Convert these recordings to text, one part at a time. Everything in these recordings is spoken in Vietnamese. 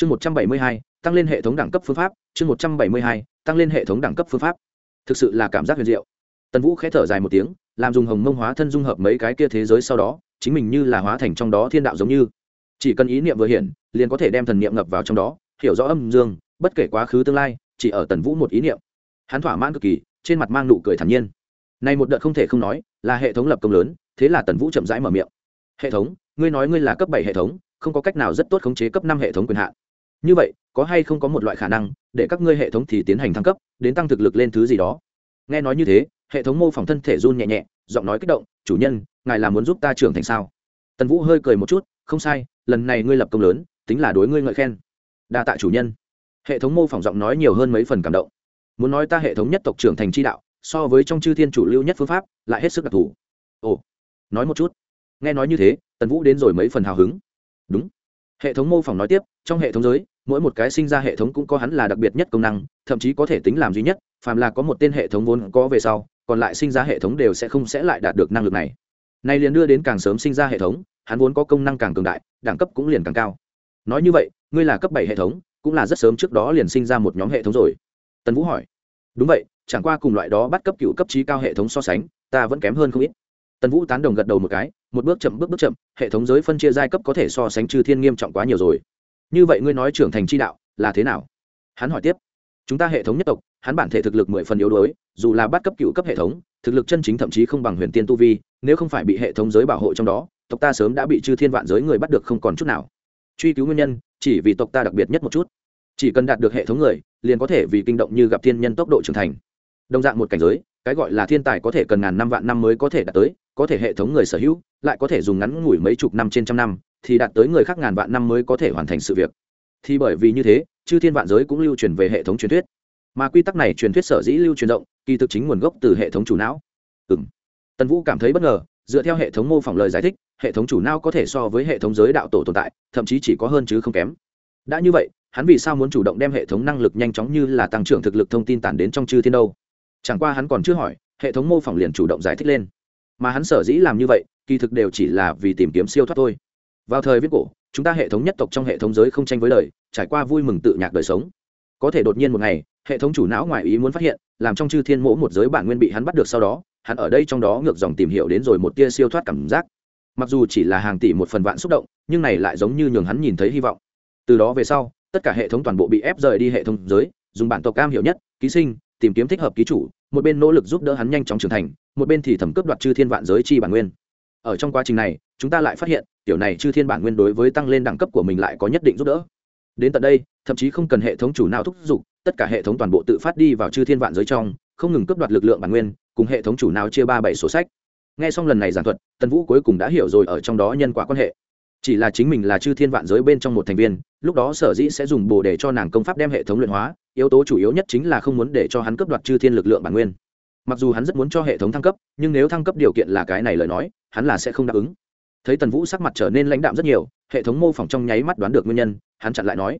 chương một trăm bảy mươi hai, tăng lên hệ thống đẳng cấp phương pháp. Chương một trăm bảy mươi hai, tăng lên hệ thống đẳng cấp phương pháp. Thực sự là cảm giác huyền diệu. Tần vũ khẽ thở dài một tiếng, làm dùng hồng mông hóa thân dung hợp mấy cái kia thế giới sau đó, chính mình như là hóa thành trong đó thiên đạo giống như. Chỉ cần ý niệm vừa hiện, liền có thể đem thần niệm ngập vào trong đó, hiểu rõ âm dương, bất kể quá khứ tương lai, chỉ ở tần vũ một ý niệm. Hắn thỏa mãn cực kỳ, trên mặt mang nụ cười thản nhiên. Này một đợt không thể không nói, là hệ thống lập công lớn, thế là tần vũ chậm rãi mở miệng. Hệ thống, ngươi nói ngươi là cấp bảy hệ thống, không có cách nào rất tốt khống chế cấp năm hệ thống quyền hạn như vậy, có hay không có một loại khả năng, để các ngươi hệ thống thì tiến hành thăng cấp, đến tăng thực lực lên thứ gì đó? Nghe nói như thế, hệ thống mô phỏng thân thể run nhẹ nhẹ, giọng nói kích động, chủ nhân, ngài là muốn giúp ta trưởng thành sao? Tần vũ hơi cười một chút, không sai, lần này ngươi lập công lớn, tính là đối ngươi ngợi khen. Đa tạ chủ nhân. Hệ thống mô phỏng giọng nói nhiều hơn mấy phần cảm động. Muốn nói ta hệ thống nhất tộc trưởng thành chi đạo, so với trong chư thiên chủ lưu nhất phương pháp, lại hết sức đặc thù. Ồ, nói một chút. Nghe nói như thế, tần vũ đến rồi mấy phần hào hứng. Đúng. Hệ thống mô phỏng nói tiếp, trong hệ thống giới mỗi một cái sinh ra hệ thống cũng có hắn là đặc biệt nhất công năng, thậm chí có thể tính làm duy nhất, phàm là có một tên hệ thống vốn có về sau, còn lại sinh ra hệ thống đều sẽ không sẽ lại đạt được năng lực này. Nay liền đưa đến càng sớm sinh ra hệ thống, hắn vốn có công năng càng cường đại, đẳng cấp cũng liền càng cao. Nói như vậy, ngươi là cấp bảy hệ thống, cũng là rất sớm trước đó liền sinh ra một nhóm hệ thống rồi. Tần vũ hỏi. Đúng vậy, chẳng qua cùng loại đó bắt cấp cựu cấp trí cao hệ thống so sánh, ta vẫn kém hơn không ít. Tần vũ tán đồng gật đầu một cái, một bước chậm, bước bước chậm, hệ thống giới phân chia giai cấp có thể so sánh trừ thiên nghiêm trọng quá nhiều rồi như vậy ngươi nói trưởng thành chi đạo là thế nào? Hắn hỏi tiếp. Chúng ta hệ thống nhất tộc, hắn bản thể thực lực mười phần yếu đuối, dù là bắt cấp cựu cấp hệ thống, thực lực chân chính thậm chí không bằng huyền tiên tu vi, nếu không phải bị hệ thống giới bảo hộ trong đó, tộc ta sớm đã bị chư thiên vạn giới người bắt được không còn chút nào. Truy cứu nguyên nhân, chỉ vì tộc ta đặc biệt nhất một chút. Chỉ cần đạt được hệ thống người, liền có thể vì kinh động như gặp thiên nhân tốc độ trưởng thành. Đồng dạng một cảnh giới, cái gọi là thiên tài có thể cần ngàn năm vạn năm mới có thể đạt tới, có thể hệ thống người sở hữu, lại có thể dùng ngắn ngủi mấy chục năm trên trăm năm thì đạt tới người khác ngàn vạn năm mới có thể hoàn thành sự việc. Thì bởi vì như thế, chư thiên vạn giới cũng lưu truyền về hệ thống truyền thuyết. Mà quy tắc này truyền thuyết sở dĩ lưu truyền rộng, kỳ thực chính nguồn gốc từ hệ thống chủ não. Ừ tần vũ cảm thấy bất ngờ, dựa theo hệ thống mô phỏng lời giải thích, hệ thống chủ não có thể so với hệ thống giới đạo tổ tồn tại, thậm chí chỉ có hơn chứ không kém. Đã như vậy, hắn vì sao muốn chủ động đem hệ thống năng lực nhanh chóng như là tăng trưởng thực lực thông tin tản đến trong chư thiên đâu? Chẳng qua hắn còn chưa hỏi, hệ thống mô phỏng liền chủ động giải thích lên. Mà hắn sở dĩ làm như vậy, kỳ thực đều chỉ là vì tìm kiếm siêu thoát thôi vào thời viết cổ, chúng ta hệ thống nhất tộc trong hệ thống giới không tranh với đời, trải qua vui mừng tự nhạc đời sống. Có thể đột nhiên một ngày, hệ thống chủ não ngoài ý muốn phát hiện, làm trong chư thiên mỗ một giới bản nguyên bị hắn bắt được sau đó, hắn ở đây trong đó ngược dòng tìm hiểu đến rồi một tia siêu thoát cảm giác. Mặc dù chỉ là hàng tỷ một phần vạn xúc động, nhưng này lại giống như nhường hắn nhìn thấy hy vọng. Từ đó về sau, tất cả hệ thống toàn bộ bị ép rời đi hệ thống giới, dùng bản tộc cam hiểu nhất, ký sinh, tìm kiếm thích hợp ký chủ, một bên nỗ lực giúp đỡ hắn nhanh chóng trưởng thành, một bên thì thẩm cướp đoạt chư thiên vạn giới chi bản nguyên. Ở trong quá trình này, chúng ta lại phát hiện tiểu này chư thiên bản nguyên đối với tăng lên đẳng cấp của mình lại có nhất định giúp đỡ. Đến tận đây, thậm chí không cần hệ thống chủ nào thúc giục, tất cả hệ thống toàn bộ tự phát đi vào chư thiên vạn giới trong, không ngừng cướp đoạt lực lượng bản nguyên, cùng hệ thống chủ nào chia ba bảy sổ sách. Nghe xong lần này giảng thuật, tần vũ cuối cùng đã hiểu rồi ở trong đó nhân quả quan hệ. Chỉ là chính mình là chư thiên vạn giới bên trong một thành viên, lúc đó sở dĩ sẽ dùng bồ để cho nàng công pháp đem hệ thống luyện hóa, yếu tố chủ yếu nhất chính là không muốn để cho hắn cấp đoạt chư thiên lực lượng bản nguyên. Mặc dù hắn rất muốn cho hệ thống thăng cấp, nhưng nếu thăng cấp điều kiện là cái này lời nói, hắn là sẽ không đáp ứng thấy tần vũ sắc mặt trở nên lãnh đạm rất nhiều, hệ thống mô phỏng trong nháy mắt đoán được nguyên nhân, hắn chặn lại nói,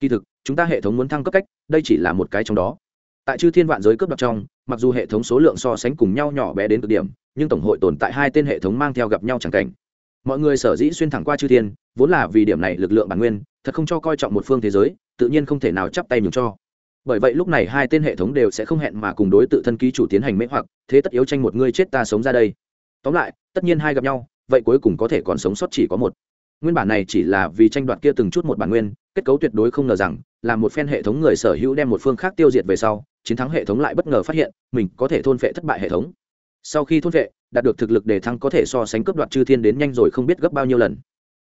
kỳ thực, chúng ta hệ thống muốn thăng cấp cách, đây chỉ là một cái trong đó. Tại chư thiên vạn giới cướp đoạt trong, mặc dù hệ thống số lượng so sánh cùng nhau nhỏ bé đến cực điểm, nhưng tổng hội tồn tại hai tên hệ thống mang theo gặp nhau chẳng cảnh. Mọi người sở dĩ xuyên thẳng qua chư thiên, vốn là vì điểm này lực lượng bản nguyên, thật không cho coi trọng một phương thế giới, tự nhiên không thể nào chắp tay nhường cho. Bởi vậy lúc này hai tên hệ thống đều sẽ không hẹn mà cùng đối tự thân ký chủ tiến hành mễ hoặc, thế tất yếu tranh một người chết ta sống ra đây. Tóm lại, tất nhiên hai gặp nhau vậy cuối cùng có thể còn sống sót chỉ có một. Nguyên bản này chỉ là vì tranh đoạt kia từng chút một bản nguyên, kết cấu tuyệt đối không ngờ rằng, là một phen hệ thống người sở hữu đem một phương khác tiêu diệt về sau, chiến thắng hệ thống lại bất ngờ phát hiện, mình có thể thôn phệ thất bại hệ thống. Sau khi thôn phệ, đạt được thực lực đề thăng có thể so sánh cấp đoạt chư thiên đến nhanh rồi không biết gấp bao nhiêu lần.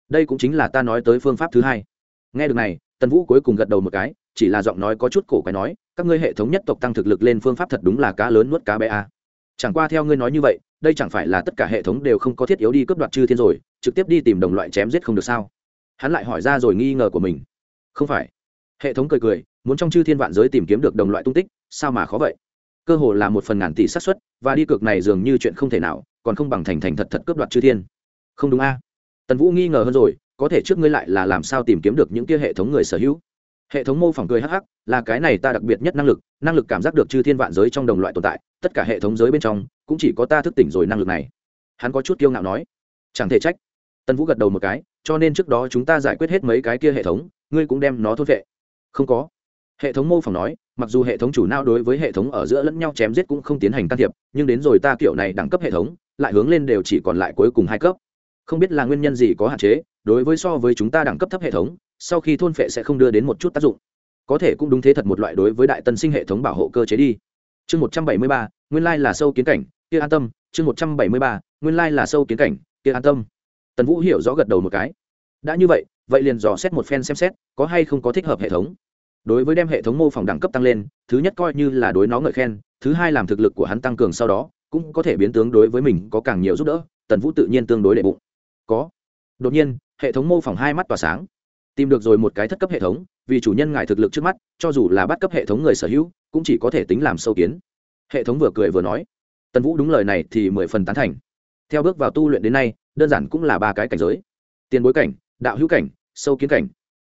Đây cũng chính là ta nói tới phương pháp thứ hai. Nghe được này, tần vũ cuối cùng gật đầu một cái, chỉ là giọng nói có chút cổ cái nói, các ngươi hệ thống nhất tộc tăng thực lực lên phương pháp thật đúng là cá lớn nuốt cá bé a. Chẳng qua theo ngươi nói như vậy đây chẳng phải là tất cả hệ thống đều không có thiết yếu đi cướp đoạt chư thiên rồi, trực tiếp đi tìm đồng loại chém giết không được sao? Hắn lại hỏi ra rồi nghi ngờ của mình. Không phải. Hệ thống cười cười, muốn trong chư thiên vạn giới tìm kiếm được đồng loại tung tích, sao mà khó vậy? Cơ hồ là một phần ngàn tỷ xác suất, và đi cược này dường như chuyện không thể nào, còn không bằng thành thành thật thật cướp đoạt chư thiên. Không đúng a. Tần vũ nghi ngờ hơn rồi, có thể trước ngươi lại là làm sao tìm kiếm được những kia hệ thống người sở hữu? Hệ thống mô phỏng cười hắc hắc, là cái này ta đặc biệt nhất năng lực năng lực cảm giác được chư thiên vạn giới trong đồng loại tồn tại tất cả hệ thống giới bên trong cũng chỉ có ta thức tỉnh rồi năng lực này. Hắn có chút kiêu ngạo nói. Chẳng thể trách. Tân vũ gật đầu một cái, cho nên trước đó chúng ta giải quyết hết mấy cái kia hệ thống, ngươi cũng đem nó thốt vệ. Không có. Hệ thống mô phỏng nói, mặc dù hệ thống chủ não đối với hệ thống ở giữa lẫn nhau chém giết cũng không tiến hành can thiệp, nhưng đến rồi ta kiểu này đẳng cấp hệ thống, lại hướng lên đều chỉ còn lại cuối cùng hai cấp. Không biết là nguyên nhân gì có hạn chế, đối với so với chúng ta đẳng cấp thấp hệ thống, sau khi thôn phệ sẽ không đưa đến một chút tác dụng. Có thể cũng đúng thế thật một loại đối với đại tân sinh hệ thống bảo hộ cơ chế đi chương một trăm bảy mươi ba, nguyên lai là sâu kiến cảnh, kia an tâm. Chương một trăm bảy mươi ba, nguyên lai là sâu kiến cảnh, kia an tâm. Tần vũ hiểu rõ gật đầu một cái. Đã như vậy vậy liền dò xét một phen xem xét, có hay không có thích hợp hệ thống. Đối với đem hệ thống mô phỏng đẳng cấp tăng lên, thứ nhất coi như là đối nó ngợi khen, thứ hai làm thực lực của hắn tăng cường sau đó, cũng có thể biến tướng đối với mình có càng nhiều giúp đỡ, tần vũ tự nhiên tương đối đệ bụng. Có. Đột nhiên, hệ thống mô phỏng hai mắt tỏa sáng. Tìm được rồi một cái thất cấp hệ thống vì chủ nhân ngài thực lực trước mắt, cho dù là bắt cấp hệ thống người sở hữu, cũng chỉ có thể tính làm sâu kiến. Hệ thống vừa cười vừa nói. Tần vũ đúng lời này thì mười phần tán thành. Theo bước vào tu luyện đến nay, đơn giản cũng là ba cái cảnh giới. Tiền bối cảnh, đạo hữu cảnh, sâu kiến cảnh.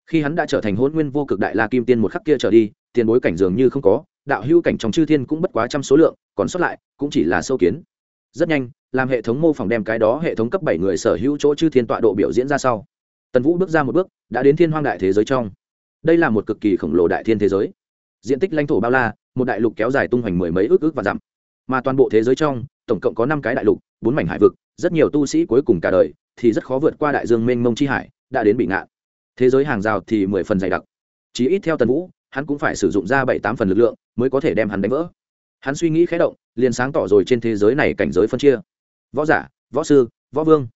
Khi hắn đã trở thành hôn nguyên vô cực đại la kim tiên một khắc kia trở đi, tiền bối cảnh dường như không có, đạo hữu cảnh trong chư thiên cũng bất quá trăm số lượng, còn sót lại, cũng chỉ là sâu kiến. Rất nhanh, làm hệ thống mô phỏng đem cái đó hệ thống cấp bảy người sở hữu chỗ chư thiên tọa độ biểu diễn ra sau. Tần vũ bước ra một bước, đã đến thiên hoang đại thế giới trong đây là một cực kỳ khổng lồ đại thiên thế giới. Diện tích lãnh thổ bao la, một đại lục kéo dài tung hoành mười mấy ước ước và dặm. Mà toàn bộ thế giới trong, tổng cộng có năm cái đại lục, bốn mảnh hải vực, rất nhiều tu sĩ cuối cùng cả đời thì rất khó vượt qua đại dương mênh mông chi hải, đã đến bị ngạn. Thế giới hàng rào thì mười phần dày đặc. Chỉ ít theo tần vũ, hắn cũng phải sử dụng ra bảy tám phần lực lượng mới có thể đem hắn đánh vỡ. Hắn suy nghĩ khé động, liền sáng tỏ rồi trên thế giới này cảnh giới phân chia. Võ giả, võ sư, võ vương.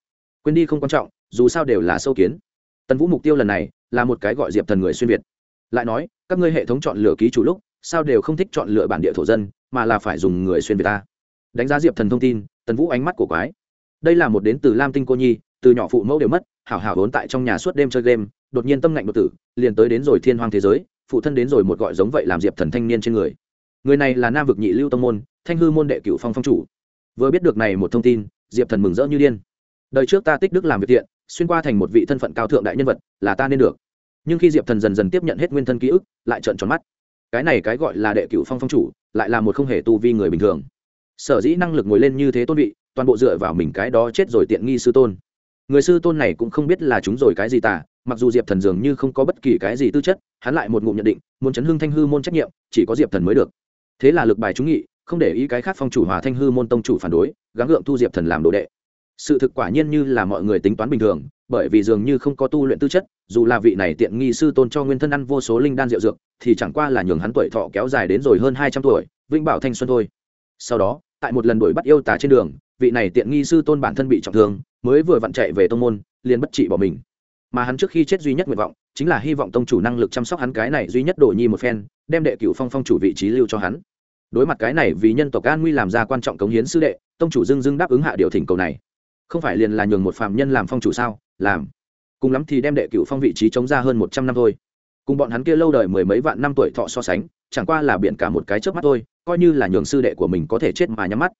Quên đi không quan trọng, dù sao đều là sâu kiến. Tần vũ mục tiêu lần này là một cái gọi diệp thần người xuyên việt. Lại nói, các ngươi hệ thống chọn lựa ký chủ lúc, sao đều không thích chọn lựa bản địa thổ dân, mà là phải dùng người xuyên việt ta? Đánh giá diệp thần thông tin, tần vũ ánh mắt của quái. Đây là một đến từ lam tinh cô nhi, từ nhỏ phụ mẫu đều mất, hảo hảo vốn tại trong nhà suốt đêm chơi game, đột nhiên tâm ngạnh đột tử, liền tới đến rồi thiên hoang thế giới, phụ thân đến rồi một gọi giống vậy làm diệp thần thanh niên trên người. Người này là nam vực nhị lưu tông môn, thanh hư môn đệ cựu phong phong chủ. Vừa biết được này một thông tin, diệp thần mừng rỡ như điên. Đời trước ta tích đức làm việc thiện xuyên qua thành một vị thân phận cao thượng đại nhân vật, là ta nên được. Nhưng khi diệp thần dần dần tiếp nhận hết nguyên thân ký ức, lại trợn tròn mắt. Cái này cái gọi là đệ cựu phong phong chủ, lại là một không hề tu vi người bình thường. Sở dĩ năng lực ngồi lên như thế tôn vị, toàn bộ dựa vào mình cái đó chết rồi tiện nghi sư tôn. Người sư tôn này cũng không biết là chúng rồi cái gì tả mặc dù diệp thần dường như không có bất kỳ cái gì tư chất, hắn lại một ngụm nhận định, muốn chấn hưng thanh hư môn trách nhiệm, chỉ có diệp thần mới được. Thế là lực bài chúng nghị, không để ý cái khác phong chủ hòa thanh hư môn tông chủ phản đối, gắng gượng thu diệp thần làm đồ đệ sự thực quả nhiên như là mọi người tính toán bình thường, bởi vì dường như không có tu luyện tư chất, dù là vị này tiện nghi sư tôn cho nguyên thân ăn vô số linh đan rượu dược, thì chẳng qua là nhường hắn tuổi thọ kéo dài đến rồi hơn hai trăm tuổi, vĩnh bảo thanh xuân thôi. Sau đó, tại một lần đuổi bắt yêu tà trên đường, vị này tiện nghi sư tôn bản thân bị trọng thương, mới vừa vặn chạy về tông môn, liền bất trị bỏ mình. Mà hắn trước khi chết duy nhất nguyện vọng, chính là hy vọng tông chủ năng lực chăm sóc hắn cái này duy nhất đổi nhi một phen, đem đệ cửu phong phong chủ vị trí lưu cho hắn. Đối mặt cái này vì nhân tộc an nguy làm ra quan trọng cống hiến sư đệ, tông chủ dưng dưng đáp ứng hạ điều thỉnh cầu này không phải liền là nhường một phạm nhân làm phong chủ sao? Làm. Cùng lắm thì đem đệ cửu phong vị trí chống ra hơn một trăm năm thôi. Cùng bọn hắn kia lâu đời mười mấy vạn năm tuổi thọ so sánh, chẳng qua là biện cả một cái trước mắt thôi, coi như là nhường sư đệ của mình có thể chết mà nhắm mắt.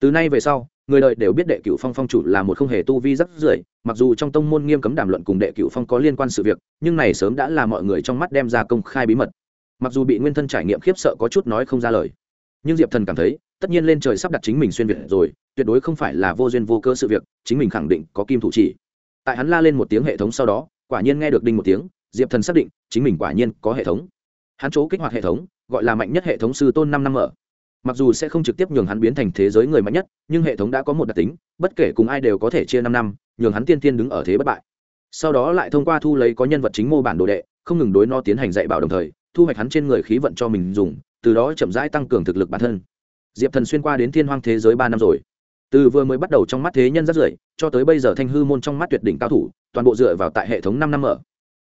Từ nay về sau, người đời đều biết đệ cửu phong phong chủ là một không hề tu vi rất rưởi, mặc dù trong tông môn nghiêm cấm đàm luận cùng đệ cửu phong có liên quan sự việc, nhưng này sớm đã là mọi người trong mắt đem ra công khai bí mật. Mặc dù bị nguyên thân trải nghiệm khiếp sợ có chút nói không ra lời, nhưng diệp thần cảm thấy tất nhiên lên trời sắp đặt chính mình xuyên việt rồi, tuyệt đối không phải là vô duyên vô cơ sự việc, chính mình khẳng định có kim thủ chỉ. Tại hắn la lên một tiếng hệ thống sau đó, quả nhiên nghe được đinh một tiếng, diệp thần xác định, chính mình quả nhiên có hệ thống. Hắn chỗ kích hoạt hệ thống, gọi là mạnh nhất hệ thống sư tôn năm năm ở mặc dù sẽ không trực tiếp nhường hắn biến thành thế giới người mạnh nhất, nhưng hệ thống đã có một đặc tính, bất kể cùng ai đều có thể chia năm năm, nhường hắn tiên tiên đứng ở thế bất bại. Sau đó lại thông qua thu lấy có nhân vật chính mô bản đồ đệ, không ngừng đối no tiến hành dạy bảo đồng thời, thu hoạch hắn trên người khí vận cho mình dùng, từ đó chậm rãi tăng cường thực lực bản thân diệp thần xuyên qua đến thiên hoang thế giới ba năm rồi. Từ vừa mới bắt đầu trong mắt thế nhân rất rưỡi cho tới bây giờ thanh hư môn trong mắt tuyệt đỉnh cao thủ, toàn bộ dựa vào tại hệ thống năm năm ở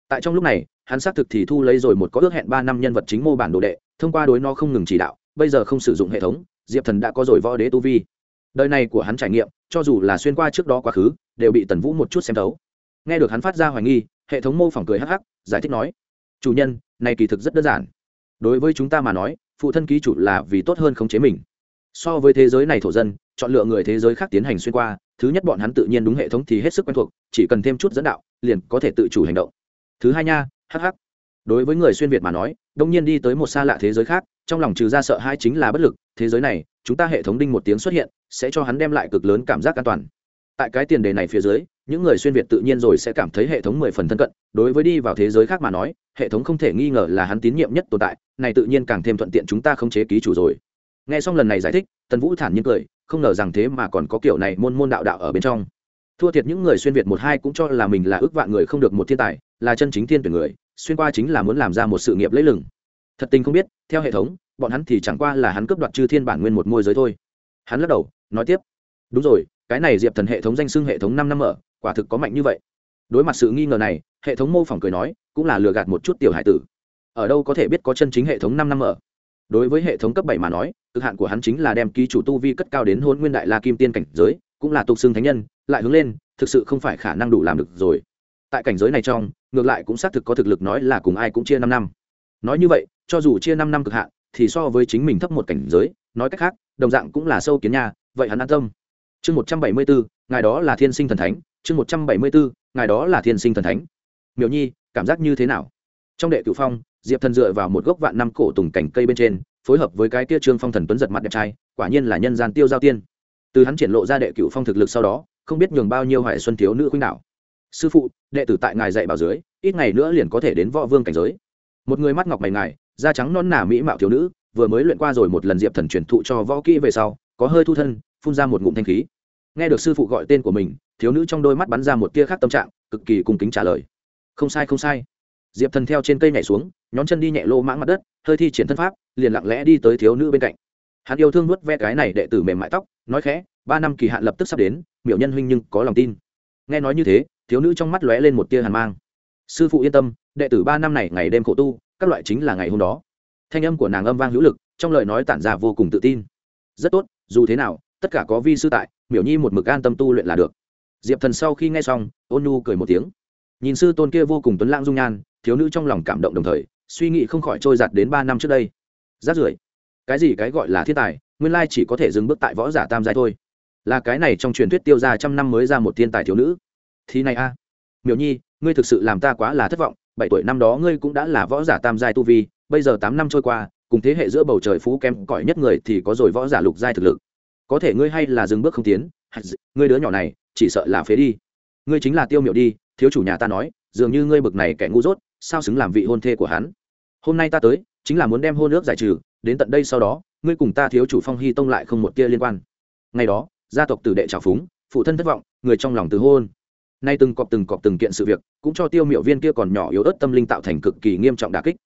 tại trong lúc này, hắn xác thực thì thu lấy rồi một có ước hẹn ba năm nhân vật chính mô bản đồ đệ, thông qua đối nó không ngừng chỉ đạo, bây giờ không sử dụng hệ thống, diệp thần đã có rồi võ đế tu vi. Đời này của hắn trải nghiệm, cho dù là xuyên qua trước đó quá khứ, đều bị tần vũ một chút xem thấu. Nghe được hắn phát ra hoài nghi, hệ thống mô phỏng cười hắc hắc, giải thích nói, chủ nhân, này kỳ thực rất đơn giản. Đối với chúng ta mà nói, phụ thân ký chủ là vì tốt hơn khống chế mình so với thế giới này thổ dân, chọn lựa người thế giới khác tiến hành xuyên qua, thứ nhất bọn hắn tự nhiên đúng hệ thống thì hết sức quen thuộc, chỉ cần thêm chút dẫn đạo, liền có thể tự chủ hành động. Thứ hai nha hh đối với người xuyên việt mà nói, đông nhiên đi tới một xa lạ thế giới khác, trong lòng trừ ra sợ hai chính là bất lực, thế giới này, chúng ta hệ thống đinh một tiếng xuất hiện, sẽ cho hắn đem lại cực lớn cảm giác an toàn. Tại cái tiền đề này phía dưới, những người xuyên việt tự nhiên rồi sẽ cảm thấy hệ thống mười phần thân cận, đối với đi vào thế giới khác mà nói, hệ thống không thể nghi ngờ là hắn tín nhiệm nhất tồn tại, này tự nhiên càng thêm thuận tiện chúng ta không chế ký chủ rồi nghe xong lần này giải thích, tần vũ thản nhiên cười, không ngờ rằng thế mà còn có kiểu này môn môn đạo đạo ở bên trong. Thua thiệt những người xuyên việt một hai cũng cho là mình là ước vạn người không được một thiên tài, là chân chính thiên tuyển người, xuyên qua chính là muốn làm ra một sự nghiệp lấy lừng. Thật tình không biết, theo hệ thống, bọn hắn thì chẳng qua là hắn cướp đoạt chư thiên bản nguyên một môi giới thôi. Hắn lắc đầu, nói tiếp. Đúng rồi, cái này diệp thần hệ thống danh xưng hệ thống năm năm ở quả thực có mạnh như vậy. Đối mặt sự nghi ngờ này, hệ thống mô phỏng cười nói, cũng là lừa gạt một chút tiểu hải tử. Ở đâu có thể biết có chân chính hệ thống năm năm ở đối với hệ thống cấp bảy mà nói cực hạn của hắn chính là đem ký chủ tu vi cất cao đến hôn nguyên đại la kim tiên cảnh giới, cũng là tục xưng thánh nhân, lại hướng lên, thực sự không phải khả năng đủ làm được rồi. Tại cảnh giới này trong, ngược lại cũng xác thực có thực lực nói là cùng ai cũng chia năm năm. Nói như vậy, cho dù chia năm năm cực hạn, thì so với chính mình thấp một cảnh giới, nói cách khác, đồng dạng cũng là sâu kiến nha, vậy hắn an tâm. Chương một trăm bảy mươi bốn, ngài đó là thiên sinh thần thánh, chương một trăm bảy mươi bốn, ngài đó là thiên sinh thần thánh. Miểu nhi, cảm giác như thế nào? Trong đệ cựu phong, diệp thần dựa vào một gốc vạn năm cổ tùng cảnh cây bên trên phối hợp với cái kia trương phong thần tuấn giật mặt đẹp trai, quả nhiên là nhân gian tiêu giao tiên. Từ hắn triển lộ ra đệ cửu phong thực lực sau đó, không biết nhường bao nhiêu hoài xuân thiếu nữ khuynh đảo. Sư phụ, đệ tử tại ngài dạy bảo dưới, ít ngày nữa liền có thể đến võ vương cảnh giới. Một người mắt ngọc mày ngài, da trắng non nà mỹ mạo thiếu nữ, vừa mới luyện qua rồi một lần diệp thần truyền thụ cho võ kỹ về sau, có hơi thu thân, phun ra một ngụm thanh khí. Nghe được sư phụ gọi tên của mình, thiếu nữ trong đôi mắt bắn ra một tia khác tâm trạng, cực kỳ cung kính trả lời. Không sai không sai. Diệp thần theo trên cây nhảy xuống, nhón chân đi nhẹ lô mãng mặt đất, hơi thi triển thân pháp liền lặng lẽ đi tới thiếu nữ bên cạnh. Hắn yêu thương nuốt ve cái này đệ tử mềm mại tóc, nói khẽ, ba năm kỳ hạn lập tức sắp đến, miểu nhân huynh nhưng có lòng tin. Nghe nói như thế, thiếu nữ trong mắt lóe lên một tia hàn mang. Sư phụ yên tâm, đệ tử ba năm này ngày đêm khổ tu, các loại chính là ngày hôm đó. Thanh âm của nàng âm vang hữu lực, trong lời nói tản ra vô cùng tự tin. Rất tốt, dù thế nào, tất cả có vi sư tại, miểu nhi một mực an tâm tu luyện là được. Diệp thần sau khi nghe xong, ôn nhu cười một tiếng. Nhìn sư tôn kia vô cùng tuấn lãng dung nhan, thiếu nữ trong lòng cảm động đồng thời, suy nghĩ không khỏi trôi giặt đến ba năm trước đây rát rưởi. Cái gì cái gọi là thiên tài, nguyên lai chỉ có thể dừng bước tại võ giả tam giai thôi. Là cái này trong truyền thuyết tiêu ra trăm năm mới ra một thiên tài thiếu nữ. Thì này a. Miểu nhi, ngươi thực sự làm ta quá là thất vọng, bảy tuổi năm đó ngươi cũng đã là võ giả tam giai tu vi, bây giờ tám năm trôi qua, cùng thế hệ giữa bầu trời phú kém cỏi nhất người thì có rồi võ giả lục giai thực lực. Có thể ngươi hay là dừng bước không tiến ngươi đứa nhỏ này, chỉ sợ là phế đi. Ngươi chính là tiêu miểu đi, thiếu chủ nhà ta nói, dường như ngươi bực này kẻ ngu dốt, sao xứng làm vị hôn thê của hắn? Hôm nay ta tới chính là muốn đem hôn ước giải trừ, đến tận đây sau đó, ngươi cùng ta thiếu chủ phong hy tông lại không một tia liên quan. Ngày đó, gia tộc tử đệ trào phúng, phụ thân thất vọng, người trong lòng từ hôn. Nay từng cọp từng cọp từng kiện sự việc, cũng cho tiêu miệu viên kia còn nhỏ yếu ớt tâm linh tạo thành cực kỳ nghiêm trọng đà kích.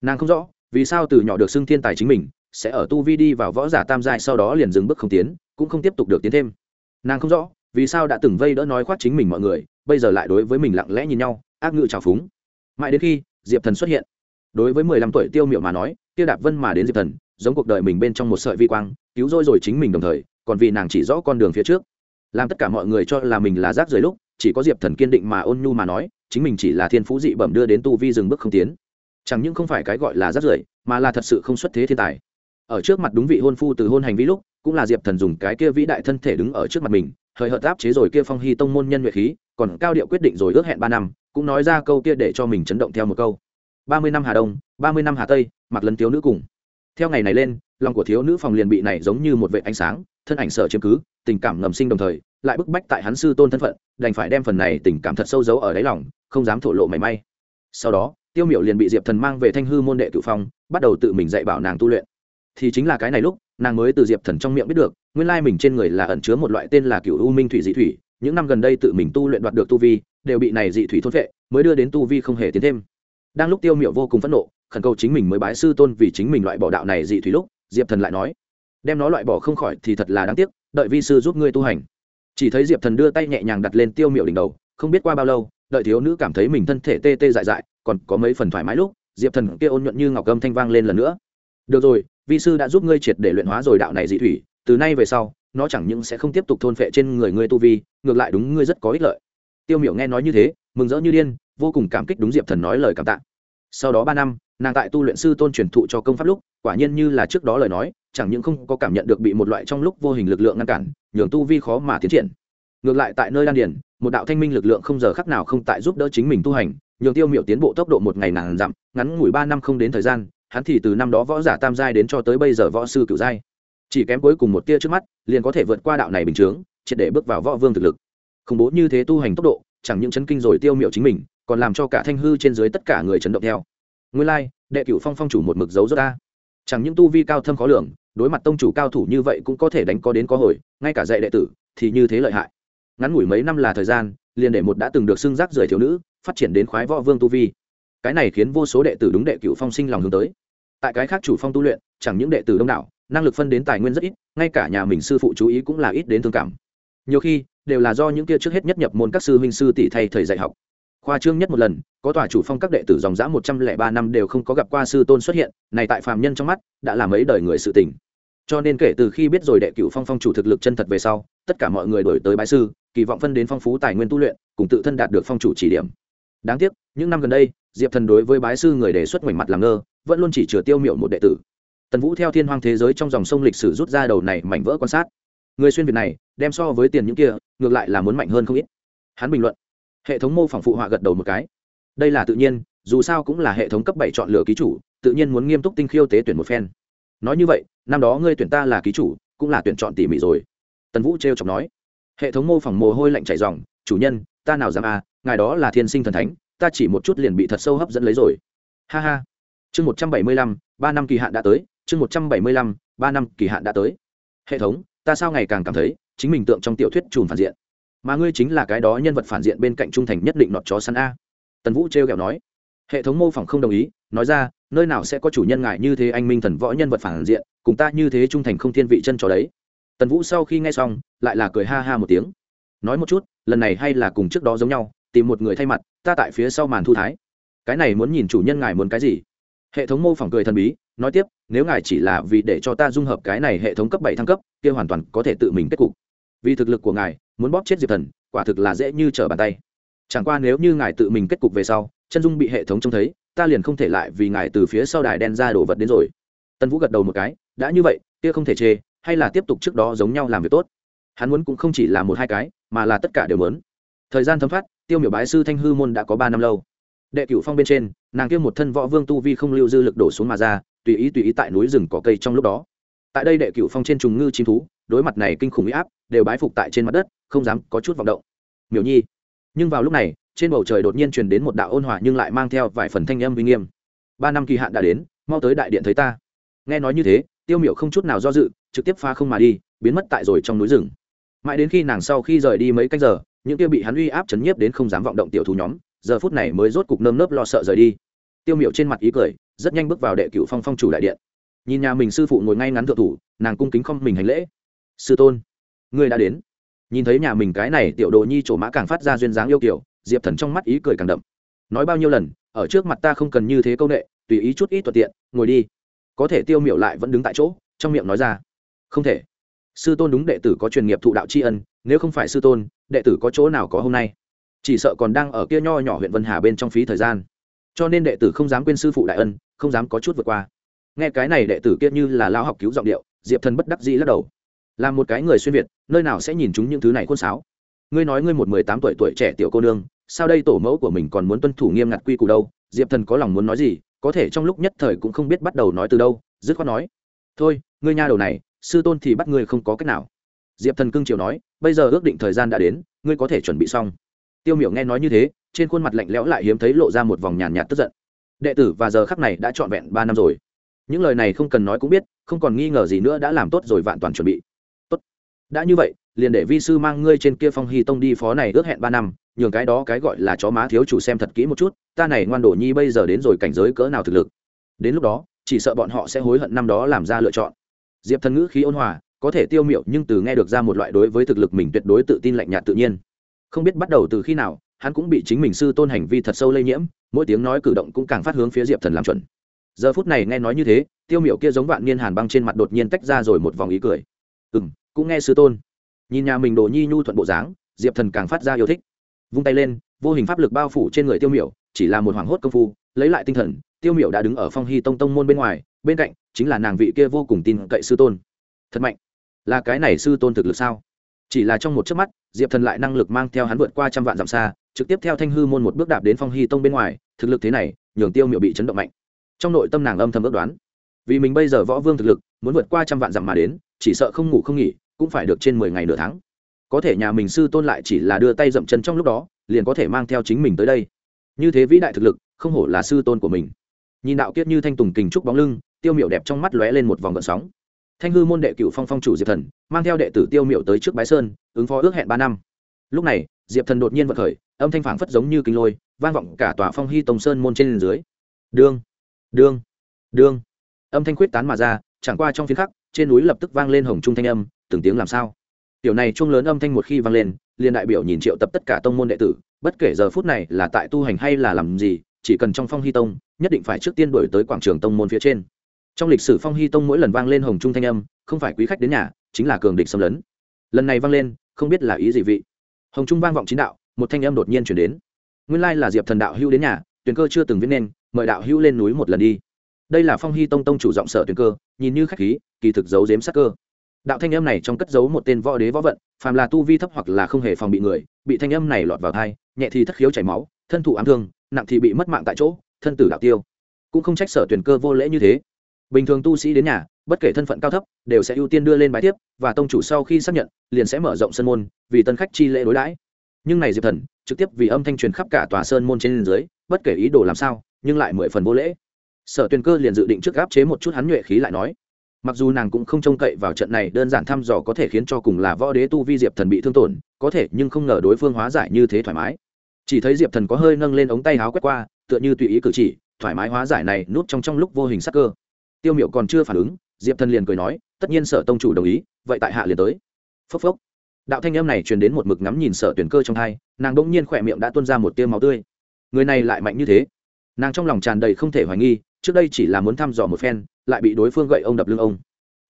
Nàng không rõ, vì sao từ nhỏ được xưng thiên tài chính mình, sẽ ở tu vi đi vào võ giả tam giai sau đó liền dừng bước không tiến, cũng không tiếp tục được tiến thêm. Nàng không rõ, vì sao đã từng vây đỡ nói khoát chính mình mọi người, bây giờ lại đối với mình lặng lẽ nhìn nhau, ác ngự trào phúng. Mãi đến khi, diệp thần xuất hiện đối với mười lăm tuổi tiêu miệu mà nói, tiêu đạp vân mà đến diệp thần, giống cuộc đời mình bên trong một sợi vi quang, cứu rỗi rồi chính mình đồng thời, còn vì nàng chỉ rõ con đường phía trước. Làm tất cả mọi người cho là mình là rác rời lúc, chỉ có diệp thần kiên định mà ôn nhu mà nói, chính mình chỉ là thiên phú dị bẩm đưa đến tu vi dừng bước không tiến. Chẳng những không phải cái gọi là rác rưởi, mà là thật sự không xuất thế thiên tài. Ở trước mặt đúng vị hôn phu từ hôn hành vi lúc, cũng là diệp thần dùng cái kia vĩ đại thân thể đứng ở trước mặt mình hời hợt áp chế rồi kia phong hy tông môn nhân nhuệ khí, còn cao điệu quyết định rồi ước hẹn ba năm, cũng nói ra câu kia để cho mình chấn động theo một câu ba mươi năm hà đông, ba mươi năm hà tây, mặc lần thiếu nữ cùng. Theo ngày này lên, lòng của thiếu nữ phòng liền bị này giống như một vệ ánh sáng, thân ảnh sở chiếm cứ, tình cảm ngầm sinh đồng thời, lại bức bách tại hắn sư tôn thân phận, đành phải đem phần này tình cảm thật sâu giấu ở đáy lòng, không dám thổ lộ mảy may. Sau đó, tiêu miểu liền bị diệp thần mang về thanh hư môn đệ tử phong, bắt đầu tự mình dạy bảo nàng tu luyện. Thì chính là cái này lúc, nàng mới từ diệp thần trong miệng biết được, nguyên lai mình trên người là ẩn chứa một loại tên là cửu u minh thủy dị thủy, những năm gần đây tự mình tu luyện đoạt được tu vi, đều bị này dị thủy thôn vệ mới đưa đến tu vi không hề tiến thêm đang lúc tiêu miệu vô cùng phẫn nộ, khẩn cầu chính mình mới bái sư tôn vì chính mình loại bỏ đạo này dị thủy lúc, diệp thần lại nói, đem nó loại bỏ không khỏi thì thật là đáng tiếc, đợi vi sư giúp ngươi tu hành. Chỉ thấy diệp thần đưa tay nhẹ nhàng đặt lên tiêu miệu đỉnh đầu, không biết qua bao lâu, đợi thiếu nữ cảm thấy mình thân thể tê tê dại dại, còn có mấy phần thoải mái lúc, diệp thần kia ôn nhuận như ngọc âm thanh vang lên lần nữa. Được rồi, vi sư đã giúp ngươi triệt để luyện hóa rồi đạo này dị thủy, từ nay về sau, nó chẳng những sẽ không tiếp tục thôn phệ trên người ngươi tu vi, ngược lại đúng ngươi rất có ích lợi. Tiêu miểu nghe nói như thế, mừng rỡ như điên vô cùng cảm kích đúng diệp thần nói lời cảm tạ. Sau đó ba năm, nàng tại tu luyện sư tôn truyền thụ cho công pháp lúc, quả nhiên như là trước đó lời nói, chẳng những không có cảm nhận được bị một loại trong lúc vô hình lực lượng ngăn cản, nhường tu vi khó mà tiến triển. Ngược lại tại nơi đan điển một đạo thanh minh lực lượng không giờ khắc nào không tại giúp đỡ chính mình tu hành, nhường tiêu miểu tiến bộ tốc độ một ngày nàng dặm, ngắn ngủi ba năm không đến thời gian, hắn thì từ năm đó võ giả tam giai đến cho tới bây giờ võ sư cửu giai. Chỉ kém cuối cùng một tia trước mắt, liền có thể vượt qua đạo này bình chướng, triệt để bước vào võ vương thực lực. Khủng bố như thế tu hành tốc độ, chẳng những chấn kinh rồi tiêu miểu chính mình còn làm cho cả thanh hư trên dưới tất cả người chấn động theo. Nguyên lai、like, đệ cửu phong phong chủ một mực dấu rất ta. Chẳng những tu vi cao thâm khó lường đối mặt tông chủ cao thủ như vậy cũng có thể đánh có đến có hồi ngay cả dạy đệ tử thì như thế lợi hại. Ngắn ngủi mấy năm là thời gian liền để một đã từng được xưng rác rời thiếu nữ phát triển đến khoái võ vương tu vi. Cái này khiến vô số đệ tử đúng đệ cựu phong sinh lòng hướng tới. Tại cái khác chủ phong tu luyện chẳng những đệ tử đông đảo năng lực phân đến tài nguyên rất ít ngay cả nhà mình sư phụ chú ý cũng là ít đến thương cảm. Nhiều khi đều là do những kia trước hết nhất nhập môn các sư huynh sư tỷ thay thầy dạy học khoa trương nhất một lần, có tòa chủ phong các đệ tử dòng dã một trăm lẻ ba năm đều không có gặp qua sư tôn xuất hiện, này tại phàm nhân trong mắt, đã là mấy đời người sự tình. Cho nên kể từ khi biết rồi đệ cựu phong phong chủ thực lực chân thật về sau, tất cả mọi người đổi tới bái sư, kỳ vọng phân đến phong phú tài nguyên tu luyện, cùng tự thân đạt được phong chủ chỉ điểm. Đáng tiếc, những năm gần đây, diệp thần đối với bái sư người đề xuất ngoảnh mặt làm ngơ, vẫn luôn chỉ chừa tiêu miệu một đệ tử. Tần vũ theo thiên hoang thế giới trong dòng sông lịch sử rút ra đầu này mảnh vỡ quan sát. Người xuyên việt này, đem so với tiền những kia, ngược lại là muốn mạnh hơn không ít. Hắn bình luận hệ thống mô phỏng phụ họa gật đầu một cái. Đây là tự nhiên, dù sao cũng là hệ thống cấp bảy chọn lựa ký chủ, tự nhiên muốn nghiêm túc tinh khiêu tế tuyển một phen. Nói như vậy, năm đó ngươi tuyển ta là ký chủ, cũng là tuyển chọn tỉ mỉ rồi. Tần vũ t r chọc nói. Hệ thống mô phỏng mồ hôi lạnh chảy dòng chủ nhân, ta nào dám à ngài đó là thiên sinh thần thánh, ta chỉ một chút liền bị thật sâu hấp dẫn lấy rồi. Ha ha. Chương một trăm bảy mươi lăm, ba năm kỳ hạn đã tới, chương một trăm bảy mươi lăm, ba năm kỳ hạn đã tới. Hệ thống, ta sao ngày càng cảm thấy, chính mình tượng trong tiểu thuyết chùm phản diện mà ngươi chính là cái đó nhân vật phản diện bên cạnh trung thành nhất định nọt chó săn a. Tần vũ trêu ghẹo nói. Hệ thống mô phỏng không đồng ý, nói ra, nơi nào sẽ có chủ nhân ngại như thế anh minh thần võ nhân vật phản diện, cùng ta như thế trung thành không thiên vị chân trò đấy. Tần vũ sau khi nghe xong, lại là cười ha ha một tiếng. Nói một chút, lần này hay là cùng trước đó giống nhau, tìm một người thay mặt, ta tại phía sau màn thu thái. Cái này muốn nhìn chủ nhân ngài muốn cái gì? Hệ thống mô phỏng cười thần bí, nói tiếp, nếu ngài chỉ là vì để cho ta dung hợp cái này hệ thống cấp bảy thăng cấp, kia hoàn toàn có thể tự mình kết cục. Vì thực lực của ngài muốn bóp chết diệp thần quả thực là dễ như trở bàn tay. Chẳng qua nếu như ngài tự mình kết cục về sau chân dung bị hệ thống trông thấy ta liền không thể lại vì ngài từ phía sau đài đen ra đổ vật đến rồi. Tân vũ gật đầu một cái đã như vậy kia không thể chê hay là tiếp tục trước đó giống nhau làm việc tốt. Hắn muốn cũng không chỉ là một hai cái mà là tất cả đều muốn. Thời gian thấm phát, tiêu miểu bái sư thanh hư môn đã có ba năm lâu. Đệ cửu phong bên trên nàng kia một thân võ vương tu vi không lưu dư lực đổ xuống mà ra tùy ý tùy ý tại núi rừng cỏ cây trong lúc đó tại đây đệ cửu phong trên trùng ngư chim thú, đối mặt này kinh khủng uy áp, đều bái phục tại trên mặt đất, không dám có chút vọng động. Miểu nhi. Nhưng vào lúc này, trên bầu trời đột nhiên truyền đến một đạo ôn hòa nhưng lại mang theo vài phần thanh âm uy nghiêm. Ba năm kỳ hạn đã đến, mau tới đại điện thấy ta. Nghe nói như thế, tiêu miểu không chút nào do dự, trực tiếp pha không mà đi, biến mất tại rồi trong núi rừng. Mãi đến khi nàng sau khi rời đi mấy canh giờ, những kia bị hắn uy áp chấn nhiếp đến không dám vọng động tiểu thú nhóm, giờ phút này mới rốt cục nơm nớp lo sợ rời đi. Tiêu miểu trên mặt ý cười, rất nhanh bước vào đệ cửu phong phong chủ đại điện nhìn nhà mình sư phụ ngồi ngay ngắn thượng thủ, nàng cung kính không mình hành lễ. Sư tôn, ngươi đã đến. Nhìn thấy nhà mình cái này tiểu đồ nhi chỗ mã càng phát ra duyên dáng yêu kiểu diệp thần trong mắt ý cười càng đậm. Nói bao nhiêu lần, ở trước mặt ta không cần như thế công nghệ tùy ý chút ít thuận tiện, ngồi đi. Có thể tiêu miểu lại vẫn đứng tại chỗ, trong miệng nói ra. Không thể. Sư tôn đúng đệ tử có truyền nghiệp thụ đạo tri ân, nếu không phải sư tôn, đệ tử có chỗ nào có hôm nay? Chỉ sợ còn đang ở kia nho nhỏ huyện vân hà bên trong phí thời gian. Cho nên đệ tử không dám quên sư phụ đại ân, không dám có chút vượt qua nghe cái này đệ tử kia như là lao học cứu giọng điệu, diệp thần bất đắc dĩ lắc đầu. Là một cái người xuyên việt, nơi nào sẽ nhìn chúng những thứ này khôn sáo? Ngươi nói ngươi một mười tám tuổi tuổi trẻ tiểu cô nương, sao đây tổ mẫu của mình còn muốn tuân thủ nghiêm ngặt quy củ đâu? Diệp thần có lòng muốn nói gì, có thể trong lúc nhất thời cũng không biết bắt đầu nói từ đâu, dứt khoát nói. Thôi, ngươi nha đầu này, sư tôn thì bắt ngươi không có cách nào. Diệp thần cưng chiều nói, bây giờ ước định thời gian đã đến, ngươi có thể chuẩn bị xong. Tiêu miểu nghe nói như thế, trên khuôn mặt lạnh lẽo lại hiếm thấy lộ ra một vòng nhàn nhạt tức giận. Đệ tử và giờ khắc này đã trọn vẹn ba năm rồi những lời này không cần nói cũng biết, không còn nghi ngờ gì nữa đã làm tốt rồi vạn toàn chuẩn bị. Tốt. Đã như vậy, liền để vi sư mang ngươi trên kia phong hy tông đi phó này ước hẹn ba năm, nhường cái đó cái gọi là chó má thiếu chủ xem thật kỹ một chút, ta này ngoan đổ nhi bây giờ đến rồi cảnh giới cỡ nào thực lực. Đến lúc đó, chỉ sợ bọn họ sẽ hối hận năm đó làm ra lựa chọn. Diệp thần ngữ khí ôn hòa, có thể tiêu miệu nhưng từ nghe được ra một loại đối với thực lực mình tuyệt đối tự tin lạnh nhạt tự nhiên. Không biết bắt đầu từ khi nào, hắn cũng bị chính mình sư tôn hành vi thật sâu lây nhiễm, mỗi tiếng nói cử động cũng càng phát hướng phía diệp thần làm chuẩn giờ phút này nghe nói như thế, tiêu miệu kia giống vạn niên hàn băng trên mặt đột nhiên tách ra rồi một vòng ý cười. Ừ m cũng nghe sư tôn. Nhìn nhà mình đồ nhi nhu thuận bộ dáng, diệp thần càng phát ra yêu thích. Vung tay lên, vô hình pháp lực bao phủ trên người tiêu miểu, chỉ là một hoảng hốt công phu, lấy lại tinh thần, tiêu miểu đã đứng ở phong hy tông tông môn bên ngoài, bên cạnh chính là nàng vị kia vô cùng tin cậy sư tôn. Thật mạnh. Là cái này sư tôn thực lực sao? Chỉ là trong một chớp mắt, diệp thần lại năng lực mang theo hắn vượt qua trăm vạn dặm xa, trực tiếp theo thanh hư môn một bước đạp đến phong hy tông bên ngoài, thực lực thế này, nhường tiêu miểu bị chấn động mạnh trong nội tâm nàng âm thầm ước đoán, vì mình bây giờ võ vương thực lực, muốn vượt qua trăm vạn dặm mà đến, chỉ sợ không ngủ không nghỉ, cũng phải được trên mười ngày nửa tháng. Có thể nhà mình sư tôn lại chỉ là đưa tay dậm chân trong lúc đó, liền có thể mang theo chính mình tới đây. Như thế vĩ đại thực lực, không hổ là sư tôn của mình. Nhìn đạo kiết như thanh tùng kình trúc bóng lưng, tiêu miệu đẹp trong mắt lóe lên một vòng gợn sóng. Thanh hư môn đệ cựu phong phong chủ diệp thần, mang theo đệ tử tiêu miệu tới trước bái sơn, ứng phó ước hẹn ba năm. Lúc này, diệp thần đột nhiên vật khởi, âm thanh phảng phất giống như kinh lôi, vang vọng cả tòa phong hy tông sơn môn trên dưới. Đương đương đương. Âm thanh quyết tán mà ra, chẳng qua trong phiến khắc, trên núi lập tức vang lên hồng trung thanh âm, từng tiếng làm sao? Tiểu này chung lớn âm thanh một khi vang lên, liền đại biểu nhìn triệu tập tất cả tông môn đệ tử, bất kể giờ phút này là tại tu hành hay là làm gì, chỉ cần trong phong hy tông, nhất định phải trước tiên đổi tới quảng trường tông môn phía trên. Trong lịch sử phong hy tông mỗi lần vang lên hồng trung thanh âm, không phải quý khách đến nhà, chính là cường địch xâm lấn. Lần này vang lên, không biết là ý gì vị. Hồng trung vang vọng chính đạo, một thanh âm đột nhiên chuyển đến. Nguyên lai là diệp thần đạo hưu đến nhà tuyền cơ chưa từng viết nên mời đạo hữu lên núi một lần đi. Đây là phong hy tông tông chủ giọng sở tuyền cơ, nhìn như khách khí, kỳ thực giấu giếm sắc cơ. Đạo thanh âm này trong cất giấu một tên võ đế võ vận, phàm là tu vi thấp hoặc là không hề phòng bị người, bị thanh âm này lọt vào thai nhẹ thì thất khiếu chảy máu, thân thủ ám thương, nặng thì bị mất mạng tại chỗ, thân tử đạo tiêu. Cũng không trách sở tuyển cơ vô lễ như thế. Bình thường tu sĩ đến nhà, bất kể thân phận cao thấp, đều sẽ ưu tiên đưa lên bài tiếp, và tông chủ sau khi xác nhận, liền sẽ mở rộng sân môn, vì tân khách chi lễ đối đãi. Nhưng này diệp thần, trực tiếp vì âm thanh truyền khắp cả tòa sơn môn trên dưới, bất kể ý đồ làm sao nhưng lại mười phần vô lễ. Sở Tuyền cơ liền dự định trước áp chế một chút hắn nhuệ khí lại nói. Mặc dù nàng cũng không trông cậy vào trận này, đơn giản thăm dò có thể khiến cho cùng là võ đế tu vi diệp thần bị thương tổn, có thể nhưng không ngờ đối phương hóa giải như thế thoải mái. Chỉ thấy diệp thần có hơi nâng lên ống tay háo quét qua, tựa như tùy ý cử chỉ, thoải mái hóa giải này nút trong trong lúc vô hình sắc cơ. Tiêu miệu còn chưa phản ứng, diệp thần liền cười nói, tất nhiên sở tông chủ đồng ý, vậy tại hạ liền tới. Phốc phốc. Đạo thanh âm này truyền đến một mực ngắm nhìn sở tuyển cơ trong hai, nàng đ ỗ n g nhiên khỏe miệng đã tuôn ra một tiêu máu tươi. Người này lại mạnh như thế nàng trong lòng tràn đầy không thể hoài nghi, trước đây chỉ là muốn thăm dò một phen, lại bị đối phương gậy ông đập lưng ông.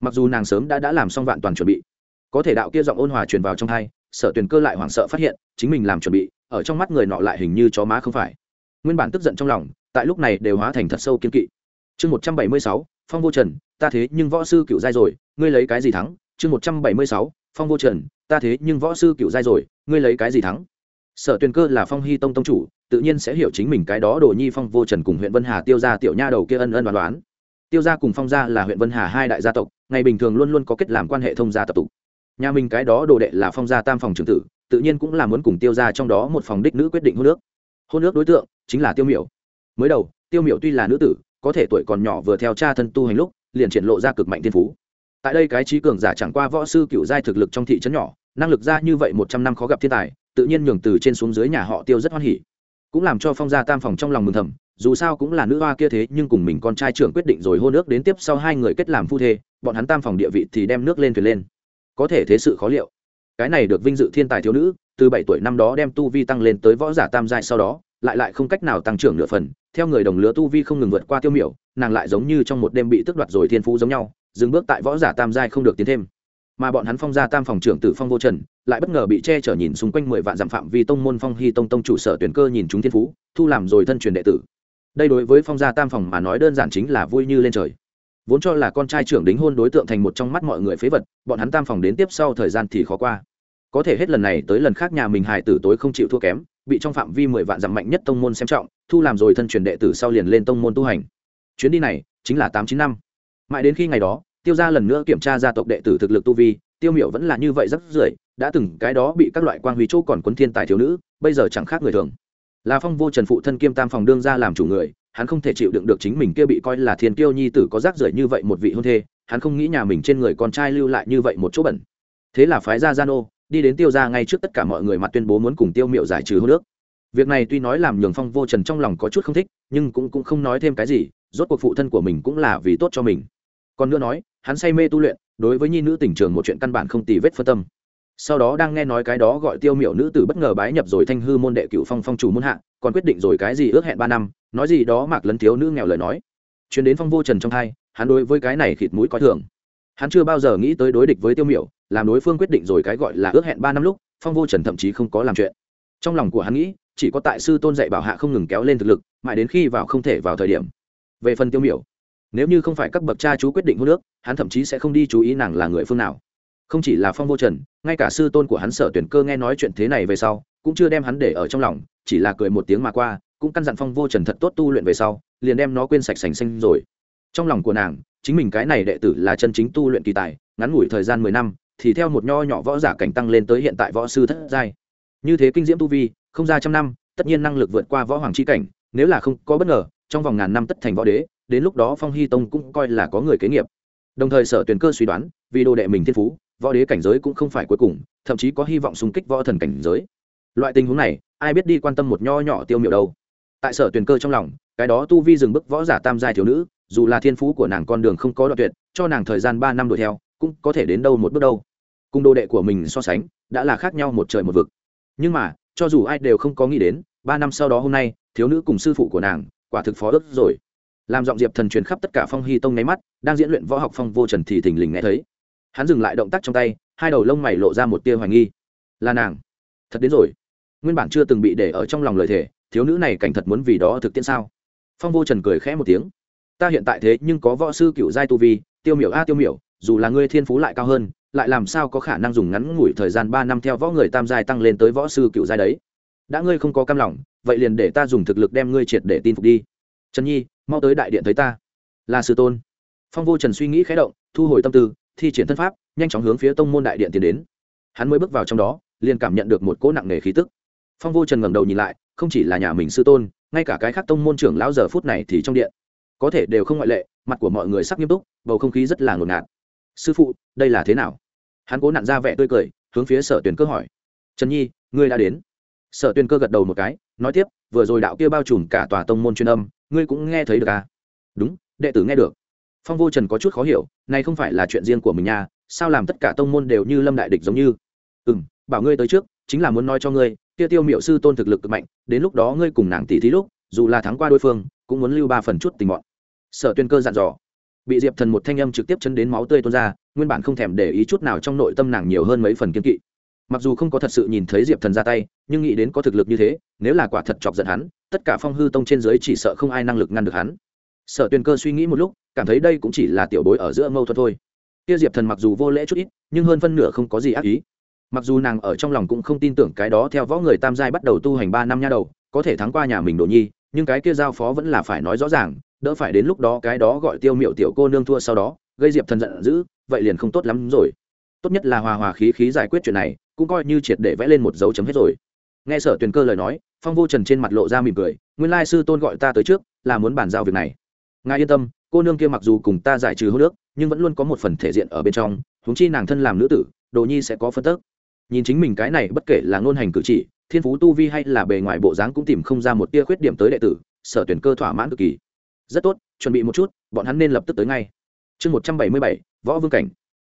Mặc dù nàng sớm đã đã làm xong vạn toàn chuẩn bị, có thể đạo kia giọng ôn hòa truyền vào trong hai sở tuyển cơ lại hoảng sợ phát hiện, chính mình làm chuẩn bị, ở trong mắt người nọ lại hình như chó má không phải. Nguyên bản tức giận trong lòng, tại lúc này đều hóa thành thật sâu kiên kỵ. Chương một trăm bảy mươi sáu, phong vô trần, ta thế nhưng võ sư cựu giai rồi, ngươi lấy cái gì thắng? Chương một trăm bảy mươi sáu, phong vô trần, ta thế nhưng võ sư cựu giai rồi, ngươi lấy cái gì thắng? Sở tuyền cơ là phong hy tông tông chủ, tự nhiên sẽ hiểu chính mình cái đó đồ nhi phong vô trần cùng huyện vân hà tiêu ra tiểu nha đầu kia ân ân đoán đoán. Tiêu gia cùng phong gia là huyện vân hà hai đại gia tộc, ngày bình thường luôn luôn có kết làm quan hệ thông gia tập tục. Nhà mình cái đó đồ đệ là phong gia tam phòng trưởng tử, tự nhiên cũng là muốn cùng tiêu gia trong đó một phòng đích nữ quyết định hôn nước hôn nước đối tượng chính là tiêu miểu. Mới đầu, tiêu miểu tuy là nữ tử, có thể tuổi còn nhỏ vừa theo cha thân tu hành lúc, liền triển lộ ra cực mạnh thiên phú. Tại đây cái trí cường giả chẳng qua võ sư cựu giai thực lực trong thị trấn nhỏ, năng lực ra như vậy một trăm năm khó gặp thiên tài tự nhiên nhường từ trên xuống dưới nhà họ tiêu rất hoan hỉ. Cũng làm cho phong gia tam phòng trong lòng mừng thầm, dù sao cũng là nữ hoa kia thế, nhưng cùng mình con trai trưởng quyết định rồi hôn nước đến tiếp sau hai người kết làm phu thê, bọn hắn tam phòng địa vị thì đem nước lên thuyền lên. Có thể thế sự khó liệu. Cái này được vinh dự thiên tài thiếu nữ, từ bảy tuổi năm đó đem tu vi tăng lên tới võ giả tam giai sau đó, lại lại không cách nào tăng trưởng nửa phần, theo người đồng lứa tu vi không ngừng vượt qua tiêu miểu, nàng lại giống như trong một đêm bị tước đoạt rồi thiên phú giống nhau, dừng bước tại võ giả tam giai không được tiến thêm. Mà bọn hắn phong gia tam phòng trưởng tử phong vô trần lại bất ngờ bị che chở nhìn xung quanh mười vạn dặm phạm vi tông môn phong hy tông tông chủ sở tuyển cơ nhìn chúng thiên phú, thu làm rồi thân truyền đệ tử. Đây đối với phong gia tam phòng mà nói đơn giản chính là vui như lên trời. Vốn cho là con trai trưởng đính hôn đối tượng thành một trong mắt mọi người phế vật, bọn hắn tam phòng đến tiếp sau thời gian thì khó qua. Có thể hết lần này tới lần khác nhà mình hài tử tối không chịu thua kém, bị trong phạm vi mười vạn dặm mạnh nhất tông môn xem trọng, thu làm rồi thân truyền đệ tử sau liền lên tông môn tu hành. Chuyến đi này chính là tám chín năm. Mãi đến khi ngày đó, tiêu ra lần nữa kiểm tra gia tộc đệ tử thực lực tu vi tiêu miệu vẫn là như vậy rất rưởi, đã từng cái đó bị các loại quan huy chỗ còn quấn thiên tài thiếu nữ, bây giờ chẳng khác người thường. Là phong vô trần phụ thân kiêm tam phòng đương ra làm chủ người, hắn không thể chịu đựng được chính mình kia bị coi là thiên kiêu nhi tử có rác rưởi như vậy một vị hôn thê, hắn không nghĩ nhà mình trên người con trai lưu lại như vậy một chỗ bẩn. Thế là phái ra gian ô đi đến tiêu ra ngay trước tất cả mọi người mặt tuyên bố muốn cùng tiêu miệu giải trừ hôn nước việc này tuy nói làm nhường phong vô trần trong lòng có chút không thích, nhưng cũng cũng không nói thêm cái gì, rốt cuộc phụ thân của mình cũng là vì tốt cho mình. Còn nữa nói hắn say mê tu luyện, đối với nhi nữ tỉnh trường một chuyện căn bản không tì vết phân tâm. Sau đó đang nghe nói cái đó gọi tiêu miệu nữ tử bất ngờ bái nhập rồi thanh hư môn đệ cựu phong phong chủ môn hạ, còn quyết định rồi cái gì ước hẹn ba năm, nói gì đó mạc lấn thiếu nữ nghèo lời nói. Chuyến đến phong vô trần trong thai hắn đối với cái này khịt mũi coi thường. Hắn chưa bao giờ nghĩ tới đối địch với tiêu miểu, làm đối phương quyết định rồi cái gọi là ước hẹn ba năm lúc, phong vô trần thậm chí không có làm chuyện. Trong lòng của hắn nghĩ, chỉ có tại sư tôn dạy bảo hạ không ngừng kéo lên thực lực, mãi đến khi vào không thể vào thời điểm. Về phần tiêu miểu nếu như không phải các bậc cha chú quyết định hôn nước hắn thậm chí sẽ không đi chú ý nàng là người phương nào. Không chỉ là phong vô trần, ngay cả sư tôn của hắn sở tuyển cơ nghe nói chuyện thế này về sau, cũng chưa đem hắn để ở trong lòng, chỉ là cười một tiếng mà qua, cũng căn dặn phong vô trần thật tốt tu luyện về sau, liền đem nó quên sạch sành xanh rồi. Trong lòng của nàng, chính mình cái này đệ tử là chân chính tu luyện kỳ tài, ngắn ngủi thời gian mười năm, thì theo một nho nhỏ võ giả cảnh tăng lên tới hiện tại võ sư thất giai. Như thế kinh diễm tu vi, không ra trăm năm, tất nhiên năng lực vượt qua võ hoàng c h i cảnh, nếu là không có bất ngờ, trong vòng ngàn năm tất thành võ đế đến lúc đó phong hy tông cũng coi là có người kế nghiệp. Đồng thời sở tuyển cơ suy đoán, vì đồ đệ mình thiên phú, võ đế cảnh giới cũng không phải cuối cùng, thậm chí có hy vọng xung kích võ thần cảnh giới. Loại tình huống này, ai biết đi quan tâm một nho nhỏ tiêu miệu đâu. Tại sở tuyển cơ trong lòng, cái đó tu vi dừng bức võ giả tam giai thiếu nữ, dù là thiên phú của nàng con đường không có đoạn tuyệt, cho nàng thời gian ba năm đuổi theo, cũng có thể đến đâu một bước đâu. Cùng đồ đệ của mình so sánh, đã là khác nhau một trời một vực. Nhưng mà, cho dù ai đều không có nghĩ đến, ba năm sau đó hôm nay, thiếu nữ cùng sư phụ của nàng, quả thực phó ước rồi làm giọng diệp thần truyền khắp tất cả phong hy tông nháy mắt, đang diễn luyện võ học phong vô trần thì thình lình nghe thấy. Hắn dừng lại động tác trong tay, hai đầu lông mày lộ ra một tia hoài nghi. Là nàng. Thật đến rồi. Nguyên bản chưa từng bị để ở trong lòng lời thề, thiếu nữ này cảnh thật muốn vì đó thực tiễn sao? Phong vô trần cười khẽ một tiếng. Ta hiện tại thế nhưng có võ sư cựu giai tu vi, tiêu miểu a tiêu miểu, dù là ngươi thiên phú lại cao hơn, lại làm sao có khả năng dùng ngắn ngủi thời gian ba năm theo võ người tam giai tăng lên tới võ sư cựu giai đấy? Đã ngươi không có cam lòng, vậy liền để ta dùng thực lực đem ngươi triệt để tin phục đi trần nhi, mau tới đại điện thấy ta. Là sư tôn. Phong vô trần suy nghĩ khé động, thu hồi tâm tư, thi triển thân pháp, nhanh chóng hướng phía tông môn đại điện tiến đến. Hắn mới bước vào trong đó, liền cảm nhận được một cỗ nặng nề khí tức. Phong vô trần ngẩng đầu nhìn lại, không chỉ là nhà mình sư tôn, ngay cả cái khác tông môn trưởng lão giờ phút này thì trong điện. Có thể đều không ngoại lệ, mặt của mọi người sắc nghiêm túc, bầu không khí rất là ngột ngạt. Sư phụ, đây là thế nào? Hắn cố nặn ra vẻ tươi cười, hướng phía sở tuyển cơ hỏi. Trần nhi, ngươi đã đến. Sở Tuyên cơ gật đầu một cái, nói tiếp, vừa rồi đạo kia bao trùm cả tòa tông môn chuyên âm ngươi cũng nghe thấy được à? Đúng, đệ tử nghe được. Phong vô trần có chút khó hiểu, này không phải là chuyện riêng của mình nha, sao làm tất cả tông môn đều như lâm đại địch giống như? Ừ m bảo ngươi tới trước, chính là muốn nói cho ngươi Tiêu tiêu miệu sư tôn thực lực cực mạnh, đến lúc đó ngươi cùng nàng tỷ thí lúc, dù là thắng qua đối phương, cũng muốn lưu ba phần chút tình bọn. Sở tuyên cơ dặn dò. Bị diệp thần một thanh âm trực tiếp chân đến máu tươi tuôn ra, nguyên bản không thèm để ý chút nào trong nội tâm nàng nhiều hơn mấy phần kiên kỵ mặc dù không có thật sự nhìn thấy diệp thần ra tay, nhưng nghĩ đến có thực lực như thế, nếu là quả thật chọc giận hắn, tất cả phong hư tông trên dưới chỉ sợ không ai năng lực ngăn được hắn. Sở tuyền cơ suy nghĩ một lúc, cảm thấy đây cũng chỉ là tiểu bối ở giữa mâu thuẫn thôi. Kia diệp thần mặc dù vô lễ chút ít, nhưng hơn phân nửa không có gì ác ý. Mặc dù nàng ở trong lòng cũng không tin tưởng cái đó theo võ người tam giai bắt đầu tu hành ba năm nha đầu, có thể thắng qua nhà mình đồ nhi, nhưng cái kia giao phó vẫn là phải nói rõ ràng, đỡ phải đến lúc đó cái đó gọi tiêu miệu tiểu cô nương thua sau đó, gây diệp thần giận dữ, vậy liền không tốt lắm rồi. Tốt nhất là hòa hòa khí khí giải quyết chuyện này cũng coi như triệt để vẽ lên một dấu chấm hết rồi. Nghe sở tuyền cơ lời nói, phong vô trần trên mặt lộ ra mỉm cười, nguyên lai sư tôn gọi ta tới trước, là muốn bàn giao việc này. Ngài yên tâm, cô nương kia mặc dù cùng ta giải trừ hô nước nhưng vẫn luôn có một phần thể diện ở bên trong húng chi nàng thân làm nữ tử, đồ nhi sẽ có phân tức. Nhìn chính mình cái này bất kể là ngôn hành cử chỉ, thiên phú tu vi hay là bề ngoài bộ dáng cũng tìm không ra một tia khuyết điểm tới đệ tử, sở tuyển cơ thỏa mãn cực kỳ. Rất tốt, chuẩn bị một chút, bọn hắn nên lập tức tới ngay. Chương một trăm bảy mươi bảy, võ vương cảnh.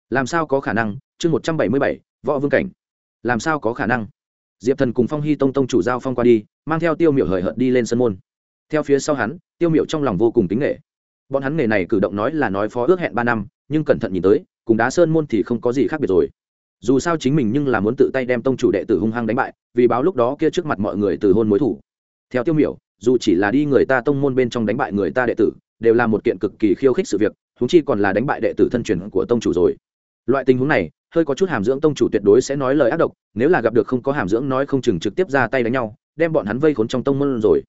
Làm sao có khả năng? Chương một trăm bảy mươi bảy, võ vương cảnh làm sao có khả năng? Diệp thần cùng phong hy tông tông chủ giao phong qua đi, mang theo tiêu miểu hời hợt đi lên sân môn. Theo phía sau hắn, tiêu miểu trong lòng vô cùng tính nghệ bọn hắn nghề này cử động nói là nói phó ước hẹn ba năm, nhưng cẩn thận nhìn tới, cùng đá sơn môn thì không có gì khác biệt rồi. Dù sao chính mình nhưng là muốn tự tay đem tông chủ đệ tử hung hăng đánh bại, vì báo lúc đó kia trước mặt mọi người từ hôn mối thủ. Theo tiêu miểu, dù chỉ là đi người ta tông môn bên trong đánh bại người ta đệ tử, đều là một kiện cực kỳ khiêu khích sự việc thúng chi còn là đánh bại đệ tử thân truyền của tông chủ rồi. Loại tình huống này hơi có chút hàm dưỡng tông chủ tuyệt đối sẽ nói lời ác độc, nếu là gặp được không có hàm dưỡng nói không chừng trực tiếp ra tay đánh nhau, đem bọn hắn vây khốn trong tông môn rồi.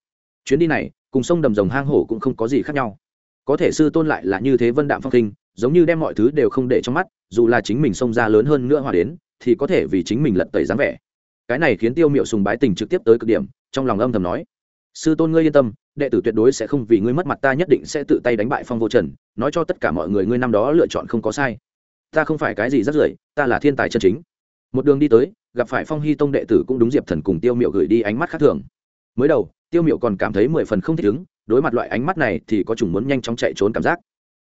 Chuyến đi này, cùng sông đầm rồng hang hổ cũng không có gì khác nhau. Có thể sư tôn lại là như thế vân đạm phong kinh giống như đem mọi thứ đều không để trong mắt, dù là chính mình xông ra lớn hơn nữa hòa đến, thì có thể vì chính mình lật tẩy dáng vẻ. Cái này khiến tiêu miệu sùng bái tình trực tiếp tới cực điểm, trong lòng âm thầm nói, sư tôn ngươi yên tâm, đệ tử tuyệt đối sẽ không vì ngươi mất mặt ta nhất định sẽ tự tay đánh bại phong vô trần, nói cho tất cả mọi người ngươi năm đó lựa chọn không có sai ta không phải cái gì rất rưởi, ta là thiên tài chân chính. Một đường đi tới, gặp phải phong hy tông đệ tử cũng đúng diệp thần cùng tiêu miệu gửi đi ánh mắt khác thường. Mới đầu, tiêu miệu còn cảm thấy mười phần không thích ứng, đối mặt loại ánh mắt này thì có chủng muốn nhanh chóng chạy trốn cảm giác.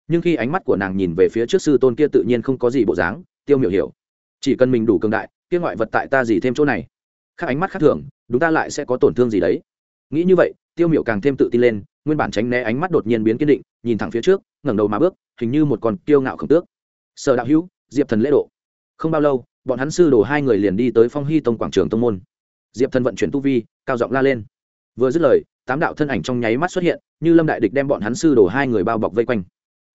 Nhưng khi ánh mắt của nàng nhìn về phía trước sư tôn kia tự nhiên không có gì bộ dáng, tiêu miệu hiểu. Chỉ cần mình đủ cường đại, kia ngoại vật tại ta gì thêm chỗ này? Khác ánh mắt khác thường, đúng ta lại sẽ có tổn thương gì đấy. Nghĩ như vậy, tiêu miệu càng thêm tự tin lên, nguyên bản tránh né ánh mắt đột nhiên biến kiên định, nhìn thẳng phía trước, ngẩng đầu mà bước, hình như một con kiêu ngạo khổng tước sở đạo hữu, diệp thần lễ độ. Không bao lâu, bọn hắn sư đồ hai người liền đi tới phong hy tông quảng trường tông môn. Diệp thần vận chuyển tu vi, cao giọng la lên. Vừa dứt lời, tám đạo thân ảnh trong nháy mắt xuất hiện, như lâm đại địch đem bọn hắn sư đồ hai người bao bọc vây quanh.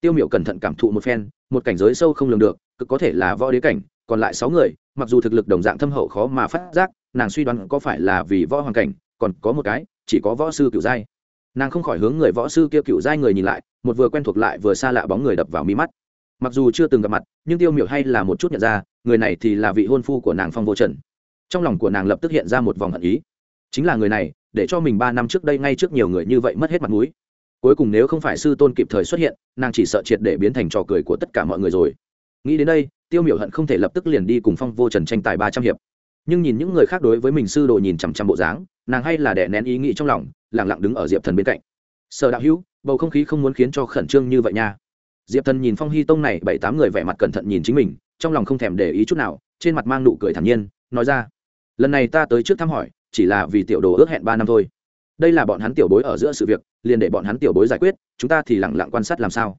Tiêu Miểu cẩn thận cảm thụ một phen, một cảnh giới sâu không lường được, cực có thể là võ đế cảnh, còn lại sáu người, mặc dù thực lực đồng dạng thâm hậu khó mà phát giác, nàng suy đoán có phải là vì võ hoàng cảnh, còn có một cái, chỉ có võ sư cựu giai. Nàng không khỏi hướng người võ sư kia cựu giai người nhìn lại, một vừa quen thuộc lại vừa xa lạ bóng người đập vào mi mắt mặc dù chưa từng gặp mặt, nhưng tiêu miểu hay là một chút nhận ra, người này thì là vị hôn phu của nàng phong vô trần. Trong lòng của nàng lập tức hiện ra một vòng hận ý. Chính là người này, để cho mình ba năm trước đây ngay trước nhiều người như vậy mất hết mặt mũi. Cuối cùng nếu không phải sư tôn kịp thời xuất hiện, nàng chỉ sợ triệt để biến thành trò cười của tất cả mọi người rồi. Nghĩ đến đây, tiêu miểu hận không thể lập tức liền đi cùng phong vô trần tranh tài ba trăm hiệp. Nhưng nhìn những người khác đối với mình sư đồ nhìn chằm chằm bộ dáng, nàng hay là đè nén ý nghĩ trong lòng lẳng lặng đứng ở diệp thần bên cạnh. Sở đạo hữu, bầu không khí không muốn khiến cho khẩn trương như vậy nha diệp thần nhìn phong hy tông này bảy tám người vẻ mặt cẩn thận nhìn chính mình, trong lòng không thèm để ý chút nào, trên mặt mang nụ cười thản nhiên, nói ra, lần này ta tới trước thăm hỏi, chỉ là vì tiểu đồ ước hẹn ba năm thôi. Đây là bọn hắn tiểu bối ở giữa sự việc, liền để bọn hắn tiểu bối giải quyết, chúng ta thì lẳng lặng quan sát làm sao.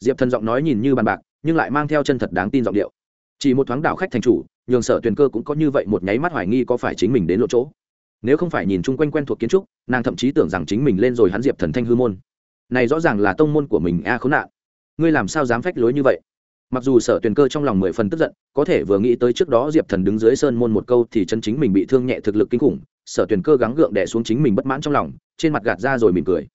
Diệp thần giọng nói nhìn như bàn bạc, nhưng lại mang theo chân thật đáng tin giọng điệu. Chỉ một thoáng đảo khách thành chủ, nhường sở tuyền cơ cũng có như vậy một nháy mắt hoài nghi có phải chính mình đến lộ chỗ. Nếu không phải nhìn chung quanh quen thuộc kiến trúc, nàng thậm chí tưởng rằng chính mình lên rồi hắn diệp thần thanh hư môn. Này rõ ràng là tông môn của mình, a à khốn nạn ngươi làm sao dám phách lối như vậy? Mặc dù sở tuyền cơ trong lòng mười phần tức giận, có thể vừa nghĩ tới trước đó diệp thần đứng dưới sơn môn một câu thì chân chính mình bị thương nhẹ thực lực kinh khủng, sở tuyền cơ gắng gượng đẻ xuống chính mình bất mãn trong lòng, trên mặt gạt ra rồi mỉm cười.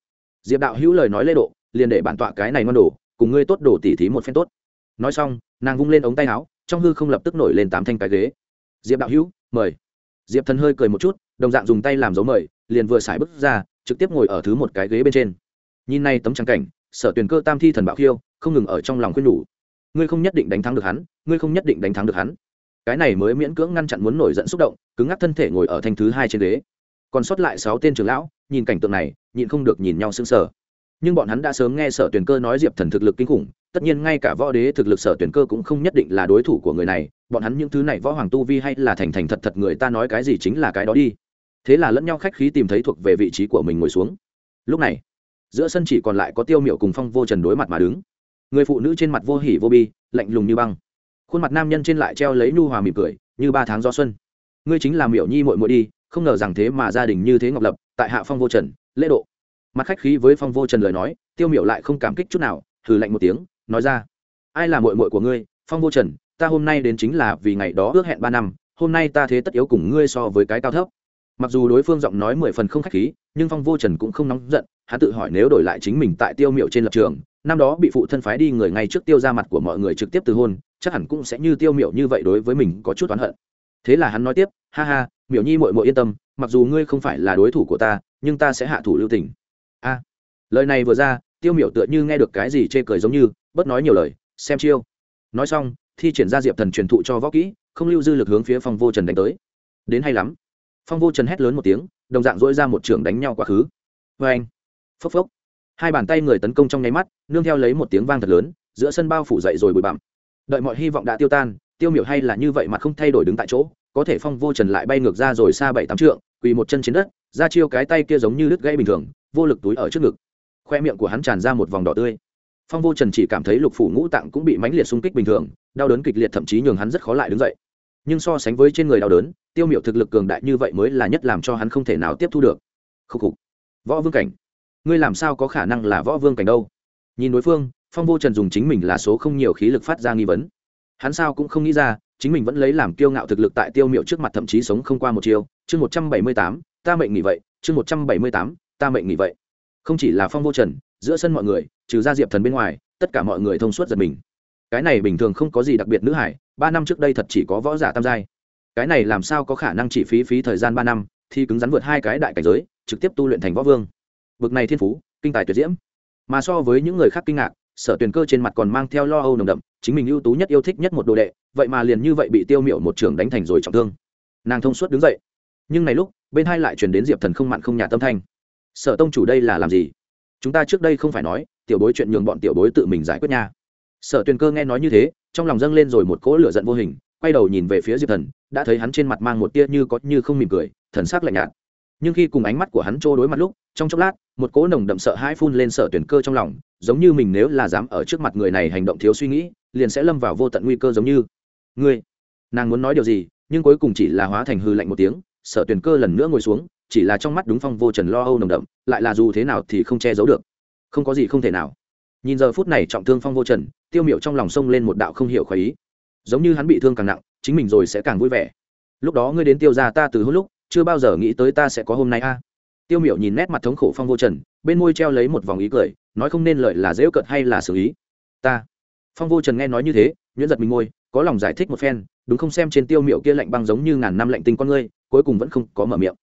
Diệp đạo hữu lời nói lê độ, liền để bản tọa cái này ngon đồ, cùng ngươi tốt đồ tỉ thí một phen tốt. Nói xong, nàng vung lên ống tay áo, trong hư không lập tức nổi lên tám thanh cái ghế. Diệp đạo hữu, mời. Diệp thần hơi cười một chút, đồng dạng dùng tay làm dấu mời, liền vừa xài bước ra, trực tiếp ngồi ở thứ một cái ghế bên trên. Nhìn nay tấm trắng cảnh sở tuyển cơ tam thi thần bạo khiêu, không ngừng ở trong lòng khuyên nhủ. Ngươi không nhất định đánh thắng được hắn, ngươi không nhất định đánh thắng được hắn. Cái này mới miễn cưỡng ngăn chặn muốn nổi giận xúc động, cứng ngắc thân thể ngồi ở thanh thứ hai trên ghế. Còn sót lại sáu tên trưởng lão, nhìn cảnh tượng này, nhịn không được nhìn nhau sững sờ. Nhưng bọn hắn đã sớm nghe sở tuyển cơ nói diệp thần thực lực kinh khủng, tất nhiên ngay cả võ đế thực lực sở tuyển cơ cũng không nhất định là đối thủ của người này, bọn hắn những thứ này võ hoàng tu vi hay là thành thành thật thật người ta nói cái gì chính là cái đó đi. Thế là lẫn nhau khách khí tìm thấy thuộc về vị trí của mình ngồi xuống. Lúc này giữa sân chỉ còn lại có tiêu miệu cùng phong vô trần đối mặt mà đứng. Người phụ nữ trên mặt vô hỉ vô bi, lạnh lùng như băng. Khuôn mặt nam nhân trên lại treo lấy nhu hòa mỉm cười, như ba tháng gió xuân. Ngươi chính là miểu nhi mội mội đi, không ngờ rằng thế mà gia đình như thế ngọc lập, tại hạ phong vô trần, lễ độ. Mặt khách khí với phong vô trần lời nói, tiêu miểu lại không cảm kích chút nào thử lạnh một tiếng, nói ra. Ai là mội mội của ngươi? Phong vô trần, ta hôm nay đến chính là vì ngày đó ước hẹn ba năm, hôm nay ta thế tất yếu cùng ngươi so với cái cao thấp mặc dù đối phương giọng nói mười phần không khách khí, nhưng phong vô trần cũng không nóng giận, hắn tự hỏi nếu đổi lại chính mình tại tiêu miệu trên lập trường, năm đó bị phụ thân phái đi người ngay trước tiêu ra mặt của mọi người trực tiếp từ hôn, chắc hẳn cũng sẽ như tiêu miệu như vậy đối với mình có chút oán hận. Thế là hắn nói tiếp, ha ha, miểu nhi mội mội yên tâm, mặc dù ngươi không phải là đối thủ của ta, nhưng ta sẽ hạ thủ lưu tình. A. Lời này vừa ra, tiêu miểu tựa như nghe được cái gì chê cười giống như, bớt nói nhiều lời, xem chiêu. Nói xong, thi triển ra diệp thần truyền thụ cho võ kỹ, không lưu dư lực hướng phía phong vô trần đánh tới. Đến hay lắm phong vô trần hét lớn một tiếng, đồng dạng dỗi ra một trường đánh nhau quá khứ. Vê anh, phốc phốc. Hai bàn tay người tấn công trong nháy mắt, nương theo lấy một tiếng vang thật lớn, giữa sân bao phủ dậy rồi bụi bặm. Đợi mọi hy vọng đã tiêu tan, tiêu miểu hay là như vậy mà không thay đổi đứng tại chỗ, có thể phong vô trần lại bay ngược ra rồi xa bảy tám trượng, quỳ một chân trên đất, ra chiêu cái tay kia giống như đứt gãy bình thường, vô lực túi ở trước ngực. Khoe miệng của hắn tràn ra một vòng đỏ tươi. Phong vô trần chỉ cảm thấy lục phủ ngũ tạng cũng bị mãnh liệt xung kích bình thường, đau đớn kịch liệt thậm chí nhường hắn rất khó lại đứng dậy nhưng so sánh với trên người đau đớn, tiêu miểu thực lực cường đại như vậy mới là nhất làm cho hắn không thể nào tiếp thu được. Khúc khục. Võ vương cảnh. Ngươi làm sao có khả năng là võ vương cảnh đâu? Nhìn đối phương, phong vô trần dùng chính mình là số không nhiều khí lực phát ra nghi vấn. Hắn sao cũng không nghĩ ra, chính mình vẫn lấy làm kiêu ngạo thực lực tại tiêu miệu trước mặt thậm chí sống không qua một chiều chương một trăm bảy mươi tám, ta mệnh nghỉ vậy. Chương một trăm bảy mươi tám, ta mệnh nghỉ vậy. Không chỉ là phong vô trần, giữa sân mọi người, trừ ra diệp thần bên ngoài, tất cả mọi người thông suốt giật mình. Cái này bình thường không có gì đặc biệt nữ hải ba năm trước đây thật chỉ có võ giả tam giai. Cái này làm sao có khả năng chỉ phí phí thời gian ba năm thì cứng rắn vượt hai cái đại cảnh giới, trực tiếp tu luyện thành võ vương. Bực này thiên phú, kinh tài tuyệt diễm. Mà so với những người khác kinh ngạc, sở tuyển cơ trên mặt còn mang theo lo âu nồng đậm, chính mình ưu tú nhất yêu thích nhất một đồ đệ, vậy mà liền như vậy bị tiêu miệu một trường đánh thành rồi trọng thương. Nàng thông suốt đứng dậy. Nhưng này lúc, bên hai lại chuyển đến diệp thần không mặn không nhà tâm thanh. Sở tông chủ đây là làm gì? Chúng ta trước đây không phải nói, tiểu bối chuyện nhường bọn tiểu bối tự mình giải quyết nha. Sở tuyền cơ nghe nói như thế trong lòng dâng lên rồi một cỗ lửa giận vô hình, quay đầu nhìn về phía diệp thần, đã thấy hắn trên mặt mang một tia như có như không mỉm cười, thần sắc lạnh nhạt. Nhưng khi cùng ánh mắt của hắn trô đối mặt lúc, trong chốc lát, một cỗ nồng đậm sợ hãi phun lên sở tuyển cơ trong lòng, giống như mình nếu là dám ở trước mặt người này hành động thiếu suy nghĩ, liền sẽ lâm vào vô tận nguy cơ giống như. Ngươi, nàng muốn nói điều gì? Nhưng cuối cùng chỉ là hóa thành hư lạnh một tiếng sở tuyển cơ lần nữa ngồi xuống, chỉ là trong mắt đúng phong vô trần lo âu nồng đậm, lại là dù thế nào thì không che giấu được. Không có gì không thể nào. Nhìn giờ phút này trọng thương phong vô trần tiêu miệu trong lòng sông lên một đạo không hiểu khỏi ý. Giống như hắn bị thương càng nặng, chính mình rồi sẽ càng vui vẻ. Lúc đó ngươi đến tiêu ra ta từ hôm lúc, chưa bao giờ nghĩ tới ta sẽ có hôm nay a. Tiêu miểu nhìn nét mặt thống khổ phong vô trần, bên môi treo lấy một vòng ý cười, nói không nên lợi là dễu cợt hay là xử ý. Ta. Phong vô trần nghe nói như thế, nhuyễn giật mình môi, có lòng giải thích một phen, đúng không xem trên tiêu miệu kia lạnh băng giống như ngàn năm lạnh tinh con ngươi, cuối cùng vẫn không có mở miệng.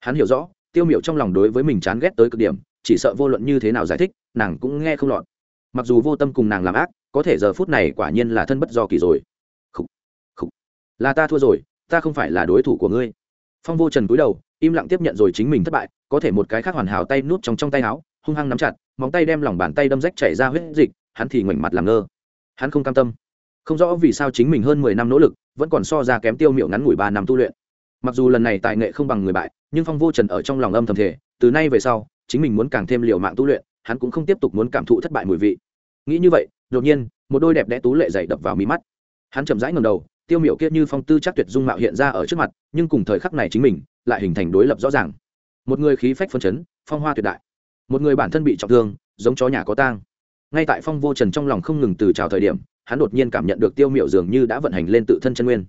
Hắn hiểu rõ, tiêu miệu trong lòng đối với mình chán ghét tới cực điểm, chỉ sợ vô luận như thế nào giải thích, nàng cũng nghe không lọt. Mặc dù vô tâm cùng nàng làm ác có thể giờ phút này quả nhiên là thân bất do kỳ rồi. Khủ, khủ. là ta thua rồi ta không phải là đối thủ của ngươi. Phong vô trần cúi đầu im lặng tiếp nhận rồi chính mình thất bại có thể một cái khác hoàn hảo tay nút trong trong tay áo hung hăng nắm chặt móng tay đem lòng bàn tay đâm rách chảy ra huyết dịch hắn thì ngoảnh mặt làm ngơ. Hắn không cam tâm. Không rõ vì sao chính mình hơn mười năm nỗ lực vẫn còn so ra kém tiêu miệu ngắn ngủi ba năm tu luyện. Mặc dù lần này tài nghệ không bằng người bại nhưng phong vô trần ở trong lòng âm thầm thể từ nay về sau chính mình muốn càng thêm liều mạng tu luyện hắn cũng không tiếp tục muốn cảm thụ thất bại mùi vị. Nghĩ như vậy đột nhiên, một đôi đẹp đẽ tú lệ dày đập vào mí mắt. Hắn chậm rãi ngầm đầu, tiêu miểu kia như phong tư chắc tuyệt dung mạo hiện ra ở trước mặt, nhưng cùng thời khắc này chính mình, lại hình thành đối lập rõ ràng. Một người khí phách phân chấn, phong hoa tuyệt đại. Một người bản thân bị trọng thương, giống chó nhà có tang. Ngay tại phong vô trần trong lòng không ngừng từ trào thời điểm, hắn đột nhiên cảm nhận được tiêu miểu dường như đã vận hành lên tự thân chân nguyên.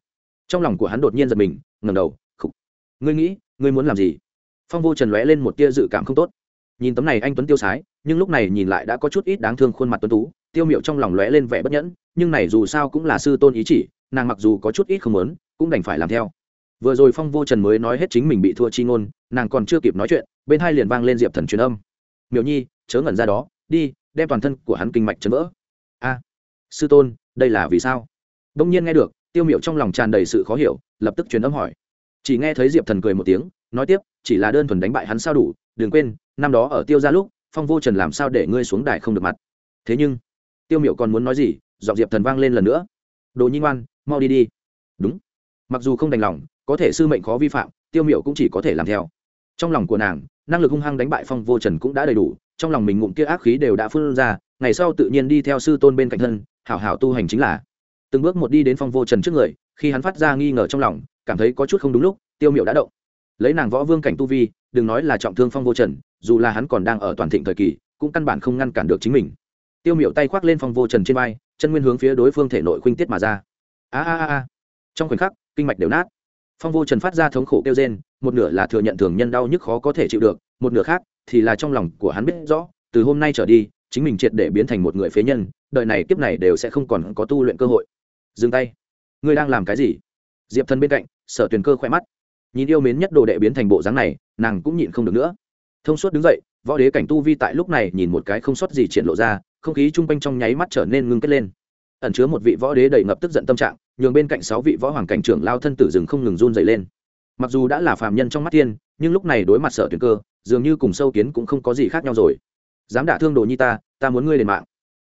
Trong lòng của hắn đột nhiên giật mình ngầm đầu, khục. Ngươi nghĩ, ngươi muốn làm gì? Phong vô trần lóe lên một tia dự cảm không tốt. Nhìn tấm này anh tuấn tiêu sái nhưng lúc này nhìn lại đã có chút ít đáng thương khuôn mặt tuấn tú, tiêu miệu trong lòng lóe lên vẻ bất nhẫn, nhưng này dù sao cũng là sư tôn ý chỉ, nàng mặc dù có chút ít không muốn, cũng đành phải làm theo. Vừa rồi phong vô trần mới nói hết chính mình bị thua chi ngôn, nàng còn chưa kịp nói chuyện, bên hai liền vang lên diệp thần truyền âm. Miểu nhi, chớ ngẩn ra đó, đi, đem toàn thân của hắn kinh mạch chấn vỡ. A, sư tôn, đây là vì sao? Đông nhiên nghe được, tiêu miệu trong lòng tràn đầy sự khó hiểu, lập tức truyền âm hỏi. Chỉ nghe thấy diệp thần cười một tiếng, nói tiếp, chỉ là đơn thuần đánh bại hắn sao đủ, đừng quên, năm đó ở tiêu ra lúc phong vô trần làm sao để ngươi xuống đài không được mặt? Thế nhưng, tiêu miệu còn muốn nói gì? Dọn diệp thần vang lên lần nữa. Đồ nhi ngoan, mau đi đi. Đúng. Mặc dù không đành lòng, có thể sư mệnh khó vi phạm, tiêu miệu cũng chỉ có thể làm theo. Trong lòng của nàng, năng lực hung hăng đánh bại phong vô trần cũng đã đầy đủ, trong lòng mình ngụm kia ác khí đều đã phun ra, ngày sau tự nhiên đi theo sư tôn bên cạnh thân, hảo hảo tu hành chính là. Từng bước một đi đến phong vô trần trước người, khi hắn phát ra nghi ngờ trong lòng, cảm thấy có chút không đúng lúc, tiêu miệu đã động. Lấy nàng võ vương cảnh tu vi, đừng nói là trọng thương phong vô trần dù là hắn còn đang ở toàn thịnh thời kỳ, cũng căn bản không ngăn cản được chính mình. Tiêu miệu tay khoác lên phong vô trần trên vai, chân nguyên hướng phía đối phương thể nội khuynh tiết mà ra. A a a trong khoảnh khắc, kinh mạch đều nát. Phong vô trần phát ra thống khổ kêu trên một nửa là thừa nhận thường nhân đau nhức khó có thể chịu được, một nửa khác thì là trong lòng của hắn biết rõ, từ hôm nay trở đi, chính mình triệt để biến thành một người phế nhân, đời này kiếp này đều sẽ không còn có tu luyện cơ hội. Dừng tay. Ngươi đang làm cái gì? Diệp Thân bên cạnh, sở tuyền cơ khoe mắt. Nhìn yêu mến nhất đồ đệ biến thành bộ dáng này, nàng cũng nhịn không được nữa thông suốt đứng dậy, võ đế cảnh tu vi tại lúc này nhìn một cái không sót gì triển lộ ra, không khí chung quanh trong nháy mắt trở nên ngưng kết lên. Ẩn chứa một vị võ đế đầy ngập tức giận tâm trạng, nhường bên cạnh sáu vị võ hoàng cảnh trưởng lao thân tử rừng không ngừng run dày lên. Mặc dù đã là phàm nhân trong mắt tiên, nhưng lúc này đối mặt sở tuyển cơ, dường như cùng sâu kiến cũng không có gì khác nhau rồi. Dám đả thương đồ nhi ta ta muốn ngươi lên mạng.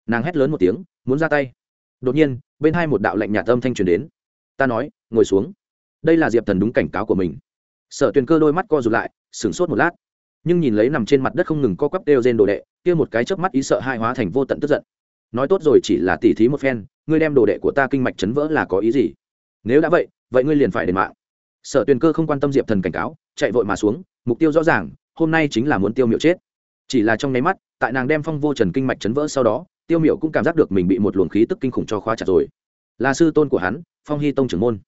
Nàng hét lớn một tiếng, muốn ra tay. Đột nhiên, bên hai một đạo lệnh nhạt âm thanh truyền đến. Ta nói, ngồi xuống. Đây là diệp thần đúng cảnh cáo của mình. Sở tuyền cơ đôi mắt co rụt lại, sửng sốt một lát nhưng nhìn lấy nằm trên mặt đất không ngừng co quắp đeo trên đồ đệ, kia một cái chớp mắt ý sợ hai hóa thành vô tận tức giận. Nói tốt rồi chỉ là tỉ thí một phen, ngươi đem đồ đệ của ta kinh mạch chấn vỡ là có ý gì? Nếu đã vậy vậy ngươi liền phải đền mạng. Sở tuyền cơ không quan tâm diệp thần cảnh cáo, chạy vội mà xuống, mục tiêu rõ ràng, hôm nay chính là muốn tiêu miệu chết. Chỉ là trong nháy mắt, tại nàng đem phong vô trần kinh mạch chấn vỡ sau đó, tiêu miệu cũng cảm giác được mình bị một luồng khí tức kinh khủng cho khóa chặt rồi. Là sư tôn của hắn, phong hy tông trưởng môn.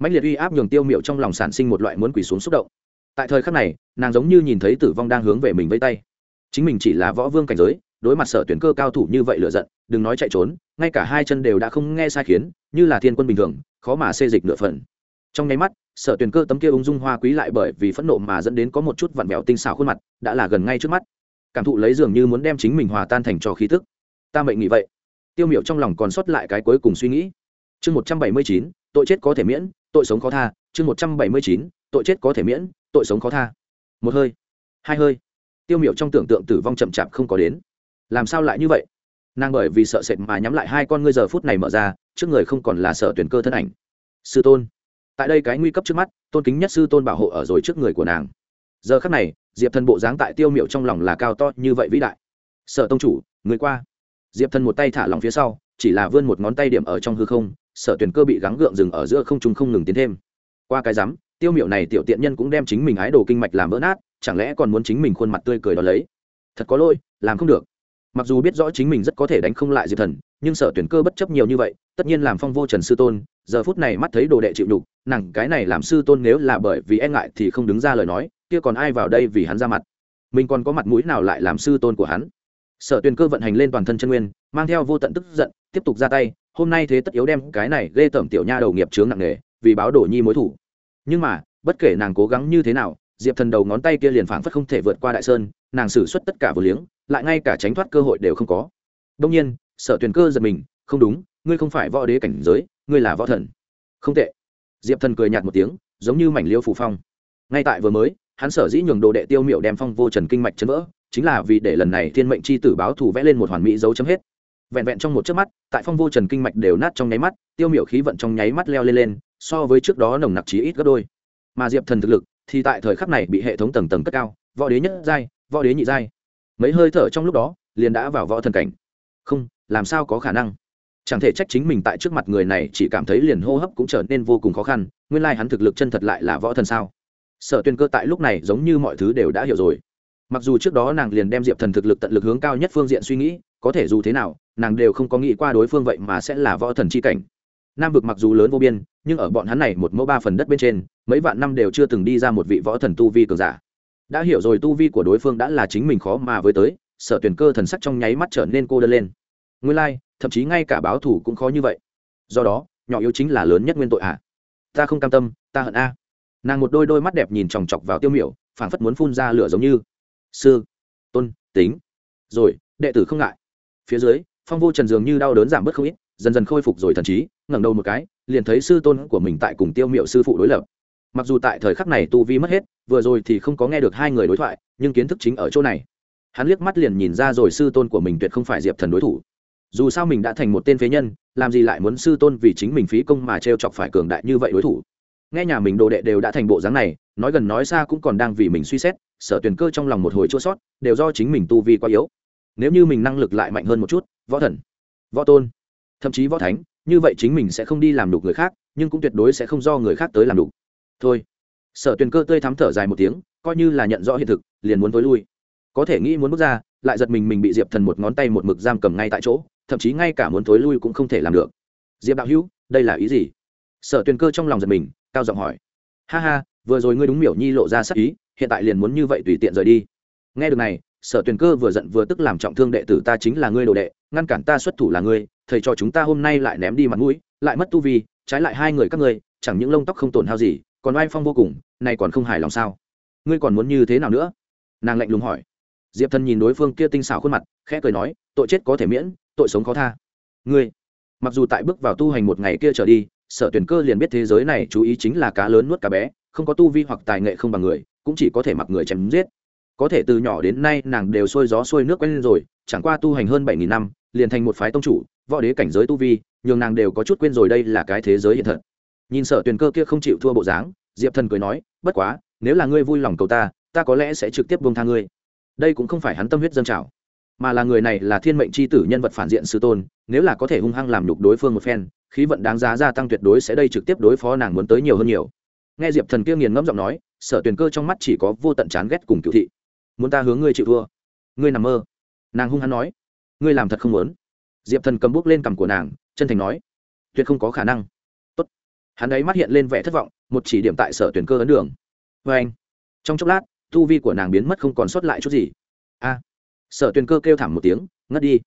Mạnh liệt uy áp nhường tiêu miệu trong lòng sản sinh một loại muốn quỳ xuống xúc động tại thời khắc này, nàng giống như nhìn thấy tử vong đang hướng về mình vây tay. Chính mình chỉ là võ vương cảnh giới, đối mặt sở tuyển cơ cao thủ như vậy lựa giận, đừng nói chạy trốn, ngay cả hai chân đều đã không nghe sai khiến, như là thiên quân bình thường, khó mà xê dịch nửa phần. Trong nháy mắt, sở tuyển cơ tấm kia ung dung hoa quý lại bởi vì phẫn nộ mà dẫn đến có một chút vặn vẹo tinh xảo khuôn mặt, đã là gần ngay trước mắt. Cảm thụ lấy dường như muốn đem chính mình hòa tan thành trò khí thức ta mệnh nghĩ vậy. Tiêu miệu trong lòng còn sót lại cái cuối cùng suy nghĩ. Chương một trăm bảy mươi chín, tội chết có thể miễn, tội sống khó tha. Chương một trăm bảy mươi chín, tội chết có thể miễn tội sống khó tha. Một hơi, hai hơi, tiêu miệu trong tưởng tượng tử vong chậm chạp không có đến. Làm sao lại như vậy? Nàng bởi vì sợ sệt mà nhắm lại hai con ngươi giờ phút này mở ra, trước người không còn là sợ tuyển cơ thân ảnh. Sư tôn, tại đây cái nguy cấp trước mắt, tôn kính nhất sư tôn bảo hộ ở rồi trước người của nàng. Giờ khắc này, diệp thần bộ dáng tại tiêu miệu trong lòng là cao to như vậy vĩ đại. Sở tông chủ, người qua. Diệp thần một tay thả lòng phía sau, chỉ là vươn một ngón tay điểm ở trong hư không, sở tuyển cơ bị gắng gượng dừng ở giữa không trung không ngừng tiến thêm. Qua cái rắm tiêu miệu này tiểu tiện nhân cũng đem chính mình ái đồ kinh mạch làm vỡ nát, chẳng lẽ còn muốn chính mình khuôn mặt tươi cười đó lấy? Thật có lỗi, làm không được. Mặc dù biết rõ chính mình rất có thể đánh không lại diệp thần, nhưng sở tuyển cơ bất chấp nhiều như vậy, tất nhiên làm phong vô trần sư tôn, giờ phút này mắt thấy đồ đệ chịu đục nàng cái này làm sư tôn nếu là bởi vì e ngại thì không đứng ra lời nói, kia còn ai vào đây vì hắn ra mặt? Mình còn có mặt mũi nào lại làm sư tôn của hắn? Sở tuyển cơ vận hành lên toàn thân chân nguyên, mang theo vô tận tức giận, tiếp tục ra tay, hôm nay thế tất yếu đem cái này ghê tởm tiểu nha đầu nghiệp chướng nặng nề, vì báo đổ nhi mối thủ nhưng mà, bất kể nàng cố gắng như thế nào, diệp thần đầu ngón tay kia liền phảng phất không thể vượt qua đại sơn, nàng xử suất tất cả vừa liếng, lại ngay cả tránh thoát cơ hội đều không có. Đông nhiên, sở tuyền cơ giật mình, không đúng, ngươi không phải võ đế cảnh giới, ngươi là võ thần. Không tệ. Diệp thần cười nhạt một tiếng, giống như mảnh liêu phủ phong. Ngay tại vừa mới, hắn sở dĩ nhường đồ đệ tiêu miệu đem phong vô trần kinh mạch chấn vỡ, chính là vì để lần này thiên mệnh c h i tử báo thù vẽ lên một hoàn mỹ dấu chấm hết. Vẹn vẹn trong một chớp mắt, tại phong vô trần kinh mạch đều nát trong nháy mắt, tiêu miệu khí vận trong nháy mắt leo lên lên so với trước đó nồng nặc trí ít gấp đôi. Mà diệp thần thực lực thì tại thời khắc này bị hệ thống tầng tầng cất cao, võ đế nhất giai, võ đế nhị giai. Mấy hơi thở trong lúc đó, liền đã vào võ thần cảnh. Không, làm sao có khả năng? Chẳng thể trách chính mình tại trước mặt người này chỉ cảm thấy liền hô hấp cũng trở nên vô cùng khó khăn, nguyên lai hắn thực lực chân thật lại là võ thần sao? Sở tuyên cơ tại lúc này giống như mọi thứ đều đã hiểu rồi. Mặc dù trước đó nàng liền đem diệp thần thực lực tận lực hướng cao nhất phương diện suy nghĩ, có thể dù thế nào, nàng đều không có nghĩ qua đối phương vậy mà sẽ là võ thần c h i cảnh. Nam vực mặc dù lớn vô biên nhưng ở bọn hắn này một mẫu ba phần đất bên trên mấy vạn năm đều chưa từng đi ra một vị võ thần tu vi cường giả. Đã hiểu rồi tu vi của đối phương đã là chính mình khó mà với tới sở tuyển cơ thần sắc trong nháy mắt trở nên cô đơn lên. Nguyên lai、like, thậm chí ngay cả báo thủ cũng khó như vậy. Do đó nhỏ yếu chính là lớn nhất nguyên tội ạ. À. ta không cam tâm ta hận a. Nàng một đôi đôi mắt đẹp nhìn chòng chọc vào tiêu miểu phảng phất muốn phun ra lửa giống như. Sư tôn tính. Rồi đệ tử không ngại. Phía dưới phong vô trần dường như đau đớn giảm bớt không ít dần dần khôi phục rồi thần trí, ngẩng đầu một cái, liền thấy sư tôn của mình tại cùng tiêu miệu sư phụ đối lập. Mặc dù tại thời khắc này tu vi mất hết, vừa rồi thì không có nghe được hai người đối thoại, nhưng kiến thức chính ở chỗ này. Hắn liếc mắt liền nhìn ra rồi sư tôn của mình tuyệt không phải diệp thần đối thủ. Dù sao mình đã thành một tên phế nhân, làm gì lại muốn sư tôn vì chính mình phí công mà t r e o chọc phải cường đại như vậy đối thủ? Nghe nhà mình đồ đệ đều đã thành bộ dáng này, nói gần nói xa cũng còn đang vì mình suy xét, sở tuyển cơ trong lòng một hồi chua sót đều do chính mình tu vi quá yếu. Nếu như mình năng lực lại mạnh hơn một chút, võ thần, võ tôn thậm chí võ thánh, như vậy chính mình sẽ không đi làm đục người khác, nhưng cũng tuyệt đối sẽ không do người khác tới làm đục thôi. Sở tuyền cơ tươi thắm thở dài một tiếng, coi như là nhận rõ hiện thực, liền muốn t ố i lui. Có thể nghĩ muốn bước ra, lại giật mình mình bị diệp thần một ngón tay một mực giam cầm ngay tại chỗ, thậm chí ngay cả muốn t ố i lui cũng không thể làm được. Diệp đạo hữu, đây là ý gì? Sở tuyền cơ trong lòng giật mình, cao giọng hỏi. Ha ha, vừa rồi ngươi đúng miểu nhi lộ ra sắc ý, hiện tại liền muốn như vậy tùy tiện rời đi. Nghe được này, sở tuyền cơ vừa giận vừa tức làm trọng thương đệ tử ta chính là ngươi đồ đệ, ngăn cản ta xuất thủ là ngươi thầy cho chúng ta hôm nay lại ném đi mặt mũi, lại mất tu vi, trái lại hai người các ngươi, chẳng những lông tóc không tổn hao gì, còn oai phong vô cùng này còn không hài lòng sao? Ngươi còn muốn như thế nào nữa? Nàng lạnh lùng hỏi. Diệp thần nhìn đối phương kia tinh xảo khuôn mặt, khẽ cười nói, tội chết có thể miễn, tội sống khó tha. Ngươi? Mặc dù tại bước vào tu hành một ngày kia trở đi, sở tuyển cơ liền biết thế giới này chú ý chính là cá lớn nuốt cá bé, không có tu vi hoặc tài nghệ không bằng người, cũng chỉ có thể mặc người chém giết. Có thể từ nhỏ đến nay nàng đều sôi gió sôi nước quen lên rồi, chẳng qua tu hành hơn bảy nghìn năm, liền thành một phái tông chủ võ đế cảnh giới tu vi, nhường nàng đều có chút quên rồi đây là cái thế giới hiện thật. Nhìn sở tuyền cơ kia không chịu thua bộ dáng, diệp thần cười nói, bất quá, nếu là ngươi vui lòng cầu ta ta có lẽ sẽ trực tiếp buông tha ngươi. Đây cũng không phải hắn tâm huyết dân trào, mà là người này là thiên mệnh c h i tử nhân vật phản diện sư tôn, nếu là có thể hung hăng làm nhục đối phương một phen, khí vận đáng giá gia tăng tuyệt đối sẽ đây trực tiếp đối phó nàng muốn tới nhiều hơn nhiều. Nghe diệp thần kia nghiền ngẫm giọng nói, sở tuyền cơ trong mắt chỉ có vô tận chán ghét cùng cựu thị. Muốn ta hướng ngươi chịu thua? Ngươi nằm mơ. Nàng hung hăng nói, ngươi làm thật không muốn diệp thần cầm bút lên cằm của nàng, chân thành nói, tuyệt không có khả năng. Tốt. hắn ấy mắt hiện lên vẻ thất vọng, một chỉ điểm tại sở tuyển cơ ấn đường. Vê anh. Trong chốc lát, tu vi của nàng biến mất không còn sót lại chút gì. A. Sở tuyển cơ kêu thảm một tiếng, ngất đi.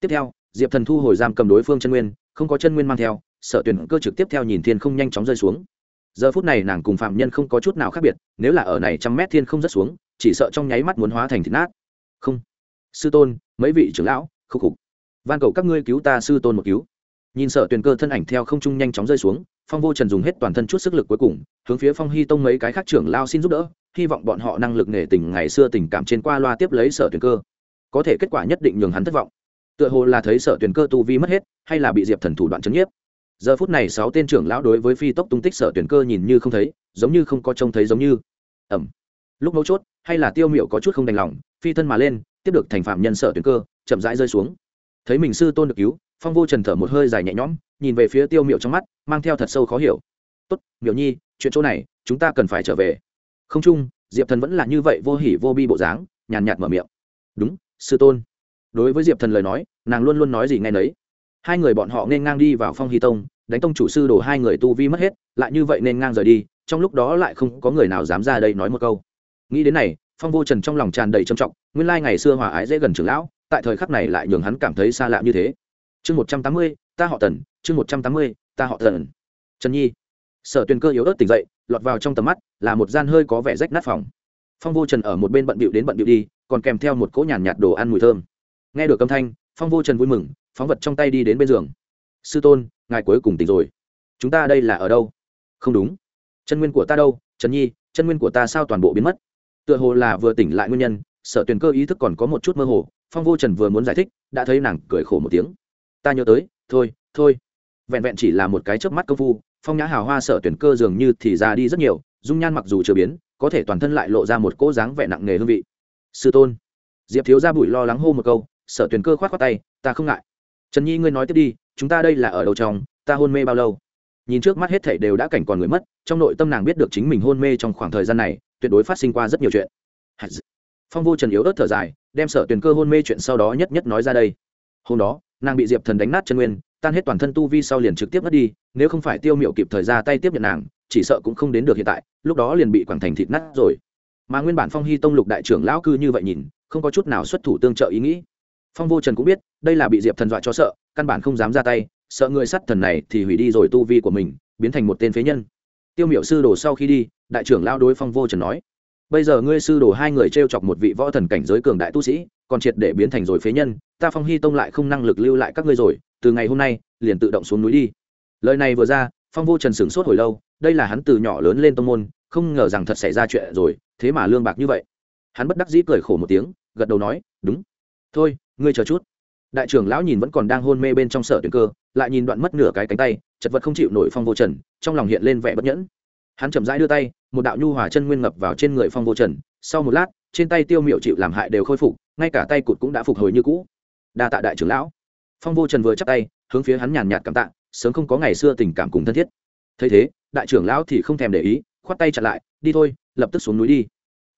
Tiếp theo, diệp thần thu hồi giam cầm đối phương chân nguyên, không có chân nguyên mang theo, sở tuyển cơ trực tiếp theo nhìn thiên không nhanh chóng rơi xuống. Giờ phút này nàng cùng phạm nhân không có chút nào khác biệt, nếu là ở này trăm mét thiên không rớt xuống, chỉ sợ trong nháy mắt muốn hóa thành thịt nát. Không. Sư tôn, mấy vị trưởng lão, khúc khục van cầu các ngươi cứu ta sư tôn một cứu. Nhìn sợ tuyền cơ thân ảnh theo không trung nhanh chóng rơi xuống, phong vô trần dùng hết toàn thân chút sức lực cuối cùng, hướng phía phong hy tông mấy cái khác trưởng lao xin giúp đỡ, hy vọng bọn họ năng lực nể tình ngày xưa tình cảm trên qua loa tiếp lấy sở tuyền cơ. Có thể kết quả nhất định nhường hắn thất vọng. Tựa hồ là thấy sở tuyền cơ tu vi mất hết, hay là bị diệp thần thủ đoạn chấn nhiếp. Giờ phút này sáu tên trưởng lão đối với phi tốc tung tích sở tuyển cơ nhìn như không thấy, giống như không có trông thấy giống như. Ẩm lúc mấu chốt, hay là tiêu miệu có chút không đành lòng, phi thân mà lên, tiếp được thành phạm nhân sở tuyển cơ, chậm rãi rơi xuống thấy mình sư tôn được cứu, phong vô trần thở một hơi dài nhẹ nhõm, nhìn về phía tiêu miệu trong mắt, mang theo thật sâu khó hiểu. Tốt, miệu nhi, chuyện chỗ này, chúng ta cần phải trở về. Không chung, diệp thần vẫn là như vậy vô hỉ vô bi bộ dáng, nhàn nhạt mở miệng. Đúng, sư tôn. Đối với diệp thần lời nói, nàng luôn luôn nói gì ngay nấy. Hai người bọn họ nên ngang đi vào phong hy tông, đánh tông chủ sư đổ hai người tu vi mất hết, lại như vậy nên ngang rời đi, trong lúc đó lại không có người nào dám ra đây nói một câu. Nghĩ đến này, phong vô trần trong lòng tràn đầy trầm trọng, nguyên lai ngày xưa hòa ái dễ gần trưởng lão tại thời khắc này lại nhường hắn cảm thấy xa lạ như thế. Chương một trăm tám mươi, ta họ tần, chương một trăm tám mươi, ta họ tần. Trần nhi. Sở tuyền cơ yếu ớt tỉnh dậy, lọt vào trong tầm mắt, là một gian hơi có vẻ rách nát phòng. Phong vô trần ở một bên bận bịu đến bận bịu đi, còn kèm theo một cỗ nhàn nhạt đồ ăn mùi thơm. Nghe được âm thanh, phong vô trần vui mừng, phóng vật trong tay đi đến bên giường. Sư tôn, ngài cuối cùng tỉnh rồi. Chúng ta đây là ở đâu? Không đúng. Chân nguyên của ta đâu, trần nhi, chân nguyên của ta sao toàn bộ biến mất? Tựa hồ là vừa tỉnh lại nguyên nhân, sở tuyền cơ ý thức còn có một chút mơ hồ phong vô trần vừa muốn giải thích, đã thấy nàng cười khổ một tiếng. Ta nhớ tới, thôi thôi. Vẹn vẹn chỉ là một cái chớp mắt công phu, phong nhã hào hoa sở tuyển cơ dường như thì ra đi rất nhiều, dung nhan mặc dù chưa biến, có thể toàn thân lại lộ ra một cỗ dáng vẻ nặng nề hương vị. Sư tôn. Diệp thiếu ra bụi lo lắng hô một câu sở tuyển cơ k h o á t tay, ta không ngại. Trần nhi ngươi nói tiếp đi, chúng ta đây là ở đầu trong, ta hôn mê bao lâu? Nhìn trước mắt hết thảy đều đã cảnh còn người mất, trong nội tâm nàng biết được chính mình hôn mê trong khoảng thời gian này, tuyệt đối phát sinh qua rất nhiều chuyện phong vô trần yếu ớt thở dài, đem sở tuyển cơ hôn mê chuyện sau đó nhất nhất nói ra đây. Hôm đó, nàng bị diệp thần đánh nát chân nguyên, tan hết toàn thân tu vi sau liền trực tiếp mất đi, nếu không phải tiêu miệu kịp thời ra tay tiếp nhận nàng, chỉ sợ cũng không đến được hiện tại, lúc đó liền bị quảng thành thịt nát rồi. Mà nguyên bản phong hy tông lục đại trưởng lão cư như vậy nhìn, không có chút nào xuất thủ tương trợ ý nghĩ. Phong vô trần cũng biết, đây là bị diệp thần dọa cho sợ, căn bản không dám ra tay, sợ người sắt thần này thì hủy đi rồi tu vi của mình, biến thành một tên phế nhân. Tiêu miệu sư đồ sau khi đi, đại trưởng lão đối phong vô trần nói bây giờ ngươi sư đồ hai người t r e o chọc một vị võ thần cảnh giới cường đại tu sĩ, còn triệt để biến thành rồi phế nhân, ta phong hy tông lại không năng lực lưu lại các ngươi rồi, từ ngày hôm nay, liền tự động xuống núi đi. Lời này vừa ra, phong vô trần sửng sốt hồi lâu, đây là hắn từ nhỏ lớn lên tông môn, không ngờ rằng thật xảy ra chuyện rồi, thế mà lương bạc như vậy. Hắn bất đắc dĩ cười khổ một tiếng, gật đầu nói, đúng. Thôi, ngươi chờ chút. Đại trưởng lão nhìn vẫn còn đang hôn mê bên trong sở tuyển cơ, lại nhìn đoạn mất nửa cái cánh tay, chật vật không chịu nổi phong vô trần, trong lòng hiện lên vẻ bất nhẫn hắn chậm rãi đưa tay, một đạo nhu hòa chân nguyên ngập vào trên người phong vô trần. Sau một lát, trên tay tiêu miệu chịu làm hại đều khôi phục, ngay cả tay cụt cũng đã phục hồi như cũ. Đa tạ đại trưởng lão. Phong vô trần vừa chắc tay, hướng phía hắn nhàn nhạt cảm tạ, sớm không có ngày xưa tình cảm cùng thân thiết. Thấy thế, đại trưởng lão thì không thèm để ý, khoát tay chặn lại, đi thôi, lập tức xuống núi đi.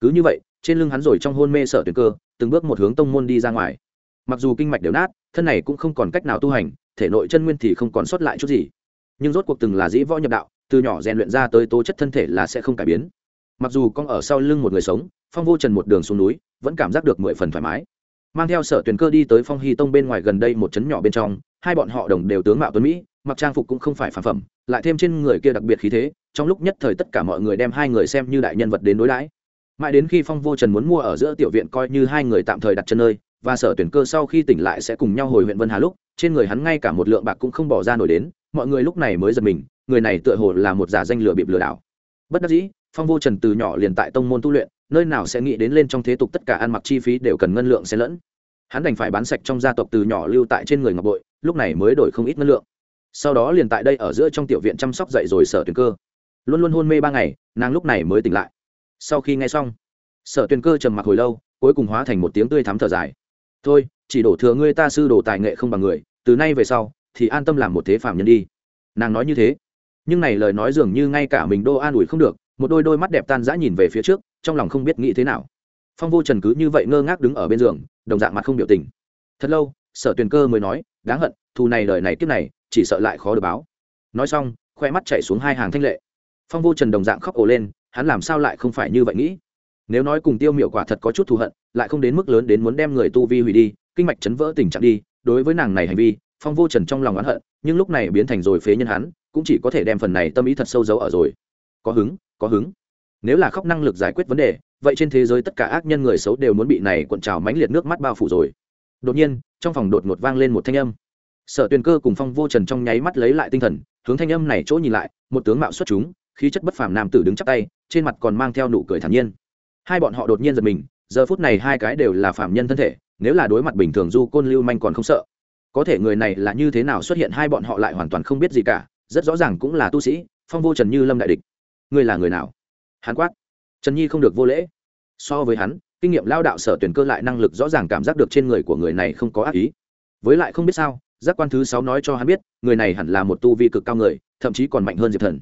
Cứ như vậy, trên lưng hắn rồi trong hôn mê sở tuyển cơ, từng bước một hướng tông môn đi ra ngoài. Mặc dù kinh mạch đều nát, thân này cũng không còn cách nào tu hành, thể nội chân nguyên thì không còn sót lại chút gì. Nhưng rốt cuộc từng là dĩ võ nhập đạo từ nhỏ rèn luyện ra tới tố chất thân thể là sẽ không cải biến. Mặc dù con ở sau lưng một người sống, phong vô trần một đường xuống núi, vẫn cảm giác được mười phần thoải mái. Mang theo sở tuyển cơ đi tới phong hy tông bên ngoài gần đây một trấn nhỏ bên trong, hai bọn họ đồng đều tướng mạo tuấn mỹ, mặc trang phục cũng không phải phản phẩm, lại thêm trên người kia đặc biệt khí thế, trong lúc nhất thời tất cả mọi người đem hai người xem như đại nhân vật đến đối đãi. Mãi đến khi phong vô trần muốn mua ở giữa tiểu viện coi như hai người tạm thời đặt chân nơi, và sở tuyển cơ sau khi tỉnh lại sẽ cùng nhau hồi huyện vân hà lúc, trên người hắn ngay cả một lượng bạc cũng không bỏ ra nổi đến, mọi người lúc này mới giật mình người này tựa hồ là một giả danh lừa bịp lừa đảo. Bất đắc dĩ, phong vô trần từ nhỏ liền tại tông môn tu luyện, nơi nào sẽ nghĩ đến lên trong thế tục tất cả ăn mặc chi phí đều cần ngân lượng xen lẫn. Hắn đành phải bán sạch trong gia tộc từ nhỏ lưu tại trên người ngọc bội, lúc này mới đổi không ít ngân lượng. Sau đó liền tại đây ở giữa trong tiểu viện chăm sóc dậy rồi sở tuyền cơ. Luôn luôn hôn mê ba ngày, nàng lúc này mới tỉnh lại. Sau khi nghe xong, sở tuyền cơ trầm mặc hồi lâu, cuối cùng hóa thành một tiếng tươi thắm thở dài. Thôi, chỉ đổ thừa ngươi ta sư đồ tài nghệ không bằng người, từ nay về sau thì an tâm làm một thế phạm nhân đi. Nàng nói như thế nhưng này lời nói dường như ngay cả mình đô an ủi không được, một đôi đôi mắt đẹp tan dã nhìn về phía trước, trong lòng không biết nghĩ thế nào. Phong vô trần cứ như vậy ngơ ngác đứng ở bên giường, đồng dạng mặt không biểu tình. Thật lâu, sở tuyền cơ mới nói, đáng hận, thù này lời này kiếp này, chỉ sợ lại khó được báo. Nói xong, khoe mắt chạy xuống hai hàng thanh lệ. Phong vô trần đồng dạng khóc ồ lên, hắn làm sao lại không phải như vậy nghĩ? Nếu nói cùng tiêu miệu quả thật có chút thù hận, lại không đến mức lớn đến muốn đem người tu vi hủy đi, kinh mạch chấn vỡ tình trạng đi. Đối với nàng này hành vi, phong vô trần trong lòng oán hận, nhưng lúc này biến thành rồi phế nhân hắn cũng chỉ có thể đem phần này tâm ý thật sâu giấu ở rồi. Có hứng có hứng. Nếu là khóc năng lực giải quyết vấn đề, vậy trên thế giới tất cả ác nhân người xấu đều muốn bị này cuộn trào mãnh liệt nước mắt bao phủ rồi. Đột nhiên, trong phòng đột ngột vang lên một thanh âm. Sở tuyền cơ cùng phong vô trần trong nháy mắt lấy lại tinh thần, hướng thanh âm này chỗ nhìn lại, một tướng mạo xuất chúng, khí chất bất phàm nam tử đứng chắp tay, trên mặt còn mang theo nụ cười thản nhiên. Hai bọn họ đột nhiên giật mình, giờ phút này hai cái đều là phàm nhân thân thể, nếu là đối mặt bình thường du côn lưu manh còn không sợ. Có thể người này là như thế nào xuất hiện hai bọn họ lại hoàn toàn không biết gì cả rất rõ ràng cũng là tu sĩ, phong vô trần như lâm đại địch. Ngươi là người nào? Hắn quát. Trần nhi không được vô lễ. So với hắn, kinh nghiệm lao đạo sở tuyển cơ lại năng lực rõ ràng cảm giác được trên người của người này không có ác ý. Với lại không biết sao, giác quan thứ sáu nói cho hắn biết, người này hẳn là một tu vi cực cao người, thậm chí còn mạnh hơn diệp thần.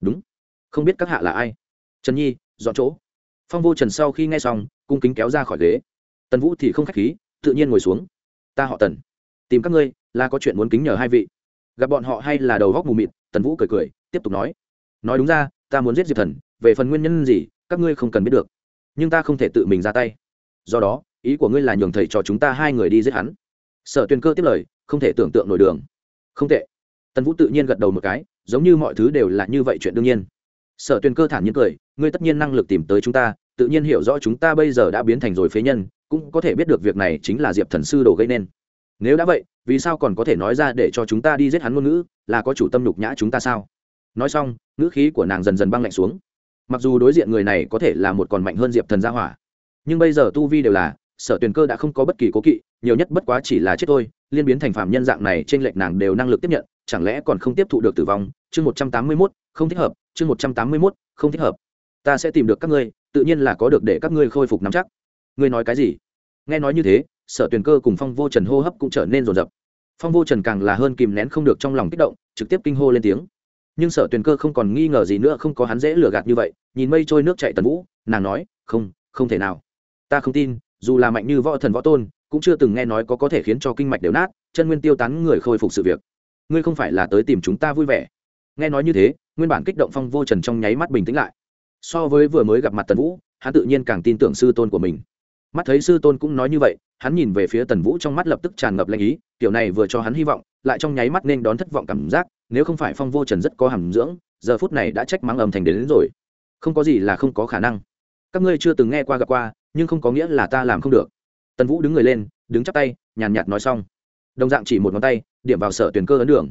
Đúng. Không biết các hạ là ai? Trần nhi, dọn chỗ. Phong vô trần sau khi nghe xong, cung kính kéo ra khỏi ghế. Tần vũ thì không k h á c h khí, tự nhiên ngồi xuống. Ta họ tần. Tìm các ngươi, là có chuyện muốn kính nhờ hai vị gặp bọn họ hay là đầu góc mù mịt, tần vũ cười cười, tiếp tục nói. Nói đúng ra, ta muốn giết diệp thần, về phần nguyên nhân gì, các ngươi không cần biết được. Nhưng ta không thể tự mình ra tay. Do đó, ý của ngươi là nhường thầy cho chúng ta hai người đi giết hắn. Sở tuyền cơ tiếp lời, không thể tưởng tượng nổi đường. Không tệ. Tần vũ tự nhiên gật đầu một cái, giống như mọi thứ đều là như vậy chuyện đương nhiên. Sở tuyền cơ thản nhiên cười, ngươi tất nhiên năng lực tìm tới chúng ta, tự nhiên hiểu rõ chúng ta bây giờ đã biến thành rồi phế nhân, cũng có thể biết được việc này chính là diệp thần sư đồ gây nên nếu đã vậy, vì sao còn có thể nói ra để cho chúng ta đi giết hắn ngôn ngữ, là có chủ tâm nhục nhã chúng ta sao? Nói xong, ngữ khí của nàng dần dần băng lạnh xuống. Mặc dù đối diện người này có thể là một còn mạnh hơn diệp thần gia hỏa, nhưng bây giờ tu vi đều là, sở tuyền cơ đã không có bất kỳ cố kỵ, nhiều nhất bất quá chỉ là chết thôi, liên biến thành phạm nhân dạng này trên lệch nàng đều năng lực tiếp nhận, chẳng lẽ còn không tiếp thụ được tử vong? Chương một trăm tám mươi mốt, không thích hợp, chương một trăm tám mươi mốt, không thích hợp. Ta sẽ tìm được các ngươi, tự nhiên là có được để các ngươi khôi phục nắm chắc. Ngươi nói cái gì? Nghe nói như thế sở tuyền cơ cùng phong vô trần hô hấp cũng trở nên rồn rập. Phong vô trần càng là hơn kìm nén không được trong lòng kích động, trực tiếp kinh hô lên tiếng. Nhưng sở tuyền cơ không còn nghi ngờ gì nữa, không có hắn dễ lừa gạt như vậy, nhìn mây trôi nước chạy tần vũ, nàng nói, không không thể nào. Ta không tin, dù là mạnh như võ thần võ tôn, cũng chưa từng nghe nói có có thể khiến cho kinh mạch đều nát, chân nguyên tiêu tán người khôi phục sự việc. Ngươi không phải là tới tìm chúng ta vui vẻ. Nghe nói như thế, nguyên bản kích động phong vô trần trong nháy mắt bình tĩnh lại. So với vừa mới gặp mặt tần vũ, hắn tự nhiên càng tin tưởng sư tôn của mình mắt thấy sư tôn cũng nói như vậy hắn nhìn về phía tần vũ trong mắt lập tức tràn ngập lanh ý kiểu này vừa cho hắn hy vọng lại trong nháy mắt nên đón thất vọng cảm giác nếu không phải phong vô trần rất có hàm dưỡng giờ phút này đã trách mắng ầm thành đến, đến rồi. Không có gì là không có khả năng. Các ngươi chưa từng nghe qua gặp qua nhưng không có nghĩa là ta làm không được. Tần vũ đứng người lên đứng chắp tay nhàn nhạt nói xong. Đồng dạng chỉ một ngón tay điểm vào sở tuyển cơ ấn đường.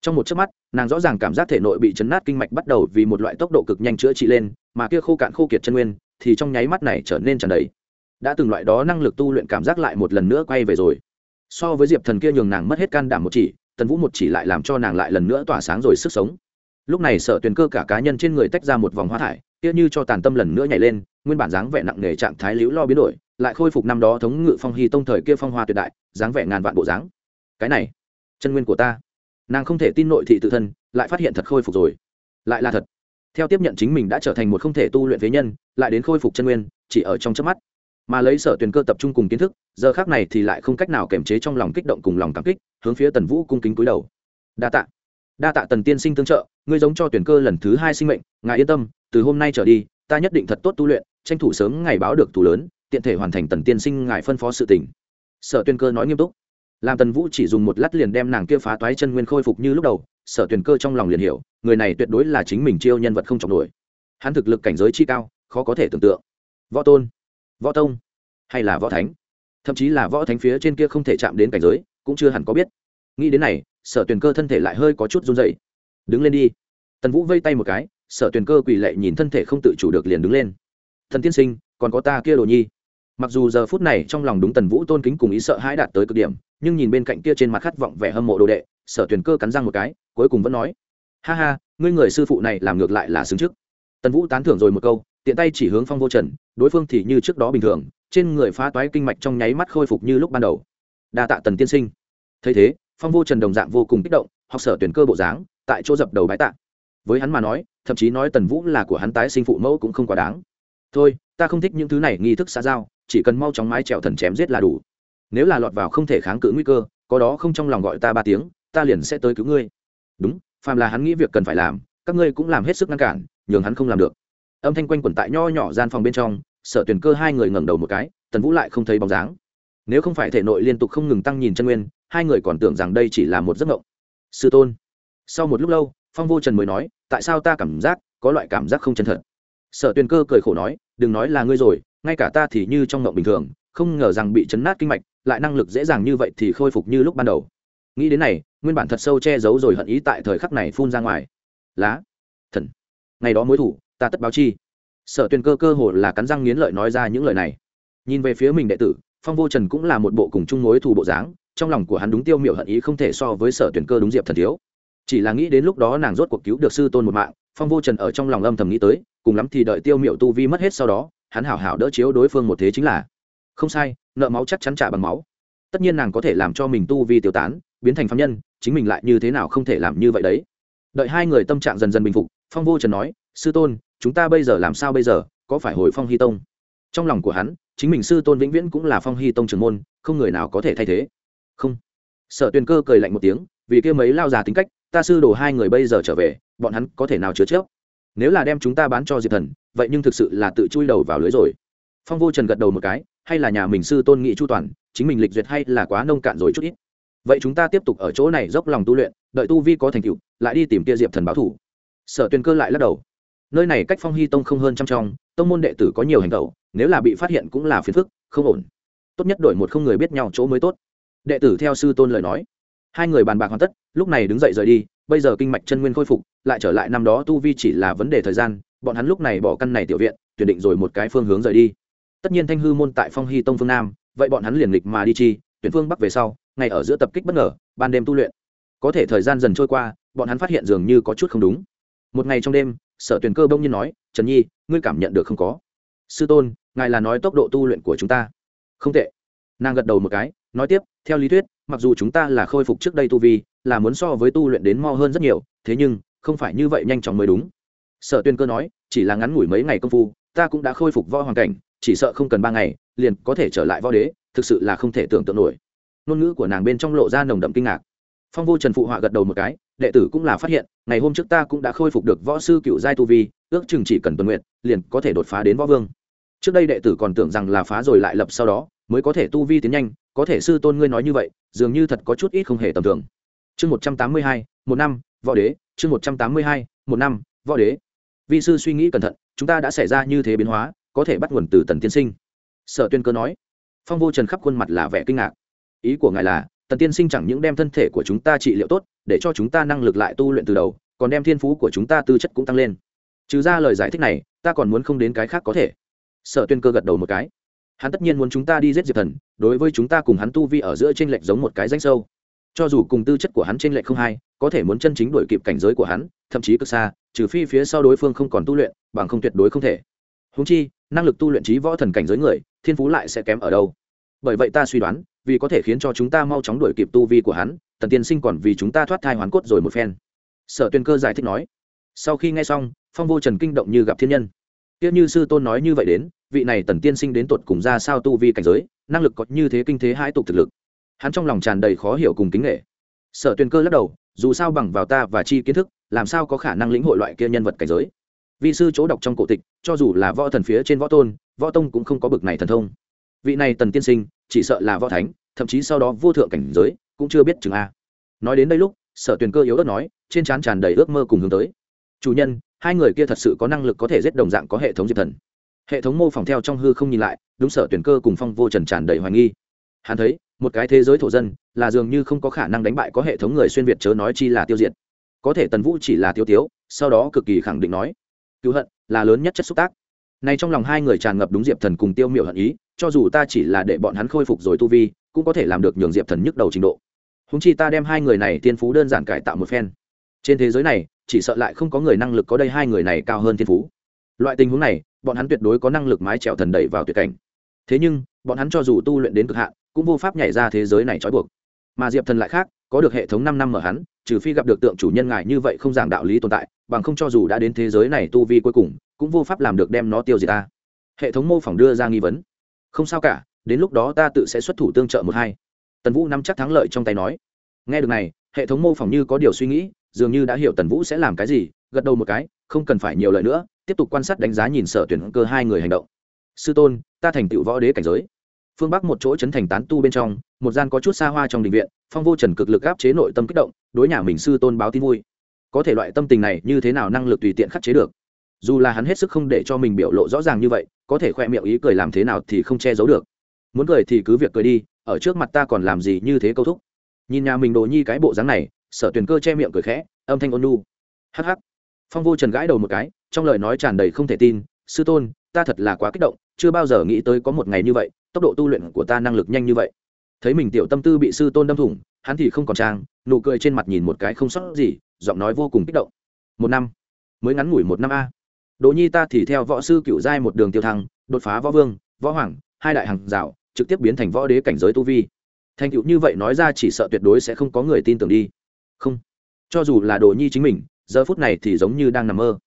Trong một chớp mắt nàng rõ ràng cảm giác thể nội bị chấn nát kinh mạch bắt đầu vì một loại tốc độ cực nhanh chữa trị lên mà kia khô cạn khô kiệt chân nguyên thì trong nháy mắt này trở nên tràn đầy đã từng loại đó năng lực tu luyện cảm giác lại một lần nữa quay về rồi. So với diệp thần kia nhường nàng mất hết can đảm một chỉ, tần vũ một chỉ lại làm cho nàng lại lần nữa tỏa sáng rồi sức sống. Lúc này sợ tuyền cơ cả cá nhân trên người tách ra một vòng hoa thải, kia như cho tàn tâm lần nữa nhảy lên, nguyên bản dáng vẻ nặng nề trạng thái liễu lo biến đổi, lại khôi phục năm đó thống ngự phong hy tông thời kia phong hoa tuyệt đại, dáng vẻ ngàn vạn bộ dáng. Cái này, chân nguyên của ta. Nàng không thể tin nội thị tự thân, lại phát hiện thật khôi phục rồi. Lại là thật. Theo tiếp nhận chính mình đã trở thành một không thể tu luyện phế nhân, lại đến khôi phục chân nguyên, chỉ ở trong chớp mắt mà lấy sở tuyển cơ tập trung cùng kiến thức, giờ khác này thì lại không cách nào kiềm chế trong lòng kích động cùng lòng cảm kích, hướng phía tần vũ cung kính cúi đầu. Đa tạ. Đa tạ tần tiên sinh tương trợ, ngươi giống cho tuyển cơ lần thứ hai sinh mệnh, ngài yên tâm, từ hôm nay trở đi, ta nhất định thật tốt tu luyện, tranh thủ sớm ngày báo được thủ lớn, tiện thể hoàn thành tần tiên sinh ngài phân phó sự tỉnh sở tuyên cơ nói nghiêm túc. Làm tần vũ chỉ dùng một lát liền đem nàng kia phá toái chân nguyên khôi phục như lúc đầu, sở tuyển cơ trong lòng liền hiểu, người này tuyệt đối là chính mình chiêu nhân vật không trọng nổi. Hắn thực lực cảnh giới chi cao, khó có thể tưởng tượng. Võ tôn võ tông hay là võ thánh? Thậm chí là võ thánh phía trên kia không thể chạm đến cảnh giới, cũng chưa hẳn có biết. Nghĩ đến này, sở tuyển cơ thân thể lại hơi có chút run dậy đứng lên đi. Tần vũ vây tay một cái, sở tuyển cơ quỳ lệ nhìn thân thể không tự chủ được liền đứng lên. Thần tiên sinh, còn có ta kia đồ nhi. Mặc dù giờ phút này trong lòng đúng tần vũ tôn kính cùng ý sợ hãi đạt tới cực điểm, nhưng nhìn bên cạnh kia trên mặt khát vọng vẻ hâm mộ đồ đệ, sở tuyển cơ cắn răng một cái, cuối cùng vẫn nói, ha ha, ngươi người sư phụ này làm ngược lại là xứng trước. Tần vũ tán thưởng rồi một câu tiện tay chỉ hướng phong vô trần, đối phương thì như trước đó bình thường, trên người phá toái kinh mạch trong nháy mắt khôi phục như lúc ban đầu. Đa tạ tần tiên sinh. Thấy thế, phong vô trần đồng dạng vô cùng kích động, học sở tuyển cơ bộ dáng, tại chỗ dập đầu bái tạ. Với hắn mà nói, thậm chí nói tần vũ là của hắn tái sinh phụ mẫu cũng không quá đáng. Thôi, ta không thích những thứ này, nghi thức xã giao, chỉ cần mau chóng mái trèo thần chém giết là đủ. Nếu là lọt vào không thể kháng cự nguy cơ, có đó không trong lòng gọi ta ba tiếng, ta liền sẽ tới cứu ngươi. Đúng, phàm là hắn nghĩ việc cần phải làm, các ngươi cũng làm hết sức ngăn cản, nhường hắn không làm được âm thanh quanh quẩn tại nho nhỏ gian phòng bên trong, sở tuyển cơ hai người ngẩng đầu một cái, tần vũ lại không thấy bóng dáng. Nếu không phải thể nội liên tục không ngừng tăng nhìn chân nguyên, hai người còn tưởng rằng đây chỉ là một giấc mộng. Sư tôn. Sau một lúc lâu, phong vô trần mới nói, tại sao ta cảm giác có loại cảm giác không chân thật? Sở tuyển cơ cười khổ nói, đừng nói là ngươi rồi, ngay cả ta thì như trong mộng bình thường, không ngờ rằng bị chấn nát kinh mạch, lại năng lực dễ dàng như vậy thì khôi phục như lúc ban đầu. Nghĩ đến này, nguyên bản thật sâu che giấu rồi hận ý tại thời khắc này phun ra ngoài. Lá, thần, ngày đó mối thủ ta tất báo chi. Sở Tuyền cơ cơ hồ là cắn răng nghiến lợi nói ra những lời này. Nhìn về phía mình đệ tử, phong vô trần cũng là một bộ cùng chung mối thù bộ dáng, trong lòng của hắn đúng tiêu miểu hận ý không thể so với sở tuyển cơ đúng diệp thần thiếu. Chỉ là nghĩ đến lúc đó nàng rốt cuộc cứu được sư tôn một mạng, phong vô trần ở trong lòng âm thầm nghĩ tới, cùng lắm thì đợi tiêu miểu tu vi mất hết sau đó, hắn hảo hảo đỡ chiếu đối phương một thế chính là. Không sai, nợ máu chắc chắn trả bằng máu. Tất nhiên nàng có thể làm cho mình tu vi tiêu tán, biến thành phạm nhân, chính mình lại như thế nào không thể làm như vậy đấy. Đợi hai người tâm trạng dần dần bình phục, phong vô trần nói, sư tôn chúng ta bây giờ làm sao bây giờ, có phải hồi phong hy tông? Trong lòng của hắn, chính mình sư tôn vĩnh viễn cũng là phong hy tông trưởng môn, không người nào có thể thay thế. Không. Sở tuyền cơ cười lạnh một tiếng, vì kia mấy lao già tính cách, ta sư đồ hai người bây giờ trở về, bọn hắn có thể nào chứa chớp nếu là đem chúng ta bán cho diệp thần, vậy nhưng thực sự là tự chui đầu vào lưới rồi. Phong vô trần gật đầu một cái, hay là nhà mình sư tôn nghị chu toàn, chính mình lịch duyệt hay là quá nông cạn rồi chút ít. Vậy chúng ta tiếp tục ở chỗ này dốc lòng tu luyện, đợi tu vi có thành tựu, lại đi tìm kia diệp thần báo thủ. Sở tuyên cơ lại lắc đầu nơi này cách phong hy tông không hơn trăm trong tông môn đệ tử có nhiều hành tẩu nếu là bị phát hiện cũng là phiền phức, không ổn. Tốt nhất đổi một không người biết nhau chỗ mới tốt. Đệ tử theo sư tôn lời nói. Hai người bàn bạc hoàn tất, lúc này đứng dậy rời đi, bây giờ kinh mạch chân nguyên khôi phục, lại trở lại năm đó tu vi chỉ là vấn đề thời gian, bọn hắn lúc này bỏ căn này tiểu viện, tuyển định rồi một cái phương hướng rời đi. Tất nhiên thanh hư môn tại phong hy tông phương nam, vậy bọn hắn liền lịch mà đi chi, tuyển phương bắc về sau ngày ở giữa tập kích bất ngờ, ban đêm tu luyện. Có thể thời gian dần trôi qua, bọn hắn phát hiện dường như có chút không đúng một ngày trong đêm, sở tuyển cơ bông nhiên nói, trần nhi, ngươi cảm nhận được không có? Sư tôn, ngài là nói tốc độ tu luyện của chúng ta. Không tệ. Nàng gật đầu một cái, nói tiếp, theo lý thuyết, mặc dù chúng ta là khôi phục trước đây tu vi, là muốn so với tu luyện đến mo hơn rất nhiều, thế nhưng, không phải như vậy nhanh chóng mới đúng. Sở tuyên cơ nói, chỉ là ngắn ngủi mấy ngày công phu, ta cũng đã khôi phục võ hoàn cảnh, chỉ sợ không cần ba ngày, liền có thể trở lại võ đế, thực sự là không thể tưởng tượng nổi. Ngôn ngữ của nàng bên trong lộ ra nồng đậm kinh ngạc. Phong vô trần phụ họa gật đầu một cái đệ tử cũng là phát hiện, ngày hôm trước ta cũng đã khôi phục được võ sư cựu giai tu vi, ước chừng chỉ cần tuần nguyện liền có thể đột phá đến võ vương. Trước đây đệ tử còn tưởng rằng là phá rồi lại lập sau đó, mới có thể tu vi tiến nhanh, có thể sư tôn ngươi nói như vậy, dường như thật có chút ít không hề tầm thường. Chương một trăm tám mươi hai, một năm, võ đế, chương một trăm tám mươi hai, một năm, võ đế. Vi sư suy nghĩ cẩn thận, chúng ta đã xảy ra như thế biến hóa, có thể bắt nguồn từ tần tiên sinh. Sở tuyên cơ nói. Phong vô trần khắp khuôn mặt là vẻ kinh ngạc. Ý của ngài là, tần tiên sinh chẳng những đem thân thể của chúng ta trị liệu tốt để cho chúng ta năng lực lại tu luyện từ đầu, còn đem thiên phú của chúng ta tư chất cũng tăng lên. Trừ ra lời giải thích này, ta còn muốn không đến cái khác có thể. Sở tuyên cơ gật đầu một cái. Hắn tất nhiên muốn chúng ta đi giết diệp thần, đối với chúng ta cùng hắn tu vi ở giữa t r ê n lệch giống một cái danh sâu. Cho dù cùng tư chất của hắn t r ê n lệch không hai, có thể muốn chân chính đổi kịp cảnh giới của hắn, thậm chí cực xa, trừ phi phía sau đối phương không còn tu luyện, bằng không tuyệt đối không thể. Húng chi, năng lực tu luyện trí võ thần cảnh giới người, thiên phú lại sẽ kém ở đâu. Bởi vậy ta suy đoán, vì có thể khiến cho chúng ta mau chóng đổi kịp tu vi của hắn tần tiên sinh còn vì chúng ta thoát thai hoàn cốt rồi một phen. Sở tuyên cơ giải thích nói. Sau khi nghe xong, phong vô trần kinh động như gặp thiên nhân. Tiếc như sư tôn nói như vậy đến, vị này tần tiên sinh đến tột cùng ra sao tu vi cảnh giới, năng lực có như thế kinh thế hai tục thực lực. Hắn trong lòng tràn đầy khó hiểu cùng kính nghệ sở Tuyên cơ lắc đầu, dù sao bằng vào ta và chi kiến thức, làm sao có khả năng lĩnh hội loại kia nhân vật cảnh giới? Vị sư chỗ đọc trong cổ tịch, cho dù là võ thần phía trên võ tôn, võ tông cũng không có bực này thần thông. Vị này tần tiên sinh, chỉ sợ là võ thánh, thậm chí sau đó vô thượng cảnh giới cũng chưa biết chừng a. Nói đến đây lúc, sở tuyền cơ yếu ớt nói, trên trán tràn đầy ước mơ cùng hướng tới. Chủ nhân, hai người kia thật sự có năng lực có thể giết đồng dạng có hệ thống diệp thần. Hệ thống mô phỏng theo trong hư không nhìn lại, đúng sở tuyển cơ cùng phong vô trần tràn đầy hoài nghi. Hắn thấy, một cái thế giới thổ dân, là dường như không có khả năng đánh bại có hệ thống người xuyên việt chớ nói chi là tiêu diệt. Có thể tần vũ chỉ là tiêu tiếu, sau đó cực kỳ khẳng định nói, cứu hận là lớn nhất chất xúc tác. Nay trong lòng hai người tràn ngập đúng diệp thần cùng tiêu miệu hận ý, cho dù ta chỉ là để bọn hắn khôi phục rồi tu vi, cũng có thể làm được nhường diệp thần nhức đầu trình độ húng chi ta đem hai người này tiên phú đơn giản cải tạo một phen. Trên thế giới này, chỉ sợ lại không có người năng lực có đây hai người này cao hơn thiên phú. Loại tình huống này, bọn hắn tuyệt đối có năng lực mái trèo thần đẩy vào tuyệt cảnh. Thế nhưng, bọn hắn cho dù tu luyện đến cực hạn, cũng vô pháp nhảy ra thế giới này trói buộc. Mà diệp thần lại khác, có được hệ thống năm năm mở hắn, trừ phi gặp được tượng chủ nhân ngài như vậy không giảng đạo lý tồn tại, bằng không cho dù đã đến thế giới này tu vi cuối cùng, cũng vô pháp làm được đem nó tiêu diệt ta. Hệ thống mô phỏng đưa ra nghi vấn. Không sao cả, đến lúc đó ta tự sẽ xuất thủ tương trợ một hai tần vũ nắm chắc thắng lợi trong tay nói. Nghe được này, hệ thống mô phỏng như có điều suy nghĩ, dường như đã hiểu tần vũ sẽ làm cái gì, gật đầu một cái, không cần phải nhiều lời nữa, tiếp tục quan sát đánh giá nhìn sở tuyển cơ hai người hành động. Sư tôn, ta thành tựu võ đế cảnh giới. Phương bắc một chỗ chấn thành tán tu bên trong, một gian có chút xa hoa trong đình viện, phong vô trần cực lực áp chế nội tâm kích động, đối nhà mình sư tôn báo tin vui. Có thể loại tâm tình này như thế nào năng lực tùy tiện khắc chế được? Dù là hắn hết sức không để cho mình biểu lộ rõ ràng như vậy, có thể khoe miệng ý cười làm thế nào thì không che giấu được. Muốn cười thì cứ việc cười đi ở trước mặt ta còn làm gì như thế câu thúc? Nhìn nhà mình đồ nhi cái bộ dáng này, sở tuyển cơ che miệng cười khẽ, âm thanh ôn nu hắc phong vô trần gãi đầu một cái, trong lời nói tràn đầy không thể tin, sư tôn, ta thật là quá kích động, chưa bao giờ nghĩ tới có một ngày như vậy, tốc độ tu luyện của ta năng lực nhanh như vậy. Thấy mình tiểu tâm tư bị sư tôn đâm thủng, hắn thì không còn trang, nụ cười trên mặt nhìn một cái không sót gì, giọng nói vô cùng kích động. Một năm, mới ngắn ngủi một năm a. Đỗ nhi ta thì theo võ sư cựu giai một đường tiêu thăng, đột phá võ vương, võ hoàng, hai đại hàng rào trực tiếp biến thành võ đế cảnh giới tu vi. Thành tựu như vậy nói ra chỉ sợ tuyệt đối sẽ không có người tin tưởng đi. Không. Cho dù là đồ nhi chính mình, giờ phút này thì giống như đang nằm mơ.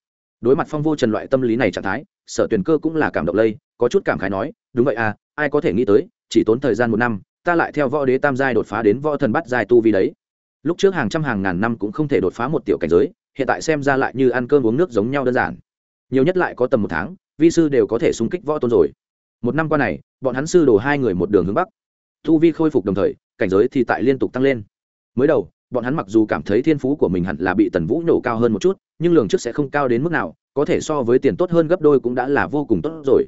Đối mặt phong vô trần loại tâm lý này trạng thái, sở tuyển cơ cũng là cảm động lây, có chút cảm khái nói, đúng vậy à ai có thể nghĩ tới, chỉ tốn thời gian một năm, ta lại theo võ đế tam giai đột phá đến võ thần bắt giai tu vi đấy. Lúc trước hàng trăm hàng ngàn năm cũng không thể đột phá một tiểu cảnh giới, hiện tại xem ra lại như ăn cơm uống nước giống nhau đơn giản. Nhiều nhất lại có tầm một tháng, vi sư đều có thể xung kích võ tôn rồi. Một năm qua này bọn hắn sư đồ hai người một đường hướng bắc. Tu vi khôi phục đồng thời, cảnh giới thì tại liên tục tăng lên. Mới đầu, bọn hắn mặc dù cảm thấy thiên phú của mình hẳn là bị tần vũ nổ cao hơn một chút, nhưng lường trước sẽ không cao đến mức nào, có thể so với tiền tốt hơn gấp đôi cũng đã là vô cùng tốt rồi.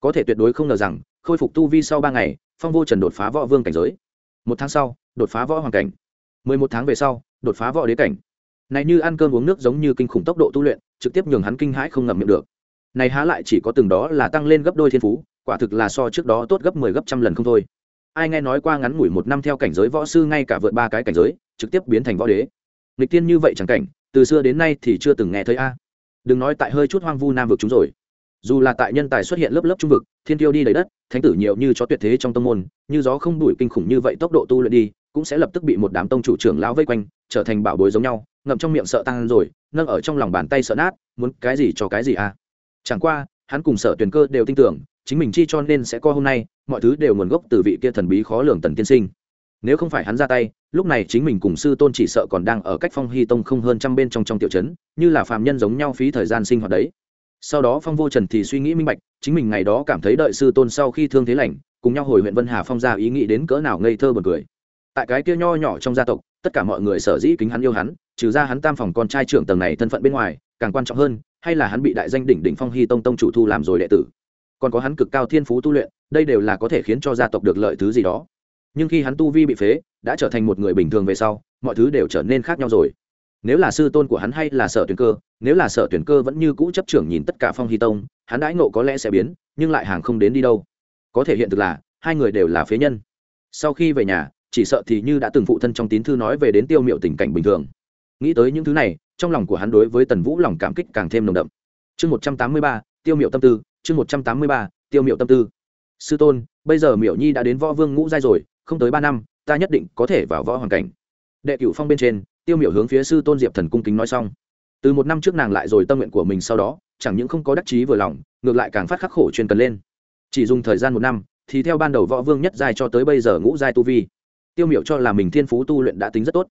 Có thể tuyệt đối không ngờ rằng, khôi phục tu vi sau ba ngày, phong vô trần đột phá võ vương cảnh giới. Một tháng sau, đột phá võ hoàng cảnh. Mười một tháng về sau, đột phá võ đế cảnh. Này như ăn cơm uống nước giống như kinh khủng tốc độ tu luyện, trực tiếp nhường hắn kinh hãi không ngậm miệng được. Này há lại chỉ có từng đó là tăng lên gấp đôi thiên phú quả thực là so trước đó tốt gấp mười 10 gấp trăm lần không thôi. Ai nghe nói qua ngắn ngủi một năm theo cảnh giới võ sư ngay cả vượt ba cái cảnh giới, trực tiếp biến thành võ đế. Nghịch tiên như vậy chẳng cảnh, từ xưa đến nay thì chưa từng nghe thấy a. Đừng nói tại hơi chút hoang vu nam vực chúng rồi. Dù là tại nhân tài xuất hiện lớp lớp trung vực, thiên tiêu đi đầy đất, thánh tử nhiều như chó tuyệt thế trong tông môn, như gió không đuổi kinh khủng như vậy tốc độ tu luyện đi, cũng sẽ lập tức bị một đám tông chủ trưởng lão vây quanh, trở thành bảo bối giống nhau, ngậm trong miệng sợ tăng rồi, nâng ở trong lòng bàn tay sợ nát, muốn cái gì cho cái gì à chẳng qua, hắn cùng sở tuyển cơ đều tin tưởng chính mình chi cho nên sẽ có hôm nay, mọi thứ đều nguồn gốc từ vị kia thần bí khó lường tần tiên sinh. Nếu không phải hắn ra tay, lúc này chính mình cùng sư tôn chỉ sợ còn đang ở cách phong hy tông không hơn trăm bên trong trong tiểu trấn, như là phàm nhân giống nhau phí thời gian sinh hoạt đấy. Sau đó phong vô trần thì suy nghĩ minh bạch, chính mình ngày đó cảm thấy đợi sư tôn sau khi thương thế lành, cùng nhau hồi huyện vân hà phong ra ý nghĩ đến cỡ nào ngây thơ buồn cười. Tại cái kia nho nhỏ trong gia tộc, tất cả mọi người sở dĩ kính hắn yêu hắn, trừ ra hắn tam phòng con trai trưởng tầng này thân phận bên ngoài, càng quan trọng hơn, hay là hắn bị đại danh đỉnh đỉnh phong hy tông tông chủ thu làm rồi đệ tử còn có hắn cực cao thiên phú tu luyện, đây đều là có thể khiến cho gia tộc được lợi thứ gì đó. Nhưng khi hắn tu vi bị phế, đã trở thành một người bình thường về sau, mọi thứ đều trở nên khác nhau rồi. Nếu là sư tôn của hắn hay là sở tuyển cơ, nếu là sở tuyển cơ vẫn như cũ chấp trưởng nhìn tất cả phong hy tông, hắn đãi ngộ có lẽ sẽ biến, nhưng lại hàng không đến đi đâu. Có thể hiện thực là, hai người đều là phế nhân. Sau khi về nhà, chỉ sợ thì như đã từng phụ thân trong tín thư nói về đến tiêu miệu tình cảnh bình thường. Nghĩ tới những thứ này, trong lòng của hắn đối với tần vũ lòng cảm kích càng thêm nồng đậm. Chương một trăm tám mươi ba tiêu miệu tâm tư, chương một trăm tám mươi ba, tiêu miệu tâm tư. Sư tôn, bây giờ miệu nhi đã đến võ vương ngũ giai rồi, không tới ba năm, ta nhất định có thể vào võ hoàn cảnh. Đệ cửu phong bên trên, tiêu miệu hướng phía sư tôn diệp thần cung kính nói xong. Từ một năm trước nàng lại rồi tâm nguyện của mình sau đó, chẳng những không có đắc chí vừa lòng, ngược lại càng phát khắc khổ chuyên cần lên. Chỉ dùng thời gian một năm, thì theo ban đầu võ vương nhất giai cho tới bây giờ ngũ giai tu vi, tiêu miệu cho là mình thiên phú tu luyện đã tính rất tốt.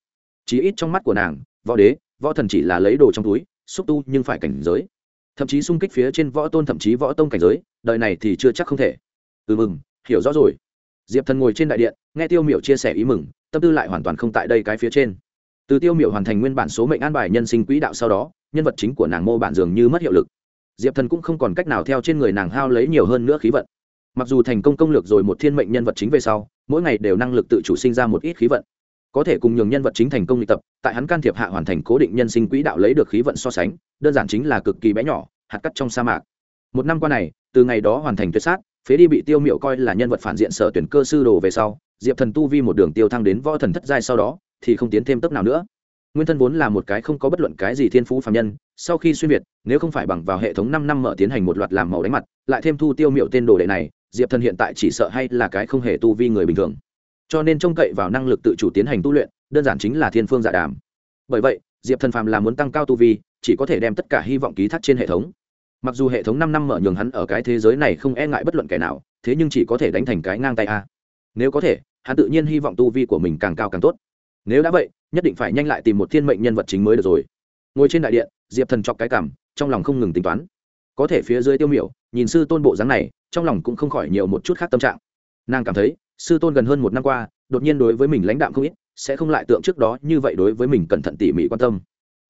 Chí ít trong mắt của nàng, võ đế, võ thần chỉ là lấy đồ trong túi, xúc tu nhưng phải cảnh giới thậm chí xung kích phía trên võ tôn, thậm chí võ tông cảnh giới, đời này thì chưa chắc không thể. Ừ mừng, hiểu rõ rồi. Diệp thần ngồi trên đại điện, nghe tiêu miểu chia sẻ ý mừng, tâm tư lại hoàn toàn không tại đây cái phía trên. Từ tiêu miểu hoàn thành nguyên bản số mệnh an bài nhân sinh quỹ đạo sau đó, nhân vật chính của nàng mô bản dường như mất hiệu lực. Diệp thần cũng không còn cách nào theo trên người nàng hao lấy nhiều hơn nữa khí vận. Mặc dù thành công công lược rồi một thiên mệnh nhân vật chính về sau, mỗi ngày đều năng lực tự chủ sinh ra một ít khí vận có thể cùng nhường nhân vật chính thành công luyện tập, tại hắn can thiệp hạ hoàn thành cố định nhân sinh quỹ đạo lấy được khí vận so sánh, đơn giản chính là cực kỳ bé nhỏ, hạt cắt trong sa mạc. Một năm qua này, từ ngày đó hoàn thành tuyệt sát, phế đi bị tiêu miệu coi là nhân vật phản diện sở tuyển cơ sư đồ về sau, diệp thần tu vi một đường tiêu thăng đến võ thần thất giai sau đó, thì không tiến thêm tấp nào nữa. Nguyên thân vốn là một cái không có bất luận cái gì thiên phú phạm nhân, sau khi xuyên việt, nếu không phải bằng vào hệ thống năm năm mở tiến hành một loạt làm màu đánh mặt, lại thêm thu tiêu miệu tên đồ đệ này, diệp thần hiện tại chỉ sợ hay là cái không hề tu vi người bình thường cho nên trông cậy vào năng lực tự chủ tiến hành tu luyện, đơn giản chính là thiên phương dạ đàm. Bởi vậy, diệp thần phàm là muốn tăng cao tu vi, chỉ có thể đem tất cả hy vọng ký thác trên hệ thống. Mặc dù hệ thống năm năm mở nhường hắn ở cái thế giới này không e ngại bất luận kẻ nào, thế nhưng chỉ có thể đánh thành cái ngang tay a. Nếu có thể, hắn tự nhiên hy vọng tu vi của mình càng cao càng tốt. Nếu đã vậy, nhất định phải nhanh lại tìm một thiên mệnh nhân vật chính mới được rồi. Ngồi trên đại điện, diệp thần chọc cái cảm, trong lòng không ngừng tính toán. Có thể phía dưới tiêu miểu, nhìn sư tôn bộ dáng này, trong lòng cũng không khỏi nhiều một chút khác tâm trạng. Nàng cảm thấy sư tôn gần hơn một năm qua, đột nhiên đối với mình lãnh đạm không ít, sẽ không lại tượng trước đó như vậy đối với mình cẩn thận tỉ mỉ quan tâm.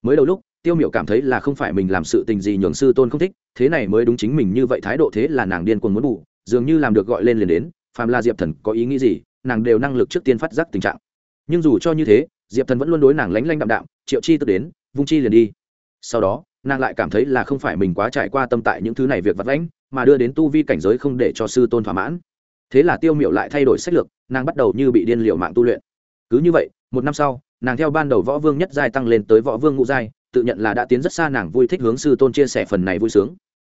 Mới đầu lúc, tiêu miểu cảm thấy là không phải mình làm sự tình gì nhường sư tôn không thích, thế này mới đúng chính mình như vậy thái độ thế là nàng điên cuồng muốn bù, dường như làm được gọi lên liền đến, phàm là diệp thần có ý nghĩ gì, nàng đều năng lực trước tiên phát giác tình trạng. Nhưng dù cho như thế, diệp thần vẫn luôn đối nàng lánh lanh đạm đạm, triệu chi tức đến, vung chi liền đi. Sau đó, nàng lại cảm thấy là không phải mình quá trải qua tâm tại những thứ này việc vặt lãnh mà đưa đến tu vi cảnh giới không để cho sư tôn thỏa mãn thế là tiêu miệu lại thay đổi sách lược, nàng bắt đầu như bị điên liệu mạng tu luyện. Cứ như vậy, một năm sau, nàng theo ban đầu võ vương nhất giai tăng lên tới võ vương ngũ giai, tự nhận là đã tiến rất xa nàng vui thích hướng sư tôn chia sẻ phần này vui sướng.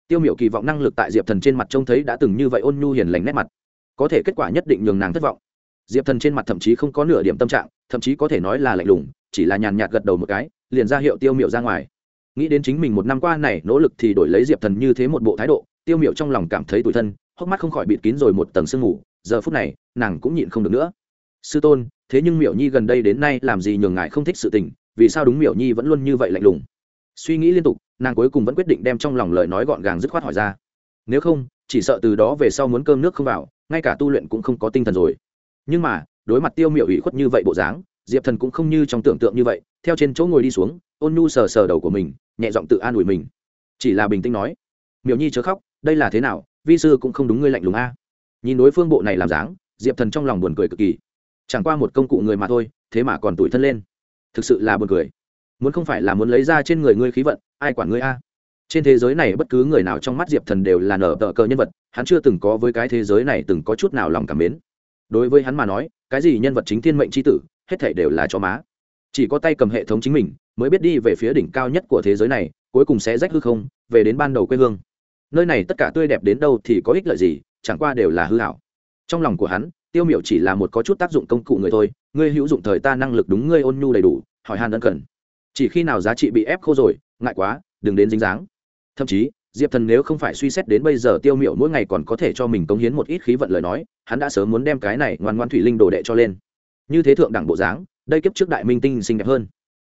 Tiêu miệu kỳ vọng năng lực tại diệp thần trên mặt trông thấy đã từng như vậy ôn nhu hiền lành nét mặt. Có thể kết quả nhất định nhường nàng thất vọng. Diệp thần trên mặt thậm chí không có nửa điểm tâm trạng, thậm chí có thể nói là lạnh lùng, chỉ là nhàn nhạt gật đầu một cái, liền ra hiệu tiêu miệu ra ngoài. Nghĩ đến chính mình một năm qua này nỗ lực thì đổi lấy diệp thần như thế một bộ thái độ, tiêu miệu trong lòng cảm thấy tủi thân hốc mắt không khỏi bịt kín rồi một tầng sương ngủ giờ phút này, nàng cũng nhịn không được nữa. Sư tôn, thế nhưng Miểu nhi gần đây đến nay làm gì nhường ngài không thích sự tình, vì sao đúng Miểu nhi vẫn luôn như vậy lạnh lùng? Suy nghĩ liên tục, nàng cuối cùng vẫn quyết định đem trong lòng lời nói gọn gàng dứt khoát hỏi ra. Nếu không, chỉ sợ từ đó về sau muốn cơm nước không vào, ngay cả tu luyện cũng không có tinh thần rồi. Nhưng mà, đối mặt tiêu miểu ủy khuất như vậy bộ dáng, diệp thần cũng không như trong tưởng tượng như vậy, theo trên chỗ ngồi đi xuống, ôn nhu sờ sờ đầu của mình, nhẹ giọng tự an ủi mình. Chỉ là bình tĩnh nói, miểu nhi chớ khóc, đây là thế nào? Vi sư cũng không đúng ngươi lạnh lùng a. Nhìn đối phương bộ này làm dáng, diệp thần trong lòng buồn cười cực kỳ. Chẳng qua một công cụ người mà thôi, thế mà còn tủi thân lên. Thực sự là buồn cười. Muốn không phải là muốn lấy ra trên người ngươi khí vận, ai quản ngươi a? Trên thế giới này bất cứ người nào trong mắt diệp thần đều là nở tợ cờ nhân vật, hắn chưa từng có với cái thế giới này từng có chút nào lòng cảm mến. Đối với hắn mà nói, cái gì nhân vật chính thiên mệnh c h i tử, hết thể đều là cho má. Chỉ có tay cầm hệ thống chính mình, mới biết đi về phía đỉnh cao nhất của thế giới này, cuối cùng sẽ rách hư không, về đến ban đầu quê hương nơi này tất cả tươi đẹp đến đâu thì có ích lợi gì, chẳng qua đều là hư hảo. Trong lòng của hắn, tiêu miểu chỉ là một có chút tác dụng công cụ người thôi, ngươi hữu dụng thời ta năng lực đúng ngươi ôn nhu đầy đủ, hỏi hàn ân cần. Chỉ khi nào giá trị bị ép khô rồi, ngại quá, đừng đến dính dáng. Thậm chí, diệp thần nếu không phải suy xét đến bây giờ tiêu miểu mỗi ngày còn có thể cho mình cống hiến một ít khí vận lời nói, hắn đã sớm muốn đem cái này ngoan ngoan thủy linh đồ đệ cho lên. Như thế thượng đẳng bộ dáng, đây kiếp trước đại minh tinh xinh đẹp hơn.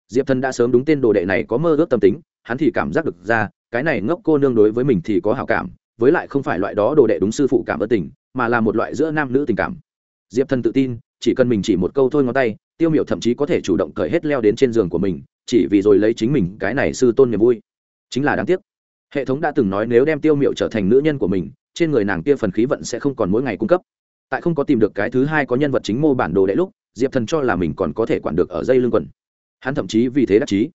Diệp thần đã sớm đúng tên đồ đệ này có mơ ước tâm tính, hắn thì cảm giác được ra cái này ngốc cô nương đối với mình thì có hảo cảm, với lại không phải loại đó đồ đệ đúng sư phụ cảm ơn tình, mà là một loại giữa nam nữ tình cảm. Diệp thần tự tin, chỉ cần mình chỉ một câu thôi ngón tay, tiêu miểu thậm chí có thể chủ động cởi hết leo đến trên giường của mình, chỉ vì rồi lấy chính mình cái này sư tôn niềm vui. Chính là đáng tiếc. Hệ thống đã từng nói nếu đem tiêu miểu trở thành nữ nhân của mình, trên người nàng kia phần khí vận sẽ không còn mỗi ngày cung cấp. Tại không có tìm được cái thứ hai có nhân vật chính mô bản đồ đệ lúc, diệp thần cho là mình còn có thể quản được ở dây lưng quần. Hắn thậm chí vì thế đắc chí.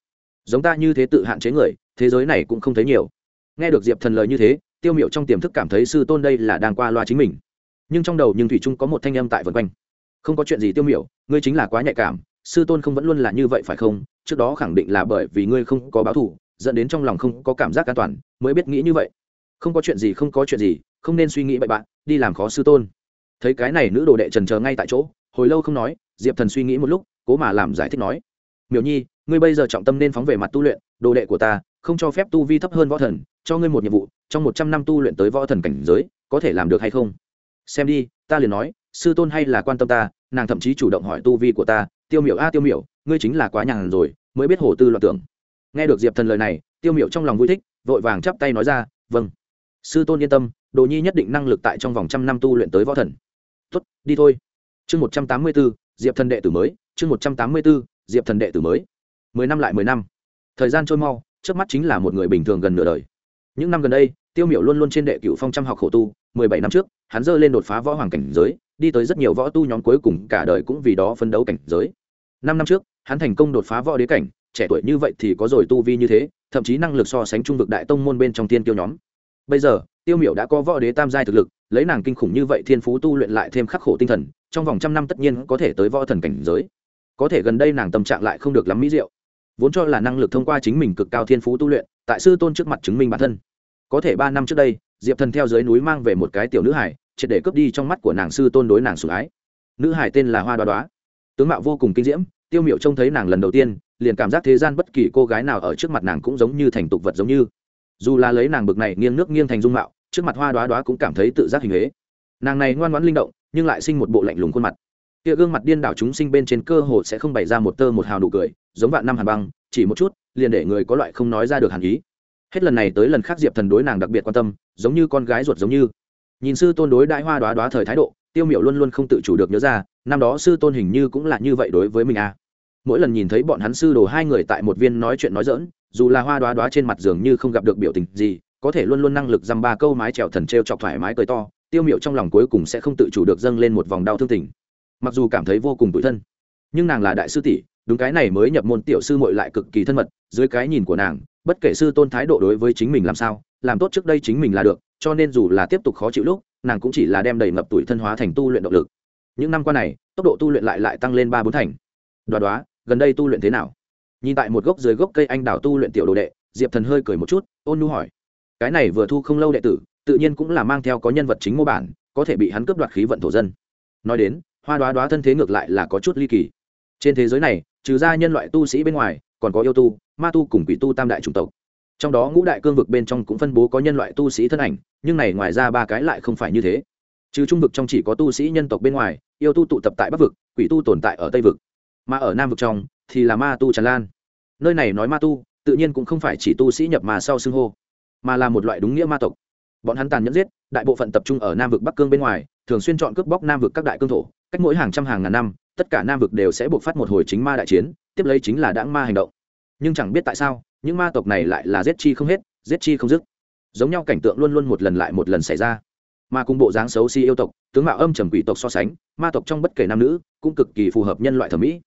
Giống ta như thế tự hạn chế người thế giới này cũng không thấy nhiều. Nghe được diệp thần lời như thế, tiêu miệu trong tiềm thức cảm thấy sư tôn đây là đang qua loa chính mình. Nhưng trong đầu nhưng thủy trung có một thanh âm tại vân quanh. Không có chuyện gì tiêu miểu, ngươi chính là quá nhạy cảm, sư tôn không vẫn luôn là như vậy phải không? Trước đó khẳng định là bởi vì ngươi không có báo thù, dẫn đến trong lòng không có cảm giác an toàn, mới biết nghĩ như vậy. Không có chuyện gì, không có chuyện gì, không nên suy nghĩ bậy bạn, đi làm khó sư tôn. Thấy cái này nữ đồ đệ trần chờ ngay tại chỗ, hồi lâu không nói, diệp thần suy nghĩ một lúc, cố mà làm giải thích nói. Miểu nhi, ngươi bây giờ trọng tâm nên phóng về mặt tu luyện, đồ đệ của ta không cho phép tu vi thấp hơn võ thần, cho ngươi một nhiệm vụ, trong một trăm năm tu luyện tới võ thần cảnh giới, có thể làm được hay không? Xem đi, ta liền nói, sư tôn hay là quan tâm ta, nàng thậm chí chủ động hỏi tu vi của ta, tiêu miểu a tiêu miểu, ngươi chính là quá nhàn rồi, mới biết hồ tư loạn tưởng. Nghe được diệp thần lời này, tiêu miểu trong lòng vui thích, vội vàng chắp tay nói ra vâng. Sư tôn yên tâm, đồ nhi nhất định năng lực tại trong vòng trăm năm tu luyện tới võ thần. Tuất đi thôi. Chương một trăm tám mươi b ố diệp thần đệ tử mới, chương một trăm tám mươi b ố diệp thần đệ tử mới. Mười năm lại mười năm. Thời gian trôi mau trước mắt chính là một người bình thường gần nửa đời. Những năm gần đây, tiêu miểu luôn luôn trên đệ cựu phong trăm học khổ tu, mười bảy năm trước, hắn dơ lên đột phá võ hoàng cảnh giới, đi tới rất nhiều võ tu nhóm cuối cùng cả đời cũng vì đó phấn đấu cảnh giới. Năm năm trước, hắn thành công đột phá võ đế cảnh, trẻ tuổi như vậy thì có rồi tu vi như thế, thậm chí năng lực so sánh trung vực đại tông môn bên trong tiên tiêu nhóm. Bây giờ, tiêu miểu đã có võ đế tam giai thực lực, lấy nàng kinh khủng như vậy thiên phú tu luyện lại thêm khắc khổ tinh thần, trong vòng trăm năm tất nhiên có thể tới võ thần cảnh giới. Có thể gần đây nàng tâm trạng lại không được lắm mỹ diệu vốn cho là năng lực thông qua chính mình cực cao thiên phú tu luyện, tại sư tôn trước mặt chứng minh bản thân. Có thể ba năm trước đây, diệp thần theo dưới núi mang về một cái tiểu nữ hải, triệt để cướp đi trong mắt của nàng sư tôn đối nàng sủng ái. Nữ hải tên là hoa đoá đoá. Tướng mạo vô cùng kinh diễm, tiêu miệu trông thấy nàng lần đầu tiên, liền cảm giác thế gian bất kỳ cô gái nào ở trước mặt nàng cũng giống như thành tục vật giống như. Dù là lấy nàng bực này nghiêng nước nghiêng thành dung mạo, trước mặt hoa đoá đoá cũng cảm thấy tự giác hình huế. Nàng này ngoan ngoãn linh động, nhưng lại sinh một bộ lạnh lùng khuôn mặt kia gương mặt điên đảo chúng sinh bên trên cơ hồ sẽ không bày ra một tơ một hào nụ cười, giống vạn năm hàn băng, chỉ một chút, liền để người có loại không nói ra được hàn ý. Hết lần này tới lần khác diệp thần đối nàng đặc biệt quan tâm, giống như con gái ruột giống như. Nhìn sư tôn đối đại hoa đoá đoá thời thái độ, tiêu miểu luôn luôn không tự chủ được nhớ ra, năm đó sư tôn hình như cũng là như vậy đối với mình à. Mỗi lần nhìn thấy bọn hắn sư đồ hai người tại một viên nói chuyện nói dỡn dù là hoa đoá đoá trên mặt giường như không gặp được biểu tình gì, có thể luôn luôn năng lực dăm ba câu mái trèo thần t r e o chọc thoải mái cười to, tiêu miệu trong lòng cuối cùng sẽ không tự chủ được dâng lên một vòng đau thương tình mặc dù cảm thấy vô cùng tủi thân, nhưng nàng là đại sư tỷ, đúng cái này mới nhập môn tiểu sư mội lại cực kỳ thân mật, dưới cái nhìn của nàng, bất kể sư tôn thái độ đối với chính mình làm sao, làm tốt trước đây chính mình là được, cho nên dù là tiếp tục khó chịu lúc, nàng cũng chỉ là đem đầy ngập tuổi thân hóa thành tu luyện động lực. Những năm qua này, tốc độ tu luyện lại lại tăng lên ba bốn thành. Đoá đoá, gần đây tu luyện thế nào? Nhìn tại một gốc dưới gốc cây anh đào tu luyện tiểu đồ đệ, diệp thần hơi cười một chút, ôn nu hỏi. Cái này vừa thu không lâu đệ tử, tự nhiên cũng là mang theo có nhân vật chính mô bản, có thể bị hắn cướp đoạt khí vận thổ dân. Nói đến hoa đoá đoá thân thế ngược lại là có chút ly kỳ. Trên thế giới này, trừ ra nhân loại tu sĩ bên ngoài, còn có yêu tu, ma tu cùng quỷ tu tam đại chủng tộc. Trong đó ngũ đại cương vực bên trong cũng phân bố có nhân loại tu sĩ thân ảnh, nhưng này ngoài ra ba cái lại không phải như thế. Trừ trung vực trong chỉ có tu sĩ nhân tộc bên ngoài, yêu tu tụ tập tại bắc vực, quỷ tu tồn tại ở tây vực. Mà ở nam vực trong, thì là ma tu tràn lan. Nơi này nói ma tu, tự nhiên cũng không phải chỉ tu sĩ nhập mà sau xưng hô, mà là một loại đúng nghĩa ma tộc. Bọn hắn tàn nhẫn giết, đại bộ phận tập trung ở nam vực bắc cương bên ngoài, thường xuyên chọn cướp bóc nam vực các đại cương thổ cách mỗi hàng trăm hàng ngàn năm, tất cả nam vực đều sẽ buộc phát một hồi chính ma đại chiến, tiếp lấy chính là đãng ma hành động. Nhưng chẳng biết tại sao, những ma tộc này lại là giết chi không hết, giết chi không dứt. Giống nhau cảnh tượng luôn luôn một lần lại một lần xảy ra. Mà cùng bộ dáng xấu xí si yêu tộc, tướng mạo âm trầm quỷ tộc so sánh, ma tộc trong bất kể nam nữ cũng cực kỳ phù hợp nhân loại thẩm mỹ.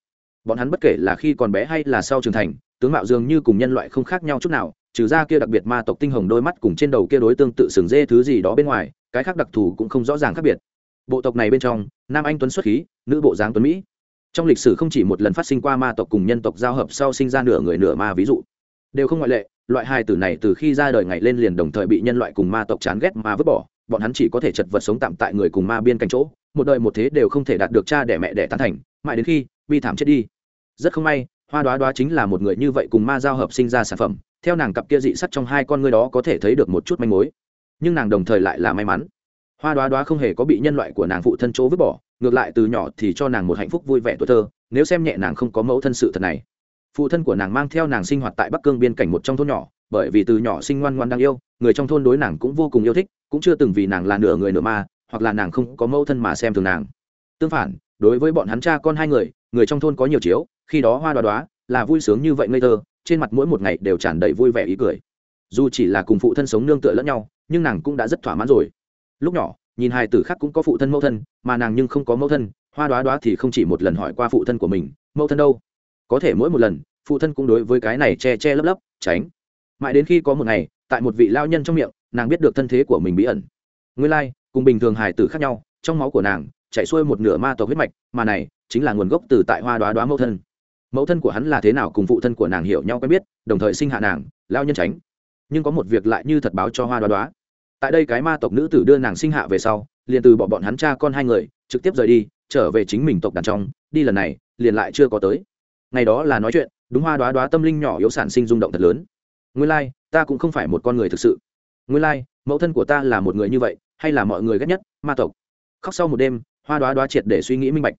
Bọn hắn bất kể là khi còn bé hay là sau trưởng thành, tướng mạo dường như cùng nhân loại không khác nhau chút nào, trừ ra kia đặc biệt ma tộc tinh hồng đôi mắt cùng trên đầu kia đối tương tự sừng dê thứ gì đó bên ngoài, cái khác đặc thù cũng không rõ ràng khác biệt bộ tộc này bên trong, nam anh tuấn xuất khí, nữ bộ dáng tuấn mỹ. Trong lịch sử không chỉ một lần phát sinh qua ma tộc cùng nhân tộc giao hợp sau sinh ra nửa người nửa ma ví dụ. Đều không ngoại lệ, loại hai tử này từ khi ra đời ngày lên liền đồng thời bị nhân loại cùng ma tộc chán ghét mà vứt bỏ, bọn hắn chỉ có thể chật vật sống tạm tại người cùng ma biên cạnh chỗ, một đời một thế đều không thể đạt được cha đẻ mẹ đẻ tán thành, mãi đến khi bi thảm chết đi. Rất không may, hoa đoá đoá chính là một người như vậy cùng ma giao hợp sinh ra sản phẩm, theo nàng cặp kia dị sắt trong hai con ngươi đó có thể thấy được một chút manh mối. Nhưng nàng đồng thời lại là may mắn hoa đoá đoá không hề có bị nhân loại của nàng phụ thân chỗ vứt bỏ, ngược lại từ nhỏ thì cho nàng một hạnh phúc vui vẻ tuổi thơ, nếu xem nhẹ nàng không có mẫu thân sự thật này. Phụ thân của nàng mang theo nàng sinh hoạt tại bắc cương biên cảnh một trong thôn nhỏ, bởi vì từ nhỏ sinh ngoan ngoan đang yêu, người trong thôn đối nàng cũng vô cùng yêu thích, cũng chưa từng vì nàng là nửa người nửa ma, hoặc là nàng không có mẫu thân mà xem thường nàng. Tương phản, đối với bọn hắn cha con hai người người trong thôn có nhiều chiếu, khi đó hoa đoá đoá là vui sướng như vậy ngây thơ, trên mặt mỗi một ngày đều tràn đầy vui vẻ ý cười. Dù chỉ là cùng phụ thân sống nương tựa lẫn nhau, nhưng nàng cũng đã rất thỏa mãn rồi lúc nhỏ nhìn hai tử khác cũng có phụ thân mẫu thân mà nàng nhưng không có mẫu thân hoa đoá đoá thì không chỉ một lần hỏi qua phụ thân của mình mẫu thân đâu? Có thể mỗi một lần phụ thân cũng đối với cái này che che lấp lấp tránh. Mãi đến khi có một ngày tại một vị lao nhân trong miệng nàng biết được thân thế của mình bí ẩn. Nguyên lai、like, cùng bình thường hài tử khác nhau trong máu của nàng chạy xuôi một nửa ma tộc huyết mạch mà này chính là nguồn gốc từ tại hoa đoá đoá mẫu thân. Mẫu thân của hắn là thế nào cùng phụ thân của nàng hiểu nhau quen biết đồng thời sinh hạ nàng lao nhân tránh. Nhưng có một việc lại như thật báo cho hoa đoá đoá tại đây cái ma tộc nữ tử đưa nàng sinh hạ về sau liền từ bỏ bọn hắn cha con hai người trực tiếp rời đi trở về chính mình tộc đàn trong đi lần này liền lại chưa có tới. Ngày đó là nói chuyện đúng hoa đoá đoá tâm linh nhỏ yếu sản sinh rung động thật lớn. Nguyên lai、like, ta cũng không phải một con người thực sự. Nguyên lai、like, mẫu thân của ta là một người như vậy hay là mọi người ghét nhất ma tộc? Khóc sau một đêm hoa đoá đoá triệt để suy nghĩ minh bạch.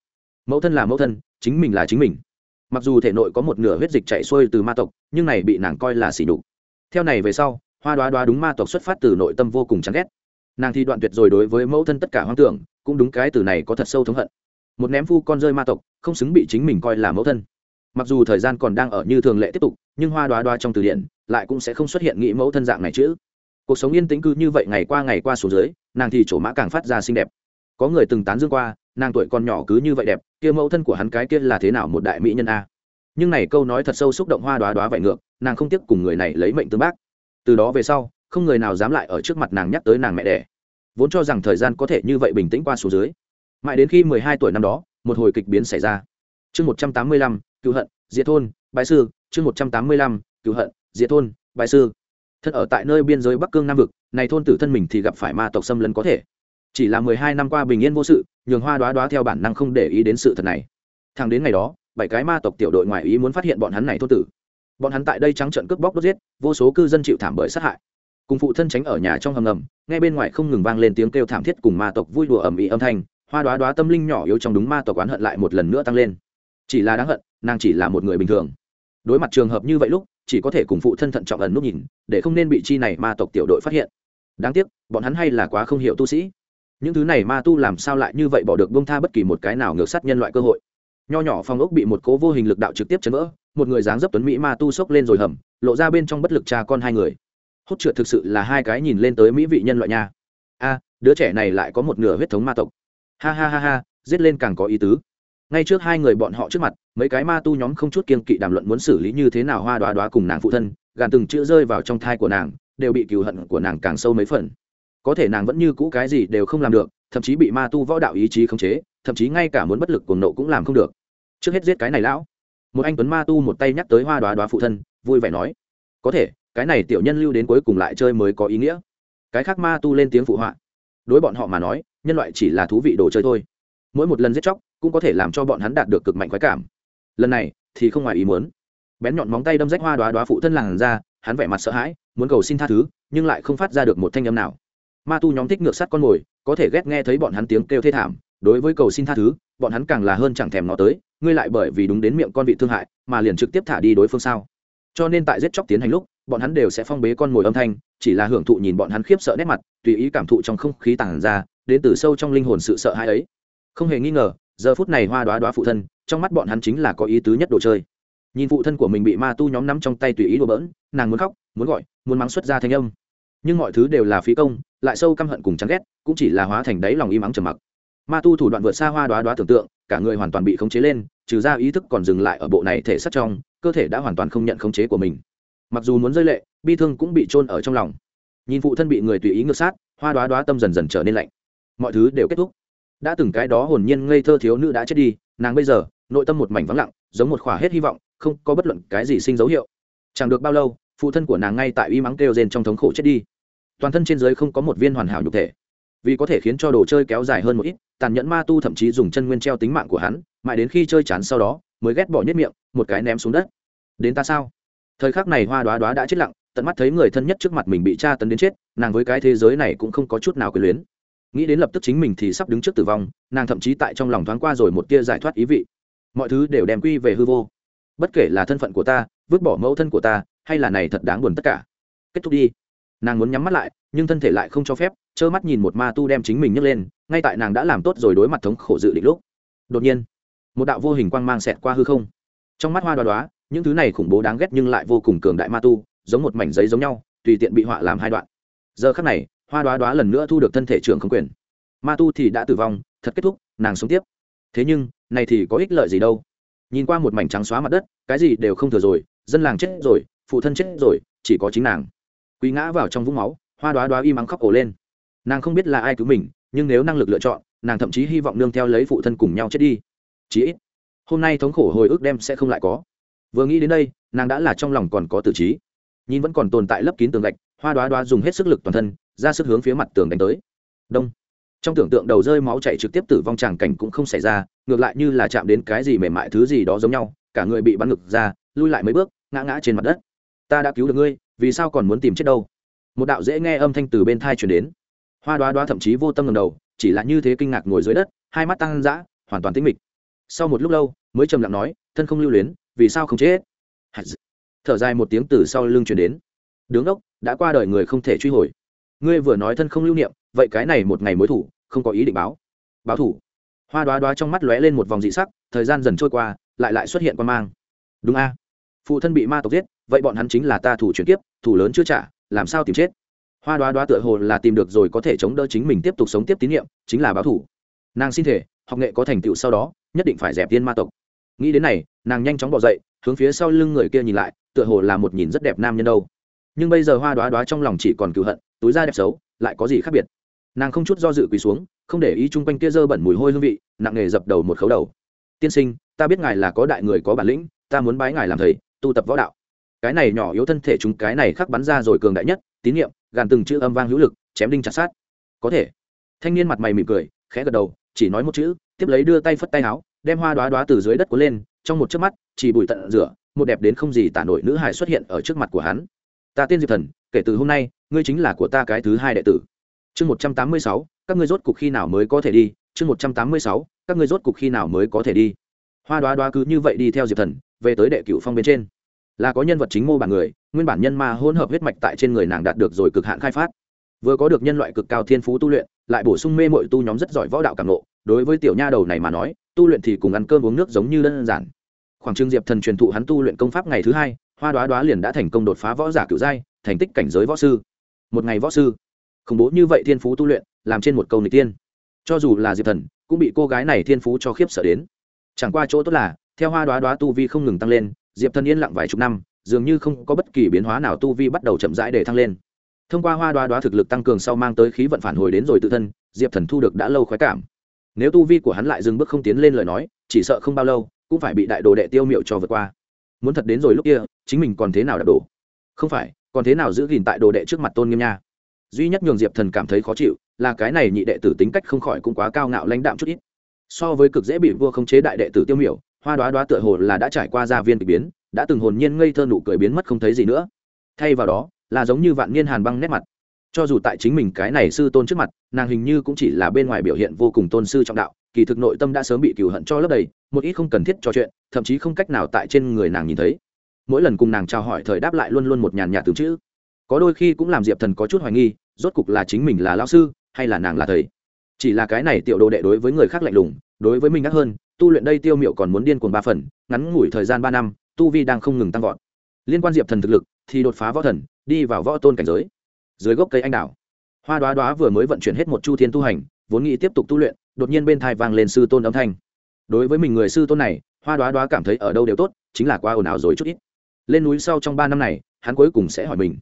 Mẫu thân là mẫu thân chính mình là chính mình. Mặc dù thể nội có một nửa huyết dịch chạy xuôi từ ma tộc nhưng này bị nàng coi là xỉ đục theo này về sau hoa đoá đoá đúng ma tộc xuất phát từ nội tâm vô cùng chán ghét. Nàng thì đoạn tuyệt rồi đối với mẫu thân tất cả hoang tưởng, cũng đúng cái từ này có thật sâu thống hận. Một ném phu con rơi ma tộc, không xứng bị chính mình coi là mẫu thân. Mặc dù thời gian còn đang ở như thường lệ tiếp tục, nhưng hoa đoá đoá trong từ điển, lại cũng sẽ không xuất hiện nghĩ mẫu thân dạng này chứ. Cuộc sống yên tĩnh cứ như vậy ngày qua ngày qua xuống dưới, nàng thì chỗ mã càng phát ra xinh đẹp. Có người từng tán dương qua, nàng tuổi còn nhỏ cứ như vậy đẹp, kia mẫu thân của hắn cái kia là thế nào một đại mỹ nhân a? Nhưng này câu nói thật sâu xúc động hoa đoá đoá vậy ngược, nàng không tiếc cùng người này lấy mệnh tương bác từ đó về sau, không người nào dám lại ở trước mặt nàng nhắc tới nàng mẹ đẻ. Vốn cho rằng thời gian có thể như vậy bình tĩnh qua số dưới. Mãi đến khi mười hai tuổi năm đó, một hồi kịch biến xảy ra. Chương một trăm tám mươi lăm, cựu hận, diệt thôn bài sư. Chương một trăm tám mươi lăm, cựu hận, diệt thôn bài sư. Thân ở tại nơi biên giới bắc cương nam vực, này thôn tử thân mình thì gặp phải ma tộc xâm lấn có thể. Chỉ là mười hai năm qua bình yên vô sự, nhường hoa đoá đoá theo bản năng không để ý đến sự thật này. Thằng đến ngày đó, bảy cái ma tộc tiểu đội ngoại ý muốn phát hiện bọn hắn này thôn tử bọn hắn tại đây trắng trận cướp bóc đốt giết, vô số cư dân chịu thảm bởi sát hại. Cùng phụ thân tránh ở nhà trong hầm ngầm ngay bên ngoài không ngừng vang lên tiếng kêu thảm thiết cùng ma tộc vui đùa ầm ĩ âm thanh, hoa đoá đoá tâm linh nhỏ yếu trong đúng ma tộc oán hận lại một lần nữa tăng lên. Chỉ là đáng hận, nàng chỉ là một người bình thường. Đối mặt trường hợp như vậy lúc, chỉ có thể cùng phụ thân thận trọng ẩn nút nhìn, để không nên bị chi này ma tộc tiểu đội phát hiện. Đáng tiếc, bọn hắn hay là quá không hiểu tu sĩ. Những thứ này ma tu làm sao lại như vậy bỏ được bông tha bất kỳ một cái nào ngược sát nhân loại cơ hội nho nhỏ phong ốc bị một cố vô hình lực đạo trực tiếp chấn vỡ, một người dáng dấp tuấn mỹ ma tu sốc lên rồi hầm, lộ ra bên trong bất lực cha con hai người. Hốt trượt thực sự là hai cái nhìn lên tới mỹ vị nhân loại nha. A à, đứa trẻ này lại có một nửa huyết thống ma tộc. Ha ha ha ha, giết lên càng có ý tứ. Ngay trước hai người bọn họ trước mặt, mấy cái ma tu nhóm không chút kiên kỵ đàm luận muốn xử lý như thế nào hoa đoá đoá cùng nàng phụ thân, gàn từng chữ rơi vào trong thai của nàng, đều bị cừu hận của nàng càng sâu mấy phần. Có thể nàng vẫn như cũ cái gì đều không làm được, thậm chí bị ma tu võ đạo ý chí khống chế, thậm chí ngay cả muốn bất lực cuồng nộ cũng làm không được trước hết giết cái này lão. Một anh tuấn ma tu một tay nhắc tới hoa đoá đoá phụ thân, vui vẻ nói, có thể, cái này tiểu nhân lưu đến cuối cùng lại chơi mới có ý nghĩa. Cái khác ma tu lên tiếng phụ họa. Đối bọn họ mà nói, nhân loại chỉ là thú vị đồ chơi thôi. Mỗi một lần giết chóc, cũng có thể làm cho bọn hắn đạt được cực mạnh khoái cảm. Lần này, thì không ngoài ý muốn. Bén nhọn móng tay đâm rách hoa đoá đoá phụ thân làng ra hắn vẻ mặt sợ hãi, muốn cầu xin tha thứ, nhưng lại không phát ra được một thanh âm nào. Ma tu nhóm thích ngược sát con mồi, có thể ghét nghe thấy bọn hắn tiếng kêu thê thảm. Đối với cầu xin tha thứ, bọn hắn càng là hơn chẳng thèm nó tới ngươi lại bởi vì đúng đến miệng con vị thương hại mà liền trực tiếp thả đi đối phương sao? Cho nên tại giết chóc tiến hành lúc, bọn hắn đều sẽ phong bế con mồi âm thanh, chỉ là hưởng thụ nhìn bọn hắn khiếp sợ nét mặt, tùy ý cảm thụ trong không khí tản ra, đến từ sâu trong linh hồn sự sợ hãi ấy. Không hề nghi ngờ, giờ phút này hoa đoá đoá phụ thân, trong mắt bọn hắn chính là có ý tứ nhất đồ chơi. Nhìn phụ thân của mình bị ma tu nhóm nắm trong tay tùy ý đùa bỡn, nàng muốn khóc, muốn gọi, muốn mắng xuất ra thanh âm. Nhưng mọi thứ đều là phí công, lại sâu căm hận cùng chán ghét, cũng chỉ là hóa thành đáy lòng im ắng trầm mặc ma tu thủ đoạn vượt xa hoa đoá đoá tưởng tượng, cả người hoàn toàn bị khống chế lên, trừ ra ý thức còn dừng lại ở bộ này thể sắt trong, cơ thể đã hoàn toàn không nhận khống chế của mình. Mặc dù muốn rơi lệ, bi thương cũng bị trôn ở trong lòng. Nhìn phụ thân bị người tùy ý ngược sát, hoa đoá đoá tâm dần dần trở nên lạnh. Mọi thứ đều kết thúc. Đã từng cái đó hồn nhiên ngây thơ thiếu nữ đã chết đi, nàng bây giờ, nội tâm một mảnh vắng lặng, giống một khỏa hết hy vọng, không có bất luận cái gì sinh dấu hiệu. Chẳng được bao lâu, phụ thân của nàng ngay tại uy mắng kêu rên trong thống khổ chết đi. Toàn thân trên giới không có một viên hoàn hảo nhục thể vì có thể khiến cho đồ chơi kéo dài hơn một ít, tàn nhẫn ma tu thậm chí dùng chân nguyên treo tính mạng của hắn, mãi đến khi chơi chán sau đó, mới ghét bỏ nhất miệng, một cái ném xuống đất. Đến ta sao? Thời khắc này hoa đoá đoá đã chết lặng, tận mắt thấy người thân nhất trước mặt mình bị tra tấn đến chết, nàng với cái thế giới này cũng không có chút nào quyền luyến. Nghĩ đến lập tức chính mình thì sắp đứng trước tử vong, nàng thậm chí tại trong lòng thoáng qua rồi một tia giải thoát ý vị. Mọi thứ đều đem quy về hư vô. Bất kể là thân phận của ta, vứt bỏ mẫu thân của ta, hay là này thật đáng buồn tất cả. Kết thúc đi nàng muốn nhắm mắt lại, nhưng thân thể lại không cho phép, trơ mắt nhìn một ma tu đem chính mình nhấc lên, ngay tại nàng đã làm tốt rồi đối mặt thống khổ dự định lúc. Đột nhiên, một đạo vô hình quang mang xẹt qua hư không. Trong mắt hoa đoá đoá những thứ này khủng bố đáng ghét nhưng lại vô cùng cường đại ma tu, giống một mảnh giấy giống nhau, tùy tiện bị họa làm hai đoạn. Giờ khắc này, hoa đoá đoá lần nữa thu được thân thể trưởng không quyền. Ma tu thì đã tử vong, thật kết thúc, nàng sống tiếp. Thế nhưng, này thì có ích lợi gì đâu? Nhìn qua một mảnh trắng xóa mặt đất, cái gì đều không thừa rồi, dân làng chết rồi, phụ thân chết rồi, chỉ có chính nàng quý ngã vào trong vũng máu, hoa đoá đoá y mắng khóc ổ lên. Nàng không biết là ai cứu mình, nhưng nếu năng lực lựa chọn, nàng thậm chí hy vọng nương theo lấy phụ thân cùng nhau chết đi. Chí ít, hôm nay thống khổ hồi ức đem sẽ không lại có. Vừa nghĩ đến đây, nàng đã là trong lòng còn có tử trí. Nhìn vẫn còn tồn tại lấp kín tường gạch, hoa đoá đoá dùng hết sức lực toàn thân, ra sức hướng phía mặt tường đánh tới. Đông. Trong tưởng tượng đầu rơi máu chạy trực tiếp tử vong tràng cảnh cũng không xảy ra, ngược lại như là chạm đến cái gì mềm mại thứ gì đó giống nhau, cả người bị bắn ngực ra, lui lại mấy bước, ngã ngã trên mặt đất. Ta đã cứu được ngươi vì sao còn muốn tìm chết đâu? Một đạo dễ nghe âm thanh từ bên thai chuyển đến. Hoa đoá đoá thậm chí vô tâm ngầm đầu, chỉ là như thế kinh ngạc ngồi dưới đất, hai mắt tăng dã, hoàn toàn tĩnh mịch. Sau một lúc lâu, mới trầm lặng nói, thân không lưu luyến, vì sao không chết? Thở dài một tiếng từ sau lưng chuyển đến. Đứng đốc, đã qua đời người không thể truy hồi. Ngươi vừa nói thân không lưu niệm, vậy cái này một ngày mối thủ, không có ý định báo. Báo thủ? Hoa đoá đoá trong mắt lóe lên một vòng dị sắc, thời gian dần trôi qua, lại lại xuất hiện quan mang. Đúng a. Phụ thân bị ma tộc giết vậy bọn hắn chính là ta thủ chuyển tiếp thủ lớn chưa trả, làm sao tìm chết? Hoa đoá đoá tựa hồ là tìm được rồi có thể chống đỡ chính mình tiếp tục sống tiếp tín nhiệm, chính là báo thủ. Nàng xin thể, học nghệ có thành tựu sau đó, nhất định phải dẹp tiên ma tộc. Nghĩ đến này, nàng nhanh chóng bỏ dậy, hướng phía sau lưng người kia nhìn lại, tựa hồ là một nhìn rất đẹp nam nhân đâu. Nhưng bây giờ hoa đoá đoá trong lòng chỉ còn cựu hận, túi da đẹp xấu, lại có gì khác biệt? Nàng không chút do dự quỳ xuống, không để ý chung quanh kia dơ bẩn mùi hôi hương vị, nặng nghề dập đầu một khấu đầu. Tiên sinh, ta biết ngài là có đại người có bản lĩnh, ta muốn bái ngài làm thầy, tu tập võ đạo cái này nhỏ yếu thân thể chúng cái này khắc bắn ra rồi cường đại nhất, tín nhiệm gàn từng chữ âm vang hữu lực, chém đinh chặt sát có thể. Thanh niên mặt mày mỉm cười, khẽ gật đầu, chỉ nói một chữ, tiếp lấy đưa tay phất tay áo, đem hoa đoá đoá từ dưới đất cuốn lên, trong một chớp mắt, chỉ bụi tận rửa, một đẹp đến không gì tả nổi nữ hài xuất hiện ở trước mặt của hắn. Ta tiên diệp thần, kể từ hôm nay, ngươi chính là của ta cái thứ hai đệ tử. Chương một trăm tám mươi sáu, các ngươi rốt cục khi nào mới có thể đi? Chương một trăm tám mươi sáu, các ngươi rốt cục khi nào mới có thể đi? Hoa đoá đoá cứ như vậy đi theo diệp thần, về tới đệ cửu phong bên trên là có nhân vật chính mô bản người, nguyên bản nhân ma hỗn hợp huyết mạch tại trên người nàng đạt được rồi cực hạn khai phát. Vừa có được nhân loại cực cao thiên phú tu luyện, lại bổ sung mê mội tu nhóm rất giỏi võ đạo cảm nộ đối với tiểu nha đầu này mà nói, tu luyện thì cùng ăn cơm uống nước giống như đơn giản. Khoảng trương diệp thần truyền thụ hắn tu luyện công pháp ngày thứ hai, hoa đoá đoá liền đã thành công đột phá võ giả cựu giai, thành tích cảnh giới võ sư. Một ngày võ sư. Khủng bố như vậy thiên phú tu luyện, làm trên một câu n tiên cho dù là diệp thần, cũng bị cô gái này thiên phú cho khiếp sợ đến. Chẳng qua chỗ tốt là, theo hoa đoá đoá tu vi không ngừng tăng lên diệp thần yên lặng vài chục năm, dường như không có bất kỳ biến hóa nào tu vi bắt đầu chậm rãi để thăng lên. Thông qua hoa đoá đoá thực lực tăng cường sau mang tới khí vận phản hồi đến rồi tự thân, diệp thần thu được đã lâu khoái cảm. Nếu tu vi của hắn lại dừng bước không tiến lên lời nói, chỉ sợ không bao lâu, cũng phải bị đại đồ đệ tiêu miệu cho vượt qua. Muốn thật đến rồi lúc kia, chính mình còn thế nào đạp đổ? Không phải, còn thế nào giữ gìn tại đồ đệ trước mặt tôn nghiêm nha? Duy nhất nhường diệp thần cảm thấy khó chịu, là cái này nhị đệ tử tính cách không khỏi cũng quá cao ngạo lãnh đạm chút ít. So với cực dễ bị vua không chế đại đệ tử tiêu miểu hoa đoá đoá tựa hồ là đã trải qua gia viên k ỳ biến, đã từng hồn nhiên ngây thơ nụ cười biến mất không thấy gì nữa. Thay vào đó, là giống như vạn niên hàn băng nét mặt. Cho dù tại chính mình cái này sư tôn trước mặt, nàng hình như cũng chỉ là bên ngoài biểu hiện vô cùng tôn sư trọng đạo, kỳ thực nội tâm đã sớm bị cừu hận cho lấp đầy, một ít không cần thiết trò chuyện, thậm chí không cách nào tại trên người nàng nhìn thấy. Mỗi lần cùng nàng trao hỏi thời đáp lại luôn luôn một nhàn nhạt từ chữ. Có đôi khi cũng làm diệp thần có chút hoài nghi, rốt cục là chính mình là lao sư, hay là nàng là thầy. Chỉ là cái này tiểu đồ đệ đối với người khác lạnh lùng, đối với mình ngắc hơn tu luyện đây tiêu miệu còn muốn điên cuồng ba phần, ngắn ngủi thời gian ba năm, tu vi đang không ngừng tăng vọt. Liên quan diệp thần thực lực, thì đột phá võ thần, đi vào võ tôn cảnh giới. Dưới gốc cây anh đào hoa đoá đoá vừa mới vận chuyển hết một chu thiên tu hành, vốn nghĩ tiếp tục tu luyện, đột nhiên bên thai vang lên sư tôn âm thanh. Đối với mình người sư tôn này, hoa đoá đoá cảm thấy ở đâu đều tốt, chính là qua ồn ào rồi chút ít. Lên núi sau trong ba năm này, hắn cuối cùng sẽ hỏi mình,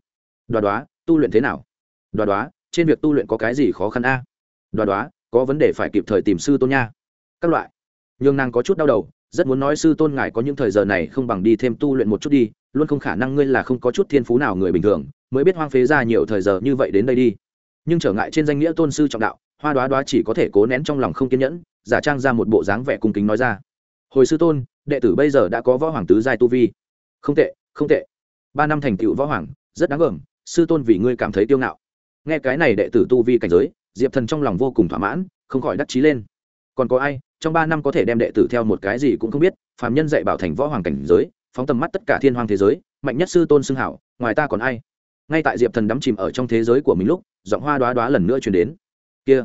đoá đoá, tu luyện thế nào? Đoá đoá, trên việc tu luyện có cái gì khó khăn a? À? đoá đoá, có vấn đề phải kịp thời tìm sư tôn nha. Các loại nhưng nàng có chút đau đầu, rất muốn nói sư tôn ngài có những thời giờ này không bằng đi thêm tu luyện một chút đi, luôn không khả năng ngươi là không có chút thiên phú nào người bình thường, mới biết hoang phế ra nhiều thời giờ như vậy đến đây đi. Nhưng trở ngại trên danh nghĩa tôn sư trọng đạo, hoa đoá đoá chỉ có thể cố nén trong lòng không kiên nhẫn, giả trang ra một bộ dáng vẻ cung kính nói ra. Hồi sư tôn, đệ tử bây giờ đã có võ hoàng tứ giai tu vi. Không tệ không tệ. Ba năm thành tựu võ hoàng, rất đáng gờm sư tôn vì ngươi cảm thấy tiêu ngạo. Nghe cái này đệ tử tu vi cảnh giới, diệp thần trong lòng vô cùng thỏa mãn, không khỏi đắc chí lên. Còn có ai trong ba năm có thể đem đệ tử theo một cái gì cũng không biết, phàm nhân dạy bảo thành võ hoàng cảnh giới, phóng tầm mắt tất cả thiên hoàng thế giới, mạnh nhất sư tôn xưng hảo, ngoài ta còn ai? Ngay tại diệp thần đắm chìm ở trong thế giới của mình lúc, giọng hoa đoá đoá lần nữa chuyển đến. Kia,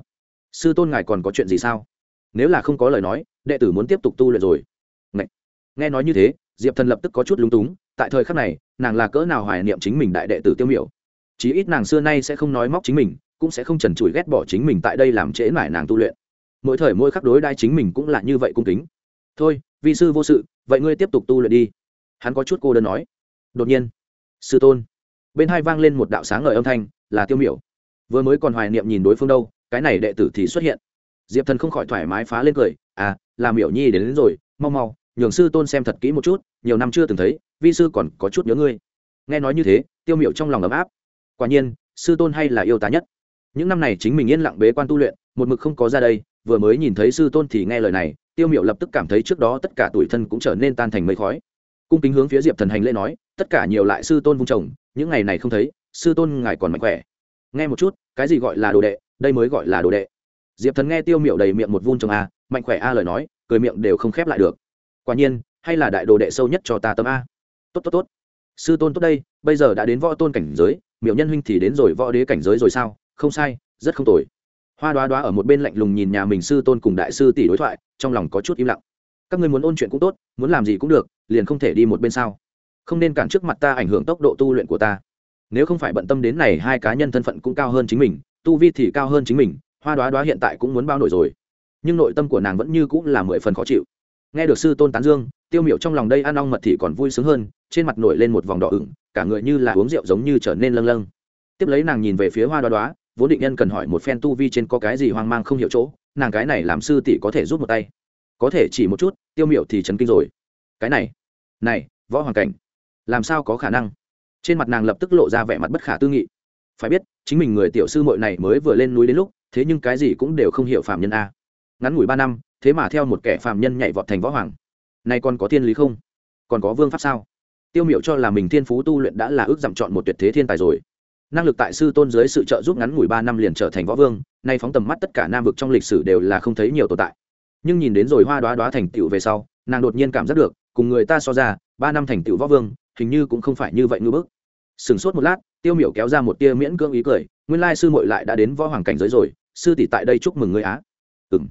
sư tôn ngài còn có chuyện gì sao? Nếu là không có lời nói, đệ tử muốn tiếp tục tu luyện rồi. Ngậy. nghe nói như thế, diệp thần lập tức có chút lúng túng, tại thời khắc này, nàng là cỡ nào hoài niệm chính mình đại đệ tử tiêu miểu? Chí ít nàng xưa nay sẽ không nói móc chính mình, cũng sẽ không trần trụi ghét bỏ chính mình tại đây làm trễ mải nàng tu luyện mỗi thời mỗi khắc đối đai chính mình cũng là như vậy cung kính. Thôi vị sư vô sự vậy ngươi tiếp tục tu luyện đi. Hắn có chút cô đơn nói. Đột nhiên sư tôn bên hai vang lên một đạo sáng ngời âm thanh là tiêu miểu. Vừa mới còn hoài niệm nhìn đối phương đâu cái này đệ tử thì xuất hiện. Diệp thần không khỏi thoải mái phá lên cười. À là miểu nhi đến, đến rồi mau mau nhường sư tôn xem thật kỹ một chút nhiều năm chưa từng thấy vi sư còn có chút nhớ ngươi. Nghe nói như thế tiêu miểu trong lòng ấm áp. Quả nhiên sư tôn hay là yêu tá nhất. Những năm này chính mình yên lặng bế quan tu luyện một mực không có ra đây vừa mới nhìn thấy sư tôn thì nghe lời này, tiêu miểu lập tức cảm thấy trước đó tất cả tuổi thân cũng trở nên tan thành mây khói. Cung kính hướng phía diệp thần hành lễ nói, tất cả nhiều lại sư tôn vung chồng, những ngày này không thấy, sư tôn ngài còn mạnh khỏe. Nghe một chút, cái gì gọi là đồ đệ, đây mới gọi là đồ đệ. Diệp thần nghe tiêu miệu đầy miệng một vun chồng a, mạnh khỏe a lời nói, cười miệng đều không khép lại được. Quả nhiên, hay là đại đồ đệ sâu nhất cho ta tâm a. Tốt tốt tốt. Sư tôn tốt đây, bây giờ đã đến võ tôn cảnh giới miệu nhân huynh thì đến rồi võ đế cảnh giới rồi sao? Không sai, rất không tồi hoa đoá đoá ở một bên lạnh lùng nhìn nhà mình sư tôn cùng đại sư tỷ đối thoại, trong lòng có chút im lặng. Các ngươi muốn ôn chuyện cũng tốt, muốn làm gì cũng được, liền không thể đi một bên sao? Không nên cản trước mặt ta ảnh hưởng tốc độ tu luyện của ta. Nếu không phải bận tâm đến này, hai cá nhân thân phận cũng cao hơn chính mình, tu vi thì cao hơn chính mình, hoa đoá đoá hiện tại cũng muốn bao nổi rồi. Nhưng nội tâm của nàng vẫn như cũng là mười phần khó chịu. Nghe được sư tôn tán dương, tiêu miệu trong lòng đây ăn ong mật thì còn vui sướng hơn, trên mặt nổi lên một vòng đỏ ửng, cả người như là uống rượu giống như trở nên lâng lâng. Tiếp lấy nàng nhìn về phía hoa đoá đoá vốn định nhân cần hỏi một phen tu vi trên có cái gì hoang mang không hiểu chỗ, nàng cái này làm sư tỷ có thể rút một tay. Có thể chỉ một chút, tiêu miểu thì chấn kinh rồi. Cái này này, võ hoàng cảnh, làm sao có khả năng? Trên mặt nàng lập tức lộ ra vẻ mặt bất khả tư nghị. Phải biết, chính mình người tiểu sư mội này mới vừa lên núi đến lúc, thế nhưng cái gì cũng đều không hiểu phạm nhân a. Ngắn ngủi ba năm, thế mà theo một kẻ phạm nhân nhảy vọt thành võ hoàng. Nay còn có thiên lý không? Còn có vương pháp sao? Tiêu miểu cho là mình thiên phú tu luyện đã là ước dặm chọn một tuyệt thế thiên tài rồi năng lực tại sư tôn dưới sự trợ giúp ngắn ngủi ba năm liền trở thành võ vương, nay phóng tầm mắt tất cả nam vực trong lịch sử đều là không thấy nhiều tồn tại. Nhưng nhìn đến rồi hoa đoá đoá thành tựu về sau, nàng đột nhiên cảm giác được, cùng người ta so ra, ba năm thành tựu võ vương, hình như cũng không phải như vậy ngư bức. Sửng sốt một lát, tiêu miểu kéo ra một tia miễn cưỡng ý cười, nguyên lai sư muội lại đã đến võ hoàng cảnh giới rồi, sư tỷ tại đây chúc mừng ngươi á. Ừng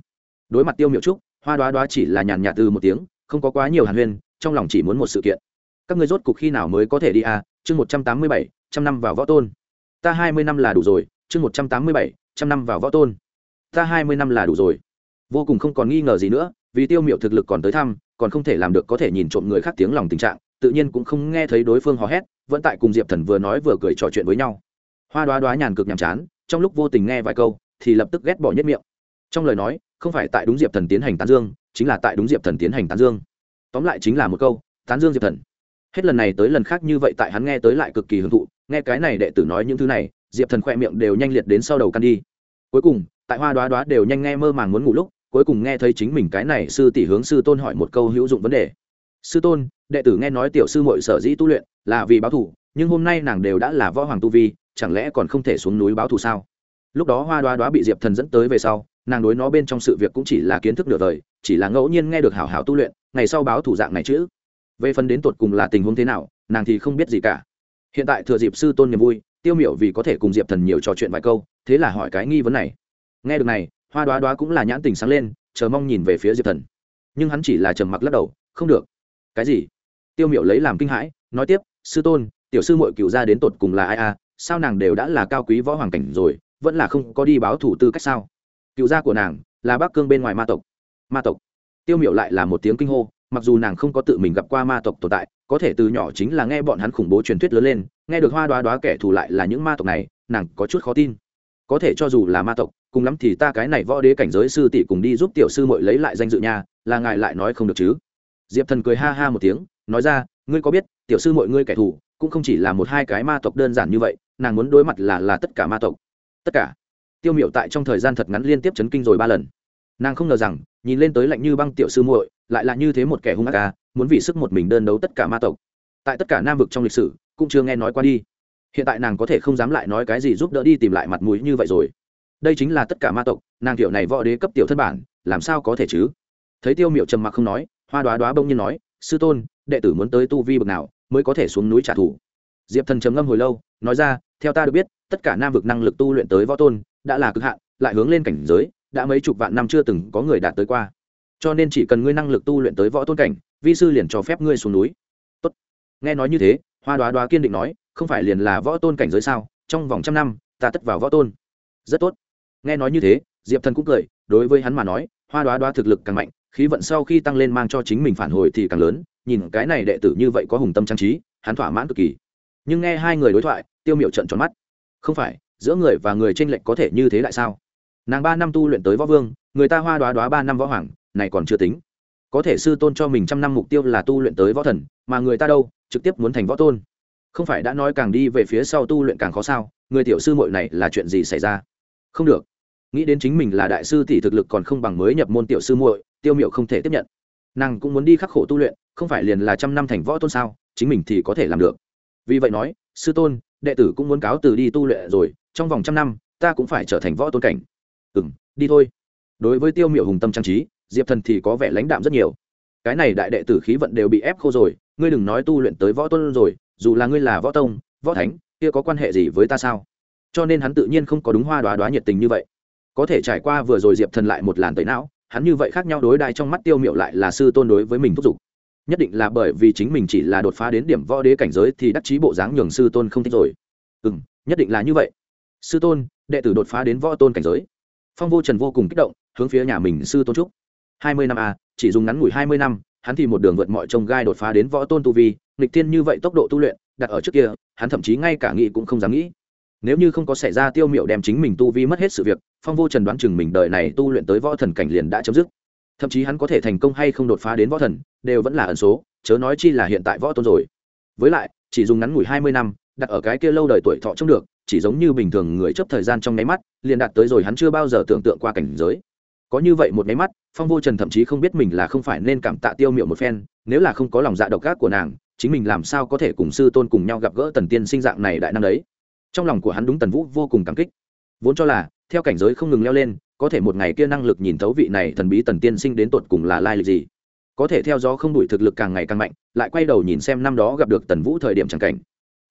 đối mặt tiêu miểu trúc hoa đoá đoá chỉ là nhàn nhạt từ một tiếng, không có quá nhiều hàn huyên, trong lòng chỉ muốn một sự kiện. Các ngươi rốt cục khi nào mới có thể đi à? Chương một trăm tám mươi bảy, trăm năm vào võ tôn ta hai mươi năm là đủ rồi, chương một trăm tám mươi bảy, trăm năm vào võ tôn. Ta hai mươi năm là đủ rồi. Vô cùng không còn nghi ngờ gì nữa, vì tiêu miểu thực lực còn tới thăm, còn không thể làm được có thể nhìn trộm người khác tiếng lòng tình trạng, tự nhiên cũng không nghe thấy đối phương hò hét, vẫn tại cùng diệp thần vừa nói vừa cười trò chuyện với nhau. Hoa đoá đoá nhàn cực nhàm chán, trong lúc vô tình nghe vài câu, thì lập tức ghét bỏ nhất miệng. Trong lời nói, không phải tại đúng diệp thần tiến hành tán dương, chính là tại đúng diệp thần tiến hành tán dương. Tóm lại chính là một câu, tán dương diệp thần. Hết lần này tới lần khác như vậy tại hắn nghe tới lại cực kỳ hưởng thụ nghe cái này đệ tử nói những thứ này, diệp thần khoe miệng đều nhanh liệt đến sau đầu căn đi. Cuối cùng, tại hoa đoá đoá đều nhanh nghe mơ màng muốn ngủ lúc, cuối cùng nghe thấy chính mình cái này sư tỷ hướng sư tôn hỏi một câu hữu dụng vấn đề. Sư tôn, đệ tử nghe nói tiểu sư mội sở dĩ tu luyện là vì báo thù, nhưng hôm nay nàng đều đã là võ hoàng tu vi, chẳng lẽ còn không thể xuống núi báo thù sao? Lúc đó hoa đoá đoá bị diệp thần dẫn tới về sau, nàng đối nó bên trong sự việc cũng chỉ là kiến thức nửa đời, chỉ là ngẫu nhiên nghe được hảo hảo tu luyện, ngày sau báo thủ dạng này chứ. Về phần đến tột cùng là tình huống thế nào, nàng thì không biết gì cả hiện tại thừa dịp sư tôn niềm vui, tiêu miểu vì có thể cùng diệp thần nhiều trò chuyện vài câu, thế là hỏi cái nghi vấn này. Nghe được này, hoa đoá đoá cũng là nhãn tình sáng lên, chờ mong nhìn về phía diệp thần. Nhưng hắn chỉ là trầm mặc lắc đầu, không được. Cái gì? Tiêu miệu lấy làm kinh hãi, nói tiếp, sư tôn, tiểu sư mội cựu ra đến tột cùng là ai à? Sao nàng đều đã là cao quý võ hoàng cảnh rồi, vẫn là không có đi báo thủ tư cách sao? Cựu gia của nàng là bắc cương bên ngoài ma tộc. Ma tộc? Tiêu miệu lại là một tiếng kinh hô mặc dù nàng không có tự mình gặp qua ma tộc tồn tại, có thể từ nhỏ chính là nghe bọn hắn khủng bố truyền thuyết lớn lên, nghe được hoa đoá đoá kẻ thù lại là những ma tộc này, nàng có chút khó tin. Có thể cho dù là ma tộc, cùng lắm thì ta cái này võ đế cảnh giới sư tỷ cùng đi giúp tiểu sư mội lấy lại danh dự nha, là ngài lại nói không được chứ? Diệp thần cười ha ha một tiếng, nói ra, ngươi có biết, tiểu sư mội ngươi kẻ thù, cũng không chỉ là một hai cái ma tộc đơn giản như vậy, nàng muốn đối mặt là là tất cả ma tộc. Tất cả. Tiêu miệu tại trong thời gian thật ngắn liên tiếp chấn kinh rồi ba lần. Nàng không ngờ rằng nhìn lên tới lạnh như băng tiểu sư muội, lại là như thế một kẻ hung ác ca muốn vì sức một mình đơn đấu tất cả ma tộc. Tại tất cả nam vực trong lịch sử, cũng chưa nghe nói qua đi. Hiện tại nàng có thể không dám lại nói cái gì giúp đỡ đi tìm lại mặt mũi như vậy rồi. Đây chính là tất cả ma tộc, nàng tiểu này võ đế cấp tiểu thân bản, làm sao có thể chứ? Thấy tiêu miệu trầm mặc không nói, hoa đoá đoá bông nhiên nói, sư tôn, đệ tử muốn tới tu vi bậc nào mới có thể xuống núi trả thù? Diệp thần trầm ngâm hồi lâu, nói ra, theo ta được biết, tất cả nam vực năng lực tu luyện tới võ tôn đã là cực hạn, lại hướng lên cảnh giới đã mấy chục vạn năm chưa từng có người đạt tới qua. Cho nên chỉ cần ngươi năng lực tu luyện tới võ tôn cảnh, vi sư liền cho phép ngươi xuống núi. Tốt. nghe nói như thế, hoa đoá đoá kiên định nói, không phải liền là võ tôn cảnh giới sao? Trong vòng trăm năm, ta tất vào võ tôn. Rất tốt. Nghe nói như thế, diệp thần cũng cười, đối với hắn mà nói, hoa đoá đoá thực lực càng mạnh, khí vận sau khi tăng lên mang cho chính mình phản hồi thì càng lớn, nhìn cái này đệ tử như vậy có hùng tâm trang trí, hắn thỏa mãn cực kỳ. Nhưng nghe hai người đối thoại, tiêu miệu trận tròn mắt. Không phải, giữa người và người tranh lệch có thể như thế lại sao? Nàng ba năm tu luyện tới võ vương, người ta hoa đoá đoá ba năm võ hoàng, này còn chưa tính. Có thể sư tôn cho mình trăm năm mục tiêu là tu luyện tới võ thần, mà người ta đâu, trực tiếp muốn thành võ tôn. Không phải đã nói càng đi về phía sau tu luyện càng khó sao, người tiểu sư muội này là chuyện gì xảy ra? Không được. Nghĩ đến chính mình là đại sư tỷ thực lực còn không bằng mới nhập môn tiểu sư muội, tiêu miệu không thể tiếp nhận. Nàng cũng muốn đi khắc khổ tu luyện, không phải liền là trăm năm thành võ tôn sao, chính mình thì có thể làm được. Vì vậy nói, sư tôn, đệ tử cũng muốn cáo từ đi tu luyện rồi, trong vòng trăm năm, ta cũng phải trở thành võ tôn cảnh ừ m đi thôi. Đối với tiêu miệu hùng tâm trang trí, diệp thần thì có vẻ lãnh đạm rất nhiều. Cái này đại đệ tử khí vận đều bị ép khô rồi, ngươi đừng nói tu luyện tới võ tôn rồi, dù là ngươi là võ tông, võ thánh, kia có quan hệ gì với ta sao? Cho nên hắn tự nhiên không có đúng hoa đoá đoá nhiệt tình như vậy. Có thể trải qua vừa rồi diệp thần lại một làn tẩy não, hắn như vậy khác nhau đối đại trong mắt tiêu miệu lại là sư tôn đối với mình thúc giục. Nhất định là bởi vì chính mình chỉ là đột phá đến điểm võ đế cảnh giới thì đắc chí bộ dáng nhường sư tôn không thích rồi. Ừ m nhất định là như vậy. Sư tôn, đệ tử đột phá đến võ tôn cảnh giới phong vô trần vô cùng kích động hướng phía nhà mình sư tôn trúc hai mươi năm a à, chỉ dùng ngắn ngủi hai mươi năm hắn thì một đường vượt mọi trông gai đột phá đến võ tôn tu vi nghịch tiên như vậy tốc độ tu luyện đặt ở trước kia hắn thậm chí ngay cả nghĩ cũng không dám nghĩ. Nếu như không có xảy ra tiêu miệu đem chính mình tu vi mất hết sự việc phong vô trần đoán chừng mình đời này tu luyện tới võ thần cảnh liền đã chấm dứt. Thậm chí hắn có thể thành công hay không đột phá đến võ thần đều vẫn là ẩn số chớ nói chi là hiện tại võ tôn rồi. Với lại chỉ dùng ngắn ngủi hai mươi năm đặt ở cái kia lâu đời tuổi thọ trông được, chỉ giống như bình thường người chấp thời gian trong nháy mắt, liền đạt tới rồi hắn chưa bao giờ tưởng tượng qua cảnh giới. Có như vậy một nháy mắt, phong vô trần thậm chí không biết mình là không phải nên cảm tạ tiêu miệu một phen, nếu là không có lòng dạ độc ác của nàng, chính mình làm sao có thể cùng sư tôn cùng nhau gặp gỡ tần tiên sinh dạng này đại năng đấy. Trong lòng của hắn đúng tần vũ vô cùng cảm kích. Vốn cho là, theo cảnh giới không ngừng leo lên, có thể một ngày kia năng lực nhìn thấu vị này thần bí tần tiên sinh đến tột cùng là lai lịch gì. Có thể theo gió không đuổi thực lực càng ngày càng mạnh, lại quay đầu nhìn xem năm đó gặp được tần vũ thời điểm c cảnh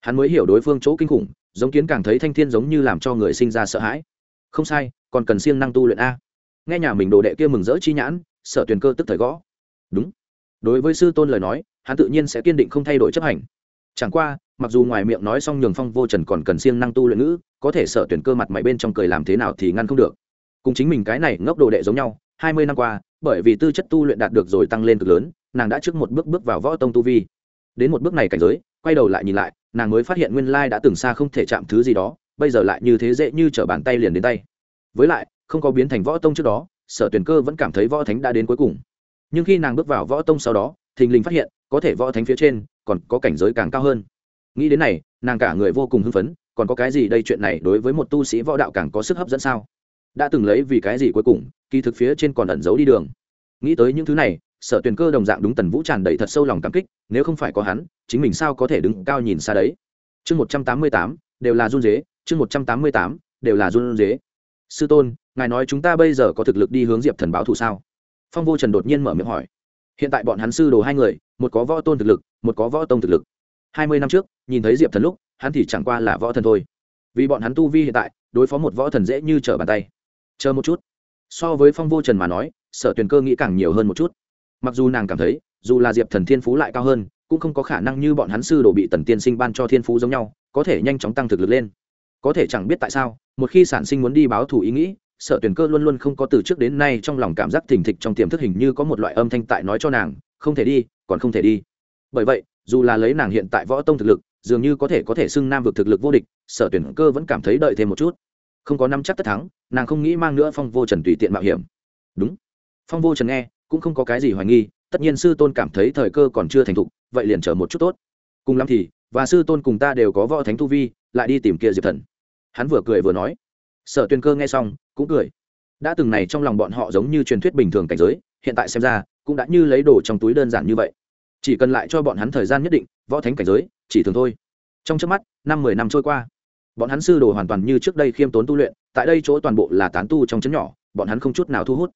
hắn mới hiểu đối phương chỗ kinh khủng, giống kiến càng thấy thanh thiên giống như làm cho người sinh ra sợ hãi. Không sai, còn cần siêng năng tu luyện a. Nghe nhà mình đồ đệ kia mừng rỡ chi nhãn sợ tuyền cơ tức thời gõ. Đúng. Đối với sư tôn lời nói, hắn tự nhiên sẽ kiên định không thay đổi chấp hành. Chẳng qua, mặc dù ngoài miệng nói xong nhường phong vô trần còn cần siêng năng tu luyện ngữ, có thể sợ tuyển cơ mặt mày bên trong cười làm thế nào thì ngăn không được. Cùng chính mình cái này ngốc đồ đệ giống nhau, hai mươi năm qua, bởi vì tư chất tu luyện đạt được rồi tăng lên cực lớn, nàng đã trước một bước bước vào võ tông tu vi. Đến một bước này cảnh giới, quay đầu lại nhìn lại nàng mới phát hiện nguyên lai đã từng xa không thể chạm thứ gì đó, bây giờ lại như thế dễ như trở bàn tay liền đến tay. Với lại, không có biến thành võ tông trước đó, sở tuyển cơ vẫn cảm thấy võ thánh đã đến cuối cùng. Nhưng khi nàng bước vào võ tông sau đó, thình lình phát hiện, có thể võ thánh phía trên, còn có cảnh giới càng cao hơn. Nghĩ đến này, nàng cả người vô cùng hưng phấn, còn có cái gì đây chuyện này đối với một tu sĩ võ đạo càng có sức hấp dẫn sao? Đã từng lấy vì cái gì cuối cùng, kỳ thực phía trên còn ẩn giấu đi đường. Nghĩ tới những thứ này sở tuyền cơ đồng dạng đúng tần vũ tràn đầy thật sâu lòng cảm kích, nếu không phải có hắn, chính mình sao có thể đứng cao nhìn xa đấy? Chương một trăm tám mươi tám, đều là run dế, chương một trăm tám mươi tám, đều là run dế. Sư tôn, ngài nói chúng ta bây giờ có thực lực đi hướng diệp thần báo thù sao? Phong vô trần đột nhiên mở miệng hỏi. Hiện tại bọn hắn sư đồ hai người, một có võ tôn thực lực, một có võ tông thực lực. Hai mươi năm trước, nhìn thấy diệp thần lúc, hắn thì chẳng qua là võ thần thôi. Vì bọn hắn tu vi hiện tại, đối phó một võ thần dễ như trở bàn tay. Chờ một chút. So với phong vô trần mà nói, sở tuyền cơ nghĩ càng nhiều hơn một chút mặc dù nàng cảm thấy, dù là diệp thần thiên phú lại cao hơn, cũng không có khả năng như bọn hắn sư đồ bị tần tiên sinh ban cho thiên phú giống nhau, có thể nhanh chóng tăng thực lực lên. Có thể chẳng biết tại sao, một khi sản sinh muốn đi báo thù ý nghĩ, sở tuyển cơ luôn luôn không có từ trước đến nay trong lòng cảm giác thình thịch trong tiềm thức hình như có một loại âm thanh tại nói cho nàng, không thể đi, còn không thể đi. Bởi vậy, dù là lấy nàng hiện tại võ tông thực lực, dường như có thể có thể xưng nam vực thực lực vô địch, sở tuyển cơ vẫn cảm thấy đợi thêm một chút. Không có năm chắc tất thắng, nàng không nghĩ mang nữa phong vô trần tùy tiện mạo hiểm. Đúng. Phong vô trần nghe cũng không có cái gì hoài nghi, tất nhiên sư tôn cảm thấy thời cơ còn chưa thành thục, vậy liền chờ một chút tốt. Cùng lắm thì, và sư tôn cùng ta đều có võ thánh tu vi, lại đi tìm kia diệp thần. Hắn vừa cười vừa nói. Sở tuyên cơ nghe xong, cũng cười. Đã từng này trong lòng bọn họ giống như truyền thuyết bình thường cảnh giới, hiện tại xem ra, cũng đã như lấy đồ trong túi đơn giản như vậy. Chỉ cần lại cho bọn hắn thời gian nhất định, võ thánh cảnh giới, chỉ thường thôi. Trong trước mắt, năm mười năm trôi qua. Bọn hắn sư đồ hoàn toàn như trước đây khiêm tốn tu luyện, tại đây chỗ toàn bộ là tán tu trong chấn nhỏ, bọn hắn không chút nào thu hút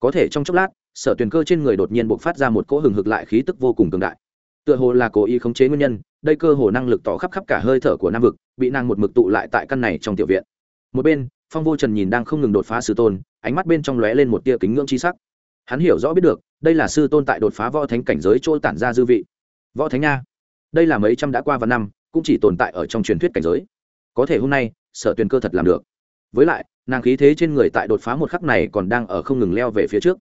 có thể trong chốc lát, sở tuyền cơ trên người đột nhiên buộc phát ra một cỗ hừng hực lại khí tức vô cùng cường đại. Tựa hồ là cố ý khống chế nguyên nhân, đây cơ hồ năng lực tỏ khắp khắp cả hơi thở của nam vực, bị nàng một mực tụ lại tại căn này trong tiểu viện. Một bên, phong vô trần nhìn đang không ngừng đột phá sư tôn, ánh mắt bên trong lóe lên một tia kính ngưỡng c h i sắc. Hắn hiểu rõ biết được, đây là sư tôn tại đột phá võ thánh cảnh giới trôi tản ra dư vị. Võ thánh nha đây là mấy trăm đã qua và năm, cũng chỉ tồn tại ở trong truyền thuyết cảnh giới. Có thể hôm nay, sở tuyền cơ thật làm được. Với lại nàng khí thế trên người tại đột phá một khắc này còn đang ở không ngừng leo về phía trước.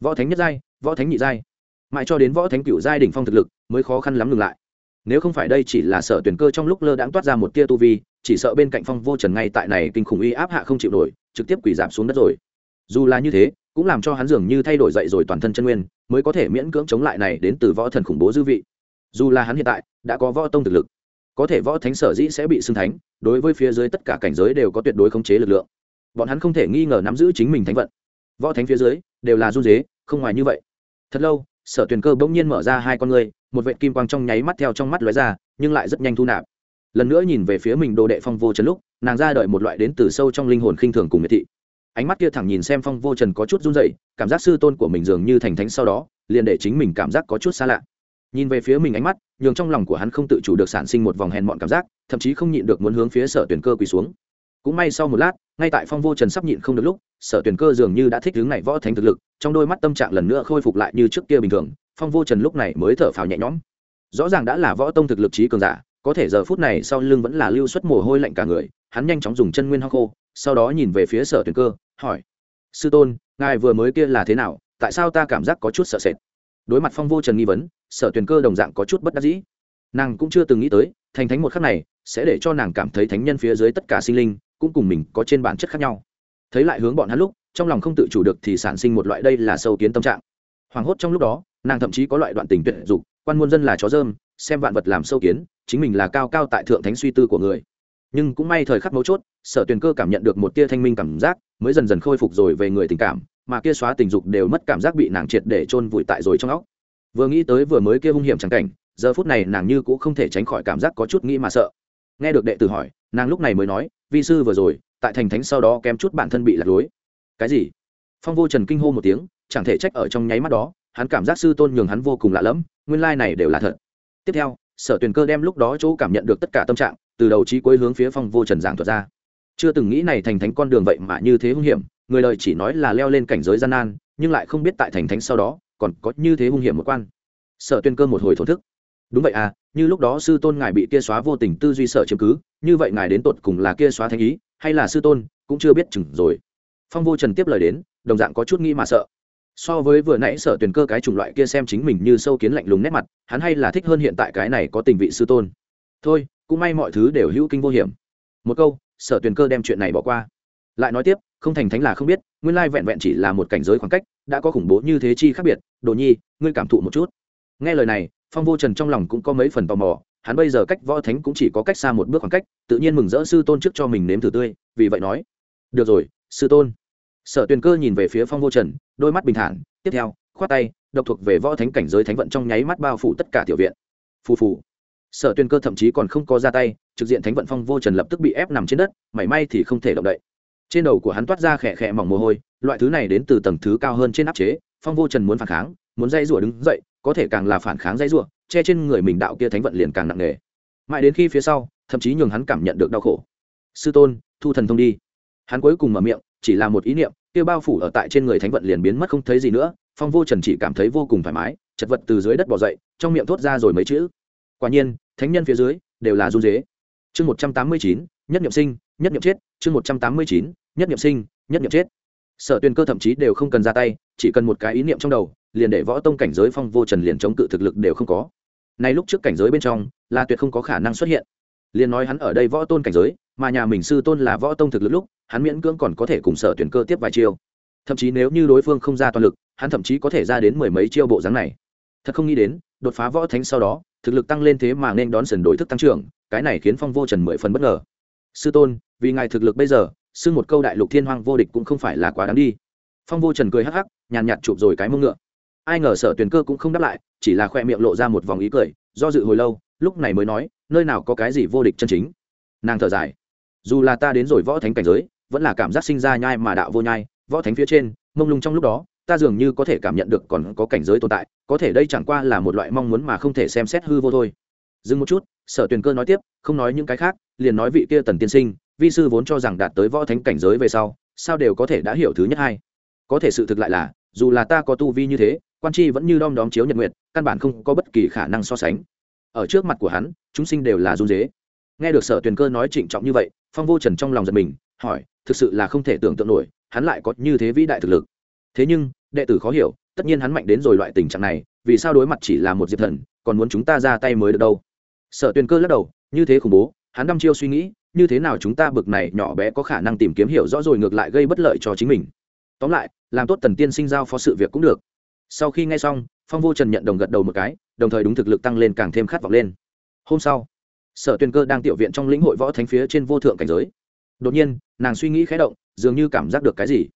Võ thánh nhất giai, võ thánh nhị giai. Mãi cho đến võ thánh cựu giai đỉnh phong thực lực mới khó khăn lắm ngừng lại. Nếu không phải đây chỉ là sở tuyển cơ trong lúc lơ đãng toát ra một tia tu vi, chỉ sợ bên cạnh phong vô trần ngay tại này kinh khủng uy áp hạ không chịu nổi, trực tiếp quỷ giảm xuống đất rồi. Dù là như thế, cũng làm cho hắn dường như thay đổi dậy rồi toàn thân chân nguyên, mới có thể miễn cưỡng chống lại này đến từ võ thần khủng bố dư vị. Dù là hắn hiện tại, đã có võ tông thực lực, có thể võ thánh sở dĩ sẽ bị xưng thánh, đối với phía dưới tất cả cảnh giới đều có tuyệt đối khống chế lực lượng bọn hắn không thể nghi ngờ nắm giữ chính mình thánh vận. Võ thánh phía dưới, đều là run dế không ngoài như vậy. Thật lâu, sở tuyền cơ bỗng nhiên mở ra hai con người một vệ kim quang trong nháy mắt theo trong mắt lóe ra, nhưng lại rất nhanh thu nạp. Lần nữa nhìn về phía mình đồ đệ phong vô trần lúc, nàng ra đợi một loại đến từ sâu trong linh hồn khinh thường cùng miệt thị. Ánh mắt kia thẳng nhìn xem phong vô trần có chút run dậy cảm giác sư tôn của mình dường như thành thánh sau đó, liền để chính mình cảm giác có chút xa lạ. Nhìn về phía mình ánh mắt, nhường trong lòng của hắn không tự chủ được sản sinh một vòng hèn mọn cảm giác, thậm chí không nhịn được muốn hướng phía sở tuyển cơ quỳ xuống. Cũng may sau một lát ngay tại phong vô trần sắp nhịn không được lúc, sở tuyển cơ dường như đã thích hướng này võ thánh thực lực, trong đôi mắt tâm trạng lần nữa khôi phục lại như trước kia bình thường, phong vô trần lúc này mới thở phào nhẹ nhõm. Rõ ràng đã là võ tông thực lực trí cường giả, có thể giờ phút này sau lưng vẫn là lưu xuất mồ hôi lạnh cả người, hắn nhanh chóng dùng chân nguyên ho khô, sau đó nhìn về phía sở tuyển cơ, hỏi, sư tôn, ngài vừa mới kia là thế nào, tại sao ta cảm giác có chút sợ sệt? Đối mặt phong vô trần nghi vấn, sở tuyển cơ đồng dạng có chút bất đắc dĩ. Nàng cũng chưa từng nghĩ tới, thành thánh một khắc này sẽ để cho nàng cảm thấy thánh nhân phía dưới tất cả sinh linh cũng cùng mình có trên bản chất khác nhau. Thấy lại hướng bọn hắn lúc, trong lòng không tự chủ được thì sản sinh một loại đây là sâu kiến tâm trạng. Hoảng hốt trong lúc đó, nàng thậm chí có loại đoạn tình tuyệt dục, quan muôn dân là chó dơm, xem vạn vật làm sâu kiến, chính mình là cao cao tại thượng thánh suy tư của người. Nhưng cũng may thời khắc mấu chốt, sở tuyền cơ cảm nhận được một tia thanh minh cảm giác, mới dần dần khôi phục rồi về người tình cảm, mà kia xóa tình dục đều mất cảm giác bị nàng triệt để chôn vùi tại rồi trong óc. Vừa nghĩ tới vừa mới kia hung hiểm chẳng cảnh, giờ phút này nàng như cũng không thể tránh khỏi cảm giác có chút nghĩ mà sợ. Nghe được đệ tử hỏi, nàng lúc này mới nói vi sư vừa rồi, tại thành thánh sau đó kém chút bản thân bị lạc lối. Cái gì? Phong vô trần kinh hô một tiếng, chẳng thể trách ở trong nháy mắt đó, hắn cảm giác sư tôn nhường hắn vô cùng lạ lẫm, nguyên lai này đều là thật. Tiếp theo, sở tuyền cơ đem lúc đó chỗ cảm nhận được tất cả tâm trạng, từ đầu trí cuối hướng phía phong vô trần giảng thuật ra. Chưa từng nghĩ này thành thánh con đường vậy mà như thế hung hiểm, người lời chỉ nói là leo lên cảnh giới gian nan, nhưng lại không biết tại thành thánh sau đó, còn có như thế hung hiểm một quan. Sở tuyên cơ một hồi thổ thức đúng vậy à như lúc đó sư tôn ngài bị kia xóa vô tình tư duy sợ chiếm cứ, như vậy ngài đến tột cùng là kia xóa thanh ý, hay là sư tôn cũng chưa biết chừng rồi. Phong vô trần tiếp lời đến, đồng dạng có chút nghĩ mà sợ. So với vừa nãy sở tuyển cơ cái chủng loại kia xem chính mình như sâu kiến lạnh lùng nét mặt, hắn hay là thích hơn hiện tại cái này có tình vị sư tôn. Thôi, cũng may mọi thứ đều hữu kinh vô hiểm. Một câu, sở tuyển cơ đem chuyện này bỏ qua. Lại nói tiếp, không thành thánh là không biết, nguyên lai vẹn vẹn chỉ là một cảnh giới khoảng cách, đã có khủng bố như thế chi khác biệt. Đồ nhi, ngươi cảm thụ một chút. Nghe lời này phong vô trần trong lòng cũng có mấy phần tò mò, hắn bây giờ cách võ thánh cũng chỉ có cách xa một bước khoảng cách, tự nhiên mừng rỡ sư tôn trước cho mình nếm thử tươi, vì vậy nói, được rồi, sư tôn. Sở tuyền cơ nhìn về phía phong vô trần, đôi mắt bình thản, tiếp theo, khoát tay, độc thuộc về võ thánh cảnh giới thánh vận trong nháy mắt bao phủ tất cả tiểu viện. Phù phù. Sở tuyền cơ thậm chí còn không có ra tay, trực diện thánh vận phong vô trần lập tức bị ép nằm trên đất, mảy may thì không thể động đậy. Trên đầu của hắn toát ra khẽ khẽ mỏng mồ hôi, loại thứ này đến từ tầng thứ cao hơn trên áp chế, phong vô trần muốn phản kháng, muốn dây rủa đứng dậy có thể càng là phản kháng dãy rủa, che trên người mình đạo kia thánh vận liền càng nặng nề. Mãi đến khi phía sau, thậm chí nhường hắn cảm nhận được đau khổ. Sư tôn, thu thần thông đi. Hắn cuối cùng mở miệng, chỉ là một ý niệm, kia bao phủ ở tại trên người thánh vận liền biến mất không thấy gì nữa, phong vô trần chỉ cảm thấy vô cùng thoải mái, chật vật từ dưới đất bỏ dậy, trong miệng thốt ra rồi mấy chữ. Quả nhiên, thánh nhân phía dưới, đều là run dế chương một trăm tám mươi chín, nhất nhậm sinh, nhất nhậm chết. Chương một trăm tám mươi chín, nhất nhậm sinh, nhất nhậm chết sở tuyên cơ thậm chí đều không cần ra tay, chỉ cần một cái ý niệm trong đầu, liền để võ tông cảnh giới phong vô trần liền chống cự thực lực đều không có. Nay lúc trước cảnh giới bên trong, là tuyệt không có khả năng xuất hiện. Liền nói hắn ở đây võ tôn cảnh giới, mà nhà mình sư tôn là võ tông thực lực lúc, hắn miễn cưỡng còn có thể cùng sở tuyển cơ tiếp vài chiêu. Thậm chí nếu như đối phương không ra toàn lực, hắn thậm chí có thể ra đến mười mấy chiêu bộ dáng này. Thật không nghĩ đến, đột phá võ thánh sau đó, thực lực tăng lên thế mà nên đón sần đổi thức tăng trưởng, cái này khiến phong vô trần mười phần bất ngờ. Sư tôn, vì ngài thực lực bây giờ xưng một câu đại lục thiên hoang vô địch cũng không phải là quá đáng đi. Phong vô trần cười hắc hắc, nhàn nhạt chụp rồi cái mông ngựa. Ai ngờ sở tuyển cơ cũng không đáp lại, chỉ là khoe miệng lộ ra một vòng ý cười, do dự hồi lâu, lúc này mới nói, nơi nào có cái gì vô địch chân chính. Nàng thở dài. Dù là ta đến rồi võ thánh cảnh giới, vẫn là cảm giác sinh ra nhai mà đạo vô nhai, võ thánh phía trên, mông lung trong lúc đó, ta dường như có thể cảm nhận được còn có cảnh giới tồn tại, có thể đây chẳng qua là một loại mong muốn mà không thể xem xét hư vô thôi. Dừng một chút, sở tuyền cơ nói tiếp, không nói những cái khác, liền nói vị kia tần tiên sinh vi sư vốn cho rằng đạt tới võ thánh cảnh giới về sau, sao đều có thể đã hiểu thứ nhất hai? Có thể sự thực lại là, dù là ta có tu vi như thế, quan chi vẫn như đom đóm chiếu nhật nguyệt, căn bản không có bất kỳ khả năng so sánh. Ở trước mặt của hắn, chúng sinh đều là run dế nghe được sở tuyền cơ nói trịnh trọng như vậy, phong vô trần trong lòng giật mình, hỏi, thực sự là không thể tưởng tượng nổi, hắn lại có như thế vĩ đại thực lực. Thế nhưng, đệ tử khó hiểu, tất nhiên hắn mạnh đến rồi loại tình trạng này, vì sao đối mặt chỉ là một diệp thần, còn muốn chúng ta ra tay mới được đâu? Sở tuyền cơ lắc đầu, như thế khủng bố hắn đăm chiêu suy nghĩ, như thế nào chúng ta bực này nhỏ bé có khả năng tìm kiếm hiểu rõ rồi ngược lại gây bất lợi cho chính mình. Tóm lại, làm tốt tần tiên sinh giao phó sự việc cũng được. Sau khi nghe xong, phong vô trần nhận đồng gật đầu một cái, đồng thời đúng thực lực tăng lên càng thêm khát vọng lên. Hôm sau, sở tuyên cơ đang tiểu viện trong lĩnh hội võ thánh phía trên vô thượng cảnh giới. Đột nhiên, nàng suy nghĩ khé động, dường như cảm giác được cái gì.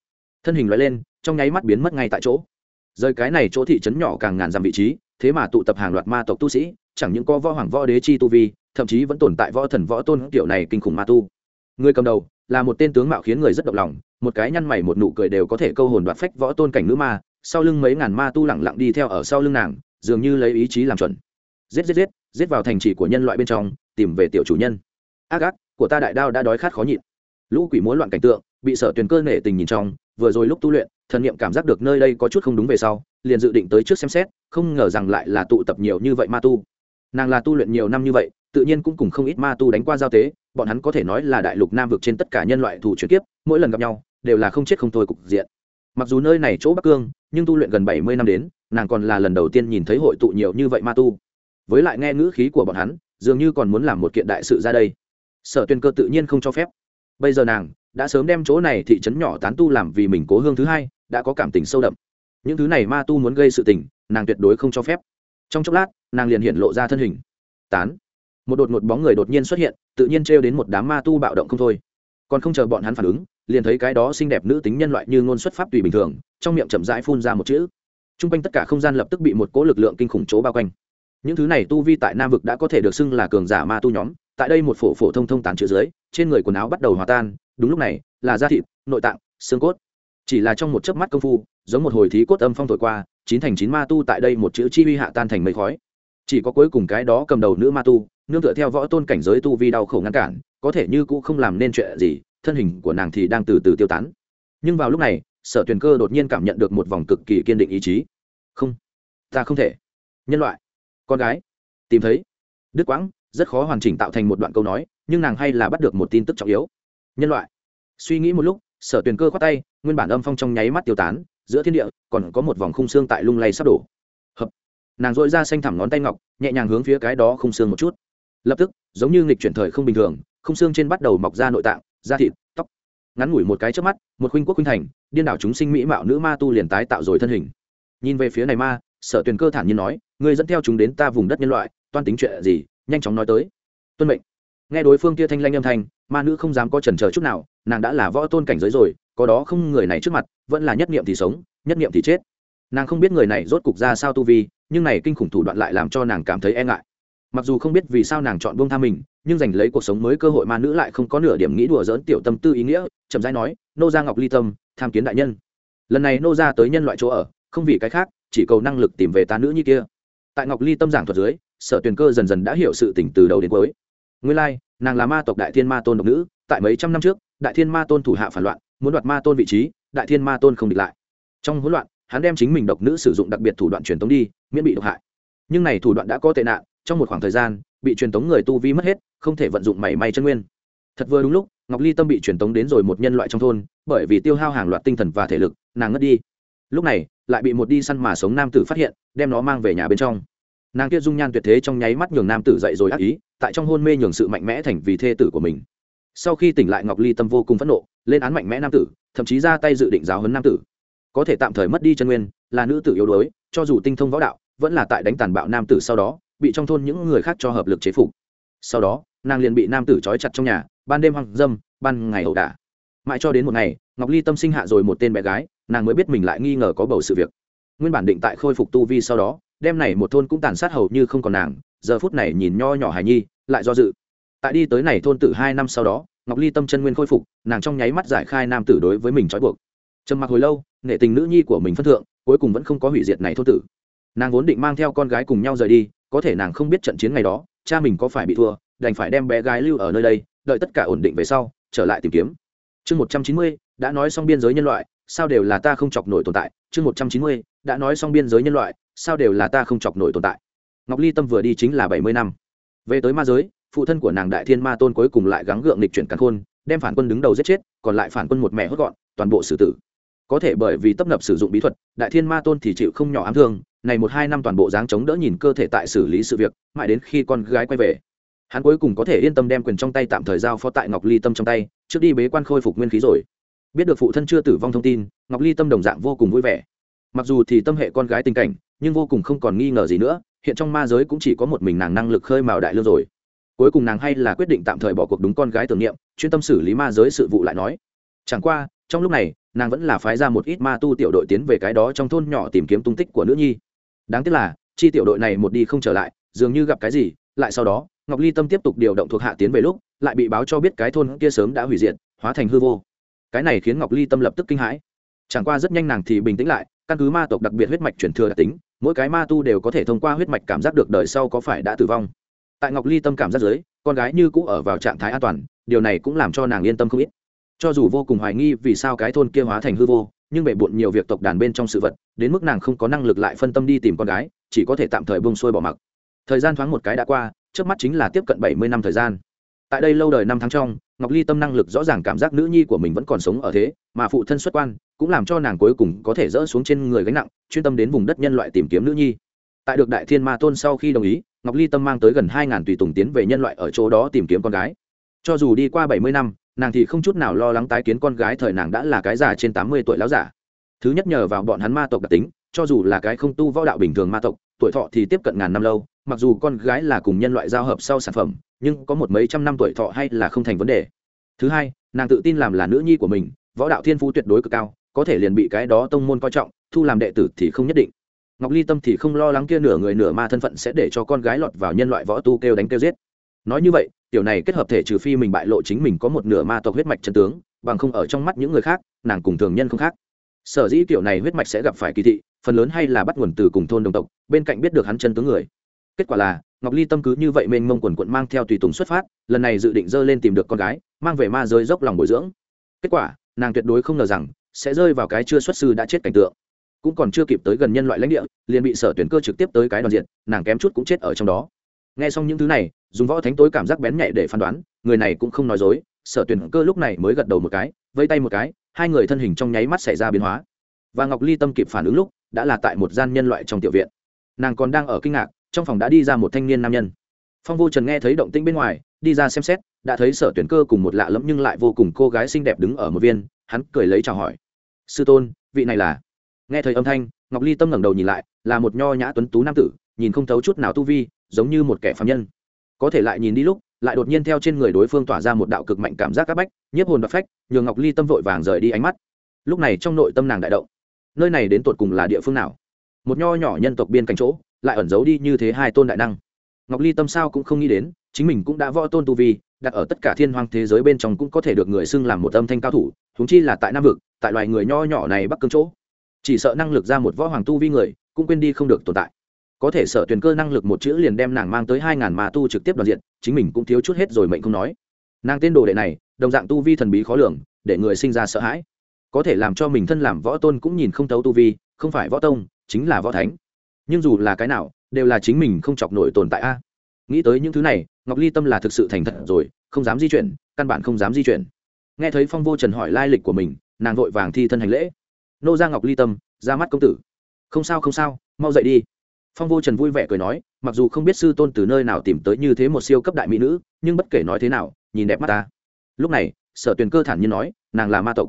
Thân hình loại lên, trong nháy mắt biến mất ngay tại chỗ. Rời cái này chỗ thị trấn nhỏ càng ngàn dặm vị trí, thế mà tụ tập hàng loạt ma tộc tu sĩ, chẳng những có võ hoàng võ đế chi tu vi thậm chí vẫn tồn tại võ thần võ tôn kiểu này kinh khủng ma tu. Người cầm đầu là một tên tướng mạo khiến người rất động lòng, một cái nhăn mày một nụ cười đều có thể câu hồn đoạt phách võ tôn cảnh nữ ma, sau lưng mấy ngàn ma tu lẳng lặng đi theo ở sau lưng nàng, dường như lấy ý chí làm chuẩn. Giết giết giết giết vào thành trì của nhân loại bên trong, tìm về tiểu chủ nhân. Ác ác, của ta đại đao đã đói khát khó nhịn. Lũ quỷ muốn loạn cảnh tượng, bị sở tuyền cơ nể tình nhìn trong, vừa rồi lúc tu luyện, thần niệm cảm giác được nơi đây có chút không đúng về sau, liền dự định tới trước xem xét, không ngờ rằng lại là tụ tập nhiều như vậy ma tu. Nàng là tu luyện nhiều năm như vậy tự nhiên cũng cùng không ít ma tu đánh qua giao tế, bọn hắn có thể nói là đại lục nam vực trên tất cả nhân loại thủ chuyển kiếp, mỗi lần gặp nhau, đều là không chết không thôi cục diện. Mặc dù nơi này chỗ bắc cương, nhưng tu luyện gần bảy mươi năm đến, nàng còn là lần đầu tiên nhìn thấy hội tụ nhiều như vậy ma tu. Với lại nghe ngữ khí của bọn hắn, dường như còn muốn làm một kiện đại sự ra đây. Sở tuyên cơ tự nhiên không cho phép. Bây giờ nàng đã sớm đem chỗ này thị trấn nhỏ tán tu làm vì mình cố hương thứ hai, đã có cảm tình sâu đậm. Những thứ này ma tu muốn gây sự tình, nàng tuyệt đối không cho phép. Trong chốc lát, nàng liền hiện lộ ra thân hình. Tán một đột ngột bóng người đột nhiên xuất hiện, tự nhiên trêu đến một đám ma tu bạo động không thôi. Còn không chờ bọn hắn phản ứng, liền thấy cái đó xinh đẹp nữ tính nhân loại như ngôn xuất pháp tùy bình thường, trong miệng chậm rãi phun ra một chữ. T r u n g quanh tất cả không gian lập tức bị một cỗ lực lượng kinh khủng chỗ bao quanh. Những thứ này tu vi tại nam vực đã có thể được xưng là cường giả ma tu nhóm, tại đây một phổ phổ thông thông tàn chữ dưới, trên người quần áo bắt đầu hòa tan, đúng lúc này, là da thịt, nội tạng, xương cốt. Chỉ là trong một chớp mắt công phu, giống một hồi thí cốt âm phong thổi qua, chín thành chín ma tu tại đây một chữ chi uy hạ tan thành mây khói. Chỉ có cuối cùng cái đó cầm đầu nữ ma tu nương tựa theo võ tôn cảnh giới tu vi đau khổ ngăn cản, có thể như cũ không làm nên chuyện gì, thân hình của nàng thì đang từ từ tiêu tán. Nhưng vào lúc này, sở tuyền cơ đột nhiên cảm nhận được một vòng cực kỳ kiên định ý chí. Không, ta không thể. Nhân loại, con gái, tìm thấy. Đức quãng, rất khó hoàn chỉnh tạo thành một đoạn câu nói, nhưng nàng hay là bắt được một tin tức trọng yếu. Nhân loại. Suy nghĩ một lúc, sở tuyền cơ khoát tay, nguyên bản âm phong trong nháy mắt tiêu tán, giữa thiên địa, còn có một vòng khung xương tại lung lay sắp đổ. Hợp. Nàng dội ra xanh thẳm ngón tay ngọc, nhẹ nhàng hướng phía cái đó khung xương một chút lập tức, giống như nghịch chuyển thời không bình thường khung xương trên bắt đầu mọc ra nội tạng, da thịt, tóc. Ngắn ngủi một cái trước mắt, một khuynh quốc khuynh thành, điên đảo chúng sinh mỹ mạo nữ ma tu liền tái tạo rồi thân hình. Nhìn về phía này ma, sở tuyền cơ thản nhiên nói người dẫn theo chúng đến ta vùng đất nhân loại, toan tính chuyện gì, nhanh chóng nói tới. Tuân mệnh. Nghe đối phương kia thanh lanh âm thanh, ma nữ không dám có chần chờ chút nào, nàng đã là võ tôn cảnh giới rồi, có đó không người này trước mặt, vẫn là nhất niệm thì sống, nhất niệm thì chết. Nàng không biết người này rốt cục ra sao tu vi, nhưng này kinh khủng thủ đoạn lại làm cho nàng cảm thấy e ngại mặc dù không biết vì sao nàng chọn buông tha mình, nhưng giành lấy cuộc sống mới cơ hội ma nữ lại không có nửa điểm nghĩ đùa dỡn tiểu tâm tư ý nghĩa, chậm rãi nói, nô gia ngọc ly tâm, tham kiến đại nhân. Lần này nô gia tới nhân loại chỗ ở, không vì cái khác, chỉ cầu năng lực tìm về ta nữ như kia. Tại ngọc ly tâm giảng thuật dưới, sở tuyền cơ dần dần đã hiểu sự tỉnh từ đầu đến cuối. Nguyên lai, nàng là ma tộc đại thiên ma tôn độc nữ, tại mấy trăm năm trước, đại thiên ma tôn thủ hạ phản loạn, muốn đoạt ma tôn vị trí, đại thiên ma tôn không địch lại. Trong hỗn loạn, hắn đem chính mình độc nữ sử dụng đặc biệt thủ đoạn truyền tống đi, miễn bị độc hại. Nhưng này thủ đoạn đã có tệ nạn trong một khoảng thời gian, bị truyền tống người tu vi mất hết, không thể vận dụng mảy may chân nguyên. Thật vừa đúng lúc, ngọc ly tâm bị truyền tống đến rồi một nhân loại trong thôn, bởi vì tiêu hao hàng loạt tinh thần và thể lực, nàng ngất đi. Lúc này, lại bị một đi săn mà sống nam tử phát hiện, đem nó mang về nhà bên trong. Nàng kia dung nhan tuyệt thế trong nháy mắt nhường nam tử dậy rồi ác ý, tại trong hôn mê nhường sự mạnh mẽ thành vì thê tử của mình. Sau khi tỉnh lại, ngọc ly tâm vô cùng phẫn nộ, lên án mạnh mẽ nam tử, thậm chí ra tay dự định giáo hấn nam tử. Có thể tạm thời mất đi chân nguyên, là nữ tử yếu đuối, cho dù tinh thông võ đạo, vẫn là tại đánh tàn bạo nam tử sau đó bị trong thôn những người khác cho hợp lực chế phục. Sau đó, nàng liền bị nam tử trói chặt trong nhà, ban đêm hoang dâm, ban ngày ẩu đả. Mãi cho đến một ngày, ngọc ly tâm sinh hạ rồi một tên bé gái, nàng mới biết mình lại nghi ngờ có bầu sự việc. Nguyên bản định tại khôi phục tu vi sau đó, đêm này một thôn cũng tàn sát hầu như không còn nàng, giờ phút này nhìn nho nhỏ hài nhi, lại do dự. Tại đi tới này thôn tử hai năm sau đó, ngọc ly tâm chân nguyên khôi phục, nàng trong nháy mắt giải khai nam tử đối với mình trói buộc. Trầm mặc hồi lâu nghệ tình nữ nhi của mình phân thượng, cuối cùng vẫn không có hủy diệt này thôn tử. Nàng vốn định mang theo con gái cùng nhau rời đi có thể nàng không biết trận chiến ngày đó, cha mình có phải bị thua, đành phải đem bé gái lưu ở nơi đây, đợi tất cả ổn định về sau, trở lại tìm kiếm. Chương một trăm chín mươi, đã nói xong biên giới nhân loại, sao đều là ta không chọc nổi tồn tại. Chương một trăm chín mươi, đã nói xong biên giới nhân loại, sao đều là ta không chọc nổi tồn tại. Ngọc ly tâm vừa đi chính là bảy mươi năm. Về tới ma giới, phụ thân của nàng đại thiên ma tôn cuối cùng lại gắng gượng lịch chuyển cắn khôn, đem phản quân đứng đầu giết chết, còn lại phản quân một mẹ hốt gọn, toàn bộ xử tử. Có thể bởi vì tấp nập sử dụng bí thuật, đại thiên ma tôn thì chịu không nhỏ ám thương này một hai năm toàn bộ dáng chống đỡ nhìn cơ thể tại xử lý sự việc, mãi đến khi con gái quay về. Hắn cuối cùng có thể yên tâm đem quyền trong tay tạm thời giao phó tại ngọc ly tâm trong tay, trước đi bế quan khôi phục nguyên khí rồi. Biết được phụ thân chưa tử vong thông tin, ngọc ly tâm đồng dạng vô cùng vui vẻ. Mặc dù thì tâm hệ con gái tình cảnh, nhưng vô cùng không còn nghi ngờ gì nữa, hiện trong ma giới cũng chỉ có một mình nàng năng lực khơi mào đại lương rồi. Cuối cùng nàng hay là quyết định tạm thời bỏ cuộc đúng con gái tưởng niệm, chuyên tâm xử lý ma giới sự vụ lại nói. Chẳng qua, trong lúc này, nàng vẫn là phái ra một ít ma tu tiểu đội tiến về cái đó trong thôn nhỏ tìm kiếm tung tích của nữ nhi đáng tiếc là, chi tiểu đội này một đi không trở lại, dường như gặp cái gì, lại sau đó, ngọc ly tâm tiếp tục điều động thuộc hạ tiến về lúc, lại bị báo cho biết cái thôn kia sớm đã hủy diệt, hóa thành hư vô. Cái này khiến ngọc ly tâm lập tức kinh hãi. Chẳng qua rất nhanh nàng thì bình tĩnh lại, căn cứ ma tộc đặc biệt huyết mạch chuyển thừa đặc tính, mỗi cái ma tu đều có thể thông qua huyết mạch cảm giác được đời sau có phải đã tử vong. Tại ngọc ly tâm cảm giác dưới, con gái như cũ ở vào trạng thái an toàn, điều này cũng làm cho nàng yên tâm không ít. Cho dù vô cùng hoài nghi vì sao cái thôn kia hóa thành hư vô nhưng bể bộn nhiều việc tộc đàn bên trong sự vật, đến mức nàng không có năng lực lại phân tâm đi tìm con gái, chỉ có thể tạm thời bông xuôi bỏ mặc. Thời gian thoáng một cái đã qua, trước mắt chính là tiếp cận bảy mươi năm thời gian. Tại đây lâu đời năm tháng trong, ngọc ly tâm năng lực rõ ràng cảm giác nữ nhi của mình vẫn còn sống ở thế, mà phụ thân xuất quan, cũng làm cho nàng cuối cùng có thể dỡ xuống trên người gánh nặng, chuyên tâm đến vùng đất nhân loại tìm kiếm nữ nhi. Tại được đại thiên ma tôn sau khi đồng ý, ngọc ly tâm mang tới gần hai ngàn tùy tùng tiến về nhân loại ở chỗ đó tìm kiếm con gái. Cho dù đi qua bảy mươi năm nàng thì không chút nào lo lắng tái kiến con gái thời nàng đã là cái già trên tám mươi tuổi láo giả. Thứ nhất nhờ vào bọn hắn ma tộc đặc tính, cho dù là cái không tu võ đạo bình thường ma tộc, tuổi thọ thì tiếp cận ngàn năm lâu, mặc dù con gái là cùng nhân loại giao hợp sau sản phẩm, nhưng có một mấy trăm năm tuổi thọ hay là không thành vấn đề. Thứ hai, nàng tự tin làm là nữ nhi của mình, võ đạo thiên phú tuyệt đối cực cao, có thể liền bị cái đó tông môn coi trọng, thu làm đệ tử thì không nhất định. Ngọc ly tâm thì không lo lắng kia nửa người nửa ma thân phận sẽ để cho con gái lọt vào nhân loại võ tu kêu đánh kêu giết nói như vậy, tiểu này kết hợp thể trừ phi mình bại lộ chính mình có một nửa ma tộc huyết mạch chân tướng, bằng không ở trong mắt những người khác, nàng cùng thường nhân không khác. Sở dĩ tiểu này huyết mạch sẽ gặp phải kỳ thị, phần lớn hay là bắt nguồn từ cùng thôn đồng tộc, bên cạnh biết được hắn chân tướng người. Kết quả là, ngọc ly tâm cứ như vậy mênh mông quần quận mang theo tùy tùng xuất phát, lần này dự định dơ lên tìm được con gái, mang về ma rơi dốc lòng bồi dưỡng. Kết quả, nàng tuyệt đối không ngờ rằng, sẽ rơi vào cái chưa xuất sư đã chết cảnh tượng. Cũng còn chưa kịp tới gần nhân loại lãnh địa, liền bị sở tuyển cơ trực tiếp tới cái đoàn diện, nàng kém chút cũng chết ở trong đó nghe xong những thứ này, dùng võ thánh tối cảm giác bén nhạy để phán đoán, người này cũng không nói dối, sở tuyển cơ lúc này mới gật đầu một cái vây tay một cái, hai người thân hình trong nháy mắt xảy ra biến hóa. Và ngọc ly tâm kịp phản ứng lúc, đã là tại một gian nhân loại trong tiểu viện. Nàng còn đang ở kinh ngạc, trong phòng đã đi ra một thanh niên nam nhân. Phong vô trần nghe thấy động tĩnh bên ngoài, đi ra xem xét, đã thấy sở tuyển cơ cùng một lạ lẫm nhưng lại vô cùng cô gái xinh đẹp đứng ở một viên, hắn cười lấy chào hỏi. Sư tôn, vị này là? Nghe thấy âm thanh, ngọc ly tâm ngẩng đầu nhìn lại, là một nho nhã tuấn tú nam tử nhìn không thấu chút nào tu vi, giống như một kẻ phạm nhân. Có thể lại nhìn đi lúc, lại đột nhiên theo trên người đối phương tỏa ra một đạo cực mạnh cảm giác áp bách, nhiếp hồn và phách, nhường ngọc ly tâm vội vàng rời đi ánh mắt. Lúc này trong nội tâm nàng đại động. Nơi này đến tột cùng là địa phương nào? Một nho nhỏ nhân tộc biên cảnh chỗ, lại ẩn giấu đi như thế hai tôn đại năng. Ngọc ly tâm sao cũng không nghĩ đến, chính mình cũng đã võ tôn tu vi, đặt ở tất cả thiên hoàng thế giới bên trong cũng có thể được người xưng làm một âm thanh cao thủ thúng chi là tại nam vực, tại loài người nho nhỏ này bắc cương chỗ. Chỉ sợ năng lực ra một võ hoàng tu vi người, cũng quên đi không được tồn tại có thể sợ tuyển cơ năng lực một chữ liền đem nàng mang tới hai ngàn ma tu trực tiếp đoàn diện, chính mình cũng thiếu chút hết rồi mệnh không nói. Nàng tên đồ đệ này, đồng dạng tu vi thần bí khó lường, để người sinh ra sợ hãi. Có thể làm cho mình thân làm võ tôn cũng nhìn không thấu tu vi, không phải võ tông, chính là võ thánh. Nhưng dù là cái nào, đều là chính mình không chọc nổi tồn tại a. Nghĩ tới những thứ này, ngọc ly tâm là thực sự thành thật rồi, không dám di chuyển, căn bản không dám di chuyển. Nghe thấy phong vô trần hỏi lai lịch của mình, nàng vội vàng thi thân hành lễ. Nô ra ngọc ly tâm, ra mắt công tử. Không sao không sao, mau dậy đi phong vô trần vui vẻ cười nói, mặc dù không biết sư tôn từ nơi nào tìm tới như thế một siêu cấp đại mỹ nữ, nhưng bất kể nói thế nào, nhìn đẹp mắt ta. Lúc này, sở tuyền cơ thản nhiên nói, nàng là ma tộc.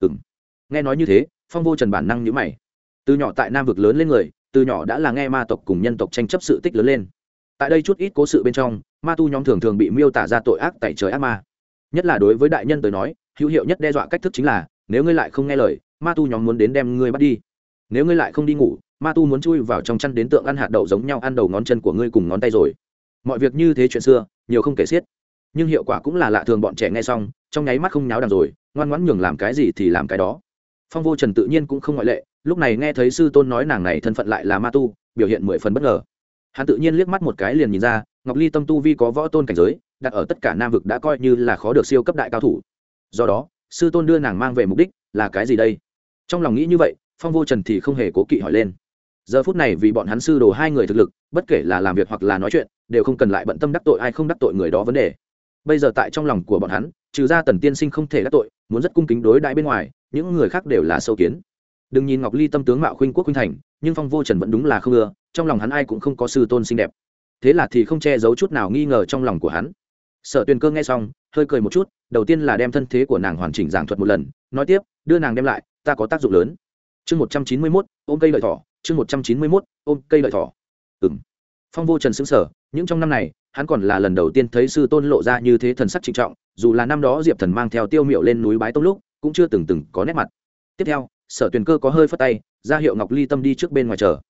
Ừ m nghe nói như thế, phong vô trần bản năng nhữ mày. Từ nhỏ tại nam vực lớn lên người, từ nhỏ đã là nghe ma tộc cùng nhân tộc tranh chấp sự tích lớn lên. Tại đây chút ít cố sự bên trong, ma tu nhóm thường thường bị miêu tả ra tội ác tại trời ác ma. Nhất là đối với đại nhân tới nói, hữu hiệu nhất đe dọa cách thức chính là, nếu ngươi lại không nghe lời, ma tu nhóm muốn đến đem ngươi bắt đi. Nếu ngươi lại không đi ngủ ma tu muốn chui vào trong chăn đến tượng ăn hạt đậu giống nhau ăn đầu ngón chân của ngươi cùng ngón tay rồi. Mọi việc như thế chuyện xưa, nhiều không kể xiết. Nhưng hiệu quả cũng là lạ thường bọn trẻ nghe xong, trong nháy mắt không nháo đằng rồi, ngoan ngoãn nhường làm cái gì thì làm cái đó. Phong vô trần tự nhiên cũng không ngoại lệ, lúc này nghe thấy sư tôn nói nàng này thân phận lại là ma tu, biểu hiện mười phần bất ngờ. Hắn tự nhiên liếc mắt một cái liền nhìn ra, ngọc ly tâm tu vi có võ tôn cảnh giới, đặt ở tất cả nam vực đã coi như là khó được siêu cấp đại cao thủ. Do đó, sư tôn đưa nàng mang về mục đích là cái gì đây? Trong lòng nghĩ như vậy, phong vô trần thì không hề cố kỵ hỏi lên giờ phút này vì bọn hắn sư đồ hai người thực lực, bất kể là làm việc hoặc là nói chuyện, đều không cần lại bận tâm đắc tội ai không đắc tội người đó vấn đề. Bây giờ tại trong lòng của bọn hắn, trừ ra tần tiên sinh không thể đắc tội, muốn rất cung kính đối đãi bên ngoài, những người khác đều là sâu kiến. Đừng nhìn ngọc ly tâm tướng mạo khuynh quốc khuynh thành, nhưng phong vô trần vẫn đúng là không ưa, trong lòng hắn ai cũng không có sư tôn xinh đẹp. Thế là thì không che giấu chút nào nghi ngờ trong lòng của hắn. Sở tuyền cơ nghe xong, hơi cười một chút, đầu tiên là đem thân thế của nàng hoàn chỉnh giảng thuật một lần, nói tiếp, đưa nàng đem lại, ta có tác dụng lớn. Chương một trăm chín mươi mốt, ôm cây lợi thỏ chương một trăm chín mươi mốt ôm cây lợi thỏ. Ừm, phong vô trần xứng sở những trong năm này hắn còn là lần đầu tiên thấy sư tôn lộ ra như thế thần sắc trịnh trọng dù là năm đó diệp thần mang theo tiêu miệu lên núi bái tông lúc cũng chưa từng từng có nét mặt. Tiếp theo sở tuyền cơ có hơi phất tay ra hiệu ngọc ly tâm đi trước bên ngoài chờ.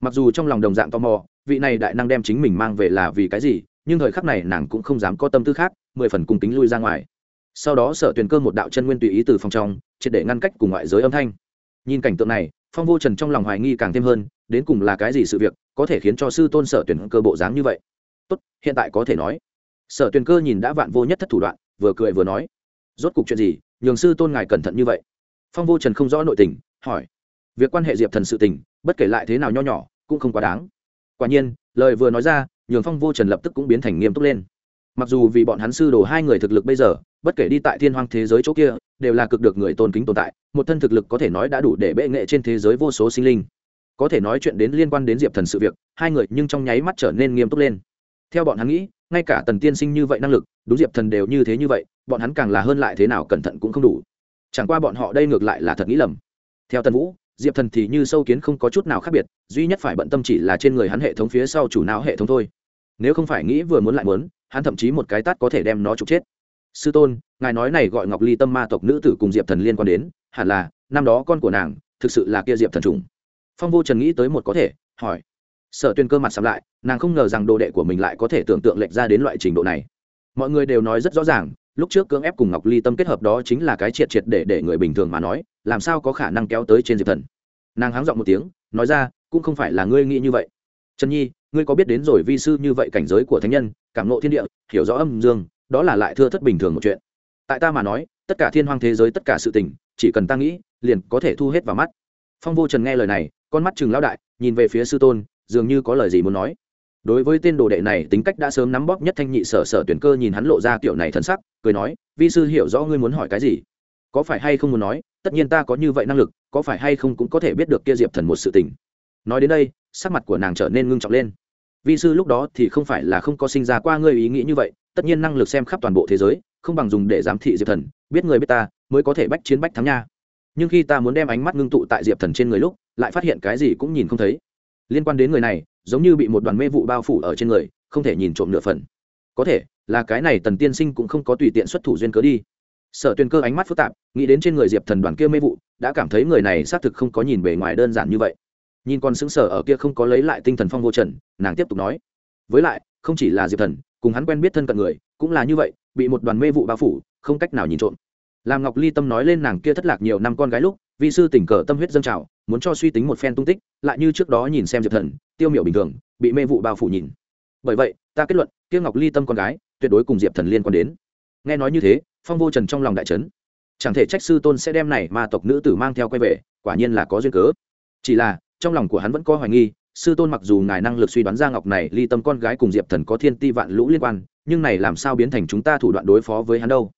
Mặc dù trong lòng đồng dạng tò mò vị này đại năng đem chính mình mang về là vì cái gì nhưng thời khắc này nàng cũng không dám có tâm tư khác mười phần cùng tính lui ra ngoài. Sau đó sở tuyền cơ một đạo chân nguyên tùy ý từ phòng trong triệt để ngăn cách cùng ngoại giới âm thanh. Nhìn cảnh tượng này phong vô trần trong lòng hoài nghi càng thêm hơn, đến cùng là cái gì sự việc, có thể khiến cho sư tôn sở tuyển cơ bộ dáng như vậy? Tốt, hiện tại có thể nói. Sở tuyển cơ nhìn đã vạn vô nhất thất thủ đoạn, vừa cười vừa nói. Rốt cục chuyện gì, nhường sư tôn ngài cẩn thận như vậy? Phong vô trần không rõ nội tình, hỏi. Việc quan hệ diệp thần sự tình, bất kể lại thế nào nho nhỏ, cũng không quá đáng. Quả nhiên, lời vừa nói ra, nhường phong vô trần lập tức cũng biến thành nghiêm túc lên. Mặc dù vì bọn hắn sư đồ hai người thực lực bây giờ bất kể đi tại thiên hoang thế giới chỗ kia, đều là cực được người tôn kính tồn tại, một thân thực lực có thể nói đã đủ để bệ nghệ trên thế giới vô số sinh linh. Có thể nói chuyện đến liên quan đến diệp thần sự việc, hai người nhưng trong nháy mắt trở nên nghiêm túc lên. Theo bọn hắn nghĩ, ngay cả tần tiên sinh như vậy năng lực, đúng diệp thần đều như thế như vậy, bọn hắn càng là hơn lại thế nào cẩn thận cũng không đủ. Chẳng qua bọn họ đây ngược lại là thật nghĩ lầm. Theo tần vũ, diệp thần thì như sâu kiến không có chút nào khác biệt, duy nhất phải bận tâm chỉ là trên người hắn hệ thống phía sau chủ não hệ thống thôi. Nếu không phải nghĩ vừa muốn lại muốn, hắn thậm chí một cái tát có thể đem nó trục chết sư tôn, ngài nói này gọi ngọc ly tâm ma tộc nữ tử cùng diệp thần liên quan đến, hẳn là, năm đó con của nàng, thực sự là kia diệp thần trùng phong vô trần nghĩ tới một có thể, hỏi. Sở tuyên cơ mặt sắm lại, nàng không ngờ rằng đồ đệ của mình lại có thể tưởng tượng lệch ra đến loại trình độ này. Mọi người đều nói rất rõ ràng, lúc trước cưỡng ép cùng ngọc ly tâm kết hợp đó chính là cái triệt triệt để để người bình thường mà nói, làm sao có khả năng kéo tới trên diệp thần. Nàng háng giọng một tiếng, nói ra, cũng không phải là ngươi nghĩ như vậy. Trần nhi, ngươi có biết đến rồi vi sư như vậy cảnh giới của thánh nhân, cảm nộ thiên địa, hiểu rõ âm dương đó là lại thưa thất bình thường một chuyện. Tại ta mà nói, tất cả thiên hoang thế giới, tất cả sự tình, chỉ cần ta nghĩ, liền có thể thu hết vào mắt. Phong vô trần nghe lời này, con mắt chừng lão đại, nhìn về phía sư tôn, dường như có lời gì muốn nói. Đối với tên đồ đệ này, tính cách đã sớm nắm bóp nhất thanh nhị sở sở tuyển cơ nhìn hắn lộ ra kiểu này thân sắc, cười nói, vi sư hiểu rõ ngươi muốn hỏi cái gì? Có phải hay không muốn nói, tất nhiên ta có như vậy năng lực, có phải hay không cũng có thể biết được kia diệp thần một sự tình. Nói đến đây, sắc mặt của nàng trở nên ngưng trọng lên. Vi sư lúc đó thì không phải là không có sinh ra qua ngươi ý nghĩ như vậy tất nhiên năng lực xem khắp toàn bộ thế giới, không bằng dùng để giám thị diệp thần, biết người biết ta, mới có thể bách chiến bách thắng nha. Nhưng khi ta muốn đem ánh mắt ngưng tụ tại diệp thần trên người lúc, lại phát hiện cái gì cũng nhìn không thấy. Liên quan đến người này, giống như bị một đoàn mê vụ bao phủ ở trên người, không thể nhìn trộm nửa phần. Có thể, là cái này tần tiên sinh cũng không có tùy tiện xuất thủ duyên cớ đi. Sở tuyên cơ ánh mắt phức tạp, nghĩ đến trên người diệp thần đoàn kia mê vụ, đã cảm thấy người này xác thực không có nhìn bề ngoài đơn giản như vậy. Nhìn con xứng sở ở kia không có lấy lại tinh thần phong vô trần, nàng tiếp tục nói. Với lại, không chỉ là diệp thần cùng hắn quen biết thân cận người, cũng là như vậy, bị một đoàn mê vụ bao phủ, không cách nào nhìn trộm. Làm ngọc ly tâm nói lên nàng kia thất lạc nhiều năm con gái lúc vị sư tình cờ tâm huyết dâng trào, muốn cho suy tính một phen tung tích, lại như trước đó nhìn xem diệp thần, tiêu miểu bình thường, bị mê vụ bao phủ nhìn. Bởi vậy, ta kết luận, kia ngọc ly tâm con gái, tuyệt đối cùng diệp thần liên quan đến. Nghe nói như thế, phong vô trần trong lòng đại trấn chẳng thể trách sư tôn sẽ đem này ma tộc nữ tử mang theo quay về, quả nhiên là có duyên cớ. Chỉ là, trong lòng của hắn vẫn có hoài nghi sư tôn mặc dù ngài năng lực suy đoán ra ngọc này, ly tâm con gái cùng diệp thần có thiên ti vạn lũ liên quan, nhưng này làm sao biến thành chúng ta thủ đoạn đối phó với hắn đâu?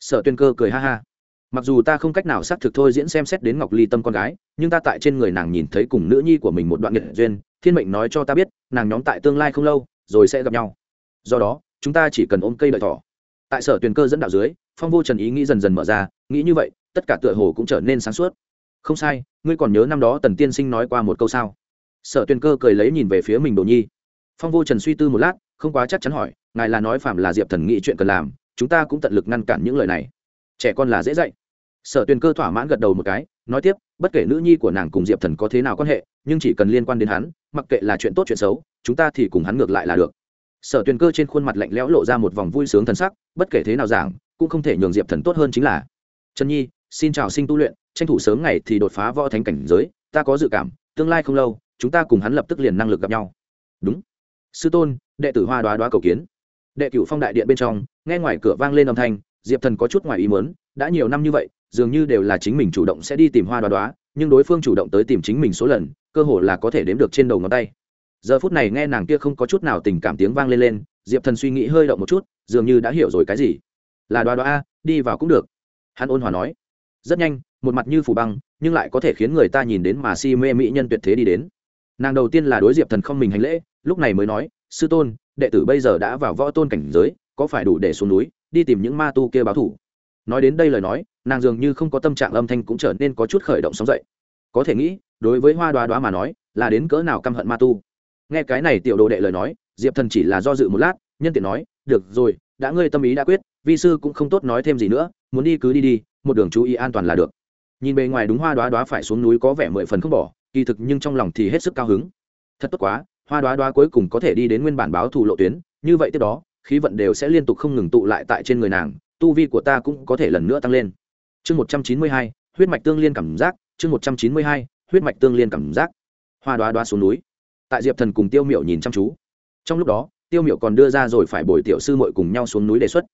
Sở tuyên cơ cười ha ha. Mặc dù ta không cách nào xác thực thôi diễn xem xét đến ngọc ly tâm con gái, nhưng ta tại trên người nàng nhìn thấy cùng nữ nhi của mình một đoạn nghiệt duyên, thiên mệnh nói cho ta biết, nàng nhóm tại tương lai không lâu, rồi sẽ gặp nhau. Do đó, chúng ta chỉ cần ôm cây đợi thỏ. Tại sở tuyển cơ dẫn đạo dưới, phong vô trần ý nghĩ dần dần mở ra, nghĩ như vậy, tất cả tựa hồ cũng trở nên sáng suốt. Không sai, ngươi còn nhớ năm đó tần tiên sinh nói qua một câu sao? Sở tuyền cơ cười lấy nhìn về phía mình đồ nhi. Phong vô trần suy tư một lát, không quá chắc chắn hỏi, ngài là nói phạm là diệp thần nghĩ chuyện cần làm, chúng ta cũng tận lực ngăn cản những lời này. Trẻ con là dễ dạy. Sở tuyền cơ thỏa mãn gật đầu một cái, nói tiếp, bất kể nữ nhi của nàng cùng diệp thần có thế nào quan hệ, nhưng chỉ cần liên quan đến hắn, mặc kệ là chuyện tốt chuyện xấu, chúng ta thì cùng hắn ngược lại là được. Sở tuyền cơ trên khuôn mặt lạnh lẽo lộ ra một vòng vui sướng thần sắc, bất kể thế nào giảng, cũng không thể nhường diệp thần tốt hơn chính là. Trần nhi, xin chào sinh tu luyện, tranh thủ sớm ngày thì đột phá võ thánh cảnh giới, ta có dự cảm, tương lai không lâu chúng ta cùng hắn lập tức liền năng lực gặp nhau. Đúng. Sư tôn, đệ tử hoa đoá đoá cầu kiến. Đệ cửu phong đại điện bên trong, nghe ngoài cửa vang lên âm thanh, diệp thần có chút ngoài ý muốn, đã nhiều năm như vậy, dường như đều là chính mình chủ động sẽ đi tìm hoa đoá đoá, nhưng đối phương chủ động tới tìm chính mình số lần, cơ hồ là có thể đếm được trên đầu ngón tay. Giờ phút này nghe nàng kia không có chút nào tình cảm tiếng vang lên lên, diệp thần suy nghĩ hơi động một chút, dường như đã hiểu rồi cái gì. Là đoá đoá a, đi vào cũng được. Hắn ôn hòa nói. Rất nhanh, một mặt như phủ băng, nhưng lại có thể khiến người ta nhìn đến mà si mê mỹ nhân tuyệt thế đi đến nàng đầu tiên là đối diệp thần không mình hành lễ, lúc này mới nói, sư tôn, đệ tử bây giờ đã vào võ tôn cảnh giới, có phải đủ để xuống núi, đi tìm những ma tu kia báo thủ? Nói đến đây lời nói, nàng dường như không có tâm trạng âm thanh cũng trở nên có chút khởi động sóng dậy. Có thể nghĩ, đối với hoa đoá đoá mà nói, là đến cỡ nào căm hận ma tu. Nghe cái này tiểu đồ đệ lời nói, diệp thần chỉ là do dự một lát, nhân tiện nói, được rồi, đã ngươi tâm ý đã quyết, vi sư cũng không tốt nói thêm gì nữa, muốn đi cứ đi đi, một đường chú ý an toàn là được. Nhìn bề ngoài đúng hoa đoá đoá phải xuống núi có vẻ mười phần không bỏ kỳ thực nhưng trong lòng thì hết sức cao hứng. Thật tốt quá, hoa đoá đoá cuối cùng có thể đi đến nguyên bản báo thù lộ tuyến. Như vậy tiếp đó, khí vận đều sẽ liên tục không ngừng tụ lại tại trên người nàng, tu vi của ta cũng có thể lần nữa tăng lên. Chương một trăm chín mươi hai, huyết mạch tương liên cảm giác. Chương một trăm chín mươi hai, huyết mạch tương liên cảm giác. Hoa đoá đoá xuống núi. Tại diệp thần cùng tiêu miệu nhìn chăm chú. Trong lúc đó, tiêu miệu còn đưa ra rồi phải bồi tiểu sư mội cùng nhau xuống núi đề xuất.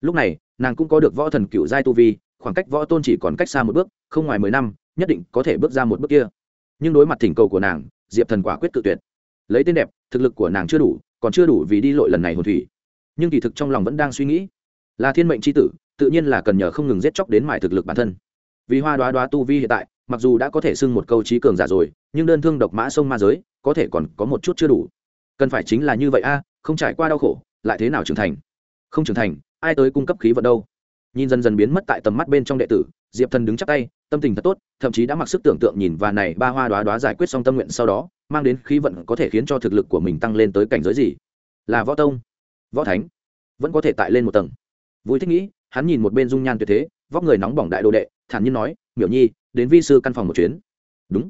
Lúc này, nàng cũng có được võ thần cựu giai tu vi, khoảng cách võ tôn chỉ còn cách xa một bước, không ngoài mười năm, nhất định có thể bước ra một bước kia nhưng đối mặt thỉnh cầu của nàng, diệp thần quả quyết tự tuyệt. Lấy tên đẹp, thực lực của nàng chưa đủ, còn chưa đủ vì đi lội lần này hồn thủy. Nhưng kỳ thực trong lòng vẫn đang suy nghĩ. Là thiên mệnh c h i tử, tự nhiên là cần nhờ không ngừng giết chóc đến mải thực lực bản thân. Vì hoa đoá đoá tu vi hiện tại, mặc dù đã có thể xưng một câu trí cường giả rồi, nhưng đơn thương độc mã sông ma giới, có thể còn có một chút chưa đủ. Cần phải chính là như vậy a, không trải qua đau khổ, lại thế nào trưởng thành? Không trưởng thành, ai tới cung cấp khí vận đâu? Nhìn dần dần biến mất tại tầm mắt bên trong đệ tử, diệp thần đứng chắc tay tâm tình thật tốt, thậm chí đã mặc sức tưởng tượng nhìn và này ba hoa đoá đoá giải quyết xong tâm nguyện sau đó, mang đến khí vận có thể khiến cho thực lực của mình tăng lên tới cảnh giới gì? Là võ tông, võ thánh, vẫn có thể tại lên một tầng. Vui thích nghĩ, hắn nhìn một bên dung nhan tuyệt thế, vóc người nóng bỏng đại đồ đệ, thản nhiên nói, miểu nhi, đến vi sư căn phòng một chuyến. Đúng.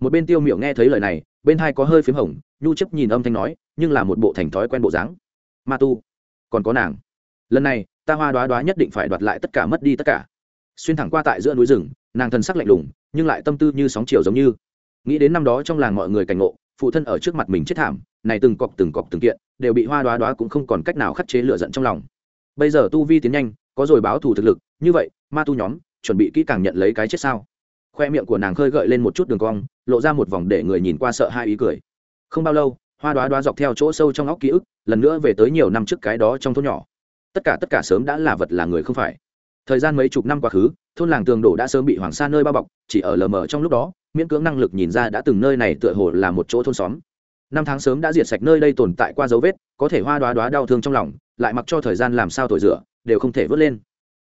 Một bên tiêu miểu nghe thấy lời này, bên hai có hơi p h í m hồng, nhu chấp nhìn âm thanh nói, nhưng là một bộ thành thói quen bộ dáng. Ma tu, còn có nàng. Lần này, ta hoa đoá đoá nhất định phải đoạt lại tất cả, mất đi tất cả. Xuyên thẳng qua tại giữa núi rừng nàng thần sắc lạnh lùng, nhưng lại tâm tư như sóng chiều giống như. Nghĩ đến năm đó trong làng mọi người cảnh ngộ, phụ thân ở trước mặt mình chết thảm, này từng cọc từng cọc từng kiện, đều bị hoa đoá đoá cũng không còn cách nào khắc chế lựa giận trong lòng. Bây giờ tu vi tiến nhanh, có rồi báo thù thực lực, như vậy, ma tu nhóm, chuẩn bị kỹ càng nhận lấy cái chết sao? Khoe miệng của nàng khơi gợi lên một chút đường cong, lộ ra một vòng để người nhìn qua sợ hai ý cười. Không bao lâu, hoa đoá đoá dọc theo chỗ sâu trong óc ký ức, lần nữa về tới nhiều năm trước cái đó trong thôn nhỏ. Tất cả tất cả sớm đã là vật là người không phải. Thời gian mấy chục năm quá khứ thôn làng tường đổ đã sớm bị hoàng sa nơi bao bọc, chỉ ở lờ mờ trong lúc đó, miễn cưỡng năng lực nhìn ra đã từng nơi này tựa hồ là một chỗ thôn xóm. Năm tháng sớm đã diệt sạch nơi đây tồn tại qua dấu vết, có thể hoa đoá đoá đau thương trong lòng, lại mặc cho thời gian làm sao thổi rửa, đều không thể vớt lên.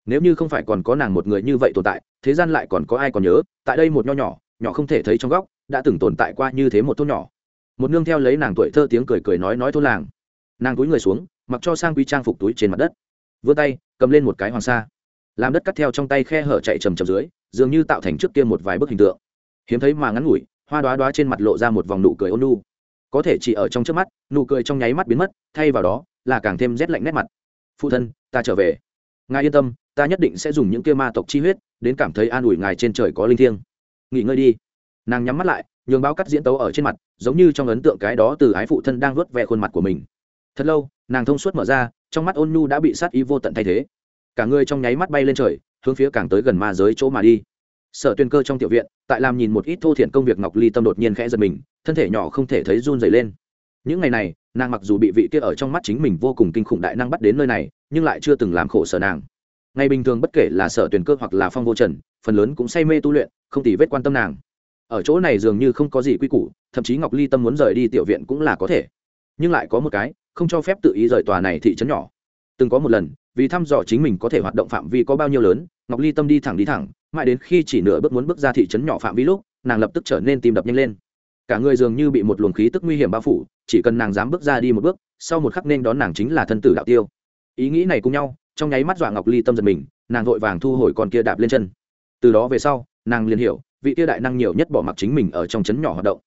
Nếu như không phải còn có nàng một người như vậy tồn tại, thế gian lại còn có ai còn nhớ, tại đây một nho nhỏ nhỏ không thể thấy trong góc, đã từng tồn tại qua như thế một thôn nhỏ. Một nương theo lấy nàng tuổi thơ tiếng cười cười nói nói thôn làng. Nàng túi người xuống, mặc cho sang quy trang phục túi trên mặt đất. Vươn tay, cầm lên một cái hoàng sa làm đất cắt theo trong tay khe hở chạy trầm trầm dưới, dường như tạo thành trước kia một vài bức hình tượng. Hiếm thấy mà ngắn ngủi, hoa đoá đoá trên mặt lộ ra một vòng nụ cười ôn nu có thể chỉ ở trong trước mắt, nụ cười trong nháy mắt biến mất, thay vào đó là càng thêm rét lạnh nét mặt. Phụ thân, ta trở về. Ngài yên tâm, ta nhất định sẽ dùng những kia ma tộc chi huyết đến cảm thấy an ủi ngài trên trời có linh thiêng. Nghỉ ngơi đi. Nàng nhắm mắt lại, nhường báo cắt diễn tấu ở trên mặt, giống như trong ấn tượng cái đó từ ái phụ thân đang vớt ve khuôn mặt của mình. Thật lâu, nàng thông suốt mở ra, trong mắt ôn nhu đã bị sát ý vô tận thay thế cả người trong nháy mắt bay lên trời, hướng phía càng tới gần ma giới chỗ mà đi. Sở tuyên cơ trong tiểu viện, tại làm nhìn một ít thô thiện công việc ngọc ly tâm đột nhiên khẽ giật mình, thân thể nhỏ không thể thấy run dày lên. Những ngày này, nàng mặc dù bị vị kia ở trong mắt chính mình vô cùng kinh khủng đại năng bắt đến nơi này, nhưng lại chưa từng làm khổ sở nàng. Ngày bình thường bất kể là sở tuyển cơ hoặc là phong vô trần, phần lớn cũng say mê tu luyện, không tì vết quan tâm nàng. Ở chỗ này dường như không có gì quy củ, thậm chí ngọc ly tâm muốn rời đi tiểu viện cũng là có thể. Nhưng lại có một cái, không cho phép tự ý rời tòa này thị trấn nhỏ. Từng có một lần vì thăm dò chính mình có thể hoạt động phạm vi có bao nhiêu lớn, ngọc ly tâm đi thẳng đi thẳng, mãi đến khi chỉ nửa bước muốn bước ra thị trấn nhỏ phạm vi lúc, nàng lập tức trở nên tim đập nhanh lên. Cả người dường như bị một luồng khí tức nguy hiểm bao phủ, chỉ cần nàng dám bước ra đi một bước, sau một khắc nên đón nàng chính là thân tử đạo tiêu. Ý nghĩ này cùng nhau, trong nháy mắt dọa ngọc ly tâm giật mình, nàng vội vàng thu hồi con kia đạp lên chân. Từ đó về sau, nàng liền hiểu, vị kia đại năng nhiều nhất bỏ mặc chính mình ở trong trấn nhỏ hoạt động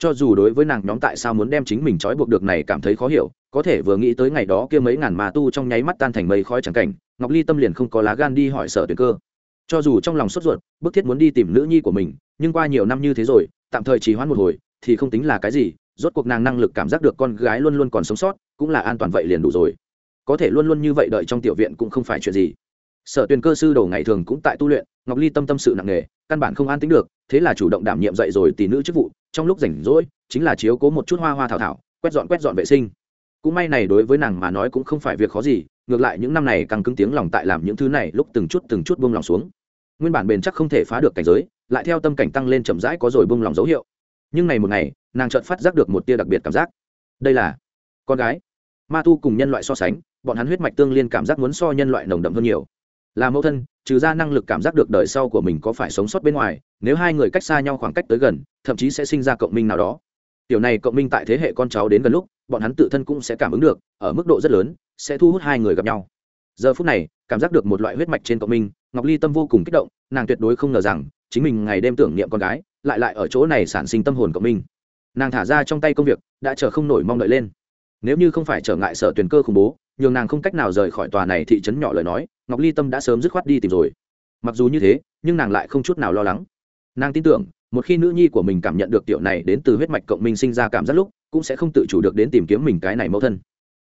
cho dù đối với nàng nhóm tại sao muốn đem chính mình trói buộc được này cảm thấy khó hiểu, có thể vừa nghĩ tới ngày đó kia mấy ngàn ma tu trong nháy mắt tan thành mây khói chẳng cảnh, ngọc ly tâm liền không có lá gan đi hỏi sở tuyển cơ. Cho dù trong lòng sốt ruột, bức thiết muốn đi tìm nữ nhi của mình, nhưng qua nhiều năm như thế rồi, tạm thời chỉ hoãn một hồi, thì không tính là cái gì, rốt cuộc nàng năng lực cảm giác được con gái luôn luôn còn sống sót, cũng là an toàn vậy liền đủ rồi. Có thể luôn luôn như vậy đợi trong tiểu viện cũng không phải chuyện gì. Sở tuyển cơ sư đầu ngày thường cũng tại tu luyện, ngọc ly tâm tâm sự nặng nề, căn bản không an tính được, thế là chủ động đảm nhiệm dạy rồi tỷ nữ chức vụ trong lúc rảnh rỗi, chính là chiếu cố một chút hoa hoa thảo thảo, quét dọn quét dọn vệ sinh. Cũng may này đối với nàng mà nói cũng không phải việc khó gì, ngược lại những năm này càng cứng tiếng lòng tại làm những thứ này, lúc từng chút từng chút bông lòng xuống. Nguyên bản bền chắc không thể phá được cảnh giới, lại theo tâm cảnh tăng lên chậm rãi có rồi bông lòng dấu hiệu. Nhưng này một ngày, nàng chợt phát giác được một tia đặc biệt cảm giác. Đây là con gái. Ma tu cùng nhân loại so sánh, bọn hắn huyết mạch tương liên cảm giác muốn so nhân loại nồng đậm hơn nhiều là mẫu thân, trừ ra năng lực cảm giác được đời sau của mình có phải sống sót bên ngoài, nếu hai người cách xa nhau khoảng cách tới gần, thậm chí sẽ sinh ra cộng minh nào đó. Điều này cộng minh tại thế hệ con cháu đến gần lúc, bọn hắn tự thân cũng sẽ cảm ứng được, ở mức độ rất lớn, sẽ thu hút hai người gặp nhau. Giờ phút này, cảm giác được một loại huyết mạch trên cộng minh, ngọc ly tâm vô cùng kích động, nàng tuyệt đối không ngờ rằng, chính mình ngày đêm tưởng niệm con gái, lại lại ở chỗ này sản sinh tâm hồn cộng minh. Nàng thả ra trong tay công việc, đã chờ không nổi mong đợi lên. Nếu như không phải trở ngại sở tuyển cơ khủng bố, nhường nàng không cách nào rời khỏi tòa này thị trấn nhỏ lời nói ngọc ly tâm đã sớm dứt khoát đi tìm rồi. Mặc dù như thế, nhưng nàng lại không chút nào lo lắng. Nàng tin tưởng, một khi nữ nhi của mình cảm nhận được tiểu này đến từ huyết mạch cộng minh sinh ra cảm giác lúc, cũng sẽ không tự chủ được đến tìm kiếm mình cái này mẫu thân.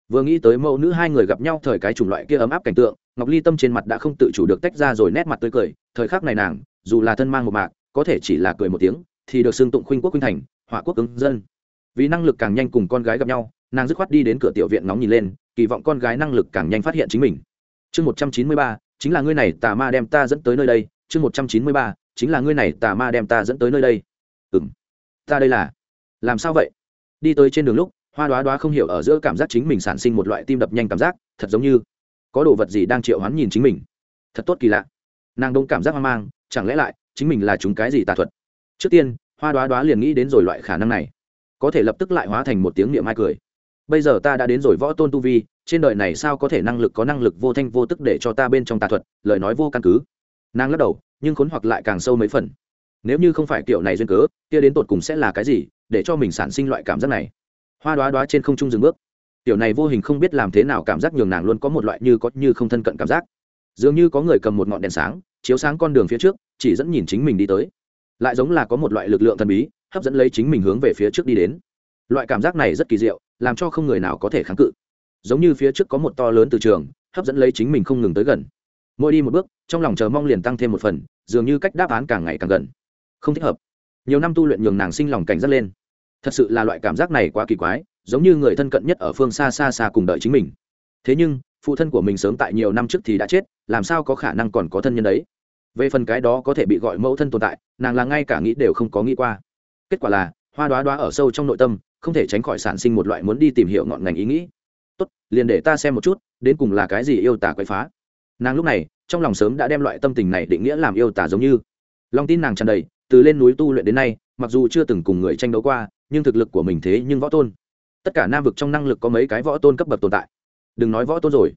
Vừa nghĩ tới mẫu nữ hai người gặp nhau thời cái chủng loại kia ấm áp cảnh tượng, ngọc ly tâm trên mặt đã không tự chủ được tách ra rồi nét mặt tươi cười. Thời khắc này nàng, dù là thân mang một mạc, có thể chỉ là cười một tiếng, thì được xưng tụng khuynh quốc khuynh thành hỏa quốc ứng dân. Vì năng lực càng nhanh cùng con gái gặp nhau, nàng dứt khoát đi đến cửa tiểu viện nóng nhìn lên, kỳ vọng con gái năng lực càng nhanh phát hiện chính mình chương một trăm chín mươi ba, chính là ngươi này tà ma đem ta dẫn tới nơi đây. chương một trăm chín mươi ba, chính là ngươi này tà ma đem ta dẫn tới nơi đây. Ừ m ta đây là? Làm sao vậy? Đi tới trên đường lúc, hoa đoá đoá không hiểu ở giữa cảm giác chính mình sản sinh một loại tim đập nhanh cảm giác, thật giống như có đồ vật gì đang triệu hoán nhìn chính mình. Thật tốt kỳ lạ. Nàng đông cảm giác hoang mang, chẳng lẽ lại chính mình là chúng cái gì tà thuật? Trước tiên, hoa đoá đoá liền nghĩ đến rồi loại khả năng này. Có thể lập tức lại hóa thành một tiếng niệm mai cười bây giờ ta đã đến rồi võ tôn tu vi, trên đời này sao có thể năng lực có năng lực vô thanh vô tức để cho ta bên trong tà thuật, lời nói vô căn cứ. Nàng lắc đầu, nhưng khốn hoặc lại càng sâu mấy phần. Nếu như không phải kiểu này duyên cớ, kia đến tột cùng sẽ là cái gì, để cho mình sản sinh loại cảm giác này? Hoa đoá đoá trên không trung dừng bước. Tiểu này vô hình không biết làm thế nào cảm giác nhường nàng luôn có một loại như có như không thân cận cảm giác. Dường như có người cầm một ngọn đèn sáng, chiếu sáng con đường phía trước, chỉ dẫn nhìn chính mình đi tới. Lại giống là có một loại lực lượng thần bí, hấp dẫn lấy chính mình hướng về phía trước đi đến. Loại cảm giác này rất kỳ diệu làm cho không người nào có thể kháng cự. Giống như phía trước có một to lớn từ trường, hấp dẫn lấy chính mình không ngừng tới gần. Mỗi đi một bước, trong lòng chờ mong liền tăng thêm một phần, dường như cách đáp án càng ngày càng gần. Không thích hợp. Nhiều năm tu luyện nhường nàng sinh lòng cảnh giác lên. Thật sự là loại cảm giác này quá kỳ quái, giống như người thân cận nhất ở phương xa xa xa cùng đợi chính mình. Thế nhưng, phụ thân của mình sớm tại nhiều năm trước thì đã chết, làm sao có khả năng còn có thân nhân đấy? Về phần cái đó có thể bị gọi mẫu thân tồn tại, nàng là ngay cả nghĩ đều không có nghĩ qua. Kết quả là, hoa đoá đoá ở sâu trong nội tâm không thể tránh khỏi sản sinh một loại muốn đi tìm hiểu ngọn ngành ý nghĩ. Tốt, liền để ta xem một chút, đến cùng là cái gì yêu tả quậy phá. Nàng lúc này, trong lòng sớm đã đem loại tâm tình này định nghĩa làm yêu tả giống như. Lòng tin nàng tràn đầy, từ lên núi tu luyện đến nay, mặc dù chưa từng cùng người tranh đấu qua, nhưng thực lực của mình thế nhưng võ tôn. Tất cả nam vực trong năng lực có mấy cái võ tôn cấp bậc tồn tại. Đừng nói võ tôn rồi,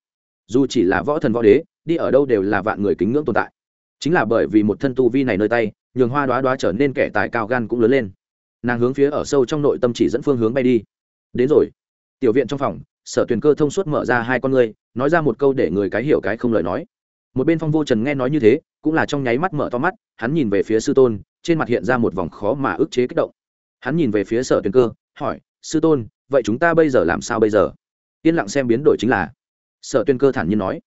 dù chỉ là võ thần võ đế, đi ở đâu đều là vạn người kính ngưỡng tồn tại. Chính là bởi vì một thân tu vi này nơi tay, nhường hoa đoá đoá trở nên kẻ tài cao gan cũng lớn lên nàng hướng phía ở sâu trong nội tâm chỉ dẫn phương hướng bay đi. Đến rồi. Tiểu viện trong phòng, sở tuyền cơ thông suốt mở ra hai con ngươi, nói ra một câu để người cái hiểu cái không lời nói. Một bên phong vô trần nghe nói như thế, cũng là trong nháy mắt mở to mắt, hắn nhìn về phía sư tôn, trên mặt hiện ra một vòng khó mà ức chế kích động. Hắn nhìn về phía sở tuyền cơ, hỏi, sư tôn, vậy chúng ta bây giờ làm sao bây giờ? Yên lặng xem biến đổi chính là, sở tuyên cơ thản nhiên nói,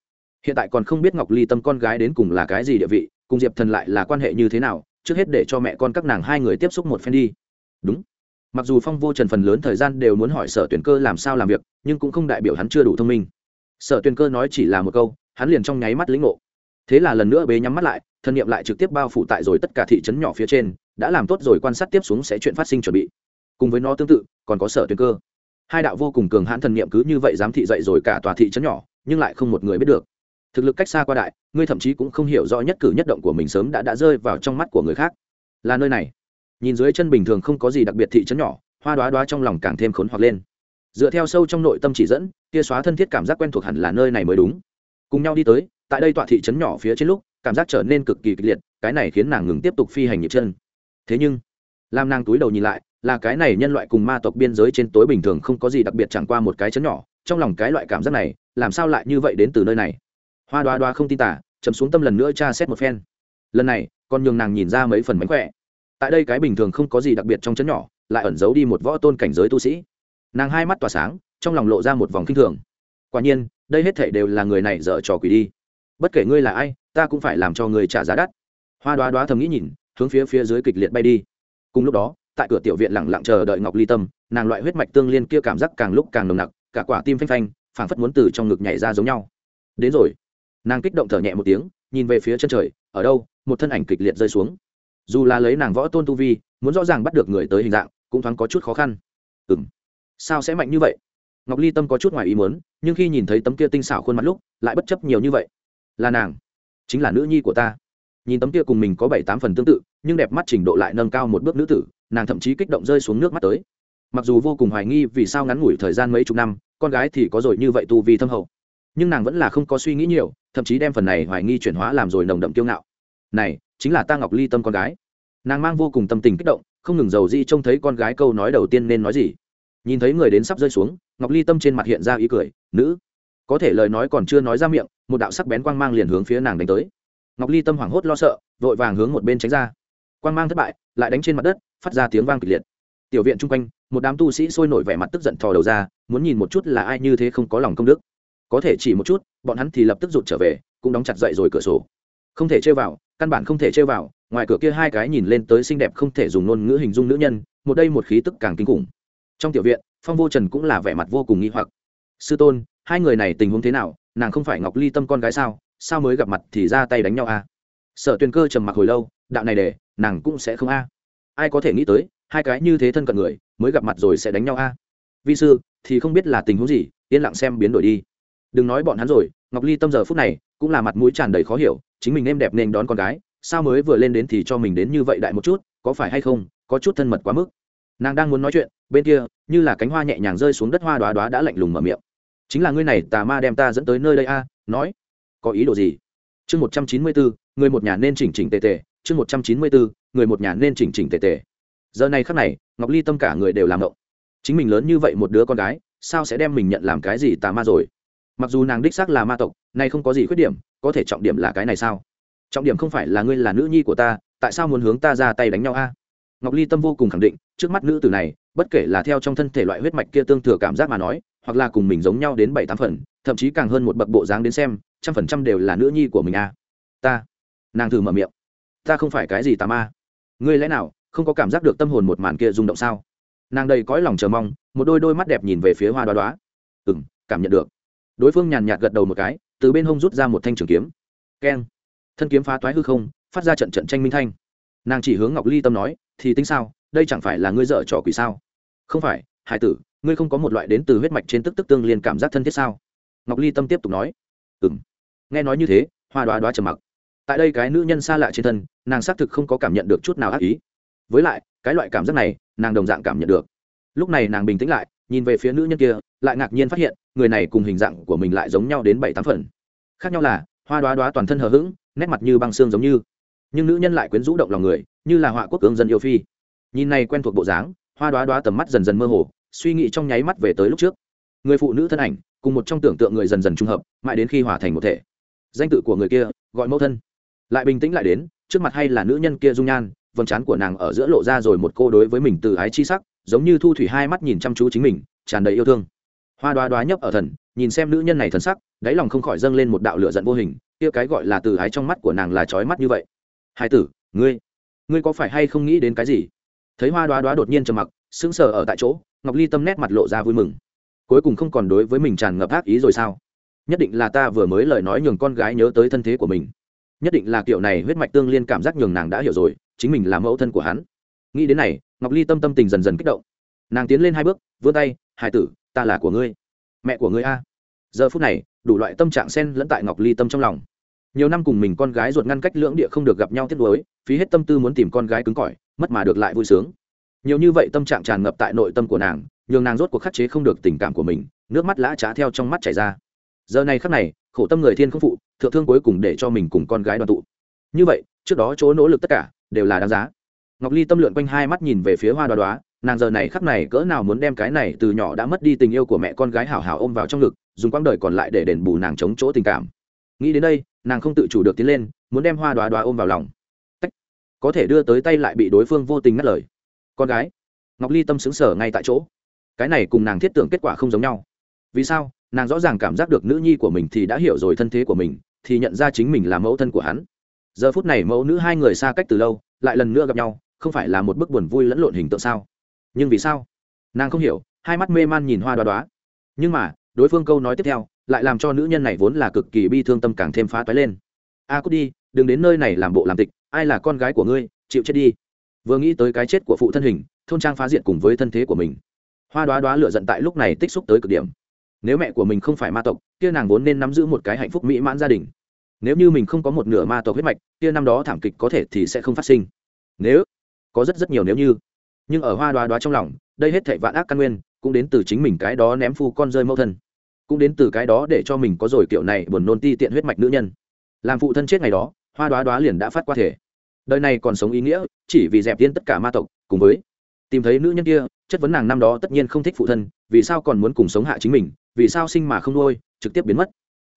hiện tại còn không biết ngọc ly tâm con gái đến cùng là cái gì địa vị, cùng diệp thần lại là quan hệ như thế nào, trước hết để cho mẹ con các nàng hai người tiếp xúc một phen đi đúng. Mặc dù phong vô trần phần lớn thời gian đều muốn hỏi sở tuyển cơ làm sao làm việc, nhưng cũng không đại biểu hắn chưa đủ thông minh. Sở tuyển cơ nói chỉ là một câu, hắn liền trong nháy mắt lĩnh ngộ. Thế là lần nữa bế nhắm mắt lại, thân nhiệm lại trực tiếp bao phủ tại rồi tất cả thị trấn nhỏ phía trên, đã làm tốt rồi quan sát tiếp xuống sẽ chuyện phát sinh chuẩn bị. Cùng với nó tương tự, còn có sở tuyển cơ. Hai đạo vô cùng cường hãn thần niệm cứ như vậy dám thị dậy rồi cả tòa thị trấn nhỏ, nhưng lại không một người biết được. Thực lực cách xa qua đại, ngươi thậm chí cũng không hiểu rõ nhất cử nhất động của mình sớm đã đã rơi vào trong mắt của người khác. Là nơi này nhìn dưới chân bình thường không có gì đặc biệt thị trấn nhỏ, hoa đoá đoá trong lòng càng thêm khốn hoặc lên. Dựa theo sâu trong nội tâm chỉ dẫn, kia xóa thân thiết cảm giác quen thuộc hẳn là nơi này mới đúng. Cùng nhau đi tới, tại đây tọa thị trấn nhỏ phía trên lúc, cảm giác trở nên cực kỳ kịch liệt, cái này khiến nàng ngừng tiếp tục phi hành nhịp chân. Thế nhưng, làm nàng túi đầu nhìn lại, là cái này nhân loại cùng ma tộc biên giới trên tối bình thường không có gì đặc biệt chẳng qua một cái chấn nhỏ, trong lòng cái loại cảm giác này, làm sao lại như vậy đến từ nơi này? Hoa đoá đoá không tin tả chấm xuống tâm lần nữa tra xét một phen. Lần này, còn nhường nàng nhìn ra mấy phần mánh khỏe tại đây cái bình thường không có gì đặc biệt trong chấn nhỏ, lại ẩn giấu đi một võ tôn cảnh giới tu sĩ. Nàng hai mắt tỏa sáng, trong lòng lộ ra một vòng kinh thường. Quả nhiên, đây hết thể đều là người này dở trò quỷ đi. Bất kể ngươi là ai, ta cũng phải làm cho người trả giá đắt. Hoa đoá đoá thầm nghĩ nhìn, hướng phía phía dưới kịch liệt bay đi. Cùng lúc đó, tại cửa tiểu viện lẳng lặng chờ đợi ngọc ly tâm, nàng loại huyết mạch tương liên kia cảm giác càng lúc càng nồng nặc, cả quả tim phanh phanh, phảng phất muốn từ trong ngực nhảy ra giống nhau. Đến rồi. Nàng kích động thở nhẹ một tiếng, nhìn về phía chân trời, ở đâu, một thân ảnh kịch liệt rơi xuống dù là lấy nàng võ tôn tu vi, muốn rõ ràng bắt được người tới hình dạng, cũng thoáng có chút khó khăn. Ừ m sao sẽ mạnh như vậy? Ngọc ly tâm có chút ngoài ý muốn, nhưng khi nhìn thấy tấm kia tinh xảo khuôn mặt lúc, lại bất chấp nhiều như vậy. Là nàng. Chính là nữ nhi của ta. Nhìn tấm kia cùng mình có bảy tám phần tương tự, nhưng đẹp mắt trình độ lại nâng cao một bước nữ tử, nàng thậm chí kích động rơi xuống nước mắt tới. Mặc dù vô cùng hoài nghi vì sao ngắn ngủi thời gian mấy chục năm, con gái thì có rồi như vậy tu vi thâm hậu. Nhưng nàng vẫn là không có suy nghĩ nhiều, thậm chí đem phần này hoài nghi chuyển hóa làm rồi nồng đậm kiêu ngạo. Này chính là ta ngọc ly tâm con gái. Nàng mang vô cùng tâm tình kích động, không ngừng giàu di trông thấy con gái câu nói đầu tiên nên nói gì. Nhìn thấy người đến sắp rơi xuống, ngọc ly tâm trên mặt hiện ra ý cười, nữ. Có thể lời nói còn chưa nói ra miệng, một đạo sắc bén quang mang liền hướng phía nàng đánh tới. Ngọc ly tâm hoảng hốt lo sợ, vội vàng hướng một bên tránh ra. Quang mang thất bại, lại đánh trên mặt đất, phát ra tiếng vang kịch liệt. Tiểu viện chung quanh, một đám tu sĩ sôi nổi vẻ mặt tức giận thò đầu ra, muốn nhìn một chút là ai như thế không có lòng công đức. Có thể chỉ một chút, bọn hắn thì lập tức rụt trở về, cũng đóng chặt dậy rồi cửa sổ. Không thể chơi vào căn bản không thể chơi vào, ngoài cửa kia hai cái nhìn lên tới xinh đẹp không thể dùng ngôn ngữ hình dung nữ nhân, một đây một khí tức càng kinh khủng. Trong tiểu viện, phong vô trần cũng là vẻ mặt vô cùng nghi hoặc. Sư tôn, hai người này tình huống thế nào? Nàng không phải ngọc ly tâm con gái sao? Sao mới gặp mặt thì ra tay đánh nhau a à? sở tuyền cơ trầm mặc hồi lâu, đạo này để, nàng cũng sẽ không a. Ai có thể nghĩ tới, hai cái như thế thân cận người, mới gặp mặt rồi sẽ đánh nhau a? Vi sư, thì không biết là tình huống gì, yên lặng xem biến đổi đi. Đừng nói bọn hắn rồi, ngọc ly tâm giờ phút này cũng là mặt mũi tràn đầy khó hiểu, chính mình em đẹp nên đón con gái, sao mới vừa lên đến thì cho mình đến như vậy đại một chút, có phải hay không, có chút thân mật quá mức. Nàng đang muốn nói chuyện, bên kia, như là cánh hoa nhẹ nhàng rơi xuống đất hoa đoá đoá đã lạnh lùng mở miệng. Chính là ngươi này, tà ma đem ta dẫn tới nơi đây a, nói. Có ý đồ gì? Chương một trăm chín mươi bốn, người một nhà nên chỉnh chỉnh tề tề, chương một trăm chín mươi bốn, người một nhà nên chỉnh chỉnh tề tề. Giờ này khắc này, ngọc ly tâm cả người đều làm động. Chính mình lớn như vậy một đứa con gái, sao sẽ đem mình nhận làm cái gì tà ma rồi? Mặc dù nàng đích xác là ma tộc, nay không có gì khuyết điểm, có thể trọng điểm là cái này sao? Trọng điểm không phải là ngươi là nữ nhi của ta, tại sao muốn hướng ta ra tay đánh nhau a? Ngọc ly tâm vô cùng khẳng định, trước mắt nữ tử này, bất kể là theo trong thân thể loại huyết mạch kia tương thừa cảm giác mà nói, hoặc là cùng mình giống nhau đến bảy tám phần, thậm chí càng hơn một bậc bộ dáng đến xem, trăm phần trăm đều là nữ nhi của mình a. Ta, nàng thử mở miệng. Ta không phải cái gì tà ma. Ngươi lẽ nào không có cảm giác được tâm hồn một màn kia rung động sao? Nàng đầy cõi lòng chờ mong, một đôi đôi mắt đẹp nhìn về phía hoa đoá đoá. Ừ cảm nhận được đối phương nhàn nhạt gật đầu một cái, từ bên hông rút ra một thanh trường kiếm. Keng. Thân kiếm phá toái hư không, phát ra trận trận tranh minh thanh. Nàng chỉ hướng ngọc ly tâm nói, thì tính sao? Đây chẳng phải là ngươi dợ trò quỷ sao? Không phải, hải tử, ngươi không có một loại đến từ huyết mạch trên tức tức tương liên cảm giác thân thiết sao? Ngọc ly tâm tiếp tục nói. Ừ m nghe nói như thế, hoa đoá đoá trầm mặc. Tại đây cái nữ nhân xa lạ trên thân, nàng xác thực không có cảm nhận được chút nào ác ý. Với lại, cái loại cảm giác này, nàng đồng dạng cảm nhận được. Lúc này nàng bình tĩnh lại, nhìn về phía nữ nhân kia, lại ngạc nhiên phát hiện người này cùng hình dạng của mình lại giống nhau đến bảy tám phần. Khác nhau là, hoa đoá đoá toàn thân hờ hững, nét mặt như băng xương giống như. Nhưng nữ nhân lại quyến rũ động lòng người, như là họa quốc cương dân yêu phi. Nhìn này quen thuộc bộ dáng, hoa đoá đoá tầm mắt dần dần mơ hồ, suy nghĩ trong nháy mắt về tới lúc trước. Người phụ nữ thân ảnh, cùng một trong tưởng tượng người dần dần trung hợp, mãi đến khi hòa thành một thể. Danh tự của người kia, gọi mẫu thân. Lại bình tĩnh lại đến, trước mặt hay là nữ nhân kia dung nhan, vầng trán của nàng ở giữa lộ ra rồi một cô đối với mình từ ái chi sắc, giống như thu thủy hai mắt nhìn chăm chú chính mình, tràn đầy yêu thương hoa đoá đoá nhấp ở thần, nhìn xem nữ nhân này thần sắc, đáy lòng không khỏi dâng lên một đạo lửa giận vô hình, kia cái gọi là từ ái trong mắt của nàng là trói mắt như vậy. Hai tử, ngươi ngươi có phải hay không nghĩ đến cái gì? Thấy hoa đoá đoá đột nhiên trầm mặc, sững sờ ở tại chỗ, ngọc ly tâm nét mặt lộ ra vui mừng. Cuối cùng không còn đối với mình tràn ngập ác ý rồi sao? Nhất định là ta vừa mới lời nói nhường con gái nhớ tới thân thế của mình. Nhất định là kiểu này huyết mạch tương liên cảm giác nhường nàng đã hiểu rồi, chính mình là mẫu thân của hắn. Nghĩ đến này, ngọc ly tâm tâm tình dần dần kích động. Nàng tiến lên hai bước, vươn tay, hải tử ta là của ngươi, mẹ của ngươi a. Giờ phút này, đủ loại tâm trạng sen lẫn tại ngọc ly tâm trong lòng. Nhiều năm cùng mình con gái ruột ngăn cách lưỡng địa không được gặp nhau tiếp nối phí hết tâm tư muốn tìm con gái cứng cỏi, mất mà được lại vui sướng. Nhiều như vậy tâm trạng tràn ngập tại nội tâm của nàng, nhường nàng rốt cuộc khắc chế không được tình cảm của mình, nước mắt lã trá theo trong mắt chảy ra. Giờ này khắc này, khổ tâm người thiên không phụ, thượng thương cuối cùng để cho mình cùng con gái đoàn tụ. Như vậy, trước đó chỗ nỗ lực tất cả đều là đáng giá. Ngọc ly tâm lượn quanh hai mắt nhìn về phía hoa đoá đoá nàng giờ này khắc này cỡ nào muốn đem cái này từ nhỏ đã mất đi tình yêu của mẹ con gái hảo hảo ôm vào trong ngực, dùng quãng đời còn lại để đền bù nàng chống chỗ tình cảm. Nghĩ đến đây, nàng không tự chủ được tiến lên, muốn đem hoa đoá đoá ôm vào lòng. Tách. có thể đưa tới tay lại bị đối phương vô tình ngắt lời. Con gái. Ngọc ly tâm xứng sở ngay tại chỗ. Cái này cùng nàng thiết tưởng kết quả không giống nhau. Vì sao? Nàng rõ ràng cảm giác được nữ nhi của mình thì đã hiểu rồi thân thế của mình, thì nhận ra chính mình là mẫu thân của hắn. Giờ phút này mẫu nữ hai người xa cách từ lâu, lại lần nữa gặp nhau, không phải là một bức buồn vui lẫn lộn hình tượng sao? Nhưng vì sao? Nàng không hiểu hai mắt mê man nhìn hoa đoá đoá. Nhưng mà đối phương câu nói tiếp theo lại làm cho nữ nhân này vốn là cực kỳ bi thương tâm càng thêm phá toái lên. A à, cút đi đừng đến nơi này làm bộ làm tịch ai là con gái của ngươi chịu chết đi. Vừa nghĩ tới cái chết của phụ thân hình thôn trang phá diện cùng với thân thế của mình. Hoa đoá đoá lựa giận tại lúc này tích xúc tới cực điểm. Nếu mẹ của mình không phải ma tộc kia nàng vốn nên nắm giữ một cái hạnh phúc mỹ mãn gia đình. Nếu như mình không có một nửa ma tộc huyết mạch kia năm đó thảm kịch có thể thì sẽ không phát sinh. Nếu có rất rất nhiều nếu như nhưng ở hoa đoá đoá trong lòng, đây hết thảy vạn ác căn nguyên, cũng đến từ chính mình cái đó ném phu con rơi mẫu thân. Cũng đến từ cái đó để cho mình có rồi kiểu này buồn nôn ti tiện huyết mạch nữ nhân. Làm phụ thân chết ngày đó, hoa đoá đoá liền đã phát qua thể. Đời này còn sống ý nghĩa, chỉ vì dẹp tiên tất cả ma tộc, cùng với tìm thấy nữ nhân kia, chất vấn nàng năm đó tất nhiên không thích phụ thân, vì sao còn muốn cùng sống hạ chính mình, vì sao sinh mà không nuôi, trực tiếp biến mất.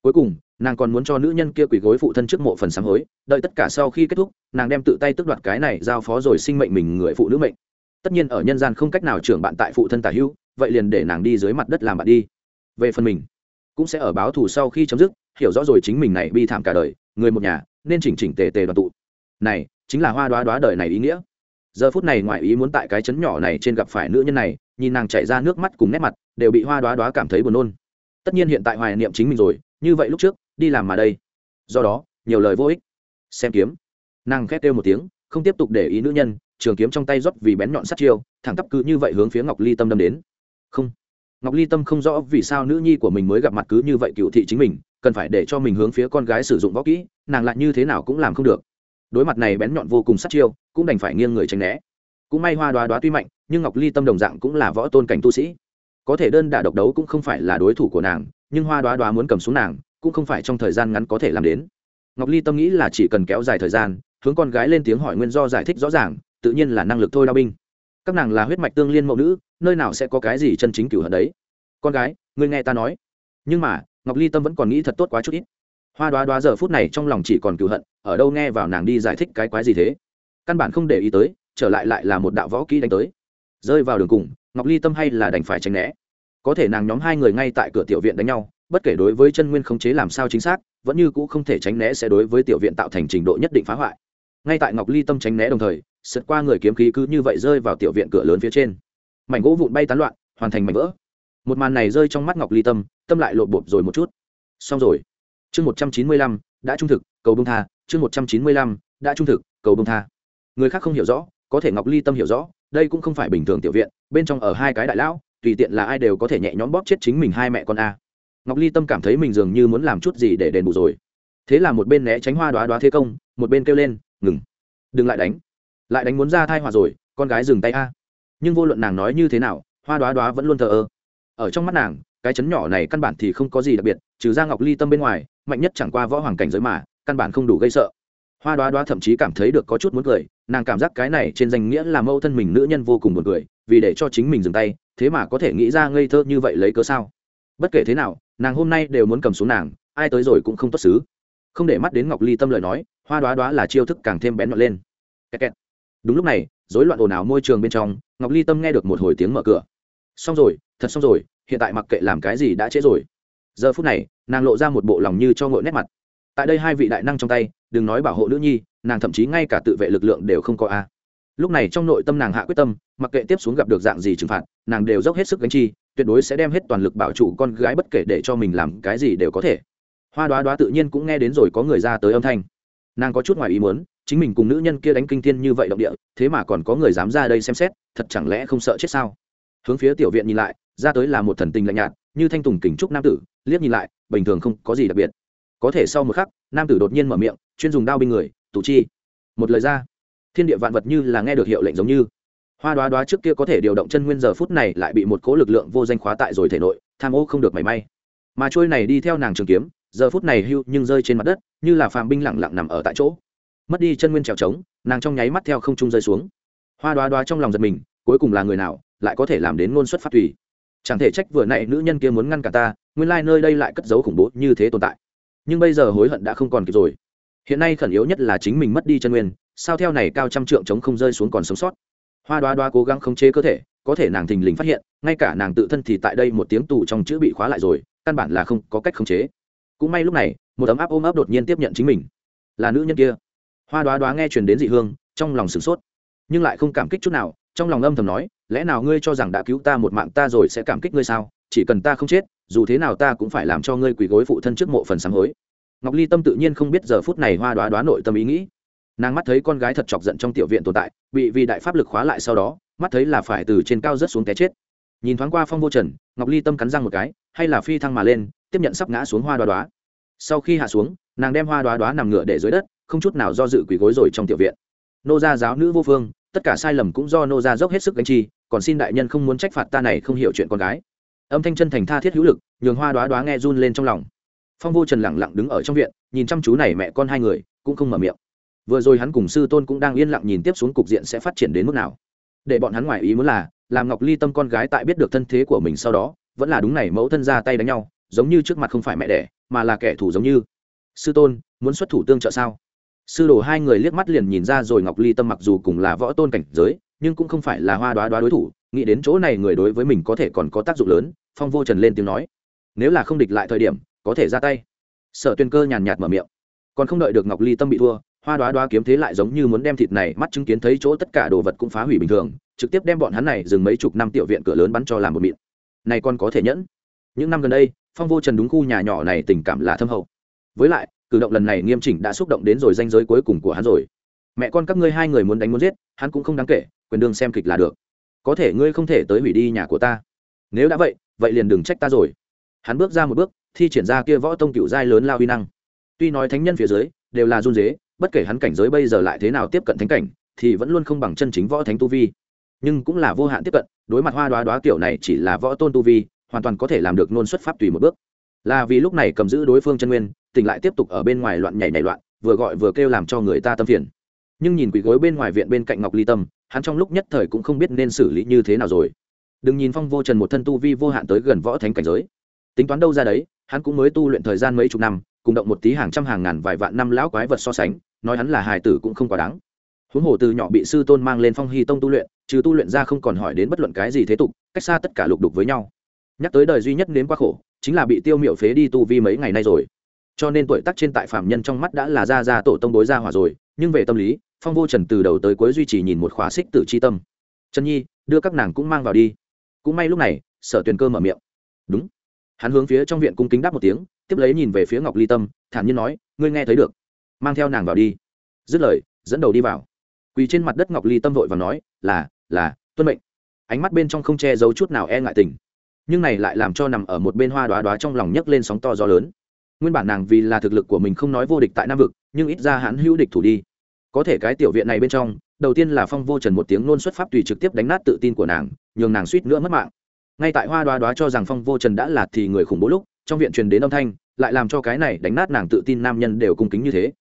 Cuối cùng, nàng còn muốn cho nữ nhân kia quỳ gối phụ thân trước mộ phần sáng hối, đợi tất cả sau khi kết thúc, nàng đem tự tay tước đoạt cái này giao phó rồi sinh mệnh mình người phụ nữ mệnh tất nhiên ở nhân gian không cách nào trưởng bạn tại phụ thân tả hữu, vậy liền để nàng đi dưới mặt đất làm bạn đi. Về phần mình, cũng sẽ ở báo thù sau khi chấm dứt, hiểu rõ rồi chính mình này bi thảm cả đời, người một nhà, nên chỉnh chỉnh tề tề đoàn tụ. Này, chính là hoa đoá đoá đời này ý nghĩa. Giờ phút này ngoại ý muốn tại cái chấn nhỏ này trên gặp phải nữ nhân này, nhìn nàng chảy ra nước mắt cùng nét mặt, đều bị hoa đoá đoá cảm thấy buồn nôn. Tất nhiên hiện tại hoài niệm chính mình rồi, như vậy lúc trước, đi làm mà đây. Do đó, nhiều lời vô ích. Xem kiếm. Nàng khét kêu một tiếng, không tiếp tục để ý nữ nhân trường kiếm trong tay rót vì bén nhọn sát chiêu, thẳng tắp cứ như vậy hướng phía ngọc ly tâm đâm đến. Không. Ngọc ly tâm không rõ vì sao nữ nhi của mình mới gặp mặt cứ như vậy cựu thị chính mình, cần phải để cho mình hướng phía con gái sử dụng võ kỹ, nàng lại như thế nào cũng làm không được. Đối mặt này bén nhọn vô cùng sát chiêu, cũng đành phải nghiêng người tránh né. Cũng may hoa đoá đoá tuy mạnh, nhưng ngọc ly tâm đồng dạng cũng là võ tôn cảnh tu sĩ. Có thể đơn đả độc đấu cũng không phải là đối thủ của nàng, nhưng hoa đoá đoá muốn cầm xuống nàng, cũng không phải trong thời gian ngắn có thể làm đến. Ngọc ly tâm nghĩ là chỉ cần kéo dài thời gian, hướng con gái lên tiếng hỏi nguyên do giải thích rõ ràng tự nhiên là năng lực thôi đao binh. Các nàng là huyết mạch tương liên mẫu nữ, nơi nào sẽ có cái gì chân chính cửu hận đấy? Con gái, ngươi nghe ta nói. Nhưng mà, ngọc ly tâm vẫn còn nghĩ thật tốt quá chút ít. Hoa đoá đoá giờ phút này trong lòng chỉ còn cửu hận, ở đâu nghe vào nàng đi giải thích cái quái gì thế? Căn bản không để ý tới, trở lại lại là một đạo võ kỹ đánh tới. Rơi vào đường cùng, ngọc ly tâm hay là đành phải tránh né. Có thể nàng nhóm hai người ngay tại cửa tiểu viện đánh nhau, bất kể đối với chân nguyên khống chế làm sao chính xác, vẫn như cũ không thể tránh né sẽ đối với tiểu viện tạo thành trình độ nhất định phá hoại. Ngay tại ngọc ly tâm tránh né đồng thời sượt qua người kiếm khí cứ như vậy rơi vào tiểu viện cửa lớn phía trên. Mảnh gỗ vụn bay tán loạn, hoàn thành mảnh vỡ. Một màn này rơi trong mắt ngọc ly tâm tâm lại lộn bột rồi một chút. Xong rồi. Chương một trăm chín mươi lăm, đã trung thực, cầu bông tha. Chương một trăm chín mươi lăm, đã trung thực, cầu bông tha. Người khác không hiểu rõ, có thể ngọc ly tâm hiểu rõ, đây cũng không phải bình thường tiểu viện, bên trong ở hai cái đại lão, tùy tiện là ai đều có thể nhẹ nhõm bóp chết chính mình hai mẹ con a. Ngọc ly tâm cảm thấy mình dường như muốn làm chút gì để đền bù rồi. Thế là một bên né tránh hoa đoá đoá thế công, một bên kêu lên, ngừng. Đừng lại đánh lại đánh muốn ra thai hòa rồi, con gái dừng tay a. Nhưng vô luận nàng nói như thế nào, hoa đoá đoá vẫn luôn thờ ơ. Ở trong mắt nàng, cái chấn nhỏ này căn bản thì không có gì đặc biệt, trừ ra ngọc ly tâm bên ngoài, mạnh nhất chẳng qua võ hoàng cảnh giới mà, căn bản không đủ gây sợ. Hoa đoá đoá thậm chí cảm thấy được có chút muốn cười, nàng cảm giác cái này trên danh nghĩa là mâu thân mình nữ nhân vô cùng buồn cười, vì để cho chính mình dừng tay, thế mà có thể nghĩ ra ngây thơ như vậy lấy cớ sao? Bất kể thế nào, nàng hôm nay đều muốn cầm xuống nàng, ai tới rồi cũng không tốt xứ. Không để mắt đến ngọc ly tâm lời nói, hoa đoá đoá là chiêu thức càng thêm bén nhọn lên. Kẹt kẹt đúng lúc này, rối loạn ồn ào môi trường bên trong, ngọc ly tâm nghe được một hồi tiếng mở cửa. Xong rồi, thật xong rồi, hiện tại mặc kệ làm cái gì đã trễ rồi. Giờ phút này, nàng lộ ra một bộ lòng như cho ngội nét mặt. Tại đây hai vị đại năng trong tay, đừng nói bảo hộ nữ nhi, nàng thậm chí ngay cả tự vệ lực lượng đều không có a. Lúc này trong nội tâm nàng hạ quyết tâm, mặc kệ tiếp xuống gặp được dạng gì trừng phạt, nàng đều dốc hết sức gánh chi, tuyệt đối sẽ đem hết toàn lực bảo chủ con gái bất kể để cho mình làm cái gì đều có thể. Hoa đoá đoá tự nhiên cũng nghe đến rồi có người ra tới âm thanh. Nàng có chút ngoài ý muốn chính mình cùng nữ nhân kia đánh kinh thiên như vậy động địa, thế mà còn có người dám ra đây xem xét, thật chẳng lẽ không sợ chết sao? Hướng phía tiểu viện nhìn lại, ra tới là một thần tình lạnh nhạt, như thanh tùng kính trúc nam tử, liếc nhìn lại, bình thường không có gì đặc biệt. Có thể sau một khắc, nam tử đột nhiên mở miệng, chuyên dùng đao binh người tụ chi. Một lời ra, thiên địa vạn vật như là nghe được hiệu lệnh giống như. Hoa đoá đoá trước kia có thể điều động chân nguyên giờ phút này lại bị một cố lực lượng vô danh khóa tại rồi thể nội, tham ô không được mảy may. Mà trôi này đi theo nàng trường kiếm, giờ phút này hưu nhưng rơi trên mặt đất, như là phàm binh lẳng lặng nằm ở tại chỗ mất đi chân nguyên trèo trống, nàng trong nháy mắt theo không trung rơi xuống. Hoa đoá đoá trong lòng giật mình, cuối cùng là người nào lại có thể làm đến ngôn xuất phát thủy? Chẳng thể trách vừa nãy nữ nhân kia muốn ngăn cả ta, nguyên lai nơi đây lại cất giấu khủng bố như thế tồn tại. Nhưng bây giờ hối hận đã không còn kịp rồi. Hiện nay khẩn yếu nhất là chính mình mất đi chân nguyên, sao theo này cao trăm trượng chống không rơi xuống còn sống sót? Hoa đoá đoá cố gắng khống chế cơ thể, có thể nàng thình lình phát hiện, ngay cả nàng tự thân thì tại đây một tiếng tù trong chữ bị khóa lại rồi, căn bản là không có cách khống chế. Cũng may lúc này, một ấm áp ôm ấp đột nhiên tiếp nhận chính mình. Là nữ nhân kia hoa đoá đoá nghe truyền đến dị hương, trong lòng sửng sốt. Nhưng lại không cảm kích chút nào, trong lòng âm thầm nói, lẽ nào ngươi cho rằng đã cứu ta một mạng ta rồi sẽ cảm kích ngươi sao? Chỉ cần ta không chết, dù thế nào ta cũng phải làm cho ngươi quỳ gối phụ thân trước mộ phần sáng hối. Ngọc ly tâm tự nhiên không biết giờ phút này hoa đoá đoá nội tâm ý nghĩ. Nàng mắt thấy con gái thật chọc giận trong tiểu viện tồn tại, bị vì đại pháp lực khóa lại sau đó, mắt thấy là phải từ trên cao rớt xuống té chết. Nhìn thoáng qua phong vô trần, ngọc ly tâm cắn răng một cái, hay là phi thăng mà lên, tiếp nhận sắp ngã xuống hoa đoá đoá. Sau khi hạ xuống, nàng đem hoa đoá đoá nằm ngửa để dưới đất không chút nào do dự quỳ gối rồi trong tiểu viện. Nô gia giáo nữ vô phương, tất cả sai lầm cũng do nô gia dốc hết sức gánh chi, còn xin đại nhân không muốn trách phạt ta này không hiểu chuyện con gái. Âm thanh chân thành tha thiết hữu lực, nhường hoa đoá đoá nghe run lên trong lòng. Phong vô trần lẳng lặng đứng ở trong viện, nhìn chăm chú này mẹ con hai người, cũng không mở miệng. Vừa rồi hắn cùng sư tôn cũng đang yên lặng nhìn tiếp xuống cục diện sẽ phát triển đến mức nào. Để bọn hắn ngoài ý muốn là, làm ngọc ly tâm con gái tại biết được thân thế của mình sau đó, vẫn là đúng này mẫu thân ra tay đánh nhau, giống như trước mặt không phải mẹ đẻ, mà là kẻ thù giống như. Sư tôn, muốn xuất thủ tương trợ sao? Sư đồ hai người liếc mắt liền nhìn ra rồi ngọc ly tâm mặc dù cùng là võ tôn cảnh giới, nhưng cũng không phải là hoa đoá đoá đối thủ, nghĩ đến chỗ này người đối với mình có thể còn có tác dụng lớn, phong vô trần lên tiếng nói, nếu là không địch lại thời điểm, có thể ra tay. Sở tuyên cơ nhàn nhạt mở miệng, còn không đợi được ngọc ly tâm bị thua, hoa đoá đoá kiếm thế lại giống như muốn đem thịt này mắt chứng kiến thấy chỗ tất cả đồ vật cũng phá hủy bình thường, trực tiếp đem bọn hắn này dừng mấy chục năm tiểu viện cửa lớn bắn cho làm một mịn này còn có thể nhẫn. Những năm gần đây, phong vô trần đúng khu nhà nhỏ này tình cảm là thâm hậu. Với lại cử động lần này nghiêm chỉnh đã xúc động đến rồi danh giới cuối cùng của hắn rồi. Mẹ con các ngươi hai người muốn đánh muốn giết, hắn cũng không đáng kể, quyền đương xem kịch là được. Có thể ngươi không thể tới hủy đi nhà của ta. Nếu đã vậy vậy liền đừng trách ta rồi. Hắn bước ra một bước, thi triển ra kia võ tông cựu giai lớn lao huy năng. Tuy nói thánh nhân phía dưới đều là run dế bất kể hắn cảnh giới bây giờ lại thế nào tiếp cận thánh cảnh, thì vẫn luôn không bằng chân chính võ thánh tu vi. Nhưng cũng là vô hạn tiếp cận, đối mặt hoa đoá đoá kiểu này chỉ là võ tôn tu vi, hoàn toàn có thể làm được nôn xuất pháp tùy một bước. Là vì lúc này cầm giữ đối phương chân nguyên tỉnh lại tiếp tục ở bên ngoài loạn nhảy nhảy loạn, vừa gọi vừa kêu làm cho người ta tâm phiền. Nhưng nhìn quỷ gối bên ngoài viện bên cạnh ngọc ly tâm, hắn trong lúc nhất thời cũng không biết nên xử lý như thế nào rồi. Đừng nhìn phong vô trần một thân tu vi vô hạn tới gần võ thánh cảnh giới. Tính toán đâu ra đấy, hắn cũng mới tu luyện thời gian mấy chục năm, cùng động một tí hàng trăm hàng ngàn vài vạn năm lão quái vật so sánh, nói hắn là hài tử cũng không quá đáng. Huống hồ từ nhỏ bị sư tôn mang lên phong hy tông tu luyện, trừ tu luyện ra không còn hỏi đến bất luận cái gì thế tục, cách xa tất cả lục đục với nhau. Nhắc tới đời duy nhất đến quá khổ, chính là bị tiêu miệu phế đi tu vi mấy ngày nay rồi cho nên tuổi tác trên tại phạm nhân trong mắt đã là ra ra tổ tông đối ra hỏa rồi, nhưng về tâm lý, phong vô trần từ đầu tới cuối duy trì nhìn một khóa xích tử c h i tâm. Trần nhi, đưa các nàng cũng mang vào đi. Cũng may lúc này, sở tuyền cơ mở miệng. Đúng. Hắn hướng phía trong viện cung kính đáp một tiếng, tiếp lấy nhìn về phía ngọc ly tâm, thản nhiên nói, ngươi nghe thấy được. Mang theo nàng vào đi. Dứt lời, dẫn đầu đi vào. Quỳ trên mặt đất ngọc ly tâm vội và nói, là là, tuân mệnh. Ánh mắt bên trong không che giấu chút nào e ngại tình. Nhưng này lại làm cho nằm ở một bên hoa đoá đoá trong lòng nhấc lên sóng to gió lớn nguyên bản nàng vì là thực lực của mình không nói vô địch tại nam vực, nhưng ít ra hắn hữu địch thủ đi. Có thể cái tiểu viện này bên trong, đầu tiên là phong vô trần một tiếng nôn xuất pháp tùy trực tiếp đánh nát tự tin của nàng, nhường nàng suýt nữa mất mạng. Ngay tại hoa đoá đoá cho rằng phong vô trần đã là thì người khủng bố lúc, trong viện truyền đến âm thanh, lại làm cho cái này đánh nát nàng tự tin nam nhân đều cung kính như thế.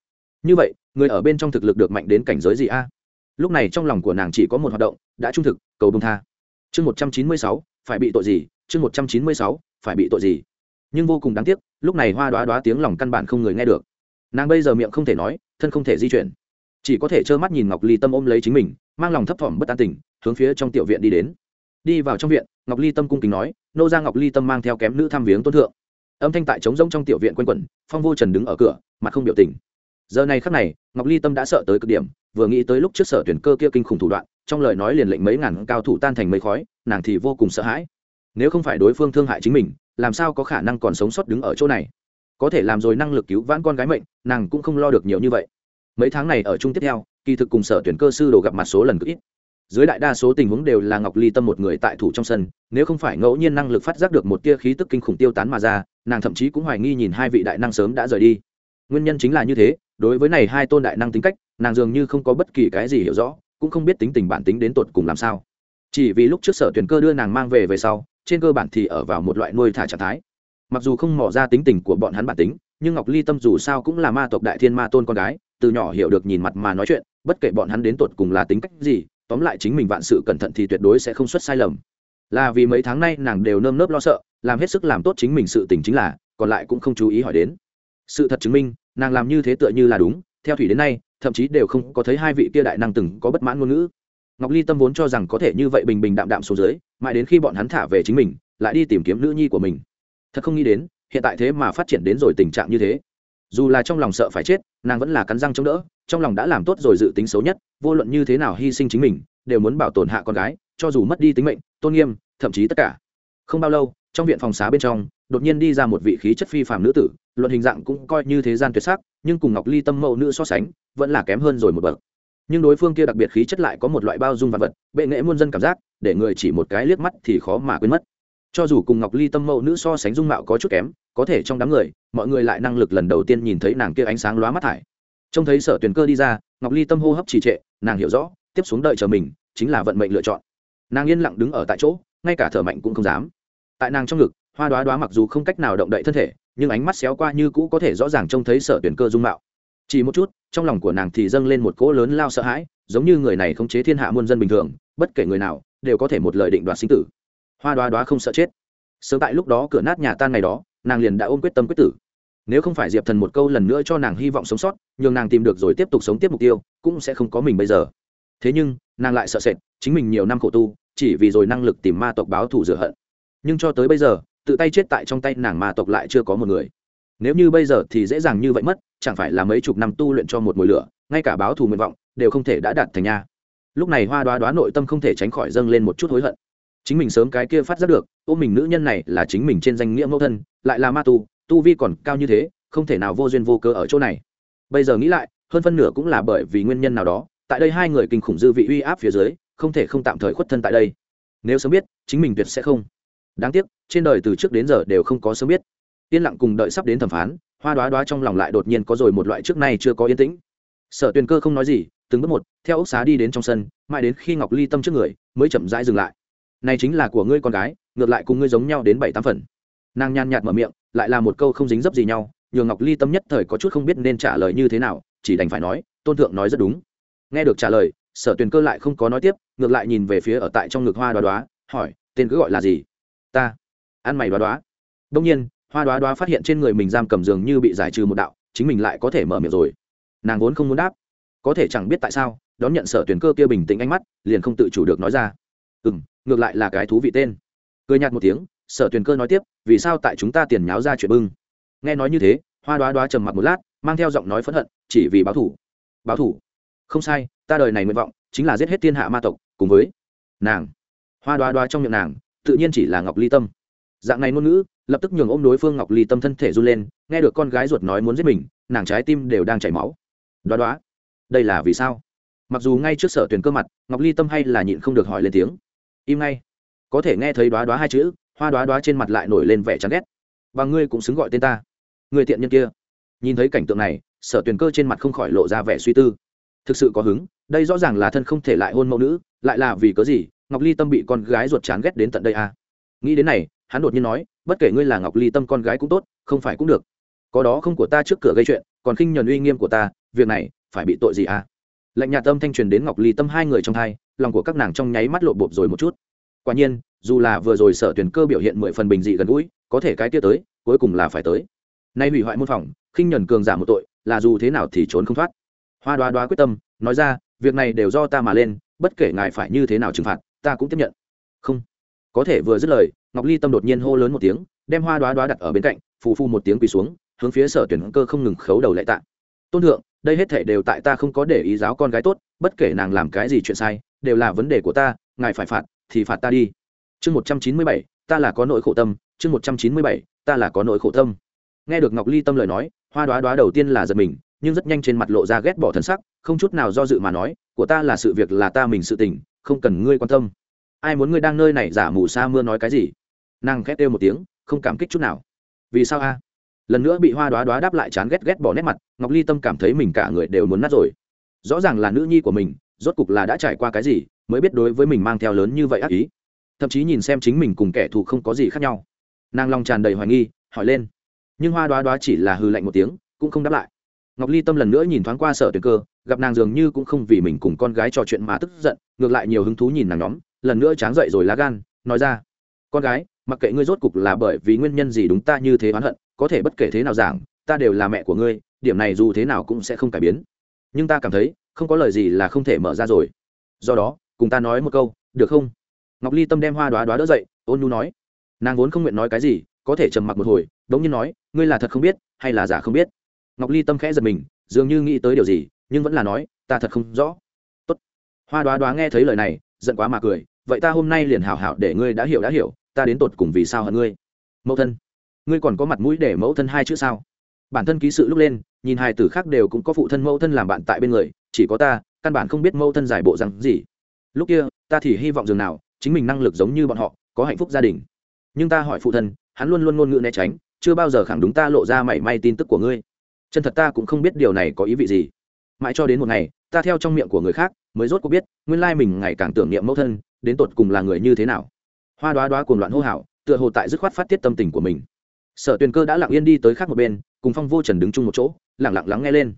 Như vậy, người ở bên trong thực lực được mạnh đến cảnh giới gì a? Lúc này trong lòng của nàng chỉ có một hoạt động, đã trung thực, cầu bông tha. Chương một trăm chín mươi sáu, phải bị tội gì? Chương một trăm chín mươi sáu, phải bị tội gì? Nhưng vô cùng đáng tiếc, lúc này hoa đoá đoá tiếng lòng căn bản không người nghe được. Nàng bây giờ miệng không thể nói, thân không thể di chuyển. Chỉ có thể trơ mắt nhìn ngọc ly tâm ôm lấy chính mình, mang lòng thấp thỏm bất an tình hướng phía trong tiểu viện đi đến. Đi vào trong viện, ngọc ly tâm cung kính nói, nô ra ngọc ly tâm mang theo kém nữ tham viếng tôn thượng. Âm thanh tại trống rỗng trong tiểu viện quanh quẩn, phong vô trần đứng ở cửa, mặt không biểu tình. Giờ này khắc này, ngọc ly tâm đã sợ tới cực điểm, vừa nghĩ tới lúc trước sở tuyển cơ kia kinh khủng thủ đoạn, trong lời nói liền lệnh mấy ngàn cao thủ tan thành mấy khói, nàng thì vô cùng sợ hãi. Nếu không phải đối phương thương hại chính mình làm sao có khả năng còn sống sót đứng ở chỗ này? Có thể làm rồi năng lực cứu vãn con gái mệnh, nàng cũng không lo được nhiều như vậy. Mấy tháng này ở chung tiếp theo, kỳ thực cùng sở tuyển cơ sư đồ gặp mặt số lần cực ít. Dưới đại đa số tình huống đều là ngọc ly tâm một người tại thủ trong sân, nếu không phải ngẫu nhiên năng lực phát giác được một tia khí tức kinh khủng tiêu tán mà ra, nàng thậm chí cũng hoài nghi nhìn hai vị đại năng sớm đã rời đi. Nguyên nhân chính là như thế, đối với này hai tôn đại năng tính cách, nàng dường như không có bất kỳ cái gì hiểu rõ, cũng không biết tính tình bản tính đến tột cùng làm sao. Chỉ vì lúc trước sở tuyển cơ đưa nàng mang về về sau trên cơ bản thì ở vào một loại nuôi thả trạng thái. Mặc dù không mỏ ra tính tình của bọn hắn bản tính, nhưng ngọc ly tâm dù sao cũng là ma tộc đại thiên ma tôn con gái, từ nhỏ hiểu được nhìn mặt mà nói chuyện, bất kể bọn hắn đến tột cùng là tính cách gì, tóm lại chính mình vạn sự cẩn thận thì tuyệt đối sẽ không xuất sai lầm. Là vì mấy tháng nay nàng đều nơm nớp lo sợ, làm hết sức làm tốt chính mình sự tình chính là, còn lại cũng không chú ý hỏi đến. Sự thật chứng minh, nàng làm như thế tựa như là đúng, theo thủy đến nay, thậm chí đều không có thấy hai vị kia đại năng từng có bất mãn ngôn ngữ ngọc ly tâm vốn cho rằng có thể như vậy bình bình đạm đạm xuống dưới, mãi đến khi bọn hắn thả về chính mình, lại đi tìm kiếm nữ nhi của mình. Thật không nghĩ đến, hiện tại thế mà phát triển đến rồi tình trạng như thế. Dù là trong lòng sợ phải chết, nàng vẫn là cắn răng chống đỡ, trong lòng đã làm tốt rồi dự tính xấu nhất, vô luận như thế nào hy sinh chính mình, đều muốn bảo tồn hạ con gái, cho dù mất đi tính mệnh, tôn nghiêm, thậm chí tất cả. Không bao lâu, trong viện phòng xá bên trong, đột nhiên đi ra một vị khí chất phi phàm nữ tử, luận hình dạng cũng coi như thế gian tuyệt sắc, nhưng cùng ngọc ly tâm mẫu nữ so sánh, vẫn là kém hơn rồi một bậc nhưng đối phương kia đặc biệt khí chất lại có một loại bao dung vật vật, bệ nghệ muôn dân cảm giác, để người chỉ một cái liếc mắt thì khó mà quên mất. Cho dù cùng ngọc ly tâm mẫu nữ so sánh dung mạo có chút kém, có thể trong đám người, mọi người lại năng lực lần đầu tiên nhìn thấy nàng kia ánh sáng lóa mắt thải. Trông thấy sở Tuyền cơ đi ra, ngọc ly tâm hô hấp trì trệ, nàng hiểu rõ, tiếp xuống đợi chờ mình, chính là vận mệnh lựa chọn. Nàng yên lặng đứng ở tại chỗ, ngay cả thở mạnh cũng không dám. Tại nàng trong ngực, hoa đoá đoá mặc dù không cách nào động đậy thân thể, nhưng ánh mắt xéo qua như cũ có thể rõ ràng trông thấy sở tuyển cơ dung mạo. Chỉ một chút trong lòng của nàng thì dâng lên một cỗ lớn lao sợ hãi, giống như người này khống chế thiên hạ muôn dân bình thường, bất kể người nào, đều có thể một lời định đoạt sinh tử. Hoa đoá đoá không sợ chết. Sớm tại lúc đó cửa nát nhà tan ngày đó, nàng liền đã ôm quyết tâm quyết tử. Nếu không phải diệp thần một câu lần nữa cho nàng hy vọng sống sót, nhường nàng tìm được rồi tiếp tục sống tiếp mục tiêu, cũng sẽ không có mình bây giờ. Thế nhưng, nàng lại sợ sệt, chính mình nhiều năm khổ tu, chỉ vì rồi năng lực tìm ma tộc báo thù rửa hận. Nhưng cho tới bây giờ, tự tay chết tại trong tay nàng ma tộc lại chưa có một người. Nếu như bây giờ thì dễ dàng như vậy mất chẳng phải là mấy chục năm tu luyện cho một mùi lửa, ngay cả báo thù nguyện vọng đều không thể đã đạt thành nha. Lúc này hoa đoá đoá nội tâm không thể tránh khỏi dâng lên một chút hối hận. Chính mình sớm cái kia phát giác được, ôm mình nữ nhân này là chính mình trên danh nghĩa mẫu thân, lại là ma tu tu vi còn cao như thế, không thể nào vô duyên vô cớ ở chỗ này. Bây giờ nghĩ lại, hơn phân nửa cũng là bởi vì nguyên nhân nào đó, tại đây hai người kinh khủng dư vị uy áp phía dưới, không thể không tạm thời khuất thân tại đây. Nếu sớm biết, chính mình tuyệt sẽ không. Đáng tiếc, trên đời từ trước đến giờ đều không có sớm biết. Yên lặng cùng đợi sắp đến thẩm phán hoa đoá đoá trong lòng lại đột nhiên có rồi một loại trước nay chưa có yên tĩnh. Sở tuyền cơ không nói gì, từng bước một, theo ốc xá đi đến trong sân, mãi đến khi ngọc ly tâm trước người, mới chậm rãi dừng lại. Này chính là của ngươi con gái, ngược lại cùng ngươi giống nhau đến bảy tám phần. Nàng nhàn nhạt mở miệng, lại là một câu không dính dấp gì nhau, nhường ngọc ly tâm nhất thời có chút không biết nên trả lời như thế nào, chỉ đành phải nói, tôn thượng nói rất đúng. Nghe được trả lời, sở tuyền cơ lại không có nói tiếp, ngược lại nhìn về phía ở tại trong ngực hoa đoá đoá, hỏi, tên cứ gọi là gì? Ta. Ăn mày đoá đoá. Đông nhiên hoa đoá đoá phát hiện trên người mình giam cầm giường như bị giải trừ một đạo, chính mình lại có thể mở miệng rồi. Nàng vốn không muốn đáp. Có thể chẳng biết tại sao, đón nhận sở tuyển cơ kia bình tĩnh ánh mắt, liền không tự chủ được nói ra. Ừ m ngược lại là cái thú vị tên. Cười nhạt một tiếng, sở tuyển cơ nói tiếp, vì sao tại chúng ta tiền nháo ra chuyện bưng? Nghe nói như thế, hoa đoá đoá trầm mặc một lát, mang theo giọng nói phẫn hận, chỉ vì báo thủ. Báo thủ? Không sai, ta đời này nguyện vọng chính là giết hết thiên hạ ma tộc, cùng với nàng. Hoa đoá đoá trong miệng nàng, tự nhiên chỉ là ngọc ly tâm dạng này ngôn ngữ, lập tức nhường ôm đối phương ngọc ly tâm thân thể run lên, nghe được con gái ruột nói muốn giết mình, nàng trái tim đều đang chảy máu. Đoá đoá. Đây là vì sao? Mặc dù ngay trước sở tuyển cơ mặt, ngọc ly tâm hay là nhịn không được hỏi lên tiếng. Im ngay. Có thể nghe thấy đoá đoá hai chữ, hoa đoá đoá trên mặt lại nổi lên vẻ chán ghét. Và ngươi cũng xứng gọi tên ta. Người tiện nhân kia. Nhìn thấy cảnh tượng này, sở tuyển cơ trên mặt không khỏi lộ ra vẻ suy tư. Thực sự có hứng, đây rõ ràng là thân không thể lại hôn mẫu nữ, lại là vì cớ gì ngọc ly tâm bị con gái ruột chán ghét đến tận đây à? Nghĩ đến này hắn đột nhiên nói, bất kể ngươi là ngọc ly tâm con gái cũng tốt, không phải cũng được. Có đó không của ta trước cửa gây chuyện, còn khinh nhuần uy nghiêm của ta, việc này phải bị tội gì à? Lệnh nhà tâm thanh truyền đến ngọc ly tâm hai người trong hai, lòng của các nàng trong nháy mắt lộ bộp rồi một chút. Quả nhiên, dù là vừa rồi sở tuyển cơ biểu hiện mười phần bình dị gần gũi, có thể cái kia tới, cuối cùng là phải tới. Nay hủy hoại môn phòng, khinh nhuần cường giả một tội, là dù thế nào thì trốn không thoát. Hoa đoá đoá quyết tâm, nói ra, việc này đều do ta mà lên, bất kể ngài phải như thế nào trừng phạt, ta cũng tiếp nhận. Không. Có thể vừa dứt lời ngọc ly tâm đột nhiên hô lớn một tiếng, đem hoa đoá đoá đặt ở bên cạnh, phù phu một tiếng quỳ xuống, hướng phía sở tuyển cơ không ngừng khấu đầu lệ tạ. Tôn thượng, đây hết thể đều tại ta không có để ý giáo con gái tốt, bất kể nàng làm cái gì chuyện sai, đều là vấn đề của ta, ngài phải phạt thì phạt ta đi. Chương một trăm chín mươi bảy, ta là có nỗi khổ tâm, chương một trăm chín mươi bảy, ta là có nỗi khổ tâm. Nghe được ngọc ly tâm lời nói, hoa đoá đoá đầu tiên là giật mình, nhưng rất nhanh trên mặt lộ ra ghét bỏ thần sắc, không chút nào do dự mà nói, của ta là sự việc là ta mình sự tình, không cần ngươi quan tâm. Ai muốn ngươi đang nơi này giả mù sa mưa nói cái gì? Nàng khét kêu một tiếng, không cảm kích chút nào. Vì sao a? Lần nữa bị hoa đoá đoá đáp lại chán ghét ghét bỏ nét mặt, ngọc ly tâm cảm thấy mình cả người đều muốn nát rồi. Rõ ràng là nữ nhi của mình, rốt cục là đã trải qua cái gì, mới biết đối với mình mang theo lớn như vậy ác ý. Thậm chí nhìn xem chính mình cùng kẻ thù không có gì khác nhau. Nàng lòng tràn đầy hoài nghi, hỏi lên. Nhưng hoa đoá đoá chỉ là hư lạnh một tiếng, cũng không đáp lại. Ngọc ly tâm lần nữa nhìn thoáng qua sở tuyệt cơ, gặp nàng dường như cũng không vì mình cùng con gái trò chuyện mà tức giận, ngược lại nhiều hứng thú nhìn nàng nhóm, lần nữa tráng dậy rồi lá gan, nói ra. Con gái mặc kệ ngươi rốt cục là bởi vì nguyên nhân gì đúng ta như thế oán hận, có thể bất kể thế nào giảng, ta đều là mẹ của ngươi, điểm này dù thế nào cũng sẽ không cải biến. Nhưng ta cảm thấy, không có lời gì là không thể mở ra rồi. Do đó, cùng ta nói một câu, được không? Ngọc ly tâm đem hoa đoá đoá đỡ dậy, ôn nhu nói. Nàng vốn không nguyện nói cái gì, có thể trầm mặc một hồi, đống nhiên nói, ngươi là thật không biết, hay là giả không biết? Ngọc ly tâm khẽ giật mình, dường như nghĩ tới điều gì, nhưng vẫn là nói, ta thật không rõ. Tốt. hoa đoá đoá nghe thấy lời này, giận quá mà cười, vậy ta hôm nay liền hào hảo để ngươi đã hiểu đã hiểu ta đến tột cùng vì sao hận ngươi? Mẫu thân, ngươi còn có mặt mũi để mẫu thân hai chữ sao? Bản thân ký sự lúc lên, nhìn hai tử khác đều cũng có phụ thân mẫu thân làm bạn tại bên người, chỉ có ta, căn bản không biết mẫu thân giải bộ rằng gì. Lúc kia, ta thì hy vọng dường nào, chính mình năng lực giống như bọn họ, có hạnh phúc gia đình. Nhưng ta hỏi phụ thân, hắn luôn luôn ngôn ngữ né tránh, chưa bao giờ khẳng đúng ta lộ ra mảy may tin tức của ngươi. Chân thật ta cũng không biết điều này có ý vị gì. Mãi cho đến một ngày, ta theo trong miệng của người khác, mới rốt cuộc biết, nguyên lai mình ngày càng tưởng niệm mẫu thân, đến tột cùng là người như thế nào hoa đoá đoá cuồng loạn hô hào, tựa hồ tại dứt khoát phát tiết tâm tình của mình. Sở tuyền cơ đã lặng yên đi tới khác một bên, cùng phong vô trần đứng chung một chỗ lẳng lặng lắng nghe lên.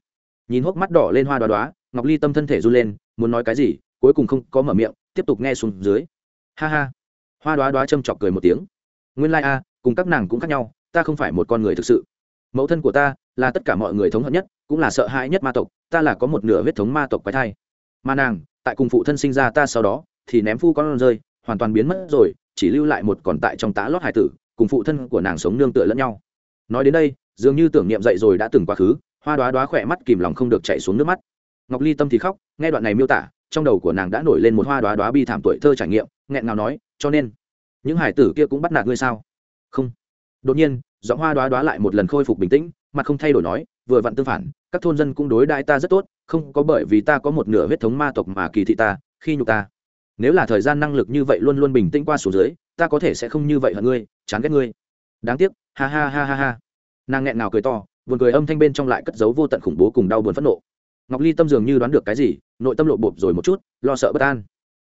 Nhìn hốc mắt đỏ lên hoa đoá đoá ngọc ly tâm thân thể run lên, muốn nói cái gì, cuối cùng không có mở miệng, tiếp tục nghe xuống dưới. Ha ha. Hoa đoá đoá châm chọc cười một tiếng. Nguyên lai、like、a, cùng các nàng cũng khác nhau, ta không phải một con người thực sự. Mẫu thân của ta là tất cả mọi người thống hận nhất, cũng là sợ hãi nhất ma tộc, ta là có một nửa huyết thống ma tộc quái thai. Mà nàng, tại cùng phụ thân sinh ra ta sau đó, thì ném phu con rơi, hoàn toàn biến mất rồi chỉ lưu lại một còn tại trong tá lót hải tử, cùng phụ thân của nàng sống nương tựa lẫn nhau. Nói đến đây, dường như tưởng niệm dậy rồi đã từng quá khứ, hoa đoá đoá khỏe mắt kìm lòng không được chạy xuống nước mắt. Ngọc ly tâm thì khóc, nghe đoạn này miêu tả, trong đầu của nàng đã nổi lên một hoa đoá đoá bi thảm tuổi thơ trải nghiệm, nghẹn ngào nói, cho nên, những hải tử kia cũng bắt nạt ngươi sao? Không. Đột nhiên, giọng hoa đoá đoá lại một lần khôi phục bình tĩnh mà không thay đổi nói, vừa vặn tương phản, các thôn dân cũng đối đãi ta rất tốt, không có bởi vì ta có một nửa huyết thống ma tộc mà kỳ thị ta, khi nhục ta nếu là thời gian năng lực như vậy luôn luôn bình tĩnh qua số dưới, ta có thể sẽ không như vậy hận ngươi, chán ghét ngươi. Đáng tiếc, ha ha ha ha ha. Nàng nghẹn nào cười to vườn cười âm thanh bên trong lại cất giấu vô tận khủng bố cùng đau buồn phẫn nộ. Ngọc ly tâm dường như đoán được cái gì, nội tâm lộ bộp rồi một chút, lo sợ bất an.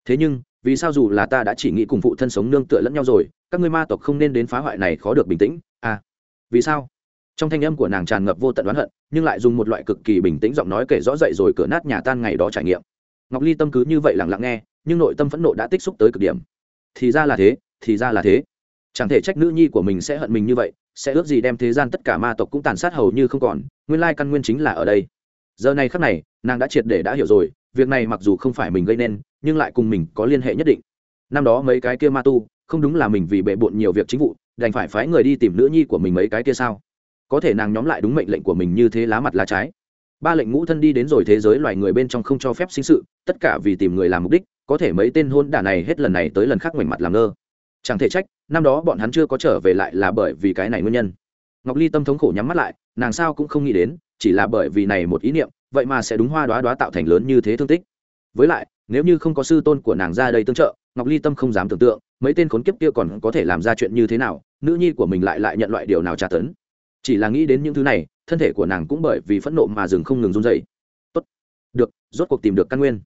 Thế nhưng, vì sao dù là ta đã chỉ nghĩ cùng phụ thân sống nương tựa lẫn nhau rồi, các ngươi ma tộc không nên đến phá hoại này khó được bình tĩnh à. Vì sao? Trong thanh âm của nàng tràn ngập vô tận oán hận, nhưng lại dùng một loại cực kỳ bình tĩnh giọng nói kể rõ dậy rồi cửa nát nhà tan ngày đó trải nghiệm. Ngọc ly tâm cứ như vậy lặng lặng nghe nhưng nội tâm phẫn nộ đã tích xúc tới cực điểm. Thì ra là thế, thì ra là thế. Chẳng thể trách nữ nhi của mình sẽ hận mình như vậy, sẽ ước gì đem thế gian tất cả ma tộc cũng tàn sát hầu như không còn, nguyên lai căn nguyên chính là ở đây. Giờ này khắc này, nàng đã triệt để đã hiểu rồi, việc này mặc dù không phải mình gây nên, nhưng lại cùng mình có liên hệ nhất định. Năm đó mấy cái kia ma tu, không đúng là mình vì bệ bộn nhiều việc chính vụ, đành phải phái người đi tìm nữ nhi của mình mấy cái kia sao? Có thể nàng nhóm lại đúng mệnh lệnh của mình như thế lá mặt lá trái. Ba lệnh ngũ thân đi đến rồi thế giới loài người bên trong không cho phép sinh sự, tất cả vì tìm người làm mục đích có thể mấy tên hôn đả này hết lần này tới lần khác ngoảnh mặt làm ngơ. Chẳng thể trách, năm đó bọn hắn chưa có trở về lại là bởi vì cái này nguyên nhân. Ngọc ly tâm thống khổ nhắm mắt lại, nàng sao cũng không nghĩ đến, chỉ là bởi vì này một ý niệm, vậy mà sẽ đúng hoa đoá đoá tạo thành lớn như thế thương tích. Với lại, nếu như không có sư tôn của nàng ra đây tương trợ, ngọc ly tâm không dám tưởng tượng, mấy tên khốn kiếp kia còn có thể làm ra chuyện như thế nào, nữ nhi của mình lại lại nhận loại điều nào tra tấn. Chỉ là nghĩ đến những thứ này, thân thể của nàng cũng bởi vì phẫn nộ mà dừng không ngừng run dậy tốt, được, rốt cuộc tìm được căn nguyên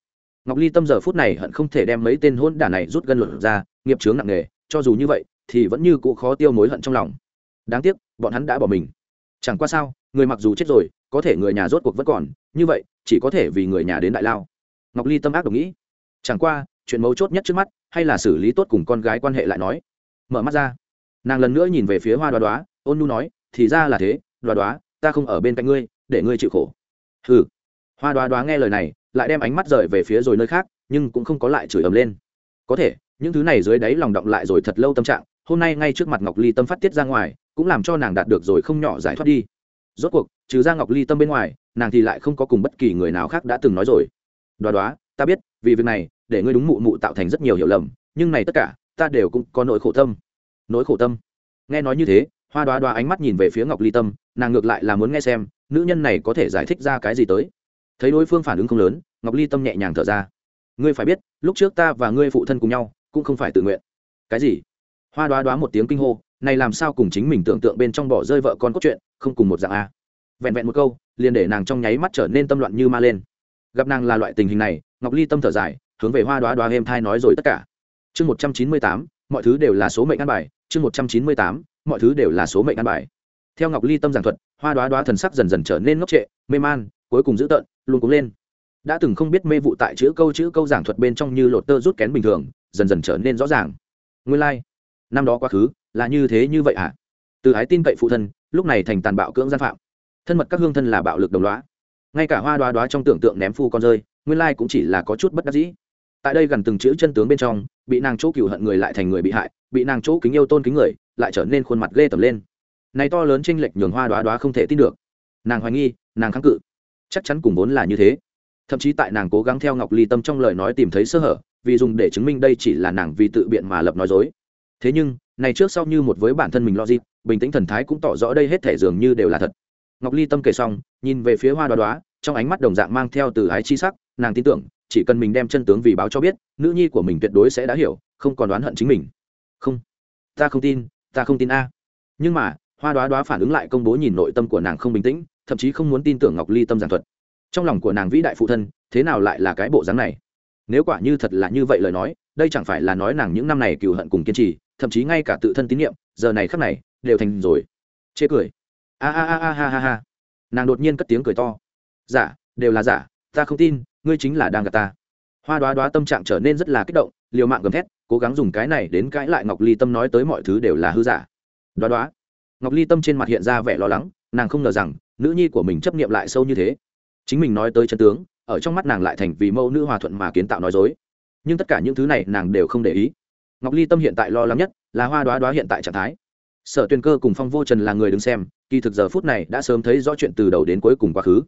ngọc ly tâm giờ phút này hận không thể đem mấy tên hôn đả này rút gân luận ra, nghiệp chướng nặng nề, cho dù như vậy, thì vẫn như cũ khó tiêu mối hận trong lòng. Đáng tiếc, bọn hắn đã bỏ mình. Chẳng qua sao, người mặc dù chết rồi, có thể người nhà rốt cuộc vẫn còn, như vậy, chỉ có thể vì người nhà đến đại lao. Ngọc ly tâm ác đồng nghĩ. Chẳng qua, chuyện mấu chốt nhất trước mắt, hay là xử lý tốt cùng con gái quan hệ lại nói. Mở mắt ra. Nàng lần nữa nhìn về phía hoa đoá đoá, ôn nu nói, thì ra là thế, đoá đoá, ta không ở bên cạnh ngươi, để ngươi chịu khổ. Ừ hoa đoá đoá nghe lời này lại đem ánh mắt rời về phía rồi nơi khác, nhưng cũng không có lại chửi ầm lên. Có thể, những thứ này dưới đáy lòng động lại rồi thật lâu tâm trạng, hôm nay ngay trước mặt ngọc ly tâm phát tiết ra ngoài, cũng làm cho nàng đạt được rồi không nhỏ giải thoát đi. Rốt cuộc, trừ ra ngọc ly tâm bên ngoài, nàng thì lại không có cùng bất kỳ người nào khác đã từng nói rồi. Đoá đoá, ta biết, vì việc này, để ngươi đúng mụ mụ tạo thành rất nhiều hiểu lầm, nhưng này tất cả, ta đều cũng có nỗi khổ tâm. Nỗi khổ tâm? Nghe nói như thế, hoa đoá đoá ánh mắt nhìn về phía ngọc ly tâm, nàng ngược lại là muốn nghe xem, nữ nhân này có thể giải thích ra cái gì tới thấy đối phương phản ứng không lớn, ngọc ly tâm nhẹ nhàng thở ra. Ngươi phải biết, lúc trước ta và ngươi phụ thân cùng nhau, cũng không phải tự nguyện. Cái gì? Hoa đoá đoá một tiếng kinh hô, này làm sao cùng chính mình tưởng tượng bên trong bỏ rơi vợ con cốt truyện, không cùng một dạng a. Vẹn vẹn một câu, liền để nàng trong nháy mắt trở nên tâm loạn như ma lên. Gặp nàng là loại tình hình này, ngọc ly tâm thở dài, hướng về hoa đoá đoá êm thai nói rồi tất cả. Chương một trăm chín mươi tám, mọi thứ đều là số mệnh ăn bài, chương một trăm chín mươi tám, mọi thứ đều là số mệnh ăn bài. Theo ngọc ly tâm giảng thuật, hoa đoá đoá thần sắc dần dần trở nên ngốc trệ, mê man, cuối cùng dữ tợn luôn cúng lên. Đã từng không biết mê vụ tại chữ câu chữ câu giảng thuật bên trong như lột tơ rút kén bình thường, dần dần trở nên rõ ràng. Nguyên lai、like. năm đó quá khứ, là như thế như vậy ạ à? từ ái tin cậy phụ thân, lúc này thành tàn bạo cưỡng gian phạm. Thân mật các hương thân là bạo lực đồng loá ngay cả hoa đoá đoá trong tưởng tượng ném phu con rơi, nguyên lai cũng chỉ là có chút bất đắc dĩ. Tại đây gần từng chữ chân tướng bên trong, bị nàng chỗ cựu hận người lại thành người bị hại, bị nàng chỗ kính yêu tôn kính người, lại trở nên khuôn mặt ghê tởm lên. Này to lớn chênh lệch nhường hoa đoá đoá không thể tin được. Nàng hoài nghi, nàng kháng cự chắc chắn cùng vốn là như thế. Thậm chí tại nàng cố gắng theo ngọc ly tâm trong lời nói tìm thấy sơ hở, vì dùng để chứng minh đây chỉ là nàng vì tự biện mà lập nói dối. Thế nhưng, này trước sau như một với bản thân mình lo gì, bình tĩnh thần thái cũng tỏ rõ đây hết thể dường như đều là thật. Ngọc ly tâm kể xong, nhìn về phía hoa đoá đoá, trong ánh mắt đồng dạng mang theo từ ái chi sắc, nàng tin tưởng, chỉ cần mình đem chân tướng vì báo cho biết, nữ nhi của mình tuyệt đối sẽ đã hiểu, không còn đoán hận chính mình. Không, ta không tin, ta không tin a. Nhưng mà, hoa đoá đoá phản ứng lại công bố nhìn nội tâm của nàng không bình tĩnh thậm chí không muốn tin tưởng ngọc ly tâm giảng thuật. Trong lòng của nàng vĩ đại phụ thân, thế nào lại là cái bộ dáng này? Nếu quả như thật là như vậy lời nói, đây chẳng phải là nói nàng những năm này cừu hận cùng kiên trì, thậm chí ngay cả tự thân tín nhiệm, giờ này khắc này, đều thành rồi. Chê cười. A a a a ha ha ha. Nàng đột nhiên cất tiếng cười to. Giả đều là giả ta không tin, ngươi chính là đang gạt ta. Hoa đoá đoá tâm trạng trở nên rất là kích động, liều mạng gầm thét, cố gắng dùng cái này đến cãi lại ngọc ly tâm nói tới mọi thứ đều là hư giả. Đoá đoá ngọc ly tâm trên mặt hiện ra vẻ lo lắng, nàng không ngờ rằng nữ nhi của mình chấp nghiệm lại sâu như thế. Chính mình nói tới chân tướng, ở trong mắt nàng lại thành vì mẫu nữ hòa thuận mà kiến tạo nói dối. Nhưng tất cả những thứ này nàng đều không để ý. Ngọc ly tâm hiện tại lo lắng nhất là hoa đoá đoá hiện tại trạng thái. Sở tuyền cơ cùng phong vô trần là người đứng xem, kỳ thực giờ phút này đã sớm thấy rõ chuyện từ đầu đến cuối cùng quá khứ.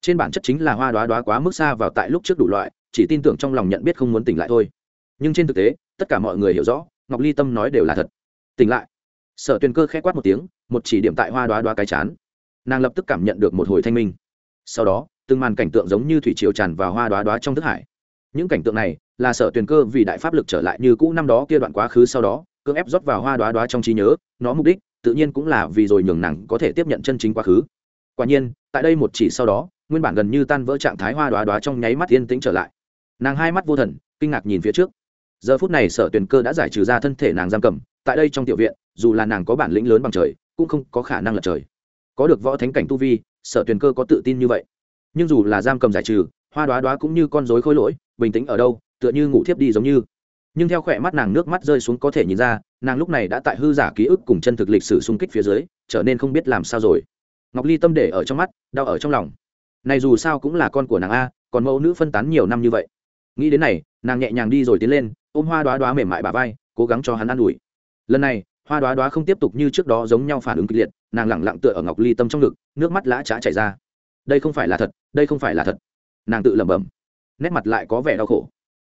Trên bản chất chính là hoa đoá đoá quá mức xa vào tại lúc trước đủ loại, chỉ tin tưởng trong lòng nhận biết không muốn tỉnh lại thôi. Nhưng trên thực tế, tất cả mọi người hiểu rõ, ngọc ly tâm nói đều là thật. Tỉnh lại. Sở tuyền cơ k h ẽ quát một tiếng, một chỉ điểm tại hoa đoá đoá cái chán nàng lập tức cảm nhận được một hồi thanh minh. Sau đó, từng màn cảnh tượng giống như thủy triều tràn vào hoa đoá đoá trong thức hải. Những cảnh tượng này là sở tuyền cơ vì đại pháp lực trở lại như cũ năm đó kia đoạn quá khứ sau đó, cưỡng ép rót vào hoa đoá đoá trong trí nhớ, nó mục đích, tự nhiên cũng là vì rồi nhường nàng có thể tiếp nhận chân chính quá khứ. Quả nhiên, tại đây một chỉ sau đó, nguyên bản gần như tan vỡ trạng thái hoa đoá đoá trong nháy mắt yên tĩnh trở lại. Nàng hai mắt vô thần, kinh ngạc nhìn phía trước. Giờ phút này sở tuyền cơ đã giải trừ ra thân thể nàng giam cầm, tại đây trong tiểu viện, dù là nàng có bản lĩnh lớn bằng trời, cũng không có khả năng lật trời có được võ thánh cảnh tu vi, sở tuyền cơ có tự tin như vậy. Nhưng dù là giam cầm giải trừ, hoa đoá đoá cũng như con dối khôi lỗi, bình tĩnh ở đâu, tựa như ngủ thiếp đi giống như. Nhưng theo khỏe mắt nàng nước mắt rơi xuống có thể nhìn ra, nàng lúc này đã tại hư giả ký ức cùng chân thực lịch sử xung kích phía dưới, trở nên không biết làm sao rồi. Ngọc ly tâm để ở trong mắt, đau ở trong lòng. Này dù sao cũng là con của nàng a, còn mẫu nữ phân tán nhiều năm như vậy. Nghĩ đến này, nàng nhẹ nhàng đi rồi tiến lên, ôm hoa đoá đoá mềm mại bà vai, cố gắng cho hắn ă n ủi. Lần này, hoa đoá đoá không tiếp tục như trước đó giống nhau phản ứng kịch liệt nàng lẳng lặng tựa ở ngọc ly tâm trong ngực, nước mắt lã trá chảy ra. Đây không phải là thật, đây không phải là thật. Nàng tự lẩm bẩm. Nét mặt lại có vẻ đau khổ.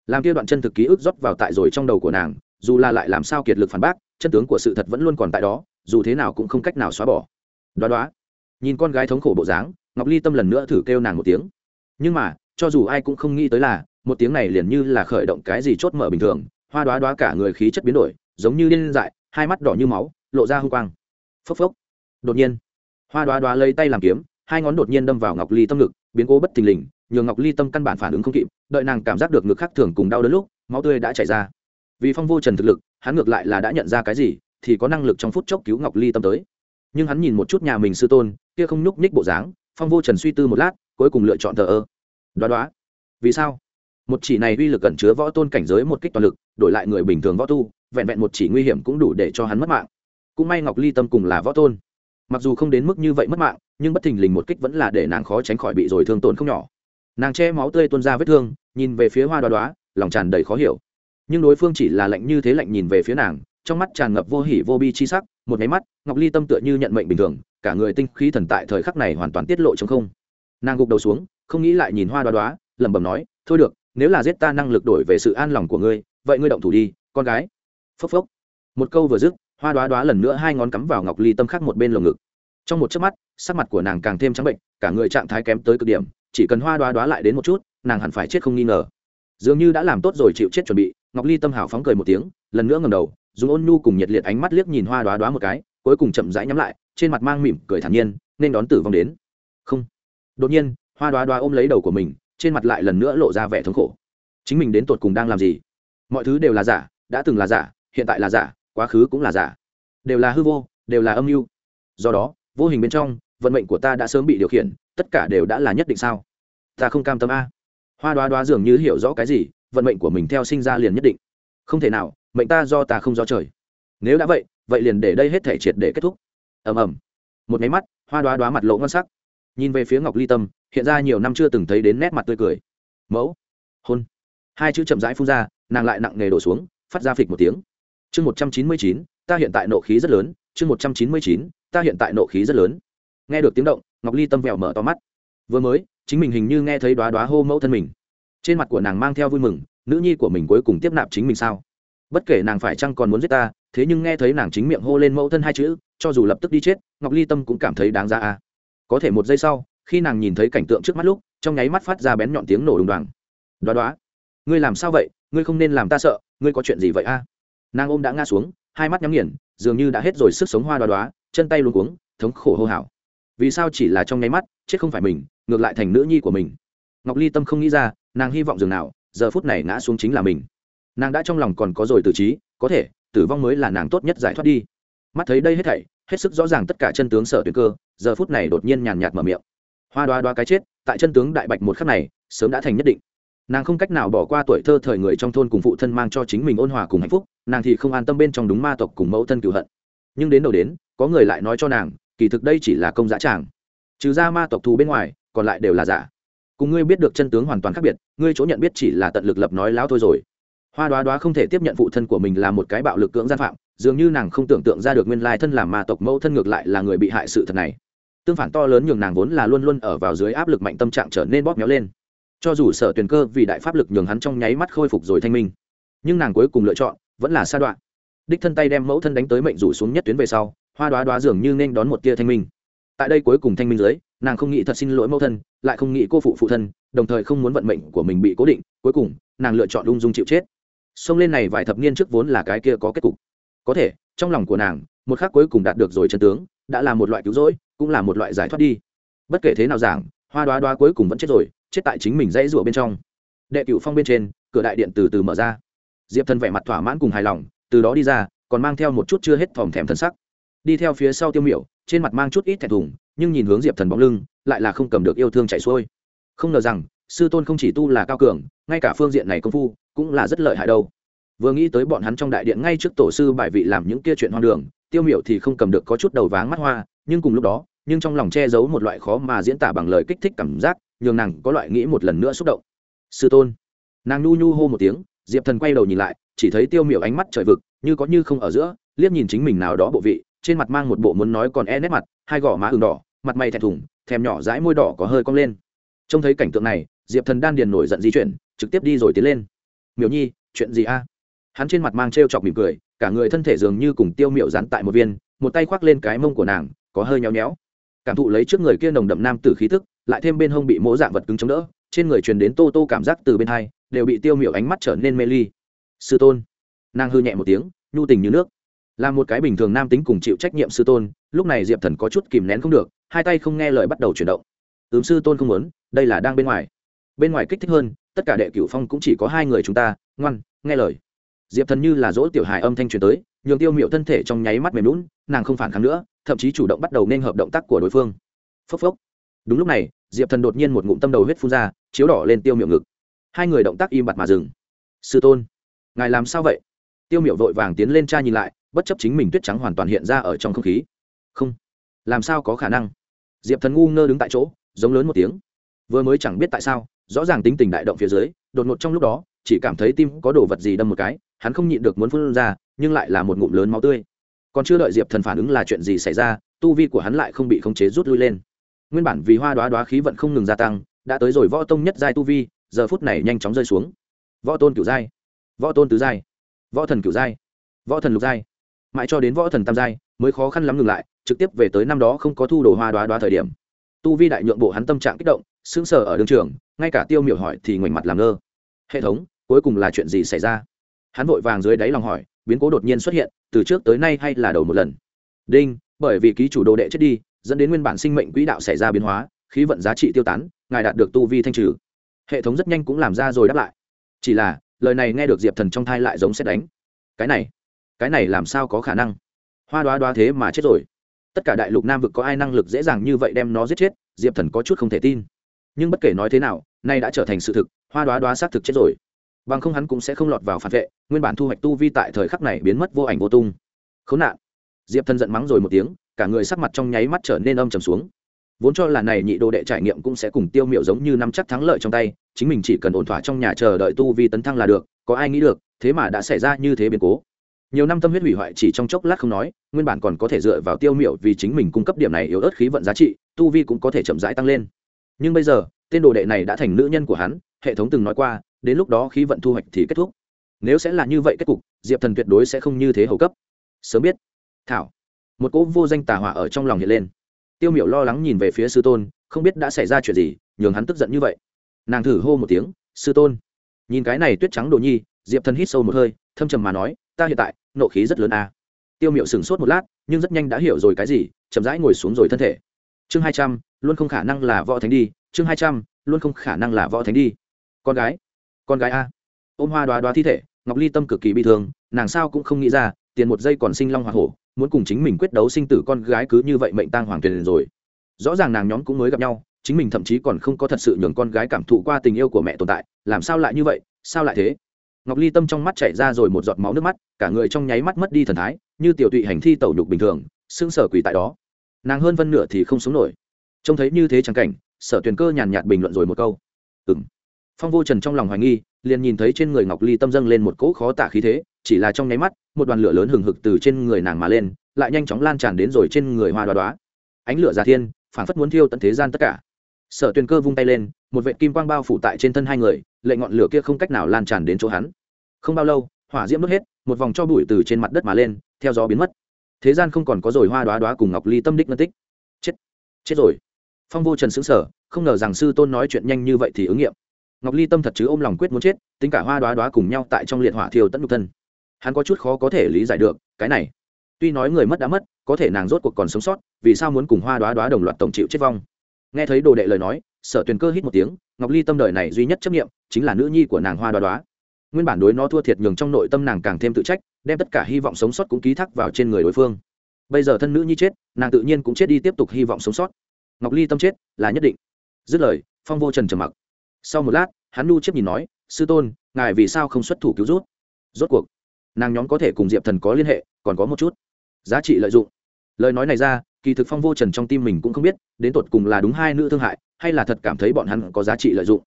Làm kia đoạn chân thực ký ức rót vào tại rồi trong đầu của nàng, dù là lại làm sao kiệt lực phản bác, chân tướng của sự thật vẫn luôn còn tại đó, dù thế nào cũng không cách nào xóa bỏ. Đoá đoá. Nhìn con gái thống khổ bộ dáng, ngọc ly tâm lần nữa thử kêu nàng một tiếng. Nhưng mà, cho dù ai cũng không nghĩ tới là, một tiếng này liền như là khởi động cái gì chốt mở bình thường, hoa đoá đoá cả người khí chất biến đổi, giống như điên dại, hai mắt đỏ như máu, lộ ra hung quang. Phốc phốc đột nhiên, hoa đoá đoá lấy tay làm kiếm, hai ngón đột nhiên đâm vào ngọc ly tâm ngực, biến cố bất thình lình, nhường ngọc ly tâm căn bản phản ứng không kịp, đợi nàng cảm giác được ngực khác thường cùng đau đớn lúc, máu tươi đã chảy ra. Vì phong vô trần thực lực, hắn ngược lại là đã nhận ra cái gì, thì có năng lực trong phút chốc cứu ngọc ly tâm tới. Nhưng hắn nhìn một chút nhà mình sư tôn, kia không nhúc nhích bộ dáng, phong vô trần suy tư một lát, cuối cùng lựa chọn thờ ơ. Đoá đoá. Vì sao? Một chỉ này uy lực cẩn chứa võ tôn cảnh giới một kích toàn lực, đổi lại người bình thường võ tu, vẹn vẹn một chỉ nguy hiểm cũng đủ để cho hắn mất mạng. Cũng may ngọc ly tâm cùng là võ tôn mặc dù không đến mức như vậy mất mạng, nhưng bất thình lình một kích vẫn là để nàng khó tránh khỏi bị rồi thương tổn không nhỏ. Nàng che máu tươi tuôn ra vết thương, nhìn về phía hoa đoá đoá, lòng tràn đầy khó hiểu. Nhưng đối phương chỉ là lạnh như thế lạnh nhìn về phía nàng, trong mắt tràn ngập vô hỉ vô bi chi sắc, một máy mắt, ngọc ly tâm tựa như nhận mệnh bình thường, cả người tinh khí thần tại thời khắc này hoàn toàn tiết lộ chống không. Nàng gục đầu xuống, không nghĩ lại nhìn hoa đoá đoá, lẩm bẩm nói, thôi được, nếu là giết ta năng lực đổi về sự an lòng của ngươi, vậy ngươi động thủ đi, con gái. Phốc phốc. Một câu vừa dứt hoa đoá đoá lần nữa hai ngón cắm vào ngọc ly tâm khác một bên lồng ngực. Trong một chớp mắt, sắc mặt của nàng càng thêm trắng bệnh, cả người trạng thái kém tới cực điểm, chỉ cần hoa đoá đoá lại đến một chút, nàng hẳn phải chết không nghi ngờ. Dường như đã làm tốt rồi chịu chết chuẩn bị, ngọc ly tâm hào phóng cười một tiếng, lần nữa ngầm đầu, dùng ôn nhu cùng nhiệt liệt ánh mắt liếc nhìn hoa đoá đoá một cái, cuối cùng chậm rãi nhắm lại, trên mặt mang mỉm cười thản nhiên, nên đón tử vong đến. Không. Đột nhiên, hoa đoá đoá ôm lấy đầu của mình, trên mặt lại lần nữa lộ ra vẻ thống khổ. Chính mình đến tột cùng đang làm gì? Mọi thứ đều là giả, đã từng là giả, hiện tại là giả quá khứ cũng là giả. Đều là hư vô, đều là âm mưu. Do đó, vô hình bên trong, vận mệnh của ta đã sớm bị điều khiển, tất cả đều đã là nhất định sao? Ta không cam tâm a. Hoa đoá đoá dường như hiểu rõ cái gì, vận mệnh của mình theo sinh ra liền nhất định. Không thể nào, mệnh ta do ta không do trời. Nếu đã vậy vậy liền để đây hết thể triệt để kết thúc. Ầm ầm. Một máy mắt, hoa đoá đoá mặt lộ ngon sắc. Nhìn về phía ngọc ly tâm, hiện ra nhiều năm chưa từng thấy đến nét mặt tươi cười. Mẫu. Hôn. Hai chữ chậm rãi phun ra, nàng lại nặng nề đổ xuống, phát ra phịch một tiếng chương một trăm chín mươi chín, ta hiện tại nộ khí rất lớn, chương một trăm chín mươi chín, ta hiện tại nộ khí rất lớn. Nghe được tiếng động, ngọc ly tâm vẹo mở to mắt. Vừa mới, chính mình hình như nghe thấy đoá đoá hô mẫu thân mình. Trên mặt của nàng mang theo vui mừng, nữ nhi của mình cuối cùng tiếp nạp chính mình sao? Bất kể nàng phải chăng còn muốn giết ta, thế nhưng nghe thấy nàng chính miệng hô lên mẫu thân hai chữ, cho dù lập tức đi chết, ngọc ly tâm cũng cảm thấy đáng ra à có thể một giây sau, khi nàng nhìn thấy cảnh tượng trước mắt lúc, trong nháy mắt phát ra bén nhọn tiếng nổ đùng đoàng. Đoá đoá, ngươi làm sao vậy? Ngươi không nên làm ta sợ, ngươi có chuyện gì vậy a? Nàng ôm đã ngã xuống, hai mắt nhắm nghiền, dường như đã hết rồi sức sống hoa đoá đoá chân tay luôn cuống, thống khổ hô hào. Vì sao chỉ là trong nháy mắt, chết không phải mình, ngược lại thành nữ nhi của mình? Ngọc ly tâm không nghĩ ra, nàng hy vọng dường nào, giờ phút này ngã xuống chính là mình. Nàng đã trong lòng còn có rồi từ trí, có thể, tử vong mới là nàng tốt nhất giải thoát đi. Mắt thấy đây hết thảy, hết sức rõ ràng tất cả chân tướng sở tuyệt cơ, giờ phút này đột nhiên nhàn nhạt mở miệng. Hoa đoá đoá cái chết, tại chân tướng đại bạch một khắc này, sớm đã thành nhất định nàng không cách nào bỏ qua tuổi thơ thời người trong thôn cùng phụ thân mang cho chính mình ôn hòa cùng hạnh phúc, nàng thì không an tâm bên trong đúng ma tộc cùng mẫu thân cựu hận. Nhưng đến đầu đến, có người lại nói cho nàng, kỳ thực đây chỉ là công giá tràng. Trừ ra ma tộc thù bên ngoài, còn lại đều là giả. Cùng ngươi biết được chân tướng hoàn toàn khác biệt, ngươi chỗ nhận biết chỉ là tận lực lập nói láo thôi rồi. Hoa đoá đoá không thể tiếp nhận phụ thân của mình là một cái bạo lực cưỡng gian phạm, dường như nàng không tưởng tượng ra được nguyên lai thân làm ma tộc mẫu thân ngược lại là người bị hại sự thật này. Tương phản to lớn nhường nàng vốn là luôn luôn ở vào dưới áp lực mạnh tâm trạng trở nên bóp méo lên cho dù sở tuyển cơ vì đại pháp lực nhường hắn trong nháy mắt khôi phục rồi thanh minh. Nhưng nàng cuối cùng lựa chọn, vẫn là sa đoạn. Đích thân tay đem mẫu thân đánh tới mệnh rủ xuống nhất tuyến về sau, hoa đoá đoá dường như nên đón một tia thanh minh. Tại đây cuối cùng thanh minh dưới, nàng không nghĩ thật xin lỗi mẫu thân, lại không nghĩ cô phụ phụ thân, đồng thời không muốn vận mệnh của mình bị cố định, cuối cùng, nàng lựa chọn ung dung chịu chết. Xông lên này vài thập niên trước vốn là cái kia có kết cục. Có thể, trong lòng của nàng, một khắc cuối cùng đạt được rồi chân tướng, đã là một loại cứu rỗi, cũng là một loại giải thoát đi. Bất kể thế nào giảng, hoa đoá đoá cuối cùng vẫn chết rồi chết tại chính mình dãy rủa bên trong. Đệ cựu phong bên trên, cửa đại điện từ từ mở ra. Diệp thần vẻ mặt thỏa mãn cùng hài lòng, từ đó đi ra, còn mang theo một chút chưa hết thòm thèm thân sắc. Đi theo phía sau tiêu miểu, trên mặt mang chút ít thẹn thùng, nhưng nhìn hướng diệp thần bóng lưng, lại là không cầm được yêu thương chạy xuôi. Không ngờ rằng, sư tôn không chỉ tu là cao cường, ngay cả phương diện này công phu, cũng là rất lợi hại đâu. Vừa nghĩ tới bọn hắn trong đại điện ngay trước tổ sư bài vị làm những kia chuyện hoang đường, tiêu miểu thì không cầm được có chút đầu váng mắt hoa, nhưng cùng lúc đó, nhưng trong lòng che giấu một loại khó mà diễn tả bằng lời kích thích cảm giác nhường nàng có loại nghĩ một lần nữa xúc động. Sư tôn. Nàng nhu nhu hô một tiếng, diệp thần quay đầu nhìn lại, chỉ thấy tiêu miểu ánh mắt trời vực, như có như không ở giữa, liếc nhìn chính mình nào đó bộ vị, trên mặt mang một bộ muốn nói còn e nét mặt, hai gò má ửng đỏ, mặt mày thẹn thùng, thèm nhỏ dãi môi đỏ có hơi cong lên. Trông thấy cảnh tượng này, diệp thần đan điền nổi giận di chuyển, trực tiếp đi rồi tiến lên. Miểu nhi, chuyện gì a? Hắn trên mặt mang t chọc mỉm cười, cả người thân thể dường như cùng tiêu miểu dán tại một viên, một tay khoác lên cái mông của nàng, có hơi nhéo nhéo cảm thụ lấy trước người kia nồng đậm nam tử khí tức, lại thêm bên hông bị mỗ dạng vật cứng chống đỡ, trên người truyền đến tô tô cảm giác từ bên hai, đều bị tiêu miểu ánh mắt trở nên mê ly. Sư tôn. Nàng hư nhẹ một tiếng, nhu tình như nước. Là một cái bình thường nam tính cùng chịu trách nhiệm sư tôn, lúc này diệp thần có chút kìm nén không được, hai tay không nghe lời bắt đầu chuyển động. Ứng sư tôn không muốn, đây là đang bên ngoài. Bên ngoài kích thích hơn, tất cả đệ cửu phong cũng chỉ có hai người chúng ta, ngoan, nghe lời. Diệp thần như là dỗ tiểu hài âm thanh truyền tới, nhường tiêu miệu thân thể trong nháy mắt mềm lún nàng không phản kháng nữa thậm chí chủ động bắt đầu nên hợp động tác của đối phương. Phốc phốc. Đúng lúc này, diệp thần đột nhiên một ngụm tâm đầu huyết phun ra, chiếu đỏ lên tiêu miệng ngực. Hai người động tác im bặt mà dừng. Sư tôn, ngài làm sao vậy? Tiêu miệu vội vàng tiến lên tra nhìn lại, bất chấp chính mình tuyết trắng hoàn toàn hiện ra ở trong không khí. Không. Làm sao có khả năng? Diệp thần ngu ngơ đứng tại chỗ, giống lớn một tiếng. Vừa mới chẳng biết tại sao, rõ ràng tính tình đại động phía dưới, đột ngột trong lúc đó, chỉ cảm thấy tim có đồ vật gì đâm một cái, hắn không nhịn được muốn phun ra, nhưng lại là một ngụm lớn máu tươi còn chưa đợi diệp thần phản ứng là chuyện gì xảy ra, tu vi của hắn lại không bị khống chế rút lui lên. Nguyên bản vì hoa đoá đoá khí vận không ngừng gia tăng, đã tới rồi võ tông nhất giai tu vi, giờ phút này nhanh chóng rơi xuống. Võ tôn cửu giai, võ tôn tứ giai, võ thần cửu giai, võ thần lục giai. Mãi cho đến võ thần tam giai mới khó khăn lắm ngừng lại, trực tiếp về tới năm đó không có thu đồ hoa đoá đoá thời điểm. Tu vi đại nhượng bộ hắn tâm trạng kích động, sững sờ ở đường trường, ngay cả tiêu miểu hỏi thì ngoảnh mặt làm ngơ. Hệ thống, cuối cùng là chuyện gì xảy ra? Hắn vội vàng dưới đáy lòng hỏi biến cố đột nhiên xuất hiện, từ trước tới nay hay là đầu một lần. Đinh, bởi vì ký chủ đồ đệ chết đi, dẫn đến nguyên bản sinh mệnh quỹ đạo xảy ra biến hóa, khí vận giá trị tiêu tán, ngài đạt được tu vi thanh trừ. Hệ thống rất nhanh cũng làm ra rồi đáp lại. Chỉ là, lời này nghe được diệp thần trong thai lại giống xét đánh. Cái này cái này làm sao có khả năng? Hoa đoá đoá thế mà chết rồi. Tất cả đại lục nam vực có ai năng lực dễ dàng như vậy đem nó giết chết? Diệp thần có chút không thể tin. Nhưng bất kể nói thế nào, nay đã trở thành sự thực, hoa đoá đoá xác thực chết rồi. Bằng không hắn cũng sẽ không lọt vào phản vệ nguyên bản thu hoạch tu vi tại thời khắc này biến mất vô ảnh vô tung. Khốn nạn. Diệp thần giận mắng rồi một tiếng, cả người sắc mặt trong nháy mắt trở nên âm trầm xuống. Vốn cho là này nhị đồ đệ trải nghiệm cũng sẽ cùng tiêu miệu giống như năm chắc thắng lợi trong tay, chính mình chỉ cần ổn thỏa trong nhà chờ đợi tu vi tấn thăng là được, có ai nghĩ được, thế mà đã xảy ra như thế biến cố. Nhiều năm tâm huyết hủy hoại chỉ trong chốc lát không nói, nguyên bản còn có thể dựa vào tiêu miệu vì chính mình cung cấp điểm này yếu ớt khí vận giá trị, tu vi cũng có thể chậm rãi tăng lên. Nhưng bây giờ, tên đồ đệ này đã thành nữ nhân của hắn, hệ thống từng nói qua, đến lúc đó khí vận thu hoạch thì kết thúc nếu sẽ là như vậy kết cục, diệp thần tuyệt đối sẽ không như thế hầu cấp. Sớm biết. Thảo. Một cỗ vô danh tà hỏa ở trong lòng hiện lên. Tiêu miểu lo lắng nhìn về phía sư tôn, không biết đã xảy ra chuyện gì, nhường hắn tức giận như vậy. Nàng thử hô một tiếng, sư tôn. Nhìn cái này tuyết trắng đồ nhi, diệp thần hít sâu một hơi, thâm trầm mà nói, ta hiện tại, nộ khí rất lớn à. tiêu miểu sửng sốt một lát, nhưng rất nhanh đã hiểu rồi cái gì, chậm rãi ngồi xuống rồi thân thể. Chương hai trăm, luôn không khả năng là võ thánh đi, chương hai trăm, luôn không khả năng là võ thánh đi. Con gái con gái a ôm hoa đoá đoá thi thể, ngọc ly tâm cực kỳ bị thương, nàng sao cũng không nghĩ ra, tiền một giây còn sinh long hoa hổ, muốn cùng chính mình quyết đấu sinh tử con gái cứ như vậy mệnh tang hoàng tuyền rồi. Rõ ràng nàng nhóm cũng mới gặp nhau, chính mình thậm chí còn không có thật sự nhường con gái cảm thụ qua tình yêu của mẹ tồn tại, làm sao lại như vậy, sao lại thế? Ngọc ly tâm trong mắt chảy ra rồi một giọt máu nước mắt, cả người trong nháy mắt mất đi thần thái, như tiểu tụy hành thi tẩu nhục bình thường sưng sở quỳ tại đó. Nàng hơn phân nửa thì không sống nổi. Trông thấy như thế chẳng cảnh, sở tuyền cơ nhàn nhạt bình luận rồi một câu. Ừng phong vô trần trong lòng hoài nghi liền nhìn thấy trên người ngọc ly tâm dâng lên một cỗ khó tả khí thế, chỉ là trong nháy mắt, một đoàn lửa lớn hừng hực từ trên người nàng mà lên, lại nhanh chóng lan tràn đến rồi trên người hoa đoá đoá. Ánh lửa giả thiên, phản phất muốn thiêu tận thế gian tất cả. Sở tuyền cơ vung tay lên, một vệ kim quang bao phủ tại trên thân hai người, lệ ngọn lửa kia không cách nào lan tràn đến chỗ hắn. Không bao lâu, hỏa diễm đốt hết, một vòng cho bụi từ trên mặt đất mà lên, theo gió biến mất. Thế gian không còn có rồi hoa đoá đoá cùng ngọc ly tâm đích ngân tích. Chết chết rồi. Phong vô trần xứng sở không ngờ rằng sư tôn nói chuyện nhanh như vậy thì ứng nghiệm ngọc ly tâm thật chứ ôm lòng quyết muốn chết, tính cả hoa đoá đoá cùng nhau tại trong liệt hỏa thiêu tận nhục thân. Hắn có chút khó có thể lý giải được, cái này. Tuy nói người mất đã mất, có thể nàng rốt cuộc còn sống sót, vì sao muốn cùng hoa đoá đoá đồng loạt tổng chịu chết vong? Nghe thấy đồ đệ lời nói, sở tuyền cơ hít một tiếng, ngọc ly tâm đời này duy nhất chấp nghiệm chính là nữ nhi của nàng hoa đoá đoá. Nguyên bản đối nó thua thiệt nhường trong nội tâm nàng càng thêm tự trách, đem tất cả hy vọng sống sót cũng ký thác vào trên người đối phương. Bây giờ thân nữ nhi chết, nàng tự nhiên cũng chết đi tiếp tục hy vọng sống sót. Ngọc ly tâm chết là nhất định. Dứt lời, phong vô trần trầm mặc sau một lát, hắn nu chiếc nhìn nói, sư tôn, ngài vì sao không xuất thủ cứu rút? Rốt cuộc, nàng nhóm có thể cùng diệp thần có liên hệ, còn có một chút giá trị lợi dụng. Lời nói này ra, kỳ thực phong vô trần trong tim mình cũng không biết, đến tột cùng là đúng hai nữ thương hại, hay là thật cảm thấy bọn hắn có giá trị lợi dụng.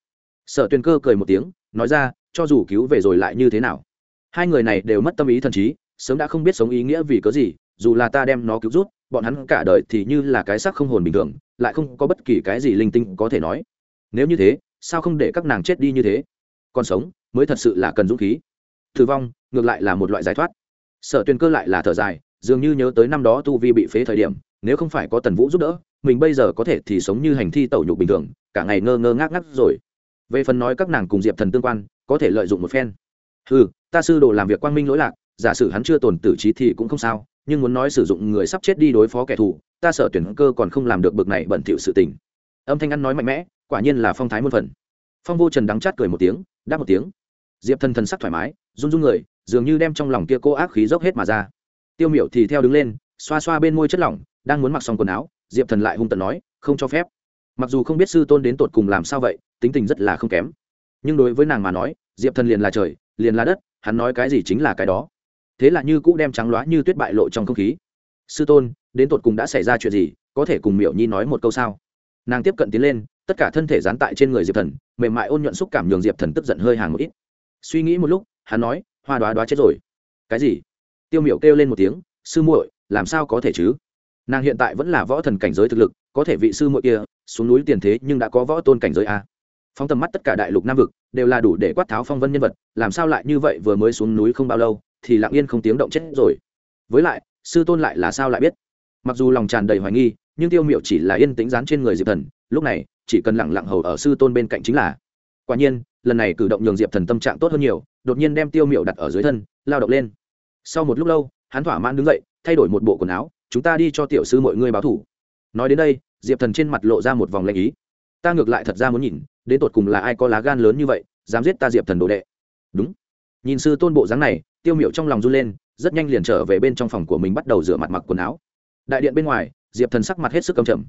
Sở tuyền cơ cười một tiếng, nói ra, cho dù cứu về rồi lại như thế nào? Hai người này đều mất tâm ý thần trí, sớm đã không biết sống ý nghĩa vì có gì, dù là ta đem nó cứu rút, bọn hắn cả đời thì như là cái xác không hồn bình thường, lại không có bất kỳ cái gì linh tinh có thể nói. Nếu như thế sao không để các nàng chết đi như thế? Còn sống, mới thật sự là cần dũng khí. Thử vong, ngược lại là một loại giải thoát. Sở tuyền cơ lại là thở dài, dường như nhớ tới năm đó tu vi bị phế thời điểm, nếu không phải có tần vũ giúp đỡ, mình bây giờ có thể thì sống như hành thi tẩu nhục bình thường, cả ngày ngơ ngơ ngác ngác rồi. Về phần nói các nàng cùng diệp thần tương quan, có thể lợi dụng một phen. Ừ ta sư đồ làm việc quang minh lỗi lạc, giả sử hắn chưa tồn tử trí thì cũng không sao, nhưng muốn nói sử dụng người sắp chết đi đối phó kẻ thù, ta sợ tuyển cơ còn không làm được bực này bẩn thỉu sự tình. Âm thanh ăn nói mạnh mẽ quả nhiên là phong thái muôn phần. Phong vô trần đắng chát cười một tiếng, đáp một tiếng. Diệp thần thần sắc thoải mái, run run người, dường như đem trong lòng kia cô ác khí dốc hết mà ra. Tiêu miểu thì theo đứng lên, xoa xoa bên môi chất lỏng, đang muốn mặc xong quần áo, diệp thần lại hung tận nói, không cho phép. Mặc dù không biết sư tôn đến tột cùng làm sao vậy, tính tình rất là không kém. Nhưng đối với nàng mà nói, diệp thần liền là trời, liền là đất, hắn nói cái gì chính là cái đó. Thế là như cũ đem trắng loá như tuyết bại lộ trong không khí. Sư tôn, đến tột cùng đã xảy ra chuyện gì, có thể cùng miểu nhi nói một câu sao? Nàng tiếp cận tiến lên tất cả thân thể dán tại trên người diệp thần, mềm mại ôn nhuận xúc cảm nhường diệp thần tức giận hơi hàng một ít. Suy nghĩ một lúc, hắn nói, hoa đoá đoá chết rồi. Cái gì? Tiêu miểu kêu lên một tiếng, sư muội, làm sao có thể chứ? Nàng hiện tại vẫn là võ thần cảnh giới thực lực, có thể vị sư muội kia, xuống núi tiền thế nhưng đã có võ tôn cảnh giới a. Phóng tầm mắt tất cả đại lục nam vực, đều là đủ để quát tháo phong vân nhân vật, làm sao lại như vậy vừa mới xuống núi không bao lâu, thì lặng yên không tiếng động chết rồi. Với lại, sư tôn lại là sao lại biết? Mặc dù lòng tràn đầy hoài nghi, nhưng tiêu miệu chỉ là yên tĩnh dán trên người diệp thần, lúc này chỉ cần lẳng lặng hầu ở sư tôn bên cạnh chính là. Quả nhiên, lần này cử động nhường diệp thần tâm trạng tốt hơn nhiều, đột nhiên đem tiêu miệu đặt ở dưới thân, lao động lên. Sau một lúc lâu, hắn thỏa mãn đứng dậy, thay đổi một bộ quần áo, chúng ta đi cho tiểu sư mọi người báo thủ. Nói đến đây, diệp thần trên mặt lộ ra một vòng lanh ý. Ta ngược lại thật ra muốn nhìn, đến tột cùng là ai có lá gan lớn như vậy, dám giết ta diệp thần đồ đệ. Đúng. Nhìn sư tôn bộ dáng này, tiêu miệu trong lòng run lên, rất nhanh liền trở về bên trong phòng của mình bắt đầu rửa mặt mặc quần áo. Đại điện bên ngoài, diệp thần sắc mặt hết sức cầm trầm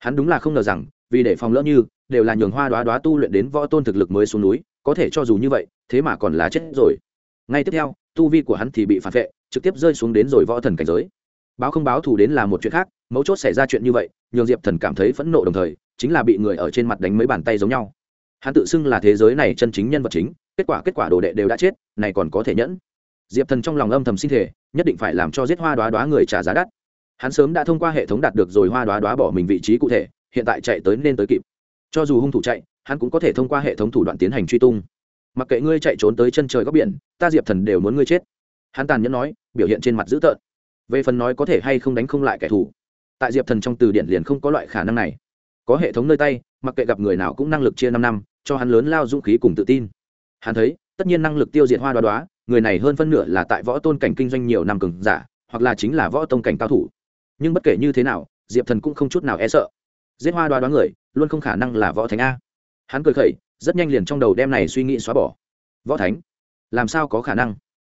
hắn đúng là không ngờ rằng, vì để phòng lỡ như, đều là nhường hoa đoá đoá tu luyện đến võ tôn thực lực mới xuống núi, có thể cho dù như vậy, thế mà còn là chết rồi. Ngay tiếp theo, tu vi của hắn thì bị phản vệ, trực tiếp rơi xuống đến rồi võ thần cảnh giới. Báo không báo thù đến là một chuyện khác, mấu chốt xảy ra chuyện như vậy, nhường diệp thần cảm thấy phẫn nộ đồng thời, chính là bị người ở trên mặt đánh mấy bàn tay giống nhau. Hắn tự xưng là thế giới này chân chính nhân vật chính, kết quả kết quả đồ đệ đều đã chết, này còn có thể nhẫn. Diệp thần trong lòng âm thầm sinh thể nhất định phải làm cho giết hoa đoá đoá người trả giá đắt hắn sớm đã thông qua hệ thống đạt được rồi hoa đoá đoá bỏ mình vị trí cụ thể, hiện tại chạy tới nên tới kịp. Cho dù hung thủ chạy, hắn cũng có thể thông qua hệ thống thủ đoạn tiến hành truy tung. Mặc kệ ngươi chạy trốn tới chân trời góc biển, ta diệp thần đều muốn ngươi chết. Hắn tàn nhẫn nói, biểu hiện trên mặt dữ tợn. Về phần nói có thể hay không đánh không lại kẻ thù, tại diệp thần trong từ điển liền không có loại khả năng này. Có hệ thống nơi tay, mặc kệ gặp người nào cũng năng lực chia năm năm, cho hắn lớn lao dũng khí cùng tự tin. Hắn thấy, tất nhiên năng lực tiêu diệt hoa đoá đoá, người này hơn phân nửa là tại võ tôn cảnh kinh doanh nhiều năm cường giả, hoặc là chính là võ tông cảnh cao thủ nhưng bất kể như thế nào, diệp thần cũng không chút nào e sợ. Giết hoa đoá đoá người, luôn không khả năng là võ thánh a. Hắn cười khẩy, rất nhanh liền trong đầu đem này suy nghĩ xóa bỏ. Võ thánh, làm sao có khả năng?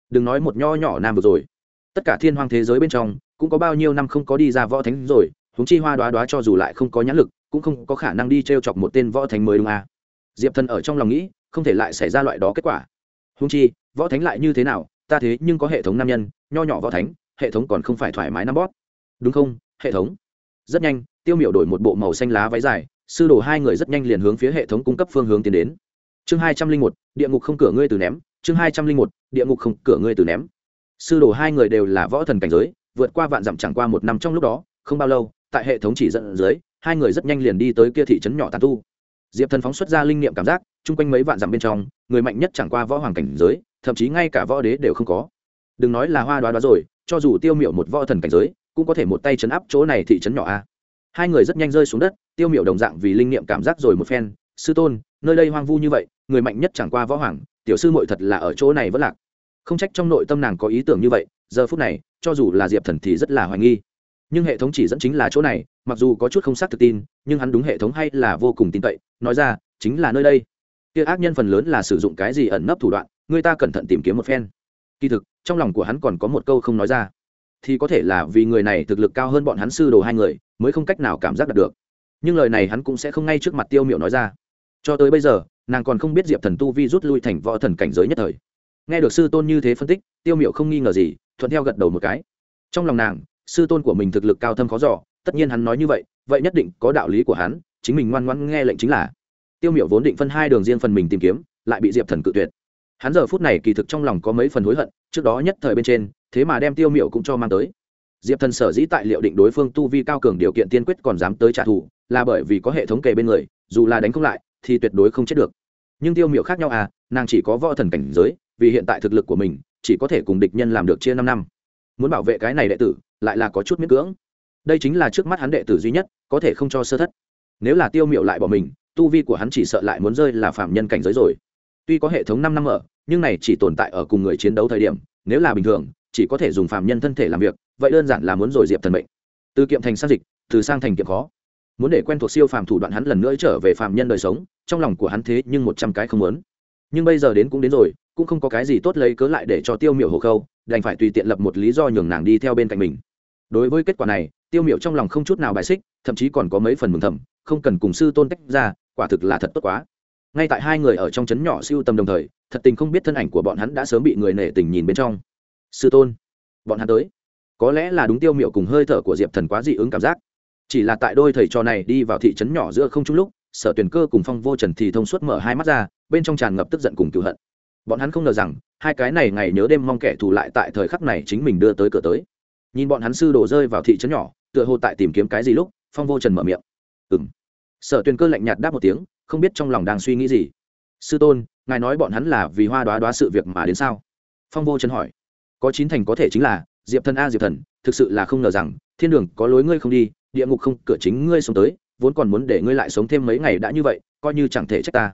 Đừng nói một nho nhỏ nam vừa rồi. Tất cả thiên hoàng thế giới bên trong, cũng có bao nhiêu năm không có đi ra võ thánh rồi húng chi hoa đoá đoá cho dù lại không có nhãn lực, cũng không có khả năng đi t r e o chọc một tên võ thánh mới đúng à. diệp thần ở trong lòng nghĩ, không thể lại xảy ra loại đó kết quả. Húng chi, võ thánh lại như thế nào? Ta thế nhưng có hệ thống nam nhân, nho nhỏ võ thánh, hệ thống còn không phải thoải mái nắm bót đúng không? Hệ thống. Rất nhanh, tiêu miểu đổi một bộ màu xanh lá váy dài, sư đồ hai người rất nhanh liền hướng phía hệ thống cung cấp phương hướng tiến đến. Chương hai trăm linh một, địa ngục không cửa ngươi từ ném. Chương hai trăm linh một, địa ngục không cửa ngươi từ ném. Sư đồ hai người đều là võ thần cảnh giới, vượt qua vạn dặm chẳng qua một năm trong lúc đó, không bao lâu, tại hệ thống chỉ dẫn dưới, hai người rất nhanh liền đi tới kia thị trấn nhỏ tàn tu. Diệp thần phóng xuất ra linh niệm cảm giác, chung quanh mấy vạn dặm bên trong, người mạnh nhất chẳng qua võ hoàng cảnh giới, thậm chí ngay cả võ đế đều không có. Đừng nói là hoa đoá đoá rồi, cho dù tiêu miểu một võ thần cảnh giới cũng có thể một tay chấn áp chỗ này thị trấn nhỏ a. Hai người rất nhanh rơi xuống đất, tiêu miểu đồng dạng vì linh niệm cảm giác rồi một phen, sư tôn, nơi đây hoang vu như vậy, người mạnh nhất chẳng qua võ hoàng, tiểu sư muội thật là ở chỗ này vẫn lạc. Không trách trong nội tâm nàng có ý tưởng như vậy, giờ phút này, cho dù là diệp thần thì rất là hoài nghi. Nhưng hệ thống chỉ dẫn chính là chỗ này, mặc dù có chút không xác thực tin, nhưng hắn đúng hệ thống hay là vô cùng tin cậy, nói ra, chính là nơi đây. Kia ác nhân phần lớn là sử dụng cái gì ẩn nấp thủ đoạn, người ta cẩn thận tìm kiếm một phen. Kỳ thực, trong lòng của hắn còn có một câu không nói ra thì có thể là vì người này thực lực cao hơn bọn hắn sư đồ hai người, mới không cách nào cảm giác đạt được. Nhưng lời này hắn cũng sẽ không ngay trước mặt tiêu miệu nói ra. Cho tới bây giờ, nàng còn không biết diệp thần tu vi rút lui thành võ thần cảnh giới nhất thời. Nghe được sư tôn như thế phân tích, tiêu miệu không nghi ngờ gì, thuận theo gật đầu một cái. Trong lòng nàng, sư tôn của mình thực lực cao thâm khó giỏ tất nhiên hắn nói như vậy vậy nhất định có đạo lý của hắn, chính mình ngoan ngoãn nghe lệnh chính là. Tiêu miệu vốn định phân hai đường riêng phần mình tìm kiếm, lại bị diệp thần cự tuyệt. Hắn giờ phút này kỳ thực trong lòng có mấy phần hối hận, trước đó nhất thời bên trên thế mà đem tiêu miệu cũng cho mang tới. Diệp thần sở dĩ tại liệu định đối phương tu vi cao cường điều kiện tiên quyết còn dám tới trả thù, là bởi vì có hệ thống kề bên người, dù là đánh không lại, thì tuyệt đối không chết được. Nhưng tiêu miệu khác nhau à nàng chỉ có võ thần cảnh giới, vì hiện tại thực lực của mình, chỉ có thể cùng địch nhân làm được chia năm năm. Muốn bảo vệ cái này đệ tử, lại là có chút miễn cưỡng. Đây chính là trước mắt hắn đệ tử duy nhất, có thể không cho sơ thất. Nếu là tiêu miệu lại bỏ mình, tu vi của hắn chỉ sợ lại muốn rơi là phạm nhân cảnh giới rồi. Tuy có hệ thống năm năm ở, nhưng này chỉ tồn tại ở cùng người chiến đấu thời điểm, nếu là bình thường chỉ có thể dùng phạm nhân thân thể làm việc, vậy đơn giản là muốn rồi diệp thần mệnh. Từ kiệm thành sang dịch, từ sang thành kiệm khó. Muốn để quen thuộc siêu phàm thủ đoạn hắn lần nữa trở về phàm nhân đời sống, trong lòng của hắn thế nhưng một trăm cái không muốn. Nhưng bây giờ đến cũng đến rồi, cũng không có cái gì tốt lấy cớ lại để cho tiêu miểu hồ khâu, đành phải tùy tiện lập một lý do nhường nàng đi theo bên cạnh mình. Đối với kết quả này, tiêu miểu trong lòng không chút nào bài xích, thậm chí còn có mấy phần mừng thầm, không cần cùng sư tôn tách ra, quả thực là thật tốt quá. Ngay tại hai người ở trong trấn nhỏ siêu tầm đồng thời, thật tình không biết thân ảnh của bọn hắn đã sớm bị người nể tình nhìn bên trong sư tôn, bọn hắn tới. Có lẽ là đúng tiêu miệu cùng hơi thở của diệp thần quá dị ứng cảm giác. Chỉ là tại đôi thầy trò này đi vào thị trấn nhỏ giữa không trung lúc, sở tuyển cơ cùng phong vô trần thì thông suốt mở hai mắt ra, bên trong tràn ngập tức giận cùng cựu hận. Bọn hắn không ngờ rằng, hai cái này ngày nhớ đêm mong kẻ thù lại tại thời khắc này chính mình đưa tới cửa tới. Nhìn bọn hắn sư đổ rơi vào thị trấn nhỏ, tựa hồ tại tìm kiếm cái gì lúc, phong vô trần mở miệng. Ừ m sở tuyền cơ lạnh nhạt đáp một tiếng, không biết trong lòng đang suy nghĩ gì. Sư tôn, ngài nói bọn hắn là vì hoa đoá đoá sự việc mà đến sao? Phong vô trần hỏi có chín thành có thể chính là, diệp thần a, diệp thần, thực sự là không ngờ rằng, thiên đường có lối ngươi không đi, địa ngục không, cửa chính ngươi sống tới, vốn còn muốn để ngươi lại sống thêm mấy ngày đã như vậy, coi như chẳng thể trách ta.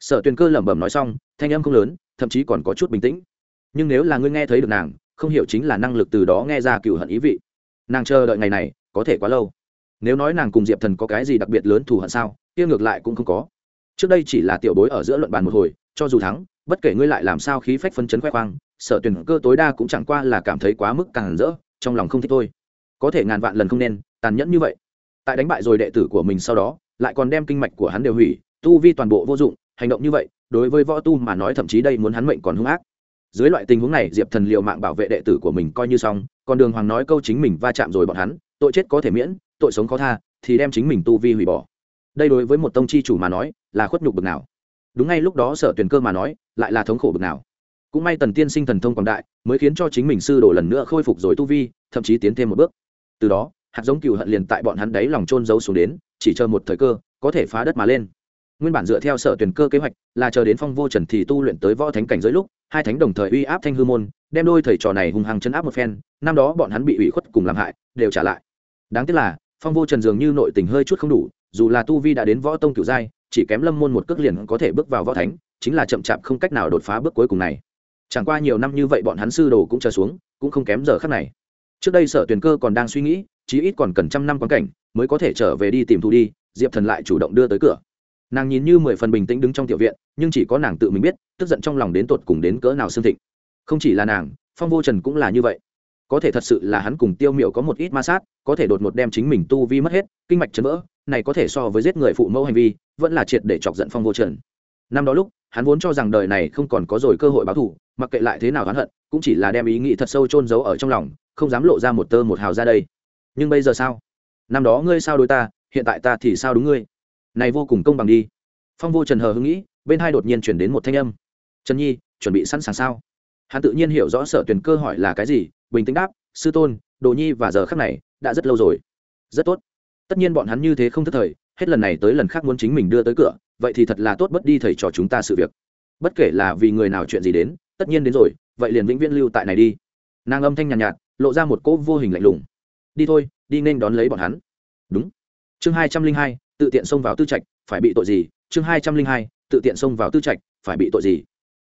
Sở tuyền cơ lẩm bẩm nói xong, thanh âm không lớn, thậm chí còn có chút bình tĩnh. Nhưng nếu là ngươi nghe thấy được nàng, không hiểu chính là năng lực từ đó nghe ra cựu hận ý vị. Nàng chờ đợi ngày này, có thể quá lâu. Nếu nói nàng cùng diệp thần có cái gì đặc biệt lớn thù hận sao, kia ngược lại cũng không có. Trước đây chỉ là tiểu bối ở giữa luận bàn một hồi, cho dù thắng bất kể ngươi lại làm sao khí phách phân chấn khoe khoang, sở tuyển cơ tối đa cũng chẳng qua là cảm thấy quá mức càng rỡ, trong lòng không thích thôi. Có thể ngàn vạn lần không nên, tàn nhẫn như vậy. Tại đánh bại rồi đệ tử của mình sau đó, lại còn đem kinh mạch của hắn đều hủy, tu vi toàn bộ vô dụng, hành động như vậy, đối với võ tu mà nói thậm chí đây muốn hắn mệnh còn hung ác. Dưới loại tình huống này, diệp thần liệu mạng bảo vệ đệ tử của mình coi như xong, còn đường hoàng nói câu chính mình va chạm rồi bọn hắn, tội chết có thể miễn, tội sống khó tha, thì đem chính mình tu vi hủy bỏ. Đây đối với một tông chi chủ mà nói, là khuất nhục bực nào đúng ngay lúc đó sở tuyển cơ mà nói, lại là thống khổ bực nào. Cũng may tần tiên sinh thần thông quảng đại, mới khiến cho chính mình sư đổ lần nữa khôi phục rồi tu vi, thậm chí tiến thêm một bước. Từ đó, hạt giống cựu hận liền tại bọn hắn đấy lòng trôn giấu xuống đến, chỉ chờ một thời cơ, có thể phá đất mà lên. Nguyên bản dựa theo sở tuyển cơ kế hoạch, là chờ đến phong vô trần thì tu luyện tới võ thánh cảnh giới lúc, hai thánh đồng thời uy áp thanh hư môn, đem đôi thầy trò này hung hăng chấn áp một phen, năm đó bọn hắn bị ủy khuất cùng làm hại, đều trả lại. Đáng tiếc là, phong vô trần dường như nội tình hơi chút không đủ, dù là tu vi đã đến võ tông cửu giai chỉ kém lâm môn một cước liền có thể bước vào võ thánh, chính là chậm chạp không cách nào đột phá bước cuối cùng này. Chẳng qua nhiều năm như vậy bọn hắn sư đồ cũng chờ xuống, cũng không kém giờ khắc này. Trước đây sở Tuyền cơ còn đang suy nghĩ, chí ít còn cần trăm năm quan cảnh, mới có thể trở về đi tìm thu đi, diệp thần lại chủ động đưa tới cửa. Nàng nhìn như mười phần bình tĩnh đứng trong tiểu viện, nhưng chỉ có nàng tự mình biết, tức giận trong lòng đến tột cùng đến cỡ nào xương thịnh. Không chỉ là nàng, phong vô trần cũng là như vậy. Có thể thật sự là hắn cùng tiêu miệu có một ít ma sát, có thể đột một đem chính mình tu vi mất hết, kinh mạch chấn vỡ này có thể so với giết người phụ mẫu hành vi, vẫn là triệt để chọc giận phong vô trần. Năm đó lúc, hắn vốn cho rằng đời này không còn có rồi cơ hội báo thù, mặc kệ lại thế nào hắn hận, cũng chỉ là đem ý nghĩ thật sâu chôn giấu ở trong lòng, không dám lộ ra một tơ một hào ra đây. Nhưng bây giờ sao? Năm đó ngươi sao đối ta, hiện tại ta thì sao đúng ngươi? Này vô cùng công bằng đi. Phong vô trần hờ hưng nghĩ, bên hai đột nhiên chuyển đến một thanh âm. Trần nhi, chuẩn bị sẵn sàng sao? Hắn tự nhiên hiểu rõ sở tuyển cơ hỏi là cái gì, bình tĩnh đáp, sư tôn, đồ nhi và giờ khắc này, đã rất lâu rồi. Rất tốt tất nhiên bọn hắn như thế không thất thời hết lần này tới lần khác muốn chính mình đưa tới cửa vậy thì thật là tốt bất đi thầy trò chúng ta sự việc. Bất kể là vì người nào chuyện gì đến tất nhiên đến rồi vậy liền vĩnh viễn lưu tại này đi. Nàng âm thanh nhàn nhạt, nhạt lộ ra một cỗ vô hình lạnh lùng. Đi thôi đi nên đón lấy bọn hắn. Đúng. Chương hai trăm linh hai tự tiện xông vào tư trạch phải bị tội gì? Chương hai trăm linh hai tự tiện xông vào tư trạch phải bị tội gì?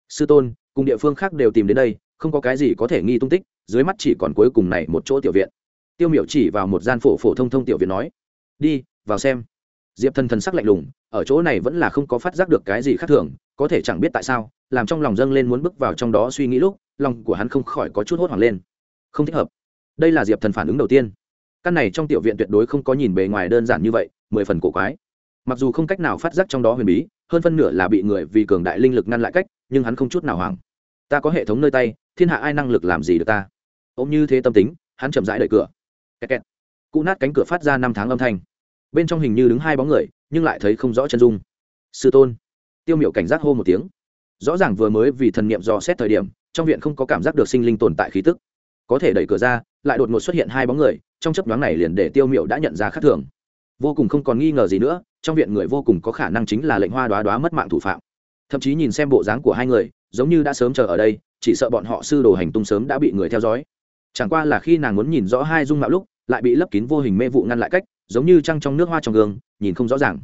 Sư tôn cùng địa phương khác đều tìm đến đây không có cái gì có thể nghi tung tích dưới mắt chỉ còn cuối cùng này một chỗ tiểu viện. Tiêu miểu chỉ vào một gian phổ phổ thông thông tiểu viện nói đi, vào xem. Diệp thần thần sắc lạnh lùng, ở chỗ này vẫn là không có phát giác được cái gì khác thường, có thể chẳng biết tại sao, làm trong lòng dâng lên muốn bước vào trong đó suy nghĩ lúc, lòng của hắn không khỏi có chút hốt hoảng lên. Không thích hợp. Đây là diệp thần phản ứng đầu tiên. Căn này trong tiểu viện tuyệt đối không có nhìn bề ngoài đơn giản như vậy, mười phần cổ quái. Mặc dù không cách nào phát giác trong đó huyền bí, hơn phân nửa là bị người vì cường đại linh lực ngăn lại cách, nhưng hắn không chút nào hoảng. Ta có hệ thống nơi tay, thiên hạ ai năng lực làm gì được ta? Ôm như thế tâm tính, hắn chậm rãi đợi cửa. Kẹt kẹt. cụ nát cánh cửa phát ra năm tháng âm thanh bên trong hình như đứng hai bóng người, nhưng lại thấy không rõ chân dung. Sư tôn. Tiêu miệu cảnh giác hô một tiếng. Rõ ràng vừa mới vì thần niệm dò xét thời điểm, trong viện không có cảm giác được sinh linh tồn tại khí tức. Có thể đẩy cửa ra, lại đột ngột xuất hiện hai bóng người, trong chấp nhoáng này liền để tiêu miệu đã nhận ra khác thường. Vô cùng không còn nghi ngờ gì nữa, trong viện người vô cùng có khả năng chính là lệnh hoa đoá đoá mất mạng thủ phạm. Thậm chí nhìn xem bộ dáng của hai người, giống như đã sớm chờ ở đây, chỉ sợ bọn họ sư đồ hành tung sớm đã bị người theo dõi. Chẳng qua là khi nàng muốn nhìn rõ hai dung mạo lúc, lại bị lấp kín vô hình mê vụ ngăn lại cách giống như trăng trong nước hoa trong gương, nhìn không rõ ràng.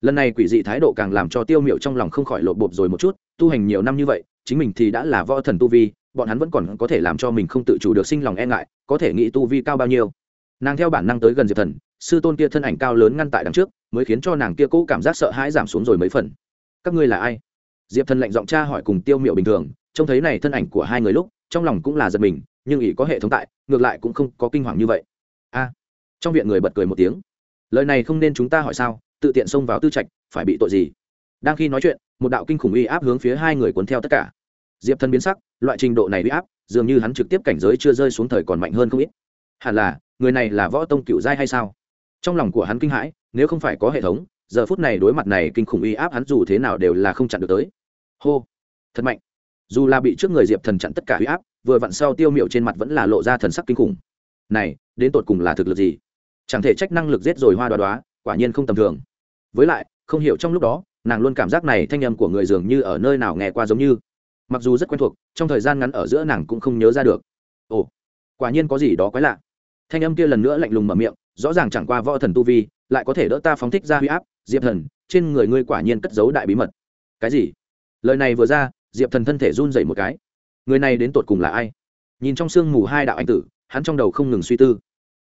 Lần này quỷ dị thái độ càng làm cho tiêu miệu trong lòng không khỏi lộ bộp rồi một chút, tu hành nhiều năm như vậy, chính mình thì đã là võ thần tu vi, bọn hắn vẫn còn có thể làm cho mình không tự chủ được sinh lòng e ngại, có thể nghĩ tu vi cao bao nhiêu. Nàng theo bản năng tới gần diệp thần, sư tôn kia thân ảnh cao lớn ngăn tại đằng trước, mới khiến cho nàng kia cũ cảm giác sợ hãi giảm xuống rồi mấy phần. Các ngươi là ai? Diệp thần lệnh giọng cha hỏi cùng tiêu miệu bình thường, trông thấy này thân ảnh của hai người lúc, trong lòng cũng là giật mình, nhưng ỷ có hệ thống tại, ngược lại cũng không có kinh hoàng như vậy. A! Trong viện người bật cười một tiếng lời này không nên chúng ta hỏi sao, tự tiện xông vào tư trạch, phải bị tội gì? Đang khi nói chuyện, một đạo kinh khủng uy áp hướng phía hai người cuốn theo tất cả. Diệp thần biến sắc, loại trình độ này uy áp, dường như hắn trực tiếp cảnh giới chưa rơi xuống thời còn mạnh hơn không ít. Hẳn là, người này là võ tông cựu giai hay sao? Trong lòng của hắn kinh hãi, nếu không phải có hệ thống, giờ phút này đối mặt này kinh khủng uy áp hắn dù thế nào đều là không chặn được tới. Hô! Thật mạnh! Dù là bị trước người diệp thần chặn tất cả uy áp, vừa vặn sau tiêu miệu trên mặt vẫn là lộ ra thần sắc kinh khủng. Này, đến tột cùng là thực lực gì? Chẳng thể trách năng lực giết rồi hoa đoá đoá, quả nhiên không tầm thường. Với lại, không hiểu trong lúc đó, nàng luôn cảm giác này thanh âm của người dường như ở nơi nào nghe qua giống như. Mặc dù rất quen thuộc, trong thời gian ngắn ở giữa nàng cũng không nhớ ra được. Ồ, quả nhiên có gì đó quái lạ. Thanh âm kia lần nữa lạnh lùng mở miệng, rõ ràng chẳng qua võ thần tu vi, lại có thể đỡ ta phóng thích ra huy áp, diệp thần, trên người ngươi quả nhiên cất giấu đại bí mật. Cái gì? Lời này vừa ra, diệp thần thân thể run dậy một cái. Người này đến tột cùng là ai? Nhìn trong sương mù hai đạo anh tử, hắn trong đầu không ngừng suy tư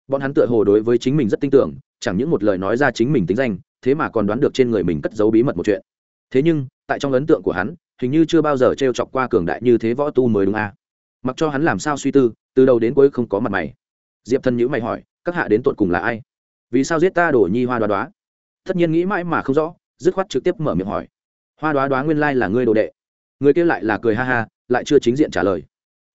bọn hắn tựa hồ đối với chính mình rất tin tưởng, chẳng những một lời nói ra chính mình tính danh, thế mà còn đoán được trên người mình cất giấu bí mật một chuyện. Thế nhưng, tại trong ấn tượng của hắn, hình như chưa bao giờ t r e o chọc qua cường đại như thế võ tu mới đúng à. mặc cho hắn làm sao suy tư, từ đầu đến cuối không có mặt mày. Diệp thần nhữ mày hỏi, các hạ đến tột cùng là ai? Vì sao giết ta đổ nhi hoa đoá đoá? Tất nhiên nghĩ mãi mà không rõ, dứt khoát trực tiếp mở miệng hỏi. Hoa đoá đoá nguyên lai là ngươi đồ đệ. Người kia lại là cười ha ha, lại chưa chính diện trả lời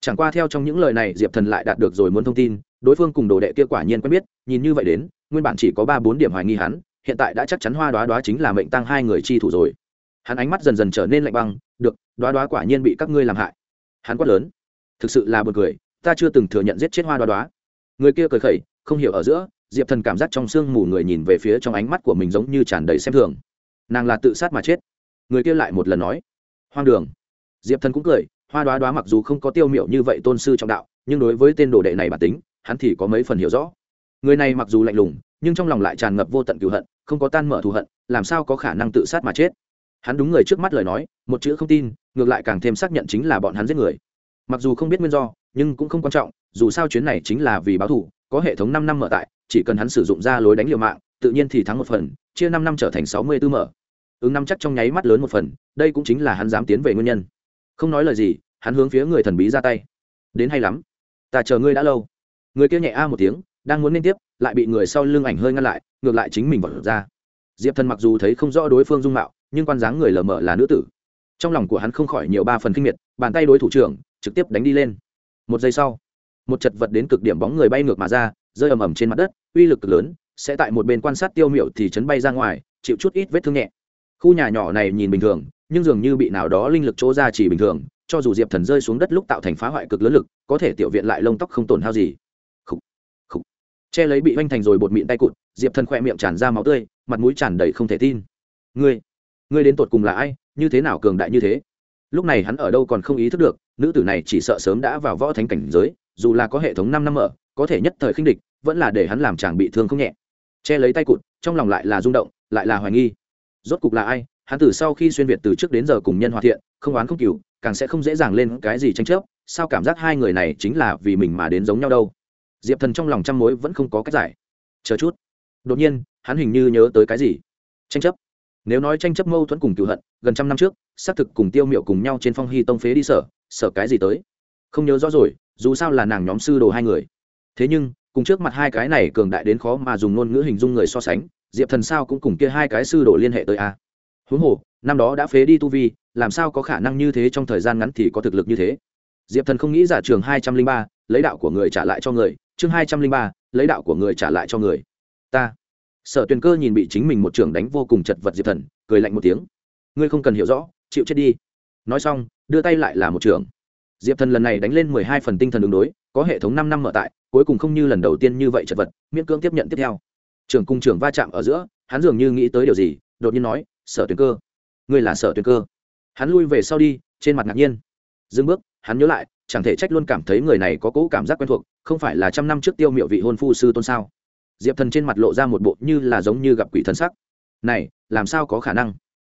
chẳng qua theo trong những lời này, diệp thần lại đạt được rồi muốn thông tin, đối phương cùng đồ đệ kia quả nhiên quen biết, nhìn như vậy đến, nguyên bản chỉ có ba bốn điểm hoài nghi hắn, hiện tại đã chắc chắn hoa đoá đoá chính là mệnh tăng hai người chi thủ rồi. Hắn ánh mắt dần dần trở nên lạnh băng, được, đoá đoá quả nhiên bị các ngươi làm hại. Hắn quát lớn, thực sự là b u ồ n cười, ta chưa từng thừa nhận giết chết hoa đoá đoá. Người kia cười khẩy, không hiểu ở giữa, diệp thần cảm giác trong sương mù người nhìn về phía trong ánh mắt của mình giống như tràn đầy xem thường. Nàng là tự sát mà chết. Người kia lại một lần nói, hoang đường. Diệp thần cũng cười hoa đoá đoá mặc dù không có tiêu miệu như vậy tôn sư trọng đạo, nhưng đối với tên đồ đệ này bản tính, hắn thì có mấy phần hiểu rõ. Người này mặc dù lạnh lùng, nhưng trong lòng lại tràn ngập vô tận cựu hận, không có tan mở thù hận, làm sao có khả năng tự sát mà chết? Hắn đúng người trước mắt lời nói, một chữ không tin, ngược lại càng thêm xác nhận chính là bọn hắn giết người. Mặc dù không biết nguyên do, nhưng cũng không quan trọng, dù sao chuyến này chính là vì báo thù, có hệ thống năm năm mở tại, chỉ cần hắn sử dụng ra lối đánh liều mạng, tự nhiên thì thắng một phần, chia năm năm trở thành sáu mươi tư mở. Ứng năm chắc trong nháy mắt lớn một phần, đây cũng chính là hắn dám tiến về nguyên nhân không nói lời gì, hắn hướng phía người thần bí ra tay. Đến hay lắm. Ta chờ ngươi đã lâu. Người kia nhẹ a một tiếng, đang muốn liên tiếp, lại bị người sau lưng ảnh hơi ngăn lại, ngược lại chính mình vật ra. Diệp thần mặc dù thấy không rõ đối phương dung mạo, nhưng quan dáng người lờ mờ là nữ tử. Trong lòng của hắn không khỏi nhiều ba phần kinh miệt, bàn tay đối thủ trưởng, trực tiếp đánh đi lên. Một giây sau, một chật vật đến cực điểm bóng người bay ngược mà ra, rơi ầm ầm trên mặt đất, uy lực cực lớn, sẽ tại một bên quan sát tiêu miệu thì chấn bay ra ngoài, chịu chút ít vết thương nhẹ. Khu nhà nhỏ này nhìn bình thường nhưng dường như bị nào đó linh lực chỗ ra chỉ bình thường cho dù diệp thần rơi xuống đất lúc tạo thành phá hoại cực lớn lực có thể tiểu viện lại lông tóc không tổn hao gì. Khủ, khủ. che lấy bị oanh thành rồi bột mịn tay cụt diệp thần khỏe miệng tràn ra máu tươi mặt mũi tràn đầy không thể tin. Ngươi ngươi đến tột cùng là ai như thế nào cường đại như thế? Lúc này hắn ở đâu còn không ý thức được nữ tử này chỉ sợ sớm đã vào võ thánh cảnh giới dù là có hệ thống năm năm ở có thể nhất thời khinh địch vẫn là để hắn làm chàng bị thương không nhẹ. Che lấy tay cụt trong lòng lại là rung động lại là hoài nghi. Rốt cục là ai? Hắn từ sau khi xuyên việt từ trước đến giờ cùng nhân hòa thiện, không oán không cừu càng sẽ không dễ dàng lên cái gì tranh chấp, sao cảm giác hai người này chính là vì mình mà đến giống nhau đâu. Diệp thần trong lòng trăm mối vẫn không có cách giải. Chờ chút. Đột nhiên, hắn hình như nhớ tới cái gì. Tranh chấp. Nếu nói tranh chấp mâu thuẫn cùng cựu hận, gần trăm năm trước, xác thực cùng tiêu miệu cùng nhau trên phong hy tông phế đi sở sở cái gì tới? Không nhớ rõ rồi, dù sao là nàng nhóm sư đồ hai người. Thế nhưng, cùng trước mặt hai cái này cường đại đến khó mà dùng ngôn ngữ hình dung người so sánh, diệp thần sao cũng cùng kia hai cái sư đồ liên hệ tới a huống hồ, năm đó đã phế đi tu vi, làm sao có khả năng như thế trong thời gian ngắn thì có thực lực như thế? Diệp thần không nghĩ giả trường hai trăm linh ba, lấy đạo của người trả lại cho người, chương hai trăm linh ba, lấy đạo của người trả lại cho người. Ta. Sở tuyền cơ nhìn bị chính mình một trường đánh vô cùng chật vật diệp thần, cười lạnh một tiếng. Ngươi không cần hiểu rõ, chịu chết đi. Nói xong, đưa tay lại là một trường diệp thần lần này đánh lên mười hai phần tinh thần đường đối, có hệ thống năm năm mở tại, cuối cùng không như lần đầu tiên như vậy chật vật, miễn cưỡng tiếp nhận tiếp theo. Trưởng cung trưởng va chạm ở giữa, hắn dường như nghĩ tới điều gì, đột nhiên nói sở tuyền cơ. Ngươi là sở tuyền cơ. Hắn lui về sau đi, trên mặt ngạc nhiên. Dưng bước, hắn nhớ lại, chẳng thể trách luôn cảm thấy người này có cỗ cảm giác quen thuộc, không phải là trăm năm trước tiêu miệu vị hôn phu sư tôn sao? Diệp thần trên mặt lộ ra một bộ như là giống như gặp quỷ thần sắc. Này, làm sao có khả năng?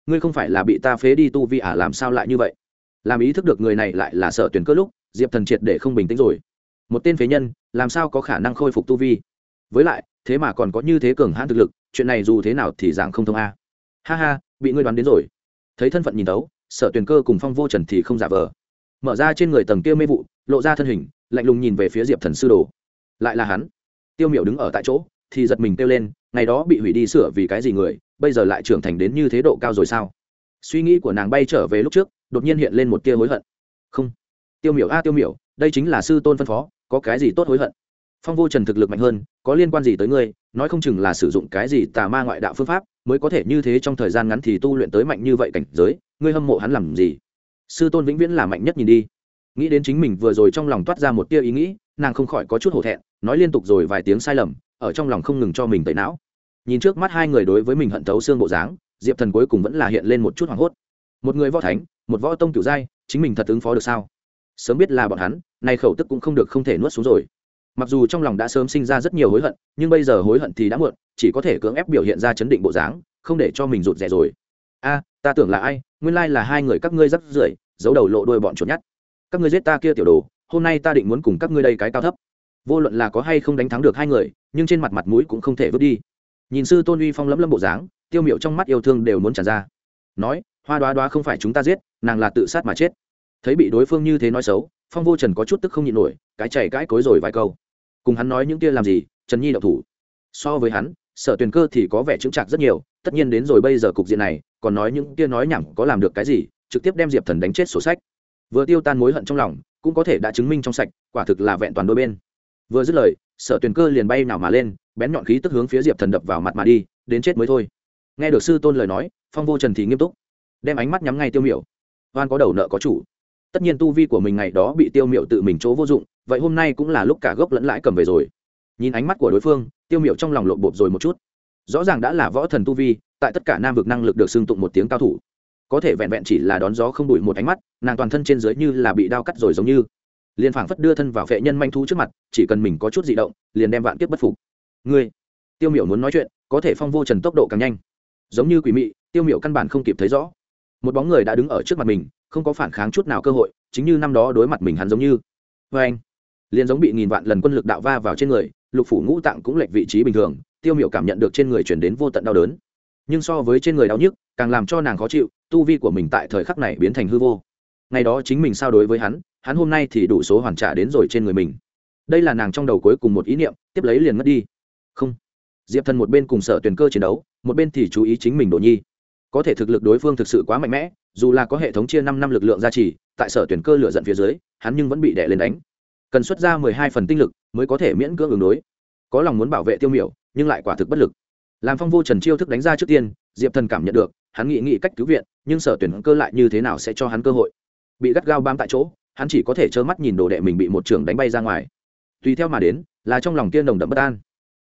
Ngươi không phải là bị ta phế đi tu vi à làm sao lại như vậy? Làm ý thức được người này lại là sợ tuyển cơ lúc, diệp thần triệt để không bình tĩnh rồi. Một tên phế nhân, làm sao có khả năng khôi phục tu vi? Với lại, thế mà còn có như thế cường hãn thực lực, chuyện này dù thế nào thì dạng không thông a ha ha, bị ngươi đoán đến rồi. Thấy thân phận nhìn tấu sợ tuyển cơ cùng phong vô trần thì không giả vờ. Mở ra trên người tầng kia mê vụ, lộ ra thân hình, lạnh lùng nhìn về phía diệp thần sư đồ. Lại là hắn. Tiêu miểu đứng ở tại chỗ, thì giật mình kêu lên, ngày đó bị hủy đi sửa vì cái gì người, bây giờ lại trưởng thành đến như thế độ cao rồi sao? Suy nghĩ của nàng bay trở về lúc trước, đột nhiên hiện lên một tia hối hận. Không. Tiêu miểu a, tiêu miểu, đây chính là sư tôn phân phó, có cái gì tốt hối hận? Phong vô trần thực lực mạnh hơn, có liên quan gì tới ngươi, nói không chừng là sử dụng cái gì tà ma ngoại đạo phương pháp mới có thể như thế trong thời gian ngắn thì tu luyện tới mạnh như vậy cảnh giới, ngươi hâm mộ hắn làm gì? Sư tôn vĩnh viễn là mạnh nhất nhìn đi. Nghĩ đến chính mình vừa rồi trong lòng toát ra một tia ý nghĩ, nàng không khỏi có chút hổ thẹn, nói liên tục rồi vài tiếng sai lầm, ở trong lòng không ngừng cho mình tẩy não. Nhìn trước mắt hai người đối với mình hận thấu xương bộ dáng, diệp thần cuối cùng vẫn là hiện lên một chút hoảng hốt. Một người võ thánh, một võ tông kiểu giai, chính mình thật ứng phó được sao? Sớm biết là bọn hắn, nay khẩu tức cũng không được không thể nuốt xuống rồi. Mặc dù trong lòng đã sớm sinh ra rất nhiều hối hận, nhưng bây giờ hối hận thì đã muộn chỉ có thể cưỡng ép biểu hiện ra chấn định bộ dáng, không để cho mình rụt rè rồi. A, ta tưởng là ai? Nguyên lai là hai người các ngươi rắc rưởi, giấu đầu lộ đuôi bọn chuột nhát. các ngươi giết ta kia tiểu đồ, hôm nay ta định muốn cùng các ngươi đây cái cao thấp. Vô luận là có hay không đánh thắng được hai người, nhưng trên mặt mặt mũi cũng không thể vứt đi. Nhìn sư tôn uy phong lấm lâm bộ dáng, tiêu miệu trong mắt yêu thương đều muốn tràn ra. Nói, hoa đoá đoá không phải chúng ta giết, nàng là tự sát mà chết. Thấy bị đối phương như thế nói xấu, phong vô trần có chút tức không nhịn nổi, cái chảy cãi cối rồi vài câu. Cùng hắn nói những kia làm gì, trần nhi đậu thủ. So với hắn sở tuyền cơ thì có vẻ chững chạc rất nhiều, tất nhiên đến rồi bây giờ cục diện này, còn nói những kia nói nhảm có làm được cái gì, trực tiếp đem diệp thần đánh chết sổ sách. Vừa tiêu tan mối hận trong lòng, cũng có thể đã chứng minh trong sạch, quả thực là vẹn toàn đôi bên. Vừa dứt lời, sở tuyền cơ liền bay nào mà lên, bén nhọn khí tức hướng phía diệp thần đập vào mặt mà đi, đến chết mới thôi. Nghe được sư tôn lời nói, phong vô trần thì nghiêm túc, đem ánh mắt nhắm ngay tiêu miểu. Oan có đầu nợ có chủ. Tất nhiên tu vi của mình ngày đó bị tiêu miểu tự mình chỗ vô dụng, vậy hôm nay cũng là lúc cả gốc lẫn lãi cầm về rồi. Nhìn ánh mắt của đối phương tiêu miểu trong lòng lộn bột rồi một chút. Rõ ràng đã là võ thần tu vi, tại tất cả nam vực năng lực được xưng tụng một tiếng cao thủ. Có thể vẹn vẹn chỉ là đón gió không đủi một ánh mắt, nàng toàn thân trên dưới như là bị đao cắt rồi giống như. Liền phảng phất đưa thân vào vệ nhân manh thú trước mặt, chỉ cần mình có chút di động, liền đem vạn kiếp bất phục. Ngươi, tiêu miểu muốn nói chuyện, có thể phong vô trần tốc độ càng nhanh. Giống như quỷ mị, tiêu miểu căn bản không kịp thấy rõ. Một bóng người đã đứng ở trước mặt mình, không có phản kháng chút nào cơ hội, chính như năm đó đối mặt mình hắn giống như. Vê anh liền giống bị nghìn vạn lần quân lực đạo va vào trên người lục phủ ngũ tạng cũng lệch vị trí bình thường, tiêu miểu cảm nhận được trên người chuyển đến vô tận đau đớn. Nhưng so với trên người đau nhức, càng làm cho nàng khó chịu, tu vi của mình tại thời khắc này biến thành hư vô. Ngày đó chính mình sao đối với hắn hắn hôm nay thì đủ số hoàn trả đến rồi trên người mình. Đây là nàng trong đầu cuối cùng một ý niệm, tiếp lấy liền mất đi. Không. Diệp thần một bên cùng sở tuyển cơ chiến đấu, một bên thì chú ý chính mình đồ nhi. Có thể thực lực đối phương thực sự quá mạnh mẽ, dù là có hệ thống chia năm năm lực lượng gia trì, tại sở tuyển cơ lựa dận phía dưới, hắn nhưng vẫn bị đè lên đánh cần xuất ra mười hai phần tinh lực mới có thể miễn cưỡng ứng đối. Có lòng muốn bảo vệ tiêu miểu, nhưng lại quả thực bất lực. Làm phong vô trần chiêu thức đánh ra trước tiên, diệp thần cảm nhận được, hắn nghĩ nghĩ cách cứu viện, nhưng sở tuyển cơ lại như thế nào sẽ cho hắn cơ hội. Bị gắt gao bám tại chỗ, hắn chỉ có thể trơ mắt nhìn đồ đệ mình bị một trưởng đánh bay ra ngoài. Tùy theo mà đến, là trong lòng tiên đồng đậm bất an.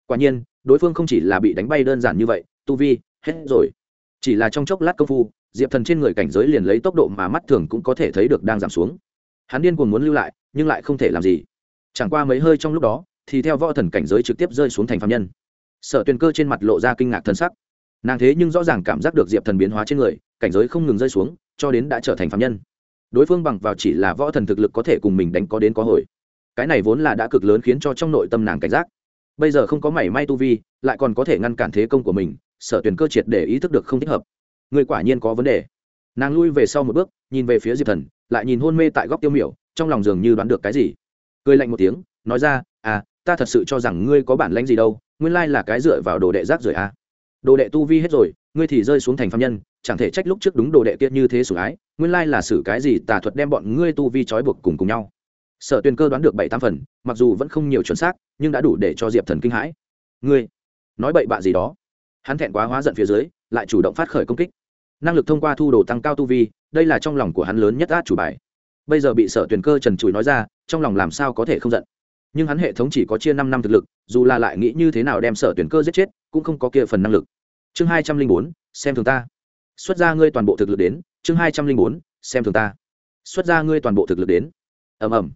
Quả nhiên, đối phương không chỉ là bị đánh bay đơn giản như vậy, tu vi, hết rồi. Chỉ là trong chốc lát công phu, diệp thần trên người cảnh giới liền lấy tốc độ mà mắt thường cũng có thể thấy được đang giảm xuống hắn điên cuồng muốn lưu lại, nhưng lại không thể làm gì. Chẳng qua mấy hơi trong lúc đó, thì theo võ thần cảnh giới trực tiếp rơi xuống thành phạm nhân. Sở tuyền cơ trên mặt lộ ra kinh ngạc thân sắc. Nàng thế nhưng rõ ràng cảm giác được diệp thần biến hóa trên người, cảnh giới không ngừng rơi xuống, cho đến đã trở thành phạm nhân. Đối phương bằng vào chỉ là võ thần thực lực có thể cùng mình đánh có đến có hồi. Cái này vốn là đã cực lớn khiến cho trong nội tâm nàng cảnh giác. Bây giờ không có mảy may tu vi, lại còn có thể ngăn cản thế công của mình, sở tuyển cơ triệt để ý thức được không thích hợp. Người quả nhiên có vấn đề. Nàng lui về sau một bước, nhìn về phía diệp thần lại nhìn hôn mê tại góc tiêu miểu, trong lòng dường như đoán được cái gì. Cười lạnh một tiếng, nói ra à ta thật sự cho rằng ngươi có bản lãnh gì đâu, nguyên lai là cái dựa vào đồ đệ rác rưởi à. đồ đệ tu vi hết rồi, ngươi thì rơi xuống thành phạm nhân, chẳng thể trách lúc trước đúng đồ đệ kia như thế sủng ái, nguyên lai là xử cái gì tà thuật đem bọn ngươi tu vi trói buộc cùng cùng nhau. Sở tuyền cơ đoán được bảy tam phần, mặc dù vẫn không nhiều chuẩn xác, nhưng đã đủ để cho diệp thần kinh hãi. Ngươi, nói bậy bạ gì đó? Hắn thẹn quá hóa giận phía dưới, lại chủ động phát khởi công kích năng lực thông qua thu đồ tăng cao tu vi, đây là trong lòng của hắn lớn nhất át chủ bài. Bây giờ bị sở tuyền cơ trần trụi nói ra, trong lòng làm sao có thể không giận? Nhưng hắn hệ thống chỉ có chia năm năm thực lực, dù là lại nghĩ như thế nào đem sở tuyển cơ giết chết, cũng không có kia phần năng lực. Chương hai trăm linh bốn, xem thường ta. Xuất ra ngươi toàn bộ thực lực đến, chương hai trăm linh bốn, xem thường ta. Xuất ra ngươi toàn bộ thực lực đến. Ầm ầm.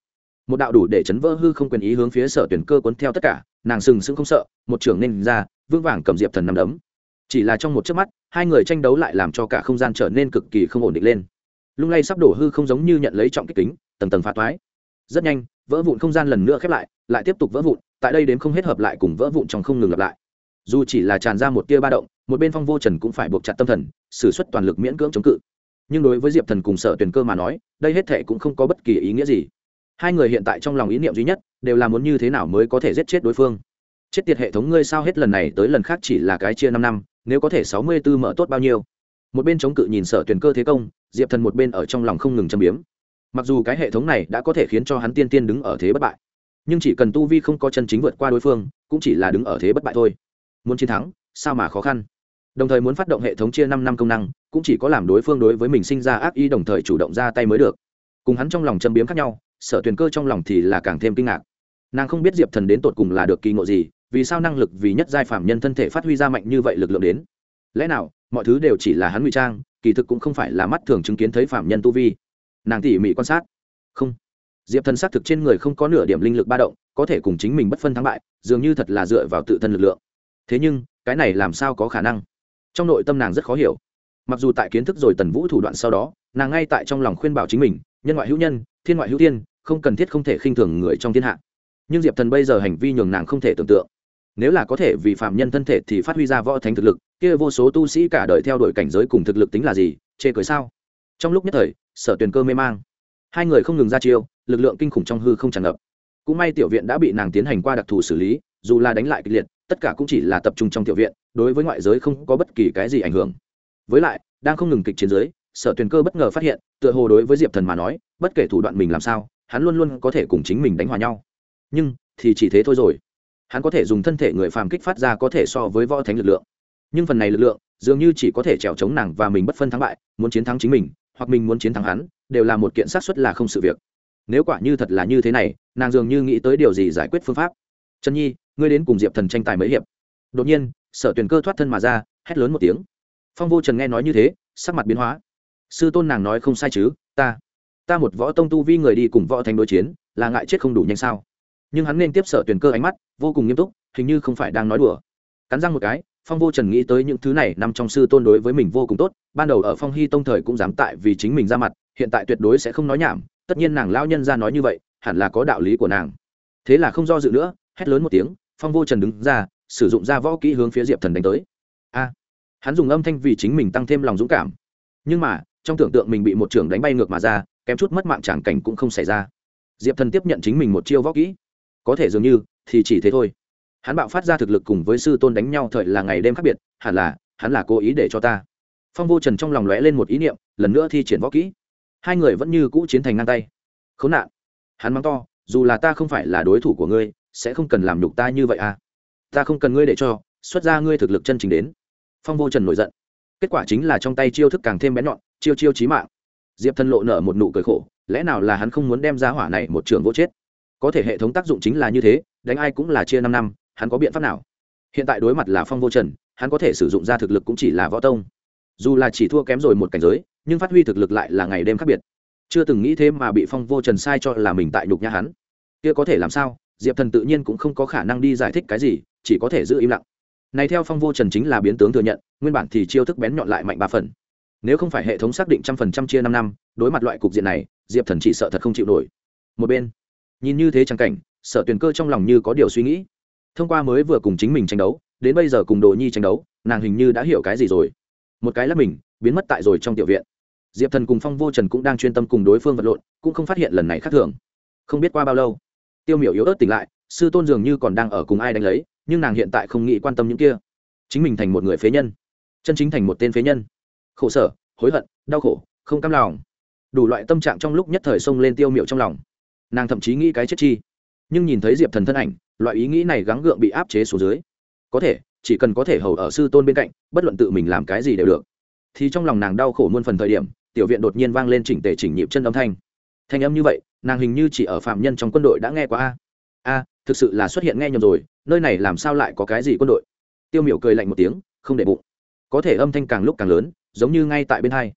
Một đạo đủ để chấn vỡ hư không quyền ý hướng phía sở tuyển cơ cuốn theo tất cả, nàng sừng sững không sợ, một trưởng nên ra vương vàng cầm diệp thần nằm đấm chỉ là trong một chớp mắt, hai người tranh đấu lại làm cho cả không gian trở nên cực kỳ không ổn định lên. Lung lay sắp đổ hư không giống như nhận lấy trọng kích kính, tầng tầng phá toái. Rất nhanh, vỡ vụn không gian lần nữa khép lại lại tiếp tục vỡ vụn, tại đây đến không hết hợp lại cùng vỡ vụn trong không ngừng lặp lại. Dù chỉ là tràn ra một tia ba động, một bên phong vô trần cũng phải buộc chặt tâm thần xử suất toàn lực miễn cưỡng chống cự. Nhưng đối với diệp thần cùng sở Tuyền cơ mà nói, đây hết thệ cũng không có bất kỳ ý nghĩa gì. Hai người hiện tại trong lòng ý niệm duy nhất, đều là muốn như thế nào mới có thể giết chết đối phương. Chết tiệt hệ thống ngươi sao hết lần này tới lần khác chỉ là cái chia năm năm nếu có thể sáu mươi b ố mở tốt bao nhiêu? Một bên chống cự nhìn sở tuyển cơ thế công, diệp thần một bên ở trong lòng không ngừng châm biếm. Mặc dù cái hệ thống này đã có thể khiến cho hắn tiên tiên đứng ở thế bất bại, nhưng chỉ cần tu vi không có chân chính vượt qua đối phương, cũng chỉ là đứng ở thế bất bại thôi. Muốn chiến thắng, sao mà khó khăn? Đồng thời muốn phát động hệ thống chia năm năm công năng, cũng chỉ có làm đối phương đối với mình sinh ra ác ý đồng thời chủ động ra tay mới được. Cùng hắn trong lòng châm biếm khác nhau, sở tuyền cơ trong lòng thì là càng thêm kinh ngạc. Nàng không biết diệp thần đến tột cùng là được kỳ ngộ gì vì sao năng lực vì nhất giai phạm nhân thân thể phát huy ra mạnh như vậy lực lượng đến? Lẽ nào, mọi thứ đều chỉ là hắn ngụy trang, kỳ thực cũng không phải là mắt thường chứng kiến thấy phạm nhân tu vi? Nàng tỉ mỉ quan sát. Không. Diệp thần xác thực trên người không có nửa điểm linh lực ba động, có thể cùng chính mình bất phân thắng bại, dường như thật là dựa vào tự thân lực lượng. Thế nhưng, cái này làm sao có khả năng? Trong nội tâm nàng rất khó hiểu. Mặc dù tại kiến thức rồi tần vũ thủ đoạn sau đó, nàng ngay tại trong lòng khuyên bảo chính mình, nhân ngoại hữu nhân, thiên ngoại hữu thiên, không cần thiết không thể khinh thường người trong thiên hạ. Nhưng diệp thần bây giờ hành vi nhường nàng không thể tưởng tượng nếu là có thể vì phạm nhân thân thể thì phát huy ra võ thánh thực lực, kia vô số tu sĩ cả đời theo đuổi cảnh giới cùng thực lực tính là gì, chê cười sao? Trong lúc nhất thời, sở tuyền cơ mê mang. Hai người không ngừng ra chiêu, lực lượng kinh khủng trong hư không tràn ngập. Cũng may tiểu viện đã bị nàng tiến hành qua đặc thù xử lý, dù là đánh lại kịch liệt, tất cả cũng chỉ là tập trung trong tiểu viện, đối với ngoại giới không có bất kỳ cái gì ảnh hưởng. Với lại, đang không ngừng kịch chiến giới, sở tuyền cơ bất ngờ phát hiện, tựa hồ đối với diệp thần mà nói, bất kể thủ đoạn mình làm sao, hắn luôn luôn có thể cùng chính mình đánh hòa nhau. Nhưng, thì chỉ thế thôi rồi hắn có thể dùng thân thể người phàm kích phát ra có thể so với võ thánh lực lượng. Nhưng phần này lực lượng, dường như chỉ có thể trèo chống nàng và mình bất phân thắng bại, muốn chiến thắng chính mình, hoặc mình muốn chiến thắng hắn, đều là một kiện xác suất là không sự việc. Nếu quả như thật là như thế này, nàng dường như nghĩ tới điều gì giải quyết phương pháp. Trần nhi, ngươi đến cùng diệp thần tranh tài mấy hiệp? Đột nhiên, sở Tuyền cơ thoát thân mà ra, hét lớn một tiếng. Phong vô trần nghe nói như thế, sắc mặt biến hóa. Sư tôn nàng nói không sai chứ, ta ta một võ tông tu vi người đi cùng võ thành đối chiến, là ngại chết không đủ nhanh sao? Nhưng hắn nên tiếp sở tuyển cơ ánh mắt, vô cùng nghiêm túc, hình như không phải đang nói đùa. Cắn răng một cái, phong vô trần nghĩ tới những thứ này nằm trong sư tôn đối với mình vô cùng tốt, ban đầu ở phong hy tông thời cũng dám tại vì chính mình ra mặt, hiện tại tuyệt đối sẽ không nói nhảm, tất nhiên nàng lao nhân ra nói như vậy, hẳn là có đạo lý của nàng. Thế là không do dự nữa, hét lớn một tiếng, phong vô trần đứng ra, sử dụng ra võ kỹ hướng phía diệp thần đánh tới. A! Hắn dùng âm thanh vì chính mình tăng thêm lòng dũng cảm. Nhưng mà, trong tưởng tượng mình bị một trưởng đánh bay ngược mà ra, kém chút mất mạng tràng cảnh cũng không xảy ra. Diệp thần tiếp nhận chính mình một chiêu võ kỹ có thể dường như, thì chỉ thế thôi. Hắn bạo phát ra thực lực cùng với sư tôn đánh nhau thời là ngày đêm khác biệt, hẳn là, hắn là cố ý để cho ta. Phong vô trần trong lòng lóe lên một ý niệm, lần nữa thi triển võ kỹ. Hai người vẫn như cũ chiến thành ngang tay. Khốn nạn. Hắn mắng to, dù là ta không phải là đối thủ của ngươi, sẽ không cần làm nhục ta như vậy à? Ta không cần ngươi để cho, xuất ra ngươi thực lực chân chính đến. Phong vô trần nổi giận. Kết quả chính là trong tay chiêu thức càng thêm bén nhọn, chiêu chiêu trí mạng. Diệp thân lộ nở một nụ cười khổ, lẽ nào là hắn không muốn đem ra hỏa này một trường vô chết? Có thể hệ thống tác dụng chính là như thế, đánh ai cũng là chia năm năm, hắn có biện pháp nào? Hiện tại đối mặt là phong vô trần, hắn có thể sử dụng ra thực lực cũng chỉ là võ tông. Dù là chỉ thua kém rồi một cảnh giới, nhưng phát huy thực lực lại là ngày đêm khác biệt. Chưa từng nghĩ thế mà bị phong vô trần sai cho là mình tại nhục nhà hắn. Kia có thể làm sao? Diệp thần tự nhiên cũng không có khả năng đi giải thích cái gì, chỉ có thể giữ im lặng. Này theo phong vô trần chính là biến tướng thừa nhận, nguyên bản thì chiêu thức bén nhọn lại mạnh ba phần. Nếu không phải hệ thống xác định trăm phần trăm chia năm năm, đối mặt loại cục diện này, diệp thần chỉ sợ thật không chịu nổi. Một bên nhìn như thế chẳng cảnh sợ tuyền cơ trong lòng như có điều suy nghĩ. Thông qua mới vừa cùng chính mình tranh đấu, đến bây giờ cùng đồ nhi tranh đấu, nàng hình như đã hiểu cái gì rồi. Một cái là mình, biến mất tại rồi trong tiểu viện. Diệp thần cùng phong vô trần cũng đang chuyên tâm cùng đối phương vật lộn, cũng không phát hiện lần này khác thường. Không biết qua bao lâu, tiêu miểu yếu ớt tỉnh lại, sư tôn dường như còn đang ở cùng ai đánh lấy, nhưng nàng hiện tại không nghĩ quan tâm những kia. Chính mình thành một người phế nhân. Chân chính thành một tên phế nhân. Khổ sở, hối hận, đau khổ, không cam lòng. Đủ loại tâm trạng trong lúc nhất thời xông lên tiêu miệu trong lòng nàng thậm chí nghĩ cái chết chi. Nhưng nhìn thấy diệp thần thân ảnh, loại ý nghĩ này gắng gượng bị áp chế xuống dưới. Có thể, chỉ cần có thể hầu ở sư tôn bên cạnh, bất luận tự mình làm cái gì đều được. Thì trong lòng nàng đau khổ muôn phần thời điểm, tiểu viện đột nhiên vang lên chỉnh tề chỉnh nhịp chân âm thanh. Thanh âm như vậy, nàng hình như chỉ ở phạm nhân trong quân đội đã nghe qua a. A, thực sự là xuất hiện nghe nhầm rồi, nơi này làm sao lại có cái gì quân đội? Tiêu miểu cười lạnh một tiếng, không để bụng. Có thể âm thanh càng lúc càng lớn, giống như ngay tại bên hai.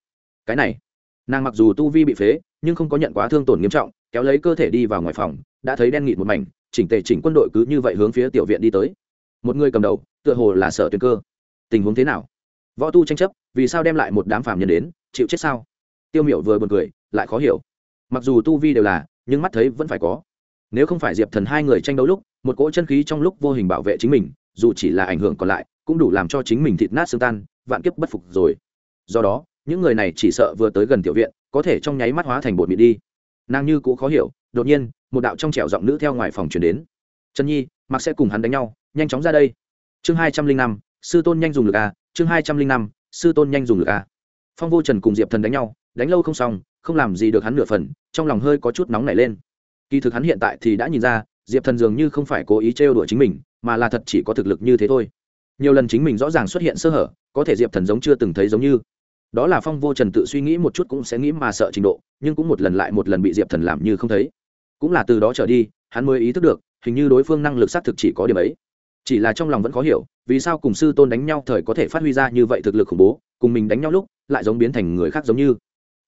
Cái này, nàng mặc dù tu vi bị phế, nhưng không có nhận quá thương tổn nghiêm trọng kéo lấy cơ thể đi vào ngoài phòng, đã thấy đen nghịt một mảnh, chỉnh tề chỉnh quân đội cứ như vậy hướng phía tiểu viện đi tới. Một người cầm đầu, tựa hồ là sở tuyên cơ. Tình huống thế nào? Võ tu tranh chấp, vì sao đem lại một đám phàm nhân đến, chịu chết sao? Tiêu miểu vừa buồn cười, lại khó hiểu. Mặc dù tu vi đều là, nhưng mắt thấy vẫn phải có. Nếu không phải diệp thần hai người tranh đấu lúc, một cỗ chân khí trong lúc vô hình bảo vệ chính mình, dù chỉ là ảnh hưởng còn lại, cũng đủ làm cho chính mình thịt nát xương tan, vạn kiếp bất phục rồi. Do đó, những người này chỉ sợ vừa tới gần tiểu viện, có thể trong nháy mắt hóa thành bột mịn đi nàng như cũ khó hiểu, đột nhiên, một đạo trong trẻo giọng nữ theo ngoài phòng chuyển đến. Trần nhi mặc sẽ cùng hắn đánh nhau, nhanh chóng ra đây. Chương hai trăm linh năm, sư tôn nhanh dùng lực a chương hai trăm linh năm, sư tôn nhanh dùng lực a phong vô trần cùng diệp thần đánh nhau, đánh lâu không xong, không làm gì được hắn nửa phần, trong lòng hơi có chút nóng nảy lên. Kỳ thực hắn hiện tại thì đã nhìn ra, diệp thần dường như không phải cố ý trêu đuổi chính mình, mà là thật chỉ có thực lực như thế thôi. Nhiều lần chính mình rõ ràng xuất hiện sơ hở, có thể diệp thần giống chưa từng thấy giống như đó là phong vô trần tự suy nghĩ một chút cũng sẽ nghĩ mà sợ trình độ, nhưng cũng một lần lại một lần bị diệp thần làm như không thấy. Cũng là từ đó trở đi, hắn mới ý thức được, hình như đối phương năng lực xác thực chỉ có điểm ấy. Chỉ là trong lòng vẫn khó hiểu, vì sao cùng sư tôn đánh nhau thời có thể phát huy ra như vậy thực lực khủng bố, cùng mình đánh nhau lúc, lại giống biến thành người khác giống như.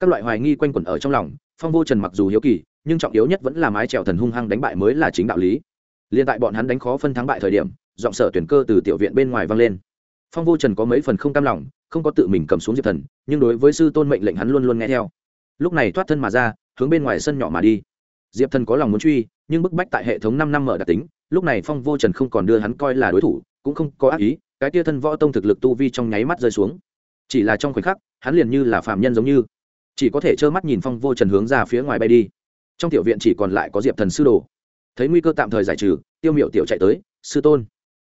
Các loại hoài nghi quanh quẩn ở trong lòng, phong vô trần mặc dù hiếu kỳ, nhưng trọng yếu nhất vẫn là mái trèo thần hung hăng đánh bại mới là chính đạo lý. Liền tại bọn hắn đánh khó phân thắng bại thời điểm, giọng sở tuyển cơ từ tiểu viện bên ngoài vang lên. Phong vô trần có mấy phần không cam lòng không có tự mình cầm xuống diệp thần, nhưng đối với sư tôn mệnh lệnh hắn luôn luôn nghe theo. Lúc này thoát thân mà ra, hướng bên ngoài sân nhỏ mà đi. Diệp thần có lòng muốn truy, nhưng bức bách tại hệ thống năm năm mở đặc tính, lúc này phong vô trần không còn đưa hắn coi là đối thủ, cũng không có ác ý, cái tia thân võ tông thực lực tu vi trong nháy mắt rơi xuống. Chỉ là trong khoảnh khắc, hắn liền như là phạm nhân giống như, chỉ có thể trơ mắt nhìn phong vô trần hướng ra phía ngoài bay đi. Trong tiểu viện chỉ còn lại có diệp thần sư đồ. Thấy nguy cơ tạm thời giải trừ, tiêu miệu tiểu chạy tới, sư tôn.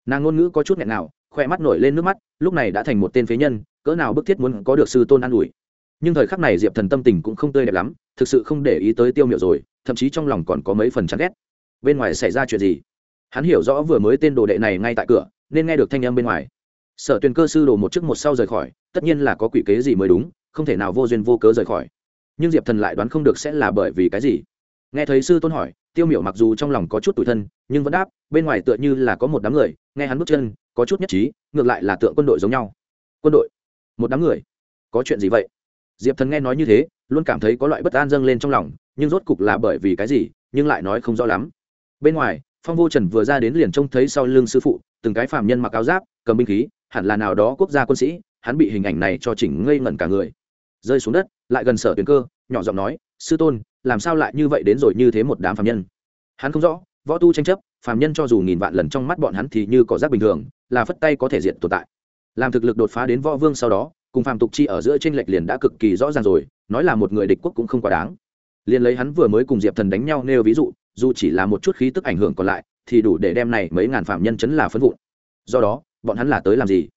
Nàng ngôn ngữ có chút nghẹn nào khoe mắt nổi lên nước mắt, lúc này đã thành một tên phế nhân cỡ nào bức thiết muốn có được sư tôn an ủi. Nhưng thời khắc này diệp thần tâm tình cũng không tươi đẹp lắm, thực sự không để ý tới tiêu miệu rồi, thậm chí trong lòng còn có mấy phần chán ghét. Bên ngoài xảy ra chuyện gì? Hắn hiểu rõ vừa mới tên đồ đệ này ngay tại cửa, nên nghe được thanh âm bên ngoài. Sở tuyền cơ sư đồ một chức một sau rời khỏi, tất nhiên là có quỷ kế gì mới đúng, không thể nào vô duyên vô cớ rời khỏi. Nhưng diệp thần lại đoán không được sẽ là bởi vì cái gì. Nghe thấy sư tôn hỏi, tiêu miểu mặc dù trong lòng có chút tủi thân, nhưng vẫn đáp, bên ngoài tựa như là có một đám người, nghe hắn bước chân, có chút nhất trí, ngược lại là tượng quân đội giống nhau. Quân đội một đám người. Có chuyện gì vậy? Diệp thần nghe nói như thế, luôn cảm thấy có loại bất an dâng lên trong lòng, nhưng rốt cục là bởi vì cái gì, nhưng lại nói không rõ lắm. Bên ngoài, phong vô trần vừa ra đến liền trông thấy sau lưng sư phụ, từng cái phạm nhân mặc áo giáp, cầm binh khí, hẳn là nào đó quốc gia quân sĩ, hắn bị hình ảnh này cho chỉnh ngây ngẩn cả người. Rơi xuống đất, lại gần sở tuyến cơ, nhỏ giọng nói, sư tôn, làm sao lại như vậy đến rồi như thế một đám phạm nhân? Hắn không rõ, võ tu tranh chấp phạm nhân cho dù nghìn vạn lần trong mắt bọn hắn thì như cỏ rác bình thường, là phất tay có thể diện tồn tại làm thực lực đột phá đến võ vương sau đó, cùng phạm tục chi ở giữa tranh lệch liền đã cực kỳ rõ ràng rồi, nói là một người địch quốc cũng không quá đáng. Liền lấy hắn vừa mới cùng diệp thần đánh nhau nêu ví dụ, dù chỉ là một chút khí tức ảnh hưởng còn lại, thì đủ để đem này mấy ngàn phạm nhân chấn là phân vụn. Do đó, bọn hắn là tới làm gì?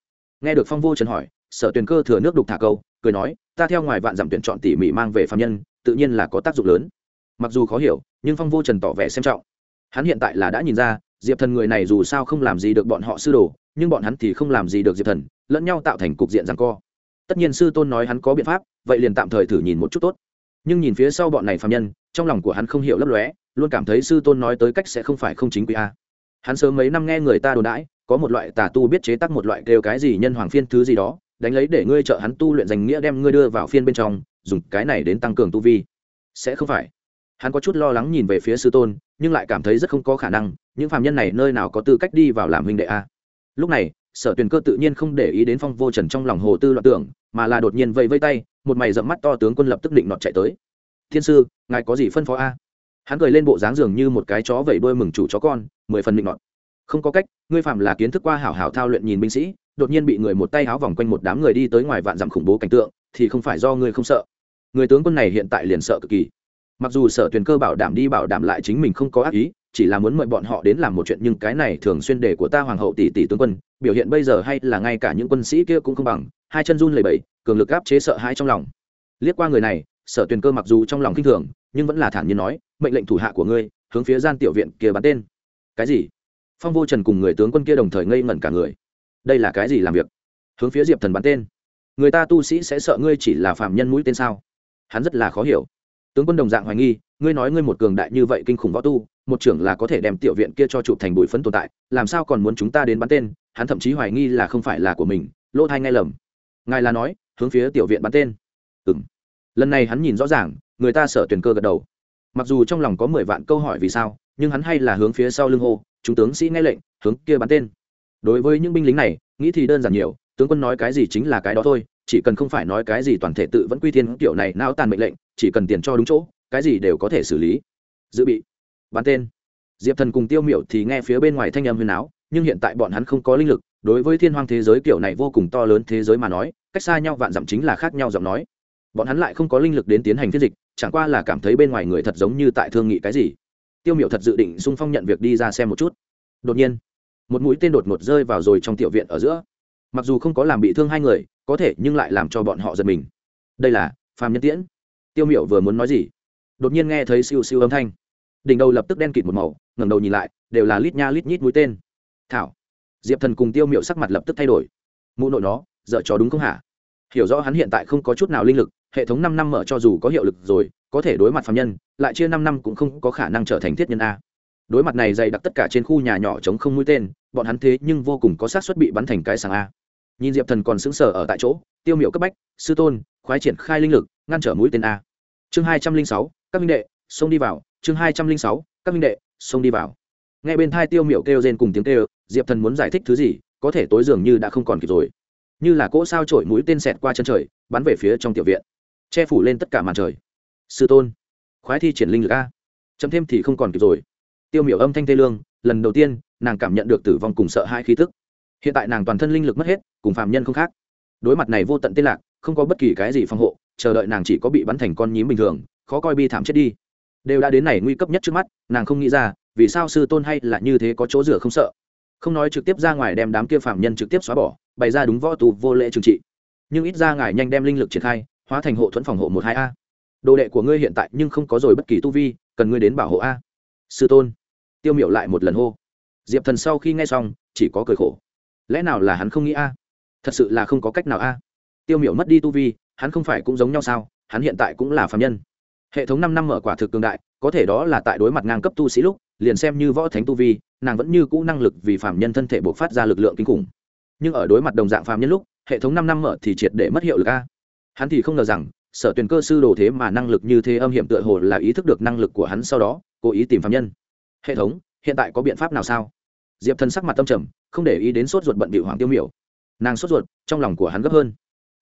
Nghe được phong vô trần hỏi, sở tuyền cơ thừa nước đục thả câu, cười nói, ta theo ngoài vạn dặm tuyển chọn tỉ mỉ mang về phạm nhân, tự nhiên là có tác dụng lớn. Mặc dù khó hiểu, nhưng phong vô trần tỏ vẻ xem trọng. Hắn hiện tại là đã nhìn ra, diệp thần người này dù sao không làm gì được bọn họ sư đồ nhưng bọn hắn thì không làm gì được diệp thần, lẫn nhau tạo thành cục diện rằng co. Tất nhiên sư tôn nói hắn có biện pháp, vậy liền tạm thời thử nhìn một chút tốt. Nhưng nhìn phía sau bọn này phạm nhân, trong lòng của hắn không hiểu lấp lóe, luôn cảm thấy sư tôn nói tới cách sẽ không phải không chính quy a. Hắn sớm mấy năm nghe người ta đồn đãi, có một loại tà tu biết chế tác một loại kêu cái gì nhân hoàng phiên thứ gì đó, đánh lấy để ngươi trợ hắn tu luyện danh nghĩa đem ngươi đưa vào phiên bên trong, dùng cái này đến tăng cường tu vi. Sẽ không phải. Hắn có chút lo lắng nhìn về phía sư tôn, nhưng lại cảm thấy rất không có khả năng, những phạm nhân này nơi nào có tư cách đi vào làm huynh đệ a lúc này, sở tuyền cơ tự nhiên không để ý đến phong vô trần trong lòng hồ tư loạn tưởng, mà là đột nhiên vẫy vây tay, một mày dậm mắt to tướng quân lập tức định nọt chạy tới. Thiên sư, ngài có gì phân phó a? Hắn cười lên bộ dáng dường như một cái chó vẩy đuôi mừng chủ chó con, mười phần định nọt. Không có cách, ngươi phạm là kiến thức qua hảo hảo thao luyện nhìn binh sĩ, đột nhiên bị người một tay háo vòng quanh một đám người đi tới ngoài vạn dặm khủng bố cảnh tượng, thì không phải do ngươi không sợ. Người tướng quân này hiện tại liền sợ cực kỳ. Mặc dù sở tuyền cơ bảo đảm đi bảo đảm lại chính mình không có ác ý chỉ là muốn mời bọn họ đến làm một chuyện, nhưng cái này thường xuyên để của ta hoàng hậu tỷ tỷ tướng quân, biểu hiện bây giờ hay là ngay cả những quân sĩ kia cũng không bằng, hai chân run lẩy bẩy, cường lực áp chế sợ hãi trong lòng. Liếc qua người này, sở tuyền cơ mặc dù trong lòng kinh thường, nhưng vẫn là thản nhiên nói, mệnh lệnh thủ hạ của ngươi, hướng phía gian tiểu viện kia bắn tên. Cái gì? Phong vô trần cùng người tướng quân kia đồng thời ngây ngẩn cả người. Đây là cái gì làm việc? Hướng phía diệp thần bắn tên. Người ta tu sĩ sẽ sợ ngươi chỉ là phạm nhân mũi tên sao? Hắn rất là khó hiểu. Tướng quân đồng dạng hoài nghi, ngươi nói ngươi một cường đại như vậy kinh khủng võ tu một trưởng là có thể đem tiểu viện kia cho chụp thành bụi phấn tồn tại, làm sao còn muốn chúng ta đến bắn tên, hắn thậm chí hoài nghi là không phải là của mình, lỗ thai nghe lầm. Ngài là nói, hướng phía tiểu viện bắn tên. Ừng lần này hắn nhìn rõ ràng, người ta sợ tuyển cơ gật đầu. Mặc dù trong lòng có mười vạn câu hỏi vì sao, nhưng hắn hay là hướng phía sau lưng hô, chúng tướng sĩ nghe lệnh, hướng kia bắn tên. Đối với những binh lính này, nghĩ thì đơn giản nhiều, tướng quân nói cái gì chính là cái đó thôi, chỉ cần không phải nói cái gì toàn thể tự vẫn quy thiên kiểu này nao tàn mệnh lệnh, chỉ cần tiền cho đúng chỗ, cái gì đều có thể xử lý. Dự bị bắn tên. Diệp thần cùng tiêu miểu thì nghe phía bên ngoài thanh âm huyền áo nhưng hiện tại bọn hắn không có linh lực, đối với thiên hoang thế giới kiểu này vô cùng to lớn thế giới mà nói, cách xa nhau vạn dặm chính là khác nhau giọng nói. Bọn hắn lại không có linh lực đến tiến hành phiên dịch, chẳng qua là cảm thấy bên ngoài người thật giống như tại thương nghị cái gì. Tiêu miểu thật dự định xung phong nhận việc đi ra xem một chút. Đột nhiên, một mũi tên đột ngột rơi vào rồi trong tiểu viện ở giữa. Mặc dù không có làm bị thương hai người, có thể nhưng lại làm cho bọn họ giật mình. Đây là phàm nhân tiễn. Tiêu miểu vừa muốn nói gì, đột nhiên nghe thấy siêu siêu âm thanh đỉnh đầu lập tức đen kịt một màu, ngẩng đầu nhìn lại, đều là lít nha lít nhít mũi tên. Thảo, diệp thần cùng tiêu miệu sắc mặt lập tức thay đổi. Mụ nội nó, dở trò đúng không hả? Hiểu rõ hắn hiện tại không có chút nào linh lực, hệ thống năm năm mở cho dù có hiệu lực rồi, có thể đối mặt phạm nhân, lại chia năm năm cũng không có khả năng trở thành thiết nhân a. Đối mặt này dày đặc tất cả trên khu nhà nhỏ chống không mũi tên, bọn hắn thế nhưng vô cùng có xác suất bị bắn thành cái sàng a. Nhìn diệp thần còn sững sờ ở tại chỗ, tiêu miệu cấp bách, sư tôn, khoái triển khai linh lực, ngăn trở mũi tên a. Chương hai trăm linh sáu, các minh đệ, xông đi vào chương hai trăm linh sáu, các minh đệ, xông đi vào. Nghe bên thai tiêu miệu kêu rên cùng tiếng kêu, diệp thần muốn giải thích thứ gì, có thể tối dường như đã không còn kịp rồi. Như là cỗ sao trổi mũi tên xẹt qua chân trời, bắn về phía trong tiểu viện. Che phủ lên tất cả màn trời. Sư tôn, khoái thi triển linh lực a. Chấm thêm thì không còn kịp rồi. Tiêu miểu âm thanh tê lương, lần đầu tiên, nàng cảm nhận được tử vong cùng sợ hai khí tức. Hiện tại nàng toàn thân linh lực mất hết, cùng phạm nhân không khác. Đối mặt này vô tận tên lạc, không có bất kỳ cái gì phòng hộ, chờ đợi nàng chỉ có bị bắn thành con nhím bình thường, khó coi bi thảm chết đi đều đã đến này nguy cấp nhất trước mắt, nàng không nghĩ ra, vì sao sư tôn hay là như thế có chỗ rửa không sợ. Không nói trực tiếp ra ngoài đem đám kia phạm nhân trực tiếp xóa bỏ, bày ra đúng võ tù vô lễ trừng trị. Nhưng ít ra ngài nhanh đem linh lực triển khai, hóa thành hộ thuẫn phòng hộ một hai a. Đồ đệ của ngươi hiện tại nhưng không có rồi bất kỳ tu vi, cần ngươi đến bảo hộ a. Sư tôn. Tiêu miểu lại một lần hô. Diệp thần sau khi nghe xong, chỉ có cười khổ. Lẽ nào là hắn không nghĩ a? Thật sự là không có cách nào a. Tiêu miểu mất đi tu vi, hắn không phải cũng giống nhau sao? Hắn hiện tại cũng là phạm nhân hệ thống năm năm mở quả thực cường đại, có thể đó là tại đối mặt ngang cấp tu sĩ lúc, liền xem như võ thánh tu vi, nàng vẫn như cũ năng lực vì phạm nhân thân thể buộc phát ra lực lượng kinh khủng. Nhưng ở đối mặt đồng dạng phạm nhân lúc, hệ thống năm năm mở thì triệt để mất hiệu lực a. Hắn thì không ngờ rằng, sở tuyển cơ sư đồ thế mà năng lực như thế âm hiểm tựa hồ là ý thức được năng lực của hắn sau đó, cố ý tìm phạm nhân. Hệ thống, hiện tại có biện pháp nào sao? Diệp thần sắc mặt tâm trầm, không để ý đến sốt ruột bận bị hoàng tiêu miểu. Nàng sốt ruột, trong lòng của hắn gấp hơn.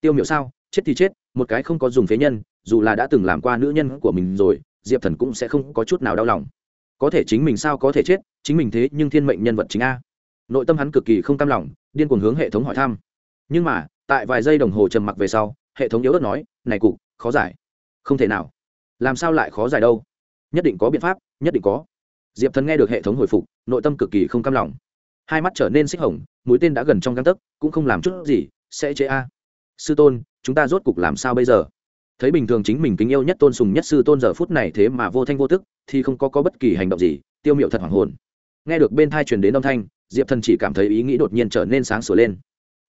Tiêu miểu sao? Chết thì chết, một cái không có dùng phế nhân, dù là đã từng làm qua nữ nhân của mình rồi, diệp thần cũng sẽ không có chút nào đau lòng. Có thể chính mình sao có thể chết, chính mình thế nhưng thiên mệnh nhân vật chính a. Nội tâm hắn cực kỳ không cam lòng, điên cuồng hướng hệ thống hỏi thăm. Nhưng mà, tại vài giây đồng hồ trầm mặc về sau, hệ thống yếu ớt nói, này cục, khó giải. Không thể nào. Làm sao lại khó giải đâu? Nhất định có biện pháp, nhất định có. Diệp thần nghe được hệ thống hồi phục, nội tâm cực kỳ không cam lòng. Hai mắt trở nên xích hồng, mũi tên đã gần trong găng tấc, cũng không làm chút gì, sẽ chế a. Sư tôn chúng ta rốt cục làm sao bây giờ? Thấy bình thường chính mình kính yêu nhất tôn sùng nhất sư tôn giờ phút này thế mà vô thanh vô tức thì không có, có bất kỳ hành động gì tiêu miệu thật hoảng hồn. Nghe được bên thai truyền đến âm thanh diệp thần chỉ cảm thấy ý nghĩ đột nhiên trở nên sáng sửa lên.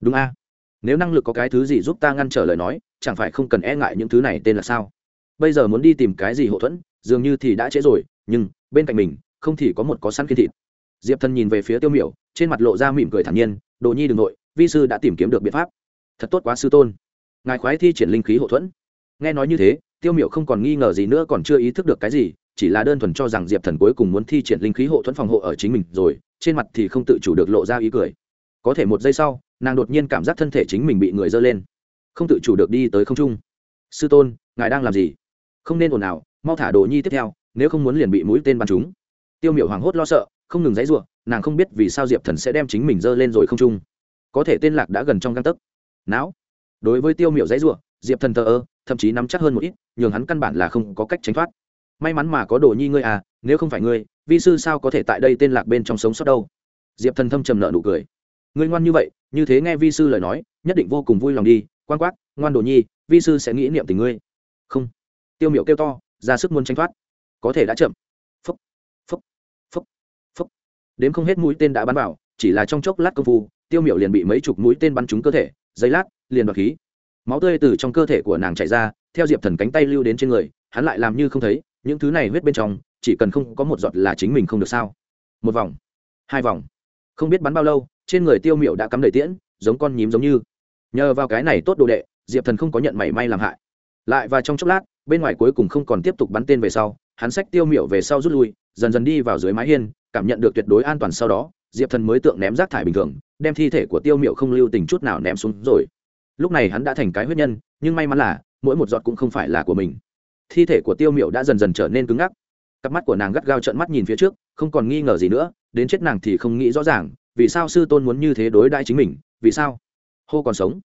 Đúng a. Nếu năng lực có cái thứ gì giúp ta ngăn trở lời nói chẳng phải không cần e ngại những thứ này tên là sao? Bây giờ muốn đi tìm cái gì hậu thuẫn dường như thì đã trễ rồi nhưng bên cạnh mình không thì có một có sẵn kiên thịt. Diệp thần nhìn về phía tiêu miểu trên mặt lộ ra mỉm cười thản nhiên đồ nhi đ ừ n g nội vi sư đã tìm kiếm được biện pháp. Thật tốt quá sư tôn ngài khoái thi triển linh khí hậu thuẫn. Nghe nói như thế, tiêu miểu không còn nghi ngờ gì nữa còn chưa ý thức được cái gì, chỉ là đơn thuần cho rằng diệp thần cuối cùng muốn thi triển linh khí hộ thuẫn phòng hộ ở chính mình rồi, trên mặt thì không tự chủ được lộ ra ý cười. Có thể một giây sau, nàng đột nhiên cảm giác thân thể chính mình bị người dơ lên. Không tự chủ được đi tới không trung. Sư tôn, ngài đang làm gì? Không nên ồn ào, mau thả đồ nhi tiếp theo, nếu không muốn liền bị mũi tên bắn chúng tiêu miểu hoảng hốt lo sợ, không ngừng dãy ruộng nàng không biết vì sao diệp thần sẽ đem chính mình dơ lên rồi không trung. Có thể tên lạc đã gần trong găng tấc. Não đối với tiêu miểu dãy ruộng diệp thần thờ ơ, thậm chí nắm chắc hơn một ít, nhường hắn căn bản là không có cách tránh thoát. May mắn mà có đồ nhi ngươi à nếu không phải ngươi, vi sư sao có thể tại đây tên lạc bên trong sống sót đâu? Diệp thần thâm trầm nợ nụ cười. Ngươi ngoan như vậy, như thế nghe vi sư lời nói, nhất định vô cùng vui lòng đi, quan quát, ngoan đồ nhi, vi sư sẽ nghĩ niệm tình ngươi. Không. Tiêu miệu kêu to, ra sức muốn tránh thoát. Có thể đã chậm. Phúc. Phúc. Phúc. Phúc. Đến không hết mũi tên đã bắn vào, chỉ là trong chốc lát công phu, tiêu miệu liền bị mấy chục mũi tên bắn trúng cơ thể giấy lát liền đoạt khí. Máu tươi từ trong cơ thể của nàng chảy ra, theo diệp thần cánh tay lưu đến trên người, hắn lại làm như không thấy, những thứ này huyết bên trong, chỉ cần không có một giọt là chính mình không được sao. Một vòng, hai vòng, không biết bắn bao lâu, trên người tiêu miệu đã cắm đầy tiễn, giống con nhím giống như. Nhờ vào cái này tốt đồ đệ, diệp thần không có nhận mảy may làm hại. Lại và trong chốc lát, bên ngoài cuối cùng không còn tiếp tục bắn tên về sau, hắn xách tiêu miệu về sau rút lui, dần dần đi vào dưới mái hiên, cảm nhận được tuyệt đối an toàn sau đó, diệp thần mới tượng ném rác thải bình thường, đem thi thể của tiêu miệu không lưu tình chút nào ném xuống rồi lúc này hắn đã thành cái huyết nhân, nhưng may mắn là, mỗi một giọt cũng không phải là của mình. Thi thể của tiêu miệu đã dần dần trở nên cứng ngắc. Cặp mắt của nàng gắt gao trợn mắt nhìn phía trước, không còn nghi ngờ gì nữa, đến chết nàng thì không nghĩ rõ ràng, vì sao sư tôn muốn như thế đối đãi chính mình, vì sao? Hô còn sống.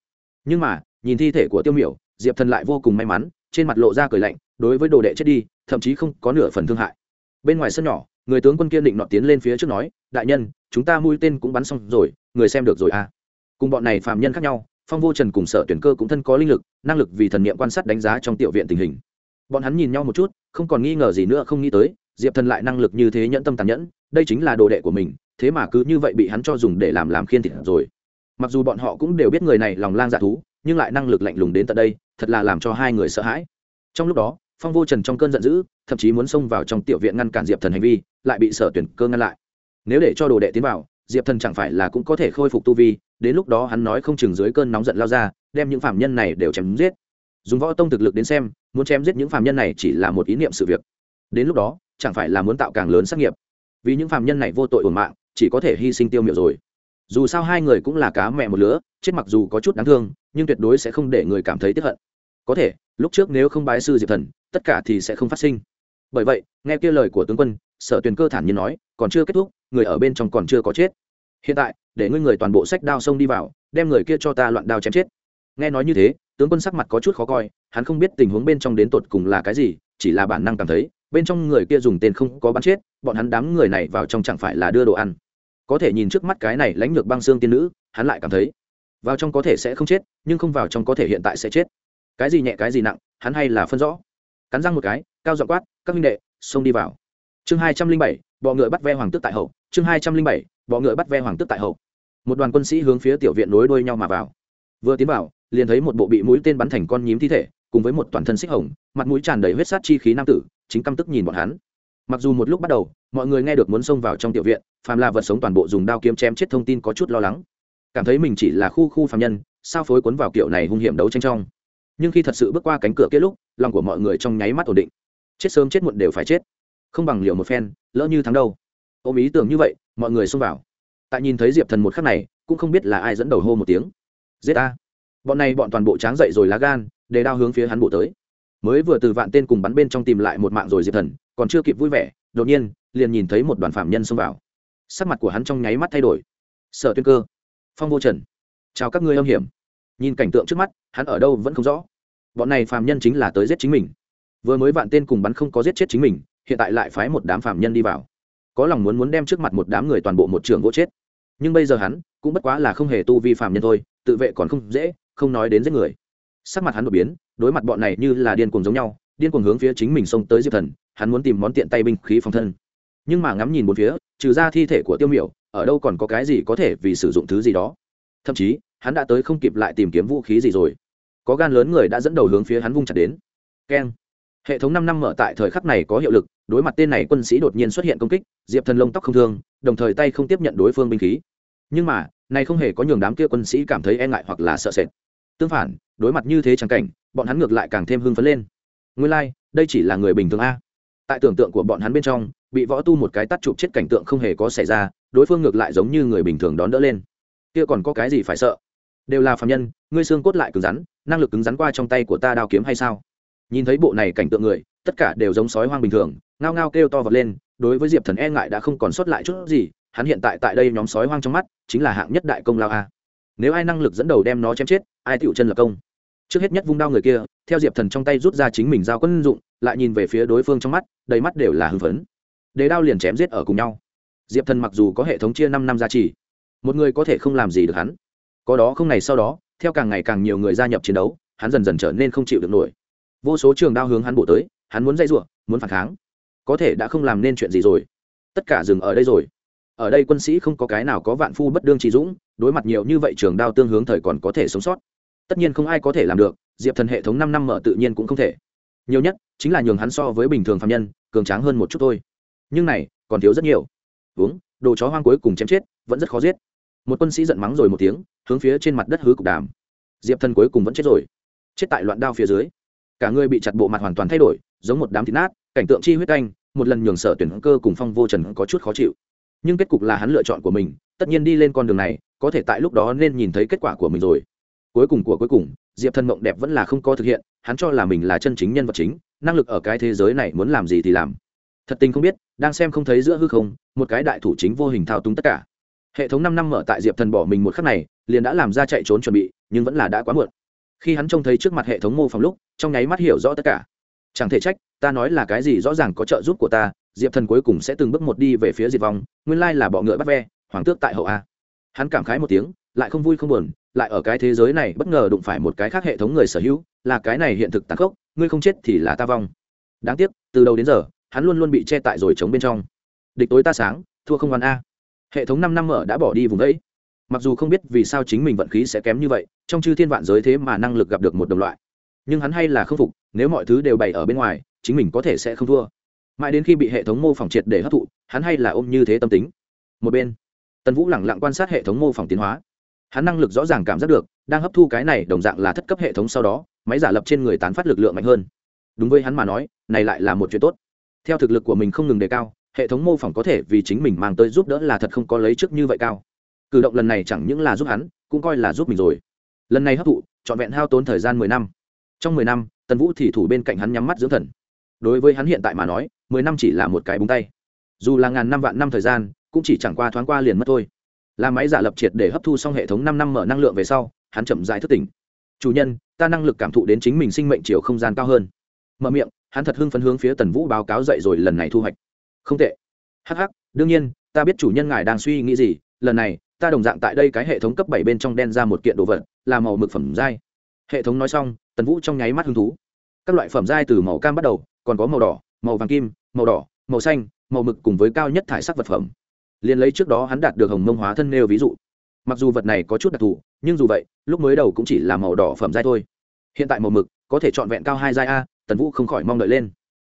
Nhưng mà, nhìn thi thể của tiêu miểu, diệp thần lại vô cùng may mắn, trên mặt lộ ra cười lạnh, đối với đồ đệ chết đi, thậm chí không có nửa phần thương hại. Bên ngoài sân nhỏ, người tướng quân kiên định nọ tiến lên phía trước nói, đại nhân, chúng ta mũi tên cũng bắn xong rồi, người xem được rồi à? Cùng bọn này phạm nhân khác nhau phong vô trần cùng sở tuyển cơ cũng thân có linh lực, năng lực vì thần niệm quan sát đánh giá trong tiểu viện tình hình. Bọn hắn nhìn nhau một chút, không còn nghi ngờ gì nữa, không nghĩ tới, diệp thần lại năng lực như thế nhẫn tâm tàn nhẫn, đây chính là đồ đệ của mình, thế mà cứ như vậy bị hắn cho dùng để làm làm khiên thịt rồi. Mặc dù bọn họ cũng đều biết người này lòng lang dạ thú, nhưng lại năng lực lạnh lùng đến tận đây, thật là làm cho hai người sợ hãi. Trong lúc đó, phong vô trần trong cơn giận dữ, thậm chí muốn xông vào trong tiểu viện ngăn cản diệp thần hành vi, lại bị sở tuyển cơ ngăn lại. Nếu để cho đồ đệ tiến vào, diệp thần chẳng phải là cũng có thể khôi phục tu vi đến lúc đó hắn nói không chừng dưới cơn nóng giận lao ra, đem những phạm nhân này đều chém giết. Dùng võ tông thực lực đến xem, muốn chém giết những phạm nhân này chỉ là một ý niệm sự việc. Đến lúc đó, chẳng phải là muốn tạo càng lớn sát nghiệp. Vì những phạm nhân này vô tội ổn mạng, chỉ có thể hy sinh tiêu miệu rồi. Dù sao hai người cũng là cá mẹ một lứa, chết mặc dù có chút đáng thương, nhưng tuyệt đối sẽ không để người cảm thấy tiếp hận. Có thể, lúc trước nếu không bái sư diệp thần, tất cả thì sẽ không phát sinh. Bởi vậy, nghe kia lời của tướng quân, sở tuyền cơ thản nhiên nói, còn chưa kết thúc, người ở bên trong còn chưa có chết hiện tại, để ngươi người toàn bộ sách đao sông đi vào, đem người kia cho ta loạn đao chém chết. Nghe nói như thế, tướng quân sắc mặt có chút khó coi, hắn không biết tình huống bên trong đến tột cùng là cái gì, chỉ là bản năng cảm thấy, bên trong người kia dùng tên không có bắn chết, bọn hắn đám người này vào trong chẳng phải là đưa đồ ăn. Có thể nhìn trước mắt cái này lãnh lược băng xương tiên nữ, hắn lại cảm thấy, vào trong có thể sẽ không chết, nhưng không vào trong có thể hiện tại sẽ chết. Cái gì nhẹ, cái gì nặng, hắn hay là phân rõ. Cắn răng một cái, cao dọ quát, các minh đệ, xông đi vào. Chương hai trăm linh bảy bọ ngựa bắt ve hoàng tước tại hậu, chương hai trăm linh bảy, bọ ngựa bắt ve hoàng tước tại hậu. Một đoàn quân sĩ hướng phía tiểu viện nối đuôi nhau mà vào. Vừa tiến vào, liền thấy một bộ bị mũi tên bắn thành con nhím thi thể, cùng với một toàn thân xích hồng, mặt mũi tràn đầy huyết sát chi khí nam tử, chính căm tức nhìn bọn hắn. Mặc dù một lúc bắt đầu, mọi người nghe được muốn xông vào trong tiểu viện, phàm là vật sống toàn bộ dùng đao kiếm chém chết thông tin có chút lo lắng. Cảm thấy mình chỉ là khu khu phàm nhân, sao phối cuốn vào kiểu này hung hiểm đấu tranh trong. Nhưng khi thật sự bước qua cánh cửa kia lúc, lòng của mọi người trong nháy mắt ổn định. Chết sớm chết muộn đều phải chết không bằng liều một phen, lỡ như thắng đâu. Ôm ý tưởng như vậy, mọi người xông vào. Tại nhìn thấy diệp thần một khắc này, cũng không biết là ai dẫn đầu hô một tiếng. Giết ta. Bọn này bọn toàn bộ tráng dậy rồi lá gan, để đao hướng phía hắn bộ tới. Mới vừa từ vạn tên cùng bắn bên trong tìm lại một mạng rồi diệp thần, còn chưa kịp vui vẻ, đột nhiên, liền nhìn thấy một đoàn phạm nhân xông vào. Sắc mặt của hắn trong nháy mắt thay đổi. Sở tuyên cơ, phong vô trần, chào các ngươi âm hiểm. Nhìn cảnh tượng trước mắt, hắn ở đâu vẫn không rõ. Bọn này phạm nhân chính là tới giết chính mình. Vừa mới vạn tên cùng bắn không có giết chết chính mình hiện tại lại phái một đám phạm nhân đi vào. Có lòng muốn muốn đem trước mặt một đám người toàn bộ một trường gỗ chết. Nhưng bây giờ hắn cũng bất quá là không hề tu vi phạm nhân thôi, tự vệ còn không dễ, không nói đến giết người. Sắc mặt hắn đột biến, đối mặt bọn này như là điên cuồng giống nhau, điên cuồng hướng phía chính mình xông tới diệp thần, hắn muốn tìm món tiện tay binh khí phòng thân. Nhưng mà ngắm nhìn một phía, trừ ra thi thể của tiêu miểu, ở đâu còn có cái gì có thể vì sử dụng thứ gì đó. Thậm chí, hắn đã tới không kịp lại tìm kiếm vũ khí gì rồi. Có gan lớn người đã dẫn đầu hướng phía hắn vung chặt đến. Keng hệ thống năm năm mở tại thời khắc này có hiệu lực đối mặt tên này quân sĩ đột nhiên xuất hiện công kích diệp thần lông tóc không thương đồng thời tay không tiếp nhận đối phương binh khí. Nhưng mà này không hề có nhường đám kia quân sĩ cảm thấy e ngại hoặc là sợ sệt. Tương phản đối mặt như thế chẳng cảnh bọn hắn ngược lại càng thêm hưng phấn lên. Nguyên lai、like, đây chỉ là người bình thường a. Tại tưởng tượng của bọn hắn bên trong bị võ tu một cái tắt chụp chết cảnh tượng không hề có xảy ra đối phương ngược lại giống như người bình thường đón đỡ lên. Kia còn có cái gì phải sợ? Đều là phạm nhân ngươi xương cốt lại cứng rắn năng lực cứng rắn qua trong tay của ta đao kiếm hay sao? Nhìn thấy bộ này cảnh tượng người, tất cả đều giống sói hoang bình thường, ngao ngao kêu to vật lên, đối với diệp thần e ngại đã không còn sót lại chút gì, hắn hiện tại tại đây nhóm sói hoang trong mắt, chính là hạng nhất đại công lao a. Nếu ai năng lực dẫn đầu đem nó chém chết, ai tựu chân là công. Trước hết nhất vung đao người kia, theo diệp thần trong tay rút ra chính mình giao quân dụng, lại nhìn về phía đối phương trong mắt, đầy mắt đều là hưng phấn. Đề đao liền chém giết ở cùng nhau. Diệp thần mặc dù có hệ thống chia năm năm gia trì, một người có thể không làm gì được hắn. Có đó không ngày sau đó, theo càng ngày càng nhiều người gia nhập chiến đấu, hắn dần dần trở nên không chịu được nổi vô số trường đao hướng hắn bổ tới, hắn muốn dây r muốn phản kháng. Có thể đã không làm nên chuyện gì rồi. Tất cả dừng ở đây rồi. Ở đây quân sĩ không có cái nào có vạn phu bất đương trí dũng, đối mặt nhiều như vậy trường đao tương hướng thời còn có thể sống sót. Tất nhiên không ai có thể làm được, diệp thần hệ thống năm năm mở tự nhiên cũng không thể. Nhiều nhất, chính là nhường hắn so với bình thường phạm nhân, cường tráng hơn một chút thôi. Nhưng này, còn thiếu rất nhiều. Uống, đồ chó hoang cuối cùng chém chết, vẫn rất khó giết. Một quân sĩ giận mắng rồi một tiếng, hướng phía trên mặt đất hứa cục đàm. Diệp thần cuối cùng vẫn chết rồi. Chết tại loạn đao phía dưới cả người bị chặt bộ mặt hoàn toàn thay đổi, giống một đám thịt nát, cảnh tượng chi huyết canh, một lần nhường sở tuyển cơ cùng phong vô trần có chút khó chịu. Nhưng kết cục là hắn lựa chọn của mình, tất nhiên đi lên con đường này, có thể tại lúc đó nên nhìn thấy kết quả của mình rồi. Cuối cùng của cuối cùng, diệp thần mộng đẹp vẫn là không có thực hiện, hắn cho là mình là chân chính nhân vật chính, năng lực ở cái thế giới này muốn làm gì thì làm. Thật tình không biết, đang xem không thấy giữa hư không, một cái đại thủ chính vô hình thao túng tất cả. Hệ thống năm năm mở tại diệp thần bỏ mình một khắc này, liền đã làm ra chạy trốn chuẩn bị, nhưng vẫn là đã quá muộn khi hắn trông thấy trước mặt hệ thống mô phỏng lúc, trong nháy mắt hiểu rõ tất cả. Chẳng thể trách, ta nói là cái gì rõ ràng có trợ giúp của ta, diệp thần cuối cùng sẽ từng bước một đi về phía diệt vong, nguyên lai là bọ ngựa bắt ve, hoàng tước tại hậu a. Hắn cảm khái một tiếng, lại không vui không buồn, lại ở cái thế giới này bất ngờ đụng phải một cái khác hệ thống người sở hữu, là cái này hiện thực tàn khốc, ngươi không chết thì là ta vong. Đáng tiếc, từ đầu đến giờ, hắn luôn luôn bị che tại rồi chống bên trong. Địch tối ta sáng, thua không hoàn a. Hệ thống năm năm mở đã bỏ đi vùng ấy mặc dù không biết vì sao chính mình vận khí sẽ kém như vậy, trong chư thiên vạn giới thế mà năng lực gặp được một đồng loại. Nhưng hắn hay là không phục, nếu mọi thứ đều bày ở bên ngoài, chính mình có thể sẽ không thua. Mãi đến khi bị hệ thống mô phỏng triệt để hấp thụ, hắn hay là ôm như thế tâm tính. Một bên, tần vũ lẳng lặng quan sát hệ thống mô phỏng tiến hóa. Hắn năng lực rõ ràng cảm giác được, đang hấp thu cái này đồng dạng là thất cấp hệ thống sau đó, máy giả lập trên người tán phát lực lượng mạnh hơn. Đúng với hắn mà nói, này lại là một chuyện tốt. Theo thực lực của mình không ngừng đề cao, hệ thống mô phỏng có thể vì chính mình mang tới giúp đỡ là thật không có lấy trước như vậy cao cử động lần này chẳng những là giúp hắn, cũng coi là giúp mình rồi. Lần này hấp thụ, trọn vẹn hao tốn thời gian mười năm. Trong mười năm, tần vũ thì thủ bên cạnh hắn nhắm mắt dưỡng thần. Đối với hắn hiện tại mà nói, mười năm chỉ là một cái búng tay. Dù là ngàn năm vạn năm thời gian, cũng chỉ chẳng qua thoáng qua liền mất thôi. Là máy giả lập triệt để hấp thu xong hệ thống năm năm mở năng lượng về sau, hắn chậm dài thức tỉnh. Chủ nhân, ta năng lực cảm thụ đến chính mình sinh mệnh chiều không gian cao hơn. Mở miệng, hắn thật hưng phấn hướng phía tần vũ báo cáo dậy rồi lần này thu hoạch. Không tệ. Hh đương nhiên, ta biết chủ nhân ngài đang suy nghĩ gì, lần này ta đồng dạng tại đây cái hệ thống cấp bảy bên trong đen ra một kiện đồ vật, là màu mực phẩm giai. Hệ thống nói xong, tần vũ trong nháy mắt hứng thú. Các loại phẩm giai từ màu cam bắt đầu, còn có màu đỏ, màu vàng kim, màu đỏ, màu xanh, màu mực cùng với cao nhất thải sắc vật phẩm. Liền lấy trước đó hắn đạt được hồng mông hóa thân nêu ví dụ. Mặc dù vật này có chút đặc thù, nhưng dù vậy, lúc mới đầu cũng chỉ là màu đỏ phẩm giai thôi. Hiện tại màu mực, có thể chọn vẹn cao hai giai a, tần vũ không khỏi mong đợi lên.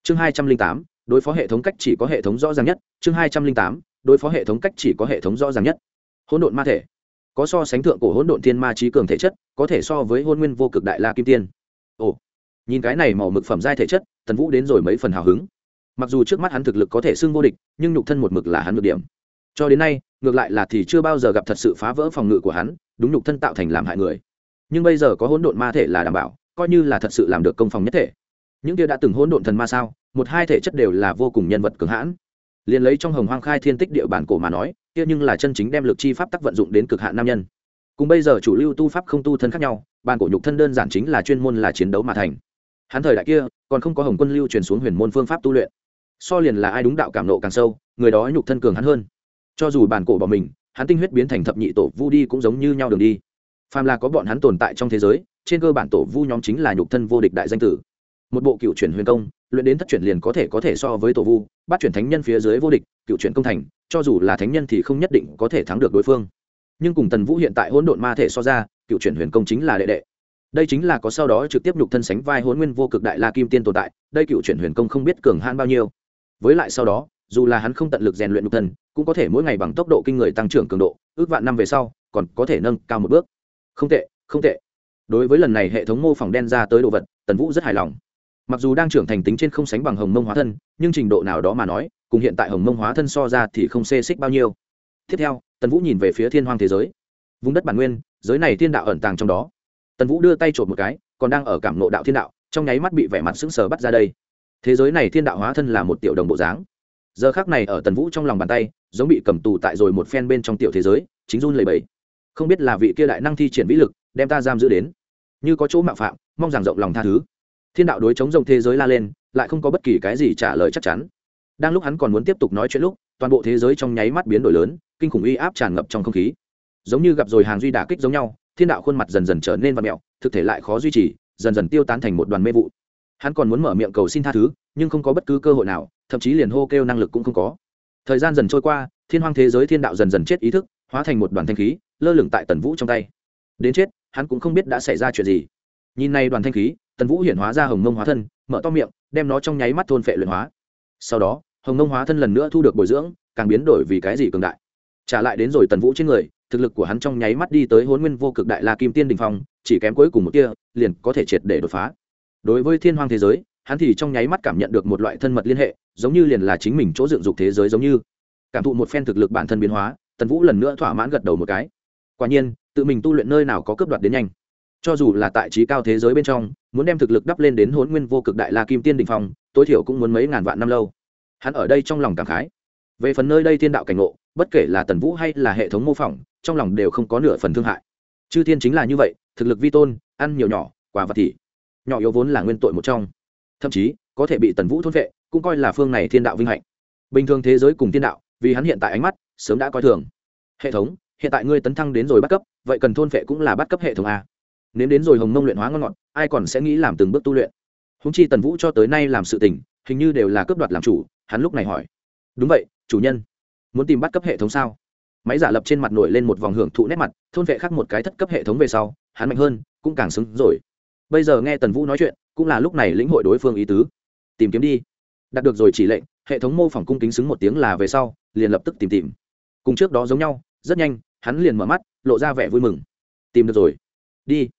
Chương hai trăm linh tám, đối phó hệ thống cách chỉ có hệ thống rõ ràng nhất. Chương hai trăm linh tám, đối phó hệ thống cách chỉ có hệ thống rõ ràng nhất hỗn độn ma thể. Có so sánh thượng cổ hỗn độn thiên ma trí cường thể chất, có thể so với hôn nguyên vô cực đại la kim tiên. Ồ, nhìn cái này màu mực phẩm giai thể chất, tần vũ đến rồi mấy phần hào hứng. Mặc dù trước mắt hắn thực lực có thể xưng vô địch, nhưng nhục thân một mực là hắn ngược điểm. Cho đến nay, ngược lại là thì chưa bao giờ gặp thật sự phá vỡ phòng ngự của hắn, đúng nhục thân tạo thành làm hại người. Nhưng bây giờ có hỗn độn ma thể là đảm bảo, coi như là thật sự làm được công phòng nhất thể. Những kia đã từng hỗn độn thần ma sao, một hai thể chất đều là vô cùng nhân vật cường hãn. Liền lấy trong hồng hoang khai thiên tích địa bản cổ mà nói kia nhưng là chân chính đem lực chi pháp tắc vận dụng đến cực hạn nam nhân. Cùng bây giờ chủ lưu tu pháp không tu thân khác nhau bản cổ nhục thân đơn giản chính là chuyên môn là chiến đấu mà thành. Hắn thời đại kia, còn không có hồng quân lưu truyền xuống huyền môn phương pháp tu luyện. So liền là ai đúng đạo cảm nộ càng sâu, người đó nhục thân cường hắn hơn. Cho dù bản cổ bỏ mình, hắn tinh huyết biến thành thập nhị tổ vu đi cũng giống như nhau đường đi. Phàm là có bọn hắn tồn tại trong thế giới, trên cơ bản tổ vu nhóm chính là nhục thân vô địch đại danh tử. Một bộ cựu chuyển huyền công luyện đến thất chuyển liền có thể có thể so với tổ vu, bắt chuyển thánh nhân phía dưới vô địch, cựu chuyển công thành, cho dù là thánh nhân thì không nhất định có thể thắng được đối phương. Nhưng cùng tần vũ hiện tại hỗn độn ma thể so ra, cựu chuyển huyền công chính là đệ đệ. Đây chính là có sau đó trực tiếp nhục thân sánh vai hỗn nguyên vô cực đại la kim tiên tồn tại, đây cựu chuyển huyền công không biết cường hãn bao nhiêu. Với lại sau đó, dù là hắn không tận lực rèn luyện nhục thân, cũng có thể mỗi ngày bằng tốc độ kinh người tăng trưởng cường độ, ước vạn năm về sau, còn có thể nâng cao một bước. Không tệ không tệ. Đối với lần này hệ thống mô phỏng đen ra tới đồ vật, tần vũ rất hài lòng mặc dù đang trưởng thành tính trên không sánh bằng hồng mông hóa thân, nhưng trình độ nào đó mà nói, cùng hiện tại hồng mông hóa thân so ra thì không xê xích bao nhiêu. Tiếp theo, tần vũ nhìn về phía thiên hoang thế giới. Vùng đất bản nguyên, giới này thiên đạo ẩn tàng trong đó. Tần vũ đưa tay trộm một cái, còn đang ở cảm nộ đạo thiên đạo, trong nháy mắt bị vẻ mặt sững sờ bắt ra đây. Thế giới này thiên đạo hóa thân là một tiểu đồng bộ dáng. Giờ khác này ở tần vũ trong lòng bàn tay, giống bị cầm tù tại rồi một phen bên trong tiểu thế giới, chính run lầy bầy không biết là vị kia đại năng thi triển vĩ lực, đem ta giam giữ đến. Như có chỗ mạo phạm, mong rằng rộng lòng tha thứ thiên đạo đối chống rồng thế giới la lên, lại không có bất kỳ cái gì trả lời chắc chắn. Đang lúc hắn còn muốn tiếp tục nói chuyện lúc, toàn bộ thế giới trong nháy mắt biến đổi lớn, kinh khủng uy áp tràn ngập trong không khí. Giống như gặp rồi hàng duy đả kích giống nhau, thiên đạo khuôn mặt dần dần trở nên và mẹo, thực thể lại khó duy trì, dần dần tiêu tán thành một đoàn mê vụ. Hắn còn muốn mở miệng cầu xin tha thứ, nhưng không có bất cứ cơ hội nào, thậm chí liền hô kêu năng lực cũng không có. Thời gian dần trôi qua, thiên hoang thế giới thiên đạo dần dần chết ý thức, hóa thành một đoàn thanh khí, lơ lửng tại tần vũ trong tay. Đến chết, hắn cũng không biết đã xảy ra chuyện gì. Nhìn này đoàn thanh khí tần vũ hiện hóa ra hồng mông hóa thân, mở to miệng, đem nó trong nháy mắt thôn phệ luyện hóa. Sau đó, hồng mông hóa thân lần nữa thu được bồi dưỡng, càng biến đổi vì cái gì cường đại. Trả lại đến rồi tần vũ trên người, thực lực của hắn trong nháy mắt đi tới hôn nguyên vô cực đại la kim tiên đình phong, chỉ kém cuối cùng một tia, liền có thể triệt để đột phá. Đối với thiên hoang thế giới, hắn thì trong nháy mắt cảm nhận được một loại thân mật liên hệ, giống như liền là chính mình chỗ dựng dục thế giới giống như. Cảm thụ một phen thực lực bản thân biến hóa, tần vũ lần nữa thỏa mãn gật đầu một cái. Quả nhiên, tự mình tu luyện nơi nào có cướp đoạt đến nhanh cho dù là tại trí cao thế giới bên trong, muốn đem thực lực đắp lên đến hôn nguyên vô cực đại la kim tiên đình phong, tối thiểu cũng muốn mấy ngàn vạn năm lâu. Hắn ở đây trong lòng cảm khái. Về phần nơi đây thiên đạo cảnh ngộ, bất kể là tần vũ hay là hệ thống mô phỏng, trong lòng đều không có nửa phần thương hại. Chư thiên chính là như vậy, thực lực vi tôn, ăn nhiều nhỏ, quả vật thị nhỏ yếu vốn là nguyên tội một trong. Thậm chí, có thể bị tần vũ thôn vệ, cũng coi là phương này thiên đạo vinh hạnh. Bình thường thế giới cùng thiên đạo, vì hắn hiện tại ánh mắt, sớm đã coi thường. Hệ thống, hiện tại ngươi tấn thăng đến rồi bắt cấp, vậy cần thôn vệ cũng là bắt cấp hệ thống a nếu đến rồi hồng mông luyện hóa ngon ngọt, ai còn sẽ nghĩ làm từng bước tu luyện. Húng chi tần vũ cho tới nay làm sự tình, hình như đều là cướp đoạt làm chủ, hắn lúc này hỏi. Đúng vậy, chủ nhân, muốn tìm bắt cấp hệ thống sao? Máy giả lập trên mặt nổi lên một vòng hưởng thụ nét mặt, thôn vệ khác một cái thất cấp hệ thống về sau, hắn mạnh hơn, cũng càng xứng rồi. Bây giờ nghe tần vũ nói chuyện, cũng là lúc này lĩnh hội đối phương ý tứ. Tìm kiếm đi. Đạt được rồi chỉ lệnh, hệ thống mô phỏng cung kính xứng một tiếng là về sau, liền lập tức tìm tìm. Cùng trước đó giống nhau, rất nhanh, hắn liền mở mắt, lộ ra vẻ vui mừng. Tìm được rồi. Đi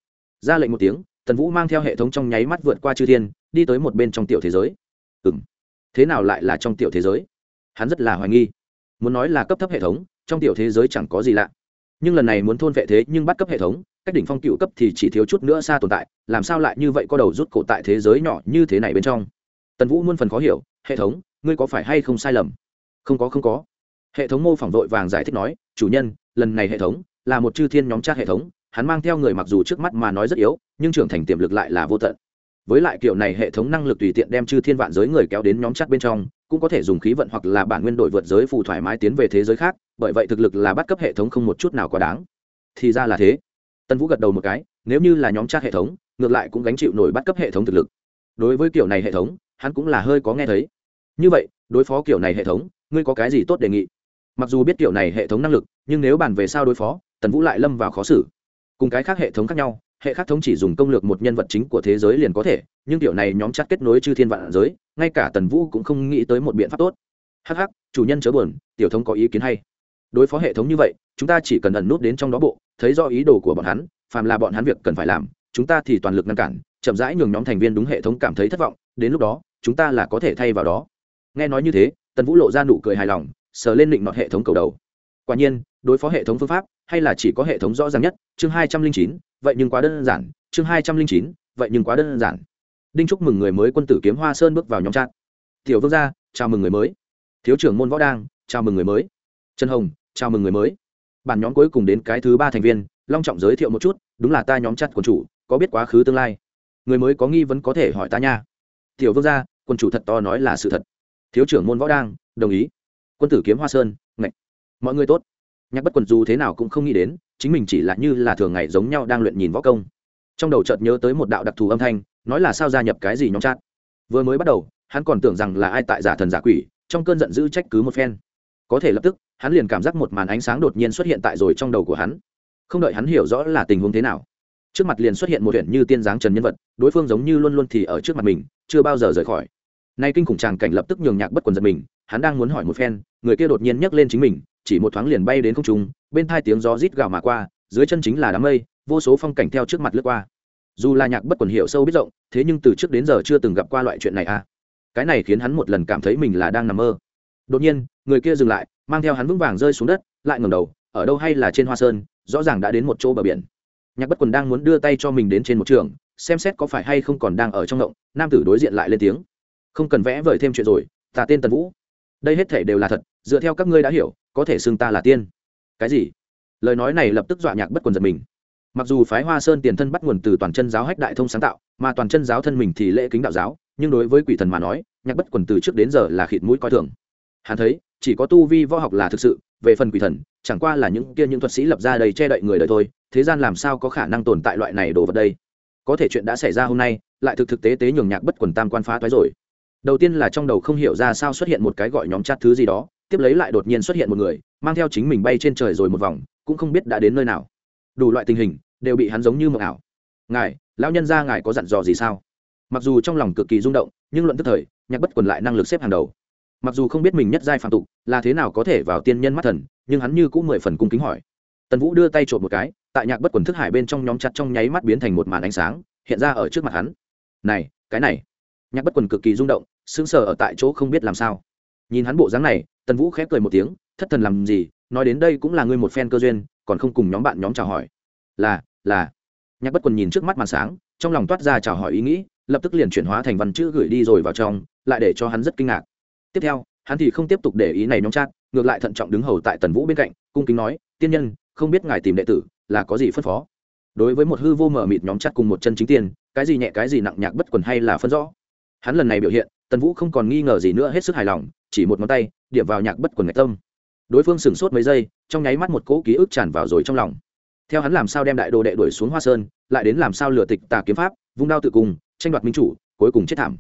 ra lệnh một tiếng, tần vũ mang theo hệ thống trong nháy mắt vượt qua chư thiên, đi tới một bên trong tiểu thế giới. Ừ m thế nào lại là trong tiểu thế giới? Hắn rất là hoài nghi. Muốn nói là cấp thấp hệ thống, trong tiểu thế giới chẳng có gì lạ. Nhưng lần này muốn thôn vệ thế nhưng bắt cấp hệ thống, cách đỉnh phong cựu cấp thì chỉ thiếu chút nữa xa tồn tại, làm sao lại như vậy có đầu rút cổ tại thế giới nhỏ như thế này bên trong? Tần vũ muôn phần khó hiểu, hệ thống, ngươi có phải hay không sai lầm? Không có không có. Hệ thống mô phỏng vội vàng giải thích nói, chủ nhân, lần này hệ thống là một chư thiên nhóm trác hệ thống hắn mang theo người mặc dù trước mắt mà nói rất yếu, nhưng trưởng thành tiềm lực lại là vô tận. Với lại kiểu này hệ thống năng lực tùy tiện đem chư thiên vạn giới người kéo đến nhóm chắc bên trong, cũng có thể dùng khí vận hoặc là bản nguyên đổi vượt giới phù thoải mái tiến về thế giới khác, bởi vậy thực lực là bắt cấp hệ thống không một chút nào quá đáng. Thì ra là thế. Tân vũ gật đầu một cái, nếu như là nhóm chắc hệ thống, ngược lại cũng gánh chịu nổi bắt cấp hệ thống thực lực. Đối với kiểu này hệ thống, hắn cũng là hơi có nghe thấy. Như vậy, đối phó kiểu này hệ thống, ngươi có cái gì tốt đề nghị? Mặc dù biết kiểu này hệ thống năng lực, nhưng nếu bàn về sao đối phó, tần vũ lại lâm vào khó xử cùng cái khác hệ thống khác nhau, hệ khác thống chỉ dùng công lược một nhân vật chính của thế giới liền có thể, nhưng kiểu này nhóm chắc kết nối chư thiên vạn giới, ngay cả tần vũ cũng không nghĩ tới một biện pháp tốt. Hh chủ nhân chớ buồn, tiểu thống có ý kiến hay. Đối phó hệ thống như vậy, chúng ta chỉ cần ẩn nút đến trong đó bộ, thấy do ý đồ của bọn hắn, phàm là bọn hắn việc cần phải làm, chúng ta thì toàn lực ngăn cản, chậm rãi nhường nhóm thành viên đúng hệ thống cảm thấy thất vọng, đến lúc đó, chúng ta là có thể thay vào đó. Nghe nói như thế, tần vũ lộ ra nụ cười hài lòng, sờ lên định nọt hệ thống cầu đầu. Quả nhiên đối phó hệ thống phương pháp, hay là chỉ có hệ thống rõ ràng nhất? Chương hai trăm linh chín, vậy nhưng quá đơn giản. Chương hai trăm linh chín, vậy nhưng quá đơn giản. Đinh chúc mừng người mới quân tử kiếm hoa sơn bước vào nhóm trát tiểu vương gia, chào mừng người mới. Thiếu trưởng môn võ đang, chào mừng người mới. Trần hồng, chào mừng người mới. Bản nhóm cuối cùng đến cái thứ ba thành viên, long trọng giới thiệu một chút, đúng là ta nhóm chặt quần chủ, có biết quá khứ tương lai. Người mới có nghi vấn có thể hỏi ta nha. Tiểu vương gia quân chủ thật to nói là sự thật. Thiếu trưởng môn võ đang, đồng ý. Quân tử kiếm hoa sơn, ngạch. Mọi người tốt nhạc bất quần dù thế nào cũng không nghĩ đến, chính mình chỉ là như là thường ngày giống nhau đang luyện nhìn võ công. Trong đầu chợt nhớ tới một đạo đặc thù âm thanh, nói là sao gia nhập cái gì nhóm chat. Vừa mới bắt đầu, hắn còn tưởng rằng là ai tại giả thần giả quỷ, trong cơn giận dữ trách cứ một phen. Có thể lập tức, hắn liền cảm giác một màn ánh sáng đột nhiên xuất hiện tại rồi trong đầu của hắn. Không đợi hắn hiểu rõ là tình huống thế nào, trước mặt liền xuất hiện một huyện như tiên giáng trần nhân vật, đối phương giống như luôn luôn thì ở trước mặt mình, chưa bao giờ rời khỏi. Nay kinh khủng tràng cảnh lập tức nhường nhạc bất quần giật mình, hắn đang muốn hỏi một phen, người kia đột nhiên nhấc lên chính mình chỉ một thoáng liền bay đến không trung, bên tai tiếng gió rít gào mà qua, dưới chân chính là đám mây, vô số phong cảnh theo trước mặt lướt qua. Dù là nhạc bất quần hiểu sâu biết rộng, thế nhưng từ trước đến giờ chưa từng gặp qua loại chuyện này à. Cái này khiến hắn một lần cảm thấy mình là đang nằm mơ. Đột nhiên, người kia dừng lại, mang theo hắn vững vàng rơi xuống đất, lại ngầm đầu, ở đâu hay là trên hoa sơn, rõ ràng đã đến một chỗ bờ biển. Nhạc bất quần đang muốn đưa tay cho mình đến trên một trường, xem xét có phải hay không còn đang ở trong động, nam tử đối diện lại lên tiếng. Không cần vẽ vời thêm chuyện rồi, ta tên tần vũ. Đây hết thể đều là thật, dựa theo các ngươi đã hiểu có thể xưng ta là tiên. Cái gì? Lời nói này lập tức dọa nhạc bất quần giật mình. Mặc dù phái hoa sơn tiền thân bắt nguồn từ toàn chân giáo hách đại thông sáng tạo, mà toàn chân giáo thân mình thì lễ kính đạo giáo, nhưng đối với quỷ thần mà nói, nhạc bất quần từ trước đến giờ là khịt mũi coi thường. Hắn thấy, chỉ có tu vi võ học là thực sự, về phần quỷ thần, chẳng qua là những kia những thuật sĩ lập ra đầy che đậy người đời thôi, thế gian làm sao có khả năng tồn tại loại này đồ vật đây? Có thể chuyện đã xảy ra hôm nay, lại thực thực tế tế nhường nhạc bất quần tam quan phá toái rồi. Đầu tiên là trong đầu không hiểu ra sao xuất hiện một cái gọi nhóm chat thứ gì đó tiếp lấy lại đột nhiên xuất hiện một người, mang theo chính mình bay trên trời rồi một vòng, cũng không biết đã đến nơi nào. Đủ loại tình hình, đều bị hắn giống như mộng ảo. Ngài, lão nhân ra ngài có dặn dò gì sao? Mặc dù trong lòng cực kỳ rung động, nhưng luận tức thời, nhạc bất quần lại năng lực xếp hàng đầu. Mặc dù không biết mình nhất giai phạm tục, là thế nào có thể vào tiên nhân mắt thần, nhưng hắn như cũng mười phần cung kính hỏi. Tần vũ đưa tay trộm một cái, tại nhạc bất quần thức hải bên trong nhóm chặt trong nháy mắt biến thành một màn ánh sáng, hiện ra ở trước mặt hắn. Này, cái này. Nhạc bất quần cực kỳ rung động, sững sờ ở tại chỗ không biết làm sao nhìn hắn bộ dáng này, tần vũ khép cười một tiếng, thất thần làm gì? Nói đến đây cũng là ngươi một phen cơ duyên, còn không cùng nhóm bạn nhóm chào hỏi. Là là. Nhạc bất quần nhìn trước mắt màn sáng, trong lòng toát ra chào hỏi ý nghĩ, lập tức liền chuyển hóa thành văn chữ gửi đi rồi vào trong, lại để cho hắn rất kinh ngạc. Tiếp theo, hắn thì không tiếp tục để ý này nhóm chat, ngược lại thận trọng đứng hầu tại tần vũ bên cạnh, cung kính nói, tiên nhân, không biết ngài tìm đệ tử, là có gì phân phó? Đối với một hư vô mở mịt nhóm chat cùng một chân chính tiền cái gì nhẹ cái gì nặng nhạc bất quần hay là phân rõ. Hắn lần này biểu hiện tần vũ không còn nghi ngờ gì nữa hết sức hài lòng, chỉ một ngón tay, điểm vào nhạc bất quần ngạch tâm. Đối phương sửng sốt mấy giây, trong nháy mắt một cỗ ký ức tràn vào rồi trong lòng. Theo hắn làm sao đem đại đồ đệ đuổi xuống hoa sơn, lại đến làm sao lừa tịch tà kiếm pháp, vung đao tự cùng, tranh đoạt minh chủ, cuối cùng chết thảm.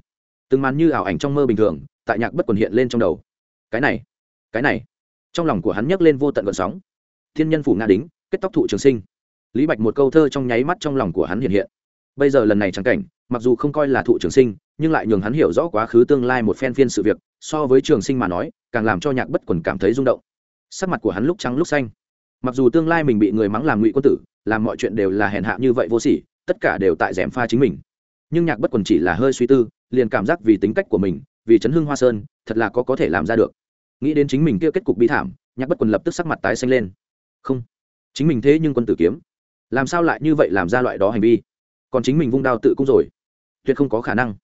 Từng màn như ảo ảnh trong mơ bình thường, tại nhạc bất quần hiện lên trong đầu. Cái này cái này. Trong lòng của hắn nhấc lên vô tận gợn sóng. Thiên nhân phủ nga đính, kết tóc thụ trường sinh. Lý bạch một câu thơ trong nháy mắt trong lòng của hắn hiện hiện. Bây giờ lần này trắng cảnh mặc dù không coi là thụ trường sinh, nhưng lại nhường hắn hiểu rõ quá khứ tương lai một phen phiên sự việc, so với trường sinh mà nói, càng làm cho nhạc bất quần cảm thấy rung động. Sắc mặt của hắn lúc trắng lúc xanh. Mặc dù tương lai mình bị người mắng làm ngụy quân tử, làm mọi chuyện đều là hèn hạ như vậy vô sỉ, tất cả đều tại rèm pha chính mình. Nhưng nhạc bất quần chỉ là hơi suy tư, liền cảm giác vì tính cách của mình, vì chấn hưng hoa sơn, thật là có có thể làm ra được. Nghĩ đến chính mình kia kết cục bi thảm, nhạc bất quần lập tức sắc mặt tái xanh lên. Không, chính mình thế nhưng quân tử kiếm. Làm sao lại như vậy làm ra loại đó hành vi? Còn chính mình vung đao tự cung rồi tuyệt không có khả năng.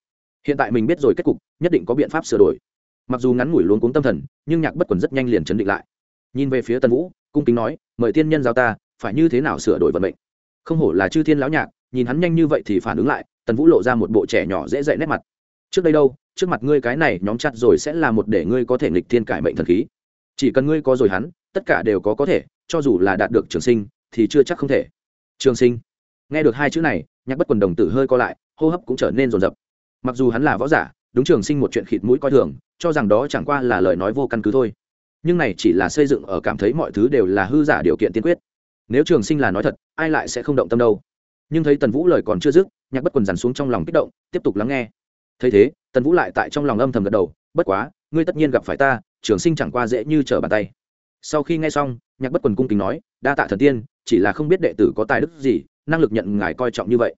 Hiện tại mình biết rồi, kết cục, nhất định có biện pháp sửa đổi. Mặc dù ngắn ngủi luôn cuống tâm thần, nhưng nhạc bất quần rất nhanh liền chấn định lại. Nhìn về phía tân vũ, cung kính nói, mời tiên nhân giao ta, phải như thế nào sửa đổi vận mệnh? Không hổ là chư thiên lão nhạc, nhìn hắn nhanh như vậy thì phản ứng lại, tần vũ lộ ra một bộ trẻ nhỏ dễ dạy nét mặt. Trước đây đâu, trước mặt ngươi cái này nhóm chặt rồi sẽ là một để ngươi có thể nghịch thiên cải mệnh thần khí. Chỉ cần ngươi có rồi hắn, tất cả đều có có thể, cho dù là đạt được trường sinh, thì chưa chắc không thể. Trường sinh? Nghe được hai chữ này, nhạc bất quần đồng tử hơi co lại hô hấp cũng trở nên rồn rập. Mặc dù hắn là võ giả, đúng trường sinh một chuyện khịt mũi coi thường, cho rằng đó chẳng qua là lời nói vô căn cứ thôi. Nhưng này chỉ là xây dựng ở cảm thấy mọi thứ đều là hư giả điều kiện tiên quyết. Nếu trường sinh là nói thật, ai lại sẽ không động tâm đâu. Nhưng thấy tần vũ lời còn chưa dứt, nhạc bất quần dằn xuống trong lòng kích động, tiếp tục lắng nghe. Thấy thế, tần vũ lại tại trong lòng âm thầm gật đầu, bất quá, ngươi tất nhiên gặp phải ta, trường sinh chẳng qua dễ như trở bàn tay. Sau khi nghe xong, nhạc bất quần cung kính nói, đa tạ thần tiên, chỉ là không biết đệ tử có tài đức gì, năng lực nhận ngài coi trọng như vậy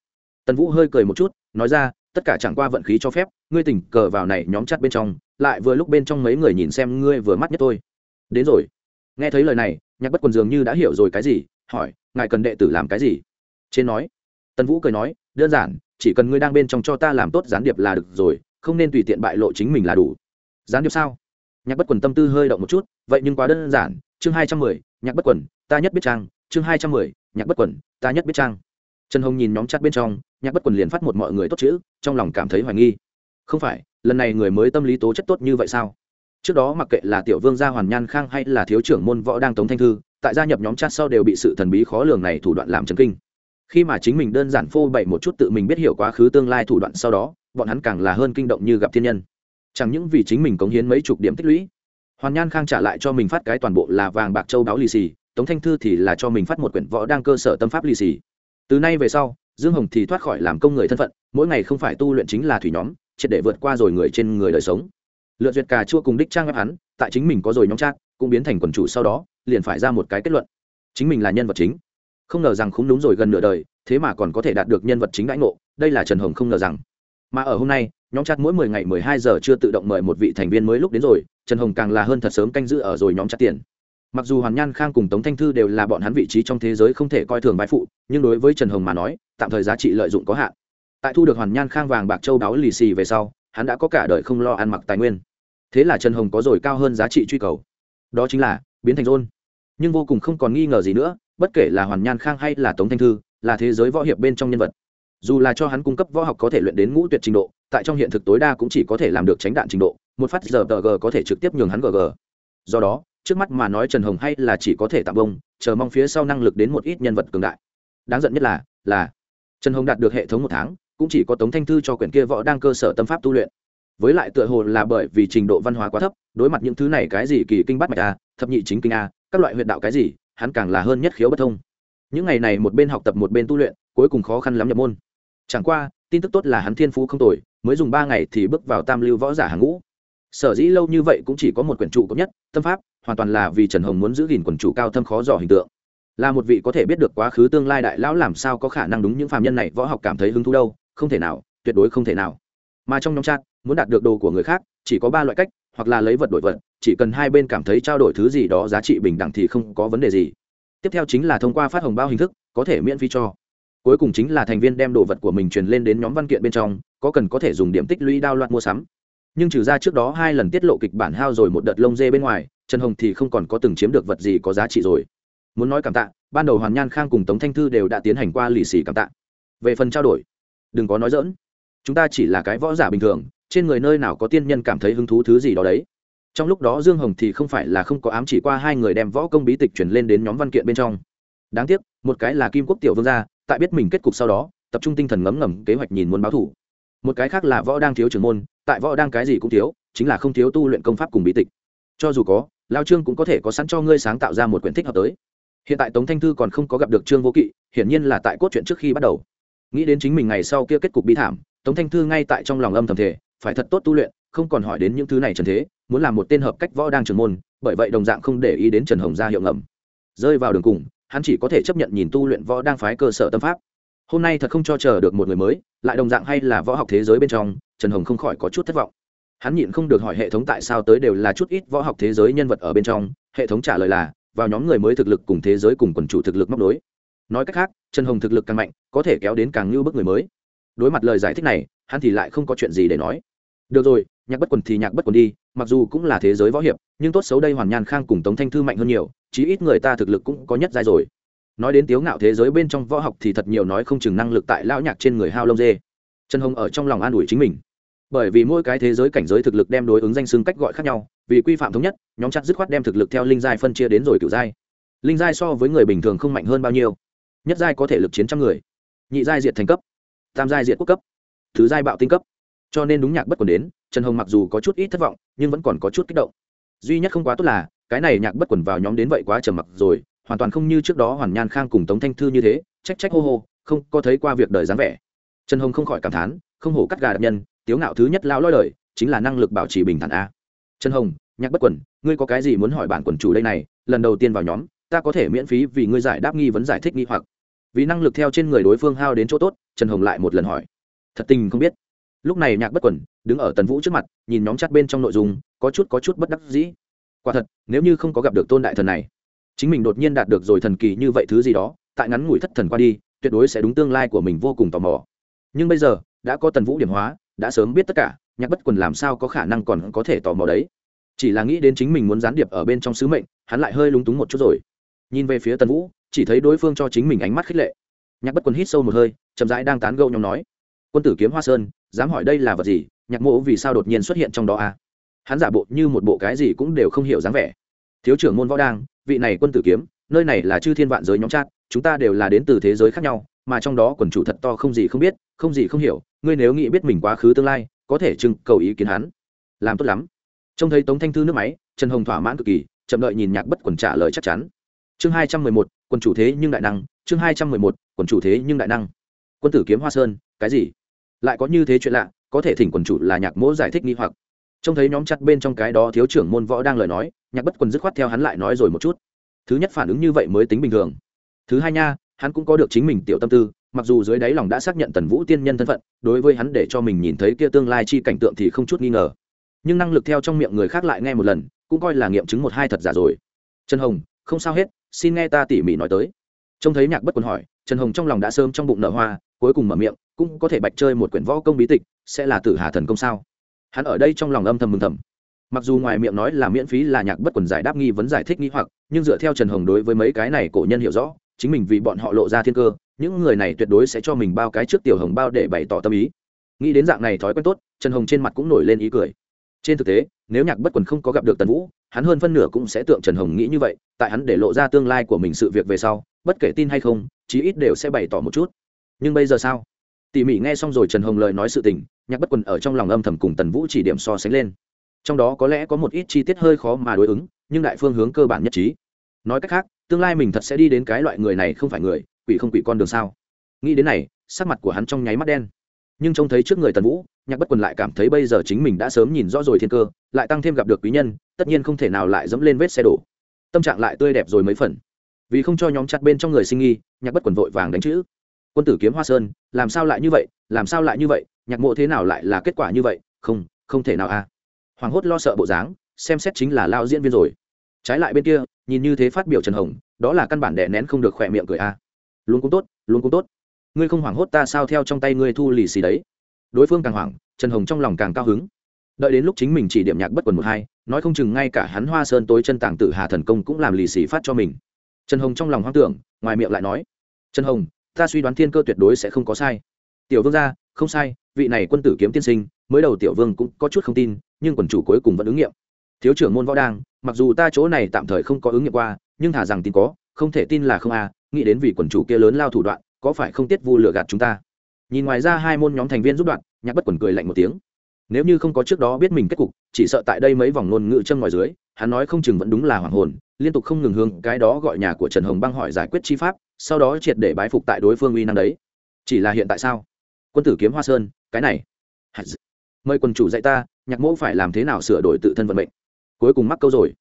tần vũ hơi cười một chút, nói ra, tất cả chẳng qua vận khí cho phép, ngươi tình cờ vào này nhóm chắt bên trong, lại vừa lúc bên trong mấy người nhìn xem ngươi vừa mắt nhất thôi. đến rồi. Nghe thấy lời này, nhạc bất quần dường như đã hiểu rồi cái gì, hỏi, ngài cần đệ tử làm cái gì? Trên nói, tần vũ cười nói, đơn giản, chỉ cần ngươi đang bên trong cho ta làm tốt gián điệp là được rồi, không nên tùy tiện bại lộ chính mình là đủ. Gián điệp sao? Nhạc bất quần tâm tư hơi động một chút, vậy nhưng quá đơn giản, chương hai trăm mười, nhạc bất quần, ta nhất biết trang, chương hai trăm mười, nhạc bất quần, ta nhất biết trang. Trần hồng nhìn nhóm chắt bên trong nhạc bất quần liền phát một mọi người tốt chữ, trong lòng cảm thấy hoài nghi. Không phải, lần này người mới tâm lý tố chất tốt như vậy sao? Trước đó mặc kệ là tiểu vương gia hoàn nhan khang hay là thiếu trưởng môn võ đang tống thanh thư, tại gia nhập nhóm chat sau đều bị sự thần bí khó lường này thủ đoạn làm chấn kinh. Khi mà chính mình đơn giản phô bày một chút tự mình biết hiểu quá khứ tương lai thủ đoạn sau đó, bọn hắn càng là hơn kinh động như gặp thiên nhân. Chẳng những vì chính mình cống hiến mấy chục điểm tích lũy, hoàn nhan khang trả lại cho mình phát cái toàn bộ là vàng bạc châu đáo lì xì, tống thanh thư thì là cho mình phát một quyển võ đang cơ sở tâm pháp lì xì. Từ nay về sau dương hồng thì thoát khỏi làm công người thân phận mỗi ngày không phải tu luyện chính là thủy nhóm triệt để vượt qua rồi người trên người đời sống. Lượt duyệt cà chua cùng đích trang ép hắn tại chính mình có rồi nhóm trác, cũng biến thành quần chủ sau đó liền phải ra một cái kết luận. Chính mình là nhân vật chính. Không ngờ rằng không đúng rồi gần nửa đời thế mà còn có thể đạt được nhân vật chính đãi ngộ đây là trần hồng không ngờ rằng. Mà ở hôm nay nhóm chat mỗi mười ngày mười hai giờ chưa tự động mời một vị thành viên mới lúc đến rồi trần hồng càng là hơn thật sớm canh giữ ở rồi nhóm chat tiền mặc dù hoàn nhan khang cùng tống thanh thư đều là bọn hắn vị trí trong thế giới không thể coi thường vai phụ, nhưng đối với trần hồng mà nói, tạm thời giá trị lợi dụng có hạn. Tại thu được hoàn nhan khang vàng bạc châu đáo lì xì về sau, hắn đã có cả đời không lo ăn mặc tài nguyên. Thế là trần hồng có rồi cao hơn giá trị truy cầu. Đó chính là, biến thành rôn nhưng vô cùng không còn nghi ngờ gì nữa, bất kể là hoàn nhan khang hay là tống thanh thư, là thế giới võ hiệp bên trong nhân vật. Dù là cho hắn cung cấp võ học có thể luyện đến ngũ tuyệt trình độ, tại trong hiện thực tối đa cũng chỉ có thể làm được tránh đạn trình độ, một phát giờ tờ g có thể trực tiếp nhường hắn gg do đó trước mắt mà nói trần hồng hay là chỉ có thể tạm bông, chờ mong phía sau năng lực đến một ít nhân vật cường đại. Đáng giận nhất là là trần hồng đạt được hệ thống một tháng, cũng chỉ có tống thanh thư cho quyển kia võ đang cơ sở tâm pháp tu luyện. Với lại tựa hồ là bởi vì trình độ văn hóa quá thấp, đối mặt những thứ này cái gì kỳ kinh bắt mạch a, thập nhị chính kinh a, các loại huyện đạo cái gì, hắn càng là hơn nhất khiếu bất thông. Những ngày này một bên học tập một bên tu luyện, cuối cùng khó khăn lắm nhập môn. Chẳng qua, tin tức tốt là hắn thiên phú không tồi, mới dùng ba ngày thì bước vào tam lưu võ giả hàng ngũ. Sở dĩ lâu như vậy cũng chỉ có một quyển trụ cấp nhất, tâm pháp hoàn toàn là vì trần hồng muốn giữ gìn quần chủ cao thâm khó dò hình tượng. Là một vị có thể biết được quá khứ tương lai đại lão làm sao có khả năng đúng những phạm nhân này võ học cảm thấy hứng thú đâu, không thể nào, tuyệt đối không thể nào. Mà trong nhóm chat, muốn đạt được đồ của người khác, chỉ có ba loại cách, hoặc là lấy vật đổi vật, chỉ cần hai bên cảm thấy trao đổi thứ gì đó giá trị bình đẳng thì không có vấn đề gì. Tiếp theo chính là thông qua phát hồng bao hình thức, có thể miễn phí cho. Cuối cùng chính là thành viên đem đồ vật của mình truyền lên đến nhóm văn kiện bên trong, có cần có thể dùng điểm tích lũy đao loạn mua sắm nhưng trừ ra trước đó hai lần tiết lộ kịch bản hao rồi một đợt lông dê bên ngoài, trần hồng thì không còn có từng chiếm được vật gì có giá trị rồi. Muốn nói cảm tạ, ban đầu hoàn nhan khang cùng tống thanh thư đều đã tiến hành qua lì xì cảm tạ. Về phần trao đổi, đừng có nói dỡn chúng ta chỉ là cái võ giả bình thường, trên người nơi nào có tiên nhân cảm thấy hứng thú thứ gì đó đấy. Trong lúc đó dương hồng thì không phải là không có ám chỉ qua hai người đem võ công bí tịch chuyển lên đến nhóm văn kiện bên trong. Đáng tiếc, một cái là kim quốc tiểu vương gia, tại biết mình kết cục sau đó, tập trung tinh thần ngấm ngầm kế hoạch nhìn muốn báo thủ một cái khác là võ đang thiếu trưởng môn, tại võ đang cái gì cũng thiếu, chính là không thiếu tu luyện công pháp cùng bí tịch. Cho dù có, lao trương cũng có thể có sẵn cho ngươi sáng tạo ra một quyển thích hợp tới. Hiện tại tống thanh thư còn không có gặp được trương vô kỵ, hiển nhiên là tại cốt truyện trước khi bắt đầu. Nghĩ đến chính mình ngày sau kia kết cục bi thảm, tống thanh thư ngay tại trong lòng âm thầm thể phải thật tốt tu luyện, không còn hỏi đến những thứ này trần thế, muốn làm một tên hợp cách võ đang trường môn, bởi vậy đồng dạng không để ý đến trần hồng gia hiệu ngầm. Rơi vào đường cùng, hắn chỉ có thể chấp nhận nhìn tu luyện võ đang phái cơ sở tâm pháp hôm nay thật không cho chờ được một người mới, lại đồng dạng hay là võ học thế giới bên trong, trần hồng không khỏi có chút thất vọng. Hắn nhịn không được hỏi hệ thống tại sao tới đều là chút ít võ học thế giới nhân vật ở bên trong, hệ thống trả lời là, vào nhóm người mới thực lực cùng thế giới cùng quần chủ thực lực móc nối. Nói cách khác, trần hồng thực lực càng mạnh, có thể kéo đến càng như bức người mới. Đối mặt lời giải thích này, hắn thì lại không có chuyện gì để nói. Được rồi, nhạc bất quần thì nhạc bất quần đi, mặc dù cũng là thế giới võ hiệp, nhưng tốt xấu đây hoàn nhan khang cùng tống thanh thư mạnh hơn nhiều, chí ít người ta thực lực cũng có nhất giai rồi nói đến tiếu ngạo thế giới bên trong võ học thì thật nhiều nói không chừng năng lực tại lão nhạc trên người hao lông dê. Trần hồng ở trong lòng an ủi chính mình. Bởi vì mỗi cái thế giới cảnh giới thực lực đem đối ứng danh xưng cách gọi khác nhau, vì quy phạm thống nhất, nhóm chặt dứt khoát đem thực lực theo linh giai phân chia đến rồi cựu giai. Linh giai so với người bình thường không mạnh hơn bao nhiêu. Nhất giai có thể lực chiến trăm người. Nhị giai diệt thành cấp. Tam giai diệt quốc cấp. Thứ giai bạo tinh cấp. Cho nên đúng nhạc bất còn đến, trần hồng mặc dù có chút ít thất vọng, nhưng vẫn còn có chút kích động. Duy nhất không quá tốt là, cái này nhạc bất quần vào nhóm đến vậy quá trầm mặc rồi hoàn toàn không như trước đó hoàn nhan khang cùng tống thanh thư như thế, trách trách hô hô, không có thấy qua việc đời dáng vẻ. Trần hồng không khỏi cảm thán, không hổ cắt gà đặc nhân, tiếu ngạo thứ nhất lao lói lời chính là năng lực bảo trì bình thản a. Trần hồng, nhạc bất quần, ngươi có cái gì muốn hỏi bản quần chủ đây này? Lần đầu tiên vào nhóm, ta có thể miễn phí vì ngươi giải đáp nghi vấn giải thích nghi hoặc. Vì năng lực theo trên người đối phương hao đến chỗ tốt, trần hồng lại một lần hỏi. Thật tình không biết. Lúc này nhạc bất quần, đứng ở tần vũ trước mặt, nhìn nhóm chắt bên trong nội dung, có chút có chút bất đắc dĩ. Quả thật, nếu như không có gặp được tôn đại thần này chính mình đột nhiên đạt được rồi thần kỳ như vậy thứ gì đó, tại ngắn ngủi thất thần qua đi, tuyệt đối sẽ đúng tương lai của mình vô cùng tò mò. Nhưng bây giờ, đã có tần vũ điểm hóa, đã sớm biết tất cả, nhạc bất quần làm sao có khả năng còn có thể tò mò đấy. Chỉ là nghĩ đến chính mình muốn gián điệp ở bên trong sứ mệnh, hắn lại hơi lúng túng một chút rồi. Nhìn về phía tần vũ, chỉ thấy đối phương cho chính mình ánh mắt khích lệ. Nhạc bất quần hít sâu một hơi, chậm rãi đang tán gâu nhóm nói, quân tử kiếm hoa sơn, dám hỏi đây là vật gì? Nhạc mộ vì sao đột nhiên xuất hiện trong đó a à? hắn giả bộ như một bộ cái gì cũng đều không hiểu dáng vẻ. Thiếu trưởng môn võ đang vị này quân tử kiếm, nơi này là chư thiên vạn giới nhóm chat, chúng ta đều là đến từ thế giới khác nhau, mà trong đó quần chủ thật to không gì không biết, không gì không hiểu, ngươi nếu nghĩ biết mình quá khứ tương lai, có thể trưng cầu ý kiến hắn. Làm tốt lắm. Trông thấy tống thanh thư nước máy, trần hồng thỏa mãn cực kỳ, chậm đợi nhìn nhạc bất quần trả lời chắc chắn. Chương hai trăm mười một, quần chủ thế nhưng đại năng, chương hai trăm mười một, quần chủ thế nhưng đại năng. Quân tử kiếm hoa sơn, cái gì? Lại có như thế chuyện lạ, có thể thỉnh quần chủ là nhạc mỗ giải thích nghi hoặc. Trông thấy nhóm chặt bên trong cái đó thiếu trưởng môn võ đang lời nói nhạc bất quần dứt khoát theo hắn lại nói rồi một chút. Thứ nhất phản ứng như vậy mới tính bình thường. Thứ hai nha, hắn cũng có được chính mình tiểu tâm tư, mặc dù dưới đáy lòng đã xác nhận tần vũ tiên nhân thân phận, đối với hắn để cho mình nhìn thấy kia tương lai chi cảnh tượng thì không chút nghi ngờ. Nhưng năng lực theo trong miệng người khác lại nghe một lần, cũng coi là nghiệm chứng một hai thật giả rồi. Trần hồng, không sao hết, xin nghe ta tỉ mỉ nói tới. Trông thấy nhạc bất quần hỏi, trần hồng trong lòng đã sớm trong bụng nở hoa, cuối cùng mở miệng, cũng có thể bạch chơi một quyển võ công bí tịch, sẽ là tử hà thần công sao? Hắn ở đây trong lòng âm thầm mừng thầm mặc dù ngoài miệng nói là miễn phí là nhạc bất quần giải đáp nghi vấn giải thích nghi hoặc, nhưng dựa theo trần hồng đối với mấy cái này cổ nhân hiểu rõ, chính mình vì bọn họ lộ ra thiên cơ, những người này tuyệt đối sẽ cho mình bao cái trước tiểu hồng bao để bày tỏ tâm ý. Nghĩ đến dạng này thói quen tốt, trần hồng trên mặt cũng nổi lên ý cười. Trên thực tế, nếu nhạc bất quần không có gặp được tần vũ, hắn hơn phân nửa cũng sẽ tượng trần hồng nghĩ như vậy, tại hắn để lộ ra tương lai của mình sự việc về sau, bất kể tin hay không, chí ít đều sẽ bày tỏ một chút. Nhưng bây giờ sao? Tỉ mỉ nghe xong rồi trần hồng lời nói sự tình, nhạc bất quần ở trong lòng âm thầm cùng tần vũ chỉ điểm so sánh lên trong đó có lẽ có một ít chi tiết hơi khó mà đối ứng, nhưng đại phương hướng cơ bản nhất trí. Nói cách khác, tương lai mình thật sẽ đi đến cái loại người này không phải người, quỷ không quỷ con đường sao? Nghĩ đến này, sắc mặt của hắn trong nháy mắt đen. Nhưng trông thấy trước người tần vũ, nhạc bất quần lại cảm thấy bây giờ chính mình đã sớm nhìn rõ rồi thiên cơ, lại tăng thêm gặp được quý nhân, tất nhiên không thể nào lại dẫm lên vết xe đổ. Tâm trạng lại tươi đẹp rồi mấy phần. Vì không cho nhóm chặt bên trong người sinh nghi, nhạc bất quần vội vàng đánh chữ. Quân tử kiếm hoa sơn, làm sao lại như vậy? Làm sao lại như vậy? Nhạc mộ thế nào lại là kết quả như vậy? Không không thể nào a. à hoảng hốt lo sợ bộ dáng, xem xét chính là lao diễn viên rồi. Trái lại bên kia, nhìn như thế phát biểu trần hồng, đó là căn bản đè nén không được khỏe miệng cười a. Luôn cũng tốt, luôn cũng tốt. Ngươi không hoảng hốt ta sao theo trong tay ngươi thu lì xì đấy? Đối phương càng hoảng, trần hồng trong lòng càng cao hứng. Đợi đến lúc chính mình chỉ điểm nhạc bất quần một hai, nói không chừng ngay cả hắn hoa sơn tối chân tàng tử hà thần công cũng làm lì xì phát cho mình. Trần hồng trong lòng hoang tưởng, ngoài miệng lại nói, trần hồng, ta suy đoán thiên cơ tuyệt đối sẽ không có sai. Tiểu vương gia, không sai, vị này quân tử kiếm tiên sinh, mới đầu tiểu vương cũng có chút không tin nhưng quần chủ cuối cùng vẫn ứng nghiệm. Thiếu trưởng môn võ đang, mặc dù ta chỗ này tạm thời không có ứng nghiệm qua, nhưng thả rằng tin có, không thể tin là không à nghĩ đến vì quần chủ kia lớn lao thủ đoạn, có phải không tiết vu lừa gạt chúng ta? Nhìn ngoài ra hai môn nhóm thành viên giúp đoạn, nhạc bất quần cười lạnh một tiếng. Nếu như không có trước đó biết mình kết cục, chỉ sợ tại đây mấy vòng ngôn ngữ chân ngoài dưới, hắn nói không chừng vẫn đúng là hoàng hồn, liên tục không ngừng hướng cái đó gọi nhà của trần hồng băng hỏi giải quyết chi pháp, sau đó triệt để bái phục tại đối phương uy năng đấy. Chỉ là hiện tại sao? Quân tử kiếm hoa sơn, cái này mời quân chủ dạy ta, nhạc mẫu phải làm thế nào sửa đổi tự thân vận mệnh? Cuối cùng mắc câu rồi.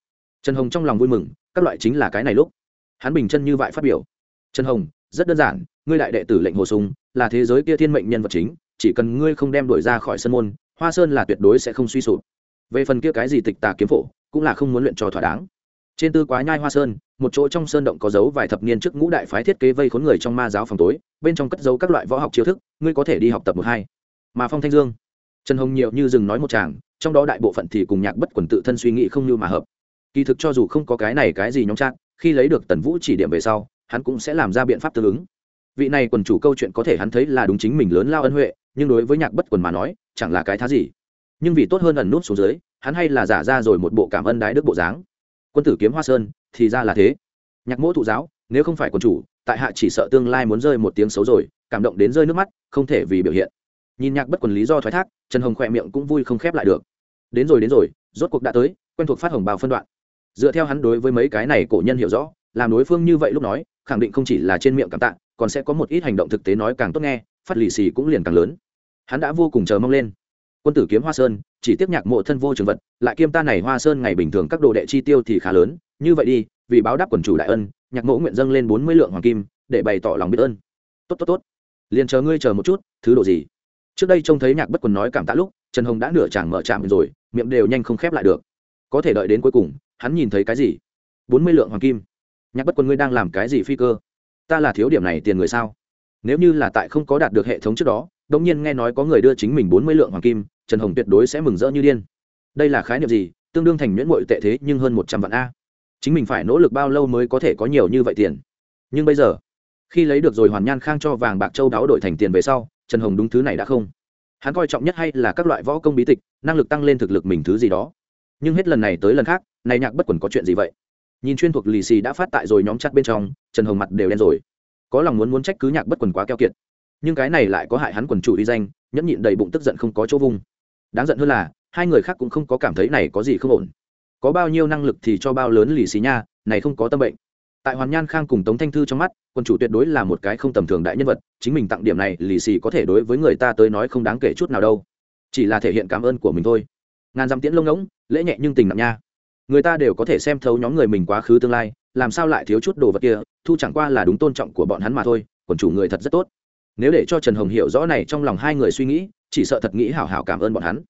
Trần hồng trong lòng vui mừng, các loại chính là cái này lúc. Hắn bình chân như vậy phát biểu. Trần hồng, rất đơn giản, ngươi đại đệ tử lệnh hồ sung, là thế giới kia thiên mệnh nhân vật chính, chỉ cần ngươi không đem đuổi ra khỏi sân môn, hoa sơn là tuyệt đối sẽ không suy sụp. Về phần kia cái gì tịch tà kiếm phổ, cũng là không muốn luyện trò thỏa đáng. Trên tư quá nhai hoa sơn, một chỗ trong sơn động có dấu vài thập niên trước ngũ đại phái thiết kế vây khốn người trong ma giáo phòng tối, bên trong cất dấu các loại võ học chiêu thức, ngươi có thể đi học tập một hai. Mà phong thanh dương trần hồng nhiều như dừng nói một chàng, trong đó đại bộ phận thì cùng nhạc bất quần tự thân suy nghĩ không như mà hợp. Kỳ thực cho dù không có cái này cái gì nhóm trạng, khi lấy được tần vũ chỉ điểm về sau, hắn cũng sẽ làm ra biện pháp tương ứng. Vị này quần chủ câu chuyện có thể hắn thấy là đúng chính mình lớn lao ân huệ, nhưng đối với nhạc bất quần mà nói, chẳng là cái thá gì. Nhưng vì tốt hơn ẩn nút xuống dưới, hắn hay là giả ra rồi một bộ cảm ơn đái đức bộ dáng. Quân tử kiếm hoa sơn, thì ra là thế. Nhạc mỗ thụ giáo, nếu không phải quần chủ, tại hạ chỉ sợ tương lai muốn rơi một tiếng xấu rồi, cảm động đến rơi nước mắt, không thể vì biểu hiện nhìn nhạc bất quần lý do thoái thác, trần hồng khỏe miệng cũng vui không khép lại được. Đến rồi đến rồi, rốt cuộc đã tới, quen thuộc phát hồng bào phân đoạn. Dựa theo hắn đối với mấy cái này cổ nhân hiểu rõ, làm đối phương như vậy lúc nói, khẳng định không chỉ là trên miệng cảm tạ, còn sẽ có một ít hành động thực tế nói càng tốt nghe, phát lì xì cũng liền càng lớn. Hắn đã vô cùng chờ mong lên. Quân tử kiếm hoa sơn, chỉ tiếp nhạc mộ thân vô trường vật, lại kiêm ta này hoa sơn ngày bình thường các đồ đệ chi tiêu thì khá lớn, như vậy đi, vì báo đáp quần chủ đại ân, nhạc mộ nguyện dâng lên bốn mươi lượng hoàng kim, để bày tỏ lòng biết ơn. Tốt tốt tốt. Liền chờ ngươi chờ một chút, thứ độ gì? Trước đây trông thấy nhạc bất quần nói cảm tạ lúc, trần hồng đã nửa chàng mở trạm rồi, miệng đều nhanh không khép lại được. Có thể đợi đến cuối cùng, hắn nhìn thấy cái gì? Bốn mươi lượng hoàng kim. Nhạc bất quần ngươi đang làm cái gì phi cơ? Ta là thiếu điểm này tiền người sao? Nếu như là tại không có đạt được hệ thống trước đó đông nhiên nghe nói có người đưa chính mình bốn mươi lượng hoàng kim, trần hồng tuyệt đối sẽ mừng rỡ như điên. Đây là khái niệm gì? Tương đương thành nhuyễn mội tệ thế nhưng hơn một trăm vạn a. Chính mình phải nỗ lực bao lâu mới có thể có nhiều như vậy tiền? Nhưng bây giờ, khi lấy được rồi hoàn nhan khang cho vàng bạc châu đáo đổi thành tiền về sau trần hồng đúng thứ này đã không? Hắn coi trọng nhất hay là các loại võ công bí tịch, năng lực tăng lên thực lực mình thứ gì đó. Nhưng hết lần này tới lần khác, này nhạc bất quần có chuyện gì vậy? Nhìn chuyên thuộc lì xì đã phát tại rồi nhóm chặt bên trong, trần hồng mặt đều đen rồi. Có lòng muốn muốn trách cứ nhạc bất quần quá keo kiệt. Nhưng cái này lại có hại hắn quần chủ uy danh, nhẫn nhịn đầy bụng tức giận không có chỗ vung. Đáng giận hơn là, hai người khác cũng không có cảm thấy này có gì không ổn. Có bao nhiêu năng lực thì cho bao lớn lì xì nha, này không có tâm bệnh tại hoàn nhan khang cùng tống thanh thư trong mắt, quân chủ tuyệt đối là một cái không tầm thường đại nhân vật, chính mình tặng điểm này, lì xì có thể đối với người ta tới nói không đáng kể chút nào đâu. Chỉ là thể hiện cảm ơn của mình thôi. Ngàn dặm tiễn lông ngỗng, lễ nhẹ nhưng tình nặng nha. Người ta đều có thể xem thấu nhóm người mình quá khứ tương lai, làm sao lại thiếu chút đồ vật kia, thu chẳng qua là đúng tôn trọng của bọn hắn mà thôi còn chủ người thật rất tốt. Nếu để cho trần hồng hiểu rõ này trong lòng hai người suy nghĩ, chỉ sợ thật nghĩ hảo hảo cảm ơn bọn hắn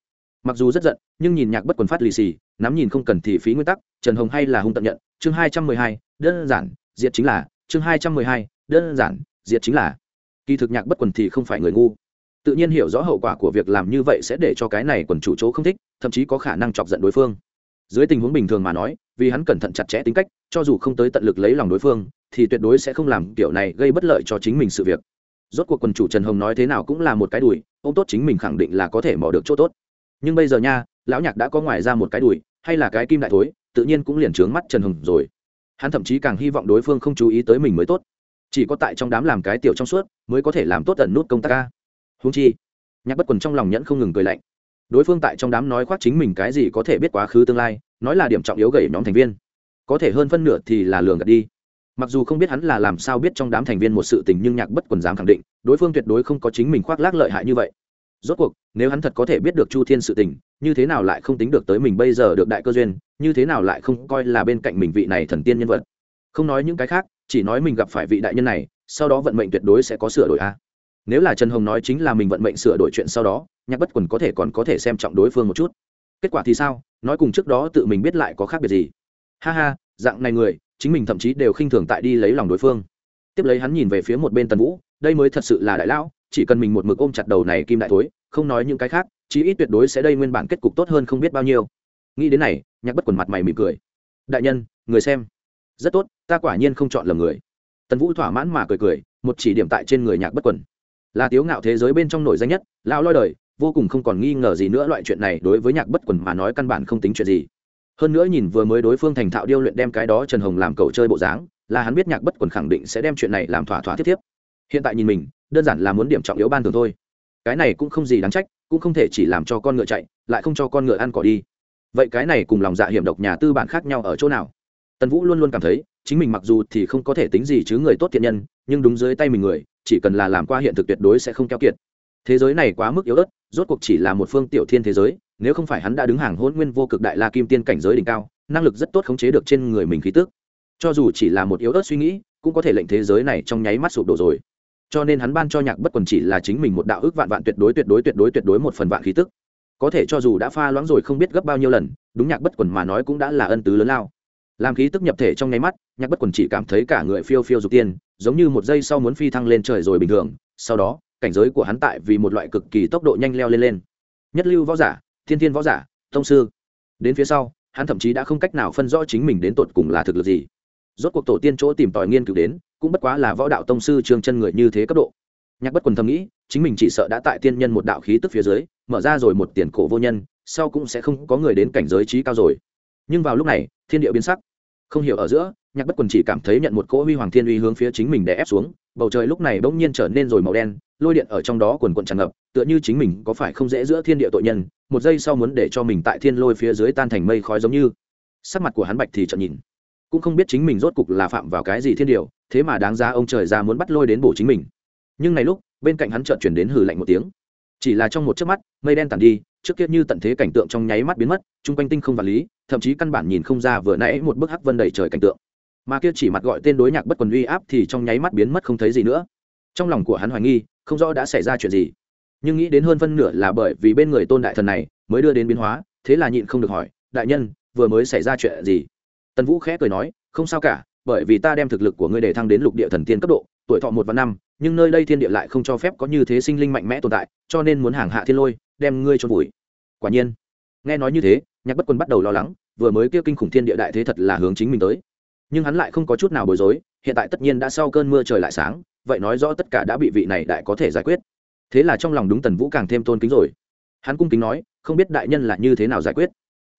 mặc dù rất giận, nhưng nhìn nhạc bất quần phát lì xì, nắm nhìn không cần thì phí nguyên tắc, trần hồng hay là hung tận nhận, chương hai trăm mười hai, đơn giản, diệt chính là, chương hai trăm mười hai, đơn giản, diệt chính là. Kỳ thực nhạc bất quần thì không phải người ngu. Tự nhiên hiểu rõ hậu quả của việc làm như vậy sẽ để cho cái này quần chủ chỗ không thích, thậm chí có khả năng chọc giận đối phương. Dưới tình huống bình thường mà nói, vì hắn cẩn thận chặt chẽ tính cách, cho dù không tới tận lực lấy lòng đối phương, thì tuyệt đối sẽ không làm kiểu này gây bất lợi cho chính mình sự việc. Rốt cuộc quần chủ trần hồng nói thế nào cũng là một cái đùi ô tốt chính mình khẳng định là có thể mò được chỗ tốt nhưng bây giờ nha, lão nhạc đã có ngoài ra một cái đùi, hay là cái kim đại thối, tự nhiên cũng liền trướng mắt trần hồng rồi. Hắn thậm chí càng hy vọng đối phương không chú ý tới mình mới tốt. Chỉ có tại trong đám làm cái tiểu trong suốt, mới có thể làm tốt tận nút công tác ca húng chi, nhạc bất quần trong lòng nhẫn không ngừng cười lạnh. Đối phương tại trong đám nói khoác chính mình cái gì có thể biết quá khứ tương lai, nói là điểm trọng yếu gầy nhóm thành viên. Có thể hơn phân nửa thì là lường gạt đi. Mặc dù không biết hắn là làm sao biết trong đám thành viên một sự tình, nhưng nhạc bất quần dám khẳng định, đối phương tuyệt đối không có chính mình khoác lác lợi hại như vậy rốt cuộc, nếu hắn thật có thể biết được chu thiên sự tình, như thế nào lại không tính được tới mình bây giờ được đại cơ duyên, như thế nào lại không coi là bên cạnh mình vị này thần tiên nhân vật? Không nói những cái khác, chỉ nói mình gặp phải vị đại nhân này, sau đó vận mệnh tuyệt đối sẽ có sửa đổi a. Nếu là trần hồng nói chính là mình vận mệnh sửa đổi chuyện sau đó, nhạc bất quần có thể còn có thể xem trọng đối phương một chút. Kết quả thì sao? Nói cùng trước đó tự mình biết lại có khác biệt gì? Ha ha, dạng này người, chính mình thậm chí đều khinh thường tại đi lấy lòng đối phương. Tiếp lấy hắn nhìn về phía một bên tần vũ, đây mới thật sự là đại lão chỉ cần mình một mực ôm chặt đầu này kim đại thối, không nói những cái khác, chí ít tuyệt đối sẽ đây nguyên bản kết cục tốt hơn không biết bao nhiêu. Nghĩ đến này, nhạc bất quần mặt mày mỉm cười. Đại nhân, người xem. Rất tốt, ta quả nhiên không chọn lầm người. Tần vũ thỏa mãn mà cười cười, một chỉ điểm tại trên người nhạc bất quần. Là tiếu ngạo thế giới bên trong nổi danh nhất, lão loi đời, vô cùng không còn nghi ngờ gì nữa loại chuyện này đối với nhạc bất quần mà nói căn bản không tính chuyện gì. Hơn nữa nhìn vừa mới đối phương thành thạo điêu luyện đem cái đó trần hồng làm cậu chơi bộ dáng, là hắn biết nhạc bất quần khẳng định sẽ đem chuyện này làm thỏa thỏa tiếp tiếp hiện tại nhìn mình, đơn giản là muốn điểm trọng yếu ban thường thôi. Cái này cũng không gì đáng trách, cũng không thể chỉ làm cho con ngựa chạy, lại không cho con ngựa ăn cỏ đi. Vậy cái này cùng lòng dạ hiểm độc nhà tư bản khác nhau ở chỗ nào? Tần vũ luôn luôn cảm thấy, chính mình mặc dù thì không có thể tính gì chứ người tốt thiện nhân, nhưng đúng dưới tay mình người, chỉ cần là làm qua hiện thực tuyệt đối sẽ không keo kiệt. Thế giới này quá mức yếu ớt, rốt cuộc chỉ là một phương tiểu thiên thế giới, nếu không phải hắn đã đứng hàng hôn nguyên vô cực đại la kim tiên cảnh giới đỉnh cao, năng lực rất tốt khống chế được trên người mình khí tức. Cho dù chỉ là một yếu ớt suy nghĩ, cũng có thể lệnh thế giới này trong nháy mắt sụp đổ rồi cho nên hắn ban cho nhạc bất quần chỉ là chính mình một đạo ước vạn vạn tuyệt đối tuyệt đối tuyệt đối tuyệt đối một phần vạn khí tức. Có thể cho dù đã pha loãng rồi không biết gấp bao nhiêu lần, đúng nhạc bất quần mà nói cũng đã là ân tứ lớn lao. Làm khí tức nhập thể trong nháy mắt, nhạc bất quần chỉ cảm thấy cả người phiêu phiêu dục tiên, giống như một giây sau muốn phi thăng lên trời rồi bình thường. Sau đó, cảnh giới của hắn tại vì một loại cực kỳ tốc độ nhanh leo lên lên. Nhất lưu võ giả, thiên thiên võ giả thông sư. Đến phía sau, hắn thậm chí đã không cách nào phân rõ chính mình đến tột cùng là thực lực gì rốt cuộc tổ tiên chỗ tìm tòi nghiên cứu đến, cũng bất quá là võ đạo tông sư trường chân người như thế cấp độ. Nhạc bất quần thầm nghĩ, chính mình chỉ sợ đã tại tiên nhân một đạo khí tức phía dưới, mở ra rồi một tiền cổ vô nhân, sau cũng sẽ không có người đến cảnh giới trí cao rồi. Nhưng vào lúc này, thiên địa biến sắc. Không hiểu ở giữa, nhạc bất quần chỉ cảm thấy nhận một cỗ huy hoàng thiên uy hướng phía chính mình để ép xuống, bầu trời lúc này bỗng nhiên trở nên rồi màu đen, lôi điện ở trong đó quần quần tràn ngập, tựa như chính mình có phải không dễ giữa thiên địa tội nhân, một giây sau muốn để cho mình tại thiên lôi phía dưới tan thành mây khói giống như. Sắc mặt của hắn bạch thì chợt nhìn cũng không biết chính mình rốt cục là phạm vào cái gì thiên điều, thế mà đáng ra ông trời ra muốn bắt lôi đến bổ chính mình. Nhưng này lúc, bên cạnh hắn chợt chuyển đến hừ lạnh một tiếng. Chỉ là trong một chớp mắt, mây đen tàn đi, trước kia như tận thế cảnh tượng trong nháy mắt biến mất, chung quanh tinh không vật lý, thậm chí căn bản nhìn không ra vừa nãy một bức hắc vân đầy trời cảnh tượng. Mà kia chỉ mặt gọi tên đối nhạc bất quần uy áp thì trong nháy mắt biến mất không thấy gì nữa. Trong lòng của hắn hoài nghi, không rõ đã xảy ra chuyện gì. Nhưng nghĩ đến hơn phân nửa là bởi vì bên người tôn đại thần này mới đưa đến biến hóa, thế là nhịn không được hỏi, đại nhân, vừa mới xảy ra chuyện gì? Tần vũ khẽ cười nói, không sao cả, bởi vì ta đem thực lực của ngươi để thăng đến lục địa thần tiên cấp độ, tuổi thọ một và năm, nhưng nơi đây thiên địa lại không cho phép có như thế sinh linh mạnh mẽ tồn tại, cho nên muốn hàng hạ thiên lôi, đem ngươi cho vùi. Quả nhiên, nghe nói như thế, nhạc bất quân bắt đầu lo lắng, vừa mới kêu kinh khủng thiên địa đại thế thật là hướng chính mình tới. Nhưng hắn lại không có chút nào bối rối, hiện tại tất nhiên đã sau cơn mưa trời lại sáng, vậy nói rõ tất cả đã bị vị này đại có thể giải quyết. Thế là trong lòng đúng tần vũ càng thêm tôn kính rồi. Hắn cung kính nói, không biết đại nhân là như thế nào giải quyết?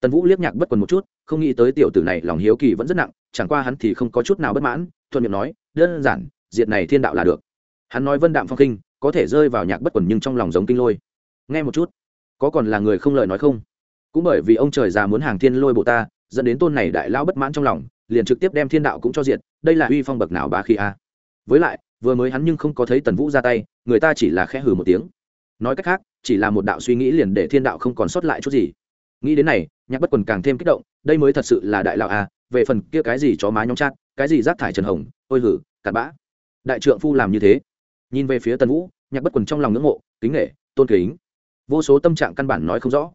Tần vũ liếc nhạc bất quần một chút, không nghĩ tới tiểu tử này lòng hiếu kỳ vẫn rất nặng, chẳng qua hắn thì không có chút nào bất mãn, thuận miệng nói, đơn giản, diệt này thiên đạo là được. Hắn nói vân đạm phong kinh, có thể rơi vào nhạc bất quần nhưng trong lòng giống kinh lôi. Nghe một chút, có còn là người không lời nói không? Cũng bởi vì ông trời già muốn hàng thiên lôi bộ ta, dẫn đến tôn này đại lão bất mãn trong lòng, liền trực tiếp đem thiên đạo cũng cho diệt, đây là uy phong bậc nào bá khi a? Với lại, vừa mới hắn nhưng không có thấy tần vũ ra tay, người ta chỉ là khẽ hừ một tiếng. Nói cách khác, chỉ là một đạo suy nghĩ liền để thiên đạo không còn sót lại chút gì nghĩ đến này, nhạc bất quần càng thêm kích động, đây mới thật sự là đại lão a về phần kia cái gì chó má nhong chát, cái gì rác thải trần hồng, ôi hử, cặn bã. Đại trượng phu làm như thế. Nhìn về phía tần vũ, nhạc bất quần trong lòng ngưỡng mộ, kính nghệ tôn kính. Vô số tâm trạng căn bản nói không rõ.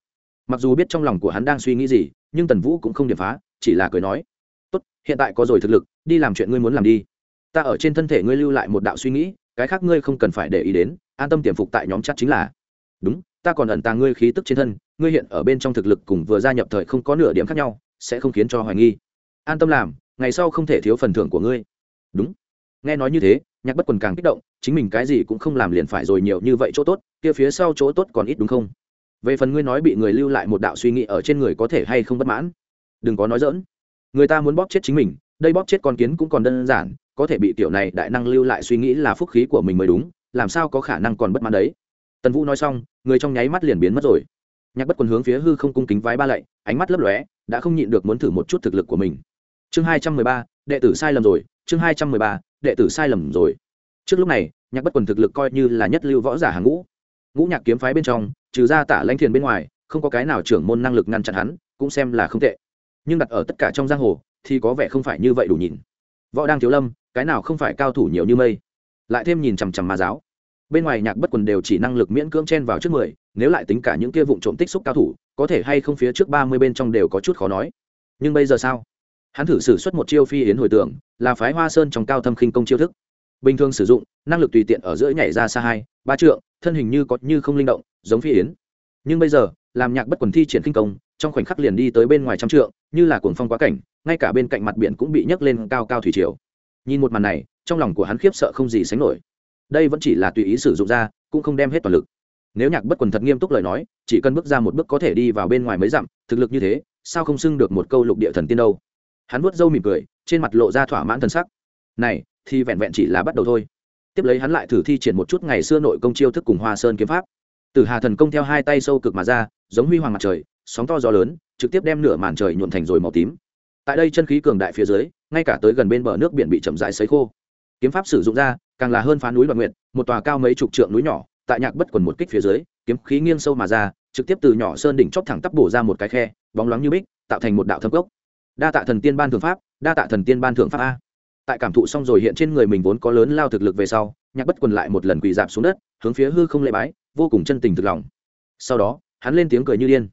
Mặc dù biết trong lòng của hắn đang suy nghĩ gì, nhưng tần vũ cũng không điểm phá, chỉ là cười nói. Tốt, hiện tại có rồi thực lực, đi làm chuyện ngươi muốn làm đi. Ta ở trên thân thể ngươi lưu lại một đạo suy nghĩ, cái khác ngươi không cần phải để ý đến, an tâm tiềm phục tại nhóm chắc chính là. Đúng ta còn ẩn tàng ngươi khí tức trên thân, ngươi hiện ở bên trong thực lực cùng vừa gia nhập thời không có nửa điểm khác nhau, sẽ không khiến cho hoài nghi. An tâm làm, ngày sau không thể thiếu phần thưởng của ngươi. Đúng. Nghe nói như thế, nhạc bất quần càng kích động, chính mình cái gì cũng không làm liền phải rồi nhiều như vậy chỗ tốt, kia phía sau chỗ tốt còn ít đúng không? Về phần ngươi nói bị người lưu lại một đạo suy nghĩ ở trên người có thể hay không bất mãn, đừng có nói dỡn người ta muốn bóp chết chính mình, đây bóp chết con kiến cũng còn đơn giản, có thể bị tiểu này đại năng lưu lại suy nghĩ là phúc khí của mình mới đúng, làm sao có khả năng còn bất mãn đấy? Tần vũ nói xong, người trong nháy mắt liền biến mất rồi. Nhạc bất quần hướng phía hư không cung kính vái ba lạy, ánh mắt lấp lóe, đã không nhịn được muốn thử một chút thực lực của mình. Chương hai trăm mười ba, đệ tử sai lầm rồi, chương hai trăm mười ba, đệ tử sai lầm rồi. Trước lúc này, nhạc bất quần thực lực coi như là nhất lưu võ giả hàng ngũ. Ngũ nhạc kiếm phái bên trong, trừ ra tả lãnh thiền bên ngoài, không có cái nào trưởng môn năng lực ngăn chặn hắn, cũng xem là không tệ. Nhưng đặt ở tất cả trong giang hồ, thì có vẻ không phải như vậy đủ nhìn. Võ đang thiếu lâm, cái nào không phải cao thủ nhiều như mây? Lại thêm nhìn chằm chằm ma giáo bên ngoài nhạc bất quần đều chỉ năng lực miễn cưỡng chen vào trước mười, nếu lại tính cả những kia vụ trộm tích xúc cao thủ, có thể hay không phía trước ba mươi bên trong đều có chút khó nói. Nhưng bây giờ sao? Hắn thử sử xuất một chiêu phi yến hồi tưởng, là phái hoa sơn trong cao thâm khinh công chiêu thức. Bình thường sử dụng, năng lực tùy tiện ở giữa nhảy ra xa hai, ba trượng, thân hình như có như không linh động, giống phi yến. Nhưng bây giờ, làm nhạc bất quần thi triển khinh công, trong khoảnh khắc liền đi tới bên ngoài trăm trượng, như là cuồng phong quá cảnh, ngay cả bên cạnh mặt biển cũng bị nhấc lên cao cao thủy triều. Nhìn một màn này, trong lòng của hắn khiếp sợ không gì sánh nổi đây vẫn chỉ là tùy ý sử dụng ra, cũng không đem hết toàn lực. Nếu nhạc bất quần thật nghiêm túc lời nói, chỉ cần bước ra một bước có thể đi vào bên ngoài mấy dặm, thực lực như thế, sao không xưng được một câu lục địa thần tiên đâu? Hắn vuốt râu mỉm cười, trên mặt lộ ra thỏa mãn thần sắc. Này, thì vẹn vẹn chỉ là bắt đầu thôi. Tiếp lấy hắn lại thử thi triển một chút ngày xưa nội công chiêu thức cùng hoa sơn kiếm pháp. Từ hà thần công theo hai tay sâu cực mà ra, giống huy hoàng mặt trời, sóng to gió lớn, trực tiếp đem nửa màn trời nhuộn thành rồi màu tím. Tại đây chân khí cường đại phía dưới, ngay cả tới gần bên bờ nước biển bị chậm rãi sấy khô kiếm pháp sử dụng ra, càng là hơn phá núi đoạn nguyện một tòa cao mấy chục trượng núi nhỏ, tại nhạc bất quần một kích phía dưới, kiếm khí nghiêng sâu mà ra, trực tiếp từ nhỏ sơn đỉnh chóp thẳng tắp bổ ra một cái khe, bóng loáng như bích, tạo thành một đạo thâm cốc. Đa tạ thần tiên ban thượng pháp, đa tạ thần tiên ban thượng pháp a. Tại cảm thụ xong rồi hiện trên người mình vốn có lớn lao thực lực về sau, nhạc bất quần lại một lần quỳ dạp xuống đất, hướng phía hư không lễ bái, vô cùng chân tình thực lòng. Sau đó, hắn lên tiếng cười như điên.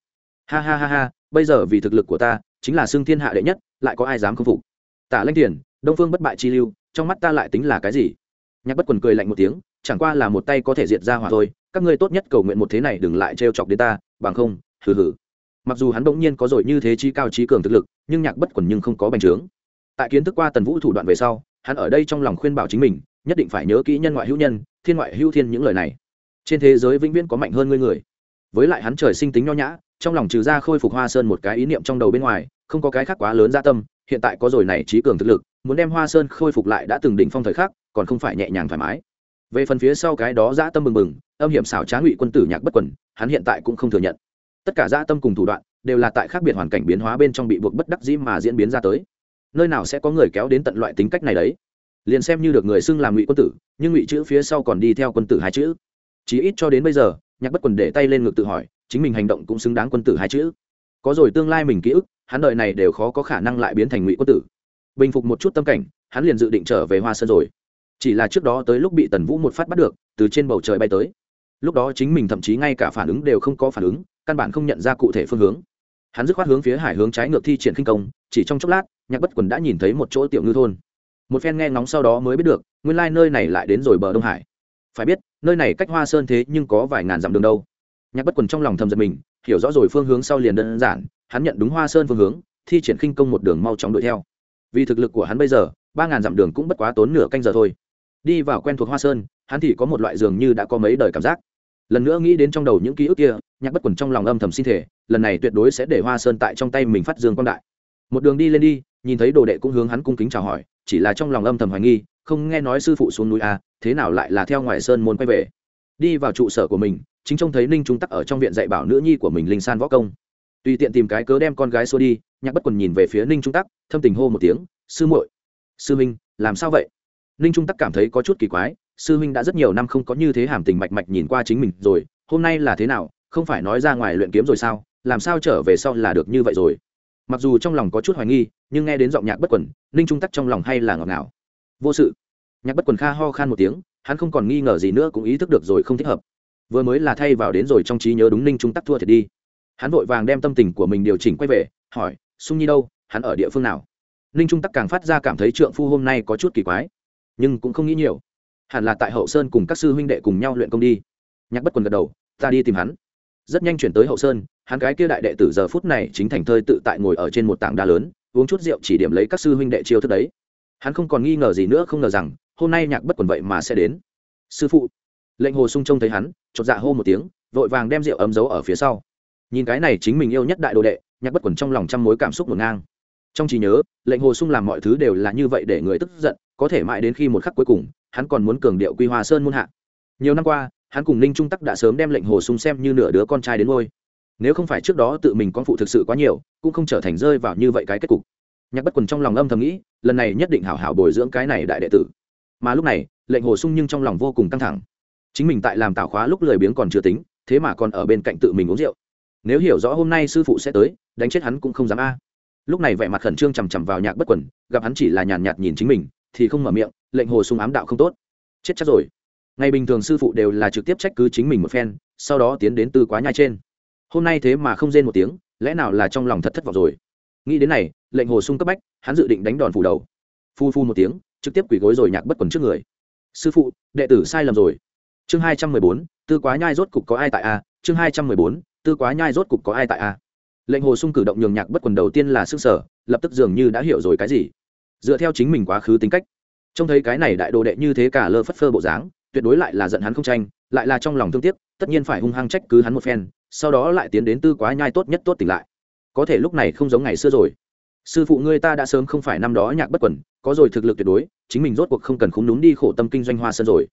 Ha ha ha ha, bây giờ vì thực lực của ta, chính là xương thiên hạ đệ nhất, lại có ai dám không phục? Tả lanh tiền, đông phương bất bại chi lưu trong mắt ta lại tính là cái gì? Nhạc bất quần cười lạnh một tiếng, chẳng qua là một tay có thể diệt ra hỏa thôi, các ngươi tốt nhất cầu nguyện một thế này đừng lại trêu chọc đến ta, bằng không, hừ hừ. Mặc dù hắn bỗng nhiên có rồi như thế chi cao trí cường thực lực, nhưng nhạc bất quần nhưng không có bành trướng. Tại kiến thức qua tần vũ thủ đoạn về sau, hắn ở đây trong lòng khuyên bảo chính mình, nhất định phải nhớ kỹ nhân ngoại hữu nhân, thiên ngoại hữu thiên những lời này. Trên thế giới vĩnh viễn có mạnh hơn ngươi người. Với lại hắn trời sinh tính nho nhã, trong lòng trừ ra khôi phục hoa sơn một cái ý niệm trong đầu bên ngoài, không có cái khác quá lớn gia tâm, hiện tại có rồi này trí cường thực lực muốn đem hoa sơn khôi phục lại đã từng đỉnh phong thời khắc, còn không phải nhẹ nhàng thoải mái. Về phần phía sau cái đó dã tâm bừng bừng, âm hiểm xảo trá ngụy quân tử nhạc bất quần, hắn hiện tại cũng không thừa nhận. Tất cả dã tâm cùng thủ đoạn, đều là tại khác biệt hoàn cảnh biến hóa bên trong bị buộc bất đắc dĩ mà diễn biến ra tới. Nơi nào sẽ có người kéo đến tận loại tính cách này đấy? Liền xem như được người xưng làm ngụy quân tử, nhưng ngụy chữ phía sau còn đi theo quân tử hai chữ. Chí ít cho đến bây giờ, nhạc bất quần để tay lên ngực tự hỏi, chính mình hành động cũng xứng đáng quân tử hai chữ. Có rồi tương lai mình ký ức, hắn đợi này đều khó có khả năng lại biến thành ngụy quân tử bình phục một chút tâm cảnh, hắn liền dự định trở về hoa sơn rồi. Chỉ là trước đó tới lúc bị tần vũ một phát bắt được, từ trên bầu trời bay tới. Lúc đó chính mình thậm chí ngay cả phản ứng đều không có phản ứng, căn bản không nhận ra cụ thể phương hướng. Hắn dứt khoát hướng phía hải hướng trái ngược thi triển khinh công, chỉ trong chốc lát, nhạc bất quần đã nhìn thấy một chỗ tiểu ngư thôn. Một phen nghe ngóng sau đó mới biết được, nguyên lai、like、nơi này lại đến rồi bờ đông hải. Phải biết, nơi này cách hoa sơn thế nhưng có vài ngàn dặm đường đâu. Nhạc bất quần trong lòng thầm giật mình, hiểu rõ rồi phương hướng sau liền đơn giản, hắn nhận đúng hoa sơn phương hướng, thi triển khinh công một đường mau chóng đuổi theo vì thực lực của hắn bây giờ ba ngàn dặm đường cũng bất quá tốn nửa canh giờ thôi. Đi vào quen thuộc hoa sơn hắn thì có một loại dường như đã có mấy đời cảm giác. Lần nữa nghĩ đến trong đầu những ký ức kia nhạc bất quần trong lòng âm thầm xin thể lần này tuyệt đối sẽ để hoa sơn tại trong tay mình phát dương quang đại. Một đường đi lên đi nhìn thấy đồ đệ cũng hướng hắn cung kính chào hỏi chỉ là trong lòng âm thầm hoài nghi không nghe nói sư phụ xuống núi a à, thế nào lại là theo ngoài sơn môn quay về. Đi vào trụ sở của mình chính trông thấy ninh trung tắc ở trong viện dạy bảo nữ nhi của mình linh san võ công. Tùy tiện tìm cái cớ đem con gái xua đi nhạc bất quần nhìn về phía ninh trung tắc, thâm tình hô một tiếng, sư muội, sư minh làm sao vậy? Ninh trung tắc cảm thấy có chút kỳ quái, sư minh đã rất nhiều năm không có như thế hàm tình mạch mạch nhìn qua chính mình rồi, hôm nay là thế nào? Không phải nói ra ngoài luyện kiếm rồi sao? Làm sao trở về sau là được như vậy rồi? Mặc dù trong lòng có chút hoài nghi, nhưng nghe đến giọng nhạc bất quần, ninh trung tắc trong lòng hay là ngọt ngào. Vô sự. Nhạc bất quần kha ho khan một tiếng, hắn không còn nghi ngờ gì nữa cũng ý thức được rồi không thích hợp. Vừa mới là thay vào đến rồi trong trí nhớ đúng ninh trung tắc thua thiệt đi. Hắn vội vàng đem tâm tình của mình điều chỉnh quay về, hỏi sung nhi đâu, hắn ở địa phương nào? Ninh trung tắc càng phát ra cảm thấy trượng phu hôm nay có chút kỳ quái, nhưng cũng không nghĩ nhiều. Hẳn là tại hậu sơn cùng các sư huynh đệ cùng nhau luyện công đi. Nhạc bất quần gật đầu, ta đi tìm hắn. Rất nhanh chuyển tới hậu sơn, hắn cái kia đại đệ tử giờ phút này chính thành thơi tự tại ngồi ở trên một tảng đá lớn, uống chút rượu chỉ điểm lấy các sư huynh đệ chiêu thức đấy. Hắn không còn nghi ngờ gì nữa, không ngờ rằng, hôm nay nhạc bất quần vậy mà sẽ đến. Sư phụ. Lệnh hồ sung trông thấy hắn, chột dạ hô một tiếng, vội vàng đem rượu ấm giấu ở phía sau. Nhìn cái này chính mình yêu nhất đại đồ đệ nhạc bất quần trong lòng trăm mối cảm xúc ngổn ngang. Trong trí nhớ, lệnh hồ sung làm mọi thứ đều là như vậy để người tức giận, có thể mãi đến khi một khắc cuối cùng, hắn còn muốn cường điệu quy hoa sơn muôn hạ. Nhiều năm qua, hắn cùng ninh trung tắc đã sớm đem lệnh hồ sung xem như nửa đứa con trai đến ngôi. Nếu không phải trước đó tự mình con phụ thực sự quá nhiều, cũng không trở thành rơi vào như vậy cái kết cục. Nhạc bất quần trong lòng âm thầm nghĩ, lần này nhất định hảo hảo bồi dưỡng cái này đại đệ tử. Mà lúc này, lệnh hồ sung nhưng trong lòng vô cùng căng thẳng. Chính mình tại làm tạo khóa lúc lười biếng còn chưa tính, thế mà còn ở bên cạnh tự mình uống rượu nếu hiểu rõ hôm nay sư phụ sẽ tới, đánh chết hắn cũng không dám a. Lúc này vẻ mặt khẩn trương chằm chằm vào nhạc bất quần, gặp hắn chỉ là nhàn nhạt nhìn chính mình, thì không mở miệng, lệnh hồ sung ám đạo không tốt. Chết chắc rồi. Ngày bình thường sư phụ đều là trực tiếp trách cứ chính mình một phen, sau đó tiến đến tư quá nhai trên. Hôm nay thế mà không rên một tiếng, lẽ nào là trong lòng thật thất vọng rồi? Nghĩ đến này, lệnh hồ sung cấp bách, hắn dự định đánh đòn phủ đầu. Phu phu một tiếng, trực tiếp quỳ gối rồi nhạc bất quần trước người. Sư phụ, đệ tử sai lầm rồi. Chương hai trăm mười bốn, tư quá nhai rốt cục có ai tại a? Chương hai trăm mười bốn tư quá nhai rốt cục có ai tại a? Lệnh hồ sung cử động nhường nhạc bất quần đầu tiên là s ư ơ n g sở lập tức dường như đã hiểu rồi cái gì. Dựa theo chính mình quá khứ tính cách, trông thấy cái này đại đồ đệ như thế cả lơ phất phơ bộ dáng, tuyệt đối lại là giận hắn không tranh, lại là trong lòng thương tiếc, tất nhiên phải hung hăng trách cứ hắn một phen, sau đó lại tiến đến tư quá nhai tốt nhất tốt tỉnh lại. Có thể lúc này không giống ngày xưa rồi. Sư phụ ngươi ta đã sớm không phải năm đó nhạc bất quẩn có rồi thực lực tuyệt đối, chính mình rốt cuộc không cần khúng đúng đi khổ tâm kinh doanh hoa sơn rồi.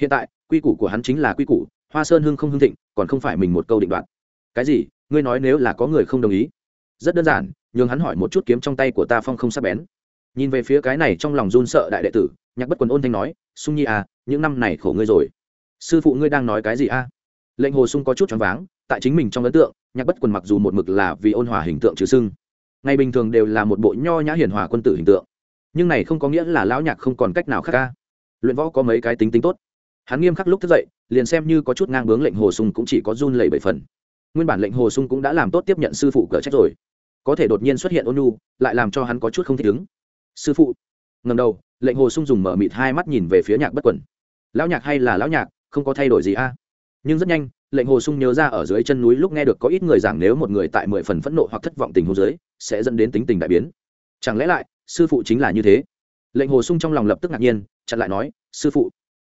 Hiện tại, quy củ của hắn chính là quy củ, hoa sơn hưng không hưng thịnh, còn không phải mình một câu định đoạn cái gì? Ngươi nói nếu là có người không đồng ý. Rất đơn giản, nhường hắn hỏi một chút kiếm trong tay của ta phong không sắp bén. Nhìn về phía cái này trong lòng run sợ đại đệ tử, nhạc bất quần ôn thanh nói, sung nhi à những năm này khổ ngươi rồi. Sư phụ ngươi đang nói cái gì a? À? lệnh hồ sung có chút choáng váng, tại chính mình trong ấn tượng, nhạc bất quần mặc dù một mực là vì ôn hòa hình tượng trừ sưng, ngày bình thường đều là một bộ nho nhã hiền hòa quân tử hình tượng. Nhưng này không có nghĩa là lão nhạc không còn cách nào khác ca. Luyện võ có mấy cái tính tính tốt. Hắn nghiêm khắc lúc thức dậy, liền xem như có chút ngang bướng lệnh hồ sung cũng chỉ có run lẩy bảy phần nguyên bản lệnh hồ sung cũng đã làm tốt tiếp nhận sư phụ cờ trách rồi. Có thể đột nhiên xuất hiện ôn nhu, lại làm cho hắn có chút không thích ứng. Sư phụ. Ngầm đầu, lệnh hồ sung dùng mở mịt hai mắt nhìn về phía nhạc bất quẩn. Lão nhạc hay là lão nhạc, không có thay đổi gì a? Nhưng rất nhanh, lệnh hồ sung nhớ ra ở dưới chân núi lúc nghe được có ít người giảng nếu một người tại mười phần phẫn nộ hoặc thất vọng tình hồ dưới, sẽ dẫn đến tính tình đại biến. Chẳng lẽ lại, sư phụ chính là như thế? Lệnh hồ sung trong lòng lập tức ngạc nhiên, chặn lại nói, sư phụ,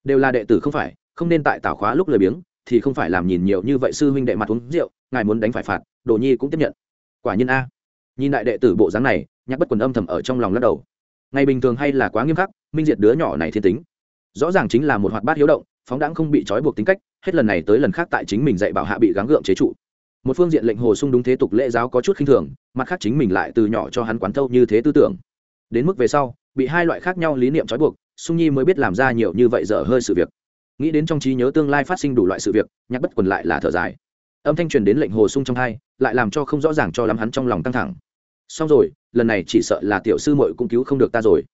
đều là đệ tử không phải, không nên tại tảo khóa lúc lười biếng thì không phải làm nhìn nhiều như vậy sư huynh đệ mặt uống rượu, ngài muốn đánh phải phạt, đồ nhi cũng tiếp nhận. Quả nhiên a. Nhìn đại đệ tử bộ dáng này, nhắc bất quần âm thầm ở trong lòng lắc đầu. Ngày bình thường hay là quá nghiêm khắc, minh diệt đứa nhỏ này thiên tính. Rõ ràng chính là một hoạt bát hiếu động, phóng đãng không bị trói buộc tính cách, hết lần này tới lần khác tại chính mình dạy bảo hạ bị gắng gượng chế trụ. Một phương diện lệnh hồ sung đúng thế tục lễ giáo có chút khinh thường, mặt khác chính mình lại từ nhỏ cho hắn quán thâu như thế tư tưởng. Đến mức về sau, bị hai loại khác nhau lý niệm trói buộc, sung nhi mới biết làm ra nhiều như vậy dở hơi sự việc nghĩ đến trong trí nhớ tương lai phát sinh đủ loại sự việc nhắc bất quần lại là thở dài. Âm thanh truyền đến lệnh hồ sung trong hai, lại làm cho không rõ ràng cho lắm hắn trong lòng căng thẳng. Xong rồi, lần này chỉ sợ là tiểu sư muội cũng cứu không được ta rồi.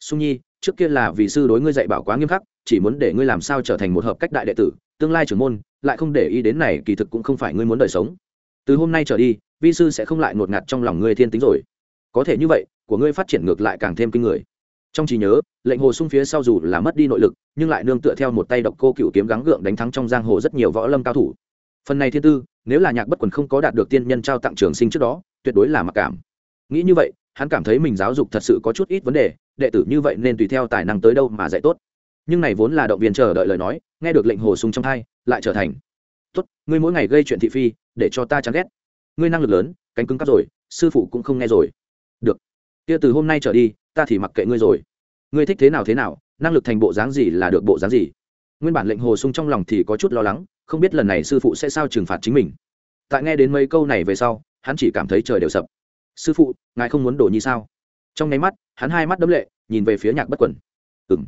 Sung nhi, trước kia là vì sư đối ngươi dạy bảo quá nghiêm khắc, chỉ muốn để ngươi làm sao trở thành một hợp cách đại đệ tử, tương lai trưởng môn, lại không để ý đến này, kỳ thực cũng không phải ngươi muốn đời sống. Từ hôm nay trở đi, vi sư sẽ không lại ngột ngạt trong lòng ngươi thiên tính rồi. Có thể như vậy, của ngươi phát triển ngược lại càng thêm kinh người trong trí nhớ, lệnh hồ sung phía sau dù là mất đi nội lực, nhưng lại nương tựa theo một tay độc cô cựu kiếm gắng gượng đánh thắng trong giang hồ rất nhiều võ lâm cao thủ. Phần này thiên tư, nếu là nhạc bất quần không có đạt được tiên nhân trao tặng trường sinh trước đó, tuyệt đối là mặc cảm. Nghĩ như vậy, hắn cảm thấy mình giáo dục thật sự có chút ít vấn đề, đệ tử như vậy nên tùy theo tài năng tới đâu mà dạy tốt. Nhưng này vốn là động viên chờ đợi lời nói, nghe được lệnh hồ sung trong thai, lại trở thành, tốt, ngươi mỗi ngày gây chuyện thị phi, để cho ta chán ghét. Ngươi năng lực lớn, cánh cứng cắp rồi, sư phụ cũng không nghe rồi. Được kia từ hôm nay trở đi, ta thì mặc kệ ngươi rồi. Ngươi thích thế nào thế nào, năng lực thành bộ dáng gì là được bộ dáng gì. Nguyên bản lệnh hồ sung trong lòng thì có chút lo lắng, không biết lần này sư phụ sẽ sao trừng phạt chính mình. Tại nghe đến mấy câu này về sau, hắn chỉ cảm thấy trời đều sập. Sư phụ, ngài không muốn đổ nhi sao? Trong nháy mắt, hắn hai mắt đấm lệ, nhìn về phía nhạc bất quẩn ừng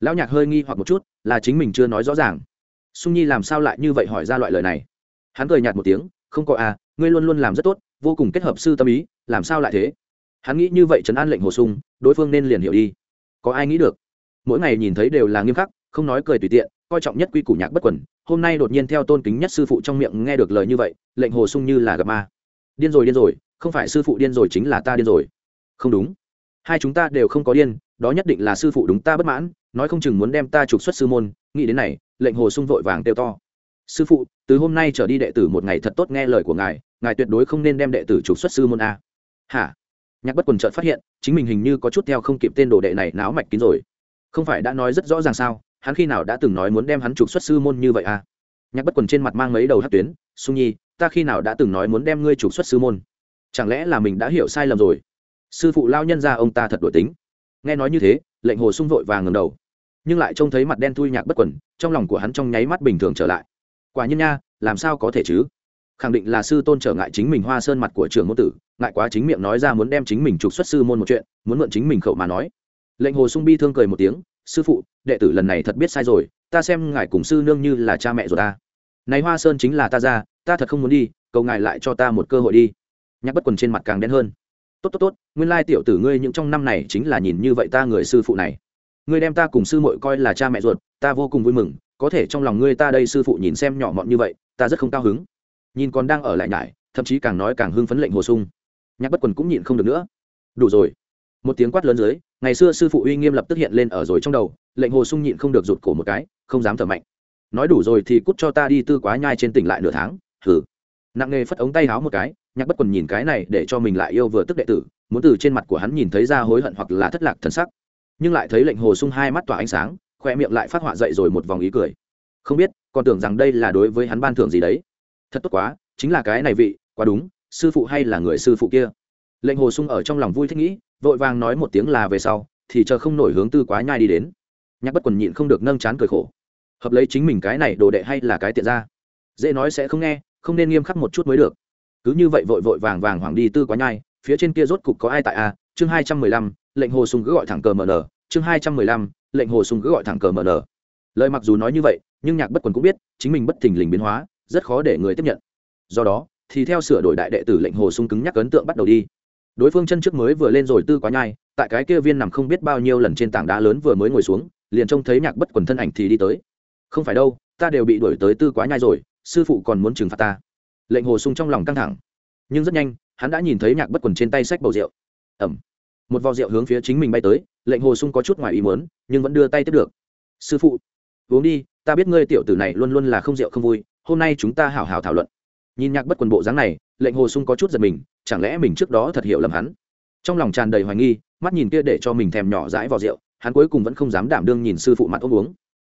lão nhạc hơi nghi hoặc một chút, là chính mình chưa nói rõ ràng. Sung nhi làm sao lại như vậy hỏi ra loại lời này? Hắn cười nhạt một tiếng, không có à ngươi luôn luôn làm rất tốt, vô cùng kết hợp sư tâm ý, làm sao lại thế? Hắn nghĩ như vậy trấn an lệnh hồ sung, đối phương nên liền hiểu đi. Có ai nghĩ được? Mỗi ngày nhìn thấy đều là nghiêm khắc, không nói cười tùy tiện, coi trọng nhất quy củ nhạc bất quẩn hôm nay đột nhiên theo tôn kính nhất sư phụ trong miệng nghe được lời như vậy, lệnh hồ sung như là gặp ma. Điên rồi điên rồi, không phải sư phụ điên rồi chính là ta điên rồi. Không đúng. Hai chúng ta đều không có điên, đó nhất định là sư phụ đúng ta bất mãn, nói không chừng muốn đem ta trục xuất sư môn. Nghĩ đến này, lệnh hồ sung vội vàng kêu to. Sư phụ, từ hôm nay trở đi đệ tử một ngày thật tốt nghe lời của ngài ngài tuyệt đối không nên đem đệ tử trục xuất sư môn a. Hả? Nhạc bất quần chợt phát hiện, chính mình hình như có chút theo không kịp tên đồ đệ này náo mạch kín rồi. Không phải đã nói rất rõ ràng sao, hắn khi nào đã từng nói muốn đem hắn trục xuất sư môn như vậy à? Nhạc bất quần trên mặt mang mấy đầu hát tuyến sung nhi, ta khi nào đã từng nói muốn đem ngươi trục xuất sư môn? Chẳng lẽ là mình đã hiểu sai lầm rồi? Sư phụ lao nhân ra ông ta thật đổi tính. Nghe nói như thế, lệnh hồ sung vội vàng ngầm đầu, nhưng lại trông thấy mặt đen thui nhạc bất quần, trong lòng của hắn trong nháy mắt bình thường trở lại. Quả nhiên nha, làm sao có thể chứ? Khẳng định là sư tôn trở ngại chính mình hoa sơn mặt của trường ngôn tử ngại quá chính miệng nói ra muốn đem chính mình trục xuất sư môn một chuyện, muốn mượn chính mình khẩu mà nói. Lệnh hồ sung bi thương cười một tiếng, sư phụ, đệ tử lần này thật biết sai rồi, ta xem ngài cùng sư nương như là cha mẹ rồi ta. Này hoa sơn chính là ta ra, ta thật không muốn đi, cầu ngài lại cho ta một cơ hội đi. Nhắc bất quần trên mặt càng đen hơn. Tốt tốt tốt, nguyên lai tiểu tử ngươi những trong năm này chính là nhìn như vậy ta người sư phụ này. Ngươi đem ta cùng sư muội coi là cha mẹ ruột, ta vô cùng vui mừng, có thể trong lòng ngươi ta đây sư phụ nhìn xem nhỏ mọn như vậy, ta rất không cao hứng. Nhìn còn đang ở lại nhải, thậm chí càng nói càng hưng phấn lệnh hồ sung nhạc bất quần cũng nhịn không được nữa. Đủ rồi. Một tiếng quát lớn dưới, ngày xưa sư phụ uy nghiêm lập tức hiện lên ở rồi trong đầu, lệnh hồ sung nhịn không được rụt cổ một cái, không dám thở mạnh. Nói đủ rồi thì cút cho ta đi tư quá nhai trên tỉnh lại nửa tháng thử nặng nghề phất ống tay háo một cái, nhạc bất quần nhìn cái này để cho mình lại yêu vừa tức đệ tử, muốn từ trên mặt của hắn nhìn thấy ra hối hận hoặc là thất lạc thần sắc. Nhưng lại thấy lệnh hồ sung hai mắt tỏa ánh sáng, khoe miệng lại phát họa dậy rồi một vòng ý cười. Không biết, còn tưởng rằng đây là đối với hắn ban thưởng gì đấy. Thật tốt quá, chính là cái này vị, quá đúng sư phụ hay là người sư phụ kia? Lệnh hồ sung ở trong lòng vui thích nghĩ, vội vàng nói một tiếng là về sau, thì chờ không nổi hướng tư quá nhai đi đến. Nhạc bất quần nhịn không được nâng chán cười khổ. Hợp lấy chính mình cái này đồ đệ hay là cái tiện ra dễ nói sẽ không nghe, không nên nghiêm khắc một chút mới được. Cứ như vậy vội vội vàng vàng hoảng đi tư quá nhai, phía trên kia rốt cục có ai tại a chương hai trăm mười lăm, lệnh hồ sùng cứ gọi thẳng cờ mờ nở. Chương hai trăm mười lăm, lệnh hồ sùng cứ gọi thẳng cờ mờ nở. Lời mặc dù nói như vậy, nhưng nhạc bất quần cũng biết, chính mình bất thình lình biến hóa, rất khó để người tiếp nhận. Do đó thì theo sửa đổi đại đệ tử lệnh hồ sung cứng nhắc ấn tượng bắt đầu đi. Đối phương chân trước mới vừa lên rồi tư quá nhai, tại cái kia viên nằm không biết bao nhiêu lần trên tảng đá lớn vừa mới ngồi xuống, liền trông thấy nhạc bất quần thân ảnh thì đi tới. Không phải đâu, ta đều bị đuổi tới tư quá nhai rồi, sư phụ còn muốn trừng phạt ta. Lệnh hồ sung trong lòng căng thẳng. Nhưng rất nhanh, hắn đã nhìn thấy nhạc bất quần trên tay sách bầu rượu. Ẩm một vò rượu hướng phía chính mình bay tới, lệnh hồ sung có chút ngoài ý muốn, nhưng vẫn đưa tay tiếp được. Sư phụ, uống đi, ta biết ngươi tiểu tử này luôn luôn là không rượu không vui, hôm nay chúng ta hảo hảo thảo luận nhìn nhạc bất quần bộ dáng này, lệnh hồ sung có chút giật mình, chẳng lẽ mình trước đó thật hiểu lầm hắn? Trong lòng tràn đầy hoài nghi, mắt nhìn kia để cho mình thèm nhỏ dãi vào rượu, hắn cuối cùng vẫn không dám đảm đương nhìn sư phụ mặt ôm uống.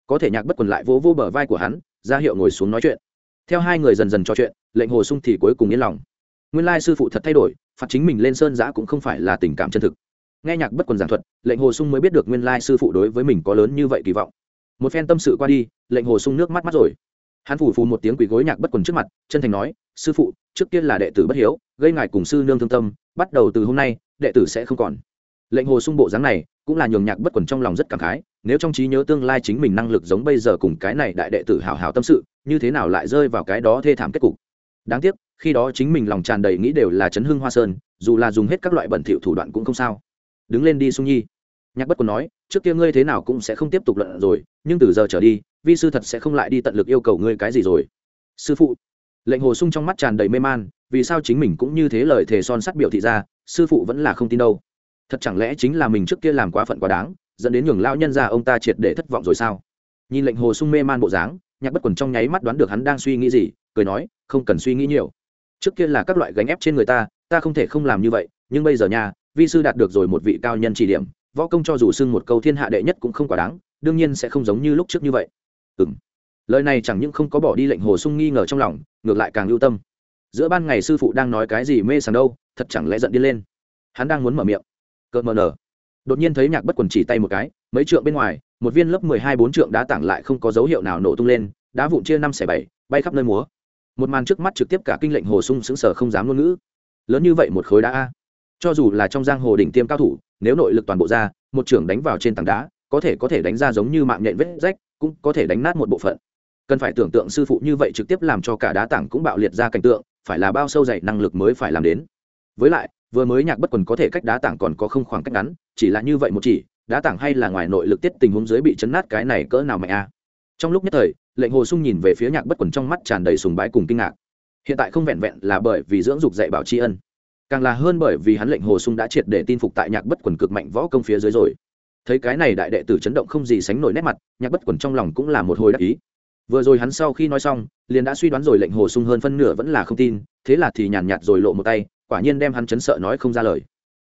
Có thể nhạc bất quần lại vỗ vô bờ vai của hắn, ra hiệu ngồi xuống nói chuyện. Theo hai người dần dần trò chuyện, lệnh hồ sung thì cuối cùng yên lòng. Nguyên lai sư phụ thật thay đổi, phạt chính mình lên sơn giã cũng không phải là tình cảm chân thực. Nghe nhạc bất quần giảng thuật, lệnh hồ sung mới biết được nguyên lai sư phụ đối với mình có lớn như vậy kỳ vọng. Một phen tâm sự qua đi, lệnh hồ sung nước mắt mắt rồi hắn phủ phù một tiếng quỳ gối nhạc bất quần trước mặt, chân thành nói, sư phụ, trước tiên là đệ tử bất hiếu, gây ngài cùng sư nương thương tâm, bắt đầu từ hôm nay, đệ tử sẽ không còn. Lệnh hồ sung bộ dáng này, cũng là nhường nhạc bất quần trong lòng rất cảm khái, nếu trong trí nhớ tương lai chính mình năng lực giống bây giờ cùng cái này đại đệ tử hào hào tâm sự, như thế nào lại rơi vào cái đó thê thảm kết cục? Đáng tiếc, khi đó chính mình lòng tràn đầy nghĩ đều là chấn hưng hoa sơn, dù là dùng hết các loại bẩn thỉu thủ đoạn cũng không sao. Đứng lên đi, sung nhi. Nhạc bất quần nói, trước kia ngươi thế nào cũng sẽ không tiếp tục luận rồi nhưng từ giờ trở đi, vi sư thật sẽ không lại đi tận lực yêu cầu ngươi cái gì rồi. Sư phụ. Lệnh hồ sung trong mắt tràn đầy mê man, vì sao chính mình cũng như thế lời thề son sắt biểu thị ra, sư phụ vẫn là không tin đâu. Thật chẳng lẽ chính là mình trước kia làm quá phận quá đáng, dẫn đến nhường lao nhân ra ông ta triệt để thất vọng rồi sao? Nhìn lệnh hồ sung mê man bộ dáng, nhạc bất quần trong nháy mắt đoán được hắn đang suy nghĩ gì, cười nói, không cần suy nghĩ nhiều. Trước kia là các loại gánh ép trên người ta ta không thể không làm như vậy, nhưng bây giờ nha, vi sư đạt được rồi một vị cao nhân chỉ điểm, võ công cho dù xưng một câu thiên hạ đệ nhất cũng không quá đáng đương nhiên sẽ không giống như lúc trước như vậy. Ừ m lời này chẳng những không có bỏ đi lệnh hồ sung nghi ngờ trong lòng, ngược lại càng lưu tâm. Giữa ban ngày sư phụ đang nói cái gì mê sảng đâu, thật chẳng lẽ giận đi lên. Hắn đang muốn mở miệng. Cợt mờ nở. Đột nhiên thấy nhạc bất quần chỉ tay một cái, mấy trượng bên ngoài, một viên lớp mười hai bốn trượng đá tảng lại không có dấu hiệu nào nổ tung lên, đá vụn chia năm xẻ bảy, bay khắp nơi múa. Một màn trước mắt trực tiếp cả kinh lệnh hồ sung sững sờ không dám ngôn ngữ. Lớn như vậy một khối đá a. Cho dù là trong giang hồ đỉnh tiêm cao thủ, nếu nội lực toàn bộ ra, một trưởng đánh vào trên tảng đá có thể có thể đánh ra giống như mạng nhện vết rách, cũng có thể đánh nát một bộ phận. Cần phải tưởng tượng sư phụ như vậy trực tiếp làm cho cả đá tảng cũng bạo liệt ra cảnh tượng, phải là bao sâu dày năng lực mới phải làm đến. Với lại, vừa mới nhạc bất quần có thể cách đá tảng còn có không khoảng cách ngắn, chỉ là như vậy một chỉ, đá tảng hay là ngoài nội lực tiết tình huống dưới bị chấn nát cái này cỡ nào mạnh a trong lúc nhất thời, lệnh hồ sung nhìn về phía nhạc bất quần trong mắt tràn đầy sùng bái cùng kinh ngạc. Hiện tại không vẹn vẹn là bởi vì dưỡng dục dạy bảo tri ân, càng là hơn bởi vì hắn lệnh hồ sung đã triệt để tin phục tại nhạc bất quần cực mạnh võ công phía dưới rồi thấy cái này đại đệ tử chấn động không gì sánh nổi nét mặt, nhạc bất quẩn trong lòng cũng là một hồi đắc ý. Vừa rồi hắn sau khi nói xong, liền đã suy đoán rồi lệnh hồ sung hơn phân nửa vẫn là không tin, thế là thì nhàn nhạt rồi lộ một tay, quả nhiên đem hắn chấn sợ nói không ra lời.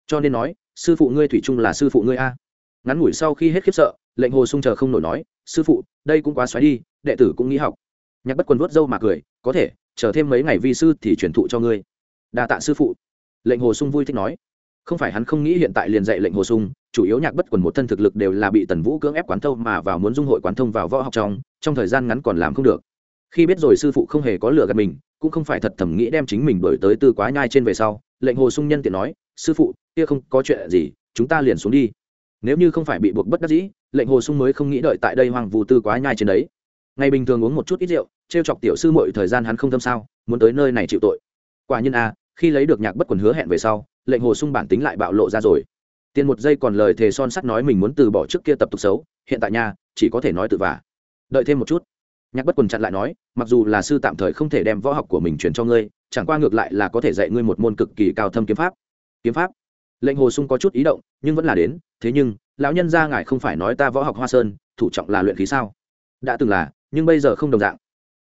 Cho nên nói, sư phụ ngươi thủy chung là sư phụ ngươi a. Ngắn ngủi sau khi hết khiếp sợ, lệnh hồ sung chờ không nổi nói, sư phụ, đây cũng quá xoáy đi, đệ tử cũng nghĩ học. Nhạc bất quần vuốt râu mà cười, có thể, chờ thêm mấy ngày vi sư thì truyền thụ cho ngươi. Đa tạ sư phụ. Lệnh hồ sung vui thích nói không phải hắn không nghĩ hiện tại liền dạy lệnh hồ sung, chủ yếu nhạc bất quần một thân thực lực đều là bị tần vũ cưỡng ép quán thâu mà vào muốn dung hội quán thông vào võ học trong trong thời gian ngắn còn làm không được. Khi biết rồi sư phụ không hề có lựa gạt mình, cũng không phải thật thầm nghĩ đem chính mình đổi tới tư quá nhai trên về sau, lệnh hồ sung nhân tiện nói, sư phụ, kia không có chuyện gì, chúng ta liền xuống đi. Nếu như không phải bị buộc bất đắc dĩ, lệnh hồ sung mới không nghĩ đợi tại đây hoàng vù tư quá nhai trên đấy. Ngày bình thường uống một chút ít rượu t r e o chọc tiểu sư mọi thời gian hắn không thâm sao, muốn tới nơi này chịu tội. Quả nhiên a khi lấy được nhạc bất quần hứa hẹn về sau lệnh hồ sung bản tính lại bạo lộ ra rồi. Tiền một giây còn lời thề son sắt nói mình muốn từ bỏ trước kia tập tục xấu, hiện tại nhà chỉ có thể nói tự vả. Đợi thêm một chút. Nhạc bất quần chặn lại nói, mặc dù là sư tạm thời không thể đem võ học của mình truyền cho ngươi, chẳng qua ngược lại là có thể dạy ngươi một môn cực kỳ cao thâm kiếm pháp. Kiếm pháp? Lệnh hồ sung có chút ý động, nhưng vẫn là đến, thế nhưng, lão nhân gia ngài không phải nói ta võ học hoa sơn, thủ trọng là luyện khí sao? Đã từng là, nhưng bây giờ không đồng dạng.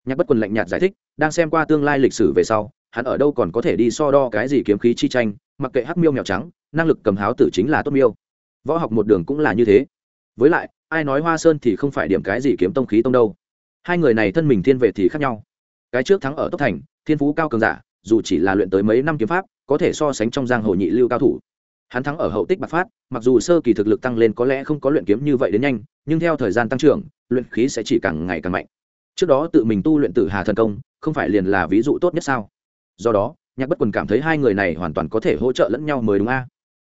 Nhạc bất quần lạnh nhạt giải thích, đang xem qua tương lai lịch sử về sau, hắn ở đâu còn có thể đi so đo cái gì kiếm khí chi tranh mặc kệ hắc miêu mèo trắng, năng lực cầm háo tử chính là tốt miêu. Võ học một đường cũng là như thế. Với lại, ai nói hoa sơn thì không phải điểm cái gì kiếm tông khí tông đâu. Hai người này thân mình thiên về thì khác nhau. Cái trước thắng ở tốc thành, thiên phú cao cường giả, dù chỉ là luyện tới mấy năm kiếm pháp, có thể so sánh trong giang hồ nhị lưu cao thủ. Hắn thắng ở hậu tích bạc phát, mặc dù sơ kỳ thực lực tăng lên có lẽ không có luyện kiếm như vậy đến nhanh, nhưng theo thời gian tăng trưởng, luyện khí sẽ chỉ càng ngày càng mạnh. Trước đó tự mình tu luyện tử hà thần công, không phải liền là ví dụ tốt nhất sao? Do đó nhạc bất quần cảm thấy hai người này hoàn toàn có thể hỗ trợ lẫn nhau mới đúng a.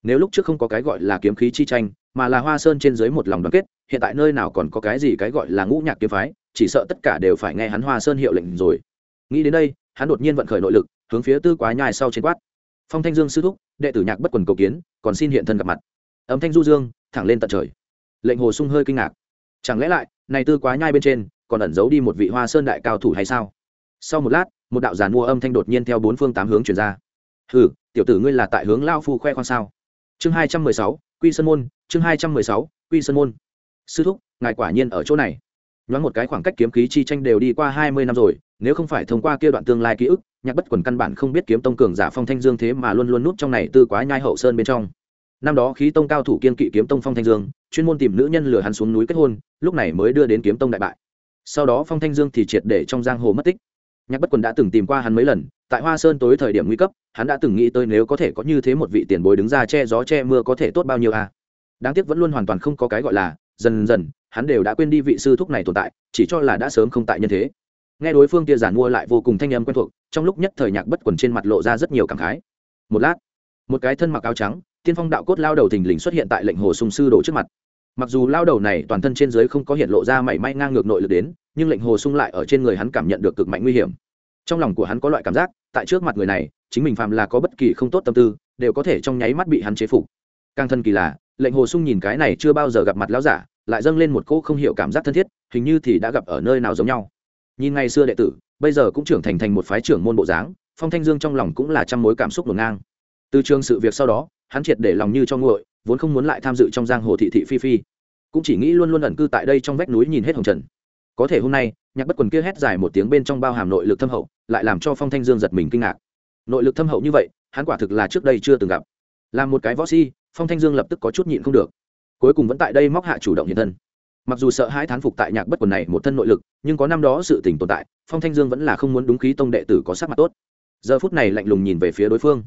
Nếu lúc trước không có cái gọi là kiếm khí chi tranh, mà là hoa sơn trên dưới một lòng đoàn kết, hiện tại nơi nào còn có cái gì cái gọi là ngũ nhạc kiếm phái, chỉ sợ tất cả đều phải nghe hắn hoa sơn hiệu lệnh rồi. Nghĩ đến đây, hắn đột nhiên vận khởi nội lực, hướng phía tư quá nhai sau trên quát. Phong thanh dương sư thúc, đệ tử nhạc bất quần cầu kiến, còn xin hiện thân gặp mặt. Âm thanh du dương, thẳng lên tận trời. Lệnh hồ sung hơi kinh ngạc. Chẳng lẽ lại, này tư quá nhai bên trên, còn ẩn giấu đi một vị hoa sơn đại cao thủ hay sao? Sau một lát một đạo giàn mua âm thanh đột nhiên theo bốn phương tám hướng chuyển ra. Hừ, tiểu tử ngươi là tại hướng lao phu khoe khoang sao? Chương hai trăm mười sáu, quy sơn môn, chương hai trăm mười sáu, quy sơn môn. Sư thúc, ngài quả nhiên ở chỗ này. Nhoáng một cái khoảng cách kiếm khí chi tranh đều đi qua hai mươi năm rồi, nếu không phải thông qua kia đoạn tương lai ký ức, nhạc bất quần căn bản không biết kiếm tông cường giả phong thanh dương thế mà luôn luôn núp trong này tư quá nhai hậu sơn bên trong. Năm đó khí tông cao thủ kiên kỵ kiếm tông phong thanh dương, chuyên môn tìm nữ nhân lừa hắn xuống núi kết hôn, lúc này mới đưa đến kiếm tông đại bại. Sau đó phong thanh dương thì triệt để trong giang hồ mất tích nhạc bất quần đã từng tìm qua hắn mấy lần, tại hoa sơn tối thời điểm nguy cấp, hắn đã từng nghĩ tới nếu có thể có như thế một vị tiền bối đứng ra che gió che mưa có thể tốt bao nhiêu à. đáng tiếc vẫn luôn hoàn toàn không có cái gọi là, dần dần, hắn đều đã quên đi vị sư thúc này tồn tại, chỉ cho là đã sớm không tại nhân thế. Nghe đối phương kia giản mua lại vô cùng thanh âm quen thuộc, trong lúc nhất thời nhạc bất quần trên mặt lộ ra rất nhiều cảm khái. Một lát, một cái thân mặc áo trắng, tiên phong đạo cốt lao đầu thình lình xuất hiện tại lệnh hồ sung sư đổ trước mặt mặc dù lao đầu này toàn thân trên dưới không có hiện lộ ra mảy may ngang ngược nội lực đến, nhưng lệnh hồ sung lại ở trên người hắn cảm nhận được cực mạnh nguy hiểm. Trong lòng của hắn có loại cảm giác, tại trước mặt người này, chính mình phàm là có bất kỳ không tốt tâm tư, đều có thể trong nháy mắt bị hắn chế phục. Càng thân kỳ là, lệnh hồ sung nhìn cái này chưa bao giờ gặp mặt lão giả, lại dâng lên một cỗ không hiểu cảm giác thân thiết, hình như thì đã gặp ở nơi nào giống nhau. Nhìn ngày xưa đệ tử, bây giờ cũng trưởng thành thành một phái trưởng môn bộ dáng, phong thanh dương trong lòng cũng là trăm mối cảm xúc ngổn ngang. Từ trường sự việc sau đó, hắn triệt để lòng như cho nguội, vốn không muốn lại tham dự trong giang hồ thị thị phi phi cũng chỉ nghĩ luôn luôn ẩn cư tại đây trong vách núi nhìn hết hồng trần. Có thể hôm nay, nhạc bất quần kia hét dài một tiếng bên trong bao hàm nội lực thâm hậu, lại làm cho phong thanh dương giật mình kinh ngạc. Nội lực thâm hậu như vậy, hắn quả thực là trước đây chưa từng gặp. Làm một cái võ si phong thanh dương lập tức có chút nhịn không được. Cuối cùng vẫn tại đây móc hạ chủ động hiện thân. Mặc dù sợ hãi thán phục tại nhạc bất quần này một thân nội lực, nhưng có năm đó sự tỉnh tồn tại, phong thanh dương vẫn là không muốn đúng khí tông đệ tử có sắc mặt tốt. Giờ phút này lạnh lùng nhìn về phía đối phương.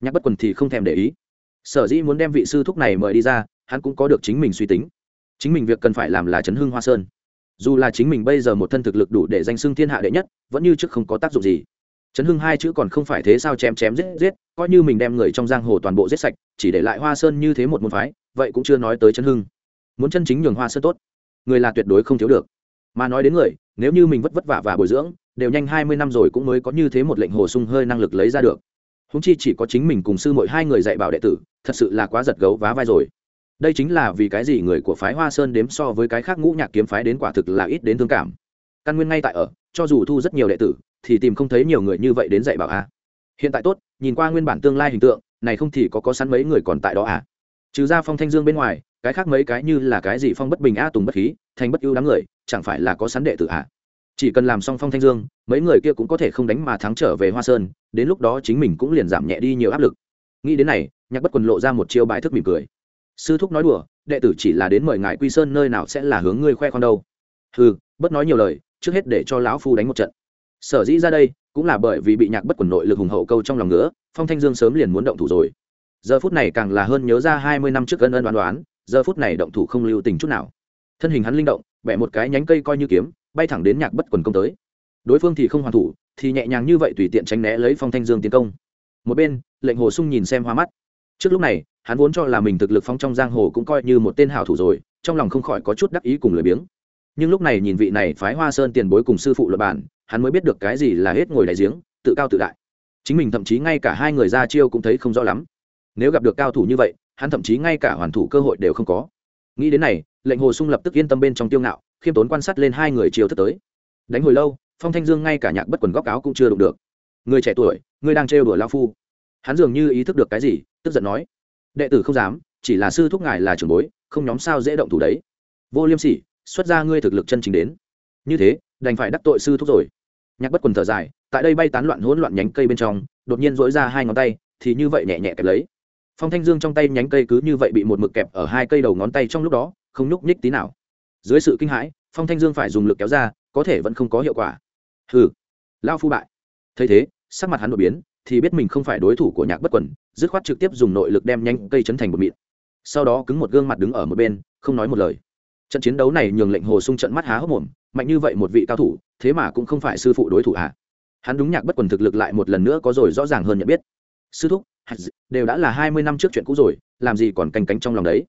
Nhạc bất quần thì không thèm để ý. Sở dĩ muốn đem vị sư thúc này mời đi ra, hắn cũng có được chính mình suy tính chính mình việc cần phải làm là chấn hưng hoa sơn. Dù là chính mình bây giờ một thân thực lực đủ để danh xưng thiên hạ đệ nhất, vẫn như trước không có tác dụng gì. Chấn hưng hai chữ còn không phải thế sao chém chém giết giết, coi như mình đem người trong giang hồ toàn bộ giết sạch, chỉ để lại hoa sơn như thế một môn phái, vậy cũng chưa nói tới chấn hưng muốn chân chính nhường hoa sơn tốt, người là tuyệt đối không thiếu được. Mà nói đến người, nếu như mình vất vất vả và bồi dưỡng, đều nhanh hai mươi năm rồi cũng mới có như thế một lệnh hồ sung hơi năng lực lấy ra được. Húng chi chỉ có chính mình cùng sư mỗi hai người dạy bảo đệ tử, thật sự là quá giật gấu vá vai rồi đây chính là vì cái gì người của phái hoa sơn đếm so với cái khác ngũ nhạc kiếm phái đến quả thực là ít đến thương cảm. Căn nguyên ngay tại ở, cho dù thu rất nhiều đệ tử, thì tìm không thấy nhiều người như vậy đến dạy bảo a. Hiện tại tốt, nhìn qua nguyên bản tương lai hình tượng, này không thì có có sẵn mấy người còn tại đó à? Trừ ra phong thanh dương bên ngoài, cái khác mấy cái như là cái gì phong bất bình a tùng bất khí thành bất ưu đám người, chẳng phải là có sẵn đệ tử à? Chỉ cần làm xong phong thanh dương, mấy người kia cũng có thể không đánh mà thắng trở về hoa sơn, đến lúc đó chính mình cũng liền giảm nhẹ đi nhiều áp lực. Nghĩ đến này, nhạc bất quần lộ ra một chiêu bài thức mỉm cười sư thúc nói đùa, đệ tử chỉ là đến mời ngài quy sơn nơi nào sẽ là hướng ngươi khoe con đâu. Ừ bất nói nhiều lời, trước hết để cho lão phu đánh một trận. Sở dĩ ra đây, cũng là bởi vì bị nhạc bất quần nội lực hùng hậu câu trong lòng nữa phong thanh dương sớm liền muốn động thủ rồi. Giờ phút này càng là hơn nhớ ra hai mươi năm trước ân ân đoán đoán giờ phút này động thủ không lưu tình chút nào. Thân hình hắn linh động, bẻ một cái nhánh cây coi như kiếm, bay thẳng đến nhạc bất quần công tới. Đối phương thì không hoàn thủ, thì nhẹ nhàng như vậy tùy tiện tránh né lấy phong thanh dương tiến công. Một bên, lệnh hồ sung nhìn xem hoa mắt. Trước lúc này hắn vốn cho là mình thực lực phong trong giang hồ cũng coi như một tên hảo thủ rồi, trong lòng không khỏi có chút đắc ý cùng lười biếng. Nhưng lúc này nhìn vị này phái hoa sơn tiền bối cùng sư phụ luật bản, hắn mới biết được cái gì là hết ngồi đại giếng, tự cao tự đại. Chính mình thậm chí ngay cả hai người ra chiêu cũng thấy không rõ lắm. Nếu gặp được cao thủ như vậy, hắn thậm chí ngay cả hoàn thủ cơ hội đều không có. Nghĩ đến này, lệnh hồ sung lập tức yên tâm bên trong tiêu ngạo, khiêm tốn quan sát lên hai người chiều thức tới. Đánh hồi lâu, phong thanh dương ngay cả nhạc bất quần góc áo cũng chưa đụng được. Người trẻ tuổi, người đang trêu đuổi lao phu. Hắn dường như ý thức được cái gì, tức giận nói đệ tử không dám, chỉ là sư thúc ngài là trưởng bối, không nhóm sao dễ động thủ đấy. Vô liêm sỉ, xuất ra ngươi thực lực chân chính đến. Như thế, đành phải đắc tội sư thúc rồi. Nhạc bất quần thở dài, tại đây bay tán loạn hỗn loạn nhánh cây bên trong, đột nhiên dỗi ra hai ngón tay, thì như vậy nhẹ nhẹ kẹp lấy. Phong thanh dương trong tay nhánh cây cứ như vậy bị một mực kẹp ở hai cây đầu ngón tay trong lúc đó, không nhúc nhích tí nào. Dưới sự kinh hãi, phong thanh dương phải dùng lực kéo ra, có thể vẫn không có hiệu quả. Hừ lao phu bại. Thấy thế, sắc mặt hắn đột biến, thì biết mình không phải đối thủ của nhạc bất quần dứt khoát trực tiếp dùng nội lực đem nhanh cây chấn thành một mịn. Sau đó cứng một gương mặt đứng ở một bên, không nói một lời. Trận chiến đấu này nhường lệnh hồ sung trận mắt há hốc mồm, mạnh như vậy một vị cao thủ, thế mà cũng không phải sư phụ đối thủ ạ à. hắn đúng nhạc bất quần thực lực lại một lần nữa có rồi rõ ràng hơn nhận biết. Sư thúc đều đã là hai mươi năm trước chuyện cũ rồi, làm gì còn canh cánh trong lòng đấy?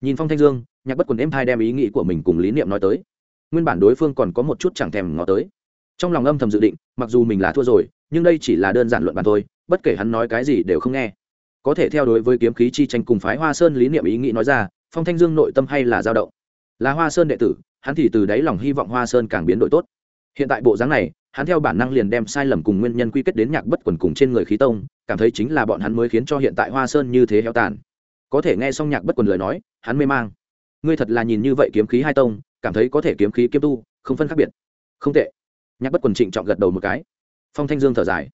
Nhìn phong thanh dương, nhạc bất quần êm hai đem ý nghĩ của mình cùng lý niệm nói tới. Nguyên bản đối phương còn có một chút chẳng thèm ngó tới. Trong lòng âm thầm dự định, mặc dù mình là thua rồi, nhưng đây chỉ là đơn giản luận bàn thôi, bất kể hắn nói cái gì đều không nghe có thể theo đối với kiếm khí chi tranh cùng phái hoa sơn lý niệm ý nghĩ nói ra, phong thanh dương nội tâm hay là dao động. Là hoa sơn đệ tử, hắn thì từ đáy lòng hy vọng hoa sơn càng biến đổi tốt. Hiện tại bộ dáng này, hắn theo bản năng liền đem sai lầm cùng nguyên nhân quy kết đến nhạc bất quần cùng trên người khí tông, cảm thấy chính là bọn hắn mới khiến cho hiện tại hoa sơn như thế heo tàn. Có thể nghe xong nhạc bất quần lời nói, hắn mê mang. Ngươi thật là nhìn như vậy kiếm khí hai tông, cảm thấy có thể kiếm khí kiếm tu, không phân khác biệt. Không tệ. Nhạc bất quần trịnh trọng gật đầu một cái. Phong thanh dương thở dài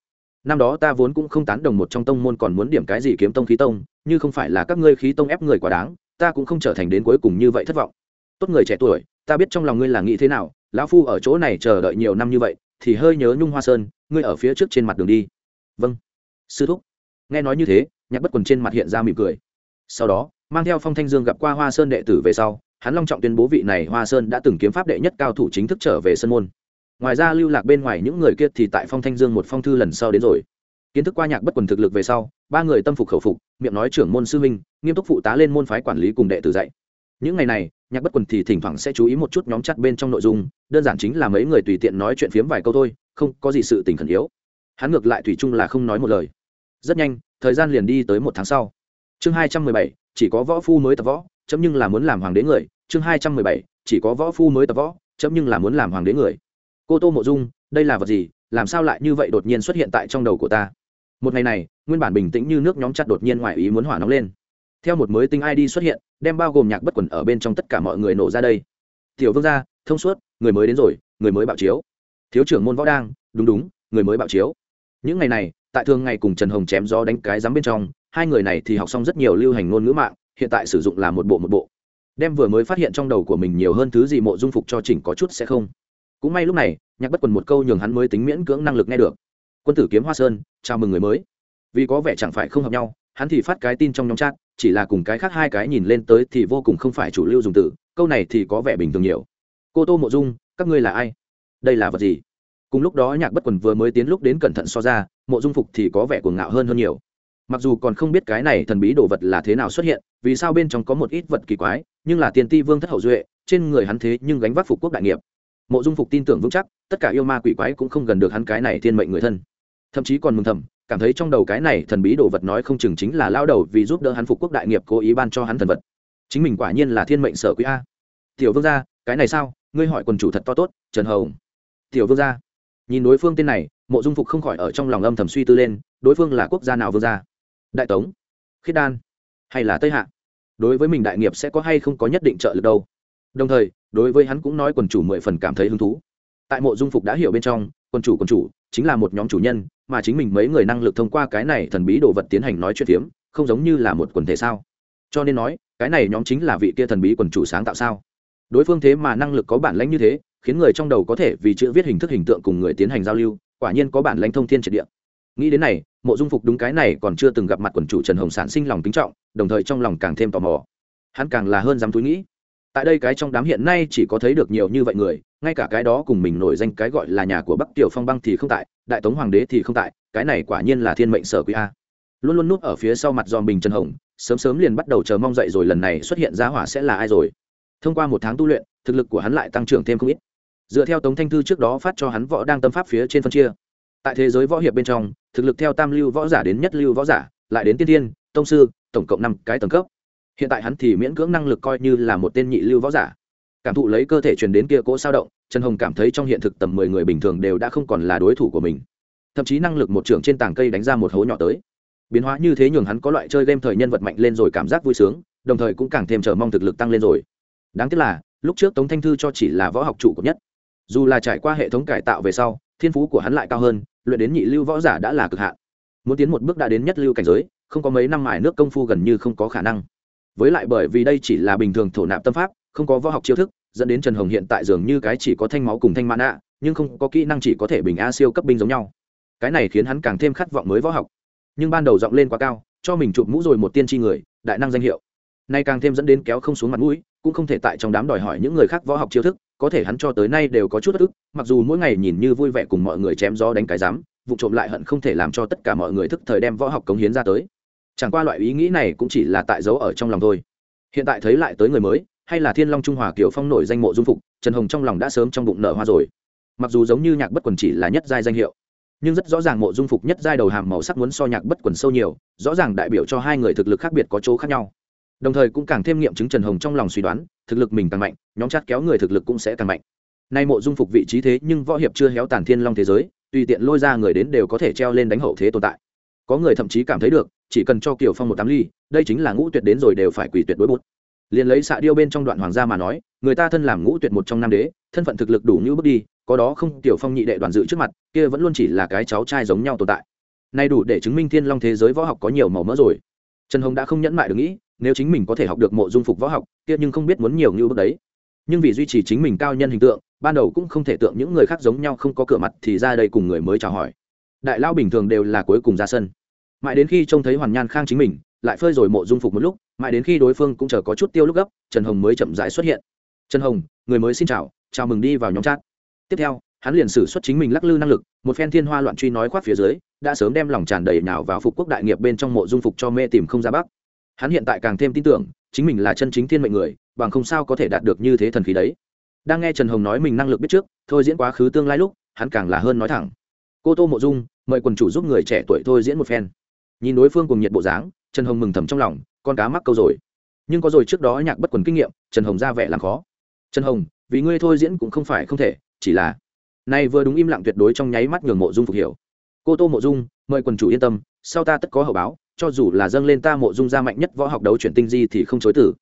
năm đó ta vốn cũng không tán đồng một trong tông môn còn muốn điểm cái gì kiếm tông khí tông, như không phải là các ngươi khí tông ép người quá đáng, ta cũng không trở thành đến cuối cùng như vậy thất vọng. Tốt người trẻ tuổi, ta biết trong lòng ngươi là nghĩ thế nào, lão phu ở chỗ này chờ đợi nhiều năm như vậy, thì hơi nhớ nhung hoa sơn, ngươi ở phía trước trên mặt đường đi. Vâng. Sư thúc. Nghe nói như thế, nhạc bất quần trên mặt hiện ra mỉm cười. Sau đó, mang theo phong thanh dương gặp qua hoa sơn đệ tử về sau, hắn long trọng tuyên bố vị này hoa sơn đã từng kiếm pháp đệ nhất cao thủ chính thức trở về sân môn ngoài ra lưu lạc bên ngoài những người kia thì tại phong thanh dương một phong thư lần sau đến rồi. Kiến thức qua nhạc bất quần thực lực về sau, ba người tâm phục khẩu phục, miệng nói trưởng môn sư minh nghiêm túc phụ tá lên môn phái quản lý cùng đệ tử dạy. Những ngày này, nhạc bất quần thì thỉnh thoảng sẽ chú ý một chút nhóm chặt bên trong nội dung, đơn giản chính là mấy người tùy tiện nói chuyện phiếm vài câu thôi, không có gì sự tình khẩn yếu. Hắn ngược lại thủy chung là không nói một lời. Rất nhanh, thời gian liền đi tới một tháng sau. Chương hai trăm mười bảy, chỉ có võ phu mới tập võ, chấm nhưng là muốn làm hoàng đế người. Chương hai trăm mười bảy, chỉ có võ phu mới tập võ, chấm nhưng là muốn làm hoàng đế người cô tô mộ dung, đây là vật gì? Làm sao lại như vậy đột nhiên xuất hiện tại trong đầu của ta? Một ngày này, nguyên bản bình tĩnh như nước nhóm chặt đột nhiên ngoài ý muốn hỏa nóng lên. Theo một mới tinh id xuất hiện, đem bao gồm nhạc bất quần ở bên trong tất cả mọi người nổ ra đây. Tiểu vương gia, thông suốt, người mới đến rồi, người mới bạo chiếu. Thiếu trưởng môn võ đang, đúng đúng, người mới bạo chiếu. Những ngày này, tại thường ngày cùng trần hồng chém gió đánh cái dám bên trong, hai người này thì học xong rất nhiều lưu hành ngôn ngữ mạng, hiện tại sử dụng là một bộ một bộ. Đem vừa mới phát hiện trong đầu của mình nhiều hơn thứ gì mộ dung phục cho chỉnh có chút sẽ không? Cũng may lúc này, nhạc bất quần một câu nhường hắn mới tính miễn cưỡng năng lực nghe được. Quân tử kiếm hoa sơn, chào mừng người mới. Vì có vẻ chẳng phải không hợp nhau, hắn thì phát cái tin trong nhóm chat, chỉ là cùng cái khác hai cái nhìn lên tới thì vô cùng không phải chủ lưu dùng từ, câu này thì có vẻ bình thường nhiều. Cô tô mộ dung, các ngươi là ai? Đây là vật gì? Cùng lúc đó nhạc bất quần vừa mới tiến lúc đến cẩn thận so ra, mộ dung phục thì có vẻ cuồng ngạo hơn hơn nhiều. Mặc dù còn không biết cái này thần bí đồ vật là thế nào xuất hiện, vì sao bên trong có một ít vật kỳ quái, nhưng là tiền ti vương thất hậu duệ, trên người hắn thế nhưng gánh vác phục quốc đại nghiệp mộ dung phục tin tưởng vững chắc, tất cả yêu ma quỷ quái cũng không gần được hắn cái này thiên mệnh người thân. Thậm chí còn mừng thầm, cảm thấy trong đầu cái này thần bí đồ vật nói không chừng chính là lao đầu vì giúp đỡ hắn phục quốc đại nghiệp cố ý ban cho hắn thần vật. Chính mình quả nhiên là thiên mệnh sở quý a. Tiểu vương gia, cái này sao? Ngươi hỏi quần chủ thật to tốt, trần hồng. Tiểu vương gia. Nhìn đối phương tên này, mộ dung phục không khỏi ở trong lòng âm thầm suy tư lên, đối phương là quốc gia nào vương gia? Đại tống, khiết đan, hay là tây hạ? Đối với mình đại nghiệp sẽ có hay không có nhất định trợ lực đâu? Đồng thời, đối với hắn cũng nói quần chủ mười phần cảm thấy hứng thú. Tại mộ dung phục đã hiểu bên trong, quần chủ quần chủ, chính là một nhóm chủ nhân, mà chính mình mấy người năng lực thông qua cái này thần bí đồ vật tiến hành nói chuyện phiếm, không giống như là một quần thể sao? Cho nên nói, cái này nhóm chính là vị kia thần bí quần chủ sáng tạo sao? Đối phương thế mà năng lực có bản lãnh như thế, khiến người trong đầu có thể vì chữ viết hình thức hình tượng cùng người tiến hành giao lưu, quả nhiên có bản lãnh thông thiên triệt địa. Nghĩ đến này, mộ dung phục đúng cái này còn chưa từng gặp mặt quần chủ trần hồng sản sinh lòng kính trọng, đồng thời trong lòng càng thêm tò mò. Hắn càng là hơn dám túi nghĩ tại đây cái trong đám hiện nay chỉ có thấy được nhiều như vậy người, ngay cả cái đó cùng mình nổi danh cái gọi là nhà của bắc tiểu phong băng thì không tại, đại tống hoàng đế thì không tại, cái này quả nhiên là thiên mệnh sở quý a. Luôn luôn núp ở phía sau mặt dòm bình trần hồng, sớm sớm liền bắt đầu chờ mong dậy rồi lần này xuất hiện ra hỏa sẽ là ai rồi. Thông qua một tháng tu luyện, thực lực của hắn lại tăng trưởng thêm không ít. Dựa theo tống thanh thư trước đó phát cho hắn võ đang tâm pháp phía trên phân chia. Tại thế giới võ hiệp bên trong, thực lực theo tam lưu võ giả đến nhất lưu võ giả, lại đến tiên tiên, tông sư, tổng cộng năm cái tầng cấp hiện tại hắn thì miễn cưỡng năng lực coi như là một tên nhị lưu võ giả. Cảm thụ lấy cơ thể truyền đến kia cỗ sao động, trần hồng cảm thấy trong hiện thực tầm mười người bình thường đều đã không còn là đối thủ của mình. Thậm chí năng lực một trưởng trên tảng cây đánh ra một hố nhỏ tới. Biến hóa như thế nhường hắn có loại chơi game thời nhân vật mạnh lên rồi cảm giác vui sướng, đồng thời cũng càng thêm chờ mong thực lực tăng lên rồi. Đáng tiếc là, lúc trước tống thanh thư cho chỉ là võ học trụ cấp nhất. Dù là trải qua hệ thống cải tạo về sau, thiên phú của hắn lại cao hơn, luyện đến nhị lưu võ giả đã là cực hạn. Muốn tiến một bước đã đến nhất lưu cảnh giới, không có mấy năm mài nước công phu gần như không có khả năng với lại bởi vì đây chỉ là bình thường thổ nạp tâm pháp, không có võ học chiêu thức, dẫn đến trần hồng hiện tại dường như cái chỉ có thanh máu cùng thanh mãn ạ, nhưng không có kỹ năng chỉ có thể bình a siêu cấp binh giống nhau. Cái này khiến hắn càng thêm khát vọng mới võ học. Nhưng ban đầu giọng lên quá cao, cho mình chụp mũ rồi một tiên tri người, đại năng danh hiệu. Nay càng thêm dẫn đến kéo không xuống mặt mũi, cũng không thể tại trong đám đòi hỏi những người khác võ học chiêu thức, có thể hắn cho tới nay đều có chút bất ức, mặc dù mỗi ngày nhìn như vui vẻ cùng mọi người chém gió đánh cái rắm vụ trộm lại hận không thể làm cho tất cả mọi người thức thời đem võ học cống hiến ra tới chẳng qua loại ý nghĩ này cũng chỉ là tại dấu ở trong lòng thôi. Hiện tại thấy lại tới người mới, hay là thiên long trung hòa kiểu phong nổi danh mộ dung phục, trần hồng trong lòng đã sớm trong bụng nở hoa rồi. Mặc dù giống như nhạc bất quần chỉ là nhất giai danh hiệu, nhưng rất rõ ràng mộ dung phục nhất giai đầu hàm màu sắc muốn so nhạc bất quần sâu nhiều, rõ ràng đại biểu cho hai người thực lực khác biệt có chỗ khác nhau. Đồng thời cũng càng thêm nghiệm chứng trần hồng trong lòng suy đoán, thực lực mình càng mạnh, nhóm chát kéo người thực lực cũng sẽ càng mạnh. Nay mộ dung phục vị trí thế nhưng võ hiệp chưa héo tàn thiên long thế giới, tùy tiện lôi ra người đến đều có thể treo lên đánh hậu thế tồn tại. Có người thậm chí cảm thấy được chỉ cần cho kiều phong một tám ly, đây chính là ngũ tuyệt đến rồi đều phải quỳ tuyệt đối bút. Liền lấy xạ điêu bên trong đoạn hoàng gia mà nói, người ta thân làm ngũ tuyệt một trong nam đế, thân phận thực lực đủ như bước đi, có đó không tiểu phong nhị đệ đoàn dự trước mặt, kia vẫn luôn chỉ là cái cháu trai giống nhau tồn tại. Nay đủ để chứng minh thiên long thế giới võ học có nhiều màu mỡ rồi. Trần hồng đã không nhẫn mại được nghĩ, nếu chính mình có thể học được mộ dung phục võ học, kia nhưng không biết muốn nhiều như bước đấy. Nhưng vì duy trì chính mình cao nhân hình tượng, ban đầu cũng không thể tượng những người khác giống nhau không có cửa mặt thì ra đây cùng người mới chào hỏi. Đại lao bình thường đều là cuối cùng ra sân mãi đến khi trông thấy hoàn nhan khang chính mình, lại phơi rồi mộ dung phục một lúc, mãi đến khi đối phương cũng chờ có chút tiêu lúc gấp, trần hồng mới chậm rãi xuất hiện. Trần hồng, người mới xin chào chào mừng đi vào nhóm chat. Tiếp theo, hắn liền sử xuất chính mình lắc lư năng lực, một phen thiên hoa loạn truy nói khoác phía dưới, đã sớm đem lòng tràn đầy nào vào phục quốc đại nghiệp bên trong mộ dung phục cho mê tìm không ra bắc. Hắn hiện tại càng thêm tin tưởng, chính mình là chân chính thiên mệnh người, bằng không sao có thể đạt được như thế thần khí đấy. Đang nghe trần hồng nói mình năng lực biết trước, thôi diễn quá khứ tương lai lúc, hắn càng là hơn nói thẳng. Cô tô mộ dung, mời quần chủ giúp người trẻ tuổi thôi diễn một phen nhìn đối phương cùng nhiệt bộ dáng, trần hồng mừng thầm trong lòng, con cá mắc câu rồi. Nhưng có rồi, trước đó nhạc bất quần kinh nghiệm, trần hồng ra vẻ làm khó. Trần hồng, vì ngươi thôi diễn cũng không phải không thể, chỉ là nay vừa đúng im lặng tuyệt đối trong nháy mắt nhường mộ dung phục hiểu. Cô tô mộ dung, mời quần chủ yên tâm, sau ta tất có hậu báo, cho dù là dâng lên ta mộ dung ra mạnh nhất võ học đấu chuyển tinh di thì không chối tử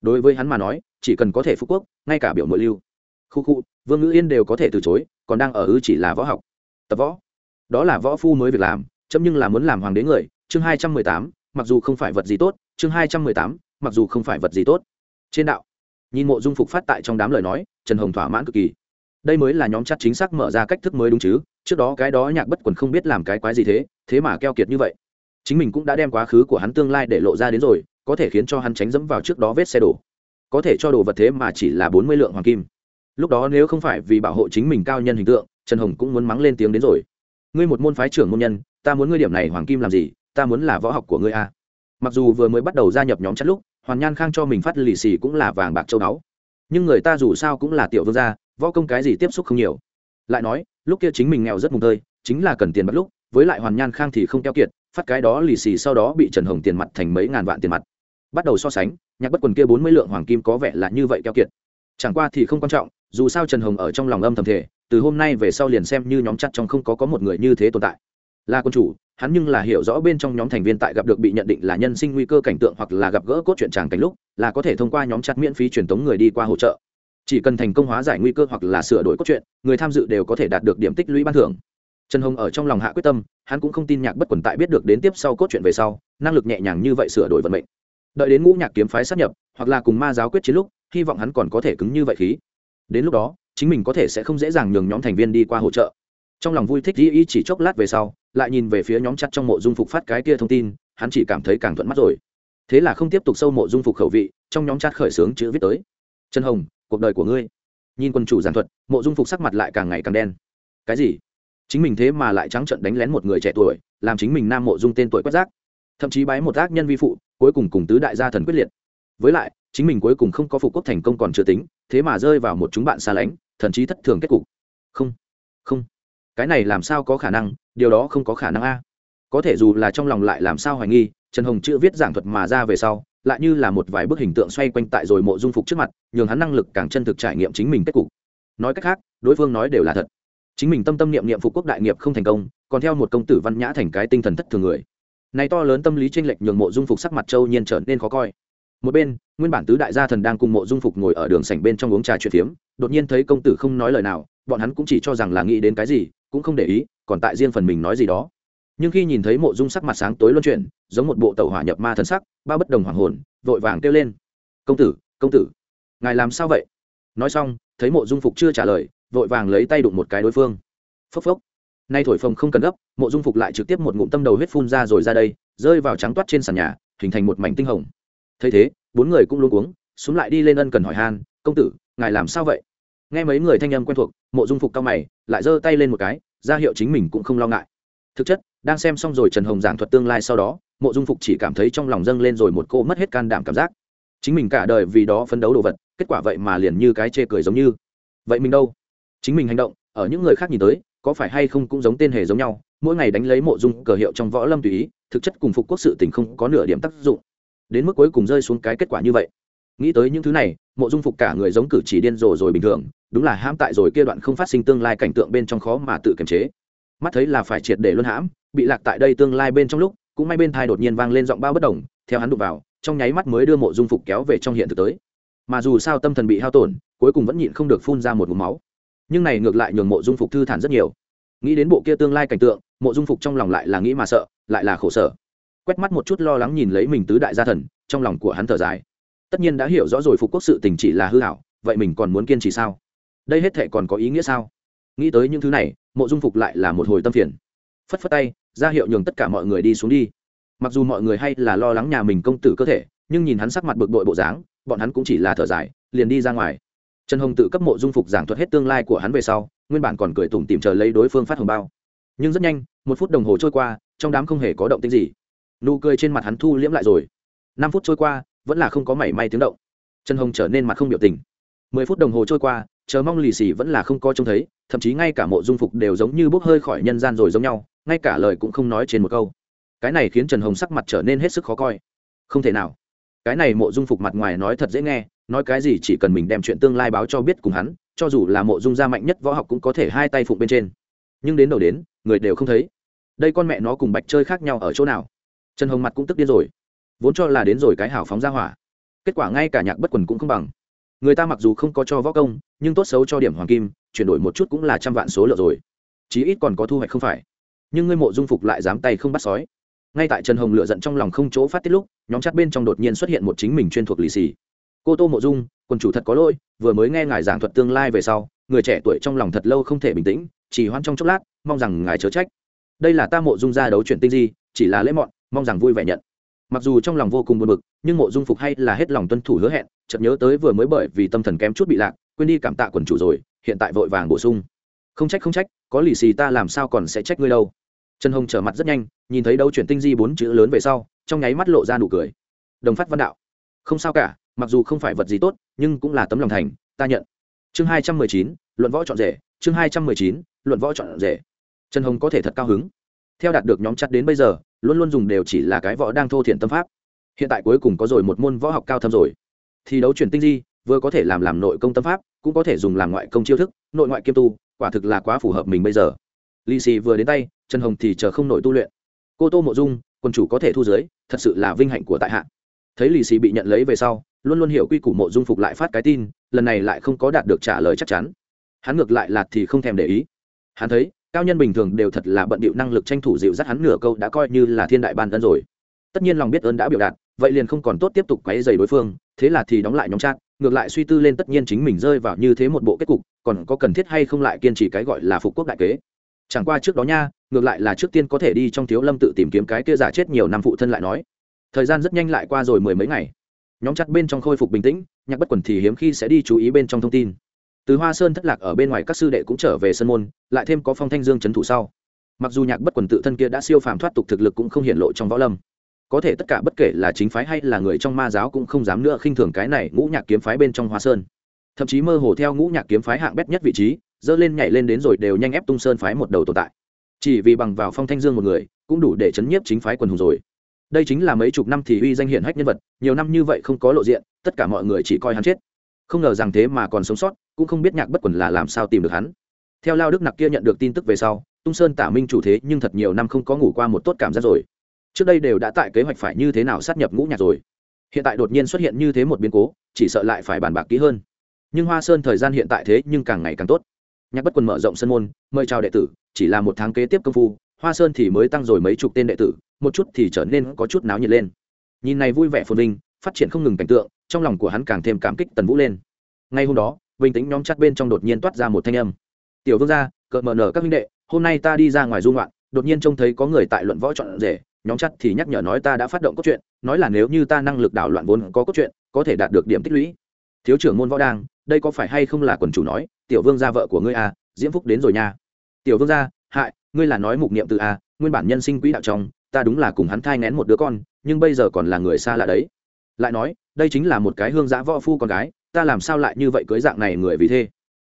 đối với hắn mà nói, chỉ cần có thể phú quốc, ngay cả biểu mộ lưu. Khu khu, vương ngữ yên đều có thể từ chối, còn đang ở ư chỉ là võ học. Tập võ. Đó là võ phu mới việc làm, chấm nhưng là muốn làm hoàng đế người chương hai trăm mười tám, mặc dù không phải vật gì tốt, chương hai trăm mười tám, mặc dù không phải vật gì tốt. Trên đạo, nhìn mộ dung phục phát tại trong đám lời nói, trần hồng thỏa mãn cực kỳ. Đây mới là nhóm chắc chính xác mở ra cách thức mới đúng chứ, trước đó cái đó nhạc bất quần không biết làm cái quái gì thế thế mà keo kiệt như vậy. Chính mình cũng đã đem quá khứ của hắn tương lai để lộ ra đến rồi, có thể khiến cho hắn tránh dẫm vào trước đó vết xe đổ. Có thể cho đồ vật thế mà chỉ là bốn mươi lượng hoàng kim. Lúc đó nếu không phải vì bảo hộ chính mình cao nhân hình tượng, trần hồng cũng muốn mắng lên tiếng đến rồi. Ngươi một môn phái trưởng môn nhân, ta muốn ngươi điểm này hoàng kim làm gì? Ta muốn là võ học của ngươi a. Mặc dù vừa mới bắt đầu gia nhập nhóm chất lúc, hoàn nhan khang cho mình phát lì xì cũng là vàng bạc châu báu. Nhưng người ta dù sao cũng là tiểu vương gia, võ công cái gì tiếp xúc không nhiều. Lại nói, lúc kia chính mình nghèo rất mùng tơi, chính là cần tiền bắt lúc, với lại hoàn nhan khang thì không keo kiệt, phát cái đó lì xì sau đó bị trần hồng tiền mặt thành mấy ngàn vạn tiền mặt. Bắt đầu so sánh, nhạc bất quần kia bốn mươi lượng hoàng kim có vẻ là như vậy keo kiệt. Chẳng qua thì không quan trọng, dù sao trần hồng ở trong lòng âm thầm thể từ hôm nay về sau liền xem như nhóm chặt trong không có có một người như thế tồn tại là quân chủ, hắn nhưng là hiểu rõ bên trong nhóm thành viên tại gặp được bị nhận định là nhân sinh nguy cơ cảnh tượng hoặc là gặp gỡ cốt truyện tràng cảnh lúc, là có thể thông qua nhóm chặt miễn phí truyền tống người đi qua hỗ trợ. Chỉ cần thành công hóa giải nguy cơ hoặc là sửa đổi cốt truyện, người tham dự đều có thể đạt được điểm tích lũy ban thưởng. Trần hồng ở trong lòng hạ quyết tâm, hắn cũng không tin nhạc bất quần tại biết được đến tiếp sau cốt truyện về sau, năng lực nhẹ nhàng như vậy sửa đổi vận mệnh. Đợi đến ngũ nhạc kiếm phái sát nhập, hoặc là cùng ma giáo quyết chiến lúc, hy vọng hắn còn có thể cứng như vậy khí. Đến lúc đó, chính mình có thể sẽ không dễ dàng nhường nhóm thành viên đi qua hỗ trợ. Trong lòng vui thích di y chỉ chốc lát về sau lại nhìn về phía nhóm chặt trong mộ dung phục phát cái kia thông tin, hắn chỉ cảm thấy càng thuận mắt rồi. Thế là không tiếp tục sâu mộ dung phục khẩu vị, trong nhóm chặt khởi xướng chữ viết tới. Trần hồng, cuộc đời của ngươi. Nhìn quân chủ giảng thuật, mộ dung phục sắc mặt lại càng ngày càng đen. Cái gì? Chính mình thế mà lại trắng trận đánh lén một người trẻ tuổi, làm chính mình nam mộ dung tên tuổi quét rác. Thậm chí bái một ác nhân vi phụ, cuối cùng cùng tứ đại gia thần quyết liệt. Với lại, chính mình cuối cùng không có phục quốc thành công còn chưa tính, thế mà rơi vào một chúng bạn xa lánh thậm chí thất thường kết cục. Không không cái này làm sao có khả năng, điều đó không có khả năng a. Có thể dù là trong lòng lại làm sao hoài nghi, trần hồng chữ viết giảng thuật mà ra về sau, lại như là một vài bức hình tượng xoay quanh tại rồi mộ dung phục trước mặt, nhường hắn năng lực càng chân thực trải nghiệm chính mình kết cục. Nói cách khác, đối phương nói đều là thật. Chính mình tâm tâm niệm niệm phục quốc đại nghiệp không thành công, còn theo một công tử văn nhã thành cái tinh thần thất thường người. Này to lớn tâm lý tranh lệch nhường mộ dung phục sắc mặt châu nhiên trở nên khó coi. Một bên, nguyên bản tứ đại gia thần đang cùng mộ dung phục ngồi ở đường sảnh bên trong uống trà chuyện phiếm, đột nhiên thấy công tử không nói lời nào, bọn hắn cũng chỉ cho rằng là nghĩ đến cái gì cũng không để ý, còn tại riêng phần mình nói gì đó. Nhưng khi nhìn thấy mộ dung sắc mặt sáng tối luân chuyển, giống một bộ tàu hỏa nhập ma thân sắc ba bất đồng hoàng hồn, vội vàng kêu lên. Công tử công tử, ngài làm sao vậy? Nói xong, thấy mộ dung phục chưa trả lời, vội vàng lấy tay đụng một cái đối phương. Phốc phốc. Nay thổi phồng không cần gấp, mộ dung phục lại trực tiếp một ngụm tâm đầu huyết phun ra rồi ra đây, rơi vào trắng toát trên sàn nhà, hình thành một mảnh tinh hồng. Thấy thế, bốn người cũng luôn uống xuống lại đi lên ân cần hỏi han, công tử, ngài làm sao vậy? Nghe mấy người thanh âm quen thuộc, mộ dung phục cao mày, lại giơ tay lên một cái, ra hiệu chính mình cũng không lo ngại. Thực chất, đang xem xong rồi trần hồng giảng thuật tương lai sau đó, mộ dung phục chỉ cảm thấy trong lòng dâng lên rồi một cô mất hết can đảm cảm giác. Chính mình cả đời vì đó phấn đấu đồ vật, kết quả vậy mà liền như cái chê cười giống như. Vậy mình đâu? Chính mình hành động, ở những người khác nhìn tới, có phải hay không cũng giống tên hề giống nhau, mỗi ngày đánh lấy mộ dung cờ hiệu trong võ lâm tùy ý, thực chất cùng phục quốc sự tình không có nửa điểm tác dụng. Đến mức cuối cùng rơi xuống cái kết quả như vậy nghĩ tới những thứ này, mộ dung phục cả người giống cử chỉ điên rồ rồi bình thường, đúng là hãm tại rồi kia đoạn không phát sinh tương lai cảnh tượng bên trong khó mà tự kiềm chế. Mắt thấy là phải triệt để luân hãm, bị lạc tại đây tương lai bên trong lúc, cũng may bên thai đột nhiên vang lên giọng bao bất đồng, theo hắn đụng vào, trong nháy mắt mới đưa mộ dung phục kéo về trong hiện thực tới. Mà dù sao tâm thần bị hao tổn, cuối cùng vẫn nhịn không được phun ra một vùng máu. Nhưng này ngược lại nhường mộ dung phục thư thản rất nhiều. Nghĩ đến bộ kia tương lai cảnh tượng, mộ dung phục trong lòng lại là nghĩ mà sợ, lại là khổ sở. Quét mắt một chút lo lắng nhìn lấy mình tứ đại gia thần, trong lòng của hắn thở dài tất nhiên đã hiểu rõ rồi phục quốc sự tình chỉ là hư hảo, vậy mình còn muốn kiên trì sao? Đây hết thệ còn có ý nghĩa sao? Nghĩ tới những thứ này, mộ dung phục lại là một hồi tâm phiền. Phất phất tay, ra hiệu nhường tất cả mọi người đi xuống đi. Mặc dù mọi người hay là lo lắng nhà mình công tử cơ thể, nhưng nhìn hắn sắc mặt bực bội bộ dáng, bọn hắn cũng chỉ là thở dài, liền đi ra ngoài. Trần hồng tự cấp mộ dung phục giảng thuật hết tương lai của hắn về sau, nguyên bản còn cười tủm tìm chờ lấy đối phương phát hồng bao. Nhưng rất nhanh, một phút đồng hồ trôi qua, trong đám không hề có động tính gì. Nụ cười trên mặt hắn thu liễm lại rồi. Năm phút trôi qua vẫn là không có mảy may tiếng động. Trần hồng trở nên mặt không biểu tình. Mười phút đồng hồ trôi qua, chờ mong lì xì vẫn là không có trông thấy, thậm chí ngay cả mộ dung phục đều giống như bốc hơi khỏi nhân gian rồi giống nhau, ngay cả lời cũng không nói trên một câu. Cái này khiến trần hồng sắc mặt trở nên hết sức khó coi. Không thể nào. Cái này mộ dung phục mặt ngoài nói thật dễ nghe, nói cái gì chỉ cần mình đem chuyện tương lai báo cho biết cùng hắn, cho dù là mộ dung gia mạnh nhất võ học cũng có thể hai tay phụng bên trên. Nhưng đến đầu đến, người đều không thấy. Đây con mẹ nó cùng bạch chơi khác nhau ở chỗ nào? Trần hồng mặt cũng tức điên rồi vốn cho là đến rồi cái hảo phóng ra hỏa. Kết quả ngay cả nhạc bất quần cũng không bằng. Người ta mặc dù không có cho võ công, nhưng tốt xấu cho điểm hoàng kim, chuyển đổi một chút cũng là trăm vạn số lượng rồi. Chí ít còn có thu hoạch không phải. Nhưng ngươi mộ dung phục lại dám tay không bắt sói. Ngay tại trần hồng lựa giận trong lòng không chỗ phát tiết lúc, nhóm chắt bên trong đột nhiên xuất hiện một chính mình chuyên thuộc lì xì. Cô tô mộ dung, quần chủ thật có lỗi, vừa mới nghe ngài giảng thuật tương lai về sau, người trẻ tuổi trong lòng thật lâu không thể bình tĩnh, chỉ hoan trong chốc lát, mong rằng ngài chớ trách. Đây là ta mộ dung ra đấu chuyện tinh di, chỉ là lễ mọn, mong rằng vui vẻ nhận mặc dù trong lòng vô cùng buồn bực, nhưng mộ dung phục hay là hết lòng tuân thủ hứa hẹn, chợt nhớ tới vừa mới bởi vì tâm thần kém chút bị lạc, quên đi cảm tạ quần chủ rồi, hiện tại vội vàng bổ sung. Không trách không trách, có lì xì ta làm sao còn sẽ trách ngươi đâu. Trần hồng trở mặt rất nhanh, nhìn thấy đấu chuyển tinh di bốn chữ lớn về sau, trong nháy mắt lộ ra nụ cười. Đồng phát văn đạo. Không sao cả, mặc dù không phải vật gì tốt, nhưng cũng là tấm lòng thành, ta nhận. Chương hai trăm mười chín, luận võ chọn rể, chương hai trăm mười chín, luận võ chọn rể. Trần hồng có thể thật cao hứng theo đạt được nhóm chặt đến bây giờ, luôn luôn dùng đều chỉ là cái võ đang thô thiện tâm pháp. Hiện tại cuối cùng có rồi một môn võ học cao thâm rồi. Thì đấu chuyển tinh di, vừa có thể làm làm nội công tâm pháp, cũng có thể dùng làm ngoại công chiêu thức, nội ngoại kiêm tu, quả thực là quá phù hợp mình bây giờ. Lì xì vừa đến tay, trần hồng thì chờ không nội tu luyện. Cô tô mộ dung, quân chủ có thể thu dưới, thật sự là vinh hạnh của tại hạ. Thấy lì xì bị nhận lấy về sau, luôn luôn hiểu quy củ mộ dung phục lại phát cái tin, lần này lại không có đạt được trả lời chắc chắn. Hắn ngược lại lạt thì không thèm để ý. Hắn thấy cao nhân bình thường đều thật là bận bịu năng lực tranh thủ dịu dắt hắn nửa câu đã coi như là thiên đại ban ân rồi. Tất nhiên lòng biết ơn đã biểu đạt, vậy liền không còn tốt tiếp tục quấy dày đối phương, thế là thì đóng lại nhóm trang ngược lại suy tư lên tất nhiên chính mình rơi vào như thế một bộ kết cục, còn có cần thiết hay không lại kiên trì cái gọi là phục quốc đại kế. Chẳng qua trước đó nha, ngược lại là trước tiên có thể đi trong thiếu lâm tự tìm kiếm cái kia giả chết nhiều năm phụ thân lại nói. Thời gian rất nhanh lại qua rồi mười mấy ngày. Nhóm chặt bên trong khôi phục bình tĩnh, nhạc bất quần thì hiếm khi sẽ đi chú ý bên trong thông tin từ hoa sơn thất lạc ở bên ngoài các sư đệ cũng trở về sân môn, lại thêm có phong thanh dương c thủ sau. Mặc dù nhạc bất quần tự thân kia đã siêu phàm thoát tục thực lực cũng không hiện lộ trong võ lâm. Có thể tất cả bất kể là chính phái hay là người trong ma giáo cũng không dám nữa khinh thường cái này ngũ nhạc kiếm phái bên trong hoa sơn. Thậm chí mơ hồ theo ngũ nhạc kiếm phái hạng bét nhất vị trí, dơ lên nhảy lên đến rồi đều nhanh ép tung sơn phái một đầu tồn tại. Chỉ vì bằng vào phong thanh dương một người, cũng đủ để chấn nhiếp chính phái quần hùng rồi. Đây chính là mấy chục năm thì uy danh hiển hách nhân vật, nhiều năm như vậy không có lộ diện, tất cả mọi người chỉ coi hắn chết không ngờ rằng thế mà còn sống sót, cũng không biết nhạc bất quần là làm sao tìm được hắn. Theo lao đức nặc kia nhận được tin tức về sau, tung sơn tả minh chủ thế nhưng thật nhiều năm không có ngủ qua một tốt cảm giác rồi. Trước đây đều đã tại kế hoạch phải như thế nào sát nhập ngũ nhạc rồi. Hiện tại đột nhiên xuất hiện như thế một biến cố, chỉ sợ lại phải bàn bạc kỹ hơn. Nhưng hoa sơn thời gian hiện tại thế nhưng càng ngày càng tốt. Nhạc bất quần mở rộng sân môn, mời chào đệ tử, chỉ là một tháng kế tiếp công phu, hoa sơn thì mới tăng rồi mấy chục tên đệ tử, một chút thì trở nên có chút náo nhiệt lên. Nhìn này vui vẻ phồn vinh phát triển không ngừng cảnh tượng, trong lòng của hắn càng thêm cảm kích tần vũ lên. Ngay hôm đó, bình tĩnh nhóm chắt bên trong đột nhiên toát ra một thanh âm. Tiểu vương gia cợt mở nở các minh đệ, hôm nay ta đi ra ngoài dung loạn đột nhiên trông thấy có người tại luận võ chọn rể, nhóm chắt thì nhắc nhở nói ta đã phát động cốt truyện, nói là nếu như ta năng lực đảo loạn vốn có cốt truyện, có thể đạt được điểm tích lũy. Thiếu trưởng môn võ đang, đây có phải hay không là quần chủ nói, tiểu vương gia vợ của ngươi à diễm phúc đến rồi nha. Tiểu vương gia, hại, ngươi là nói mục niệm từ a nguyên bản nhân sinh quỹ đạo trong, ta đúng là cùng hắn thai ngén một đứa con, nhưng bây giờ còn là người xa lạ đấy lại nói, đây chính là một cái hương giã võ phu con gái, ta làm sao lại như vậy cưới dạng này người vì thế?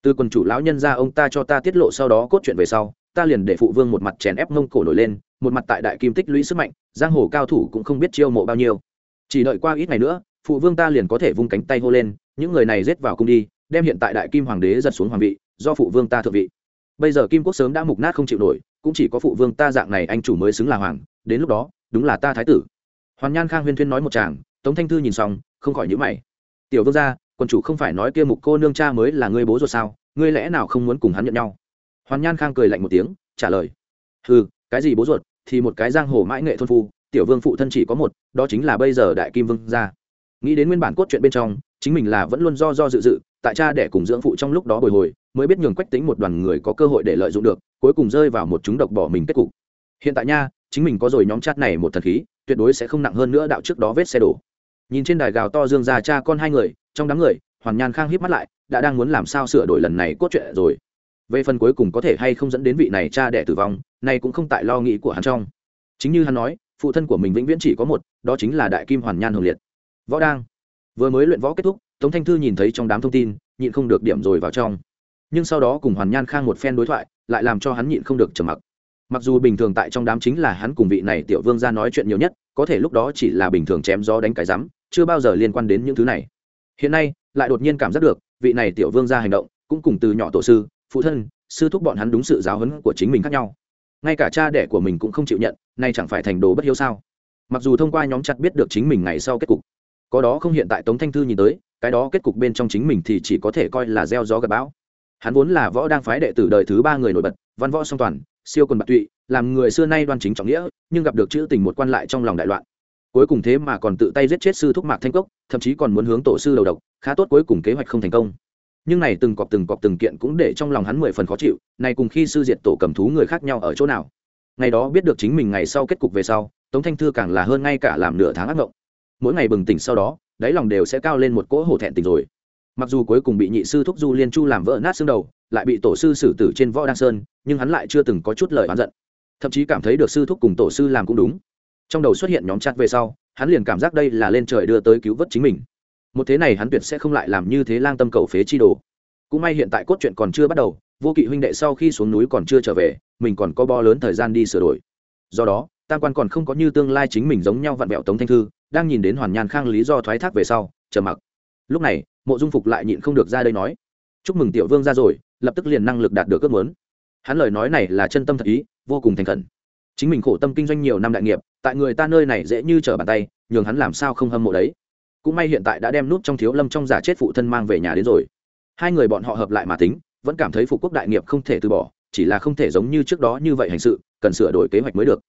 Từ quần chủ lão nhân ra ông ta cho ta tiết lộ sau đó cốt chuyện về sau, ta liền để phụ vương một mặt chèn ép mông cổ nổi lên, một mặt tại đại kim tích lũy sức mạnh, giang hồ cao thủ cũng không biết chiêu mộ bao nhiêu. Chỉ đợi qua ít ngày nữa, phụ vương ta liền có thể vung cánh tay hô lên, những người này rết vào cung đi, đem hiện tại đại kim hoàng đế giật xuống hoàng vị, do phụ vương ta thượng vị. Bây giờ kim quốc sớm đã mục nát không chịu nổi, cũng chỉ có phụ vương ta dạng này anh chủ mới xứng là hoàng, đến lúc đó, đúng là ta thái tử. Hoàn nhan khang huyên thuyên nói một chàng tống thanh thư nhìn xong, không khỏi nhữ mày. Tiểu vương gia quân chủ không phải nói kia mục cô nương cha mới là ngươi bố rồi sao? Ngươi lẽ nào không muốn cùng hắn nhận nhau? Hoàn nhan khang cười lạnh một tiếng, trả lời. Ừ cái gì bố ruột, thì một cái giang hồ mãi nghệ thôn phu, tiểu vương phụ thân chỉ có một, đó chính là bây giờ đại kim vương gia. Nghĩ đến nguyên bản cốt truyện bên trong, chính mình là vẫn luôn do do dự dự, tại cha để cùng dưỡng phụ trong lúc đó bồi hồi, mới biết nhường quách tính một đoàn người có cơ hội để lợi dụng được, cuối cùng rơi vào một chúng độc bỏ mình kết cục. Hiện tại nha, chính mình có rồi nhóm chat này một thần khí, tuyệt đối sẽ không nặng hơn nữa đạo trước đó vết xe đổ nhìn trên đài gào to dương già cha con hai người, trong đám người, hoàn nhan khang híp mắt lại, đã đang muốn làm sao sửa đổi lần này cốt truyện rồi. Về phần cuối cùng có thể hay không dẫn đến vị này cha đẻ tử vong này cũng không tại lo nghĩ của hắn trong. Chính như hắn nói, phụ thân của mình vĩnh viễn chỉ có một, đó chính là đại kim hoàn nhan hồng liệt. Võ đang. Vừa mới luyện võ kết thúc, tống thanh thư nhìn thấy trong đám thông tin, nhịn không được điểm rồi vào trong. Nhưng sau đó cùng hoàn nhan khang một phen đối thoại, lại làm cho hắn nhịn không được trầm mặc. Mặc dù bình thường tại trong đám chính là hắn cùng vị này tiểu vương ra nói chuyện nhiều nhất, có thể lúc đó chỉ là bình thường chém gió đánh cái rắm chưa bao giờ liên quan đến những thứ này. Hiện nay, lại đột nhiên cảm giác được, vị này tiểu vương ra hành động, cũng cùng từ nhỏ tổ sư, phụ thân, sư thúc bọn hắn đúng sự giáo huấn của chính mình khác nhau. Ngay cả cha đẻ của mình cũng không chịu nhận, nay chẳng phải thành đồ bất hiếu sao? Mặc dù thông qua nhóm chặt biết được chính mình ngày sau kết cục, có đó không hiện tại tống thanh thư nhìn tới, cái đó kết cục bên trong chính mình thì chỉ có thể coi là gieo gió gặp bão. Hắn vốn là võ đang phái đệ tử đời thứ ba người nổi bật, văn võ song toàn, siêu quần bạc tụy, làm người xưa nay đoan chính trọng nghĩa, nhưng gặp được chữ tình một quan lại trong lòng đại loạn cuối cùng thế mà còn tự tay giết chết sư thúc mạc thanh cốc, thậm chí còn muốn hướng tổ sư đầu độc, khá tốt cuối cùng kế hoạch không thành công. Nhưng này từng cọp từng cọp từng kiện cũng để trong lòng hắn mười phần khó chịu, này cùng khi sư diệt tổ cầm thú người khác nhau ở chỗ nào? Ngày đó biết được chính mình ngày sau kết cục về sau, tống thanh thư càng là hơn ngay cả làm nửa tháng ác mộng. Mỗi ngày bừng tỉnh sau đó, đáy lòng đều sẽ cao lên một cỗ hổ thẹn tình rồi. Mặc dù cuối cùng bị nhị sư thúc du liên chu làm vỡ nát xương đầu, lại bị tổ sư xử tử trên võ đăng sơn, nhưng hắn lại chưa từng có chút lời oán giận. Thậm chí cảm thấy được sư thúc cùng tổ sư làm cũng đúng trong đầu xuất hiện nhóm chặt về sau, hắn liền cảm giác đây là lên trời đưa tới cứu vớt chính mình. Một thế này hắn tuyệt sẽ không lại làm như thế lang tâm cầu phế chi đồ. Cũng may hiện tại cốt truyện còn chưa bắt đầu, vô kỵ huynh đệ sau khi xuống núi còn chưa trở về, mình còn có bo lớn thời gian đi sửa đổi. Do đó, tam quan còn không có như tương lai chính mình giống nhau vặn vẹo tống thanh thư, đang nhìn đến hoàn nhàn khang lý do thoái thác về sau chờ mặc. Lúc này, mộ dung phục lại nhịn không được ra đây nói, chúc mừng tiểu vương ra rồi, lập tức liền năng lực đạt được ước muốn. Hắn lời nói này là chân tâm thật ý, vô cùng thành khẩn. Chính mình khổ tâm kinh doanh nhiều năm đại nghiệp tại người ta nơi này dễ như trở bàn tay, nhường hắn làm sao không hâm mộ đấy. Cũng may hiện tại đã đem nút trong thiếu lâm trong giả chết phụ thân mang về nhà đến rồi. Hai người bọn họ hợp lại mà tính, vẫn cảm thấy phục quốc đại nghiệp không thể từ bỏ, chỉ là không thể giống như trước đó như vậy hành sự, cần sửa đổi kế hoạch mới được.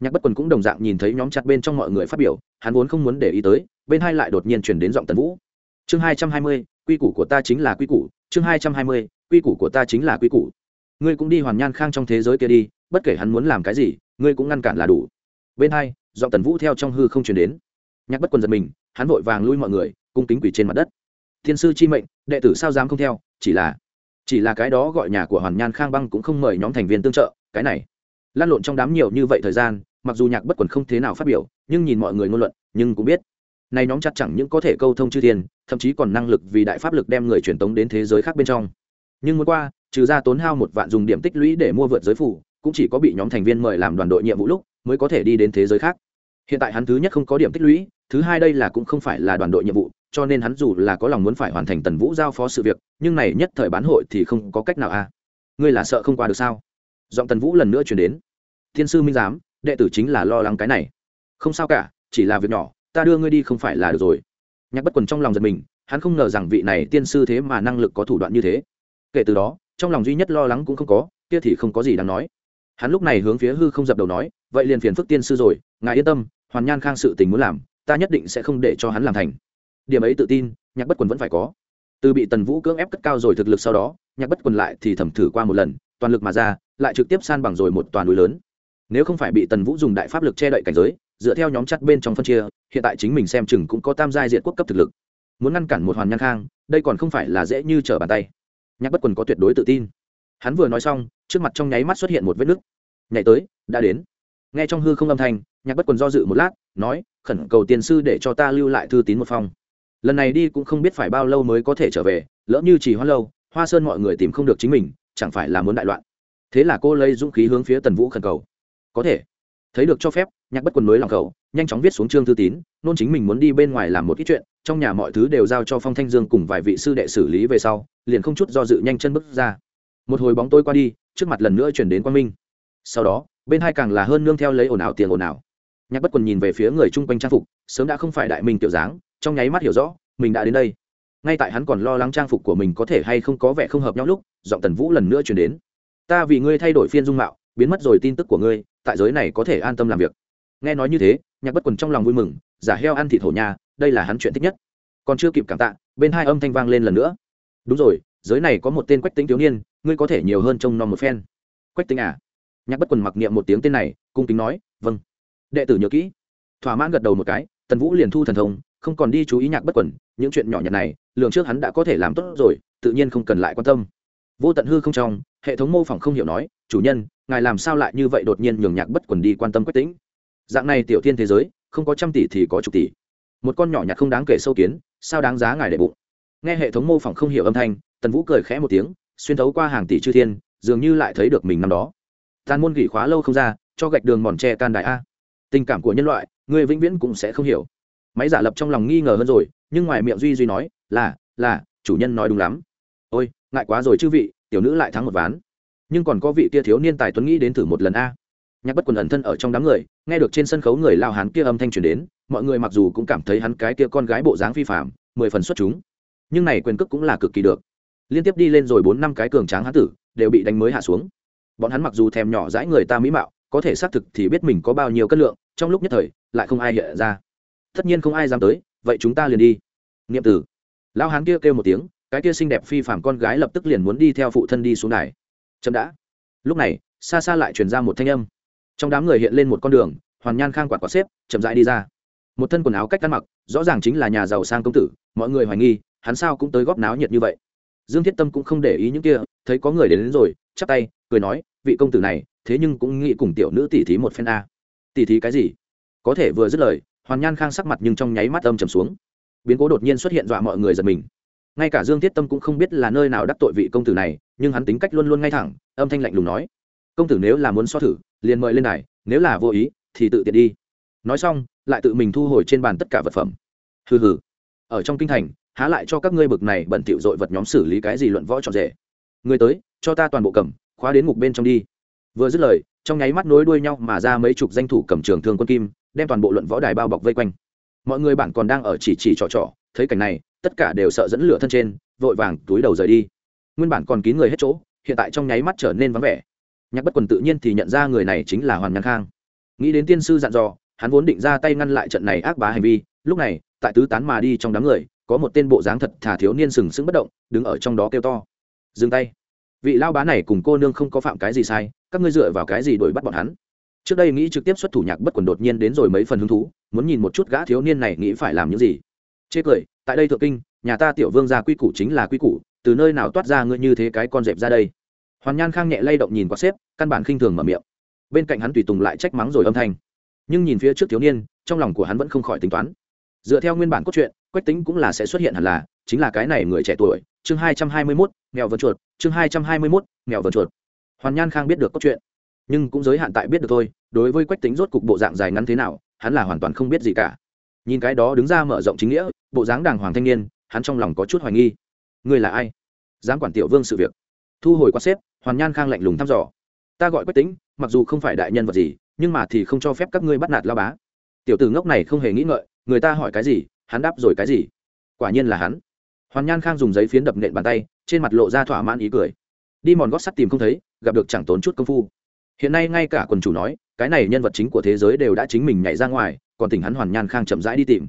Nhạc bất quần cũng đồng dạng nhìn thấy nhóm chặt bên trong mọi người phát biểu, hắn vốn không muốn để ý tới, bên hai lại đột nhiên chuyển đến giọng tần vũ. Chương hai trăm hai mươi, quy củ của ta chính là quy củ, chương hai trăm hai mươi, quy củ của ta chính là quy củ. Ngươi cũng đi hoàn nhan khang trong thế giới kia đi, bất kể hắn muốn làm cái gì, ngươi cũng ngăn cản là đủ bên hai, giọng tần vũ theo trong hư không chuyển đến. Nhạc bất quần giật mình, hắn vội vàng lui mọi người, cung kính quỷ trên mặt đất. Thiên sư chi mệnh, đệ tử sao dám không theo, chỉ là chỉ là cái đó gọi nhà của hoàn nhan khang băng cũng không mời nhóm thành viên tương trợ, cái này, lan lộn trong đám nhiều như vậy thời gian, mặc dù nhạc bất quần không thế nào phát biểu, nhưng nhìn mọi người ngôn luận, nhưng cũng biết này nhóm chặt chẳng những có thể câu thông chư thiên, thậm chí còn năng lực vì đại pháp lực đem người truyền tống đến thế giới khác bên trong. Nhưng muốn qua, trừ ra tốn hao một vạn dùng điểm tích lũy để mua vượt giới phủ, cũng chỉ có bị nhóm thành viên mời làm đoàn đội nhiệm vụ lúc mới có thể đi đến thế giới khác. Hiện tại hắn thứ nhất không có điểm tích lũy, thứ hai đây là cũng không phải là đoàn đội nhiệm vụ, cho nên hắn dù là có lòng muốn phải hoàn thành tần vũ giao phó sự việc, nhưng này nhất thời bán hội thì không có cách nào a à. ngươi là sợ không qua được sao? Giọng tần vũ lần nữa chuyển đến. Thiên sư minh giám, đệ tử chính là lo lắng cái này. Không sao cả, chỉ là việc nhỏ, ta đưa ngươi đi không phải là được rồi. Nhạc bất quần trong lòng giật mình, hắn không ngờ rằng vị này tiên sư thế mà năng lực có thủ đoạn như thế. Kể từ đó, trong lòng duy nhất lo lắng cũng không có, kia thì không có gì đáng nói. Hắn lúc này hướng phía hư không dập đầu nói vậy liền phiền phức tiên sư rồi, ngài yên tâm, hoàn nhan khang sự tình muốn làm, ta nhất định sẽ không để cho hắn làm thành. Điểm ấy tự tin, nhạc bất quần vẫn phải có. Từ bị tần vũ cưỡng ép cất cao rồi thực lực sau đó, nhạc bất quần lại thì thẩm thử qua một lần, toàn lực mà ra, lại trực tiếp san bằng rồi một toàn núi lớn. Nếu không phải bị tần vũ dùng đại pháp lực che đậy cảnh giới, dựa theo nhóm chặt bên trong phân chia, hiện tại chính mình xem chừng cũng có tam giai diện quốc cấp thực lực. Muốn ngăn cản một hoàn nhan khang, đây còn không phải là dễ như trở bàn tay. Nhạc bất quần có tuyệt đối tự tin. Hắn vừa nói xong, trước mặt trong nháy mắt xuất hiện một vết nứt. Nhảy tới, đã đến nghe trong hư không âm thanh, nhạc bất quần do dự một lát, nói, khẩn cầu tiền sư để cho ta lưu lại thư tín một phong. Lần này đi cũng không biết phải bao lâu mới có thể trở về, lỡ như chỉ hoa lâu, hoa sơn mọi người tìm không được chính mình, chẳng phải là muốn đại loạn. Thế là cô lấy dũng khí hướng phía tần vũ khẩn cầu. Có thể. Thấy được cho phép, nhạc bất quần mới lòng cầu, nhanh chóng viết xuống trương thư tín, nôn chính mình muốn đi bên ngoài làm một ít chuyện, trong nhà mọi thứ đều giao cho phong thanh dương cùng vài vị sư đệ xử lý về sau, liền không chút do dự nhanh chân bước ra. Một hồi bóng tôi qua đi, trước mặt lần nữa chuyển đến quang minh. Sau đó bên hai càng là hơn nương theo lấy ồn ào tiền ồn ào. Nhạc bất quần nhìn về phía người chung quanh trang phục, sớm đã không phải đại minh tiểu dáng, trong nháy mắt hiểu rõ, mình đã đến đây. Ngay tại hắn còn lo lắng trang phục của mình có thể hay không có vẻ không hợp nhau lúc, giọng tần vũ lần nữa chuyển đến. Ta vì ngươi thay đổi phiên dung mạo, biến mất rồi tin tức của ngươi, tại giới này có thể an tâm làm việc. Nghe nói như thế, nhạc bất quần trong lòng vui mừng, giả heo ăn thịt hổ nhà đây là hắn chuyện thích nhất. Còn chưa kịp cảm tạ, bên hai âm thanh vang lên lần nữa. Đúng rồi, giới này có một tên quách tính thiếu niên, ngươi có thể nhiều hơn trông nom một phen. Quách tính à? Nhạc bất quần mặc niệm một tiếng tên này, cung kính nói vâng. Đệ tử nhớ kỹ. Thỏa mãn gật đầu một cái, tần vũ liền thu thần thông, không còn đi chú ý nhạc bất quần, những chuyện nhỏ nhặt này lượng trước hắn đã có thể làm tốt rồi, tự nhiên không cần lại quan tâm. Vô tận hư không trong, hệ thống mô phỏng không hiểu nói, chủ nhân, ngài làm sao lại như vậy đột nhiên nhường nhạc bất quần đi quan tâm quách tính? Dạng này tiểu thiên thế giới, không có trăm tỷ thì có chục tỷ. Một con nhỏ nhặt không đáng kể sâu kiến, sao đáng giá ngài đệ bụng? Nghe hệ thống mô phỏng không hiểu âm thanh, tần vũ cười khẽ một tiếng, xuyên thấu qua hàng tỷ chư thiên, dường như lại thấy được mình năm đó tàn môn gỉ khóa lâu không ra, cho gạch đường mòn tre can đại a. Tình cảm của nhân loại người vĩnh viễn cũng sẽ không hiểu. Máy giả lập trong lòng nghi ngờ hơn rồi, nhưng ngoài miệng duy duy nói, là là, chủ nhân nói đúng lắm. Ôi, ngại quá rồi chư vị, tiểu nữ lại thắng một ván. Nhưng còn có vị kia thiếu niên tài tuấn nghĩ đến thử một lần a. Nhạc bất quần ẩn thân ở trong đám người, nghe được trên sân khấu người lao hán kia âm thanh truyền đến, mọi người mặc dù cũng cảm thấy hắn cái kia con gái bộ dáng phi phạm mười phần xuất chúng. Nhưng này quyền cước cũng là cực kỳ được. Liên tiếp đi lên rồi bốn năm cái cường tráng hán tử, đều bị đánh mới hạ xuống bọn hắn mặc dù thèm nhỏ dãi người ta mỹ mạo có thể xác thực thì biết mình có bao nhiêu cân lượng trong lúc nhất thời lại không ai hiện ra. Tất nhiên không ai dám tới vậy chúng ta liền đi. Nghiệm tử. Lao hán kia kêu, kêu một tiếng cái kia xinh đẹp phi phạm con gái lập tức liền muốn đi theo phụ thân đi xuống đài. Chậm đã. Lúc này xa xa lại truyền ra một thanh âm. Trong đám người hiện lên một con đường hoàn nhan khang quạt quạt xếp chậm rãi đi ra. Một thân quần áo cách ăn mặc rõ ràng chính là nhà giàu sang công tử mọi người hoài nghi hắn sao cũng tới góp náo nhiệt như vậy. Dương thiết tâm cũng không để ý những kia thấy có người đến, đến rồi chắp tay cười nói, vị công tử này, thế nhưng cũng nghĩ cùng tiểu nữ tỷ thí một phen a. Tỷ thí cái gì? Có thể vừa dứt lời, hoàn nhan khang sắc mặt nhưng trong nháy mắt âm trầm xuống. Biến cố đột nhiên xuất hiện dọa mọi người giật mình. Ngay cả dương thiết tâm cũng không biết là nơi nào đắc tội vị công tử này, nhưng hắn tính cách luôn luôn ngay thẳng, âm thanh lạnh lùng nói. Công tử nếu là muốn so thử, liền mời lên này nếu là vô ý, thì tự tiện đi. Nói xong, lại tự mình thu hồi trên bàn tất cả vật phẩm. Hừ hừ. Ở trong kinh thành, há lại cho các ngươi bực này bận tiểu dội vật nhóm xử lý cái gì luận võ trọn rể. Người tới, cho ta toàn bộ cầm khóa đến ngục bên trong đi. Vừa dứt lời, trong nháy mắt nối đuôi nhau mà ra mấy chục danh thủ cầm trường thương quân kim, đem toàn bộ luận võ đài bao bọc vây quanh. Mọi người bạn còn đang ở chỉ chỉ trò trò, thấy cảnh này, tất cả đều sợ dẫn lửa thân trên, vội vàng túi đầu rời đi. Nguyên bản còn kín người hết chỗ, hiện tại trong nháy mắt trở nên vắng vẻ. Nhạc bất quần tự nhiên thì nhận ra người này chính là hoàn nhạc khang. Nghĩ đến tiên sư dặn dò, hắn vốn định ra tay ngăn lại trận này ác bá hành vi, lúc này, tại tứ tán mà đi trong đám người, có một tên bộ dáng thật thà thiếu niên sừng sững bất động, đứng ở trong đó kêu to. Dừng tay vị lao bá này cùng cô nương không có phạm cái gì sai, các ngươi dựa vào cái gì đuổi bắt bọn hắn? Trước đây nghĩ trực tiếp xuất thủ nhạc bất quần đột nhiên đến rồi mấy phần hứng thú, muốn nhìn một chút gã thiếu niên này nghĩ phải làm những gì. Chê cười, tại đây thượng kinh, nhà ta tiểu vương gia quy củ chính là quy củ, từ nơi nào toát ra ngươi như thế cái con dẹp ra đây? Hoàn nhan khang nhẹ lay động nhìn qua xếp căn bản khinh thường mở miệng. Bên cạnh hắn tùy tùng lại trách mắng rồi âm thanh. Nhưng nhìn phía trước thiếu niên, trong lòng của hắn vẫn không khỏi tính toán. Dựa theo nguyên bản cốt truyện, quách tính cũng là sẽ xuất hiện hẳn là, chính là cái này người trẻ tuổi chương hai trăm hai mươi mốt, mèo vần chuột, chương hai trăm hai mươi mốt, mèo vần chuột. Hoàn nhan khang biết được cốt truyện, nhưng cũng giới hạn tại biết được thôi, đối với quách tính rốt cục bộ dạng dài ngắn thế nào, hắn là hoàn toàn không biết gì cả. Nhìn cái đó đứng ra mở rộng chính nghĩa, bộ dáng đàng hoàng thanh niên, hắn trong lòng có chút hoài nghi. Ngươi là ai? Dám quản tiểu vương sự việc. Thu hồi qua xếp, hoàn nhan khang lạnh lùng thăm dò. Ta gọi quách tính, mặc dù không phải đại nhân vật gì, nhưng mà thì không cho phép các ngươi bắt nạt lao bá. Tiểu tử ngốc này không hề nghĩ ngợi, người ta hỏi cái gì, hắn đáp rồi cái gì? Quả nhiên là hắn hoàn nhan khang dùng giấy phiến đập nện bàn tay, trên mặt lộ ra thỏa mãn ý cười. Đi mòn gót sắt tìm không thấy, gặp được chẳng tốn chút công phu. Hiện nay ngay cả quần chủ nói, cái này nhân vật chính của thế giới đều đã chính mình nhảy ra ngoài, còn tỉnh hắn hoàn nhan khang chậm rãi đi tìm.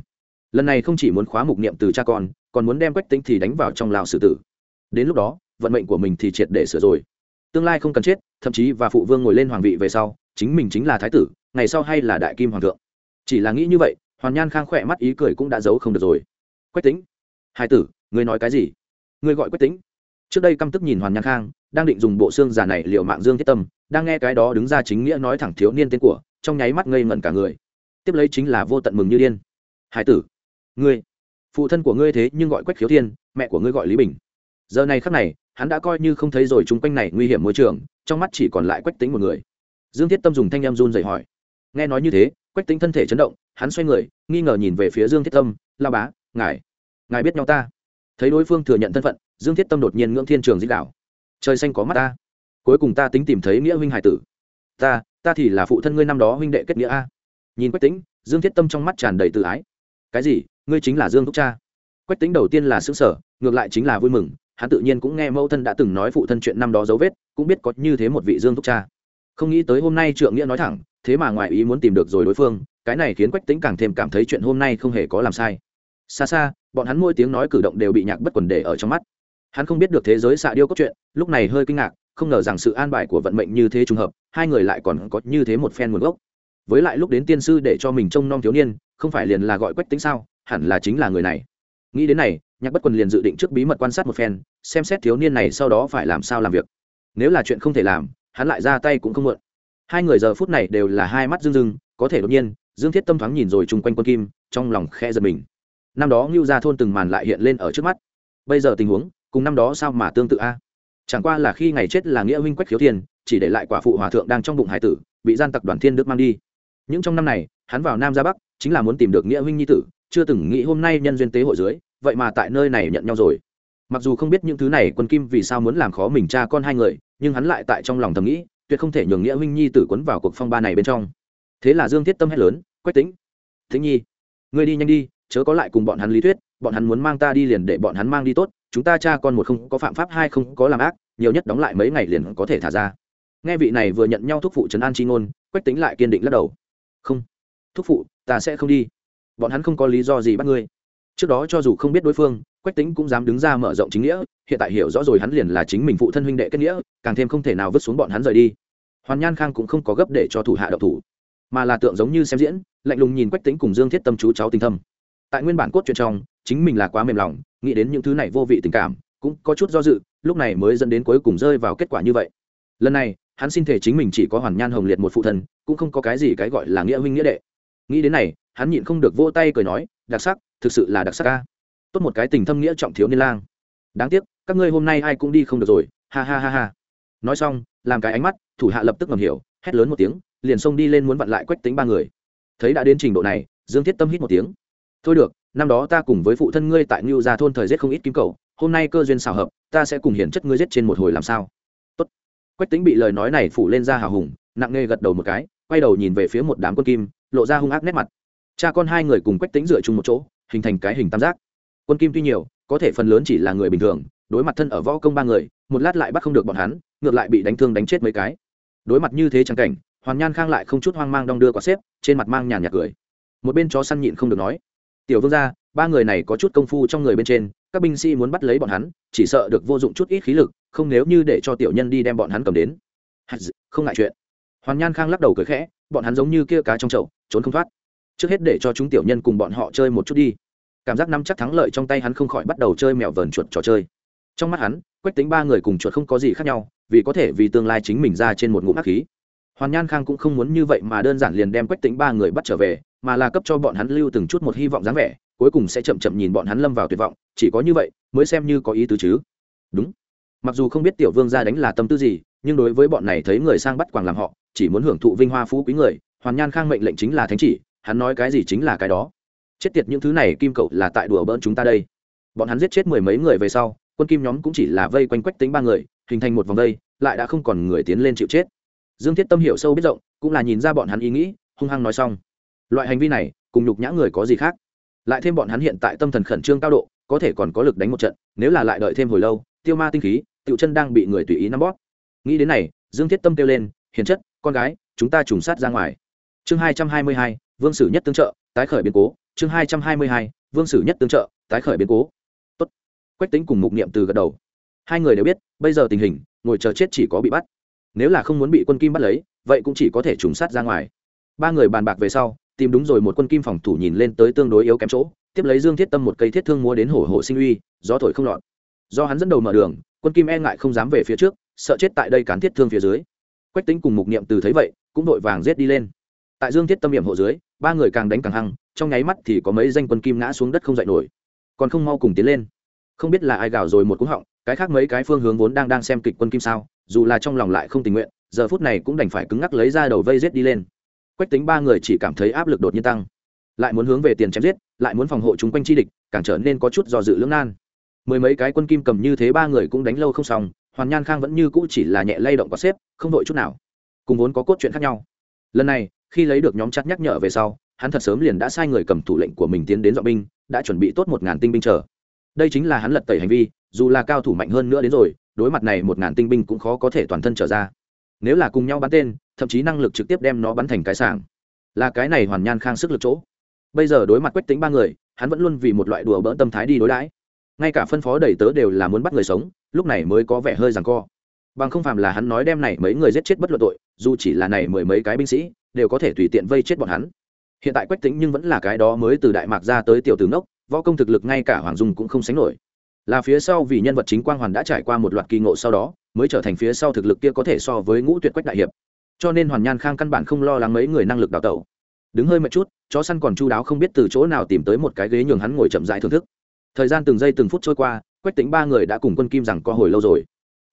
Lần này không chỉ muốn khóa mục niệm từ cha con, còn muốn đem quách tính thì đánh vào trong lào xử tử. Đến lúc đó, vận mệnh của mình thì triệt để sửa rồi. Tương lai không cần chết, thậm chí và phụ vương ngồi lên hoàng vị về sau, chính mình chính là thái tử, ngày sau hay là đại kim hoàng thượng. Chỉ là nghĩ như vậy, hoàn nhan khang khỏe mắt ý cười cũng đã giấu không được rồi. Quách tính, hai tử ngươi nói cái gì? Ngươi gọi quách tính trước đây căm tức nhìn hoàn nhan khang, đang định dùng bộ xương giả này liệu mạng dương thiết tâm, đang nghe cái đó đứng ra chính nghĩa nói thẳng thiếu niên tên của, trong nháy mắt ngây ngẩn cả người. Tiếp lấy chính là vô tận mừng như điên. Hải tử, ngươi, phụ thân của ngươi thế nhưng gọi quách khiếu thiên, mẹ của ngươi gọi lý bình. Giờ này khắc này, hắn đã coi như không thấy rồi chung quanh này nguy hiểm môi trường, trong mắt chỉ còn lại quách tính một người. Dương thiết tâm dùng thanh em run dậy hỏi. Nghe nói như thế, quách tính thân thể chấn động, hắn xoay người, nghi ngờ nhìn về phía dương thiết tâm lao bá, ngài ngài biết nhau ta? Thấy đối phương thừa nhận thân phận, dương thiết tâm đột nhiên ngưỡng thiên trường dích đạo. Trời xanh có mắt ta. Cuối cùng ta tính tìm thấy nghĩa huynh hải tử. Ta ta thì là phụ thân ngươi năm đó huynh đệ kết nghĩa a. Nhìn quách tính dương thiết tâm trong mắt tràn đầy tự ái. Cái gì? Ngươi chính là dương thúc cha. Quách tính đầu tiên là xứ sở ngược lại chính là vui mừng. Hắn tự nhiên cũng nghe mẫu thân đã từng nói phụ thân chuyện năm đó dấu vết, cũng biết có như thế một vị dương thúc cha. Không nghĩ tới hôm nay trượng nghĩa nói thẳng, thế mà ngoài ý muốn tìm được rồi đối phương, cái này khiến quách tính càng thêm cảm thấy chuyện hôm nay không hề có làm sai xa xa, bọn hắn mỗi tiếng nói cử động đều bị nhạc bất quần để ở trong mắt. Hắn không biết được thế giới xạ điêu cốt truyện, lúc này hơi kinh ngạc, không ngờ rằng sự an bài của vận mệnh như thế trùng hợp, hai người lại còn có như thế một phen nguồn gốc. Với lại lúc đến tiên sư để cho mình trông nom thiếu niên, không phải liền là gọi quách tính sao, hẳn là chính là người này. Nghĩ đến này, nhạc bất quần liền dự định trước bí mật quan sát một phen, xem xét thiếu niên này sau đó phải làm sao làm việc. Nếu là chuyện không thể làm, hắn lại ra tay cũng không muộn. Hai người giờ phút này đều là hai mắt rưng rưng, có thể đột nhiên, dương thiết tâm thoáng nhìn rồi chung quanh quân kim, trong lòng khe giật mình năm đó ngưu ra thôn từng màn lại hiện lên ở trước mắt. Bây giờ tình huống, cùng năm đó sao mà tương tự a? Chẳng qua là khi ngày chết là nghĩa huynh quách khiếu thiên, chỉ để lại quả phụ hòa thượng đang trong bụng hải tử, bị gian tặc đoàn thiên đức mang đi. Những trong năm này, hắn vào nam ra bắc, chính là muốn tìm được nghĩa huynh nhi tử, chưa từng nghĩ hôm nay nhân duyên tế hội dưới, vậy mà tại nơi này nhận nhau rồi. Mặc dù không biết những thứ này quân kim vì sao muốn làm khó mình cha con hai người, nhưng hắn lại tại trong lòng thầm nghĩ, tuyệt không thể nhường nghĩa huynh nhi tử quấn vào cuộc phong ba này bên trong. Thế là dương thiết tâm hét lớn, quách tính thính nhi, ngươi đi nhanh đi chớ có lại cùng bọn hắn lý thuyết, bọn hắn muốn mang ta đi liền để bọn hắn mang đi tốt, chúng ta cha con một không có phạm pháp hai không có làm ác, nhiều nhất đóng lại mấy ngày liền có thể thả ra. Nghe vị này vừa nhận nhau thúc phụ trấn an chi ngôn, quách tính lại kiên định lắc đầu. Không, thúc phụ, ta sẽ không đi. Bọn hắn không có lý do gì bắt ngươi. Trước đó cho dù không biết đối phương, quách tính cũng dám đứng ra mở rộng chính nghĩa, hiện tại hiểu rõ rồi hắn liền là chính mình phụ thân huynh đệ kết nghĩa, càng thêm không thể nào vứt xuống bọn hắn rời đi. Hoàn nhan khang cũng không có gấp để cho thủ hạ độc thủ, mà là tượng giống như xem diễn, lạnh lùng nhìn quách tính cùng dương thiết tâm chú cháu tình thâm tại nguyên bản cốt truyện trong, chính mình là quá mềm lòng, nghĩ đến những thứ này vô vị tình cảm, cũng có chút do dự, lúc này mới dẫn đến cuối cùng rơi vào kết quả như vậy. Lần này, hắn xin thể chính mình chỉ có hoàn nhan hồng liệt một phụ thân, cũng không có cái gì cái gọi là nghĩa huynh nghĩa đệ. Nghĩ đến này, hắn nhịn không được vỗ tay cười nói, đặc sắc, thực sự là đặc sắc ca tốt một cái tình thâm nghĩa trọng thiếu niên lang. Đáng tiếc, các ngươi hôm nay ai cũng đi không được rồi, ha ha ha ha. Nói xong, làm cái ánh mắt, thủ hạ lập tức ngầm hiểu, hét lớn một tiếng, liền xông đi lên muốn vặn lại quách tính ba người. Thấy đã đến trình độ này, dương thiết tâm hít một tiếng thôi được, năm đó ta cùng với phụ thân ngươi tại ngưu gia thôn thời giết không ít kim cầu, hôm nay cơ duyên xào hợp, ta sẽ cùng hiển chất ngươi giết trên một hồi làm sao? Tốt. quách tính bị lời nói này phủ lên ra hào hùng, nặng nề gật đầu một cái, quay đầu nhìn về phía một đám quân kim, lộ ra hung ác nét mặt. Cha con hai người cùng quách tính dựa chung một chỗ, hình thành cái hình tam giác. Quân kim tuy nhiều, có thể phần lớn chỉ là người bình thường, đối mặt thân ở võ công ba người, một lát lại bắt không được bọn hắn, ngược lại bị đánh thương đánh chết mấy cái. Đối mặt như thế chẳng cảnh, hoàn nhan khang lại không chút hoang mang đong đưa quả xếp, trên mặt mang nhàn nhạt cười. Một bên chó săn nhịn không được nói tiểu vương gia, ba người này có chút công phu trong người bên trên, các binh sĩ muốn bắt lấy bọn hắn, chỉ sợ được vô dụng chút ít khí lực, không nếu như để cho tiểu nhân đi đem bọn hắn cầm đến. Không ngại chuyện. Hoàn nhan khang lắc đầu cười khẽ, bọn hắn giống như kia cá trong chậu, trốn không thoát. Trước hết để cho chúng tiểu nhân cùng bọn họ chơi một chút đi. Cảm giác nắm chắc thắng lợi trong tay hắn không khỏi bắt đầu chơi mèo vờn chuột trò chơi. Trong mắt hắn, quách tính ba người cùng chuột không có gì khác nhau, vì có thể vì tương lai chính mình ra trên một ngụm hắc khí. Hoàn nhan khang cũng không muốn như vậy mà đơn giản liền đem quách tính ba người bắt trở về mà là cấp cho bọn hắn lưu từng chút một hy vọng dáng vẻ, cuối cùng sẽ chậm chậm nhìn bọn hắn lâm vào tuyệt vọng, chỉ có như vậy mới xem như có ý tứ chứ. Đúng. Mặc dù không biết tiểu vương gia đánh là tâm tư gì, nhưng đối với bọn này thấy người sang bắt quàng làm họ, chỉ muốn hưởng thụ vinh hoa phú quý người, hoàn nhan khang mệnh lệnh chính là thánh chỉ, hắn nói cái gì chính là cái đó. Chết tiệt những thứ này, kim cậu là tại đùa bỡn chúng ta đây. Bọn hắn giết chết mười mấy người về sau, quân kim nhóm cũng chỉ là vây quanh quách tính ba người, hình thành một vòng đây, lại đã không còn người tiến lên chịu chết. Dương thiết tâm hiểu sâu biết rộng, cũng là nhìn ra bọn hắn ý nghĩ, hung hăng nói xong loại hành vi này, cùng nhục nhã người có gì khác? Lại thêm bọn hắn hiện tại tâm thần khẩn trương cao độ, có thể còn có lực đánh một trận, nếu là lại đợi thêm hồi lâu, tiêu ma tinh khí, tiểu chân đang bị người tùy ý nắm bóp. Nghĩ đến này, dương thiết tâm kêu lên, hiền chất, con gái, chúng ta trùng sát ra ngoài. Chương hai trăm hai mươi hai, vương sử nhất tương trợ, tái khởi biến cố. Chương hai trăm hai mươi hai, vương sử nhất tương trợ, tái khởi biến cố. Tốt. quách tính cùng mục niệm từ gật đầu. Hai người đều biết, bây giờ tình hình, ngồi chờ chết chỉ có bị bắt. Nếu là không muốn bị quân kim bắt lấy, vậy cũng chỉ có thể trùng sát ra ngoài. Ba người bàn bạc về sau tìm đúng rồi một quân kim phòng thủ nhìn lên tới tương đối yếu kém chỗ, tiếp lấy dương thiết tâm một cây thiết thương mua đến hổ hổ sinh uy, gió thổi không lọt. Do hắn dẫn đầu mở đường, quân kim e ngại không dám về phía trước, sợ chết tại đây cán thiết thương phía dưới. Quách tính cùng mục niệm từ thấy vậy, cũng đội vàng rết đi lên. Tại dương thiết tâm hiểm hộ dưới, ba người càng đánh càng hăng, trong nháy mắt thì có mấy danh quân kim ngã xuống đất không dậy nổi. Còn không mau cùng tiến lên. Không biết là ai gào rồi một cú họng, cái khác mấy cái phương hướng vốn đang đang xem kịch quân kim sao, dù là trong lòng lại không tình nguyện, giờ phút này cũng đành phải cứng ngắc lấy ra đầu vây rết đi lên quách tính ba người chỉ cảm thấy áp lực đột nhiên tăng. Lại muốn hướng về tiền chém giết, lại muốn phòng hộ chúng quanh chi địch, càng trở nên có chút do dự lưỡng nan. Mười mấy cái quân kim cầm như thế ba người cũng đánh lâu không xong, hoàn nhan khang vẫn như cũ chỉ là nhẹ lay động có xếp, không đội chút nào. Cùng vốn có cốt chuyện khác nhau. Lần này, khi lấy được nhóm chắc nhắc nhở về sau, hắn thật sớm liền đã sai người cầm thủ lệnh của mình tiến đến dọn binh, đã chuẩn bị tốt một ngàn tinh binh chờ. Đây chính là hắn lật tẩy hành vi, dù là cao thủ mạnh hơn nữa đến rồi, đối mặt này một ngàn tinh binh cũng khó có thể toàn thân trở ra. Nếu là cùng nhau bắn tên thậm chí năng lực trực tiếp đem nó bắn thành cái sàng, là cái này hoàn nhan khang sức lực chỗ. Bây giờ đối mặt quách tính ba người hắn vẫn luôn vì một loại đùa bỡ tâm thái đi đối đãi. Ngay cả phân phó đầy tớ đều là muốn bắt người sống lúc này mới có vẻ hơi rằng co. Bằng không phàm là hắn nói đem này mấy người giết chết bất luận tội dù chỉ là này mười mấy cái binh sĩ đều có thể tùy tiện vây chết bọn hắn. Hiện tại quách tính nhưng vẫn là cái đó mới từ đại mạc ra tới tiểu tướng đốc võ công thực lực ngay cả hoàng dung cũng không sánh nổi. Là phía sau vì nhân vật chính quang hoàn đã trải qua một loạt kỳ ngộ sau đó mới trở thành phía sau thực lực kia có thể so với ngũ tuyệt quách đại hiệp cho nên hoàn nhan khang căn bản không lo lắng mấy người năng lực đào tẩu. Đứng hơi một chút, chó săn còn chu đáo không biết từ chỗ nào tìm tới một cái ghế nhường hắn ngồi chậm rãi thưởng thức. Thời gian từng giây từng phút trôi qua, quách tính ba người đã cùng quân kim rằng có hồi lâu rồi.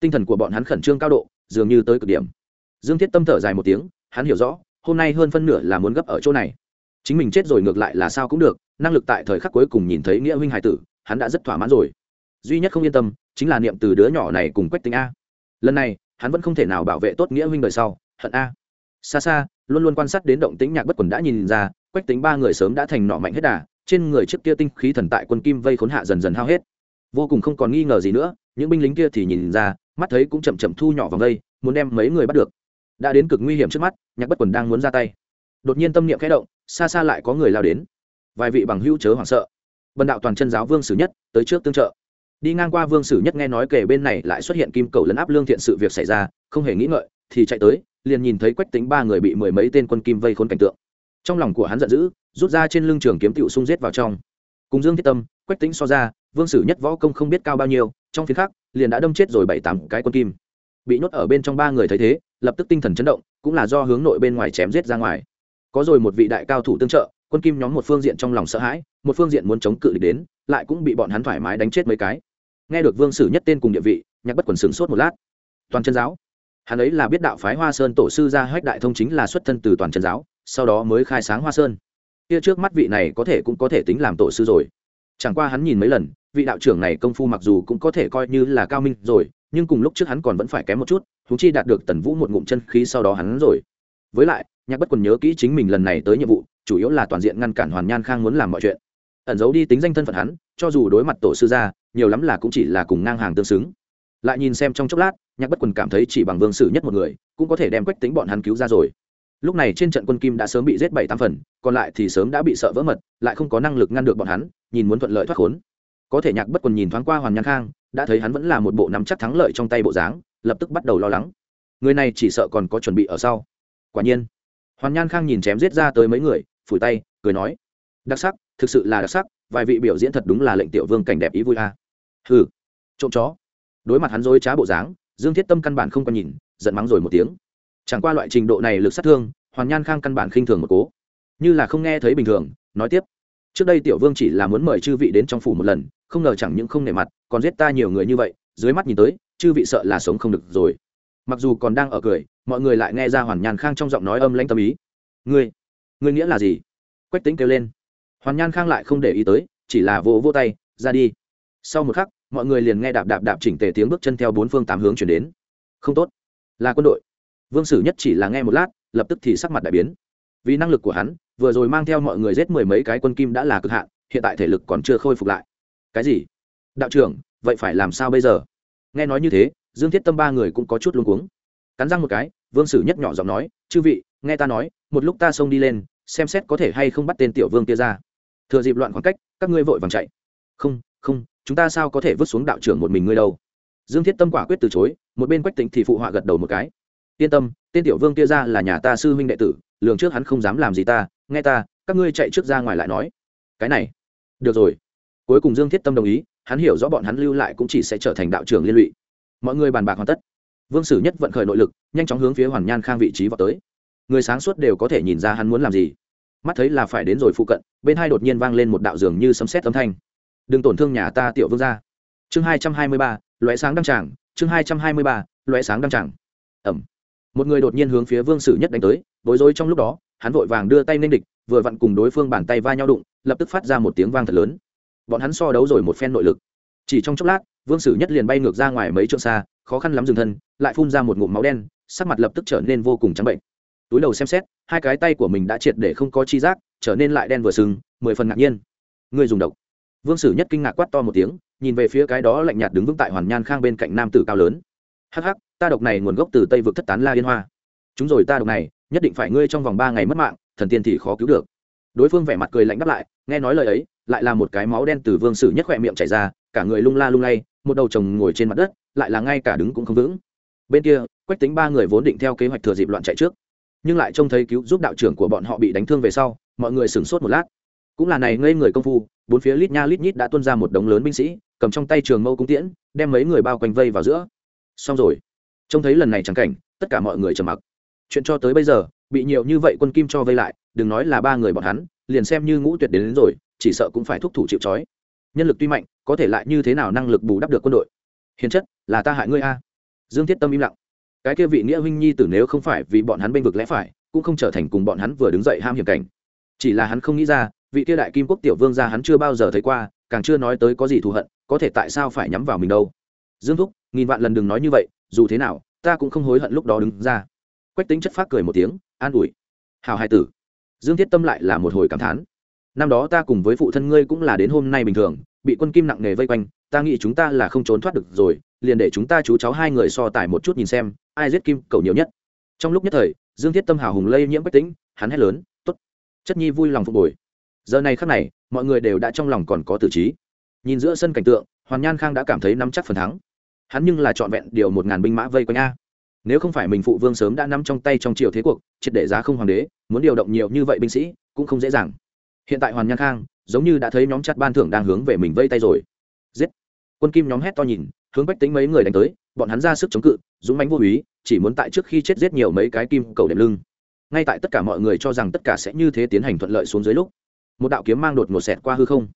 Tinh thần của bọn hắn khẩn trương cao độ, dường như tới cực điểm. Dương thiết tâm thở dài một tiếng, hắn hiểu rõ, hôm nay hơn phân nửa là muốn gấp ở chỗ này. Chính mình chết rồi ngược lại là sao cũng được, năng lực tại thời khắc cuối cùng nhìn thấy nghĩa huynh hải tử, hắn đã rất thỏa mãn rồi. Duy nhất không yên tâm, chính là niệm từ đứa nhỏ này cùng quách tính a. Lần này, hắn vẫn không thể nào bảo vệ tốt nghĩa huynh đời sau hận a. Xa xa, luôn luôn quan sát đến động tĩnh nhạc bất quần đã nhìn ra, quách tính ba người sớm đã thành nọ mạnh hết đà, trên người trước kia tinh khí thần tại quân kim vây khốn hạ dần dần hao hết. Vô cùng không còn nghi ngờ gì nữa, những binh lính kia thì nhìn ra, mắt thấy cũng chậm chậm thu nhỏ vào vây muốn đem mấy người bắt được. Đã đến cực nguy hiểm trước mắt, nhạc bất quần đang muốn ra tay. Đột nhiên tâm niệm khẽ động, xa xa lại có người lao đến. Vài vị bằng hữu chớ hoảng sợ. Bần đạo toàn chân giáo vương sử nhất, tới trước tương trợ. Đi ngang qua vương sử nhất nghe nói kể bên này lại xuất hiện kim cầu lấn áp lương thiện sự việc xảy ra, không hề nghĩ ngợi, thì chạy tới liền nhìn thấy quách tính ba người bị mười mấy tên quân kim vây khốn cảnh tượng. Trong lòng của hắn giận dữ, rút ra trên lưng trường kiếm tựu xung giết vào trong. Cùng dương thiết tâm, quách tính so ra, vương sử nhất võ công không biết cao bao nhiêu, trong phía khác liền đã đâm chết rồi bảy tám cái quân kim. Bị nhốt ở bên trong ba người thấy thế, lập tức tinh thần chấn động, cũng là do hướng nội bên ngoài chém giết ra ngoài. Có rồi một vị đại cao thủ tương trợ, quân kim nhóm một phương diện trong lòng sợ hãi, một phương diện muốn chống cự địch đến, lại cũng bị bọn hắn thoải mái đánh chết mấy cái. Nghe được vương sử nhất tên cùng địa vị, nhạc bất quần sửng sốt một lát. Toàn chân giáo hắn ấy là biết đạo phái hoa sơn tổ sư ra hách đại thông chính là xuất thân từ toàn chân giáo, sau đó mới khai sáng hoa sơn. Kia trước mắt vị này có thể cũng có thể tính làm tổ sư rồi. Chẳng qua hắn nhìn mấy lần, vị đạo trưởng này công phu mặc dù cũng có thể coi như là cao minh rồi, nhưng cùng lúc trước hắn còn vẫn phải kém một chút thú chi đạt được tần vũ một ngụm chân khí sau đó hắn rồi. Với lại, nhạc bất quần nhớ kỹ chính mình lần này tới nhiệm vụ, chủ yếu là toàn diện ngăn cản hoàn nhan khang muốn làm mọi chuyện. Ẩn giấu đi tính danh thân phận hắn, cho dù đối mặt tổ sư gia nhiều lắm là cũng chỉ là cùng ngang hàng tương xứng lại nhìn xem trong chốc lát, nhạc bất quần cảm thấy chỉ bằng vương sử nhất một người, cũng có thể đem quách tính bọn hắn cứu ra rồi. Lúc này trên trận quân kim đã sớm bị giết bảy tam phần, còn lại thì sớm đã bị sợ vỡ mật, lại không có năng lực ngăn được bọn hắn, nhìn muốn thuận lợi thoát khốn. Có thể nhạc bất quần nhìn thoáng qua hoàn nhan khang, đã thấy hắn vẫn là một bộ nắm chắc thắng lợi trong tay bộ dáng, lập tức bắt đầu lo lắng. Người này chỉ sợ còn có chuẩn bị ở sau. Quả nhiên, hoàn nhan khang nhìn chém giết ra tới mấy người, phủi tay, cười nói, đặc sắc, thực sự là đặc sắc, vài vị biểu diễn thật đúng là lệnh tiểu vương cảnh đẹp ý vui a. À. hừ, trộm chó đối mặt hắn dối trá bộ dáng, dương thiết tâm căn bản không còn nhìn, giận mắng rồi một tiếng. Chẳng qua loại trình độ này lực sát thương, hoàn nhan khang căn bản khinh thường một cố. Như là không nghe thấy bình thường, nói tiếp. Trước đây tiểu vương chỉ là muốn mời chư vị đến trong phủ một lần, không ngờ chẳng những không nể mặt, còn giết ta nhiều người như vậy, dưới mắt nhìn tới, chư vị sợ là sống không được rồi. Mặc dù còn đang ở cười, mọi người lại nghe ra hoàn nhan khang trong giọng nói âm lanh tâm ý. Ngươi ngươi nghĩa là gì? Quách tính kêu lên. Hoàn nhan khang lại không để ý tới, chỉ là vỗ vỗ tay, ra đi. Sau một khắc mọi người liền nghe đạp đạp đạp chỉnh tề tiếng bước chân theo bốn phương tám hướng chuyển đến. Không tốt. Là quân đội. Vương sử nhất chỉ là nghe một lát, lập tức thì sắc mặt đại biến. Vì năng lực của hắn, vừa rồi mang theo mọi người giết mười mấy cái quân kim đã là cực hạn, hiện tại thể lực còn chưa khôi phục lại. Cái gì? Đạo trưởng, vậy phải làm sao bây giờ? Nghe nói như thế, dương thiết tâm ba người cũng có chút luống cuống. Cắn răng một cái, vương sử nhất nhỏ giọng nói, chư vị, nghe ta nói, một lúc ta xông đi lên, xem xét có thể hay không bắt tên tiểu vương kia ra. Thừa dịp loạn khoảng cách, các ngươi vội vàng chạy. Không không, chúng ta sao có thể vứt xuống đạo trưởng một mình ngươi đâu? Dương thiết tâm quả quyết từ chối, một bên quách tịnh thì phụ họa gật đầu một cái. Yên tâm, tên tiểu vương kia ra là nhà ta sư huynh đệ tử, lường trước hắn không dám làm gì ta, nghe ta, các ngươi chạy trước ra ngoài lại nói. Cái này, được rồi. Cuối cùng dương thiết tâm đồng ý, hắn hiểu rõ bọn hắn lưu lại cũng chỉ sẽ trở thành đạo trưởng liên lụy. Mọi người bàn bạc hoàn tất. Vương sử nhất vận khởi nội lực, nhanh chóng hướng phía hoàn nhan khang vị trí vào tới. Người sáng suốt đều có thể nhìn ra hắn muốn làm gì. Mắt thấy là phải đến rồi phụ cận, bên hai đột nhiên vang lên một đạo dường như sấm sét âm thanh đừng tổn thương nhà ta tiểu vương gia. Chương hai trăm hai mươi ba, lóe sáng đăng tràng, chương hai trăm hai mươi ba, lóe sáng đăng tràng. Ẩm. Một người đột nhiên hướng phía vương sử nhất đánh tới, bối rối trong lúc đó, hắn vội vàng đưa tay lên địch, vừa vặn cùng đối phương bàn tay va nhau đụng, lập tức phát ra một tiếng vang thật lớn. Bọn hắn so đấu rồi một phen nội lực. Chỉ trong chốc lát, vương sử nhất liền bay ngược ra ngoài mấy trượng xa, khó khăn lắm dừng thân, lại phun ra một ngụm máu đen, sắc mặt lập tức trở nên vô cùng trắng bệnh. Túi đầu xem xét, hai cái tay của mình đã triệt để không có chi giác, trở nên lại đen vừa sừng, mười phần ngạc nhiên. Người dùng độc vương sử nhất kinh ngạc quát to một tiếng, nhìn về phía cái đó lạnh nhạt đứng vững tại hoàn nhan khang bên cạnh nam tử cao lớn. Hắc hắc, ta độc này nguồn gốc từ tây vực thất tán la yên hoa. Chúng rồi ta độc này, nhất định phải ngươi trong vòng ba ngày mất mạng, thần tiên thì khó cứu được. Đối phương vẻ mặt cười lạnh đáp lại, nghe nói lời ấy, lại là một cái máu đen từ vương sử nhất khỏe miệng chảy ra, cả người lung la lung lay, một đầu chồng ngồi trên mặt đất, lại là ngay cả đứng cũng không vững. Bên kia, quách tính ba người vốn định theo kế hoạch thừa dịp loạn chạy trước, nhưng lại trông thấy cứu giúp đạo trưởng của bọn họ bị đánh thương về sau, mọi người sửng sốt một lát. Cũng là này ngây người công phu bốn phía lít nha lít nhít đã tuôn ra một đống lớn binh sĩ cầm trong tay trường mâu cung tiễn đem mấy người bao quanh vây vào giữa. Xong rồi. Trông thấy lần này chẳng cảnh tất cả mọi người trầm mặc. Chuyện cho tới bây giờ bị nhiều như vậy quân kim cho vây lại đừng nói là ba người bọn hắn liền xem như ngũ tuyệt đến, đến rồi chỉ sợ cũng phải thúc thủ chịu trói. Nhân lực tuy mạnh có thể lại như thế nào năng lực bù đắp được quân đội? Hiền chất là ta hại ngươi a. Dương thiết tâm im lặng. Cái kia vị nghĩa huynh nhi tử nếu không phải vì bọn hắn bênh vực lẽ phải cũng không trở thành cùng bọn hắn vừa đứng dậy ham hiểm cảnh. Chỉ là hắn không nghĩ ra vị kia đại kim quốc tiểu vương gia hắn chưa bao giờ thấy qua, càng chưa nói tới có gì thù hận, có thể tại sao phải nhắm vào mình đâu. Dương thúc, nghìn vạn lần đừng nói như vậy, dù thế nào, ta cũng không hối hận lúc đó đứng ra. Quách tính chất phát cười một tiếng, an ủi. Hào hai tử. Dương thiết tâm lại là một hồi cảm thán. Năm đó ta cùng với phụ thân ngươi cũng là đến hôm nay bình thường, bị quân kim nặng nề vây quanh, ta nghĩ chúng ta là không trốn thoát được rồi, liền để chúng ta chú cháu hai người so tài một chút nhìn xem, ai giết kim, cầu nhiều nhất. Trong lúc nhất thời, dương thiết tâm hào hùng lây nhiễm Quách tính hắn hét lớn t ố t chất nhi vui lòng phục hồi giờ này khắc này, mọi người đều đã trong lòng còn có tử trí. Nhìn giữa sân cảnh tượng, hoàn nhan khang đã cảm thấy nắm chắc phần thắng. Hắn nhưng là trọn vẹn điều một ngàn binh mã vây quanh a. Nếu không phải mình phụ vương sớm đã nắm trong tay trong triều thế cuộc, triệt để giá không hoàng đế, muốn điều động nhiều như vậy binh sĩ, cũng không dễ dàng. Hiện tại hoàn nhan khang, giống như đã thấy nhóm chặt ban thưởng đang hướng về mình vây tay rồi. Giết! Quân kim nhóm hét to nhìn, hướng bách tính mấy người đánh tới, bọn hắn ra sức chống cự, dũng mánh vô úy chỉ muốn tại trước khi chết giết nhiều mấy cái kim cầu đệm lưng. Ngay tại tất cả mọi người cho rằng tất cả sẽ như thế tiến hành thuận lợi xuống dưới lúc một đạo kiếm mang đột ngột xẹt qua hư không.